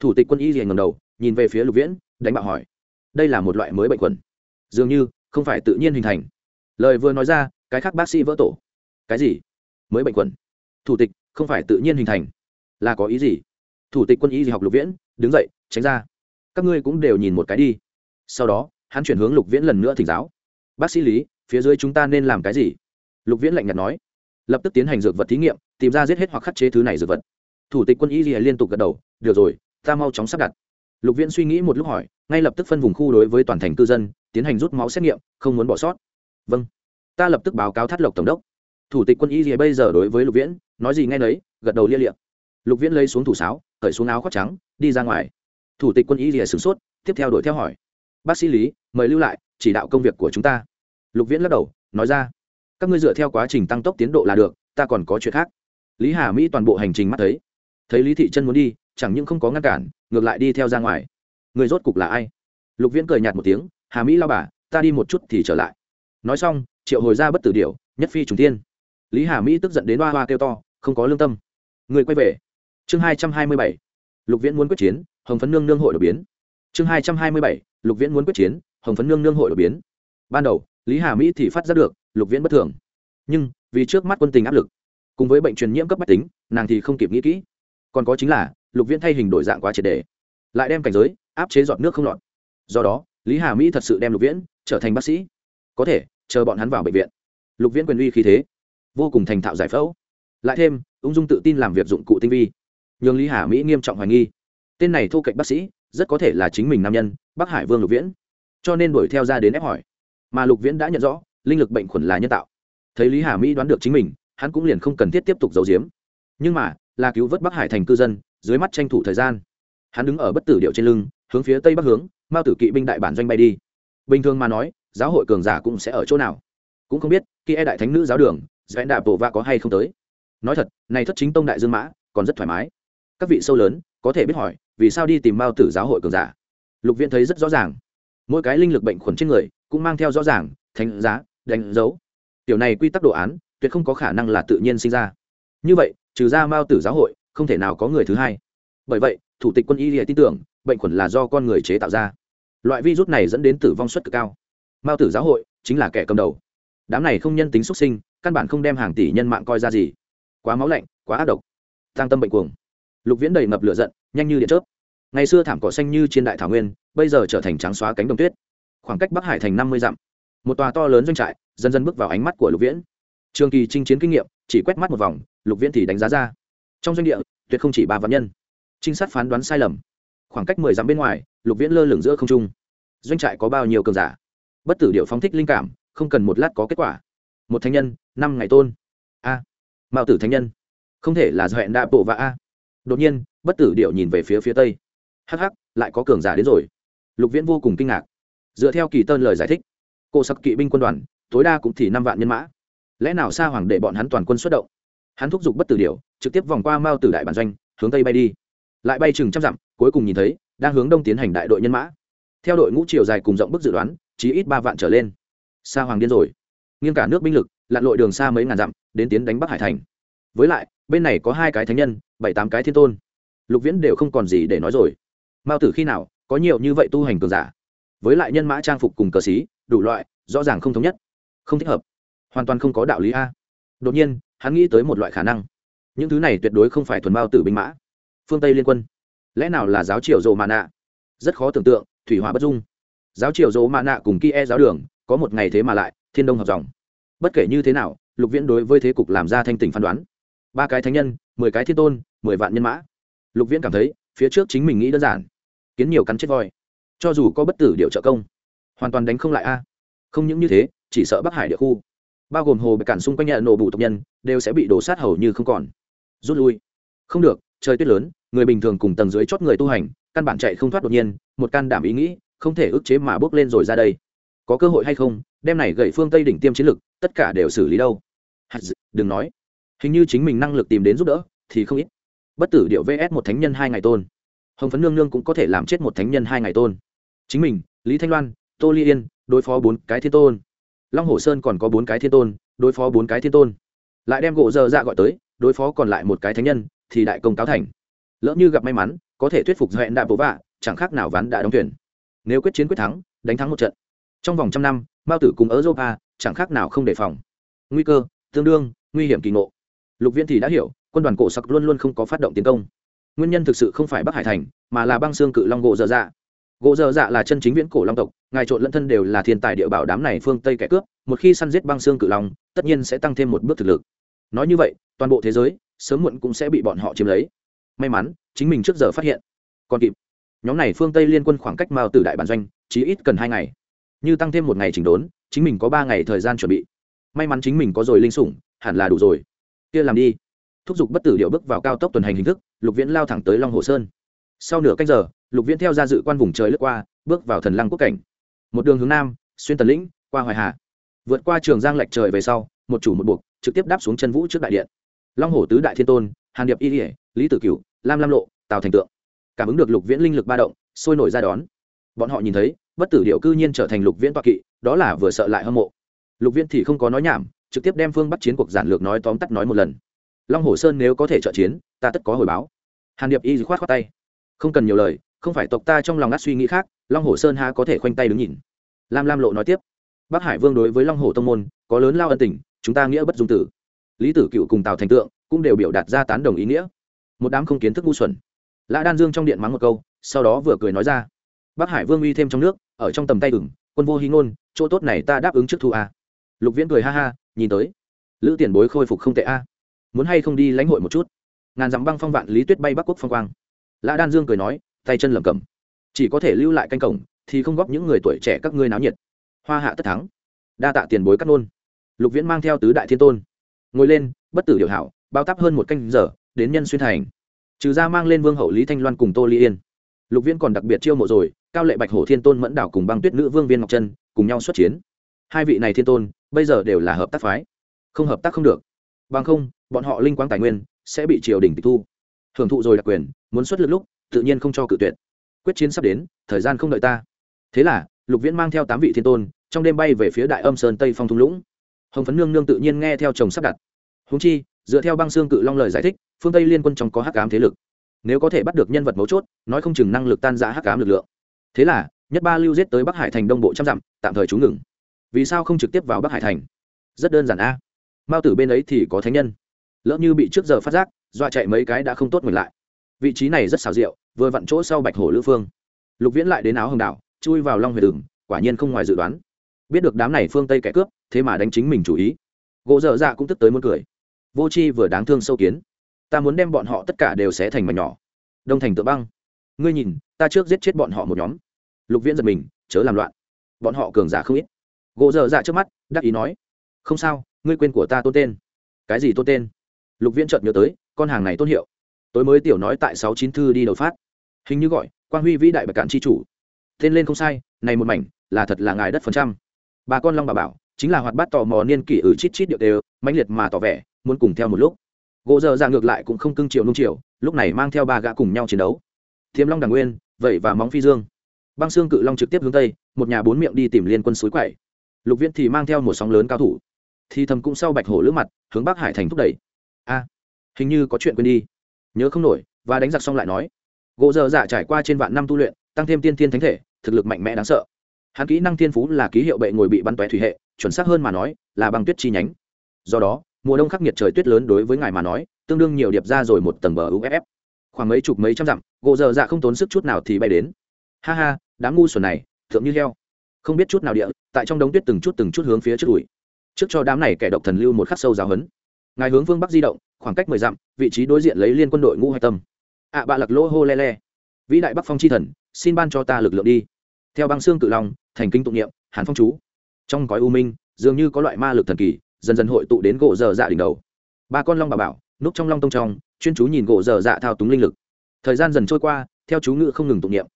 Thủ tịch quân y liền ngầm đầu, nhìn về phía lục viễn, đánh bạo hỏi, đây là một loại mới bệnh quẩn. Dường như không phải tự nhiên hình thành. Lời vừa nói ra, cái khác bác sĩ vỡ tổ. Cái gì? Mới bệnh quẩn? Thủ tịch, không phải tự nhiên hình thành. Là có ý gì? Thủ tịch quân y học lục viễn, đứng dậy, tránh ra. Các ngươi cũng đều nhìn một cái đi. Sau đó, hắn chuyển hướng lục viễn lần nữa thỉnh giáo. Bác sĩ lý, phía dưới chúng ta nên làm cái gì? Lục viễn lạnh nhạt nói. Lập tức tiến hành dược vật thí nghiệm, tìm ra giết hết hoặc khắc chế thứ này dược vật. Thủ tịch quân y liên tục gật đầu. Được rồi ta mau chóng sắp đặt. Lục viễn suy nghĩ một lúc hỏi, ngay lập tức phân vùng khu đối với toàn thành cư dân, tiến hành rút máu xét nghiệm, không muốn bỏ sót. Vâng. Ta lập tức báo cáo thắt lộc tổng đốc. Thủ tịch quân y gì bây giờ đối với lục viễn, nói gì ngay đấy gật đầu lia liệm lục viễn lấy xuống thủ sáo, cởi xuống áo khoác trắng, đi ra ngoài. Thủ tịch quân y gì sửng sốt, tiếp theo đuổi theo hỏi. Bác sĩ lý, mời lưu lại, chỉ đạo công việc của chúng ta. Lục viễn lắc đầu, nói ra. Các ngươi dựa theo quá trình tăng tốc tiến độ là được, ta còn có chuyện khác. Lý hà mỹ toàn bộ hành trình mắt thấy. Thấy lý thị chân muốn đi chẳng những không có ngăn cản, ngược lại đi theo ra ngoài. Người rốt cục là ai? Lục viễn cười nhạt một tiếng, hà mỹ lao bà, ta đi một chút thì trở lại. Nói xong, triệu hồi ra bất tử điều nhất phi trùng tiên lý hà mỹ tức giận đến hoa hoa kêu to, không có lương tâm. Người quay về. Chương hai trăm hai mươi bảy. Lục viễn muốn quyết chiến, hồng phấn nương nương hội đột biến. Chương hai trăm hai mươi bảy. Lục viễn muốn quyết chiến, hồng phấn nương nương hội đột biến. Ban đầu, lý hà mỹ thì phát giác được, lục viễn bất thường. Nhưng, vì trước mắt quân tình áp lực, cùng với bệnh truyền nhiễm cấp bách tính, nàng thì không kịp nghĩ kỹ. Còn có chính là lục viễn thay hình đổi dạng quá triệt đề. Lại đem cảnh giới, áp chế giọt nước không lọt. Do đó, lý hà mỹ thật sự đem lục viễn trở thành bác sĩ. Có thể, chờ bọn hắn vào bệnh viện, lục viễn quyền uy khí thế, vô cùng thành thạo giải phẫu. Lại thêm, ung dung tự tin làm việc dụng cụ tinh vi. Nhường lý hà mỹ nghiêm trọng hoài nghi. Tên này thu cạnh bác sĩ, rất có thể là chính mình nam nhân, bắc hải vương lục viễn. Cho nên đuổi theo ra đến ép hỏi. Mà lục viễn đã nhận rõ, linh lực bệnh khuẩn là nhân tạo. Thấy lý hà mỹ đoán được chính mình, hắn cũng liền không cần thiết tiếp tục giấu giếm. Nhưng mà, là cứu vớt bắc hải thành cư dân dưới mắt tranh thủ thời gian. Hắn đứng ở bất tử điệu trên lưng, hướng phía tây bắc hướng, mao tử kỵ binh đại bản doanh bay đi. Bình thường mà nói, giáo hội cường giả cũng sẽ ở chỗ nào? Cũng không biết, khi e đại thánh nữ giáo đường dẹn đạp bộ va có hay không tới? Nói thật, này thất chính tông đại dương mã, còn rất thoải mái. Các vị sâu lớn, có thể biết hỏi, vì sao đi tìm mao tử giáo hội cường giả? Lục viện thấy rất rõ ràng. Mỗi cái linh lực bệnh khuẩn trên người, cũng mang theo rõ ràng, thánh giá, đánh dấu. Tiểu này quy tắc đồ án, tuyệt không có khả năng là tự nhiên sinh ra. Như vậy, trừ ra mao tử giáo hội không thể nào có người thứ hai. Bởi vậy, thủ tịch quân y lìa tin tưởng, bệnh khuẩn là do con người chế tạo ra. Loại virus này dẫn đến tử vong suất cực cao. Mao tử giáo hội chính là kẻ cầm đầu. Đám này không nhân tính xuất sinh, căn bản không đem hàng tỷ nhân mạng coi ra gì. Quá máu lạnh, quá ác độc. Tăng tâm bệnh cuồng. Lục viễn đầy ngập lửa giận, nhanh như điện chớp. Ngày xưa thảm cỏ xanh như trên đại thảo nguyên, bây giờ trở thành trắng xóa cánh đồng tuyết. Khoảng cách bắc hải thành năm mươi dặm. Một tòa to lớn doanh trại, dần dần bước vào ánh mắt của lục viễn. Trường kỳ chinh chiến kinh nghiệm, chỉ quét mắt một vòng, lục viễn thì đánh giá ra trong doanh địa, tuyệt không chỉ ba vạn nhân. Trinh sát phán đoán sai lầm. Khoảng cách mười dặm bên ngoài, lục viễn lơ lửng giữa không trung. Doanh trại có bao nhiêu cường giả? Bất tử điệu phóng thích linh cảm, không cần một lát có kết quả. Một thánh nhân, năm ngày tôn. A. À. mạo tử thánh nhân. Không thể là do hẹn đạ bộ và a. Đột nhiên, bất tử điệu nhìn về phía phía tây. Hh lại có cường giả đến rồi. Lục viễn vô cùng kinh ngạc. Dựa theo kỳ tơn lời giải thích, cô sặc kỵ binh quân đoàn, tối đa cũng thì năm vạn nhân mã. Lẽ nào xa hoàng để bọn hắn toàn quân xuất động? Hắn thúc giục bất tử điệu trực tiếp vòng qua mao tử đại bản doanh, hướng tây bay đi. Lại bay chừng trăm dặm, cuối cùng nhìn thấy, đang hướng đông tiến hành đại đội nhân mã. Theo đội ngũ chiều dài cùng rộng bức dự đoán chỉ ít ba vạn trở lên. Xa hoàng điên rồi. Nghiêng cả nước binh lực, lặn lội đường xa mấy ngàn dặm, đến tiến đánh bắc hải thành. Với lại, bên này có hai cái thánh nhân, bảy tám cái thiên tôn. Lục viễn đều không còn gì để nói rồi. Mao tử khi nào, có nhiều như vậy tu hành cường giả? Với lại nhân mã trang phục cùng cờ xí, đủ loại, rõ ràng không thống nhất. Không thích hợp. Hoàn toàn không có đạo lý a. Đột nhiên hắn nghĩ tới một loại khả năng. Những thứ này tuyệt đối không phải thuần bao tử binh mã. Phương tây liên quân, lẽ nào là giáo triều rộ mạ nạ? Rất khó tưởng tượng, thủy hỏa bất dung. Giáo triều rộ mạ nạ cùng kia giáo đường, có một ngày thế mà lại, thiên đông hợp dòng. Bất kể như thế nào, lục viễn đối với thế cục làm ra thanh tỉnh phán đoán. Ba cái thánh nhân, mười cái thiên tôn, mười vạn nhân mã. Lục viễn cảm thấy, phía trước chính mình nghĩ đơn giản. Kiến nhiều cắn chết voi. Cho dù có bất tử điệu trợ công, hoàn toàn đánh không lại a. Không những như thế, chỉ sợ bắc hải địa khu bao gồm hồ bị cản xung quanh nhà nổ bù tộc nhân, đều sẽ bị đổ sát hầu như không còn. Rút lui. Không được, trời tuyết lớn, người bình thường cùng tầng dưới chót người tu hành, căn bản chạy không thoát đột nhiên, một can đảm ý nghĩ, không thể ức chế mà bước lên rồi ra đây. Có cơ hội hay không đem này gậy phương tây đỉnh tiêm chiến lực, tất cả đều xử lý đâu. Đừng nói. Hình như chính mình năng lực tìm đến giúp đỡ, thì không ít. Bất tử điệu vs một thánh nhân hai ngày tôn. Hồng phấn nương nương cũng có thể làm chết một thánh nhân hai ngày tôn. Chính mình, lý thanh loan, tô ly yên, đối phó bốn cái thiên tôn long hồ sơn còn có bốn cái thiên tôn, đối phó bốn cái thiên tôn. Lại đem gỗ dơ dạ gọi tới, đối phó còn lại một cái thánh nhân, thì đại công cáo thành. Lỡ như gặp may mắn, có thể thuyết phục hẹn đạ bố vạ, chẳng khác nào ván đã đóng thuyền. Nếu quyết chiến quyết thắng, đánh thắng một trận. Trong vòng trăm năm, mao tử cùng europa chẳng khác nào không đề phòng. Nguy cơ, tương đương, nguy hiểm kỳ ngộ. Lục viên thì đã hiểu, quân đoàn cổ sặc luôn luôn không có phát động tiến công. Nguyên nhân thực sự không phải bắc hải thành, mà là băng xương cự long gỗ dơ dạ gỗ dơ dạ là chân chính viễn cổ long tộc, ngài trộn lẫn thân đều là thiên tài địa bảo đám này phương tây kẻ cướp, một khi săn giết băng xương cự long, tất nhiên sẽ tăng thêm một bước thực lực. Nói như vậy, toàn bộ thế giới, sớm muộn cũng sẽ bị bọn họ chiếm lấy. May mắn, chính mình trước giờ phát hiện. Còn kịp. Nhóm này phương tây liên quân khoảng cách mao từ đại bản doanh chỉ ít cần hai ngày. Như tăng thêm một ngày chỉnh đốn, chính mình có ba ngày thời gian chuẩn bị. May mắn chính mình có rồi linh sủng, hẳn là đủ rồi. Kia làm đi. Thúc giục bất tử điệu bước vào cao tốc tuần hành hình thức, lục viễn lao thẳng tới long hồ sơn sau nửa cách giờ, lục viễn theo ra dự quan vùng trời lướt qua, bước vào thần lăng quốc cảnh. Một đường hướng nam, xuyên tần lĩnh, qua hoài hà. Vượt qua trường giang lệch trời về sau, một chủ một buộc, trực tiếp đáp xuống chân vũ trước đại điện. Long hồ tứ đại thiên tôn, hàn điệp y ỉa lý tử cửu, lam lam lộ, tào thành tượng. Cảm ứng được lục viễn linh lực ba động, sôi nổi ra đón. Bọn họ nhìn thấy, bất tử điệu cư nhiên trở thành lục viễn toa kỵ, đó là vừa sợ lại hâm mộ. Lục viễn thì không có nói nhảm, trực tiếp đem phương bắt chiến cuộc giản lược nói tóm tắt nói một lần. Long hồ sơn nếu có thể trợ chiến, ta tất có hồi báo. Hàn điệp y khoát khoát tay không cần nhiều lời, không phải tộc ta trong lòng ngắt suy nghĩ khác, long hồ sơn ha có thể khoanh tay đứng nhìn. Lam lam lộ nói tiếp, bắc hải vương đối với long hồ tông môn, có lớn lao ân tình, chúng ta nghĩa bất dung tử. Lý tử cựu cùng tào thành tượng cũng đều biểu đạt ra tán đồng ý nghĩa. Một đám không kiến thức ngu xuẩn. Lã đan dương trong điện mắng một câu, sau đó vừa cười nói ra, bắc hải vương uy thêm trong nước, ở trong tầm tay ửng, quân vô hy ngôn, chỗ tốt này ta đáp ứng trước thu a. Lục viễn cười ha ha, nhìn tới, lữ tiền bối khôi phục không tệ a. Muốn hay không đi lãnh hội một chút? Ngàn dặm băng phong vạn lý tuyết bay bắc quốc phong quang lã đan dương cười nói, tay chân lẩm cẩm. Chỉ có thể lưu lại canh cổng, thì không góp những người tuổi trẻ các ngươi náo nhiệt. Hoa hạ tất thắng. Đa tạ tiền bối cắt nôn. Lục viễn mang theo tứ đại thiên tôn. Ngồi lên, bất tử điều hảo, bao tắp hơn một canh giờ, đến nhân xuyên thành. Trừ ra mang lên vương hậu lý thanh loan cùng tô ly yên. Lục viễn còn đặc biệt chiêu mộ rồi, cao lệ bạch hổ thiên tôn mẫn đảo cùng băng tuyết nữ vương viên ngọc trân cùng nhau xuất chiến. Hai vị này thiên tôn, bây giờ đều là hợp tác phái. Không hợp tác không được. Bằng không, bọn họ linh quang tài nguyên sẽ bị triều đình tịch thu hưởng thụ rồi đặc quyền, muốn xuất lực lúc, tự nhiên không cho cự tuyệt. Quyết chiến sắp đến, thời gian không đợi ta. Thế là, lục viễn mang theo tám vị thiên tôn, trong đêm bay về phía đại âm sơn tây phong thung lũng. Hồng phấn nương nương tự nhiên nghe theo chồng sắp đặt. Húng chi, dựa theo băng xương cự long lời giải thích, phương tây liên quân trong có hắc ám thế lực. Nếu có thể bắt được nhân vật mấu chốt, nói không chừng năng lực tan giã hắc ám lực lượng. Thế là, nhất ba lưu giết tới bắc hải thành đông bộ trăm dặm, tạm thời trú ngừng. Vì sao không trực tiếp vào bắc hải thành? Rất đơn giản a. Mao tử bên ấy thì có thánh nhân. Lỡ như bị trước giờ phát giác dọa chạy mấy cái đã không tốt mình lại. Vị trí này rất xảo diệu, vừa vặn chỗ sau bạch hổ lữ phương. Lục viễn lại đến áo hồng đảo, chui vào long huyền đường, quả nhiên không ngoài dự đoán. Biết được đám này phương tây kẻ cướp, thế mà đánh chính mình chủ ý. Gỗ dở dạ cũng tức tới muốn cười. Vô c h i vừa đáng thương sâu kiến. Ta muốn đem bọn họ tất cả đều xé thành mảnh nhỏ. Đông thành tự băng. Ngươi nhìn, ta trước giết chết bọn họ một nhóm. Lục viễn giật mình, chớ làm loạn. Bọn họ cường giả không ít. Gỗ dở dạ trước mắt, đắc ý nói. Không sao, ngươi quên của ta tôn tên. Cái gì tôn tên? Lục viễn chợt nhớ tới con hàng này tôn hiệu. Tối mới tiểu nói tại sáu chín thư đi đầu phát. Hình như gọi, quang huy vĩ đại bạch cạn tri chủ. Tên lên không sai, này một mảnh, là thật là ngài đất phần trăm. Bà con long bà bảo, chính là hoạt bát tò mò niên kỷ ử chít chít điệu đều, mãnh liệt mà tỏ vẻ, muốn cùng theo một lúc. Gỗ giờ ra dạ ngược lại cũng không cưng chiều nung chiều, lúc này mang theo ba gã cùng nhau chiến đấu. Thiếm long đằng nguyên, vậy và móng phi dương. Băng xương cự long trực tiếp hướng tây, một nhà bốn miệng đi tìm liên quân suối quậy. Lục viễn thì mang theo một sóng lớn cao thủ. Thì thầm cũng sau bạch hổ lướt mặt, hướng bắc hải thành thúc đẩy. A hình như có chuyện quên đi. Nhớ không nổi, và đánh giặc xong lại nói. Gỗ dơ dạ trải qua trên vạn năm tu luyện, tăng thêm tiên thiên thánh thể, thực lực mạnh mẽ đáng sợ. Hắn kỹ năng thiên phú là ký hiệu bệ ngồi bị bắn tóe thủy hệ, chuẩn xác hơn mà nói, là băng tuyết chi nhánh. Do đó, mùa đông khắc nghiệt trời tuyết lớn đối với ngài mà nói, tương đương nhiều điệp ra rồi một tầng bờ uff khoảng mấy chục mấy trăm dặm, gỗ dơ dạ không tốn sức chút nào thì bay đến. Ha ha, đám ngu xuẩn này, thượng như heo. Không biết chút nào địa, tại trong đống tuyết từng chút từng chút hướng phía trước đùi trước cho đám này kẻ độc thần lưu một khắc sâu giáo hấn ngài hướng phương bắc di động khoảng cách mười dặm, vị trí đối diện lấy liên quân đội ngũ hạch tâm. Ạ bạ lặc lỗ hô le le. Vĩ đại bắc phong chi thần, xin ban cho ta lực lượng đi. Theo băng xương cự long, thành kinh tụng niệm, hàn phong chú. Trong gói u minh, dường như có loại ma lực thần kỳ, dần dần hội tụ đến gỗ dở dạ đỉnh đầu. Ba con long bà bảo, núp trong long tông trong, chuyên chú nhìn gỗ dở dạ thao túng linh lực. Thời gian dần trôi qua, theo chú ngự không ngừng tụng niệm.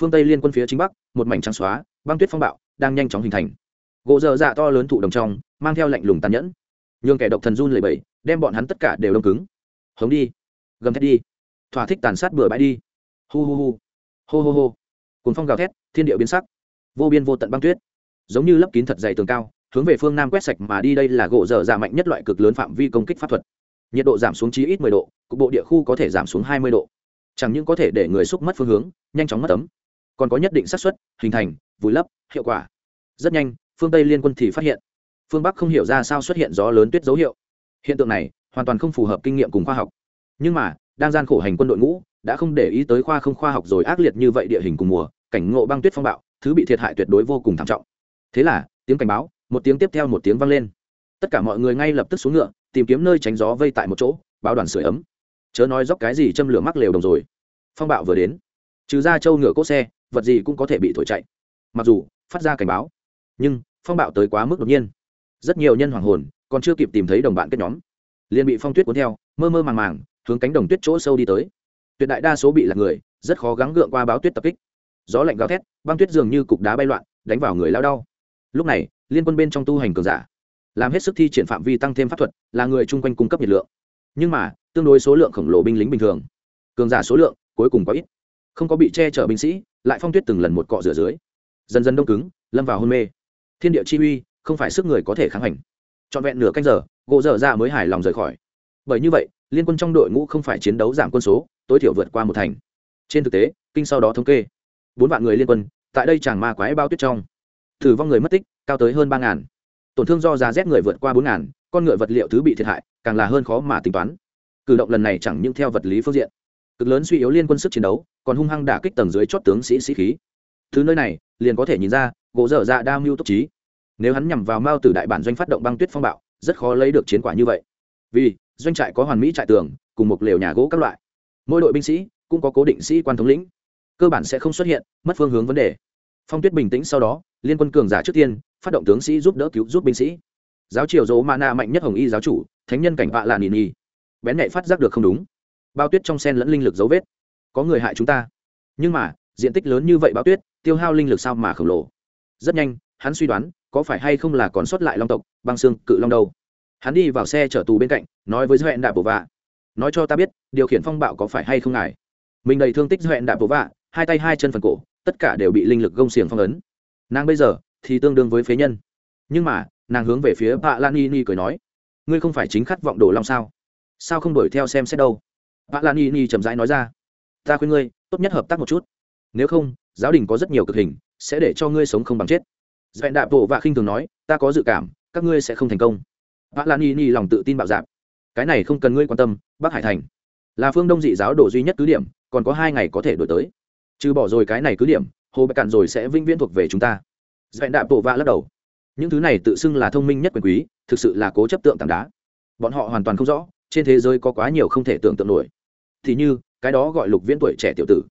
Phương tây liên quân phía chính bắc, một mảnh trắng xóa, băng tuyết phong bạo, đang nhanh chóng hình thành. Gỗ dở dạ to lớn thụ đồng trong, mang theo lạnh lùng tàn nhẫn. Nhường kẻ độc thần run lẩy bẩy đem bọn hắn tất cả đều đông cứng. Hống đi. Gầm thét đi. Thỏa thích tàn sát bừa bãi đi. Hu hu hu. Hô hô hô. Cuốn phong gào thét thiên địa biến sắc. Vô biên vô tận băng tuyết. Giống như lấp kín thật dày tường cao hướng về phương nam quét sạch mà đi đây là gỗ dở dạ mạnh nhất loại cực lớn phạm vi công kích pháp thuật. Nhiệt độ giảm xuống chí ít mười độ cục bộ địa khu có thể giảm xuống hai mươi độ. Chẳng những có thể để người xúc mất phương hướng nhanh chóng mất tấm, còn có nhất định xác suất hình thành vùi lấp hiệu quả. Rất nhanh phương tây liên quân thì phát hiện. Phương bắc không hiểu ra sao xuất hiện gió lớn tuyết dấu hiệu hiện tượng này hoàn toàn không phù hợp kinh nghiệm cùng khoa học. Nhưng mà, đang gian khổ hành quân đội ngũ đã không để ý tới khoa không khoa học rồi ác liệt như vậy địa hình cùng mùa, cảnh ngộ băng tuyết phong bạo, thứ bị thiệt hại tuyệt đối vô cùng thảm trọng. Thế là, tiếng cảnh báo, một tiếng tiếp theo một tiếng vang lên. Tất cả mọi người ngay lập tức xuống ngựa, tìm kiếm nơi tránh gió vây tại một chỗ, báo đoàn sửa ấm. Chớ nói dốc cái gì châm lửa mắc lều đồng rồi. Phong bạo vừa đến. Trừ ra châu ngựa cốt xe, vật gì cũng có thể bị thổi chạy. Mặc dù, phát ra cảnh báo, nhưng phong bạo tới quá mức đột nhiên. Rất nhiều nhân hoàng hồn còn chưa kịp tìm thấy đồng bạn kết nhóm. Liền bị phong tuyết cuốn theo, mơ mơ màng màng, hướng cánh đồng tuyết chỗ sâu đi tới. Tuyệt đại đa số bị lạc người, rất khó gắng gượng qua báo tuyết tập kích. Gió lạnh gào thét, băng tuyết dường như cục đá bay loạn, đánh vào người lao đau. Lúc này, liên quân bên trong tu hành cường giả, làm hết sức thi triển phạm vi tăng thêm pháp thuật, là người chung quanh cung cấp nhiệt lượng. Nhưng mà, tương đối số lượng khổng lồ binh lính bình thường. Cường giả số lượng, cuối cùng có ít. Không có bị che chở binh sĩ, lại phong tuyết từng lần một cọ rửa dưới. Dần dần đông cứng, lâm vào hôn mê. Thiên địa chi uy, không phải sức người có thể kháng hành trọn vẹn nửa canh giờ, gỗ dở ra mới hài lòng rời khỏi. Bởi như vậy, liên quân trong đội ngũ không phải chiến đấu giảm quân số, tối thiểu vượt qua một thành. Trên thực tế, kinh sau đó thống kê, bốn vạn người liên quân, tại đây chàng ma quái bao tuyết trong. Thử vong người mất tích, cao tới hơn ba ngàn. Tổn thương do giá rét người vượt qua bốn ngàn, con ngựa vật liệu thứ bị thiệt hại, càng là hơn khó mà tính toán. Cử động lần này chẳng những theo vật lý phương diện, cực lớn suy yếu liên quân sức chiến đấu, còn hung hăng đả kích tầng dưới chót tướng sĩ sĩ khí. Thứ nơi này, liền có thể nhìn ra, gỗ dở dạ đa mưu tốc trí nếu hắn nhằm vào mao từ đại bản doanh phát động băng tuyết phong bạo, rất khó lấy được chiến quả như vậy. Vì, doanh trại có hoàn mỹ trại tường, cùng một lều nhà gỗ các loại. Mỗi đội binh sĩ cũng có cố định sĩ quan thống lĩnh. Cơ bản sẽ không xuất hiện mất phương hướng vấn đề. Phong tuyết bình tĩnh sau đó, liên quân cường giả trước tiên, phát động tướng sĩ giúp đỡ cứu giúp binh sĩ. Giáo triều dỗ mana mạnh nhất hồng y giáo chủ, thánh nhân cảnh vạ là nỉ nỉ. Bén nhạy phát giác được không đúng. Bao tuyết trong sen lẫn linh lực dấu vết. Có người hại chúng ta. Nhưng mà, diện tích lớn như vậy bao tuyết, tiêu hao linh lực sao mà khổng lồ? Rất nhanh, hắn suy đoán có phải hay không là còn sót lại long tộc, băng xương, cự long đâu? Hắn đi vào xe chở tù bên cạnh, nói với doẹn đạp bổ vạ. Nói cho ta biết, điều khiển phong bạo có phải hay không ngài? Mình đầy thương tích doẹn đạp bổ vạ, hai tay hai chân phần cổ, tất cả đều bị linh lực gông xiềng phong ấn. Nàng bây giờ thì tương đương với phế nhân. Nhưng mà, nàng hướng về phía bạ lan ni ni cười nói, ngươi không phải chính khát vọng đồ long sao? Sao không đuổi theo xem xét đâu? Bạ lan ni ni chậm rãi nói ra, ta khuyên ngươi, tốt nhất hợp tác một chút. Nếu không, giáo đình có rất nhiều cực hình, sẽ để cho ngươi sống không bằng chết dẹn đạp bộ và khinh thường nói, ta có dự cảm, các ngươi sẽ không thành công. Vạ lan ni ni lòng tự tin bạo dạp cái này không cần ngươi quan tâm, bắc hải thành là phương đông dị giáo đồ duy nhất cứ điểm, còn có hai ngày có thể đổi tới. Trừ bỏ rồi cái này cứ điểm, hồ bạch cạn rồi sẽ vĩnh viễn thuộc về chúng ta. Dẹn đạp bộ vạ lắc đầu. Những thứ này tự xưng là thông minh nhất quyền quý, thực sự là cố chấp tượng tảng đá. Bọn họ hoàn toàn không rõ, trên thế giới có quá nhiều không thể tưởng tượng nổi. Thì như, cái đó gọi lục viễn tuổi trẻ tiểu tử.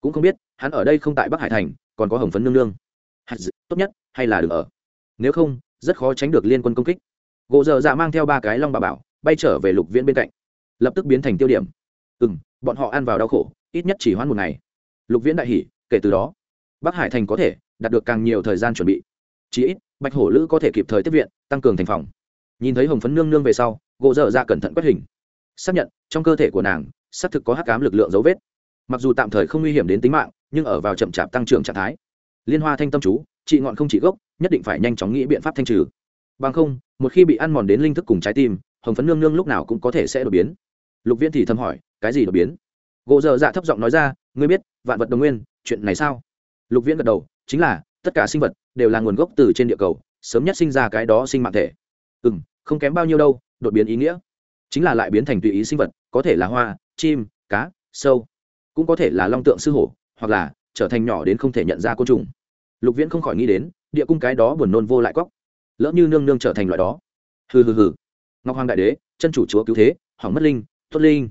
Cũng không biết, hắn ở đây không tại bắc hải thành, còn có hồng phấn nương nương hạt tốt nhất, hay là đừng ở. Nếu không, rất khó tránh được liên quân công kích. Gỗ dở dạ mang theo ba cái long bà bảo, bay trở về lục viễn bên cạnh. Lập tức biến thành tiêu điểm. Ừ m bọn họ ăn vào đau khổ, ít nhất chỉ hoãn một ngày. Lục viễn đại hỉ, kể từ đó, bắc hải thành có thể đạt được càng nhiều thời gian chuẩn bị. Chí ít, bạch hổ lữ có thể kịp thời tiếp viện, tăng cường thành phòng. Nhìn thấy hồng phấn nương nương về sau, gỗ dở dạ cẩn thận quét hình. Xác nhận, trong cơ thể của nàng, xác thực có hắc cám lực lượng dấu vết. Mặc dù tạm thời không nguy hiểm đến tính mạng, nhưng ở vào chậm chạp tăng trưởng trạng thái liên hoa thanh tâm chú trị ngọn không trị gốc, nhất định phải nhanh chóng nghĩ biện pháp thanh trừ. Bằng không, một khi bị ăn mòn đến linh thức cùng trái tim, hồng phấn nương nương lúc nào cũng có thể sẽ đột biến. Lục viên thì thầm hỏi, cái gì đột biến? Gỗ dở dạ thấp giọng nói ra, ngươi biết, vạn vật đồng nguyên, chuyện này sao? Lục viễn gật đầu, chính là, tất cả sinh vật đều là nguồn gốc từ trên địa cầu, sớm nhất sinh ra cái đó sinh mạng thể. Ừ m không kém bao nhiêu đâu, đột biến ý nghĩa. Chính là lại biến thành tùy ý sinh vật, có thể là hoa, chim, cá, sâu, cũng có thể là long tượng sư hổ, hoặc là trở thành nhỏ đến không thể nhận ra côn trùng. Lục viễn không khỏi nghĩ đến, địa cung cái đó buồn nôn vô lại cóc. Lỡ như nương nương trở thành loại đó. Hừ hừ hừ. Ngọc hoàng đại đế, chân chủ chúa cứu thế, hỏng mất linh, tuất linh.